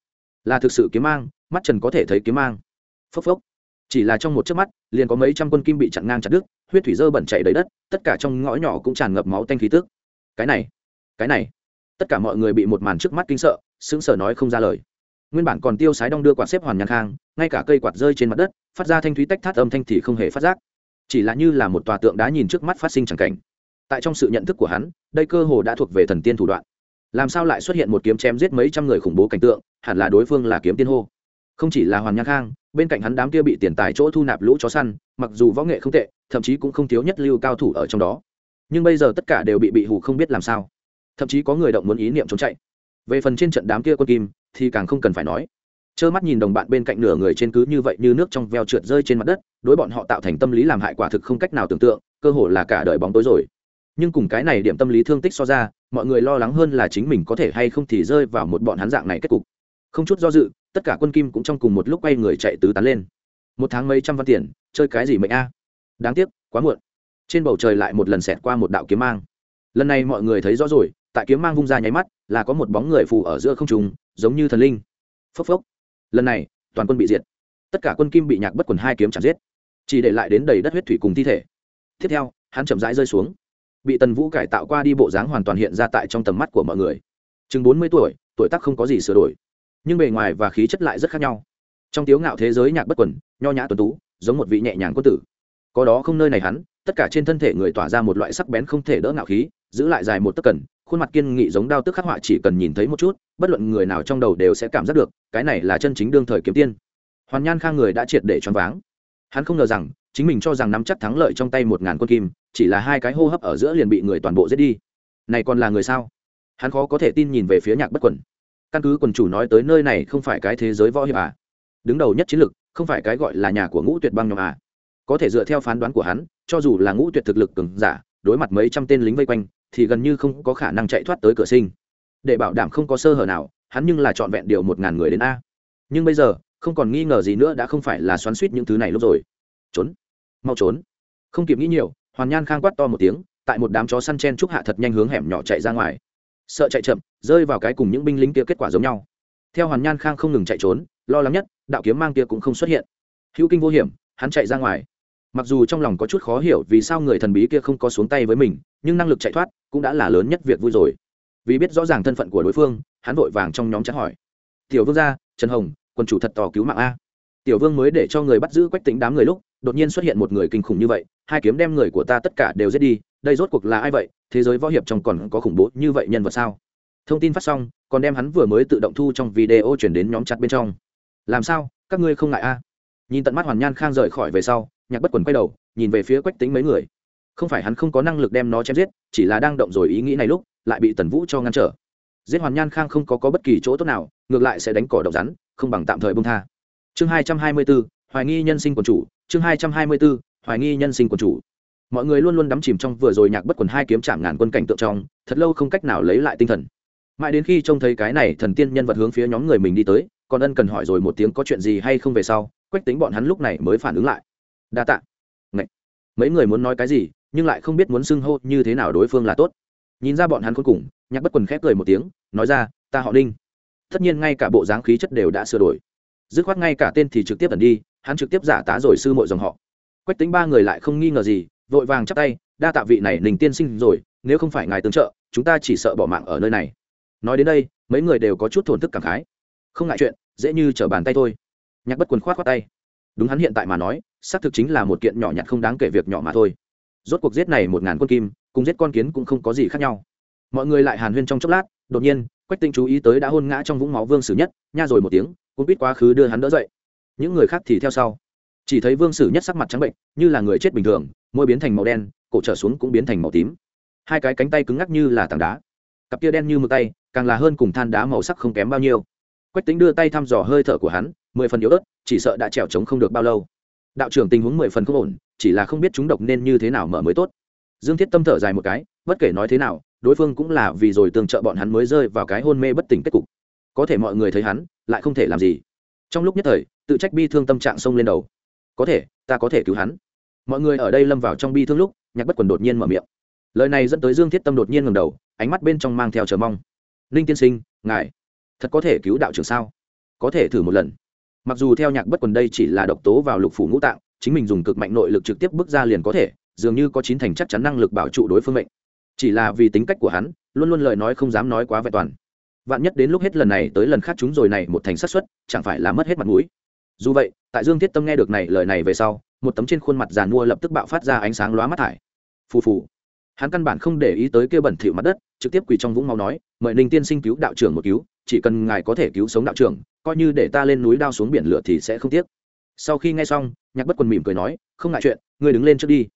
Là thực sự kiếm mang, mắt trần có thể thấy kiếm mang. Phốc phốc. Chỉ là trong một chớp mắt, liền có mấy trăm quân kim bị chặn ngang chặt đứt, huyết thủy dơ bẩn chảy đầy đất, tất cả trong ngõ nhỏ cũng tràn ngập máu tanh khí tức. Cái này cái này. Tất cả mọi người bị một màn trước mắt kinh sợ, sững sờ nói không ra lời. Nguyên bản còn tiêu sái đong đưa quạt xếp hoàn nhàn khang, ngay cả cây quạt rơi trên mặt đất, phát ra thanh thúy tách thát âm thanh thì không hề phát giác. Chỉ là như là một tòa tượng đá nhìn trước mắt phát sinh chẳng cảnh. Tại trong sự nhận thức của hắn, đây cơ hồ đã thuộc về thần tiên thủ đoạn làm sao lại xuất hiện một kiếm chém giết mấy trăm người khủng bố cảnh tượng, hẳn là đối phương là kiếm tiên hô. Không chỉ là hoàn nhang khang, bên cạnh hắn đám kia bị tiền tài chỗ thu nạp lũ chó săn, mặc dù võ nghệ không tệ, thậm chí cũng không thiếu nhất lưu cao thủ ở trong đó. Nhưng bây giờ tất cả đều bị bị hủ không biết làm sao. Thậm chí có người động muốn ý niệm trốn chạy. Về phần trên trận đám kia quân kim, thì càng không cần phải nói. Trơ mắt nhìn đồng bạn bên cạnh nửa người trên cứ như vậy như nước trong veo trượt rơi trên mặt đất, đối bọn họ tạo thành tâm lý làm hại quả thực không cách nào tưởng tượng, cơ hồ là cả đời bóng tối rồi nhưng cùng cái này điểm tâm lý thương tích so ra, mọi người lo lắng hơn là chính mình có thể hay không thì rơi vào một bọn hắn dạng này kết cục. Không chút do dự, tất cả quân kim cũng trong cùng một lúc quay người chạy tứ tán lên. Một tháng mấy trăm văn tiền, chơi cái gì mệnh a? Đáng tiếc, quá muộn. Trên bầu trời lại một lần xẹt qua một đạo kiếm mang. Lần này mọi người thấy rõ rồi, tại kiếm mang vung ra nháy mắt, là có một bóng người phù ở giữa không trùng giống như thần linh. Phốc phốc. Lần này, toàn quân bị diệt. Tất cả quân kim bị nhạc bất quần hai kiếm chặt giết. Chỉ để lại đến đầy đất huyết thủy cùng thi thể. Tiếp theo, hắn chậm rãi rơi xuống bị tần vũ cải tạo qua đi bộ dáng hoàn toàn hiện ra tại trong tầm mắt của mọi người. Chừng bốn mươi tuổi tuổi tác không có gì sửa đổi, nhưng bề ngoài và khí chất lại rất khác nhau. Trong tiếu ngạo thế giới nhạc bất quần, nho nhã tuần tú, giống một vị nhẹ nhàng quân tử. Có đó không nơi này hắn, tất cả trên thân thể người tỏa ra một loại sắc bén không thể đỡ ngạo khí, giữ lại dài một tấc cần, khuôn mặt kiên nghị giống đao tức khắc họa chỉ cần nhìn thấy một chút, bất luận người nào trong đầu đều sẽ cảm giác được, cái này là chân chính đương thời kiếm tiên. Hoàn nhan khang người đã triệt để choáng váng hắn không ngờ rằng, chính mình cho rằng nắm chắc thắng lợi trong tay một ngàn quân kim, chỉ là hai cái hô hấp ở giữa liền bị người toàn bộ giết đi. Này còn là người sao? Hắn khó có thể tin nhìn về phía nhạc bất quẩn căn cứ quần chủ nói tới nơi này không phải cái thế giới võ hiệp à? Đứng đầu nhất chiến lực, không phải cái gọi là nhà của ngũ tuyệt băng nhóm à? Có thể dựa theo phán đoán của hắn, cho dù là ngũ tuyệt thực lực cường giả, đối mặt mấy trăm tên lính vây quanh, thì gần như không có khả năng chạy thoát tới cửa sinh. Để bảo đảm không có sơ hở nào, hắn nhưng là trọn vẹn điều một ngàn người đến a. Nhưng bây giờ không còn nghi ngờ gì nữa đã không phải là xoắn suýt những thứ này lúc rồi. Trốn. Mau trốn. Không kịp nghĩ nhiều, hoàn nhan khang quát to một tiếng, tại một đám chó săn chen trúc hạ thật nhanh hướng hẻm nhỏ chạy ra ngoài. Sợ chạy chậm, rơi vào cái cùng những binh lính kia kết quả giống nhau. Theo hoàn nhan khang không ngừng chạy trốn, lo lắng nhất, đạo kiếm mang kia cũng không xuất hiện. Hữu kinh vô hiểm, hắn chạy ra ngoài. Mặc dù trong lòng có chút khó hiểu vì sao người thần bí kia không có xuống tay với mình, nhưng năng lực chạy thoát cũng đã là lớn nhất việc vui rồi. Vì biết rõ ràng thân phận của đối phương, hắn vội vàng trong nhóm chất hỏi. Tiểu vương gia, trần hồng quân chủ thật tò cứu mạng a. Tiểu vương mới để cho người bắt giữ quách tính đám người lúc đột nhiên xuất hiện một người kinh khủng như vậy hai kiếm đem người của ta tất cả đều giết đi đây rốt cuộc là ai vậy? Thế giới võ hiệp trong còn có khủng bố như vậy nhân vật sao? Thông tin phát xong còn đem hắn vừa mới tự động thu trong video chuyển đến nhóm chặt bên trong. Làm sao? Các ngươi không ngại a? Nhìn tận mắt hoàn nhan khang rời khỏi về sau nhạc bất quần quay đầu nhìn về phía quách tính mấy người. Không phải hắn không có năng lực đem nó chém giết chỉ là đang động rồi ý nghĩ này lúc lại bị tần vũ cho ngăn trở. Giết hoàn nhan khang không có, có bất kỳ chỗ tốt nào ngược lại sẽ đánh cỏ độc rắn không bằng tạm thời bông tha. Chương hai trăm hai mươi b ố hoài nghi nhân sinh quần chủ. Chương hai trăm hai mươi b ố hoài nghi nhân sinh quần chủ. Mọi người luôn luôn đắm chìm trong vừa rồi nhạc bất quần hai kiếm chạm ngàn quân cảnh tượng trong, thật lâu không cách nào lấy lại tinh thần. Mãi đến khi trông thấy cái này thần tiên nhân vật hướng phía nhóm người mình đi tới, còn ân cần hỏi rồi một tiếng có chuyện gì hay không về sau, quách tính bọn hắn lúc này mới phản ứng lại. Đa t ạ mấy người muốn nói cái gì, nhưng lại không biết muốn xưng hô như thế nào đối phương là tốt. Nhìn ra bọn hắn cuối cùng, nhạc bất quần khép cười một tiếng, nói ra, ta họ đinh tất nhiên ngay cả bộ dáng khí chất đều đã sửa đổi. Dứt khoát ngay cả tên thì trực tiếp ẩn đi, hắn trực tiếp giả tá rồi sư mội dòng họ. Quách tính ba người lại không nghi ngờ gì, vội vàng chắp tay, đa tạ vị này nình tiên sinh rồi, nếu không phải ngài tương trợ, chúng ta chỉ sợ bỏ mạng ở nơi này. Nói đến đây, mấy người đều có chút thổn thức cảm khái. Không ngại chuyện, dễ như t bàn tay thôi. Nhạc bất quần khoát khoát tay. Đúng hắn hiện tại mà nói, xác thực chính là một kiện nhỏ nhặt không đáng kể việc nhỏ mà thôi. Rốt cuộc giết này một ngàn quân kim, cùng giết con kiến cũng không có gì khác nhau. Mọi người lại hàn huyên trong chốc lát, đột nhiên quách tinh chú ý tới đã hôn ngã trong vũng máu vương sử nhất, nha rồi một tiếng cũng biết quá khứ đưa hắn đỡ dậy. Những người khác thì theo sau. Chỉ thấy vương sử nhất sắc mặt trắng bệnh, như là người chết bình thường, môi biến thành màu đen, cổ trở xuống cũng biến thành màu tím. Hai cái cánh tay cứng ngắc như là tảng đá. Cặp kia đen như mực tay, càng là hơn cùng than đá màu sắc không kém bao nhiêu. Quách tính đưa tay thăm dò hơi thở của hắn, mười phần yếu ớt, chỉ sợ đã trèo trống không được bao lâu. Đạo trưởng tình huống mười phần không ổn, chỉ là không biết chúng độc nên như thế nào mở mới tốt. Dương thiết tâm thở dài một cái, bất kể nói thế nào đối phương cũng là vì rồi tương trợ bọn hắn mới rơi vào cái hôn mê bất tỉnh kết cục. Có thể mọi người thấy hắn, lại không thể làm gì. Trong lúc nhất thời, tự trách bi thương tâm trạng xông lên đầu. Có thể, ta có thể cứu hắn. Mọi người ở đây lâm vào trong bi thương lúc, nhạc bất quần đột nhiên mở miệng. Lời này dẫn tới dương thiết tâm đột nhiên ngầm đầu, ánh mắt bên trong mang theo chờ mong. Ninh tiên sinh, ngài, thật có thể cứu đạo trưởng sao? Có thể thử một lần. Mặc dù theo nhạc bất quần đây chỉ là độc tố vào lục phủ ngũ tạng, chính mình dùng cực mạnh nội lực trực tiếp bước ra liền có thể, dường như có chín thành chắc chắn năng lực bảo trụ đối phương mệnh chỉ là vì tính cách của hắn, luôn luôn lời nói không dám nói quá vẹn toàn. Vạn nhất đến lúc hết lần này tới lần khác chúng rồi này một thành sát suất, chẳng phải là mất hết mặt mũi. Dù vậy, tại dương thiết tâm nghe được này lời này về sau, một tấm trên khuôn mặt giàn mua lập tức bạo phát ra ánh sáng lóa mắt thải. Phù phù. Hắn căn bản không để ý tới kia bẩn thỉu mặt đất, trực tiếp quỳ trong vũng máu nói, mời ninh tiên sinh cứu đạo trưởng một cứu, chỉ cần ngài có thể cứu sống đạo trưởng, coi như để ta lên núi đao xuống biển lửa thì sẽ không tiếc. Sau khi nghe xong, nhạc bất quần mỉm cười nói, không ngại chuyện, ngươi đứng lên trước đi.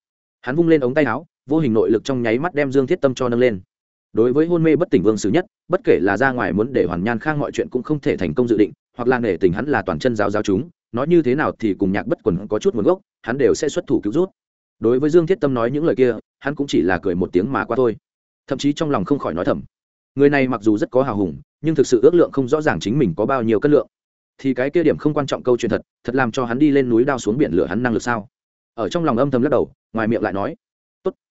Hắn vung lên ống tay áo vô hình nội lực trong nháy mắt đem dương thiết tâm cho nâng lên. Đối với hôn mê bất tỉnh vương sử nhất, bất kể là ra ngoài muốn để hoàn nhan khang mọi chuyện cũng không thể thành công dự định, hoặc là nể tình hắn là toàn chân giáo giáo chúng, nói như thế nào thì cùng nhạc bất quần có chút nguồn gốc, hắn đều sẽ xuất thủ cứu rút. Đối với dương thiết tâm nói những lời kia, hắn cũng chỉ là cười một tiếng mà qua thôi. Thậm chí trong lòng không khỏi nói thầm, người này mặc dù rất có hào hùng, nhưng thực sự ước lượng không rõ ràng chính mình có bao nhiêu cân lượng. Thì cái kia điểm không quan trọng câu chuyện thật thật làm cho hắn đi lên núi đao xuống biển lửa hắn năng lực sao? Ở trong lòng âm thầm lắc đầu, ngoài miệng lại nói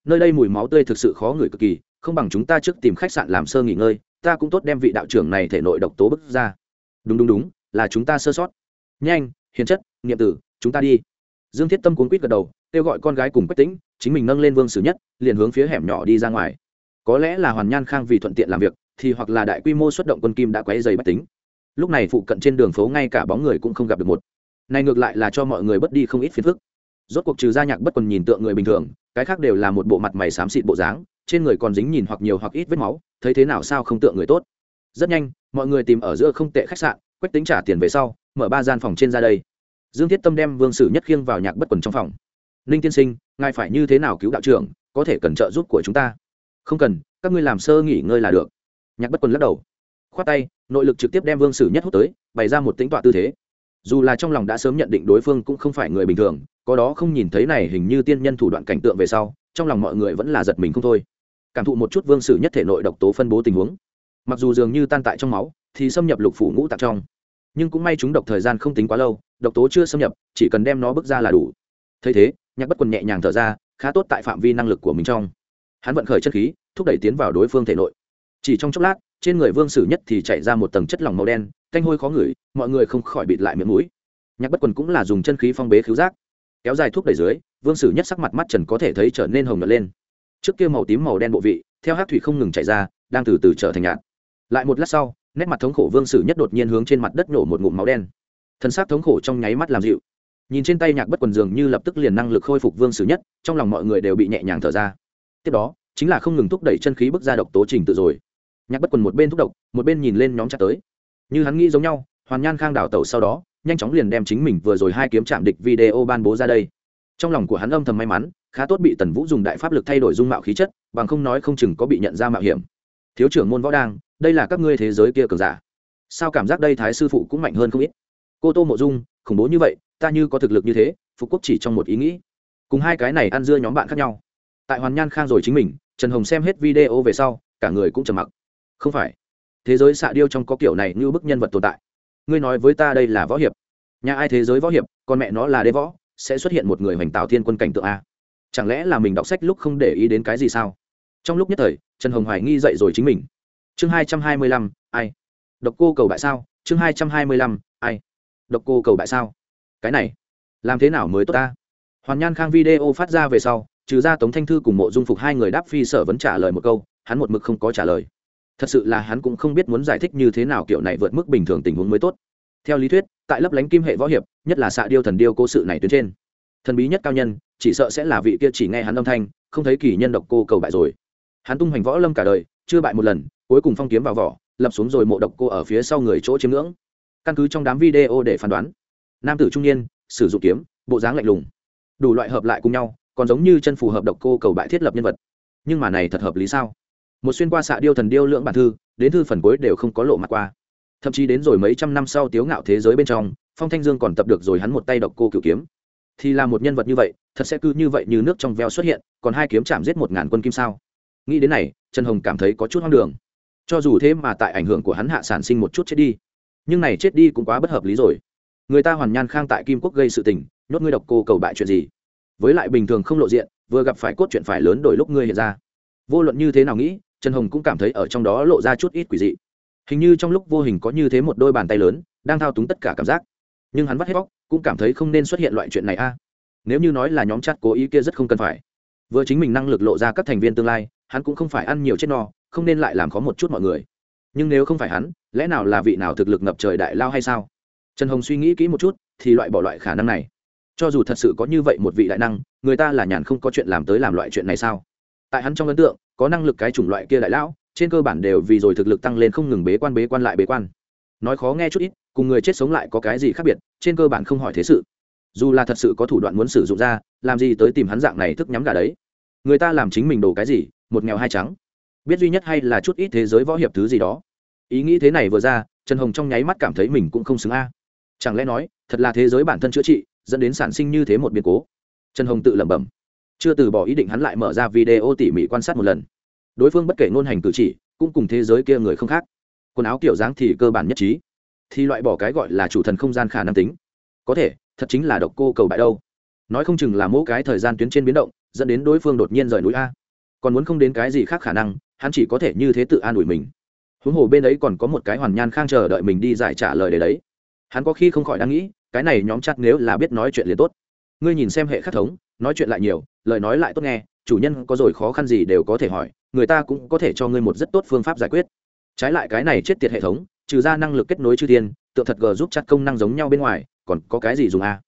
nơi đây mùi máu tươi thực sự khó ngửi cực kỳ, không bằng chúng ta trước tìm khách sạn làm sơ nghỉ ngơi, ta cũng tốt đem vị đạo trưởng này thể nội độc tố bức ra. Đúng đúng đúng, là chúng ta sơ sót. Nhanh, hiền chất nghiệm tử, chúng ta đi. Dương thiết tâm cuốn quýt gật đầu, kêu gọi con gái cùng quách tĩnh, chính mình nâng lên vương sử nhất, liền hướng phía hẻm nhỏ đi ra ngoài. Có lẽ là hoàn nhan khang vì thuận tiện làm việc, thì hoặc là đại quy mô xuất động quân kim đã quấy dày bách tính lúc này phụ cận trên đường phố ngay cả bóng người cũng không gặp được một. Này ngược lại là cho mọi người bất đi không ít phiền phức. Rốt cuộc trừ ra nhạc bất quần nhìn tượng người bình thường cái khác đều là một bộ mặt mày xám xịt bộ dáng, trên người còn dính nhìn hoặc nhiều hoặc ít vết máu, thấy thế nào sao không tựa người tốt. Rất nhanh, mọi người tìm ở giữa không tệ khách sạn, quách tính trả tiền về sau, mở ba gian phòng trên ra đây. Dương thiết tâm đem vương sử nhất khiêng vào nhạc bất quần trong phòng. Ninh tiên sinh, ngài phải như thế nào cứu đạo trưởng, có thể cần trợ giúp của chúng ta? Không cần, các ngươi làm sơ nghỉ ngơi là được. Nhạc bất quần lắc đầu. Khoát tay, nội lực trực tiếp đem vương sử nhất hút tới, bày ra một tính tọa tư thế. Dù là trong lòng đã sớm nhận định đối phương cũng không phải người bình thường có đó không nhìn thấy này hình như tiên nhân thủ đoạn cảnh tượng về sau, trong lòng mọi người vẫn là giật mình không thôi. Cảm thụ một chút vương sử nhất thể nội độc tố phân bố tình huống. Mặc dù dường như tan tại trong máu, thì xâm nhập lục phủ ngũ tạng trong. Nhưng cũng may chúng độc thời gian không tính quá lâu, độc tố chưa xâm nhập, chỉ cần đem nó bước ra là đủ. Thấy thế, nhạc bất quần nhẹ nhàng thở ra, khá tốt tại phạm vi năng lực của mình trong. Hắn vận khởi chất khí, thúc đẩy tiến vào đối phương thể nội. Chỉ trong chốc lát, trên người vương sử nhất thì chạy ra một tầng chất lỏng màu đen, canh hôi khó ngửi, mọi người không khỏi bịt lại miệng mũi. Nhạc bất quần cũng là dùng chân khí phong bế khứu giác kéo dài thuốc đẩy dưới, vương sử nhất sắc mặt mắt trần có thể thấy trở nên hồng nhuận lên. Trước kia màu tím màu đen bộ vị, theo hát thủy không ngừng chạy ra, đang từ từ trở thành nhạt. Lại một lát sau, nét mặt thống khổ vương sử nhất đột nhiên hướng trên mặt đất nổ một ngụm máu đen. Thân xác thống khổ trong nháy mắt làm dịu. Nhìn trên tay nhạc bất quần dường như lập tức liền năng lực khôi phục vương sử nhất, trong lòng mọi người đều bị nhẹ nhàng thở ra. Tiếp đó, chính là không ngừng thúc đẩy chân khí bước ra độc tố trình tự rồi. Nhạc bất quần một bên thúc độc, một bên nhìn lên nhóm chặt tới. Như hắn nghĩ giống nhau, hoàn nhan khang đảo tẩu sau đó nhanh chóng liền đem chính mình vừa rồi hai kiếm chạm địch video ban bố ra đây. Trong lòng của hắn âm thầm may mắn, khá tốt bị tần vũ dùng đại pháp lực thay đổi dung mạo khí chất, bằng không nói không chừng có bị nhận ra mạo hiểm. Thiếu trưởng môn võ đang, đây là các ngươi thế giới kia cường giả. Sao cảm giác đây thái sư phụ cũng mạnh hơn không ít? Cô tô mộ dung, khủng bố như vậy, ta như có thực lực như thế, phục quốc chỉ trong một ý nghĩ. Cùng hai cái này ăn dưa nhóm bạn khác nhau. Tại hoàn nhan khang rồi chính mình, trần hồng xem hết video về sau, cả người cũng trầm mặc. Không phải. Thế giới xạ điêu trong có kiểu này như bức nhân vật tồn tại ngươi nói với ta đây là võ hiệp. Nhà ai thế giới võ hiệp, con mẹ nó là đế võ, sẽ xuất hiện một người hoành tạo thiên quân cảnh tượng a. Chẳng lẽ là mình đọc sách lúc không để ý đến cái gì sao? Trong lúc nhất thời, trần hồng hoài nghi dậy rồi chính mình. Chương hai trăm hai mươi lăm, ai? Độc cô cầu bại sao? Chương hai trăm hai mươi lăm, ai? Độc cô cầu bại sao? Cái này, làm thế nào mới tốt ta? Hoàn nhan khang video phát ra về sau, trừ ra tống thanh thư cùng mộ dung phục hai người đáp phi sở vấn trả lời một câu, hắn một mực không có trả lời thật sự là hắn cũng không biết muốn giải thích như thế nào kiểu này vượt mức bình thường tình huống mới tốt. Theo lý thuyết, tại lấp lánh kim hệ võ hiệp, nhất là xạ điêu thần điêu cố sự này tuyến trên, thần bí nhất cao nhân, chỉ sợ sẽ là vị kia chỉ nghe hắn âm thanh, không thấy kỳ nhân độc cô cầu bại rồi. Hắn tung hoành võ lâm cả đời, chưa bại một lần, cuối cùng phong kiếm vào vỏ, lập xuống rồi mộ độc cô ở phía sau người chỗ chiếm ngưỡng. Căn cứ trong đám video để phán đoán, nam tử trung niên, sử dụng kiếm, bộ dáng lạnh lùng. Đủ loại hợp lại cùng nhau, còn giống như chân phù hợp độc cô cầu bại thiết lập nhân vật. Nhưng mà này thật hợp lý sao? Một xuyên qua xạ điêu thần điêu lưỡng bản thư, đến thư phần cuối đều không có lộ mặt qua. Thậm chí đến rồi mấy trăm năm sau tiếu ngạo thế giới bên trong, phong thanh dương còn tập được rồi hắn một tay độc cô cựu kiếm. Thì là một nhân vật như vậy, thật sẽ cứ như vậy như nước trong veo xuất hiện, còn hai kiếm chạm giết một ngàn quân kim sao? Nghĩ đến này, trần hồng cảm thấy có chút hoang đường. Cho dù thế mà tại ảnh hưởng của hắn hạ sản sinh một chút chết đi, nhưng này chết đi cũng quá bất hợp lý rồi. Người ta hoàn nhan khang tại kim quốc gây sự tình, nhốt ngươi độc cô cầu bại chuyện gì? Với lại bình thường không lộ diện, vừa gặp phải cốt chuyện phải lớn đổi lúc ngươi hiện ra. Vô luận như thế nào nghĩ trần hồng cũng cảm thấy ở trong đó lộ ra chút ít quỷ dị. Hình như trong lúc vô hình có như thế một đôi bàn tay lớn, đang thao túng tất cả cảm giác. Nhưng hắn vắt hết bóc cũng cảm thấy không nên xuất hiện loại chuyện này a. Nếu như nói là nhóm chắt cố ý kia rất không cần phải. Vừa chính mình năng lực lộ ra các thành viên tương lai, hắn cũng không phải ăn nhiều chết no, không nên lại làm khó một chút mọi người. Nhưng nếu không phải hắn, lẽ nào là vị nào thực lực ngập trời đại lao hay sao? Trần hồng suy nghĩ kỹ một chút, thì loại bỏ loại khả năng này. Cho dù thật sự có như vậy một vị đại năng, người ta là nhàn không có chuyện làm tới làm loại chuyện này sao? Tại hắn trong ấn tượng có năng lực cái chủng loại kia đại lão, trên cơ bản đều vì rồi thực lực tăng lên không ngừng bế quan bế quan lại bế quan. Nói khó nghe chút ít, cùng người chết sống lại có cái gì khác biệt, trên cơ bản không hỏi thế sự. Dù là thật sự có thủ đoạn muốn sử dụng ra, làm gì tới tìm hắn dạng này thức nhắm cả đấy. Người ta làm chính mình đồ cái gì, một nghèo hai trắng. Biết duy nhất hay là chút ít thế giới võ hiệp thứ gì đó. Ý nghĩ thế này vừa ra, trần hồng trong nháy mắt cảm thấy mình cũng không xứng a. Chẳng lẽ nói, thật là thế giới bản thân chữa trị, dẫn đến sản sinh như thế một biến cố? Trần hồng tự lẩm bẩm chưa từ bỏ ý định hắn lại mở ra video tỉ mỉ quan sát một lần. Đối phương bất kể ngôn hành cử chỉ, cũng cùng thế giới kia người không khác. Quần áo kiểu dáng thì cơ bản nhất trí. Thì loại bỏ cái gọi là chủ thần không gian khả năng tính. Có thể, thật chính là độc cô cầu bại đâu. Nói không chừng là mỗi cái thời gian tuyến trên biến động, dẫn đến đối phương đột nhiên rời núi a. Còn muốn không đến cái gì khác khả năng, hắn chỉ có thể như thế tự an ủi mình. Huống hồ bên ấy còn có một cái hoàn nhan khang chờ đợi mình đi giải trả lời để đấy. Hắn có khi không khỏi đang nghĩ, cái này nhóm chặt nếu là biết nói chuyện liền tốt. Ngươi nhìn xem hệ khắc thống nói chuyện lại nhiều, lời nói lại tốt nghe, chủ nhân có rồi khó khăn gì đều có thể hỏi, người ta cũng có thể cho ngươi một rất tốt phương pháp giải quyết. Trái lại cái này chết tiệt hệ thống, trừ ra năng lực kết nối chư thiên, tượng thật g giúp chặt công năng giống nhau bên ngoài, còn có cái gì dùng a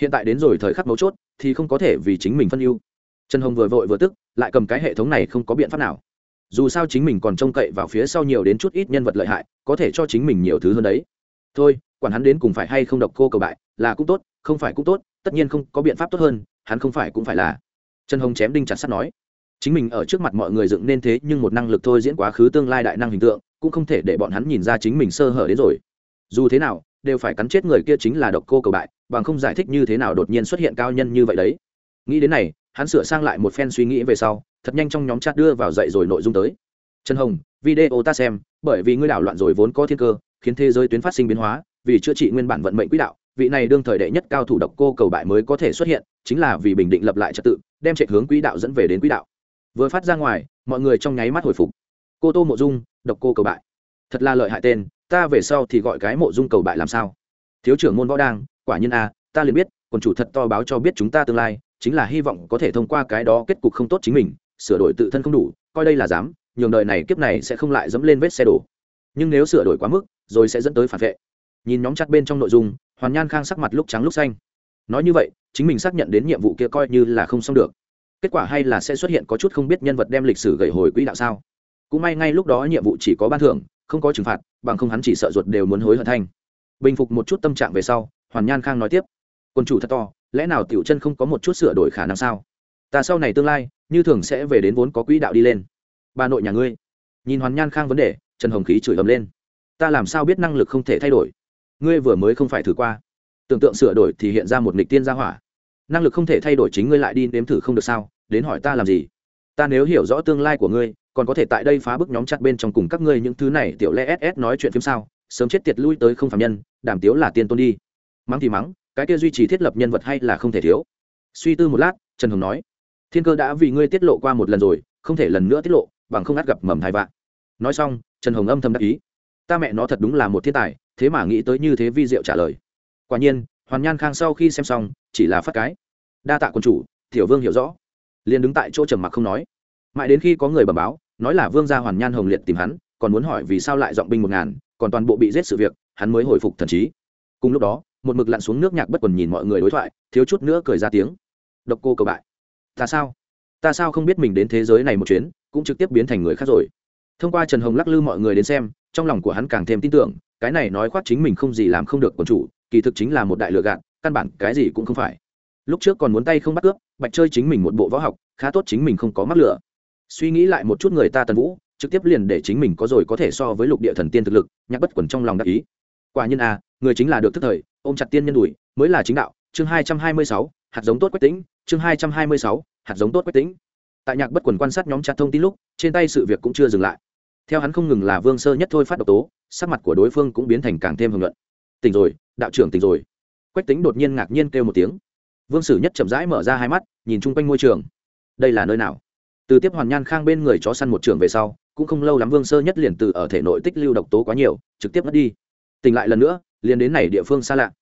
hiện tại đến rồi thời khắc mấu chốt, thì không có thể vì chính mình phân ưu. Trần hồng vừa vội vừa tức, lại cầm cái hệ thống này không có biện pháp nào. Dù sao chính mình còn trông cậy vào phía sau nhiều đến chút ít nhân vật lợi hại, có thể cho chính mình nhiều thứ hơn đấy. Thôi, quản hắn đến cùng phải hay không độc cô cầu bại, là cũng tốt, không phải cũng tốt, tất nhiên không có biện pháp tốt hơn hắn không phải cũng phải là. Trần hồng chém đinh chặt sắt nói. Chính mình ở trước mặt mọi người dựng nên thế nhưng một năng lực thôi diễn quá khứ tương lai đại năng hình tượng, cũng không thể để bọn hắn nhìn ra chính mình sơ hở đến rồi. Dù thế nào, đều phải cắn chết người kia chính là độc cô cầu bại, bằng không giải thích như thế nào đột nhiên xuất hiện cao nhân như vậy đấy. Nghĩ đến này, hắn sửa sang lại một phen suy nghĩ về sau, thật nhanh trong nhóm chat đưa vào dạy rồi nội dung tới. Trần hồng, video ta xem, bởi vì ngươi đảo loạn rồi vốn có thiên cơ, khiến thế giới tuyến phát sinh biến hóa, vì chữa trị nguyên bản vận mệnh quỹ đạo vị này đương thời đệ nhất cao thủ độc cô cầu bại mới có thể xuất hiện, chính là vì bình định lập lại trật tự, đem chạy hướng quỹ đạo dẫn về đến quỹ đạo. Vừa phát ra ngoài, mọi người trong nháy mắt hồi phục. Cô tô mộ dung, độc cô cầu bại. Thật là lợi hại tên, ta về sau thì gọi cái mộ dung cầu bại làm sao? Thiếu trưởng môn võ đang, quả nhiên a, ta liền biết còn chủ thật to báo cho biết chúng ta tương lai, chính là hy vọng có thể thông qua cái đó kết cục không tốt chính mình, sửa đổi tự thân không đủ, coi đây là dám, nhường đời này kiếp này sẽ không lại dẫm lên vết xe đổ. Nhưng nếu sửa đổi quá mức, rồi sẽ dẫn tới phản vệ. Nhìn nhóm chặt bên trong nội dung hoàn nhan khang sắc mặt lúc trắng lúc xanh nói như vậy chính mình xác nhận đến nhiệm vụ kia coi như là không xong được kết quả hay là sẽ xuất hiện có chút không biết nhân vật đem lịch sử gầy hồi quỹ đạo sao cũng may ngay lúc đó nhiệm vụ chỉ có ban thưởng không có trừng phạt bằng không hắn chỉ sợ ruột đều muốn hối hận thanh bình phục một chút tâm trạng về sau hoàn nhan khang nói tiếp quân chủ thật to lẽ nào tiểu chân không có một chút sửa đổi khả năng sao ta sau này tương lai như thường sẽ về đến vốn có quỹ đạo đi lên bà nội nhà ngươi nhìn hoàn nhan khang vấn đề trần hồng khí chửi ấm lên ta làm sao biết năng lực không thể thay đổi ngươi vừa mới không phải thử qua. Tưởng tượng sửa đổi thì hiện ra một nghịch tiên gia hỏa. Năng lực không thể thay đổi chính ngươi lại đi nếm thử không được sao? Đến hỏi ta làm gì? Ta nếu hiểu rõ tương lai của ngươi, còn có thể tại đây phá bức nhóm chặt bên trong cùng các ngươi những thứ này tiểu lẽ ss nói chuyện phim sao? Sớm chết tiệt lui tới không phạm nhân, đảm tiếu là tiên tôn đi. Mắng thì mắng, cái kia duy trì thiết lập nhân vật hay là không thể thiếu? Suy tư một lát, trần hồng nói, thiên cơ đã vì ngươi tiết lộ qua một lần rồi, không thể lần nữa tiết lộ, bằng không át gặp mầm thai vạn. Nói xong, trần hồng âm thầm đắc ý ta mẹ nó thật đúng là một thiên tài, thế mà nghĩ tới như thế vi diệu trả lời. Quả nhiên, hoàn nhan khang sau khi xem xong, chỉ là phát cái. Đa tạ quân chủ, tiểu vương hiểu rõ. Liền đứng tại chỗ trầm mặc không nói. Mãi đến khi có người bẩm báo, nói là vương gia hoàn nhan hồng liệt tìm hắn, còn muốn hỏi vì sao lại dọn binh một ngàn, còn toàn bộ bị giết sự việc, hắn mới hồi phục thần trí. Cùng lúc đó, một mực lặn xuống nước nhạc bất quần nhìn mọi người đối thoại, thiếu chút nữa cười ra tiếng. Độc cô cầu bại. Ta sao? Ta sao không biết mình đến thế giới này một chuyến, cũng trực tiếp biến thành người khác rồi thông qua trần hồng lắc lư mọi người đến xem trong lòng của hắn càng thêm tin tưởng cái này nói khoác chính mình không gì làm không được quần chủ kỳ thực chính là một đại lựa gạt căn bản cái gì cũng không phải. Lúc trước còn muốn tay không bắt cướp bạch chơi chính mình một bộ võ học khá tốt chính mình không có mắc lửa suy nghĩ lại một chút người ta tần vũ trực tiếp liền để chính mình có rồi có thể so với lục địa thần tiên thực lực nhắc bất quần trong lòng đắc ý. Quả nhiên a à, người chính là được thức thời ôm chặt tiên nhân đùi mới là chính đạo chương hai trăm hai mươi sáu hạt giống tốt quách tính chương hai trăm hai mươi sáu hạt giống tốt quách tính. Tại nhạc bất quần quan sát nhóm chặt thông tin lúc trên tay sự việc cũng chưa dừng lại theo hắn không ngừng là vương sơ nhất thôi phát độc tố, sắc mặt của đối phương cũng biến thành càng thêm hưởng luận tỉnh rồi, đạo trưởng tỉnh rồi. Quách tính đột nhiên ngạc nhiên kêu một tiếng. Vương sử nhất chậm rãi mở ra hai mắt, nhìn chung quanh ngôi trường. Đây là nơi nào? Từ tiếp hoàn nhan khang bên người chó săn một trường về sau, cũng không lâu lắm vương sơ nhất liền từ ở thể nội tích lưu độc tố quá nhiều, trực tiếp mất đi. Tỉnh lại lần nữa, liền đến này địa phương xa lạ.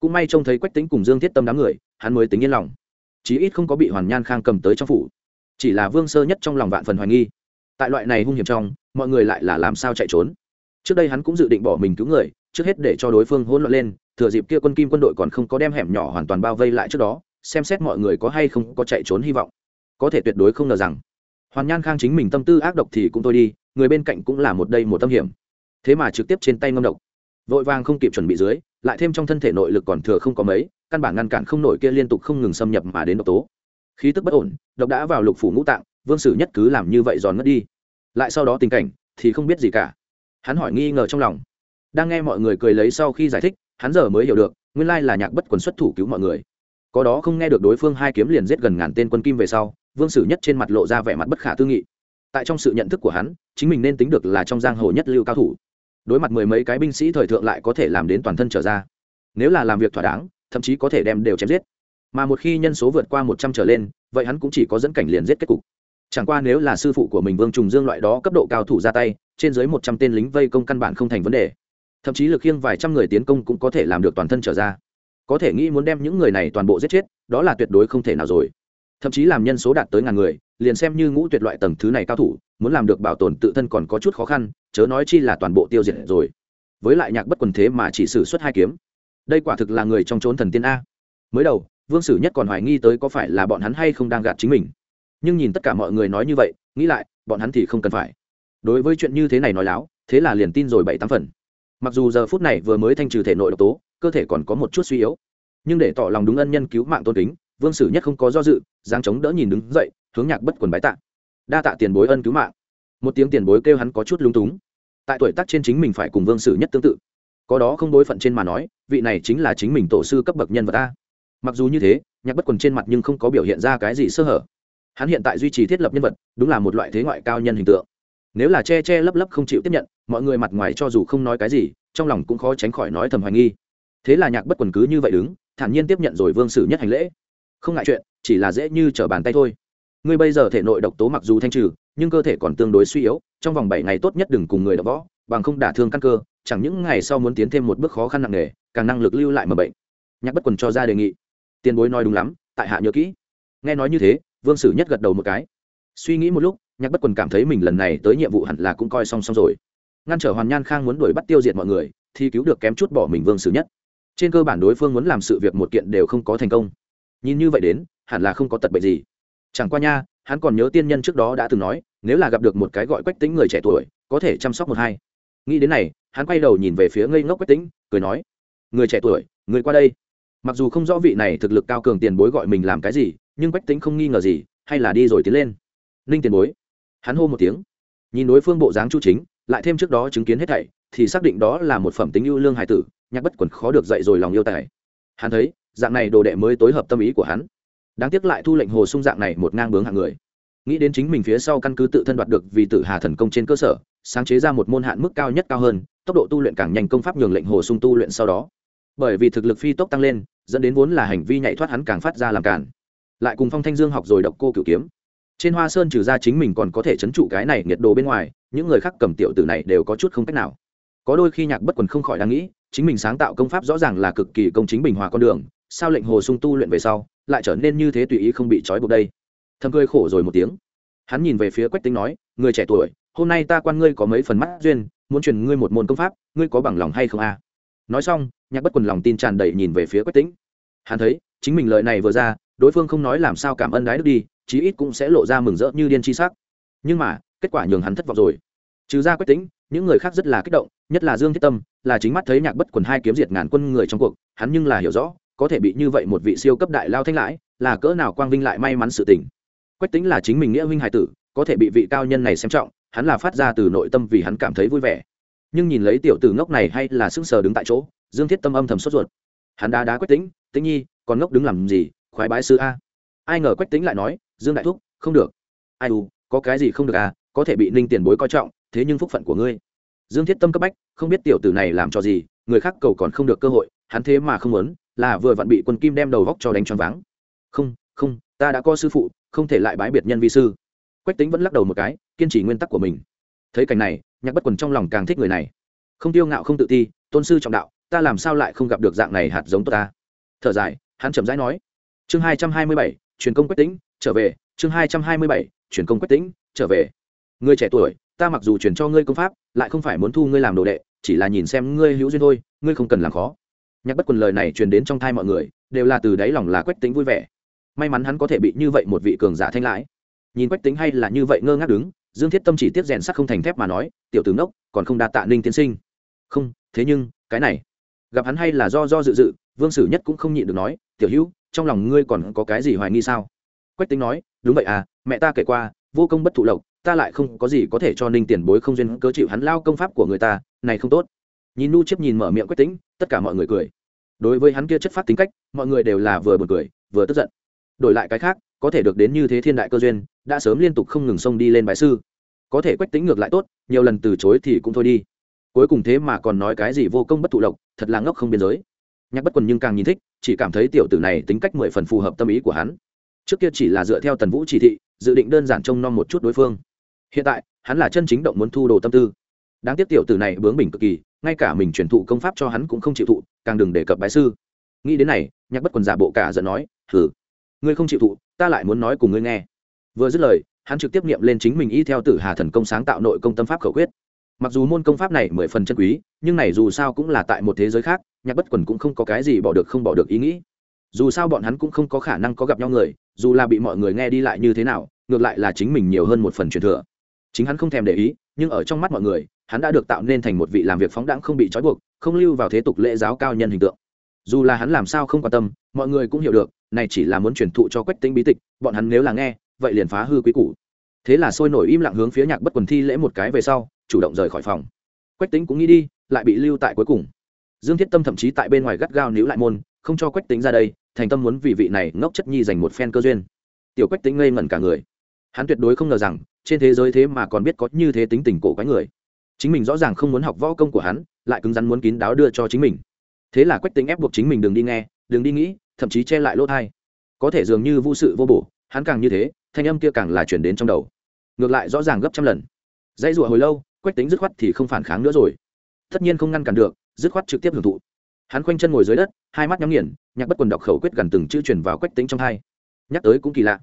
Cũng may trông thấy quách tính cùng dương thiết tâm đám người, hắn mới tính yên lòng. Chí ít không có bị hoàn nhan khang cầm tới trong phủ. Chỉ là vương sơ nhất trong lòng vạn phần hoài nghi. Tại loại này hung hiểm trong mọi người lại là làm sao chạy trốn? Trước đây hắn cũng dự định bỏ mình cứu người, trước hết để cho đối phương hỗn loạn lên, thừa dịp kia quân kim quân đội còn không có đem hẻm nhỏ hoàn toàn bao vây lại trước đó, xem xét mọi người có hay không có chạy trốn hy vọng. Có thể tuyệt đối không ngờ rằng, hoàn nhan khang chính mình tâm tư ác độc thì cũng thôi đi, người bên cạnh cũng là một đây một tâm hiểm. Thế mà trực tiếp trên tay ngâm độc. Vội vàng không kịp chuẩn bị dưới, lại thêm trong thân thể nội lực còn thừa không có mấy, căn bản ngăn cản không nổi kia liên tục không ngừng xâm nhập mà đến độc tố. Khí tức bất ổn, độc đã vào lục phủ ngũ tạng, vương sử nhất cứ làm như vậy giòn ngất đi lại sau đó tình cảnh thì không biết gì cả. Hắn hỏi nghi ngờ trong lòng. Đang nghe mọi người cười lấy sau khi giải thích, hắn giờ mới hiểu được, nguyên lai là nhạc bất quần xuất thủ cứu mọi người. Có đó không nghe được đối phương hai kiếm liền giết gần ngàn tên quân kim về sau, vương sử nhất trên mặt lộ ra vẻ mặt bất khả tư nghị. Tại trong sự nhận thức của hắn, chính mình nên tính được là trong giang hồ nhất lưu cao thủ. Đối mặt mười mấy cái binh sĩ thời thượng lại có thể làm đến toàn thân trở ra. Nếu là làm việc thỏa đáng, thậm chí có thể đem đều chém giết. Mà một khi nhân số vượt qua một trăm trở lên, vậy hắn cũng chỉ có dẫn cảnh liền giết kết cục chẳng qua nếu là sư phụ của mình vương trùng dương loại đó cấp độ cao thủ ra tay, trên dưới một trăm tên lính vây công căn bản không thành vấn đề. Thậm chí lực khiêng vài trăm người tiến công cũng có thể làm được toàn thân trở ra. Có thể nghĩ muốn đem những người này toàn bộ giết chết, đó là tuyệt đối không thể nào rồi. Thậm chí làm nhân số đạt tới ngàn người, liền xem như ngũ tuyệt loại tầng thứ này cao thủ, muốn làm được bảo tồn tự thân còn có chút khó khăn, chớ nói chi là toàn bộ tiêu diệt rồi. Với lại nhạc bất quần thế mà chỉ xử suất hai kiếm. Đây quả thực là người trong trốn thần tiên a. Mới đầu, vương sử nhất còn hoài nghi tới có phải là bọn hắn hay không đang gạt chính mình nhưng nhìn tất cả mọi người nói như vậy, nghĩ lại, bọn hắn thì không cần phải. Đối với chuyện như thế này nói láo, thế là liền tin rồi bảy tám phần. Mặc dù giờ phút này vừa mới thanh trừ thể nội độc tố, cơ thể còn có một chút suy yếu, nhưng để tỏ lòng đúng ân nhân cứu mạng tôn kính, vương sử nhất không có do dự giang chống đỡ nhìn đứng dậy, hướng nhạc bất quần bái tạ. Đa tạ tiền bối ân cứu mạng. Một tiếng tiền bối kêu hắn có chút lung túng. Tại tuổi tác trên chính mình phải cùng vương sử nhất tương tự. Có đó không đối phận trên mà nói, vị này chính là chính mình tổ sư cấp bậc nhân vật ta mặc dù như thế, nhạc bất quần trên mặt nhưng không có biểu hiện ra cái gì sơ hở hắn hiện tại duy trì thiết lập nhân vật, đúng là một loại thế ngoại cao nhân hình tượng. Nếu là che che lấp lấp không chịu tiếp nhận, mọi người mặt ngoài cho dù không nói cái gì, trong lòng cũng khó tránh khỏi nói thầm hoài nghi. Thế là nhạc bất quần cứ như vậy đứng, thản nhiên tiếp nhận rồi vương sử nhất hành lễ. Không ngại chuyện, chỉ là dễ như trở bàn tay thôi. Ngươi bây giờ thể nội độc tố mặc dù thanh trừ, nhưng cơ thể còn tương đối suy yếu, trong vòng bảy ngày tốt nhất đừng cùng người đọc võ, bằng không đả thương căn cơ, chẳng những ngày sau muốn tiến thêm một bước khó khăn nặng nề, càng năng lực lưu lại mầm bệnh. Nhạc bất quần cho ra đề nghị. Tiền bối nói đúng lắm, tại hạ nhớ kỹ. Nghe nói như thế vương sử nhất gật đầu một cái. Suy nghĩ một lúc, nhạc bất quần cảm thấy mình lần này tới nhiệm vụ hẳn là cũng coi song song rồi. Ngăn trở hoàn nhan khang muốn đuổi bắt tiêu diệt mọi người, thì cứu được kém chút bỏ mình vương sử nhất. Trên cơ bản đối phương muốn làm sự việc một kiện đều không có thành công. Nhìn như vậy đến, hẳn là không có tật bệnh gì. Chẳng qua nha, hắn còn nhớ tiên nhân trước đó đã từng nói, nếu là gặp được một cái gọi quách tính người trẻ tuổi, có thể chăm sóc một hai. Nghĩ đến này, hắn quay đầu nhìn về phía ngây ngốc quách tính cười nói, người trẻ tuổi, người qua đây. Mặc dù không rõ vị này thực lực cao cường tiền bối gọi mình làm cái gì nhưng quách tính không nghi ngờ gì, hay là đi rồi tiến lên. Ninh tiền bối. Hắn hô một tiếng. Nhìn đối phương bộ dáng chu chính, lại thêm trước đó chứng kiến hết thảy, thì xác định đó là một phẩm tính ưu lương hài tử, nhạc bất quần khó được dậy rồi lòng yêu tài. Hắn thấy, dạng này đồ đệ mới tối hợp tâm ý của hắn. Đáng tiếc lại thu lệnh hồ sung dạng này một ngang bướng hạng người. Nghĩ đến chính mình phía sau căn cứ tự thân đoạt được vì tử hà thần công trên cơ sở, sáng chế ra một môn hạn mức cao nhất cao hơn, tốc độ tu luyện càng nhanh công pháp nhường lệnh hồ sung tu luyện sau đó. Bởi vì thực lực phi tốc tăng lên, dẫn đến vốn là hành vi nhảy thoát hắn càng phát ra làm cản lại cùng phong thanh dương học rồi độc cô cửu kiếm. Trên hoa sơn trừ ra chính mình còn có thể chấn trụ cái này nhiệt đồ bên ngoài, những người khác cầm tiểu tử này đều có chút không cách nào. Có đôi khi nhạc bất quần không khỏi đang nghĩ, chính mình sáng tạo công pháp rõ ràng là cực kỳ công chính bình hòa con đường, sao lệnh hồ sung tu luyện về sau, lại trở nên như thế tùy ý không bị trói buộc đây? Thầm cười khổ rồi một tiếng. Hắn nhìn về phía quách tính nói, người trẻ tuổi, hôm nay ta quan ngươi có mấy phần mắt duyên, muốn truyền ngươi một môn công pháp, ngươi có bằng lòng hay không a? Nói xong, nhạc bất quần lòng tin tràn đầy nhìn về phía quách tính hắn thấy, chính mình lời này vừa ra đối phương không nói làm sao cảm ơn đái đức đi, chí ít cũng sẽ lộ ra mừng rỡ như điên chi sắc. Nhưng mà, kết quả nhường hắn thất vọng rồi. Trừ ra quách tính, những người khác rất là kích động, nhất là dương thiết tâm, là chính mắt thấy nhạc bất quần hai kiếm diệt ngàn quân người trong cuộc, hắn nhưng là hiểu rõ, có thể bị như vậy một vị siêu cấp đại lao thanh lãi, là cỡ nào quang vinh lại may mắn sự tình. Quách tính là chính mình nghĩa huynh hải tử, có thể bị vị cao nhân này xem trọng, hắn là phát ra từ nội tâm vì hắn cảm thấy vui vẻ. Nhưng nhìn lấy tiểu tử ngốc này hay là sững sờ đứng tại chỗ, dương thiết tâm âm thầm sốt ruột. Hắn đá đá quách tính, tĩnh nhi, còn ngốc đứng làm gì? Khoái bái sư a. Ai ngờ quách tính lại nói, dương đại thúc, không được. Ai u, có cái gì không được à? Có thể bị ninh tiền bối coi trọng, thế nhưng phúc phận của ngươi. Dương thiết tâm cấp bách, không biết tiểu tử này làm cho gì, người khác cầu còn không được cơ hội, hắn thế mà không muốn, là vừa vặn bị quân kim đem đầu vóc cho đánh choáng váng. Không không, ta đã có sư phụ, không thể lại bái biệt nhân vi sư. Quách tính vẫn lắc đầu một cái, kiên trì nguyên tắc của mình. Thấy cảnh này, nhạc bất quần trong lòng càng thích người này. Không tiêu ngạo không tự ti, tôn sư trọng đạo, ta làm sao lại không gặp được dạng này hạt giống tốt ta? Thở dài, hắn chậm rãi nói chương hai trăm hai mươi bảy, truyền công quyết tính trở về. Chương hai trăm hai mươi bảy, truyền công quyết tính trở về. Người trẻ tuổi, ta mặc dù truyền cho ngươi công pháp, lại không phải muốn thu ngươi làm đồ đệ, chỉ là nhìn xem ngươi hữu duyên thôi, ngươi không cần làm khó. Nhắc bất quần lời này truyền đến trong thai mọi người, đều là từ đáy lòng là quách tính vui vẻ. May mắn hắn có thể bị như vậy một vị cường giả thanh lãi. Nhìn quách tính hay là như vậy ngơ ngác đứng, dương thiết tâm chỉ tiếp rèn sắt không thành thép mà nói, tiểu tướng đốc còn không đạt tạ ninh tiên sinh. Không, thế nhưng, cái này. Gặp hắn hay là do do dự dự, vương sử nhất cũng không nhịn được nói, tiểu hữu trong lòng ngươi còn có cái gì hoài nghi sao? Quách tính nói, đúng vậy à mẹ ta kể qua, vô công bất thụ lộc, ta lại không có gì có thể cho ninh tiền bối không duyên cớ chịu hắn lao công pháp của người ta, này không tốt. Nhìn nu chiếp nhìn mở miệng quách tính tất cả mọi người cười. Đối với hắn kia chất phát tính cách, mọi người đều là vừa buồn cười, vừa tức giận. Đổi lại cái khác, có thể được đến như thế thiên đại cơ duyên, đã sớm liên tục không ngừng xông đi lên bái sư. Có thể quách tính ngược lại tốt, nhiều lần từ chối thì cũng thôi đi. Cuối cùng thế mà còn nói cái gì vô công bất thụ lộc, thật là ngốc không biên giới nhạc bất quần nhưng càng nhìn thích, chỉ cảm thấy tiểu tử này tính cách mười phần phù hợp tâm ý của hắn. Trước kia chỉ là dựa theo tần vũ chỉ thị, dự định đơn giản trông nom một chút đối phương. Hiện tại, hắn là chân chính động muốn thu đồ tâm tư. Đáng tiếc tiểu tử này bướng bỉnh cực kỳ, ngay cả mình truyền thụ công pháp cho hắn cũng không chịu thụ, càng đừng đề cập bái sư. Nghĩ đến này, nhạc bất quần giả bộ cả giận nói thử ngươi không chịu thụ, ta lại muốn nói cùng ngươi nghe. Vừa dứt lời, hắn trực tiếp nghiệm lên chính mình y theo tử hà thần công sáng tạo nội công tâm pháp khẩu quyết. Mặc dù môn công pháp này mười phần chân quý, nhưng này dù sao cũng là tại một thế giới khác nhạc bất quần cũng không có cái gì bỏ được không bỏ được ý nghĩ. Dù sao bọn hắn cũng không có khả năng có gặp nhau người, dù là bị mọi người nghe đi lại như thế nào, ngược lại là chính mình nhiều hơn một phần truyền thừa. Chính hắn không thèm để ý, nhưng ở trong mắt mọi người, hắn đã được tạo nên thành một vị làm việc phóng đãng không bị trói buộc, không lưu vào thế tục lễ giáo cao nhân hình tượng. Dù là hắn làm sao không quan tâm, mọi người cũng hiểu được, này chỉ là muốn truyền thụ cho quách tính bí tịch, bọn hắn nếu là nghe, vậy liền phá hư quý củ. Thế là sôi nổi im lặng hướng phía nhạc bất quần thi lễ một cái về sau, chủ động rời khỏi phòng. Quách tính cũng nghĩ đi, lại bị lưu tại cuối cùng dương thiết tâm thậm chí tại bên ngoài gắt gao níu lại môn, không cho quách tính ra đây, thành tâm muốn vì vị này ngốc chất nhi dành một phen cơ duyên. Tiểu quách tính ngây ngẩn cả người. Hắn tuyệt đối không ngờ rằng, trên thế giới thế mà còn biết có như thế tính tình cổ quái người. Chính mình rõ ràng không muốn học võ công của hắn, lại cứng rắn muốn kín đáo đưa cho chính mình. Thế là quách tính ép buộc chính mình đừng đi nghe, đừng đi nghĩ, thậm chí che lại lỗ thai. Có thể dường như vô sự vô bổ, hắn càng như thế, thanh âm kia càng là chuyển đến trong đầu. Ngược lại rõ ràng gấp trăm lần. Dãy rụa hồi lâu, quách tính dứt khoát thì không phản kháng nữa rồi. Tất nhiên không ngăn cản được dứt khoát trực tiếp hưởng thụ. Hắn khoanh chân ngồi dưới đất, hai mắt nhắm nghiền, nhạc bất quần đọc khẩu quyết gần từng chữ truyền vào quách tính trong hai. Nhắc tới cũng kỳ lạ.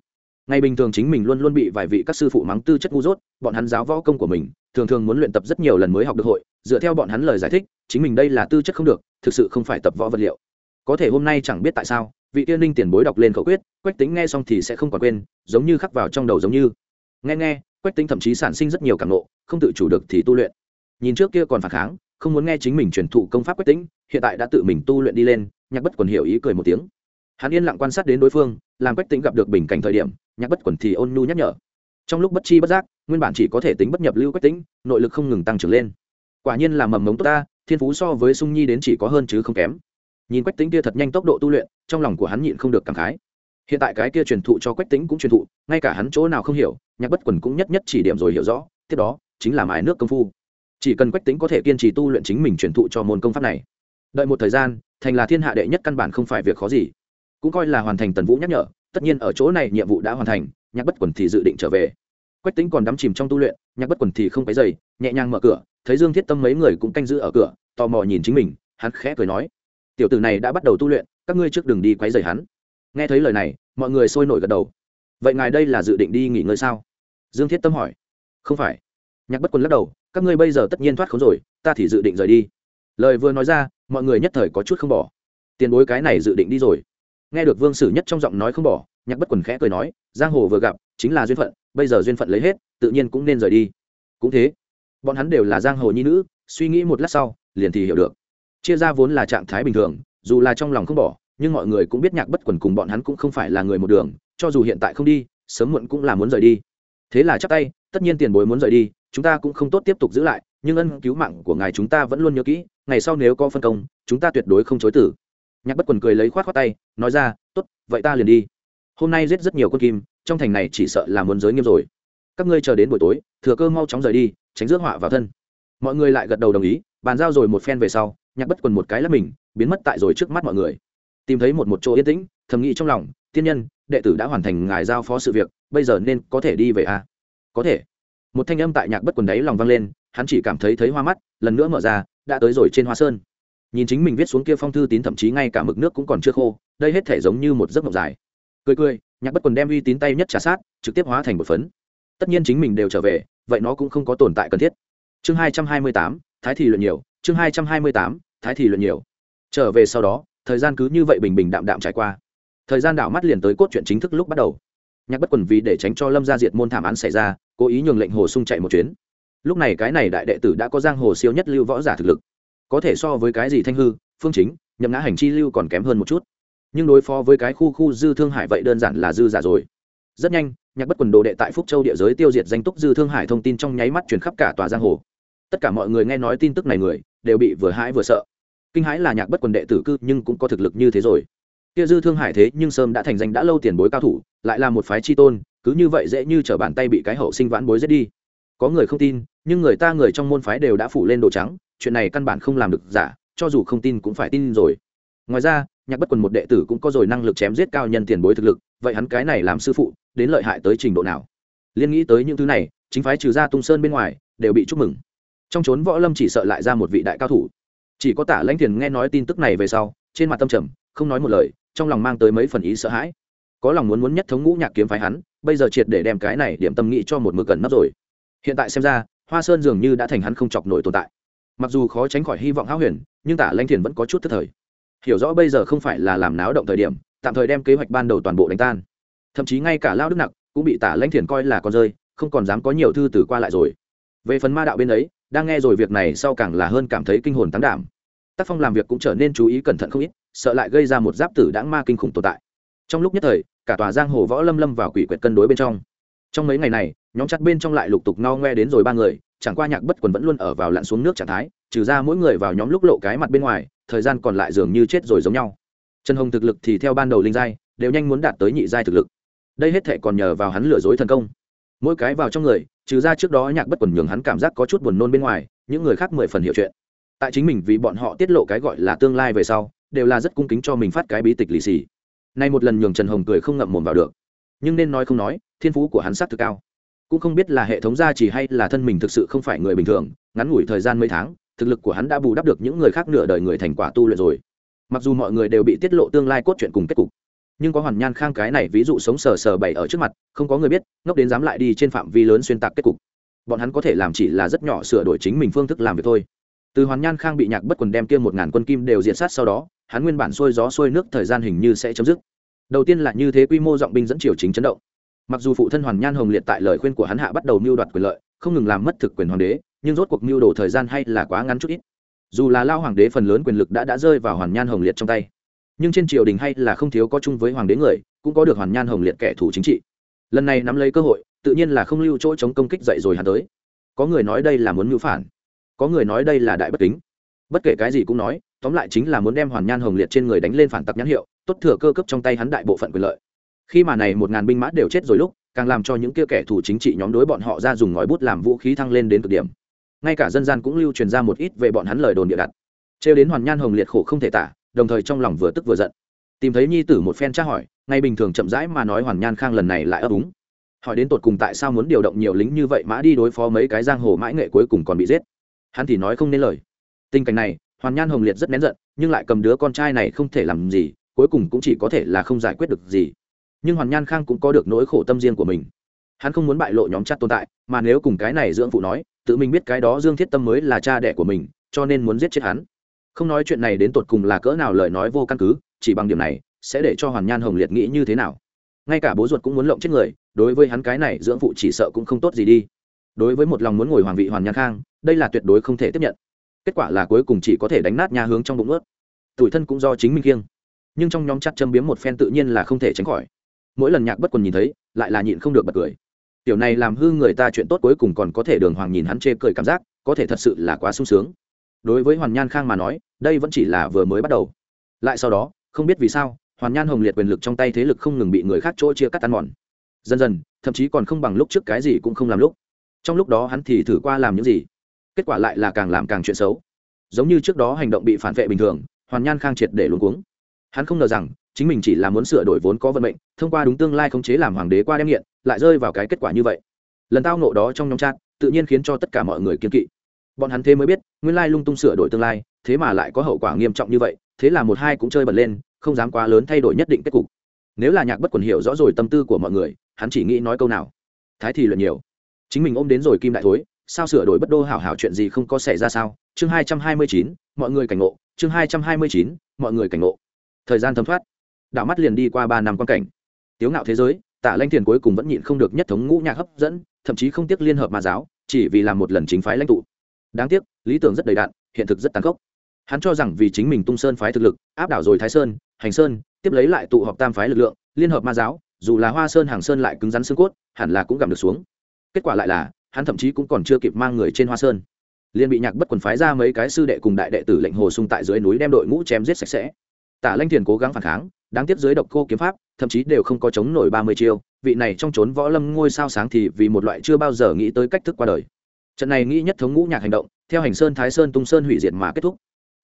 Ngày bình thường chính mình luôn luôn bị vài vị các sư phụ mắng tư chất ngu dốt, bọn hắn giáo võ công của mình, thường thường muốn luyện tập rất nhiều lần mới học được hội, dựa theo bọn hắn lời giải thích, chính mình đây là tư chất không được, thực sự không phải tập võ vật liệu. Có thể hôm nay chẳng biết tại sao, vị tiên ninh tiền bối đọc lên khẩu quyết, quách tính nghe xong thì sẽ không còn quên, giống như khắc vào trong đầu giống như. Nghe nghe, quách tính thậm chí sản sinh rất nhiều cảm nộ không tự chủ được thì tu luyện. Nhìn trước kia còn phản kháng không muốn nghe chính mình truyền thụ công pháp quyết tĩnh, hiện tại đã tự mình tu luyện đi lên nhạc bất quần hiểu ý cười một tiếng. Hắn yên lặng quan sát đến đối phương làm quách tính gặp được bình cảnh thời điểm nhạc bất quần thì ôn nhu nhắc nhở. Trong lúc bất chi bất giác nguyên bản chỉ có thể tính bất nhập lưu quách tính nội lực không ngừng tăng trưởng lên. Quả nhiên là mầm mống tốt ta thiên phú so với sung nhi đến chỉ có hơn chứ không kém. Nhìn quách tính kia thật nhanh tốc độ tu luyện trong lòng của hắn nhịn không được cảm khái. Hiện tại cái kia truyền thụ cho quách tính cũng truyền thụ ngay cả hắn chỗ nào không hiểu nhạc bất quần cũng nhất nhất chỉ điểm rồi hiểu rõ tiếp đó chính là mái nước công phu chỉ cần quách tính có thể kiên trì tu luyện chính mình truyền thụ cho môn công pháp này. Đợi một thời gian, thành là thiên hạ đệ nhất căn bản không phải việc khó gì. Cũng coi là hoàn thành tần vũ nhắc nhở, tất nhiên ở chỗ này nhiệm vụ đã hoàn thành, nhạc bất quần thì dự định trở về. Quách tính còn đắm chìm trong tu luyện, nhạc bất quần thì không cái dày nhẹ nhàng mở cửa, thấy dương thiết tâm mấy người cũng canh giữ ở cửa, tò mò nhìn chính mình, hắn khẽ cười nói, tiểu tử này đã bắt đầu tu luyện, các ngươi trước đường đi quấy rầy hắn. Nghe thấy lời này, mọi người sôi nổi gật đầu. Vậy ngài đây là dự định đi nghỉ ngơi sao? Dương thiết tâm hỏi. Không phải. Nhạc bất quần lắc đầu các ngươi bây giờ tất nhiên thoát khốn rồi, ta thì dự định rời đi. Lời vừa nói ra, mọi người nhất thời có chút không bỏ. Tiền bối cái này dự định đi rồi. Nghe được vương sử nhất trong giọng nói không bỏ, nhạc bất quần khẽ cười nói, giang hồ vừa gặp, chính là duyên phận, bây giờ duyên phận lấy hết, tự nhiên cũng nên rời đi. Cũng thế, bọn hắn đều là giang hồ nhi nữ, suy nghĩ một lát sau, liền thì hiểu được. Chia ra vốn là trạng thái bình thường, dù là trong lòng không bỏ, nhưng mọi người cũng biết nhạc bất quần cùng bọn hắn cũng không phải là người một đường, cho dù hiện tại không đi, sớm muộn cũng là muốn rời đi. Thế là chắc tay tất nhiên tiền bối muốn rời đi, chúng ta cũng không tốt tiếp tục giữ lại, nhưng ân cứu mạng của ngài chúng ta vẫn luôn nhớ kỹ, ngày sau nếu có phân công, chúng ta tuyệt đối không chối tử. Nhạc bất quần cười lấy khoát khoát tay, nói ra, tốt, vậy ta liền đi. Hôm nay giết rất nhiều con kim, trong thành này chỉ sợ là muốn giới nghiêm rồi. Các ngươi chờ đến buổi tối, thừa cơ mau chóng rời đi, tránh rước họa vào thân. Mọi người lại gật đầu đồng ý, bàn giao rồi một phen về sau, nhạc bất quần một cái là mình, biến mất tại rồi trước mắt mọi người. Tìm thấy một một chỗ yên tĩnh, thầm nghĩ trong lòng, tiên nhân, đệ tử đã hoàn thành ngài giao phó sự việc, bây giờ nên có thể đi về à? Có thể. Một thanh âm tại nhạc bất quần đấy lòng vang lên, hắn chỉ cảm thấy thấy hoa mắt, lần nữa mở ra, đã tới rồi trên hoa sơn. Nhìn chính mình viết xuống kia phong thư tín thậm chí ngay cả mực nước cũng còn chưa khô, đây hết thể giống như một giấc mộng dài. Cười cười, nhạc bất quần đem uy tín tay nhất trả sát, trực tiếp hóa thành một phấn. Tất nhiên chính mình đều trở về, vậy nó cũng không có tồn tại cần thiết. Chương hai trăm hai mươi tám, thái thì luận nhiều, chương hai trăm hai mươi tám, thái thì luận nhiều. Trở về sau đó, thời gian cứ như vậy bình bình đạm đạm trải qua. Thời gian đảo mắt liền tới cốt truyện chính thức lúc bắt đầu nhạc bất quần vì để tránh cho lâm gia diệt môn thảm án xảy ra, cố ý nhường lệnh hồ sung chạy một chuyến. Lúc này cái này đại đệ tử đã có giang hồ siêu nhất lưu võ giả thực lực. Có thể so với cái gì thanh hư, phương chính, nhậm ngã hành chi lưu còn kém hơn một chút. Nhưng đối phó với cái khu khu dư thương hải vậy đơn giản là dư giả rồi. Rất nhanh, nhạc bất quần đồ đệ tại phúc châu địa giới tiêu diệt danh túc dư thương hải thông tin trong nháy mắt chuyển khắp cả tòa giang hồ. Tất cả mọi người nghe nói tin tức này người, đều bị vừa hãi vừa sợ. Kinh hãi là nhạc bất quần đệ tử cư nhưng cũng có thực lực như thế rồi kia dư thương hải thế nhưng sớm đã thành danh đã lâu tiền bối cao thủ, lại là một phái chi tôn, cứ như vậy dễ như t bàn tay bị cái hậu sinh vãn bối giết đi. Có người không tin, nhưng người ta người trong môn phái đều đã phủ lên đồ trắng, chuyện này căn bản không làm được giả, cho dù không tin cũng phải tin rồi. Ngoài ra, nhạc bất quần một đệ tử cũng có rồi năng lực chém giết cao nhân tiền bối thực lực, vậy hắn cái này làm sư phụ, đến lợi hại tới trình độ nào? Liên nghĩ tới những thứ này, chính phái trừ ra tung sơn bên ngoài, đều bị chúc mừng. Trong trốn võ lâm chỉ sợ lại ra một vị đại cao thủ. Chỉ có tả lãnh thiền nghe nói tin tức này về sau, trên mặt tâm trầm, không nói một lời trong lòng mang tới mấy phần ý sợ hãi. Có lòng muốn muốn nhất thống ngũ nhạc kiếm phái hắn, bây giờ triệt để đem cái này điểm tâm nghĩ cho một mực cần nấp rồi. Hiện tại xem ra, hoa sơn dường như đã thành hắn không chọc nổi tồn tại. Mặc dù khó tránh khỏi hy vọng háo huyền, nhưng tả lanh thiền vẫn có chút thất thời. Hiểu rõ bây giờ không phải là làm náo động thời điểm, tạm thời đem kế hoạch ban đầu toàn bộ đánh tan. Thậm chí ngay cả lao đức nặc cũng bị tả lanh thiền coi là con rơi, không còn dám có nhiều thư từ qua lại rồi. Về phần ma đạo bên ấy, đang nghe rồi việc này sau càng là hơn cảm thấy kinh hồn tán đảm tác phong làm việc cũng trở nên chú ý cẩn thận không ít, sợ lại gây ra một giáp tử đáng ma kinh khủng tồn tại. Trong lúc nhất thời, cả tòa giang hồ võ lâm lâm vào quỷ quyệt cân đối bên trong. Trong mấy ngày này, nhóm chặt bên trong lại lục tục no ngoe đến rồi ba người, chẳng qua nhạc bất quần vẫn luôn ở vào lặn xuống nước trạng thái, trừ ra mỗi người vào nhóm lúc lộ cái mặt bên ngoài, thời gian còn lại dường như chết rồi giống nhau. Trần hồng thực lực thì theo ban đầu linh giai, đều nhanh muốn đạt tới nhị giai thực lực. Đây hết thể còn nhờ vào hắn lừa dối thần công. Mỗi cái vào trong người, trừ ra trước đó nhạc bất quần nhường hắn cảm giác có chút buồn nôn bên ngoài, những người khác mười phần hiểu chuyện tại chính mình vì bọn họ tiết lộ cái gọi là tương lai về sau, đều là rất cung kính cho mình phát cái bí tịch lì xì. Nay một lần nhường trần hồng cười không ngậm mồm vào được. Nhưng nên nói không nói, thiên phú của hắn sắc thực cao. Cũng không biết là hệ thống gia trì hay là thân mình thực sự không phải người bình thường, ngắn ngủi thời gian mấy tháng, thực lực của hắn đã bù đắp được những người khác nửa đời người thành quả tu luyện rồi. Mặc dù mọi người đều bị tiết lộ tương lai cốt truyện cùng kết cục, nhưng có hoàn nhan khang cái này ví dụ sống sờ sờ bày ở trước mặt, không có người biết, ngốc đến dám lại đi trên phạm vi lớn xuyên tạc kết cục. Bọn hắn có thể làm chỉ là rất nhỏ sửa đổi chính mình phương thức làm việc thôi từ hoàn nhan khang bị nhạc bất quần đem kia một ngàn quân kim đều diện sát sau đó, hắn nguyên bản sôi gió sôi nước thời gian hình như sẽ chấm dứt. Đầu tiên là như thế quy mô giọng binh dẫn triều chính chấn động. Mặc dù phụ thân hoàn nhan hồng liệt tại lời khuyên của hắn hạ bắt đầu mưu đoạt quyền lợi, không ngừng làm mất thực quyền hoàng đế, nhưng rốt cuộc mưu đồ thời gian hay là quá ngắn chút ít. Dù là lao hoàng đế phần lớn quyền lực đã đã rơi vào hoàn nhan hồng liệt trong tay, nhưng trên triều đình hay là không thiếu có chung với hoàng đế người, cũng có được hoàn nhan hồng liệt kẻ thù chính trị. Lần này nắm lấy cơ hội, tự nhiên là không lưu chỗ chống công kích dậy rồi hắn tới. Có người nói đây là muốn mưu phản có người nói đây là đại bất kính. Bất kể cái gì cũng nói, tóm lại chính là muốn đem hoàn nhan hồng liệt trên người đánh lên phản tặc nhãn hiệu, tốt thừa cơ cấp trong tay hắn đại bộ phận quyền lợi. Khi mà này một ngàn binh mã đều chết rồi lúc, càng làm cho những kia kẻ thù chính trị nhóm đối bọn họ ra dùng ngòi bút làm vũ khí thăng lên đến cực điểm. Ngay cả dân gian cũng lưu truyền ra một ít về bọn hắn lời đồn địa đặt. Trêu đến hoàn nhan hồng liệt khổ không thể tả, đồng thời trong lòng vừa tức vừa giận. Tìm thấy nhi tử một phen tra hỏi, ngay bình thường chậm rãi mà nói hoàn nhan khang lần này lại ấp úng. Hỏi đến tột cùng tại sao muốn điều động nhiều lính như vậy mã đi đối phó mấy cái giang hồ mãi nghệ cuối cùng còn bị giết? Hắn thì nói không nên lời. Tình cảnh này, hoàn nhan hồng liệt rất nén giận, nhưng lại cầm đứa con trai này không thể làm gì, cuối cùng cũng chỉ có thể là không giải quyết được gì. Nhưng hoàn nhan khang cũng có được nỗi khổ tâm riêng của mình. Hắn không muốn bại lộ nhóm chắt tồn tại, mà nếu cùng cái này dưỡng phụ nói, tự mình biết cái đó dương thiết tâm mới là cha đẻ của mình, cho nên muốn giết chết hắn. Không nói chuyện này đến tột cùng là cỡ nào lời nói vô căn cứ, chỉ bằng điểm này, sẽ để cho hoàn nhan hồng liệt nghĩ như thế nào? Ngay cả bố ruột cũng muốn lộng chết người, đối với hắn cái này dưỡng phụ chỉ sợ cũng không tốt gì đi. Đối với một lòng muốn ngồi hoàng vị hoàn nhan khang đây là tuyệt đối không thể tiếp nhận. Kết quả là cuối cùng chỉ có thể đánh nát nhà hướng trong bụng ướt. Tuổi thân cũng do chính mình kiêng nhưng trong nhóm chặt châm biếm một phen tự nhiên là không thể tránh khỏi. Mỗi lần nhạc bất quần nhìn thấy, lại là nhịn không được bật cười. Tiểu này làm hư người ta chuyện tốt cuối cùng còn có thể đường hoàng nhìn hắn chê cười cảm giác, có thể thật sự là quá sung sướng. Đối với hoàn nhan khang mà nói, đây vẫn chỉ là vừa mới bắt đầu. Lại sau đó, không biết vì sao, hoàn nhan hồng liệt quyền lực trong tay thế lực không ngừng bị người khác chỗ chia cắt tan mòn. Dần dần, thậm chí còn không bằng lúc trước cái gì cũng không làm lúc. Trong lúc đó hắn thì thử qua làm những gì? Kết quả lại là càng làm càng chuyện xấu. Giống như trước đó hành động bị phản vệ bình thường, hoàn nhan khang triệt để luống cuống. Hắn không ngờ rằng, chính mình chỉ là muốn sửa đổi vốn có vận mệnh, thông qua đúng tương lai khống chế làm hoàng đế qua đem nghiện, lại rơi vào cái kết quả như vậy. Lần tao nộ đó trong nhóm chat, tự nhiên khiến cho tất cả mọi người kiên kỵ. Bọn hắn thế mới biết, nguyên lai lung tung sửa đổi tương lai, thế mà lại có hậu quả nghiêm trọng như vậy, thế là một hai cũng chơi bật lên, không dám quá lớn thay đổi nhất định kết cục. Nếu là nhạc bất quần hiểu rõ rồi tâm tư của mọi người, hắn chỉ nghĩ nói câu nào? Thái thì luận nhiều. Chính mình ôm đến rồi kim đại thối sao sửa đổi bất đô hảo hảo chuyện gì không có xảy ra sao? Chương hai trăm hai mươi chín, mọi người cảnh ngộ. Chương hai trăm hai mươi chín, mọi người cảnh ngộ. Thời gian thấm thoát. Đạo mắt liền đi qua ba năm quan cảnh. Tiếu ngạo thế giới, tạ lanh thiền cuối cùng vẫn nhịn không được nhất thống ngũ nhạc hấp dẫn, thậm chí không tiếc liên hợp mà giáo, chỉ vì làm một lần chính phái lãnh tụ. Đáng tiếc, lý tưởng rất đầy đạn, hiện thực rất tàn khốc. Hắn cho rằng vì chính mình tung sơn phái thực lực, áp đảo rồi thái sơn, hành sơn, tiếp lấy lại tụ họp tam phái lực lượng, liên hợp ma giáo, dù là hoa sơn, hàng sơn lại cứng rắn xương cốt, hẳn là cũng gặm được xuống. Kết quả lại là hắn thậm chí cũng còn chưa kịp mang người trên hoa sơn. Liền bị nhạc bất quần phái ra mấy cái sư đệ cùng đại đệ tử lệnh hồ sung tại dưới núi đem đội ngũ chém giết sạch sẽ. Tả lanh thiền cố gắng phản kháng, đáng tiếc dưới độc cô kiếm pháp, thậm chí đều không có chống nổi ba mươi chiêu, vị này trong trốn võ lâm ngôi sao sáng thì vì một loại chưa bao giờ nghĩ tới cách thức qua đời. Trận này nghĩ nhất thống ngũ nhạc hành động, theo hành sơn thái sơn tung sơn hủy diệt mà kết thúc.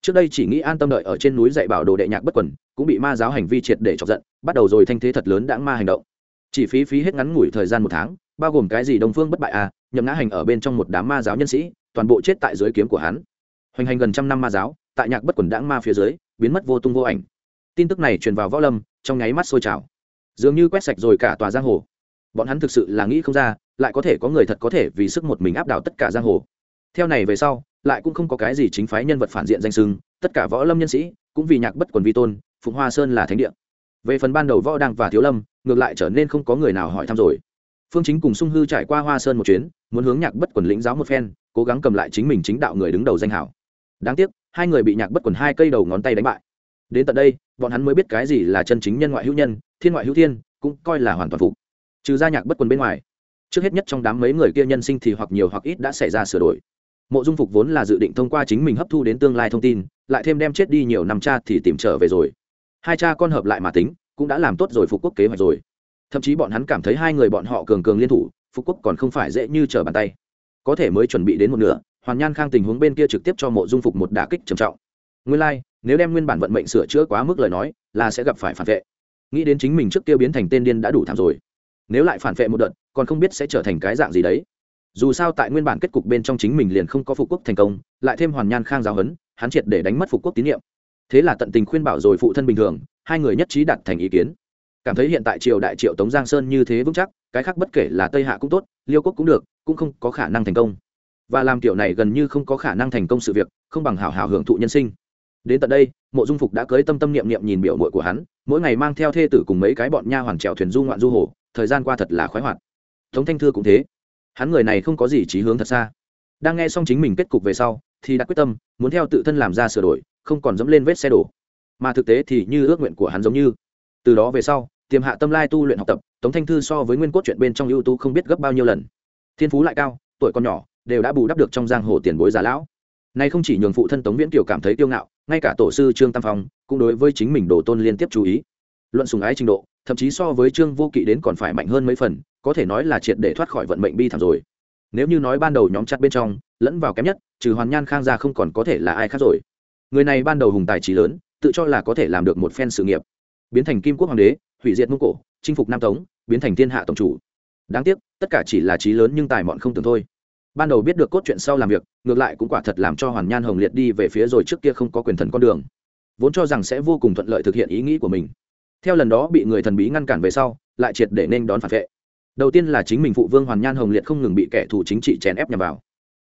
Trước đây chỉ nghĩ an tâm đợi ở trên núi dạy bảo đồ đệ nhạc bất quần, cũng bị ma giáo hành vi triệt để chọc giận, bắt đầu rồi thanh thế thật lớn đãng ma hành động. Chỉ phí phí hết ngắn ngủi thời gian một tháng, bao gồm cái gì đông phương bất bại à nhậm ngã hành ở bên trong một đám ma giáo nhân sĩ, toàn bộ chết tại dưới kiếm của hắn. Hoành hành gần trăm năm ma giáo, tại nhạc bất quần đãng ma phía dưới, biến mất vô tung vô ảnh. Tin tức này truyền vào võ lâm, trong nháy mắt sôi trào. Dường như quét sạch rồi cả tòa giang hồ. Bọn hắn thực sự là nghĩ không ra, lại có thể có người thật có thể vì sức một mình áp đảo tất cả giang hồ. Theo này về sau, lại cũng không có cái gì chính phái nhân vật phản diện danh sưng tất cả võ lâm nhân sĩ cũng vì nhạc bất quần vi tôn, phụng hoa sơn là thánh địa. Về phần ban đầu võ đăng và thiếu lâm, ngược lại trở nên không có người nào hỏi thăm rồi phương chính cùng sung hư trải qua hoa sơn một chuyến, muốn hướng nhạc bất quần lĩnh giáo một phen, cố gắng cầm lại chính mình chính đạo người đứng đầu danh hảo đáng tiếc, hai người bị nhạc bất quần hai cây đầu ngón tay đánh bại. Đến tận đây, bọn hắn mới biết cái gì là chân chính nhân ngoại hữu nhân, thiên ngoại hữu thiên, cũng coi là hoàn toàn phục. Trừ ra nhạc bất quần bên ngoài, trước hết nhất trong đám mấy người kia nhân sinh thì hoặc nhiều hoặc ít đã xảy ra sửa đổi. Mộ dung phục vốn là dự định thông qua chính mình hấp thu đến tương lai thông tin, lại thêm đem chết đi nhiều năm cha thì tìm trở về rồi. Hai cha con hợp lại mà tính, cũng đã làm tốt rồi phục quốc kế hoạch rồi thậm chí bọn hắn cảm thấy hai người bọn họ cường cường liên thủ phục quốc còn không phải dễ như trở bàn tay. Có thể mới chuẩn bị đến một nửa hoàn nhan khang tình huống bên kia trực tiếp cho mộ dung phục một đả kích trầm trọng. Nguyên lai、like, nếu đem nguyên bản vận mệnh sửa chữa quá mức lời nói là sẽ gặp phải phản vệ. Nghĩ đến chính mình trước kia biến thành tên điên đã đủ thảm rồi. Nếu lại phản vệ một đợt còn không biết sẽ trở thành cái dạng gì đấy. Dù sao tại nguyên bản kết cục bên trong chính mình liền không có phục quốc thành công lại thêm hoàn nhan khang giáo hấn hắn triệt để đánh mất phục quốc tín nhiệm. Thế là tận tình khuyên bảo rồi phụ thân bình thường hai người nhất trí đặt thành ý kiến cảm thấy hiện tại triều đại triệu tống giang sơn như thế vững chắc, cái khác bất kể là tây hạ cũng tốt, liêu quốc cũng được, cũng không có khả năng thành công. Và làm kiểu này gần như không có khả năng thành công sự việc, không bằng hào hào hưởng thụ nhân sinh. Đến tận đây, mộ dung phục đã cưới tâm tâm niệm niệm nhìn biểu mội của hắn, mỗi ngày mang theo thê tử cùng mấy cái bọn nha hoàn trèo thuyền du ngoạn du hồ, thời gian qua thật là khoái hoạt. Tống thanh thư cũng thế. Hắn người này không có gì trí hướng thật xa. Đang nghe xong chính mình kết cục về sau, thì đã quyết tâm, muốn theo tự thân làm ra sửa đổi, không còn dẫm lên vết xe đổ. Mà thực tế thì như ước nguyện của hắn giống như từ đó về sau, tiềm hạ tâm lai tu luyện học tập, tống thanh thư so với nguyên cốt chuyện bên trong ưu tú không biết gấp bao nhiêu lần. Thiên phú lại cao, tuổi còn nhỏ, đều đã bù đắp được trong giang hồ tiền bối già lão. Nay không chỉ nhường phụ thân tống viễn kiều cảm thấy kiêu ngạo, ngay cả tổ sư trương tam phong cũng đối với chính mình đồ tôn liên tiếp chú ý. Luận sùng ái trình độ, thậm chí so với trương vô kỵ đến còn phải mạnh hơn mấy phần, có thể nói là triệt để thoát khỏi vận mệnh bi thảm rồi. Nếu như nói ban đầu nhóm chặt bên trong, lẫn vào kém nhất, trừ hoàn nhan khang ra không còn có thể là ai khác rồi. Người này ban đầu hùng tài trí lớn, tự cho là có thể làm được một phen sự nghiệp biến thành kim quốc hoàng đế, hủy diệt mông cổ, chinh phục nam tống, biến thành thiên hạ tổng chủ. Đáng tiếc, tất cả chỉ là trí lớn nhưng tài mọn không tưởng thôi. Ban đầu biết được cốt chuyện sau làm việc, ngược lại cũng quả thật làm cho hoàn nhan hồng liệt đi về phía rồi trước kia không có quyền thần con đường. Vốn cho rằng sẽ vô cùng thuận lợi thực hiện ý nghĩ của mình. Theo lần đó bị người thần bí ngăn cản về sau, lại triệt để nên đón phản vệ. Đầu tiên là chính mình phụ vương hoàn nhan hồng liệt không ngừng bị kẻ thù chính trị chèn ép nhằm vào.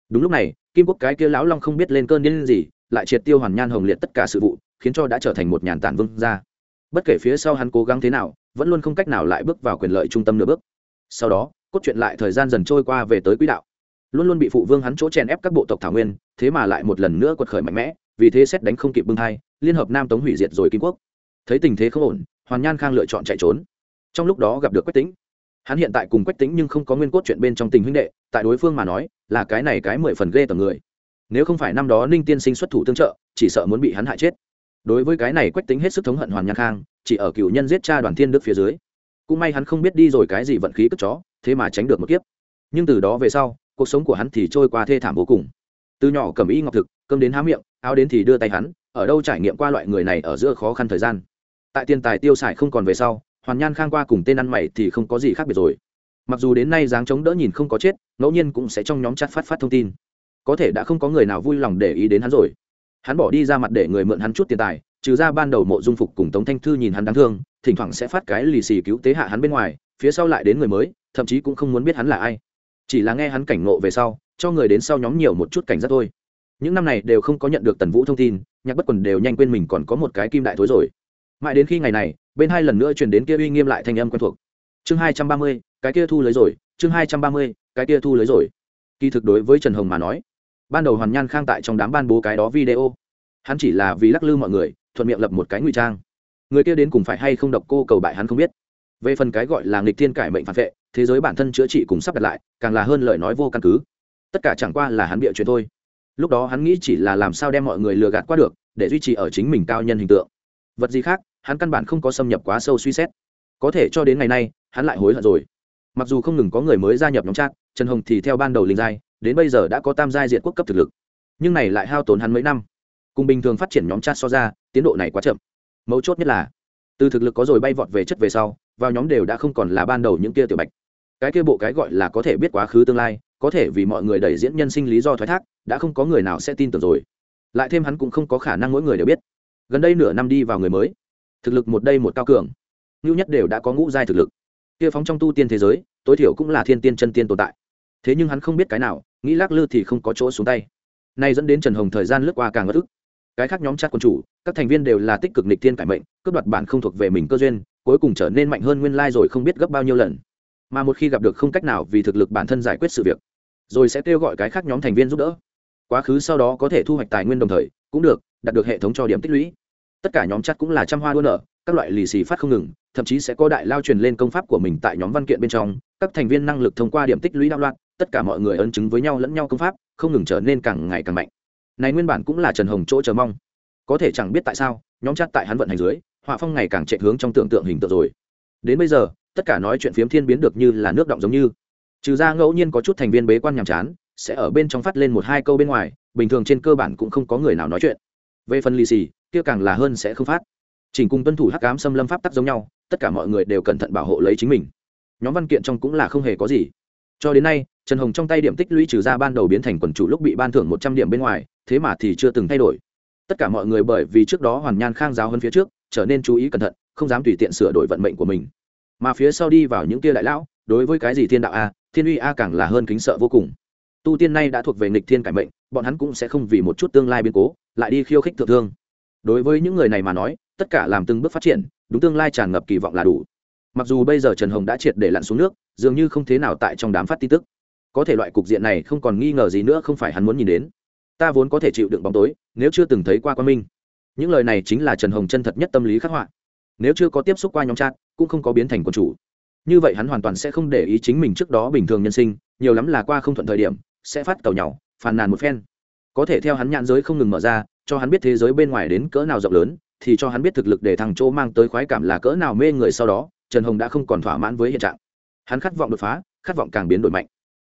Đúng lúc này, kim quốc cái kia lão long không biết lên cơn điên gì, lại triệt tiêu hoàn nhan hồng liệt tất cả sự vụ, khiến cho đã trở thành một nhàn tản vương gia bất kể phía sau hắn cố gắng thế nào, vẫn luôn không cách nào lại bước vào quyền lợi trung tâm nửa bước. Sau đó, cốt truyện lại thời gian dần trôi qua về tới quỹ đạo. Luôn luôn bị phụ vương hắn chỗ chèn ép các bộ tộc thảo nguyên, thế mà lại một lần nữa quật khởi mạnh mẽ, vì thế xét đánh không kịp bưng thai, liên hợp nam tống hủy diệt rồi kim quốc. Thấy tình thế không ổn, hoàn nhan khang lựa chọn chạy trốn. Trong lúc đó gặp được quách tính hắn hiện tại cùng quách tính nhưng không có nguyên cốt chuyện bên trong tình huynh đệ, tại đối phương mà nói, là cái này cái mười phần ghê tầm người. Nếu không phải năm đó ninh tiên sinh xuất thủ tương trợ, chỉ sợ muốn bị hắn hại chết đối với cái này quách tính hết sức thống hận hoàn nhan khang, chỉ ở cựu nhân giết cha đoàn thiên đức phía dưới. Cũng may hắn không biết đi rồi cái gì vận khí cất chó, thế mà tránh được một kiếp. Nhưng từ đó về sau, cuộc sống của hắn thì trôi qua thê thảm vô cùng. Từ nhỏ cầm y ngọc thực, cơm đến há miệng, áo đến thì đưa tay hắn, ở đâu trải nghiệm qua loại người này ở giữa khó khăn thời gian. Tại tiền tài tiêu xài không còn về sau, hoàn nhan khang qua cùng tên ăn mày thì không có gì khác biệt rồi. Mặc dù đến nay dáng chống đỡ nhìn không có chết, ngẫu nhiên cũng sẽ trong nhóm chat phát phát thông tin. Có thể đã không có người nào vui lòng để ý đến hắn rồi hắn bỏ đi ra mặt để người mượn hắn chút tiền tài, trừ ra ban đầu mộ dung phục cùng tống thanh thư nhìn hắn đáng thương, thỉnh thoảng sẽ phát cái lì xì cứu tế hạ hắn bên ngoài, phía sau lại đến người mới, thậm chí cũng không muốn biết hắn là ai. Chỉ là nghe hắn cảnh ngộ về sau, cho người đến sau nhóm nhiều một chút cảnh giác thôi. Những năm này đều không có nhận được tần vũ thông tin, nhạc bất quần đều nhanh quên mình còn có một cái kim đại thối rồi. Mãi đến khi ngày này, bên hai lần nữa truyền đến kia uy nghiêm lại thanh âm quen thuộc. Chương hai trăm ba mươi, cái kia thu lấy rồi, chương hai trăm ba mươi, cái kia thu lấy rồi. Kỳ thực đối với trần hồng mà nói ban đầu hoàn nhan khang tại trong đám ban bố cái đó video. Hắn chỉ là vì lắc lư mọi người, thuận miệng lập một cái ngụy trang. Người kia đến cùng phải hay không độc cô cầu bại hắn không biết. Về phần cái gọi là nghịch thiên cải mệnh phản vệ, thế giới bản thân chữa trị cùng sắp đặt lại, càng là hơn lời nói vô căn cứ. Tất cả chẳng qua là hắn bịa chuyện thôi. Lúc đó hắn nghĩ chỉ là làm sao đem mọi người lừa gạt qua được, để duy trì ở chính mình cao nhân hình tượng. Vật gì khác, hắn căn bản không có xâm nhập quá sâu suy xét. Có thể cho đến ngày nay, hắn lại hối hận rồi. Mặc dù không ngừng có người mới gia nhập nhóm chat, trần hồng thì theo ban đầu linh giai đến bây giờ đã có tam giai diện quốc cấp thực lực, nhưng này lại hao tốn hắn mấy năm. Cùng bình thường phát triển nhóm chat so ra, tiến độ này quá chậm. Mấu chốt nhất là, từ thực lực có rồi bay vọt về chất về sau, vào nhóm đều đã không còn là ban đầu những kia tiểu bạch. Cái kia bộ cái gọi là có thể biết quá khứ tương lai, có thể vì mọi người đẩy diễn nhân sinh lý do thoái thác, đã không có người nào sẽ tin tưởng rồi. Lại thêm hắn cũng không có khả năng mỗi người đều biết. Gần đây nửa năm đi vào người mới, thực lực một đây một cao cường ngưu nhất đều đã có ngũ giai thực lực. Kia phóng trong tu tiên thế giới, tối thiểu cũng là thiên tiên chân tiên tồn tại. Thế nhưng hắn không biết cái nào nghĩ lắc lư thì không có chỗ xuống tay. Nay dẫn đến trần hồng thời gian lướt qua càng ngất ức. Cái khác nhóm chat quân chủ, các thành viên đều là tích cực nịch tiên cải mệnh, cướp đoạt bản không thuộc về mình cơ duyên, cuối cùng trở nên mạnh hơn nguyên lai rồi không biết gấp bao nhiêu lần. Mà một khi gặp được không cách nào vì thực lực bản thân giải quyết sự việc, rồi sẽ kêu gọi cái khác nhóm thành viên giúp đỡ. Quá khứ sau đó có thể thu hoạch tài nguyên đồng thời, cũng được, đạt được hệ thống cho điểm tích lũy. Tất cả nhóm chat cũng là trăm hoa đua nở, các loại lì xì phát không ngừng, thậm chí sẽ có đại lao truyền lên công pháp của mình tại nhóm văn kiện bên trong, các thành viên năng lực thông qua điểm tích lũy đạo loạn tất cả mọi người ấn chứng với nhau lẫn nhau công pháp, không ngừng trở nên càng ngày càng mạnh. Này nguyên bản cũng là trần hồng chỗ chờ mong. Có thể chẳng biết tại sao, nhóm chat tại hắn vận hành dưới, họa phong ngày càng chạy hướng trong tưởng tượng hình tượng rồi. Đến bây giờ, tất cả nói chuyện phiếm thiên biến được như là nước động giống như. Trừ ra ngẫu nhiên có chút thành viên bế quan nhàm chán, sẽ ở bên trong phát lên một hai câu bên ngoài, bình thường trên cơ bản cũng không có người nào nói chuyện. Về phần lì xì, kia càng là hơn sẽ không phát. Chỉnh cùng tuân thủ hắc cám xâm lâm pháp tắc giống nhau, tất cả mọi người đều cẩn thận bảo hộ lấy chính mình. Nhóm văn kiện trong cũng là không hề có gì cho đến nay, trần hồng trong tay điểm tích lũy trừ ra ban đầu biến thành quần chủ lúc bị ban thưởng một trăm điểm bên ngoài, thế mà thì chưa từng thay đổi. Tất cả mọi người bởi vì trước đó hoàn nhan khang giáo hơn phía trước, trở nên chú ý cẩn thận, không dám tùy tiện sửa đổi vận mệnh của mình. Mà phía sau đi vào những tia đại lão, đối với cái gì thiên đạo a, thiên uy a càng là hơn kính sợ vô cùng. Tu tiên nay đã thuộc về nghịch thiên cải mệnh, bọn hắn cũng sẽ không vì một chút tương lai biến cố, lại đi khiêu khích thượng thương. Đối với những người này mà nói, tất cả làm từng bước phát triển, đúng tương lai tràn ngập kỳ vọng là đủ mặc dù bây giờ trần hồng đã triệt để lặn xuống nước, dường như không thế nào tại trong đám phát tin tức. Có thể loại cục diện này không còn nghi ngờ gì nữa, không phải hắn muốn nhìn đến. Ta vốn có thể chịu đựng bóng tối, nếu chưa từng thấy qua quan minh. Những lời này chính là trần hồng chân thật nhất tâm lý khắc họa. Nếu chưa có tiếp xúc qua nhóm chat, cũng không có biến thành quân chủ. Như vậy hắn hoàn toàn sẽ không để ý chính mình trước đó bình thường nhân sinh, nhiều lắm là qua không thuận thời điểm, sẽ phát cầu nhau phàn nàn một phen. Có thể theo hắn nhãn giới không ngừng mở ra, cho hắn biết thế giới bên ngoài đến cỡ nào rộng lớn, thì cho hắn biết thực lực để thằng chỗ mang tới khoái cảm là cỡ nào mê người sau đó trần hồng đã không còn thỏa mãn với hiện trạng. Hắn khát vọng đột phá, khát vọng càng biến đổi mạnh.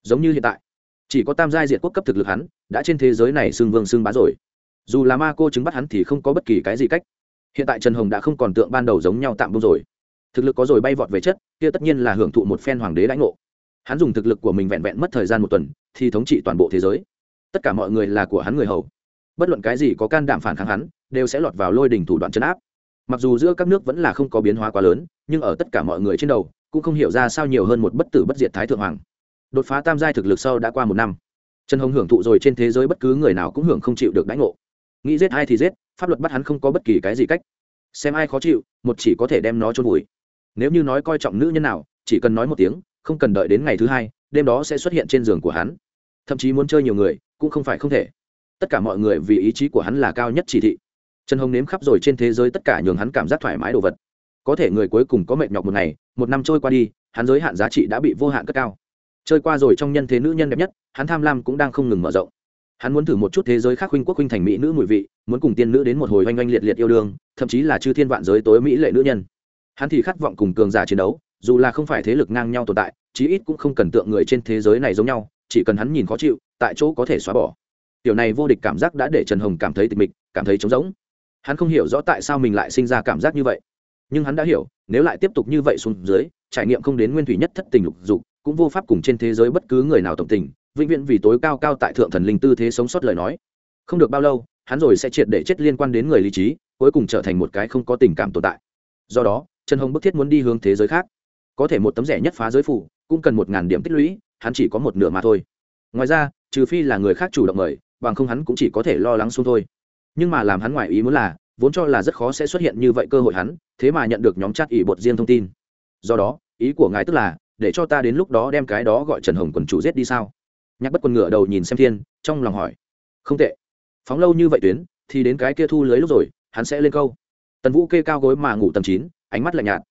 Giống như hiện tại, chỉ có tam giai diệt quốc cấp thực lực hắn, đã trên thế giới này xưng vương xưng bá rồi. Dù là ma cô chứng bắt hắn thì không có bất kỳ cái gì cách. Hiện tại trần hồng đã không còn tượng ban đầu giống nhau tạm bông rồi. Thực lực có rồi bay vọt về chất, kia tất nhiên là hưởng thụ một phen hoàng đế đãi ngộ. Hắn dùng thực lực của mình vẹn vẹn mất thời gian một tuần, thì thống trị toàn bộ thế giới. Tất cả mọi người là của hắn người hầu. Bất luận cái gì có can đảm phản kháng hắn, đều sẽ lọt vào lôi đình thủ đoạn chấn áp mặc dù giữa các nước vẫn là không có biến hóa quá lớn, nhưng ở tất cả mọi người trên đầu, cũng không hiểu ra sao nhiều hơn một bất tử bất diệt thái thượng hoàng. Đột phá tam giai thực lực sau đã qua một năm. Trần hồng hưởng thụ rồi trên thế giới bất cứ người nào cũng hưởng không chịu được đánh ngộ. Nghĩ giết ai thì giết, pháp luật bắt hắn không có bất kỳ cái gì cách. Xem ai khó chịu, một chỉ có thể đem nó trôn vùi. Nếu như nói coi trọng nữ nhân nào, chỉ cần nói một tiếng, không cần đợi đến ngày thứ hai, đêm đó sẽ xuất hiện trên giường của hắn. Thậm chí muốn chơi nhiều người, cũng không phải không thể. Tất cả mọi người vì ý chí của hắn là cao nhất chỉ thị trần hồng nếm khắp rồi trên thế giới tất cả nhường hắn cảm giác thoải mái đồ vật. Có thể người cuối cùng có mệt nhọc một ngày, một năm trôi qua đi, hắn giới hạn giá trị đã bị vô hạn cất cao. Chơi qua rồi trong nhân thế nữ nhân đẹp nhất, hắn tham lam cũng đang không ngừng mở rộng. Hắn muốn thử một chút thế giới khác huynh quốc huynh thành mỹ nữ mùi vị, muốn cùng tiên nữ đến một hồi oanh oanh liệt liệt yêu đương, thậm chí là chư thiên vạn giới tối mỹ lệ nữ nhân. Hắn thì khát vọng cùng cường giả chiến đấu, dù là không phải thế lực ngang nhau tồn tại, chí ít cũng không cần tượng người trên thế giới này giống nhau, chỉ cần hắn nhìn khó chịu, tại chỗ có thể xóa bỏ. Tiểu này vô địch cảm giác đã để trần hồng cảm thấy tịch mịch, cảm thấy trống rỗng hắn không hiểu rõ tại sao mình lại sinh ra cảm giác như vậy. Nhưng hắn đã hiểu, nếu lại tiếp tục như vậy xuống dưới, trải nghiệm không đến nguyên thủy nhất thất tình lục dục, cũng vô pháp cùng trên thế giới bất cứ người nào tổng tình, vĩnh viễn vì tối cao cao tại thượng thần linh tư thế sống sót lời nói. Không được bao lâu, hắn rồi sẽ triệt để chết liên quan đến người lý trí, cuối cùng trở thành một cái không có tình cảm tồn tại. Do đó, trần hồng bức thiết muốn đi hướng thế giới khác. Có thể một tấm rẻ nhất phá giới phủ, cũng cần một ngàn điểm tích lũy, hắn chỉ có một nửa mà thôi. Ngoài ra, trừ phi là người khác chủ động mời, bằng không hắn cũng chỉ có thể lo lắng xuống thôi nhưng mà làm hắn ngoài ý muốn là, vốn cho là rất khó sẽ xuất hiện như vậy cơ hội hắn, thế mà nhận được nhóm chat ỷ bột riêng thông tin. Do đó, ý của ngài tức là, để cho ta đến lúc đó đem cái đó gọi trần hồng quần chủ giết đi sao? Nhắc bất quần ngựa đầu nhìn xem thiên, trong lòng hỏi. Không tệ. Phóng lâu như vậy tuyến, thì đến cái kia thu lưới lúc rồi, hắn sẽ lên câu. Tần vũ kê cao gối mà ngủ tầm chín, ánh mắt lạnh nhạt.